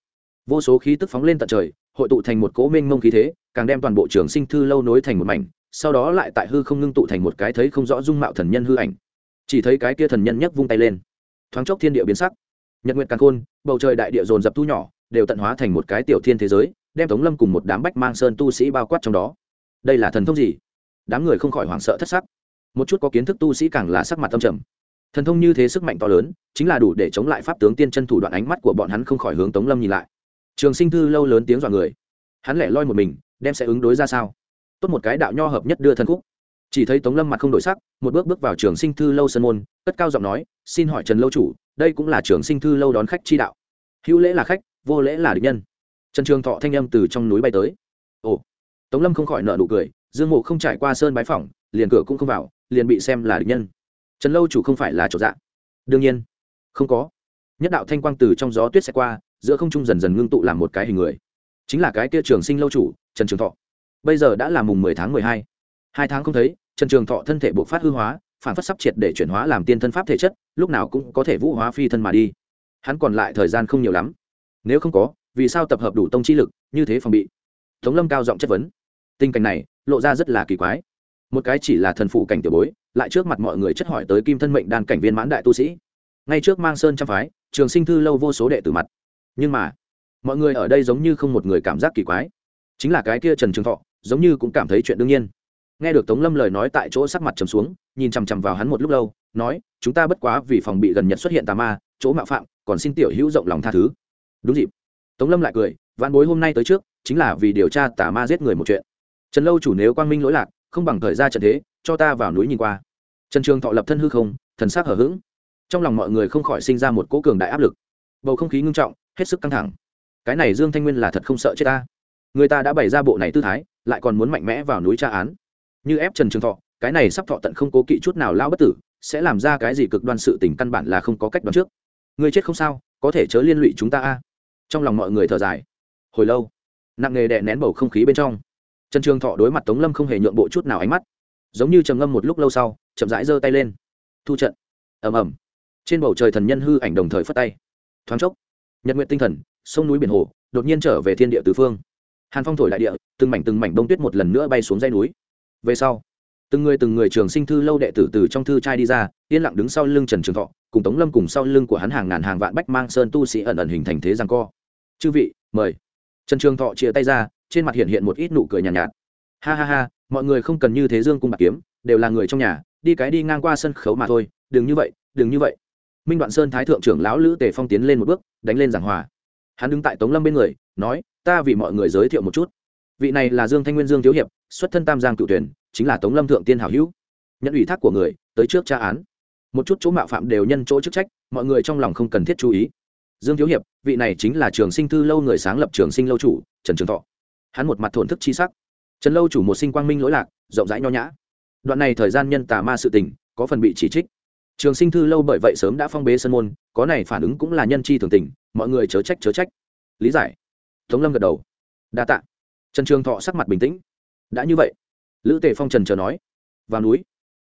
Vô số khí tức phóng lên tận trời, hội tụ thành một cỗ mênh mông khí thế, càng đem toàn bộ trường sinh thư lâu nối thành một mảnh, sau đó lại tại hư không ngưng tụ thành một cái thấy không rõ dung mạo thần nhân hư ảnh. Chỉ thấy cái kia thần nhân nhấc vung tay lên. Thoáng chốc thiên địa biến sắc. Nhật nguyện càng khôn, bầu trời đại địa dồn dập thu nhỏ, đều tận hóa thành một cái tiểu thiên thế giới đem tống lâm cùng một đám bách mang sơn tu sĩ bao quát trong đó. Đây là thần thông gì? Đám người không khỏi hoảng sợ thất sắc. Một chút có kiến thức tu sĩ càng là sắc mặt tâm trầm. Thần thông như thế sức mạnh to lớn, chính là đủ để chống lại pháp tướng tiên chân thủ đoạn ánh mắt của bọn hắn không khỏi hướng tống lâm nhìn lại. Trường sinh thư lâu lớn tiếng dọa người. Hắn lẻ loi một mình, đem sẽ ứng đối ra sao? Tốt một cái đạo nho hợp nhất đưa thân khúc. Chỉ thấy tống lâm mặt không đổi sắc, một bước bước vào trường sinh thư lâu sân môn, cất cao giọng nói, xin hỏi trần lâu chủ, đây cũng là trường sinh thư lâu đón khách chi đạo. Hữu lễ là khách, vô lễ là địch nhân trần trường thọ thanh âm từ trong núi bay tới. Ồ, tống lâm không khỏi nợ nụ cười, dương mộ không trải qua sơn bái phỏng, liền cửa cũng không vào, liền bị xem là địch nhân. Trần lâu chủ không phải là chỗ dạ. Đương nhiên, không có. Nhất đạo thanh quang từ trong gió tuyết sẽ qua, giữa không trung dần dần ngưng tụ làm một cái hình người. Chính là cái kia trường sinh lâu chủ, trần trường thọ. Bây giờ đã là mùng mười tháng mười hai. Hai tháng không thấy, trần trường thọ thân thể buộc phát hư hóa, phản phát sắp triệt để chuyển hóa làm tiên thân pháp thể chất, lúc nào cũng có thể vũ hóa phi thân mà đi. Hắn còn lại thời gian không nhiều lắm. Nếu không có vì sao tập hợp đủ tông chi lực, như thế phòng bị. Tống lâm cao giọng chất vấn. Tình cảnh này, lộ ra rất là kỳ quái. Một cái chỉ là thần phụ cảnh tiểu bối, lại trước mặt mọi người chất hỏi tới kim thân mệnh đan cảnh viên mãn đại tu sĩ. Ngay trước mang sơn trăm phái, trường sinh thư lâu vô số đệ tử mặt. Nhưng mà, mọi người ở đây giống như không một người cảm giác kỳ quái. Chính là cái kia trần trường thọ, giống như cũng cảm thấy chuyện đương nhiên. Nghe được tống lâm lời nói tại chỗ sắc mặt trầm xuống, nhìn chằm chằm vào hắn một lúc lâu, nói, chúng ta bất quá vì phòng bị gần nhật xuất hiện tà ma, chỗ mạo phạm, còn xin tiểu hữu rộng lòng tha thứ. Đúng dịp tống lâm lại cười, vạn bối hôm nay tới trước, chính là vì điều tra tà ma giết người một chuyện. Trần lâu chủ nếu quang minh lỗi lạc, không bằng thời ra trận thế, cho ta vào núi nhìn qua. Trần trường thọ lập thân hư không, thần sắc hở h ữ g trong lòng mọi người không khỏi sinh ra một cỗ cường đại áp lực. Bầu không khí ngưng trọng, hết sức căng thẳng. Cái này dương thanh nguyên là thật không sợ chết ta. Người ta đã bày ra bộ này tư thái, lại còn muốn mạnh mẽ vào núi tra án. Như ép trần trường thọ, cái này sắp thọ tận không cố kỵ chút nào lao bất tử, sẽ làm ra cái gì cực đoan sự tình căn bản là không có cách đoán trước. Người chết không sao, có thể chớ liên lụy chúng ta a trong lòng mọi người thở dài. Hồi lâu, nặng nghề đè nén bầu không khí bên trong, trần trường thọ đối mặt tống lâm không hề nhượng bộ chút nào ánh mắt, giống như trầm ngâm một lúc lâu sau, chậm rãi giơ tay lên. Thu trận. Ầm ầm. Trên bầu trời thần nhân hư ảnh đồng thời phất tay. Thoáng chốc, nhật nguyện tinh thần, sông núi biển hồ, đột nhiên trở về thiên địa tứ phương. Hàn phong thổi đại địa, từng mảnh từng mảnh bông tuyết một lần nữa bay xuống dây núi. Về sau, từng người từng người trường sinh thư lâu đệ tử từ trong thư trai đi ra, yên lặng đứng sau lưng trần trường thọ, cùng tống lâm cùng sau lưng của hắn hàng ngàn hàng vạn bách mang sơn tu sĩ ẩn ẩn hình thành thế rằng co chư vị mời. Trần trường thọ chia tay ra trên mặt hiện hiện một ít nụ cười nhàn nhạt, nhạt. Ha ha ha mọi người không cần như thế dương cung bạc kiếm đều là người trong nhà đi cái đi ngang qua sân khấu mà thôi đừng như vậy đừng như vậy. Minh đoạn sơn thái thượng trưởng lão lữ tề phong tiến lên một bước đánh lên giảng hòa. Hắn đứng tại tống lâm bên người nói ta vì mọi người giới thiệu một chút. Vị này là dương thanh nguyên dương thiếu hiệp xuất thân tam giang cựu tuyển chính là tống lâm thượng tiên hảo hữu. Nhận ủy thác của người tới trước tra án. Một chút chỗ mạo phạm đều nhân chỗ chức trách mọi người trong lòng không cần thiết chú ý dương thiếu hiệp, vị này chính là trường sinh thư lâu người sáng lập trường sinh lâu chủ, trần trường thọ. Hắn một mặt thổn thức chi sắc. Trần lâu chủ một sinh quang minh lỗi lạc, rộng rãi nho nhã. Đoạn này thời gian nhân tà ma sự tình, có phần bị chỉ trích. Trường sinh thư lâu bởi vậy sớm đã phong bế sân môn, có này phản ứng cũng là nhân chi thường tình, mọi người chớ trách chớ trách. Lý giải. Tống lâm gật đầu. Đa tạ. Trần trường thọ sắc mặt bình tĩnh. Đã như vậy. Lữ tề phong trần chờ nói. Vào núi.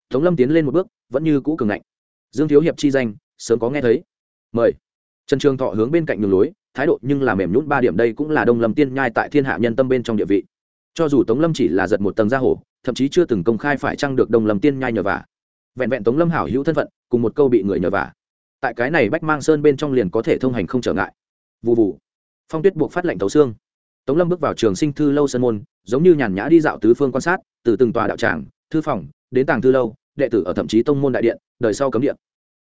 Tống lâm tiến lên một bước, vẫn như cũ cường ngạnh. Dương thiếu hiệp chi danh, sớm có nghe thấy. Mời trần trường thọ hướng bên cạnh đường lối, thái độ nhưng là mềm nhún ba điểm đây cũng là đông lâm tiên nhai tại thiên hạ nhân tâm bên trong địa vị. Cho dù tống lâm chỉ là giật một tầng ra hổ, thậm chí chưa từng công khai phải chăng được đông lâm tiên nhai nhờ vả. Vẹn vẹn tống lâm hảo hữu thân phận, cùng một câu bị người nhờ vả. Tại cái này bách mang sơn bên trong liền có thể thông hành không trở ngại. Vụ vụ phong tuyết buộc phát lệnh tấu xương. Tống lâm bước vào trường sinh thư lâu Sơn môn, giống như nhàn nhã đi dạo tứ phương quan sát, từ từng tòa đạo tràng, thư phòng, đến tàng thư lâu, đệ tử ở thậm chí tông môn đại điện, đời sau cấm điện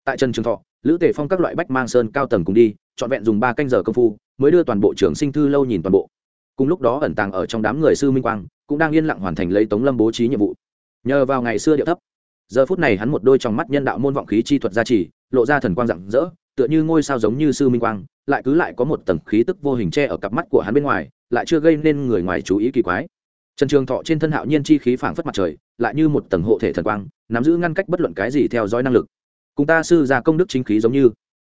tại trần trường thọ lữ tề phong các loại bách mang sơn cao tầng cùng đi, trọn vẹn dùng ba canh giờ công phu, mới đưa toàn bộ trưởng sinh thư lâu nhìn toàn bộ. Cùng lúc đó ẩn tàng ở trong đám người sư minh quang, cũng đang yên lặng hoàn thành lấy tống lâm bố trí nhiệm vụ. Nhờ vào ngày xưa điệu thấp, giờ phút này hắn một đôi trong mắt nhân đạo môn vọng khí chi thuật gia trì, lộ ra thần quang rạng rỡ, tựa như ngôi sao giống như sư minh quang, lại cứ lại có một tầng khí tức vô hình che ở cặp mắt của hắn bên ngoài, lại chưa gây nên người ngoài chú ý kỳ quái. Trần trường thọ trên thân hạo nhiên chi khí phảng phất mặt trời, lại như một tầng hộ thể thần quang, nắm giữ ngăn cách bất luận cái gì theo dõi năng lực cùng ta sư gia công đức chính khí giống như.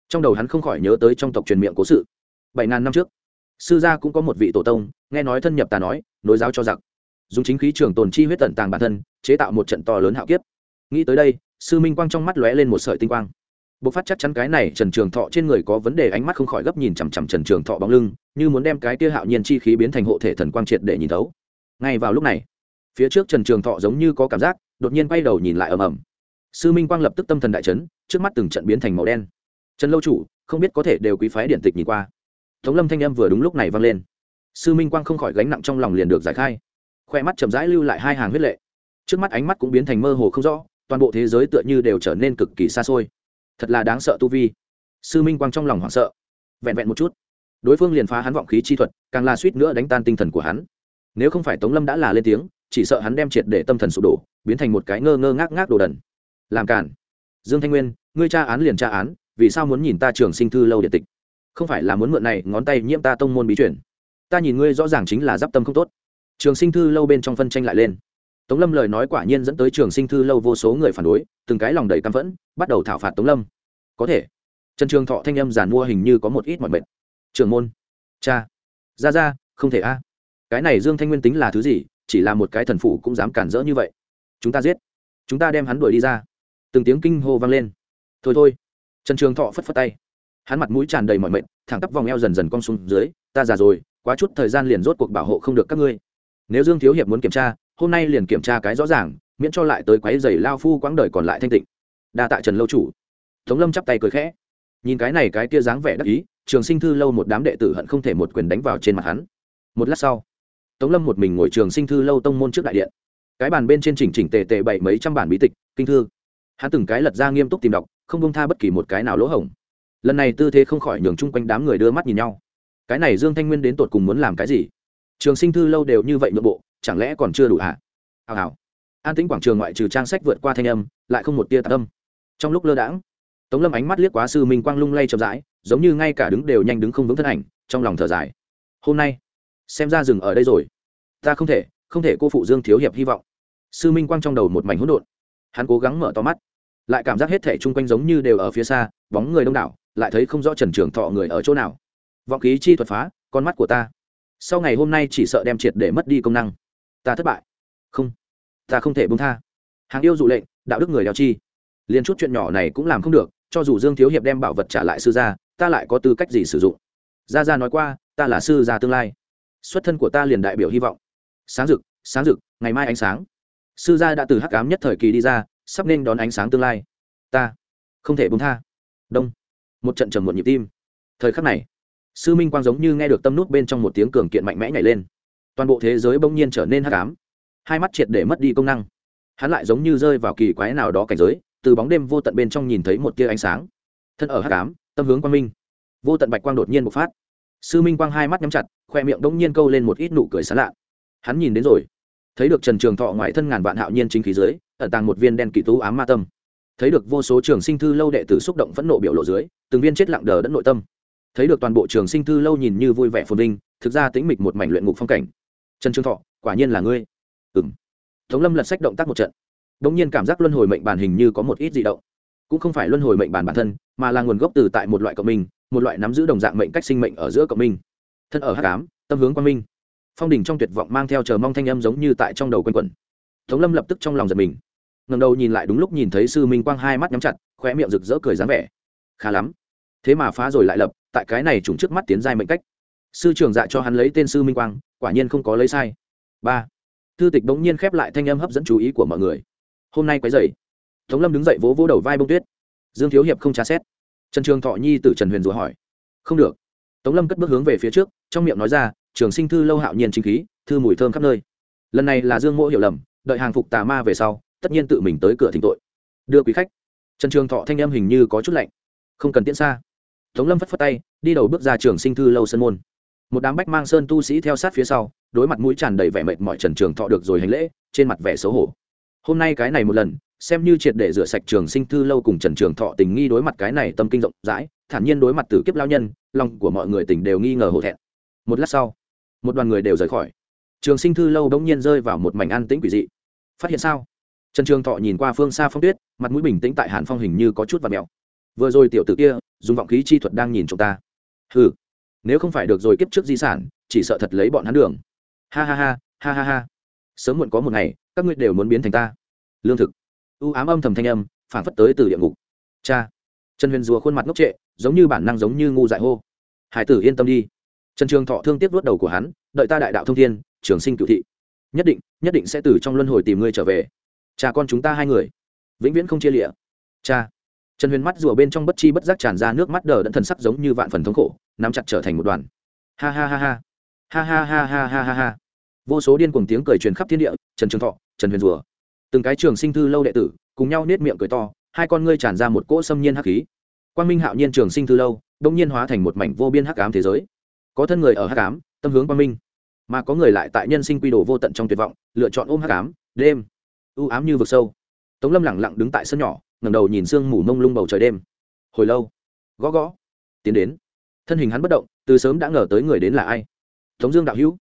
Trong đầu hắn không khỏi nhớ tới trong tộc truyền miệng cố sự. Bảy ngàn năm trước, sư gia cũng có một vị tổ tông, nghe nói thân nhập ta nói, nối giáo cho giặc. Dùng chính khí trường tồn chi huyết tận tàng bản thân, chế tạo một trận to lớn hạo kiếp. Nghĩ tới đây, sư minh quang trong mắt lóe lên một sợi tinh quang. Bộc phát chắc chắn cái này trần trường thọ trên người có vấn đề, ánh mắt không khỏi gấp nhìn chằm chằm trần trường thọ bóng lưng, như muốn đem cái tia hạo nhiên chi khí biến thành hộ thể thần quang triệt để nhìn thấu. Ngay vào lúc này, phía trước trần trường thọ giống như có cảm giác, đột nhiên quay đầu nhìn lại ầm ầm sư minh quang lập tức tâm thần đại chấn, trước mắt từng trận biến thành màu đen. Trần lâu chủ, không biết có thể đều quý phái điện tịch nhìn qua. Tống lâm thanh âm vừa đúng lúc này vang lên. Sư minh quang không khỏi gánh nặng trong lòng liền được giải khai. Khoe mắt chậm rãi lưu lại hai hàng huyết lệ. Trước mắt ánh mắt cũng biến thành mơ hồ không rõ, toàn bộ thế giới tựa như đều trở nên cực kỳ xa xôi. Thật là đáng sợ tu vi. Sư minh quang trong lòng hoảng sợ. Vẹn vẹn một chút, đối phương liền phá hắn vọng khí chi thuật, càng là suýt nữa đánh tan tinh thần của hắn. Nếu không phải tống lâm đã là lên tiếng, chỉ sợ hắn đem triệt để tâm thần sụp đổ, biến thành một cái ngơ ngơ ngác ngác đồ đần làm cản. Dương thanh nguyên, ngươi tra án liền tra án, vì sao muốn nhìn ta trường sinh thư lâu điện tịch? Không phải là muốn mượn này ngón tay nhiễm ta tông môn bí chuyển ta nhìn ngươi rõ ràng chính là d i p tâm không tốt. Trường sinh thư lâu bên trong phân tranh lại lên. Tống lâm lời nói quả nhiên dẫn tới trường sinh thư lâu vô số người phản đối, từng cái lòng đầy căm phẫn, bắt đầu thảo phạt tống lâm. Có thể. Trần trường thọ thanh âm giàn mua hình như có một ít mọi mệt. Trường môn. Cha. Ra ra, không thể a. Cái này dương thanh nguyên tính là thứ gì, chỉ là một cái thần phụ cũng dám cản rỡ như vậy. Chúng ta giết. Chúng ta đem hắn đuổi đi ra từng tiếng kinh hô vang lên. Thôi thôi. Trần trường thọ phất phất tay. Hắn mặt mũi tràn đầy mọi mệnh thẳng tắp vòng eo dần dần cong xuống dưới, ta già rồi, quá chút thời gian liền rốt cuộc bảo hộ không được các ngươi. Nếu dương thiếu hiệp muốn kiểm tra, hôm nay liền kiểm tra cái rõ ràng, miễn cho lại tới quáy giày lao phu quãng đời còn lại thanh tịnh. Đa tạ trần lâu chủ. Tống lâm chắp tay cười khẽ. Nhìn cái này cái kia dáng vẻ đắc ý, trường sinh thư lâu một đám đệ tử hận không thể một quyền đánh vào trên mặt hắn. Một lát sau, tống lâm một mình ngồi trường sinh thư lâu tông môn trước đại điện. Cái bàn bên trên chỉnh chỉnh tề tề bảy mấy trăm bản bí tịch, kinh thư hắn từng cái lật ra nghiêm túc tìm đọc, không bông tha bất kỳ một cái nào lỗ hổng. Lần này tư thế không khỏi nhường chung quanh đám người đưa mắt nhìn nhau. Cái này dương thanh nguyên đến tột cùng muốn làm cái gì? Trường sinh thư lâu đều như vậy nội bộ, chẳng lẽ còn chưa đủ hả hào hào. An tính quảng trường ngoại trừ trang sách vượt qua thanh âm, lại không một tia tạc âm. Trong lúc lơ đãng, tống lâm ánh mắt liếc quá sư minh quang lung lay chậm rãi, giống như ngay cả đứng đều nhanh đứng không vững thân ảnh, trong lòng thở dài. Hôm nay, xem ra dừng ở đây rồi. Ta không thể không thể cô phụ dương thiếu hiệp hy vọng. Sư minh quang trong đầu một mảnh hỗn độn. Hắn cố gắng mở to mắt lại cảm giác hết thể chung quanh giống như đều ở phía xa, bóng người đông đảo, lại thấy không rõ trần trường thọ người ở chỗ nào. Vọng khí chi thuật phá, con mắt của ta. Sau ngày hôm nay chỉ sợ đem triệt để mất đi công năng. Ta thất bại. Không. Ta không thể bông tha. Hàng yêu dụ lệnh, đạo đức người đeo chi. Liền chút chuyện nhỏ này cũng làm không được, cho dù dương thiếu hiệp đem bảo vật trả lại sư gia, ta lại có tư cách gì sử dụng? Gia gia nói qua, ta là sư gia tương lai. Xuất thân của ta liền đại biểu hy vọng. Sáng rực sáng rực, ngày mai ánh sáng. Sư gia đã từ hắc ám nhất thời kỳ đi ra sắp nên đón ánh sáng tương lai. Ta không thể bông tha. Đông. Một trận trầm muộn nhịp tim. Thời khắc này, sư minh quang giống như nghe được tâm nút bên trong một tiếng cường kiện mạnh mẽ nhảy lên. Toàn bộ thế giới bỗng nhiên trở nên hắc ám. Hai mắt triệt để mất đi công năng. Hắn lại giống như rơi vào kỳ quái nào đó cảnh giới, từ bóng đêm vô tận bên trong nhìn thấy một tia ánh sáng. Thân ở hắc ám, tâm hướng quang minh. Vô tận bạch quang đột nhiên bộc phát. Sư minh quang hai mắt nhắm chặt, khoe miệng bỗng nhiên câu lên một ít nụ cười sán lạ. Hắn nhìn đến rồi. Thấy được trần trường thọ ngoại thân ngàn vạn hạo nhiên chính khí dưới ẩn tàng một viên đen kỳ tú ám ma tâm. Thấy được vô số trường sinh thư lâu đệ tử xúc động phẫn nộ biểu lộ dưới, từng viên chết lặng đờ đẫn nội tâm. Thấy được toàn bộ trường sinh thư lâu nhìn như vui vẻ phồn vinh, thực ra tính mịch một mảnh luyện ngục phong cảnh. Trần trương thọ, quả nhiên là ngươi. Ừng tống lâm lật sách động tác một trận. Đ ỗ n g nhiên cảm giác luân hồi mệnh bản hình như có một ít di động. Cũng không phải luân hồi mệnh bản bản thân, mà là nguồn gốc từ tại một loại cộng minh, một loại nắm giữ đồng dạng mệnh cách sinh mệnh ở giữa cộng minh. Thân ở hắc ám, tâm hướng quang minh. Phong đình trong tuyệt vọng mang theo chờ mong thanh âm giống như tại trong đầu quanh quẩn. Tống lâm lập tức trong lòng giật mình ngẩng đầu nhìn lại đúng lúc nhìn thấy sư minh quang hai mắt nhắm chặt khoe miệng rực rỡ cười dáng vẻ. Khá lắm. Thế mà phá rồi lại lập, tại cái này trùng trước mắt tiến giai mệnh cách. Sư trưởng dạ cho hắn lấy tên sư minh quang, quả nhiên không có lấy sai. Ba. Thư tịch bỗng nhiên khép lại thanh âm hấp dẫn chú ý của mọi người. Hôm nay quấy dậy tống lâm đứng dậy vỗ vỗ đầu vai bông tuyết. Dương thiếu hiệp không tra xét. Trần trường thọ nhi từ trần huyền rủa hỏi. Không được. Tống lâm cất bước hướng về phía trước, trong miệng nói ra, trường sinh thư lâu hạo nhiên chính khí, thư mùi thơm khắp nơi. Lần này là dương mỗ hiểu lầm, đợi hàng phục tà ma về sau tất nhiên tự mình tới cửa thỉnh tội. Đưa quý khách. Trần trường thọ thanh em hình như có chút lạnh. Không cần tiễn xa. Tống lâm phất phất tay, đi đầu bước ra trường sinh thư lâu sân môn. Một đám bách mang sơn tu sĩ theo sát phía sau, đối mặt mũi tràn đầy vẻ mệt mọi trần trường thọ được rồi hành lễ, trên mặt vẻ xấu hổ. Hôm nay cái này một lần, xem như triệt để rửa sạch trường sinh thư lâu cùng trần trường thọ tình nghi đối mặt cái này tâm kinh rộng rãi, thản nhiên đối mặt tử kiếp lao nhân, lòng của mọi người tình đều nghi ngờ hổ thẹn. Một lát sau, một đoàn người đều rời khỏi. Trường sinh thư lâu đống nhiên rơi vào một mảnh an tĩnh quỷ dị. Phát hiện sao? Trần trường thọ nhìn qua phương xa phong tuyết, mặt mũi bình tĩnh tại hàn phong hình như có chút và mèo. Vừa rồi tiểu tử kia, dùng vọng khí chi thuật đang nhìn chúng ta. Ừ nếu không phải được rồi kiếp trước di sản, chỉ sợ thật lấy bọn hắn đường. Ha ha ha ha ha ha. Sớm muộn có một ngày, các ngươi đều muốn biến thành ta. Lương thực. U ám âm thầm thanh âm, phản phất tới từ địa ngục. Cha. Trần huyền rùa khuôn mặt ngốc trệ, giống như bản năng giống như ngu dại hô. Hải tử yên tâm đi. Trần trường thọ thương tiếc vớt đầu của hắn, đợi ta đại đạo thông thiên, trường sinh cựu thị. Nhất định nhất định sẽ từ trong luân hồi tìm ngươi trở về cha con chúng ta hai người. Vĩnh viễn không chia lịa cha. Trần huyền mắt rùa bên trong bất chi bất giác tràn ra nước mắt đờ đẫn thần sắc giống như vạn phần thống khổ, nắm chặt trở thành một đoàn. Ha ha ha ha. Ha ha ha ha ha ha ha. Vô số điên cuồng tiếng cười truyền khắp thiên địa, trần trường thọ, trần huyền rùa. Từng cái trường sinh thư lâu đệ tử, cùng nhau nết miệng cười to, hai con ngươi tràn ra một cỗ xâm nhiên hắc khí. Quang minh hạo nhiên trường sinh thư lâu đông nhiên hóa thành một mảnh vô biên hắc ám thế giới. Có thân người ở hắc ám, tâm hướng quang minh. Mà có người lại tại nhân sinh quy đồ vô tận trong tuyệt vọng, lựa chọn ôm hắc ám, đêm u ám như vực sâu. Tống lâm lẳng lặng đứng tại sân nhỏ, ngẩng đầu nhìn sương mù mông lung bầu trời đêm. Hồi lâu, gõ gõ, tiến đến. Thân hình hắn bất động, từ sớm đã ngờ tới người đến là ai. Tống dương đạo hữu.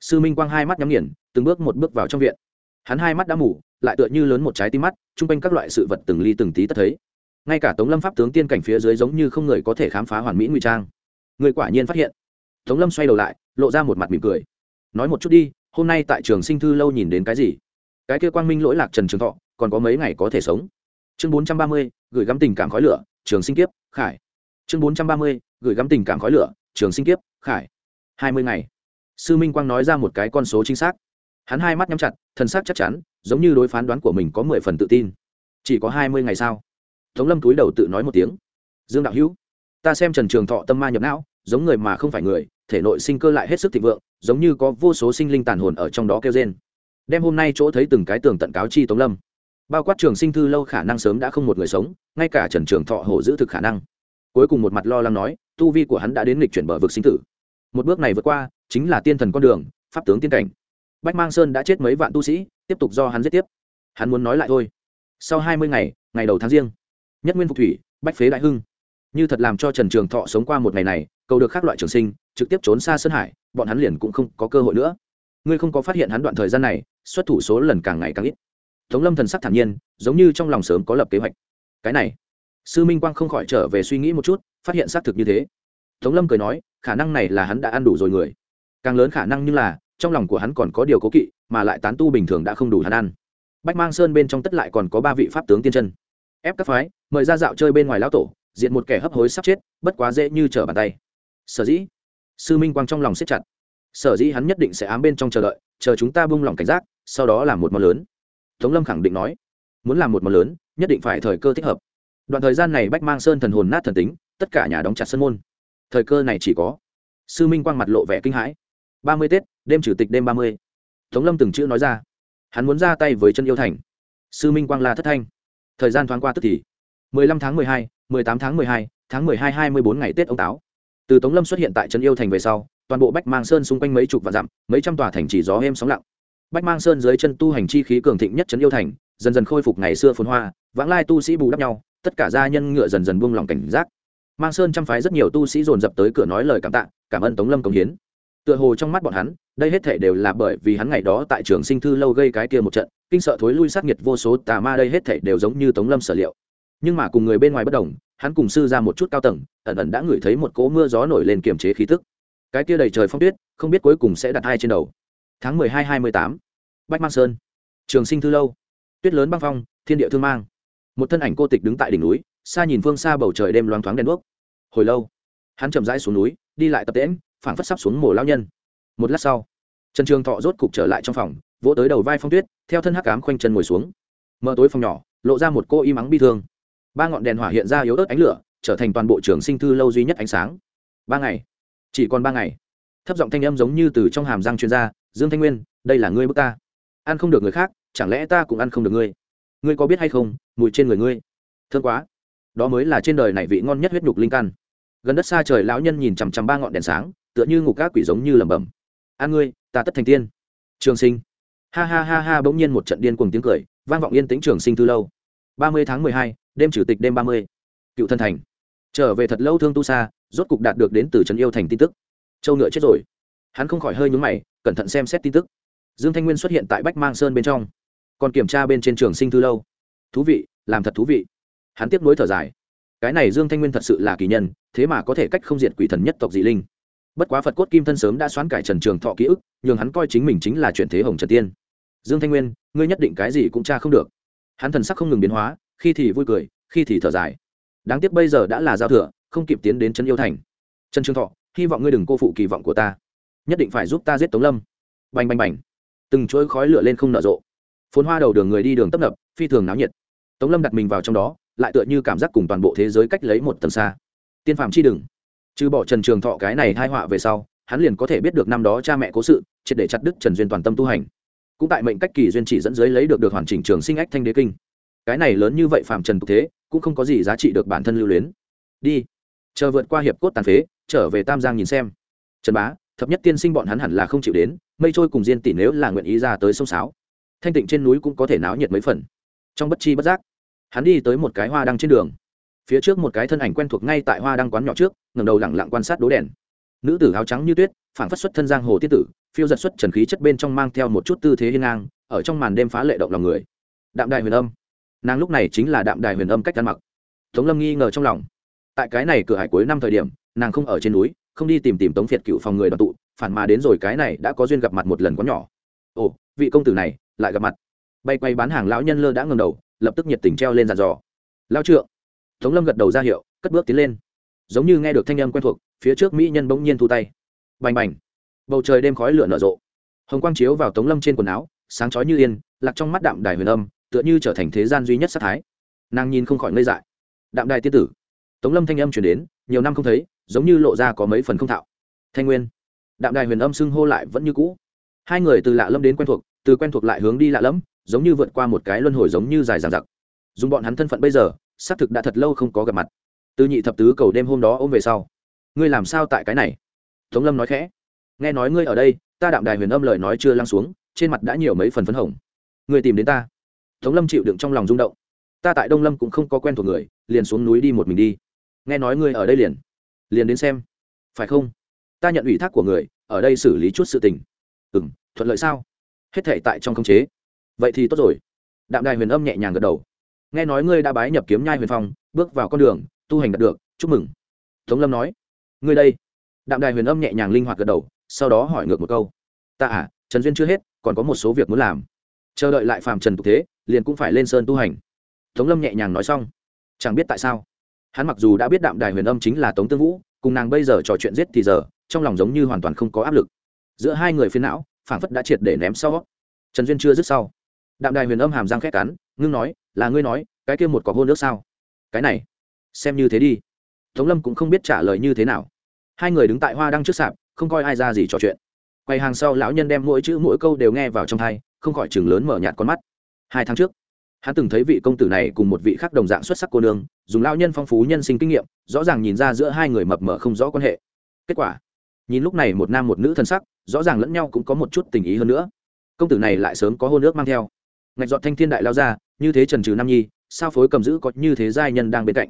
Sư minh quang hai mắt nhắm nghiền, từng bước một bước vào trong viện. Hắn hai mắt đã mủ lại tựa như lớn một trái tim mắt, chung quanh các loại sự vật từng ly từng tí tất thấy. Ngay cả tống lâm pháp tướng tiên cảnh phía dưới giống như không người có thể khám phá hoàn mỹ ngụy trang. Người quả nhiên phát hiện. Tống lâm xoay đầu lại, lộ ra một mặt mỉm cười. Nói một chút đi, hôm nay tại trường sinh thư lâu nhìn đến cái gì? Cái kia quang minh lỗi lạc trần trường thọ, còn có mấy ngày có thể sống. Chương bốn trăm ba mươi, gửi gắm tình cảm khói lửa, trường sinh kiếp, khải. Chương bốn trăm ba mươi, gửi gắm tình cảm khói lửa, trường sinh kiếp, khải. Hai mươi ngày. Sư minh quang nói ra một cái con số chính xác. Hắn hai mắt nhắm chặt, thân xác chắc chắn, giống như đối phán đoán của mình có mười phần tự tin. Chỉ có hai mươi ngày sao tống lâm túi đầu tự nói một tiếng. Dương đạo hữu, ta xem trần trường thọ tâm ma nhập não, giống người mà không phải người, thể nội sinh cơ lại hết sức thịnh vượng, giống như có vô số sinh linh tàn hồn ở trong đó kêu trên đem hôm nay chỗ thấy từng cái tường tận cáo chi tống lâm. Bao quát trường sinh thư lâu khả năng sớm đã không một người sống, ngay cả trần trường thọ hổ giữ thực khả năng. Cuối cùng một mặt lo lắng nói, tu vi của hắn đã đến lịch chuyển bờ vực sinh tử. Một bước này vượt qua, chính là tiên thần con đường, pháp tướng tiên cảnh. Bách mang sơn đã chết mấy vạn tu sĩ, tiếp tục do hắn giết tiếp. Hắn muốn nói lại thôi. Sau hai mươi ngày ngày đầu tháng riêng, nhất nguyên phục thủy, bách phế đại hưng. Như thật làm cho trần trường thọ sống qua một ngày này, cầu được các loại trường sinh, trực tiếp trốn xa sơn hải, bọn hắn liền cũng không có cơ hội nữa ngươi không có phát hiện hắn đoạn thời gian này, xuất thủ số lần càng ngày càng ít. Tống lâm thần sắc thản nhiên, giống như trong lòng sớm có lập kế hoạch. Cái này, sư minh quang không khỏi trở về suy nghĩ một chút, phát hiện xác thực như thế. Tống lâm cười nói, khả năng này là hắn đã ăn đủ rồi người. Càng lớn khả năng như là, trong lòng của hắn còn có điều cố kỵ, mà lại tán tu bình thường đã không đủ hắn ăn. Bách mang sơn bên trong tất lại còn có ba vị pháp tướng tiên chân. Ép các phái, mời ra dạo chơi bên ngoài lão tổ, diện một kẻ hấp hối sắp chết, bất quá dễ như trở bàn tay. Sở dĩ, sư minh quang trong lòng siết chặt sở dĩ hắn nhất định sẽ ám bên trong chờ đợi, chờ chúng ta bung lòng cảnh giác, sau đó làm một món lớn. Tống lâm khẳng định nói. Muốn làm một món lớn, nhất định phải thời cơ thích hợp. Đoạn thời gian này bách mang sơn thần hồn nát thần tính, tất cả nhà đóng chặt sân môn. Thời cơ này chỉ có. Sư minh quang mặt lộ vẻ kinh hãi. Ba mươi tết, đêm chủ tịch đêm ba mươi. Tống lâm từng chữ nói ra. Hắn muốn ra tay với chân yêu thành. Sư minh quang la thất thanh. Thời gian thoáng qua tức thì, mười lăm tháng mười hai, mười tám tháng mười hai, tháng mười hai hai mươi bốn ngày tết ông táo. Từ tống lâm xuất hiện tại chân yêu thành về sau toàn bộ bách mang sơn xung quanh mấy chục vạn dặm, mấy trăm tòa thành chỉ gió êm sóng lặng. Bách mang sơn dưới chân tu hành chi khí cường thịnh nhất trấn yêu thành, dần dần khôi phục ngày xưa phồn hoa, vãng lai tu sĩ bù đắp nhau, tất cả gia nhân ngựa dần dần buông lòng cảnh giác. Mang sơn chăm phái rất nhiều tu sĩ dồn dập tới cửa nói lời cảm tạ, cảm ơn tống lâm công hiến. Tựa hồ trong mắt bọn hắn, đây hết thể đều là bởi vì hắn ngày đó tại trường sinh thư lâu gây cái kia một trận, kinh sợ thối lui sát nhiệt vô số tà ma đây hết thể đều giống như tống lâm sở liệu. Nhưng mà cùng người bên ngoài bất đồng, hắn cùng sư ra một chút cao tầng, ẩn ẩn đã ngửi thấy một cỗ mưa gió nổi lên kiềm chế khí tức cái kia đầy trời phong tuyết, không biết cuối cùng sẽ đặt hai trên đầu. Tháng mười hai hai mươi tám, bách mang sơn. Trường sinh thư lâu. Tuyết lớn băng phong, thiên địa thương mang. Một thân ảnh cô tịch đứng tại đỉnh núi, xa nhìn phương xa bầu trời đêm loáng thoáng đèn đuốc. Hồi lâu, hắn chậm rãi xuống núi, đi lại tập tễm phảng phất sắp xuống mổ lao nhân. Một lát sau, trần trường thọ rốt cục trở lại trong phòng, vỗ tới đầu vai phong tuyết, theo thân hắc cám khoanh chân ngồi xuống. Mở tối phòng nhỏ, lộ ra một cô y mắng bi thương. Ba ngọn đèn hỏa hiện ra yếu ớt ánh lửa, trở thành toàn bộ trường sinh thư lâu duy nhất ánh sáng. Ba ngày chỉ còn ba ngày. Thấp giọng thanh âm giống như từ trong hàm răng chuyên gia dương thanh nguyên, đây là ngươi bước ta. Ăn không được người khác, chẳng lẽ ta cũng ăn không được ngươi? Ngươi có biết hay không, mùi trên người ngươi? Thương quá. Đó mới là trên đời này vị ngon nhất huyết nhục linh căn. Gần đất xa trời lão nhân nhìn chằm chằm ba ngọn đèn sáng, tựa như ngục các quỷ giống như lẩm bẩm. An ngươi, ta tất thành tiên. Trường sinh. Ha ha ha ha, bỗng nhiên một trận điên cuồng tiếng cười, vang vọng yên tĩnh trường sinh từ lâu. Ba mươi tháng mười hai, đêm chủ tịch đêm ba mươi. Cựu thân thành. Trở về thật lâu thương tu xa rốt cục đạt được đến từ trấn yêu thành tin tức. Châu ngựa chết rồi. Hắn không khỏi hơi nhúng mày, cẩn thận xem xét tin tức. Dương thanh nguyên xuất hiện tại bách mang sơn bên trong, còn kiểm tra bên trên trường sinh thư lâu. Thú vị, làm thật thú vị. Hắn tiếp nối thở dài. Cái này dương thanh nguyên thật sự là kỳ nhân, thế mà có thể cách không diện quỷ thần nhất tộc dị linh. Bất quá phật cốt kim thân sớm đã xoán cải trần trường thọ ký ức, nhường hắn coi chính mình chính là chuyển thế hồng trần tiên. Dương thanh nguyên, ngươi nhất định cái gì cũng tra không được. Hắn thần sắc không ngừng biến hóa, khi thì vui cười, khi thì thở dài. Đáng tiếc bây giờ đã là giao thừa không kịp tiến đến trấn yêu thành. Trần trường thọ, hy vọng ngươi đừng cô phụ kỳ vọng của ta. Nhất định phải giúp ta giết tống lâm. Bành bành bành. Từng chuỗi khói lửa lên không nở rộ. Phốn hoa đầu đường người đi đường tấp nập, phi thường náo nhiệt. Tống lâm đặt mình vào trong đó, lại tựa như cảm giác cùng toàn bộ thế giới cách lấy một tầm xa. Tiên phạm chi đừng. Trừ bỏ trần trường thọ cái này hai họa về sau, hắn liền có thể biết được năm đó cha mẹ cố sự, triệt để chặt đứt trần duyên toàn tâm tu hành. Cũng tại mệnh cách kỳ duyên chỉ dẫn dưới lấy được được hoàn chỉnh trường sinh ách thanh đế kinh. Cái này lớn như vậy phạm trần tục thế, cũng không có gì giá trị được bản thân lưu luyến. Đi chờ vượt qua hiệp cốt tàn phế, trở về tam giang nhìn xem. Trần bá, thập nhất tiên sinh bọn hắn hẳn là không chịu đến, mây trôi cùng diên tỷ nếu là nguyện ý ra tới sông sáo, thanh tịnh trên núi cũng có thể náo nhiệt mấy phần. Trong bất chi bất giác, hắn đi tới một cái hoa đăng trên đường. Phía trước một cái thân ảnh quen thuộc ngay tại hoa đăng quán nhỏ trước ngầm đầu lẳng lặng quan sát đố đèn. Nữ tử áo trắng như tuyết phản phất xuất thân giang hồ tiết tử, phiêu giật xuất trần khí chất bên trong mang theo một chút tư thế hiên ngang, ở trong màn đêm phá lệ động lòng người. Đạm đài huyền âm. Nàng lúc này chính là đạm đài huyền âm cách ăn mặc. Tống lâm nghi ngờ trong lòng tại cái này cửa hải cuối năm thời điểm, nàng không ở trên núi, không đi tìm tìm tống việt cựu phòng người đoàn tụ, phản mà đến rồi cái này đã có duyên gặp mặt một lần có nhỏ. Ồ, vị công tử này, lại gặp mặt. Bay quay bán hàng lão nhân lơ đã ngầm đầu, lập tức nhiệt tình treo lên dàn dò. Lao trượng. Tống lâm gật đầu ra hiệu, cất bước tiến lên. Giống như nghe được thanh âm quen thuộc, phía trước mỹ nhân bỗng nhiên thu tay. Bành bành. Bầu trời đêm khói lửa nở rộ. Hồng quang chiếu vào tống lâm trên quần áo, sáng chói như yên, lạc trong mắt đạm đài huyền âm, tựa như trở thành thế gian duy nhất sát thái. Nàng nhìn không khỏi ngây dại. Đạm đài tiên tử tống lâm thanh âm chuyển đến, nhiều năm không thấy, giống như lộ ra có mấy phần không thạo. Thanh nguyên. Đạm đài huyền âm xưng hô lại vẫn như cũ. Hai người từ lạ lâm đến quen thuộc, từ quen thuộc lại hướng đi lạ lẫm giống như vượt qua một cái luân hồi giống như dài dằng dặc. Dùng bọn hắn thân phận bây giờ, xác thực đã thật lâu không có gặp mặt. Từ nhị thập tứ cầu đêm hôm đó ôm về sau. Ngươi làm sao tại cái này? Tống lâm nói khẽ. Nghe nói ngươi ở đây, ta đạm đài huyền âm lời nói chưa lăng xuống, trên mặt đã nhiều mấy phần phấn hồng. Ngươi tìm đến ta. Tống lâm chịu đựng trong lòng rung động. Ta tại đông lâm cũng không có quen thuộc người, liền xuống núi đi một mình đi nghe nói ngươi ở đây liền. Liền đến xem. Phải không? Ta nhận ủy thác của người, ở đây xử lý chút sự tình. Ừ m thuận lợi sao? Hết thể tại trong khống chế. Vậy thì tốt rồi. Đạm đài huyền âm nhẹ nhàng gật đầu. Nghe nói ngươi đã bái nhập kiếm nhai huyền phong, bước vào con đường, tu hành đạt được, chúc mừng. Tống lâm nói. Ngươi đây. Đạm đài huyền âm nhẹ nhàng linh hoạt gật đầu, sau đó hỏi ngược một câu. Ta à trần duyên chưa hết, còn có một số việc muốn làm. Chờ đợi lại phàm trần tục thế, liền cũng phải lên sơn tu hành. Tống lâm nhẹ nhàng nói xong. Chẳng biết tại sao hắn mặc dù đã biết đạm đài huyền âm chính là tống tương vũ, cùng nàng bây giờ trò chuyện giết thì giờ, trong lòng giống như hoàn toàn không có áp lực. Giữa hai người phiến não, phảng phất đã triệt để ném sau. Trần duyên chưa dứt sau. Đạm đài huyền âm hàm răng khét cắn, ngưng nói, là ngươi nói, cái kia một có hôn nước sao? Cái này, xem như thế đi. Tống lâm cũng không biết trả lời như thế nào. Hai người đứng tại hoa đăng trước sạp, không coi ai ra gì trò chuyện. Quay hàng sau, lão nhân đem mỗi chữ, mỗi câu đều nghe vào trong thai không khỏi chừng lớn mở nhạt con mắt. Hai tháng trước hắn từng thấy vị công tử này cùng một vị khác đồng dạng xuất sắc cô nương, dùng lao nhân phong phú nhân sinh kinh nghiệm, rõ ràng nhìn ra giữa hai người mập mờ không rõ quan hệ. Kết quả, nhìn lúc này một nam một nữ thân sắc, rõ ràng lẫn nhau cũng có một chút tình ý hơn nữa. Công tử này lại sớm có hôn ước mang theo. Ngạch dọn thanh thiên đại lao ra, như thế trần trừ nam nhi, sao phối cầm giữ có như thế giai nhân đang bên cạnh?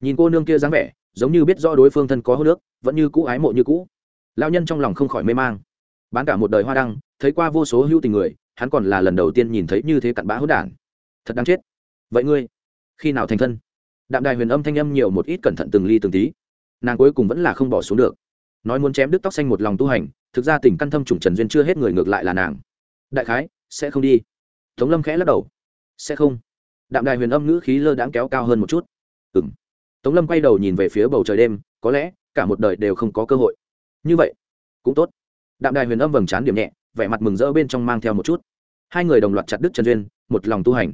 Nhìn cô nương kia dáng vẻ, giống như biết rõ đối phương thân có hôn ước, vẫn như cũ ái mộ như cũ. Lao nhân trong lòng không khỏi mê mang. Bán cả một đời hoa đăng, thấy qua vô số hữu tình người, hắn còn là lần đầu tiên nhìn thấy như thế cặn bã hỗn đản thật đáng chết. Vậy ngươi, khi nào thành thân? Đạm đài huyền âm thanh âm nhiều một ít cẩn thận từng ly từng tí. Nàng cuối cùng vẫn là không bỏ xuống được. Nói muốn chém đứt tóc xanh một lòng tu hành, thực ra tình căn thâm trùng trần duyên chưa hết người ngược lại là nàng. Đại khái, sẽ không đi. Tống lâm khẽ lắc đầu. Sẽ không. Đạm đài huyền âm ngữ khí lơ đãng kéo cao hơn một chút. Ừ m tống lâm quay đầu nhìn về phía bầu trời đêm, có lẽ, cả một đời đều không có cơ hội. Như vậy, cũng tốt. Đạm đài huyền âm vầng trán điểm nhẹ, vẻ mặt mừng rỡ bên trong mang theo một chút. Hai người đồng loạt chặt đứt trần duyên, một lòng tu hành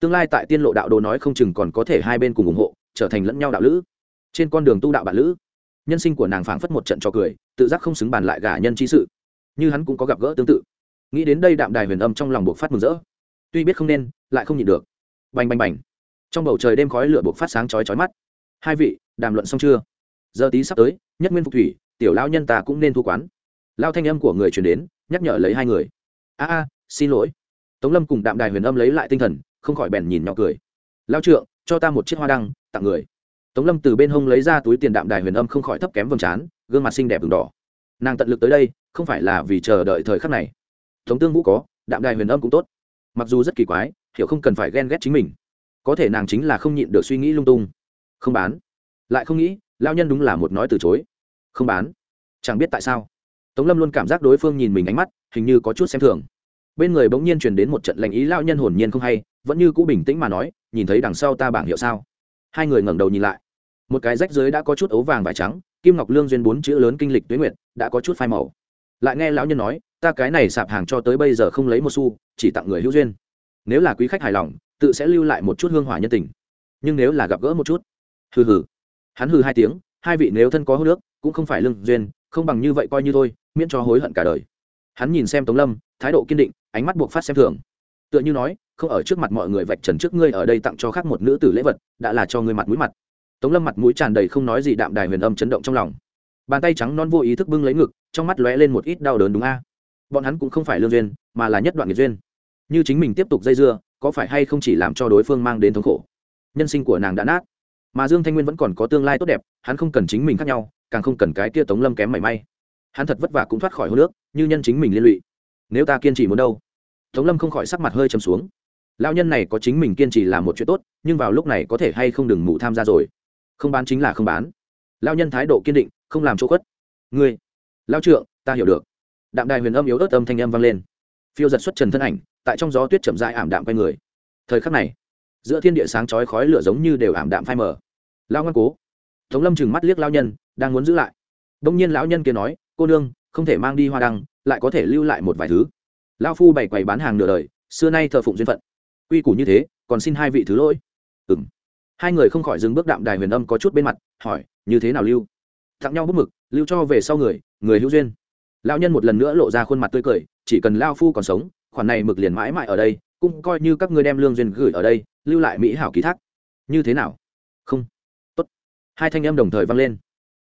tương lai tại tiên lộ đạo đồ nói không chừng còn có thể hai bên cùng ủng hộ, trở thành lẫn nhau đạo lữ. Trên con đường tu đạo bạn lữ, nhân sinh của nàng phảng phất một trận trò cười, tự giác không xứng bàn lại gả nhân chi sự. Như hắn cũng có gặp gỡ tương tự. Nghĩ đến đây đạm đài huyền âm trong lòng buộc phát mừng rỡ. Tuy biết không nên, lại không nhịn được. Bành bành bành. Trong bầu trời đêm khói lửa buộc phát sáng chói chói mắt. Hai vị, đàm luận xong chưa? Giờ tí sắp tới, nhất nguyên phục thủy, tiểu lao nhân ta cũng nên thu quán. Lao thanh âm của người truyền đến, nhắc nhở lấy hai người. A a, xin lỗi. Tống lâm cùng đạm đài huyền âm lấy lại tinh thần không khỏi bèn nhìn nhỏ cười. Lao trượng, cho ta một chiếc hoa đăng, tặng người. Tống lâm từ bên hông lấy ra túi tiền đạm đài huyền âm không khỏi thấp kém vầng trán, gương mặt xinh đẹp vừng đỏ. Nàng tận lực tới đây, không phải là vì chờ đợi thời khắc này. Tống tương vũ có, đạm đài huyền âm cũng tốt. Mặc dù rất kỳ quái, hiểu không cần phải ghen ghét chính mình. Có thể nàng chính là không nhịn được suy nghĩ lung tung. Không bán. Lại không nghĩ lao nhân đúng là một nói từ chối. Không bán. Chẳng biết tại sao. Tống lâm luôn cảm giác đối phương nhìn mình ánh mắt, hình như có chút xem thường bên người bỗng nhiên truyền đến một trận lành ý lao nhân hồn nhiên không hay, vẫn như cũ bình tĩnh mà nói, nhìn thấy đằng sau ta bảng hiệu sao? Hai người ngẩng đầu nhìn lại. Một cái rách dưới đã có chút ấu vàng và trắng, kim ngọc lương duyên bốn chữ lớn kinh lịch tuyến nguyện đã có chút phai màu. Lại nghe lão nhân nói, ta cái này sạp hàng cho tới bây giờ không lấy một xu, chỉ tặng người hữu duyên. Nếu là quý khách hài lòng, tự sẽ lưu lại một chút hương hỏa nhân tình. Nhưng nếu là gặp gỡ một chút, hừ hừ. Hắn hừ hai tiếng, hai vị nếu thân có hô nước, cũng không phải lương duyên, không bằng như vậy coi như thôi, miễn cho hối hận cả đời. Hắn nhìn xem tống lâm, thái độ kiên định ánh mắt buộc phát xem thường. Tựa như nói, không ở trước mặt mọi người vạch trần trước ngươi ở đây tặng cho khác một nữ tử lễ vật, đã là cho ngươi mặt mũi mặt. Tống lâm mặt mũi tràn đầy không nói gì đạm đài huyền âm chấn động trong lòng. Bàn tay trắng non vô ý thức bưng lấy ngực, trong mắt lóe lên một ít đau đớn đúng a. Bọn hắn cũng không phải lương duyên, mà là nhất đoạn nghiệt duyên. Như chính mình tiếp tục dây dưa, có phải hay không chỉ làm cho đối phương mang đến thống khổ? Nhân sinh của nàng đã nát, mà dương thanh nguyên vẫn còn có tương lai tốt đẹp, hắn không cần chính mình khác nhau, càng không cần cái kia tống lâm kém mảy may. Hắn thật vất vả cũng thoát khỏi hô nước như nhân chính mình liên lụy nếu ta kiên trì muốn đâu? Tống lâm không khỏi sắc mặt hơi chầm xuống. Lao nhân này có chính mình kiên trì làm một chuyện tốt, nhưng vào lúc này có thể hay không đừng mụ tham gia rồi. Không bán chính là không bán. Lao nhân thái độ kiên định, không làm chỗ khuất. Ngươi lao trượng, ta hiểu được. Đạm đài huyền âm yếu ớt âm thanh âm vang lên. Phiêu giật xuất trần thân ảnh, tại trong gió tuyết chậm dại ảm đạm quay người. Thời khắc này, giữa thiên địa sáng chói khói lửa giống như đều ảm đạm phai mờ. Lao ngoan cố. Tống lâm chừng mắt liếc lao nhân, đang muốn giữ lại. Đông nhiên lão nhân kia nói, cô nương, không thể mang đi hoa đăng lại có thể lưu lại một vài thứ. Lao phu bày quầy bán hàng nửa đời, xưa nay thờ phụng duyên phận. Quy củ như thế, còn xin hai vị thứ lỗi. Ừng hai người không khỏi dừng bước đạm đài huyền âm có chút bên mặt, hỏi, như thế nào lưu? Tặng nhau bút mực, lưu cho về sau người người hữu duyên. Lão nhân một lần nữa lộ ra khuôn mặt tươi cười, chỉ cần lao phu còn sống, khoản này mực liền mãi mãi ở đây, cũng coi như các ngươi đem lương duyên gửi ở đây, lưu lại mỹ hảo ký thác. Như thế nào? Không. Tốt. Hai thanh âm đồng thời vang lên.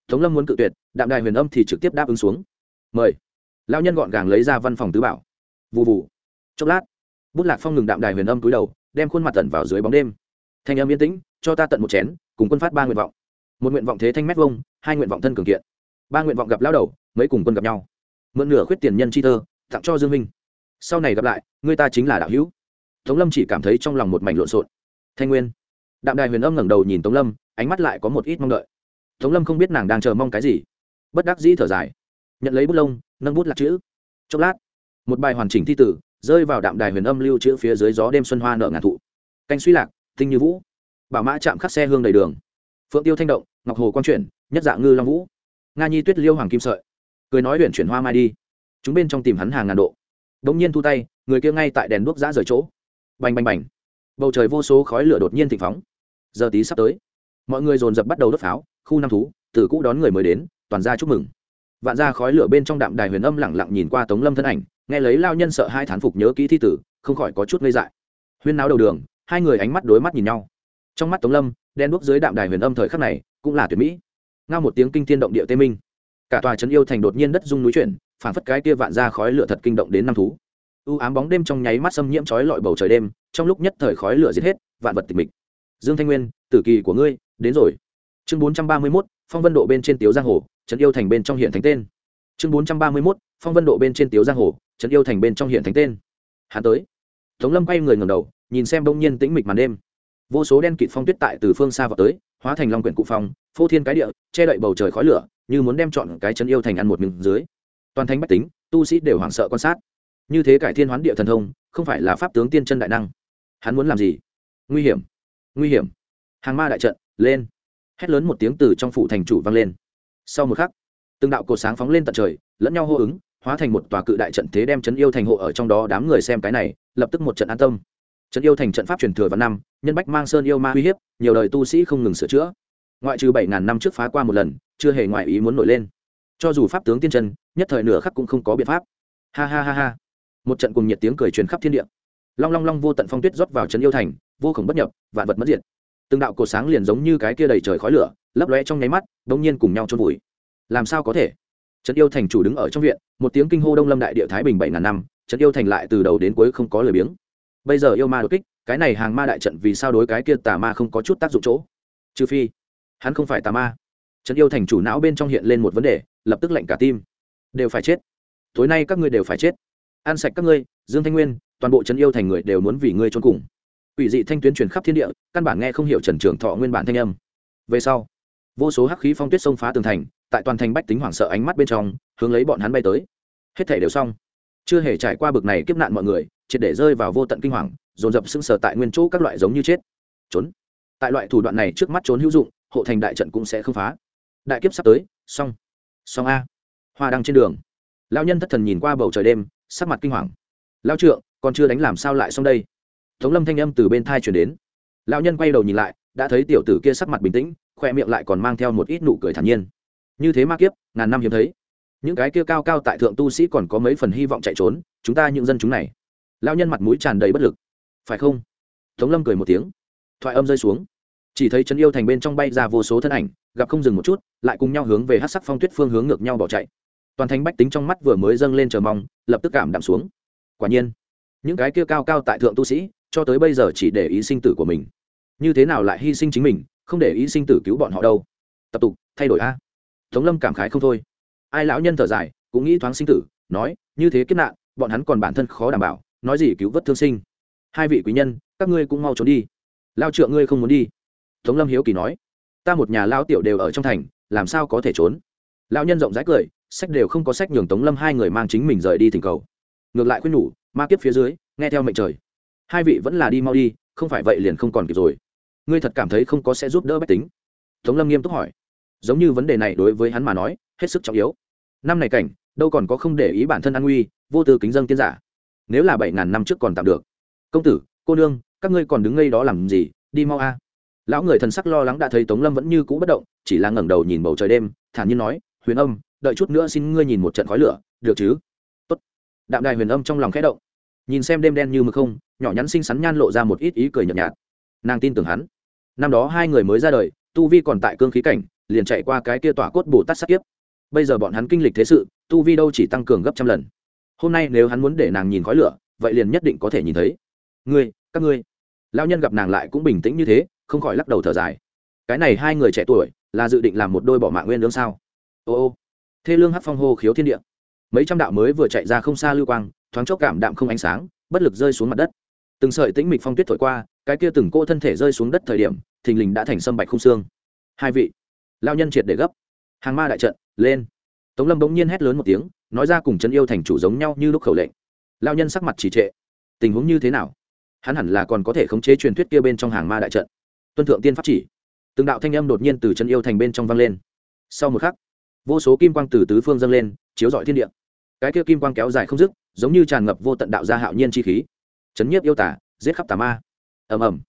Tống lâm muốn cự tuyệt, đạm đài huyền âm thì trực tiếp đáp ứng xuống. Mời lao nhân gọn gàng lấy ra văn phòng tứ bảo. Vụ vụ chốc lát, bút lạc phong ngừng đạm đài huyền âm túi đầu, đem khuôn mặt tận vào dưới bóng đêm. Thanh âm yên tĩnh, cho ta tận một chén, cùng quân phát ba nguyện vọng. Một nguyện vọng thế thanh mét vông hai nguyện vọng thân cường kiện. Ba nguyện vọng gặp lao đầu, mấy cùng quân gặp nhau. Mượn nửa khuyết tiền nhân chi thơ, tặng cho dương minh. Sau này gặp lại, người ta chính là đạo hữu. Tống lâm chỉ cảm thấy trong lòng một mảnh lộn xộn. Thanh nguyên. Đạm đài huyền âm ngẩng đầu nhìn tống lâm, ánh mắt lại có một ít mong đợi. Tống lâm không biết nàng đang chờ mong cái gì. Bất đắc dĩ thở dài nhận lấy bút lông, nâng bút lạc chữ. Chốc lát, một bài hoàn chỉnh thi tử rơi vào đạm đài huyền âm lưu chữ phía dưới gió đêm xuân hoa nợ ngàn thụ. Canh suy lạc, tinh như vũ. Bảo mã chạm khắc xe hương đầy đường. Phượng tiêu thanh động, ngọc hồ quang chuyển, nhất dạng ngư long vũ. Nga nhi tuyết liêu hoàng kim sợi. Cười nói huyện chuyển hoa mai đi. Chúng bên trong tìm hắn hàng ngàn độ. Đ ỗ n g nhiên thu tay, người kia ngay tại đèn đuốc giã rời chỗ. Bành bành bành. Bầu trời vô số khói lửa đột nhiên thịnh phóng. Giờ tí sắp tới. Mọi người dồn dập bắt đầu đốt pháo, khu năm thú, từ cũ đón người mới đến, toàn ra chúc mừng vạn ra khói lửa bên trong đạm đài huyền âm lẳng lặng nhìn qua tống lâm thân ảnh, nghe lấy lao nhân sợ hai thán phục nhớ kỹ thi tử, không khỏi có chút ngây dại. Huyên náo đầu đường, hai người ánh mắt đối mắt nhìn nhau. Trong mắt tống lâm, đen đuốc dưới đạm đài huyền âm thời khắc này, cũng là tuyệt mỹ. Ngao một tiếng kinh thiên động địa tê minh. Cả tòa trấn yêu thành đột nhiên đất rung núi chuyển, phản phất cái kia vạn ra khói lửa thật kinh động đến năm thú. U ám bóng đêm trong nháy mắt xâm nhiễm trói lọi bầu trời đêm, trong lúc nhất thời khói lửa giết hết, vạn vật tịch mịch. Dương thanh nguyên, tử kỳ của ngươi, đến rồi. Chương bốn trăm ba mươi mốt, phong vân độ bên trên tiếu giang hồ trấn yêu thành bên trong hiện thánh tên. Chương bốn trăm ba mươi mốt, phong vân độ bên trên tiếu giang hồ, trấn yêu thành bên trong hiện thánh tên. Hắn tới. Tống lâm quay người ngầm đầu, nhìn xem đông nhiên tĩnh mịch màn đêm. Vô số đen kịt phong tuyết tại từ phương xa vào tới, hóa thành long quyển cụ phong, phô thiên cái địa, che đậy bầu trời khói lửa, như muốn đem chọn cái chân yêu thành ăn một miếng dưới. Toàn thành bách tính, tu sĩ đều hoảng sợ quan sát. Như thế cải thiên hoán địa thần thông, không phải là pháp tướng tiên chân đại năng. Hắn muốn làm gì? Nguy hiểm. Nguy hiểm. Hàng ma đại trận, lên. Hét lớn một tiếng từ trong phủ thành chủ vang lên sau một khắc từng đạo cột sáng phóng lên tận trời lẫn nhau hô ứng hóa thành một tòa cự đại trận thế đem trấn yêu thành hộ ở trong đó đám người xem cái này lập tức một trận an tâm. Trận yêu thành trận pháp truyền thừa vào năm nhân bách mang sơn yêu ma uy hiếp nhiều đời tu sĩ không ngừng sửa chữa. Ngoại trừ bảy ngàn năm trước phá qua một lần chưa hề ngoại ý muốn nổi lên. Cho dù pháp tướng tiên trần, nhất thời nửa khắc cũng không có biện pháp. Ha ha ha ha. Một trận cùng nhiệt tiếng cười truyền khắp thiên địa. Long long long vô tận phong tuyết rót vào trấn yêu thành vô khổng bất nhập vạn vật mất diệt từng đạo cột sáng liền giống như cái kia đầy trời khói lửa, lấp lóe trong nháy mắt đ nhiên cùng nhau trôn vùi. Làm sao có thể? Trấn yêu thành chủ đứng ở trong viện, một tiếng kinh hô đông lâm đại địa thái bình bảy ngàn năm, trấn yêu thành lại từ đầu đến cuối không có lời biếng. Bây giờ yêu ma đột kích, cái này hàng ma đại trận vì sao đối cái kia tà ma không có chút tác dụng chỗ? Trừ phi, hắn không phải tà ma. Trấn yêu thành chủ não bên trong hiện lên một vấn đề, lập tức lạnh cả tim. Đều phải chết. Tối nay các ngươi đều phải chết. Ăn sạch các ngươi, dương thanh nguyên, toàn bộ trấn yêu thành người đều muốn vì ngươi trốn cùng quỷ dị thanh tuyến truyền khắp thiên địa, căn bản nghe không hiểu trần trường thọ nguyên bản thanh âm. Về sau, vô số hắc khí phong tuyết xông phá tường thành, tại toàn thành bách tính hoảng sợ ánh mắt bên trong, hướng lấy bọn hắn bay tới. Hết thể đều xong. Chưa hề trải qua bực này kiếp nạn mọi người, triệt để rơi vào vô tận kinh hoàng, dồn dập sưng sờ tại nguyên chỗ các loại giống như chết. Trốn. Tại loại thủ đoạn này trước mắt trốn hữu dụng, hộ thành đại trận cũng sẽ không phá. Đại kiếp sắp tới, xong. Xong a. Hoa đang trên đường. Lao nhân thất thần nhìn qua bầu trời đêm, sắc mặt kinh hoàng. Lao trượng, còn chưa đánh làm sao lại xong đây? Tống lâm thanh âm từ bên thai chuyển đến. Lão nhân quay đầu nhìn lại, đã thấy tiểu tử kia sắc mặt bình tĩnh khoe miệng lại còn mang theo một ít nụ cười thản nhiên. Như thế ma kiếp, ngàn năm hiếm thấy. Những cái kia cao cao tại thượng tu sĩ còn có mấy phần hy vọng chạy trốn, chúng ta những dân chúng này. Lão nhân mặt mũi tràn đầy bất lực. Phải không? Tống lâm cười một tiếng. Thoại âm rơi xuống. Chỉ thấy trấn yêu thành bên trong bay ra vô số thân ảnh, gặp không dừng một chút, lại cùng nhau hướng về hát sắc phong tuyết phương hướng ngược nhau bỏ chạy. Toàn thành bách tính trong mắt vừa mới dâng lên chờ mong, lập tức cảm đạm xuống. Quả nhiên, những cái kia cao cao tại thượng tu sĩ cho tới bây giờ chỉ để ý sinh tử của mình. Như thế nào lại hy sinh chính mình, không để ý sinh tử cứu bọn họ đâu? Tập tục, thay đổi a. Tống lâm cảm khái không thôi. Ai lão nhân thở dài, cũng nghĩ thoáng sinh tử, nói, như thế kiếp nạn, bọn hắn còn bản thân khó đảm bảo, nói gì cứu vớt thương sinh. Hai vị quý nhân, các ngươi cũng mau trốn đi. Lao trượng ngươi không muốn đi. Tống lâm hiếu kỳ nói, ta một nhà lao tiểu đều ở trong thành, làm sao có thể trốn? Lao nhân rộng rãi cười, sách đều không có sách nhường tống lâm hai người mang chính mình rời đi thỉnh cầu. Ngược lại khuyên nhủ, ma kiếp phía dưới, nghe theo mệnh trời hai vị vẫn là đi mau đi, không phải vậy liền không còn kịp rồi. Ngươi thật cảm thấy không có sẽ giúp đỡ bách tính? Tống lâm nghiêm túc hỏi. Giống như vấn đề này đối với hắn mà nói, hết sức trọng yếu. Năm này cảnh, đâu còn có không để ý bản thân an nguy, vô tư kính dân tiên giả. Nếu là bảy ngàn năm trước còn tạm được. Công tử, cô nương, các ngươi còn đứng ngây đó làm gì, đi mau a. Lão người thần sắc lo lắng đã thấy tống lâm vẫn như cũ bất động, chỉ là ngẩng đầu nhìn bầu trời đêm, thản nhiên nói, huyền âm, đợi chút nữa xin ngươi nhìn một trận khói lửa, được chứ? Tốt. Đạm đài huyền âm trong lòng khẽ động nhìn xem đêm đen như mực không, nhỏ nhắn xinh xắn nhan lộ ra một ít ý cười nhợt nhạt. Nàng tin tưởng hắn. Năm đó hai người mới ra đời, tu vi còn tại cương khí cảnh, liền chạy qua cái kia tỏa cốt bồ tát sát kiếp. Bây giờ bọn hắn kinh lịch thế sự, tu vi đâu chỉ tăng cường gấp trăm lần. Hôm nay nếu hắn muốn để nàng nhìn khói lửa, vậy liền nhất định có thể nhìn thấy. Ngươi, các ngươi. Lao nhân gặp nàng lại cũng bình tĩnh như thế, không khỏi lắc đầu thở dài. Cái này hai người trẻ tuổi, là dự định làm một đôi bỏ mạng nguyên lương sao? Ô ô. Thê lương hát phong hô khiếu thiên địa. Mấy trăm đạo mới vừa chạy ra không xa lưu quang thoáng chốc cảm đạm không ánh sáng, bất lực rơi xuống mặt đất. Từng sợi tĩnh mịch phong tuyết thổi qua, cái kia từng cô thân thể rơi xuống đất thời điểm, thình lình đã thành sâm bạch không xương. Hai vị lao nhân triệt để gấp. Hàng ma đại trận, lên. Tống lâm bỗng nhiên hét lớn một tiếng, nói ra cùng chân yêu thành chủ giống nhau như lúc khẩu lệnh. Lao nhân sắc mặt chỉ trệ. Tình huống như thế nào? Hắn hẳn là còn có thể khống chế truyền thuyết kia bên trong hàng ma đại trận. Tuân thượng tiên pháp chỉ. Từng đạo thanh âm đột nhiên từ chân yêu thành bên trong vang lên. Sau một khắc, vô số kim quang từ tứ phương dâng lên, chiếu rọi thiên địa. Cái kia kim quang kéo dài không dứt giống như tràn ngập vô tận đạo gia hạo nhiên chi khí. Chấn nhiếp yêu tả giết khắp tà ma. Ầm ầm.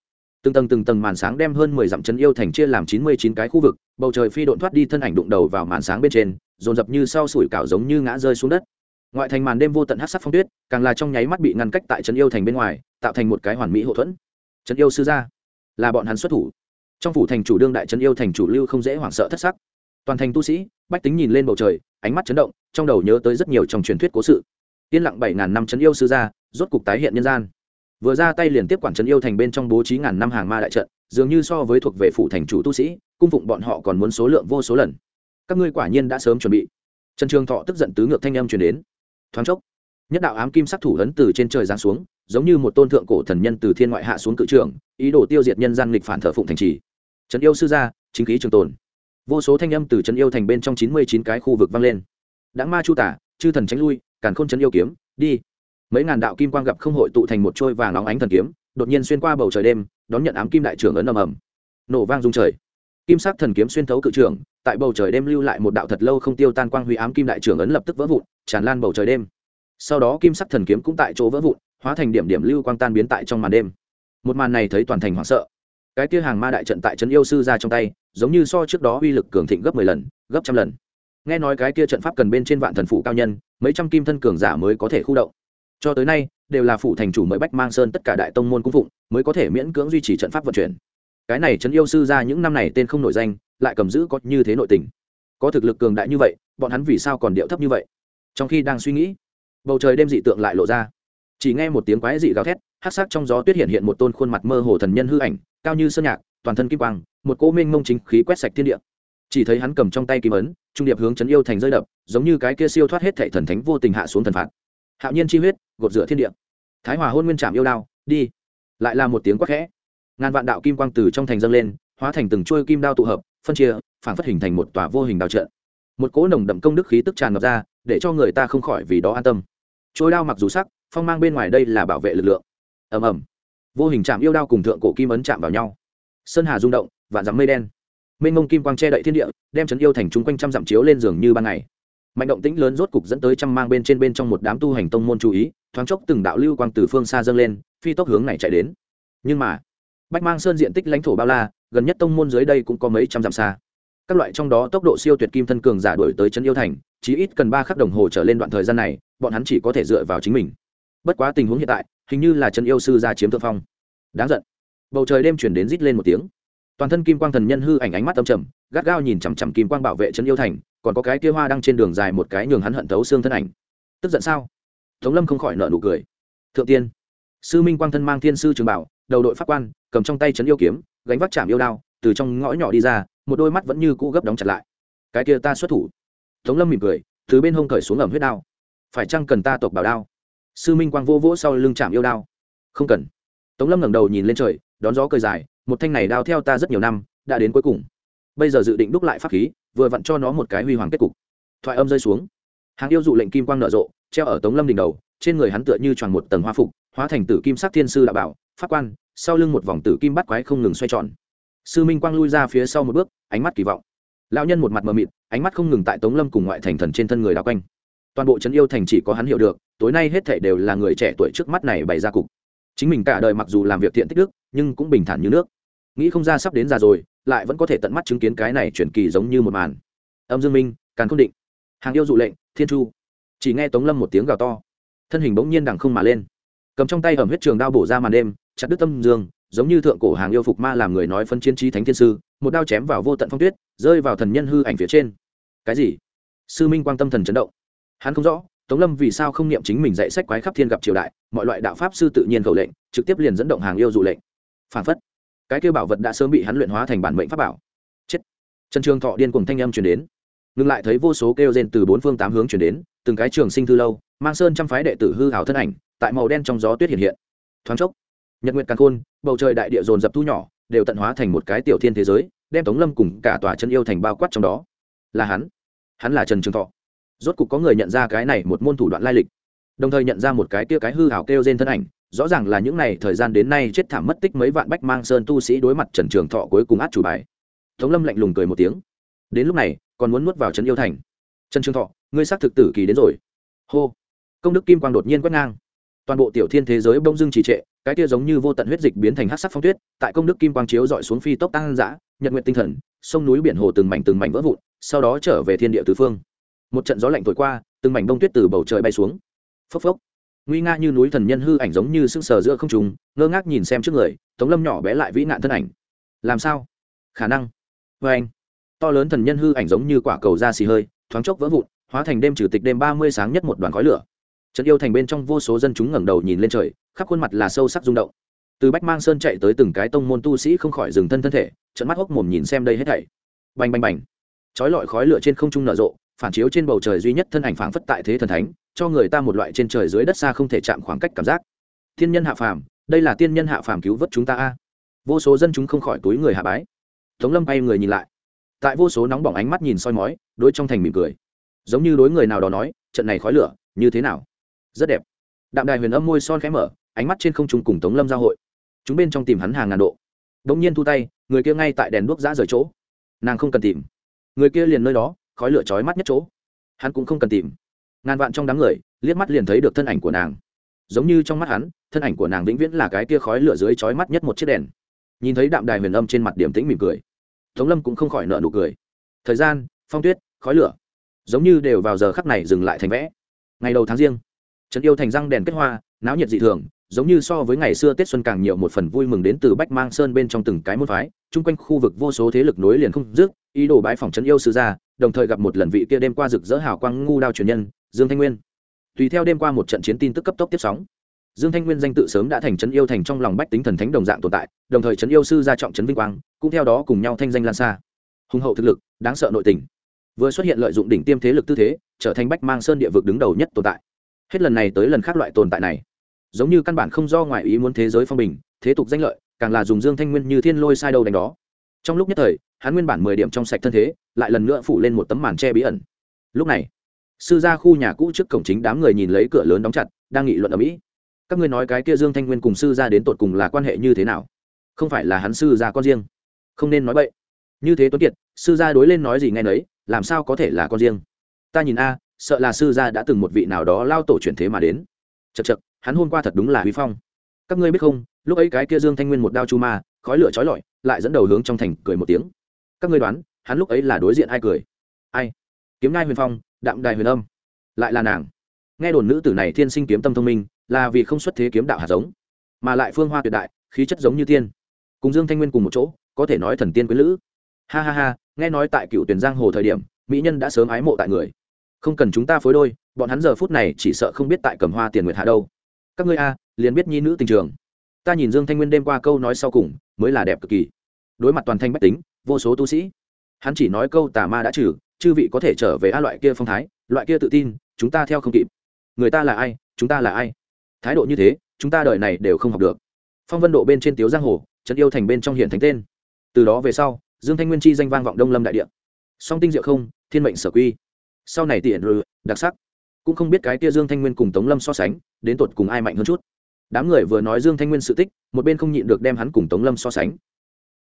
Từng tầng từng tầng màn sáng đem hơn mười dặm chấn yêu thành chia làm chín mươi chín cái khu vực, bầu trời phi độn thoát đi thân ảnh đụng đầu vào màn sáng bên trên, dồn dập như sau sủi cảo giống như ngã rơi xuống đất. Ngoại thành màn đêm vô tận hát sắc phong tuyết, càng là trong nháy mắt bị ngăn cách tại trấn yêu thành bên ngoài, tạo thành một cái hoàn mỹ hậu thuẫn. Trấn yêu sư gia, là bọn hắn xuất thủ. Trong phủ thành chủ đương đại trấn yêu thành chủ lưu không dễ hoảng sợ thất sắc. Toàn thành tu sĩ, bách tính nhìn lên bầu trời, ánh mắt chấn động, trong đầu nhớ tới rất nhiều trong truyền thuyết cố sự yên lặng bảy ngàn năm trấn yêu sư gia, rốt cục tái hiện nhân gian. Vừa ra tay liền tiếp quản trấn yêu thành bên trong bố trí ngàn năm hàng ma đại trận, dường như so với thuộc về phủ thành chủ tu sĩ, cung phụng bọn họ còn muốn số lượng vô số lần. Các ngươi quả nhiên đã sớm chuẩn bị. Trần trường thọ tức giận tứ ngược thanh âm truyền đến. Thoáng chốc, nhất đạo ám kim sắc thủ ấn từ trên trời giáng xuống, giống như một tôn thượng cổ thần nhân từ thiên ngoại hạ xuống cự trường, ý đồ tiêu diệt nhân gian nghịch phản thờ phụng thành trì. Trấn yêu sư gia, chính khí trường tồn. Vô số thanh âm từ trấn yêu thành bên trong chín mươi chín cái khu vực vang lên. Đã ma chu tả, chư thần tránh lui càn khôn chấn yêu kiếm, đi. Mấy ngàn đạo kim quang gặp không hội tụ thành một trôi vàng óng ánh thần kiếm, đột nhiên xuyên qua bầu trời đêm, đón nhận ám kim đại trưởng ấn ầm ầm. Nổ vang rung trời. Kim sắc thần kiếm xuyên thấu cự trưởng tại bầu trời đêm lưu lại một đạo thật lâu không tiêu tan quang huy ám kim đại trưởng ấn lập tức vỡ vụn, tràn lan bầu trời đêm. Sau đó kim sắc thần kiếm cũng tại chỗ vỡ vụn, hóa thành điểm điểm lưu quang tan biến tại trong màn đêm. Một màn này thấy toàn thành hoảng sợ. Cái kia hàng ma đại trận tại trấn yêu sư ra trong tay, giống như so trước đó uy lực cường thịnh gấp mười lần, gấp trăm lần. Nghe nói cái kia trận pháp cần bên trên vạn thần phủ cao nhân mấy trăm kim thân cường giả mới có thể khu động. Cho tới nay, đều là phụ thành chủ mới bách mang sơn tất cả đại tông môn cung phụng mới có thể miễn cưỡng duy trì trận pháp vận chuyển. Cái này trấn yêu sư ra những năm này tên không nổi danh, lại cầm giữ có như thế nội tình. Có thực lực cường đại như vậy, bọn hắn vì sao còn điệu thấp như vậy? Trong khi đang suy nghĩ, bầu trời đêm dị tượng lại lộ ra. Chỉ nghe một tiếng quái dị gào thét hát sắc trong gió tuyết hiện hiện một tôn khuôn mặt mơ hồ thần nhân hư ảnh, cao như sơn nhạc, toàn thân kim quang, một cỗ minh mông chính khí quét sạch thiên địa chỉ thấy hắn cầm trong tay kim ấn, trung điệp hướng chấn yêu thành rơi đập, giống như cái kia siêu thoát hết thệ thần thánh vô tình hạ xuống thần phạt. Hạo nhiên chi huyết, gột rửa thiên địa. Thái hòa hôn nguyên trạm yêu đao, đi. Lại là một tiếng quát khẽ. Ngàn vạn đạo kim quang từ trong thành dâng lên, hóa thành từng chuôi kim đao tụ hợp, phân chia phản phát hình thành một tòa vô hình đào trận. Một cỗ nồng đậm công đức khí tức tràn ngập ra, để cho người ta không khỏi vì đó an tâm. Trôi đao mặc dù sắc, phong mang bên ngoài đây là bảo vệ lực lượng. Ầm ầm. Vô hình chạm yêu đao cùng thượng cổ kim ấn chạm vào nhau. Sơn hà rung động, vạn dắm mây đen mênh mông kim quang che đậy thiên địa, đem trấn yêu thành chúng quanh trăm dặm chiếu lên giường như ban ngày. Mạnh động tĩnh lớn rốt cục dẫn tới trăm mang bên trên bên trong một đám tu hành tông môn chú ý, thoáng chốc từng đạo lưu quang từ phương xa dâng lên, phi tốc hướng này chạy đến. Nhưng mà bách mang sơn diện tích lãnh thổ bao la, gần nhất tông môn dưới đây cũng có mấy trăm dặm xa. Các loại trong đó tốc độ siêu tuyệt kim thân cường giả đổi tới trấn yêu thành chỉ ít cần ba khắc đồng hồ trở lên đoạn thời gian này, bọn hắn chỉ có thể dựa vào chính mình. Bất quá tình huống hiện tại, hình như là trấn yêu sư ra chiếm thượng phong. Đáng giận. Bầu trời đêm chuyển đến rít lên một tiếng toàn thân kim quang thần nhân hư ảnh ánh mắt âm trầm, gắt gao nhìn chằm chằm kim quang bảo vệ trấn yêu thành, còn có cái kia hoa đang trên đường dài một cái nhường hắn hận thấu xương thân ảnh. Tức giận sao? Tống lâm không khỏi nợ nụ cười. Thượng tiên, sư minh quang thân mang thiên sư trường bảo, đầu đội pháp quan, cầm trong tay trấn yêu kiếm, gánh vác chạm yêu đao, từ trong ngõ nhỏ đi ra, một đôi mắt vẫn như cũ gấp đóng chặt lại. Cái kia ta xuất thủ. Tống lâm mỉm cười, từ bên hông cởi xuống ẩm huyết đao. Phải chăng cần ta tộc bảo đao? Sư minh quang vô vỗ sau lưng chạm yêu đao. Không cần. Tống lâm ngẩng đầu nhìn lên trời, đón gió cười dài một thanh này đao theo ta rất nhiều năm, đã đến cuối cùng. Bây giờ dự định đúc lại pháp khí, vừa vặn cho nó một cái huy hoàng kết cục. Thoại âm rơi xuống. Hàng yêu dụ lệnh kim quang nở rộ, treo ở tống lâm đỉnh đầu, trên người hắn tựa như tròn một tầng hoa phục, hóa thành tử kim sắc thiên sư đạo bảo, pháp quan, sau lưng một vòng tử kim bắt quái không ngừng xoay tròn. Sư minh quang lui ra phía sau một bước, ánh mắt kỳ vọng. Lão nhân một mặt mờ mịt, ánh mắt không ngừng tại tống lâm cùng ngoại thành thần trên thân người đào quanh. Toàn bộ trấn yêu thành chỉ có hắn hiểu được, tối nay hết thảy đều là người trẻ tuổi trước mắt này bày ra cục. Chính mình cả đời mặc dù làm việc thiện tích đức, nhưng cũng bình thản như nước nghĩ không ra sắp đến già rồi, lại vẫn có thể tận mắt chứng kiến cái này chuyển kỳ giống như một màn. Âm dương minh càng không định, hàng yêu dụ lệnh, thiên chu. Chỉ nghe tống lâm một tiếng gào to. Thân hình bỗng nhiên đằng không mà lên. Cầm trong tay ẩm huyết trường đao bổ ra màn đêm, chặt đứt tâm dương, giống như thượng cổ hàng yêu phục ma làm người nói phân chiến trí thánh thiên sư, một đao chém vào vô tận phong tuyết, rơi vào thần nhân hư ảnh phía trên. Cái gì? Sư minh quan tâm thần chấn động. Hắn không rõ, tống lâm vì sao không niệm chính mình dạy sách quái khắp thiên gặp triều đại, mọi loại đạo pháp sư tự nhiên khẩu lệnh, trực tiếp liền dẫn động hàng yêu dụ lệnh. Phản phất cái kêu bảo vật đã sớm bị hắn luyện hóa thành bản mệnh pháp bảo. Chết. Trần trường thọ điên cùng thanh âm chuyển đến. Ngừng lại thấy vô số kêu rên từ bốn phương tám hướng chuyển đến, từng cái trường sinh thư lâu, mang sơn trăm phái đệ tử hư hảo thân ảnh, tại màu đen trong gió tuyết hiện hiện. Thoáng chốc, nhật nguyện càng khôn, bầu trời đại địa dồn dập thu nhỏ, đều tận hóa thành một cái tiểu thiên thế giới, đem tống lâm cùng cả tòa chân yêu thành bao quát trong đó. Là hắn. Hắn là trần trường thọ. Rốt cục có người nhận ra cái này một môn thủ đoạn lai lịch. Đồng thời nhận ra một cái kia cái hư hảo kêu trên thân ảnh rõ ràng là những này, thời gian đến nay chết thảm mất tích mấy vạn bách mang sơn tu sĩ đối mặt trần trường thọ cuối cùng át chủ bài. Tống lâm lạnh lùng cười một tiếng. Đến lúc này, còn muốn nuốt vào trấn yêu thành. Trần trường thọ, ngươi xác thực tử kỳ đến rồi. Hô. Công đức kim quang đột nhiên quét ngang. Toàn bộ tiểu thiên thế giới bông dưng trì trệ, cái kia giống như vô tận huyết dịch biến thành hát sắc phong tuyết, tại công đức kim quang chiếu dọi xuống phi tốc tăng dã, nhật nguyện tinh thần, sông núi biển hồ từng mảnh từng mảnh vỡ vụn, sau đó trở về thiên địa tứ phương. Một trận gió lạnh thổi qua, từng mảnh bông tuyết từ bầu trời bay xuống. Phốc phốc nguy nga như núi thần nhân hư ảnh giống như sững sờ giữa không trùng ngơ ngác nhìn xem trước người, tống lâm nhỏ bé lại vĩ nạn thân ảnh. Làm sao? Khả năng. Vê anh, to lớn thần nhân hư ảnh giống như quả cầu da xì hơi, thoáng chốc vỡ vụn, hóa thành đêm trừ tịch đêm ba mươi sáng nhất một đoàn khói lửa. Trận yêu thành bên trong vô số dân chúng ngẩng đầu nhìn lên trời, khắp khuôn mặt là sâu sắc rung động. Từ bách mang sơn chạy tới từng cái tông môn tu sĩ không khỏi dừng thân thân thể trận mắt hốc mồm nhìn xem đây hết thảy. Bành bành bành. Chói lọi khói lửa trên không trung nở rộ phản chiếu trên bầu trời duy nhất thân ảnh phảng phất tại thế thần thánh, cho người ta một loại trên trời dưới đất xa không thể chạm khoảng cách cảm giác. Thiên nhân hạ phàm, đây là tiên nhân hạ phàm cứu vớt chúng ta a. Vô số dân chúng không khỏi túi người hạ bái. Tống lâm bay người nhìn lại. Tại vô số nóng bỏng ánh mắt nhìn soi mói, đối trong thành mỉm cười. Giống như đối người nào đó nói, trận này khói lửa, như thế nào? Rất đẹp. Đạm đài huyền âm môi son khẽ mở, ánh mắt trên không trung cùng tống lâm giao hội. Chúng bên trong tìm hắn hàng ngàn độ. Đ ỗ n g nhiên thu tay, người kia ngay tại đèn đuốc giã rời chỗ. Nàng không cần tìm. Người kia liền nơi đó khói lửa chói mắt nhất chỗ. Hắn cũng không cần tìm. Ngàn vạn trong đám người, liếc mắt liền thấy được thân ảnh của nàng. Giống như trong mắt hắn, thân ảnh của nàng vĩnh viễn là cái kia khói lửa dưới chói mắt nhất một chiếc đèn. Nhìn thấy đạm đài huyền âm trên mặt điểm tĩnh mỉm cười, tống lâm cũng không khỏi nợ nụ cười. Thời gian, phong tuyết, khói lửa. Giống như đều vào giờ khắc này dừng lại thành vẽ. Ngày đầu tháng riêng, trấn yêu thành răng đèn kết hoa, náo nhiệt dị thường giống như so với ngày xưa tết xuân càng nhiều một phần vui mừng đến từ bách mang sơn bên trong từng cái môn phái, chung quanh khu vực vô số thế lực nối liền không dứt, ý đồ bái phòng trấn yêu sư gia, đồng thời gặp một lần vị kia đêm qua rực rỡ hào quang ngu đao truyền nhân, dương thanh nguyên. Tùy theo đêm qua một trận chiến tin tức cấp tốc tiếp sóng, dương thanh nguyên danh tự sớm đã thành trấn yêu thành trong lòng bách tính thần thánh đồng dạng tồn tại, đồng thời trấn yêu sư gia trọng trấn vinh quang, cũng theo đó cùng nhau thanh danh lan xa. Hùng hậu thực lực, đáng sợ nội tình. Vừa xuất hiện lợi dụng đỉnh tiêm thế lực tư thế, trở thành bách mang sơn địa vực đứng đầu nhất tồn tại. Hết lần này tới lần khác loại tồn tại này giống như căn bản không do ngoại ý muốn thế giới phong bình, thế tục danh lợi, càng là dùng dương thanh nguyên như thiên lôi sai đầu đánh đó. Trong lúc nhất thời, hắn nguyên bản mười điểm trong sạch thân thế, lại lần nữa phủ lên một tấm màn che bí ẩn. Lúc này, sư gia khu nhà cũ trước cổng chính đám người nhìn lấy cửa lớn đóng chặt, đang nghị luận ở mỹ. Các ngươi nói cái kia dương thanh nguyên cùng sư gia đến tột cùng là quan hệ như thế nào? Không phải là hắn sư gia con riêng. Không nên nói vậy như thế tuấn kiệt, sư gia đối lên nói gì ngay nấy, làm sao có thể là con riêng? Ta nhìn a, sợ là sư gia đã từng một vị nào đó lao tổ chuyển thế mà đến. Chật chật hắn hôm qua thật đúng là huy phong. Các ngươi biết không, lúc ấy cái kia dương thanh nguyên một đao chu ma, khói lửa trói lọi, lại dẫn đầu hướng trong thành cười một tiếng. Các ngươi đoán, hắn lúc ấy là đối diện ai cười? Ai? Kiếm ngai huyền phong, đạm đài huyền âm. Lại là nàng. Nghe đồn nữ tử này thiên sinh kiếm tâm thông minh, là vì không xuất thế kiếm đạo hạt giống, mà lại phương hoa tuyệt đại, khí chất giống như tiên. Cùng dương thanh nguyên cùng một chỗ, có thể nói thần tiên quyến lữ. Ha ha ha, nghe nói tại cựu tuyển giang hồ thời điểm, mỹ nhân đã sớm ái mộ tại người. Không cần chúng ta phối đôi, bọn hắn giờ phút này chỉ sợ không biết tại cầm hoa tiền nguyệt hạ đâu các ngươi a, liền biết nhi nữ tình trường. Ta nhìn dương thanh nguyên đêm qua câu nói sau cùng, mới là đẹp cực kỳ. Đối mặt toàn thanh bách tính, vô số tu sĩ. Hắn chỉ nói câu tà ma đã trừ, chư vị có thể trở về a loại kia phong thái, loại kia tự tin, chúng ta theo không kịp. Người ta là ai, chúng ta là ai? Thái độ như thế, chúng ta đợi này đều không học được. Phong vân độ bên trên tiếu giang hồ, trấn yêu thành bên trong hiện thánh tên. Từ đó về sau, dương thanh nguyên chi danh vang vọng đông lâm đại địa. Song tinh diệu không, thiên mệnh sở quy. Sau này tiện rừ đặc sắc cũng không biết cái kia dương thanh nguyên cùng tống lâm so sánh, đến tột cùng ai mạnh hơn chút. Đám người vừa nói dương thanh nguyên sự tích, một bên không nhịn được đem hắn cùng tống lâm so sánh.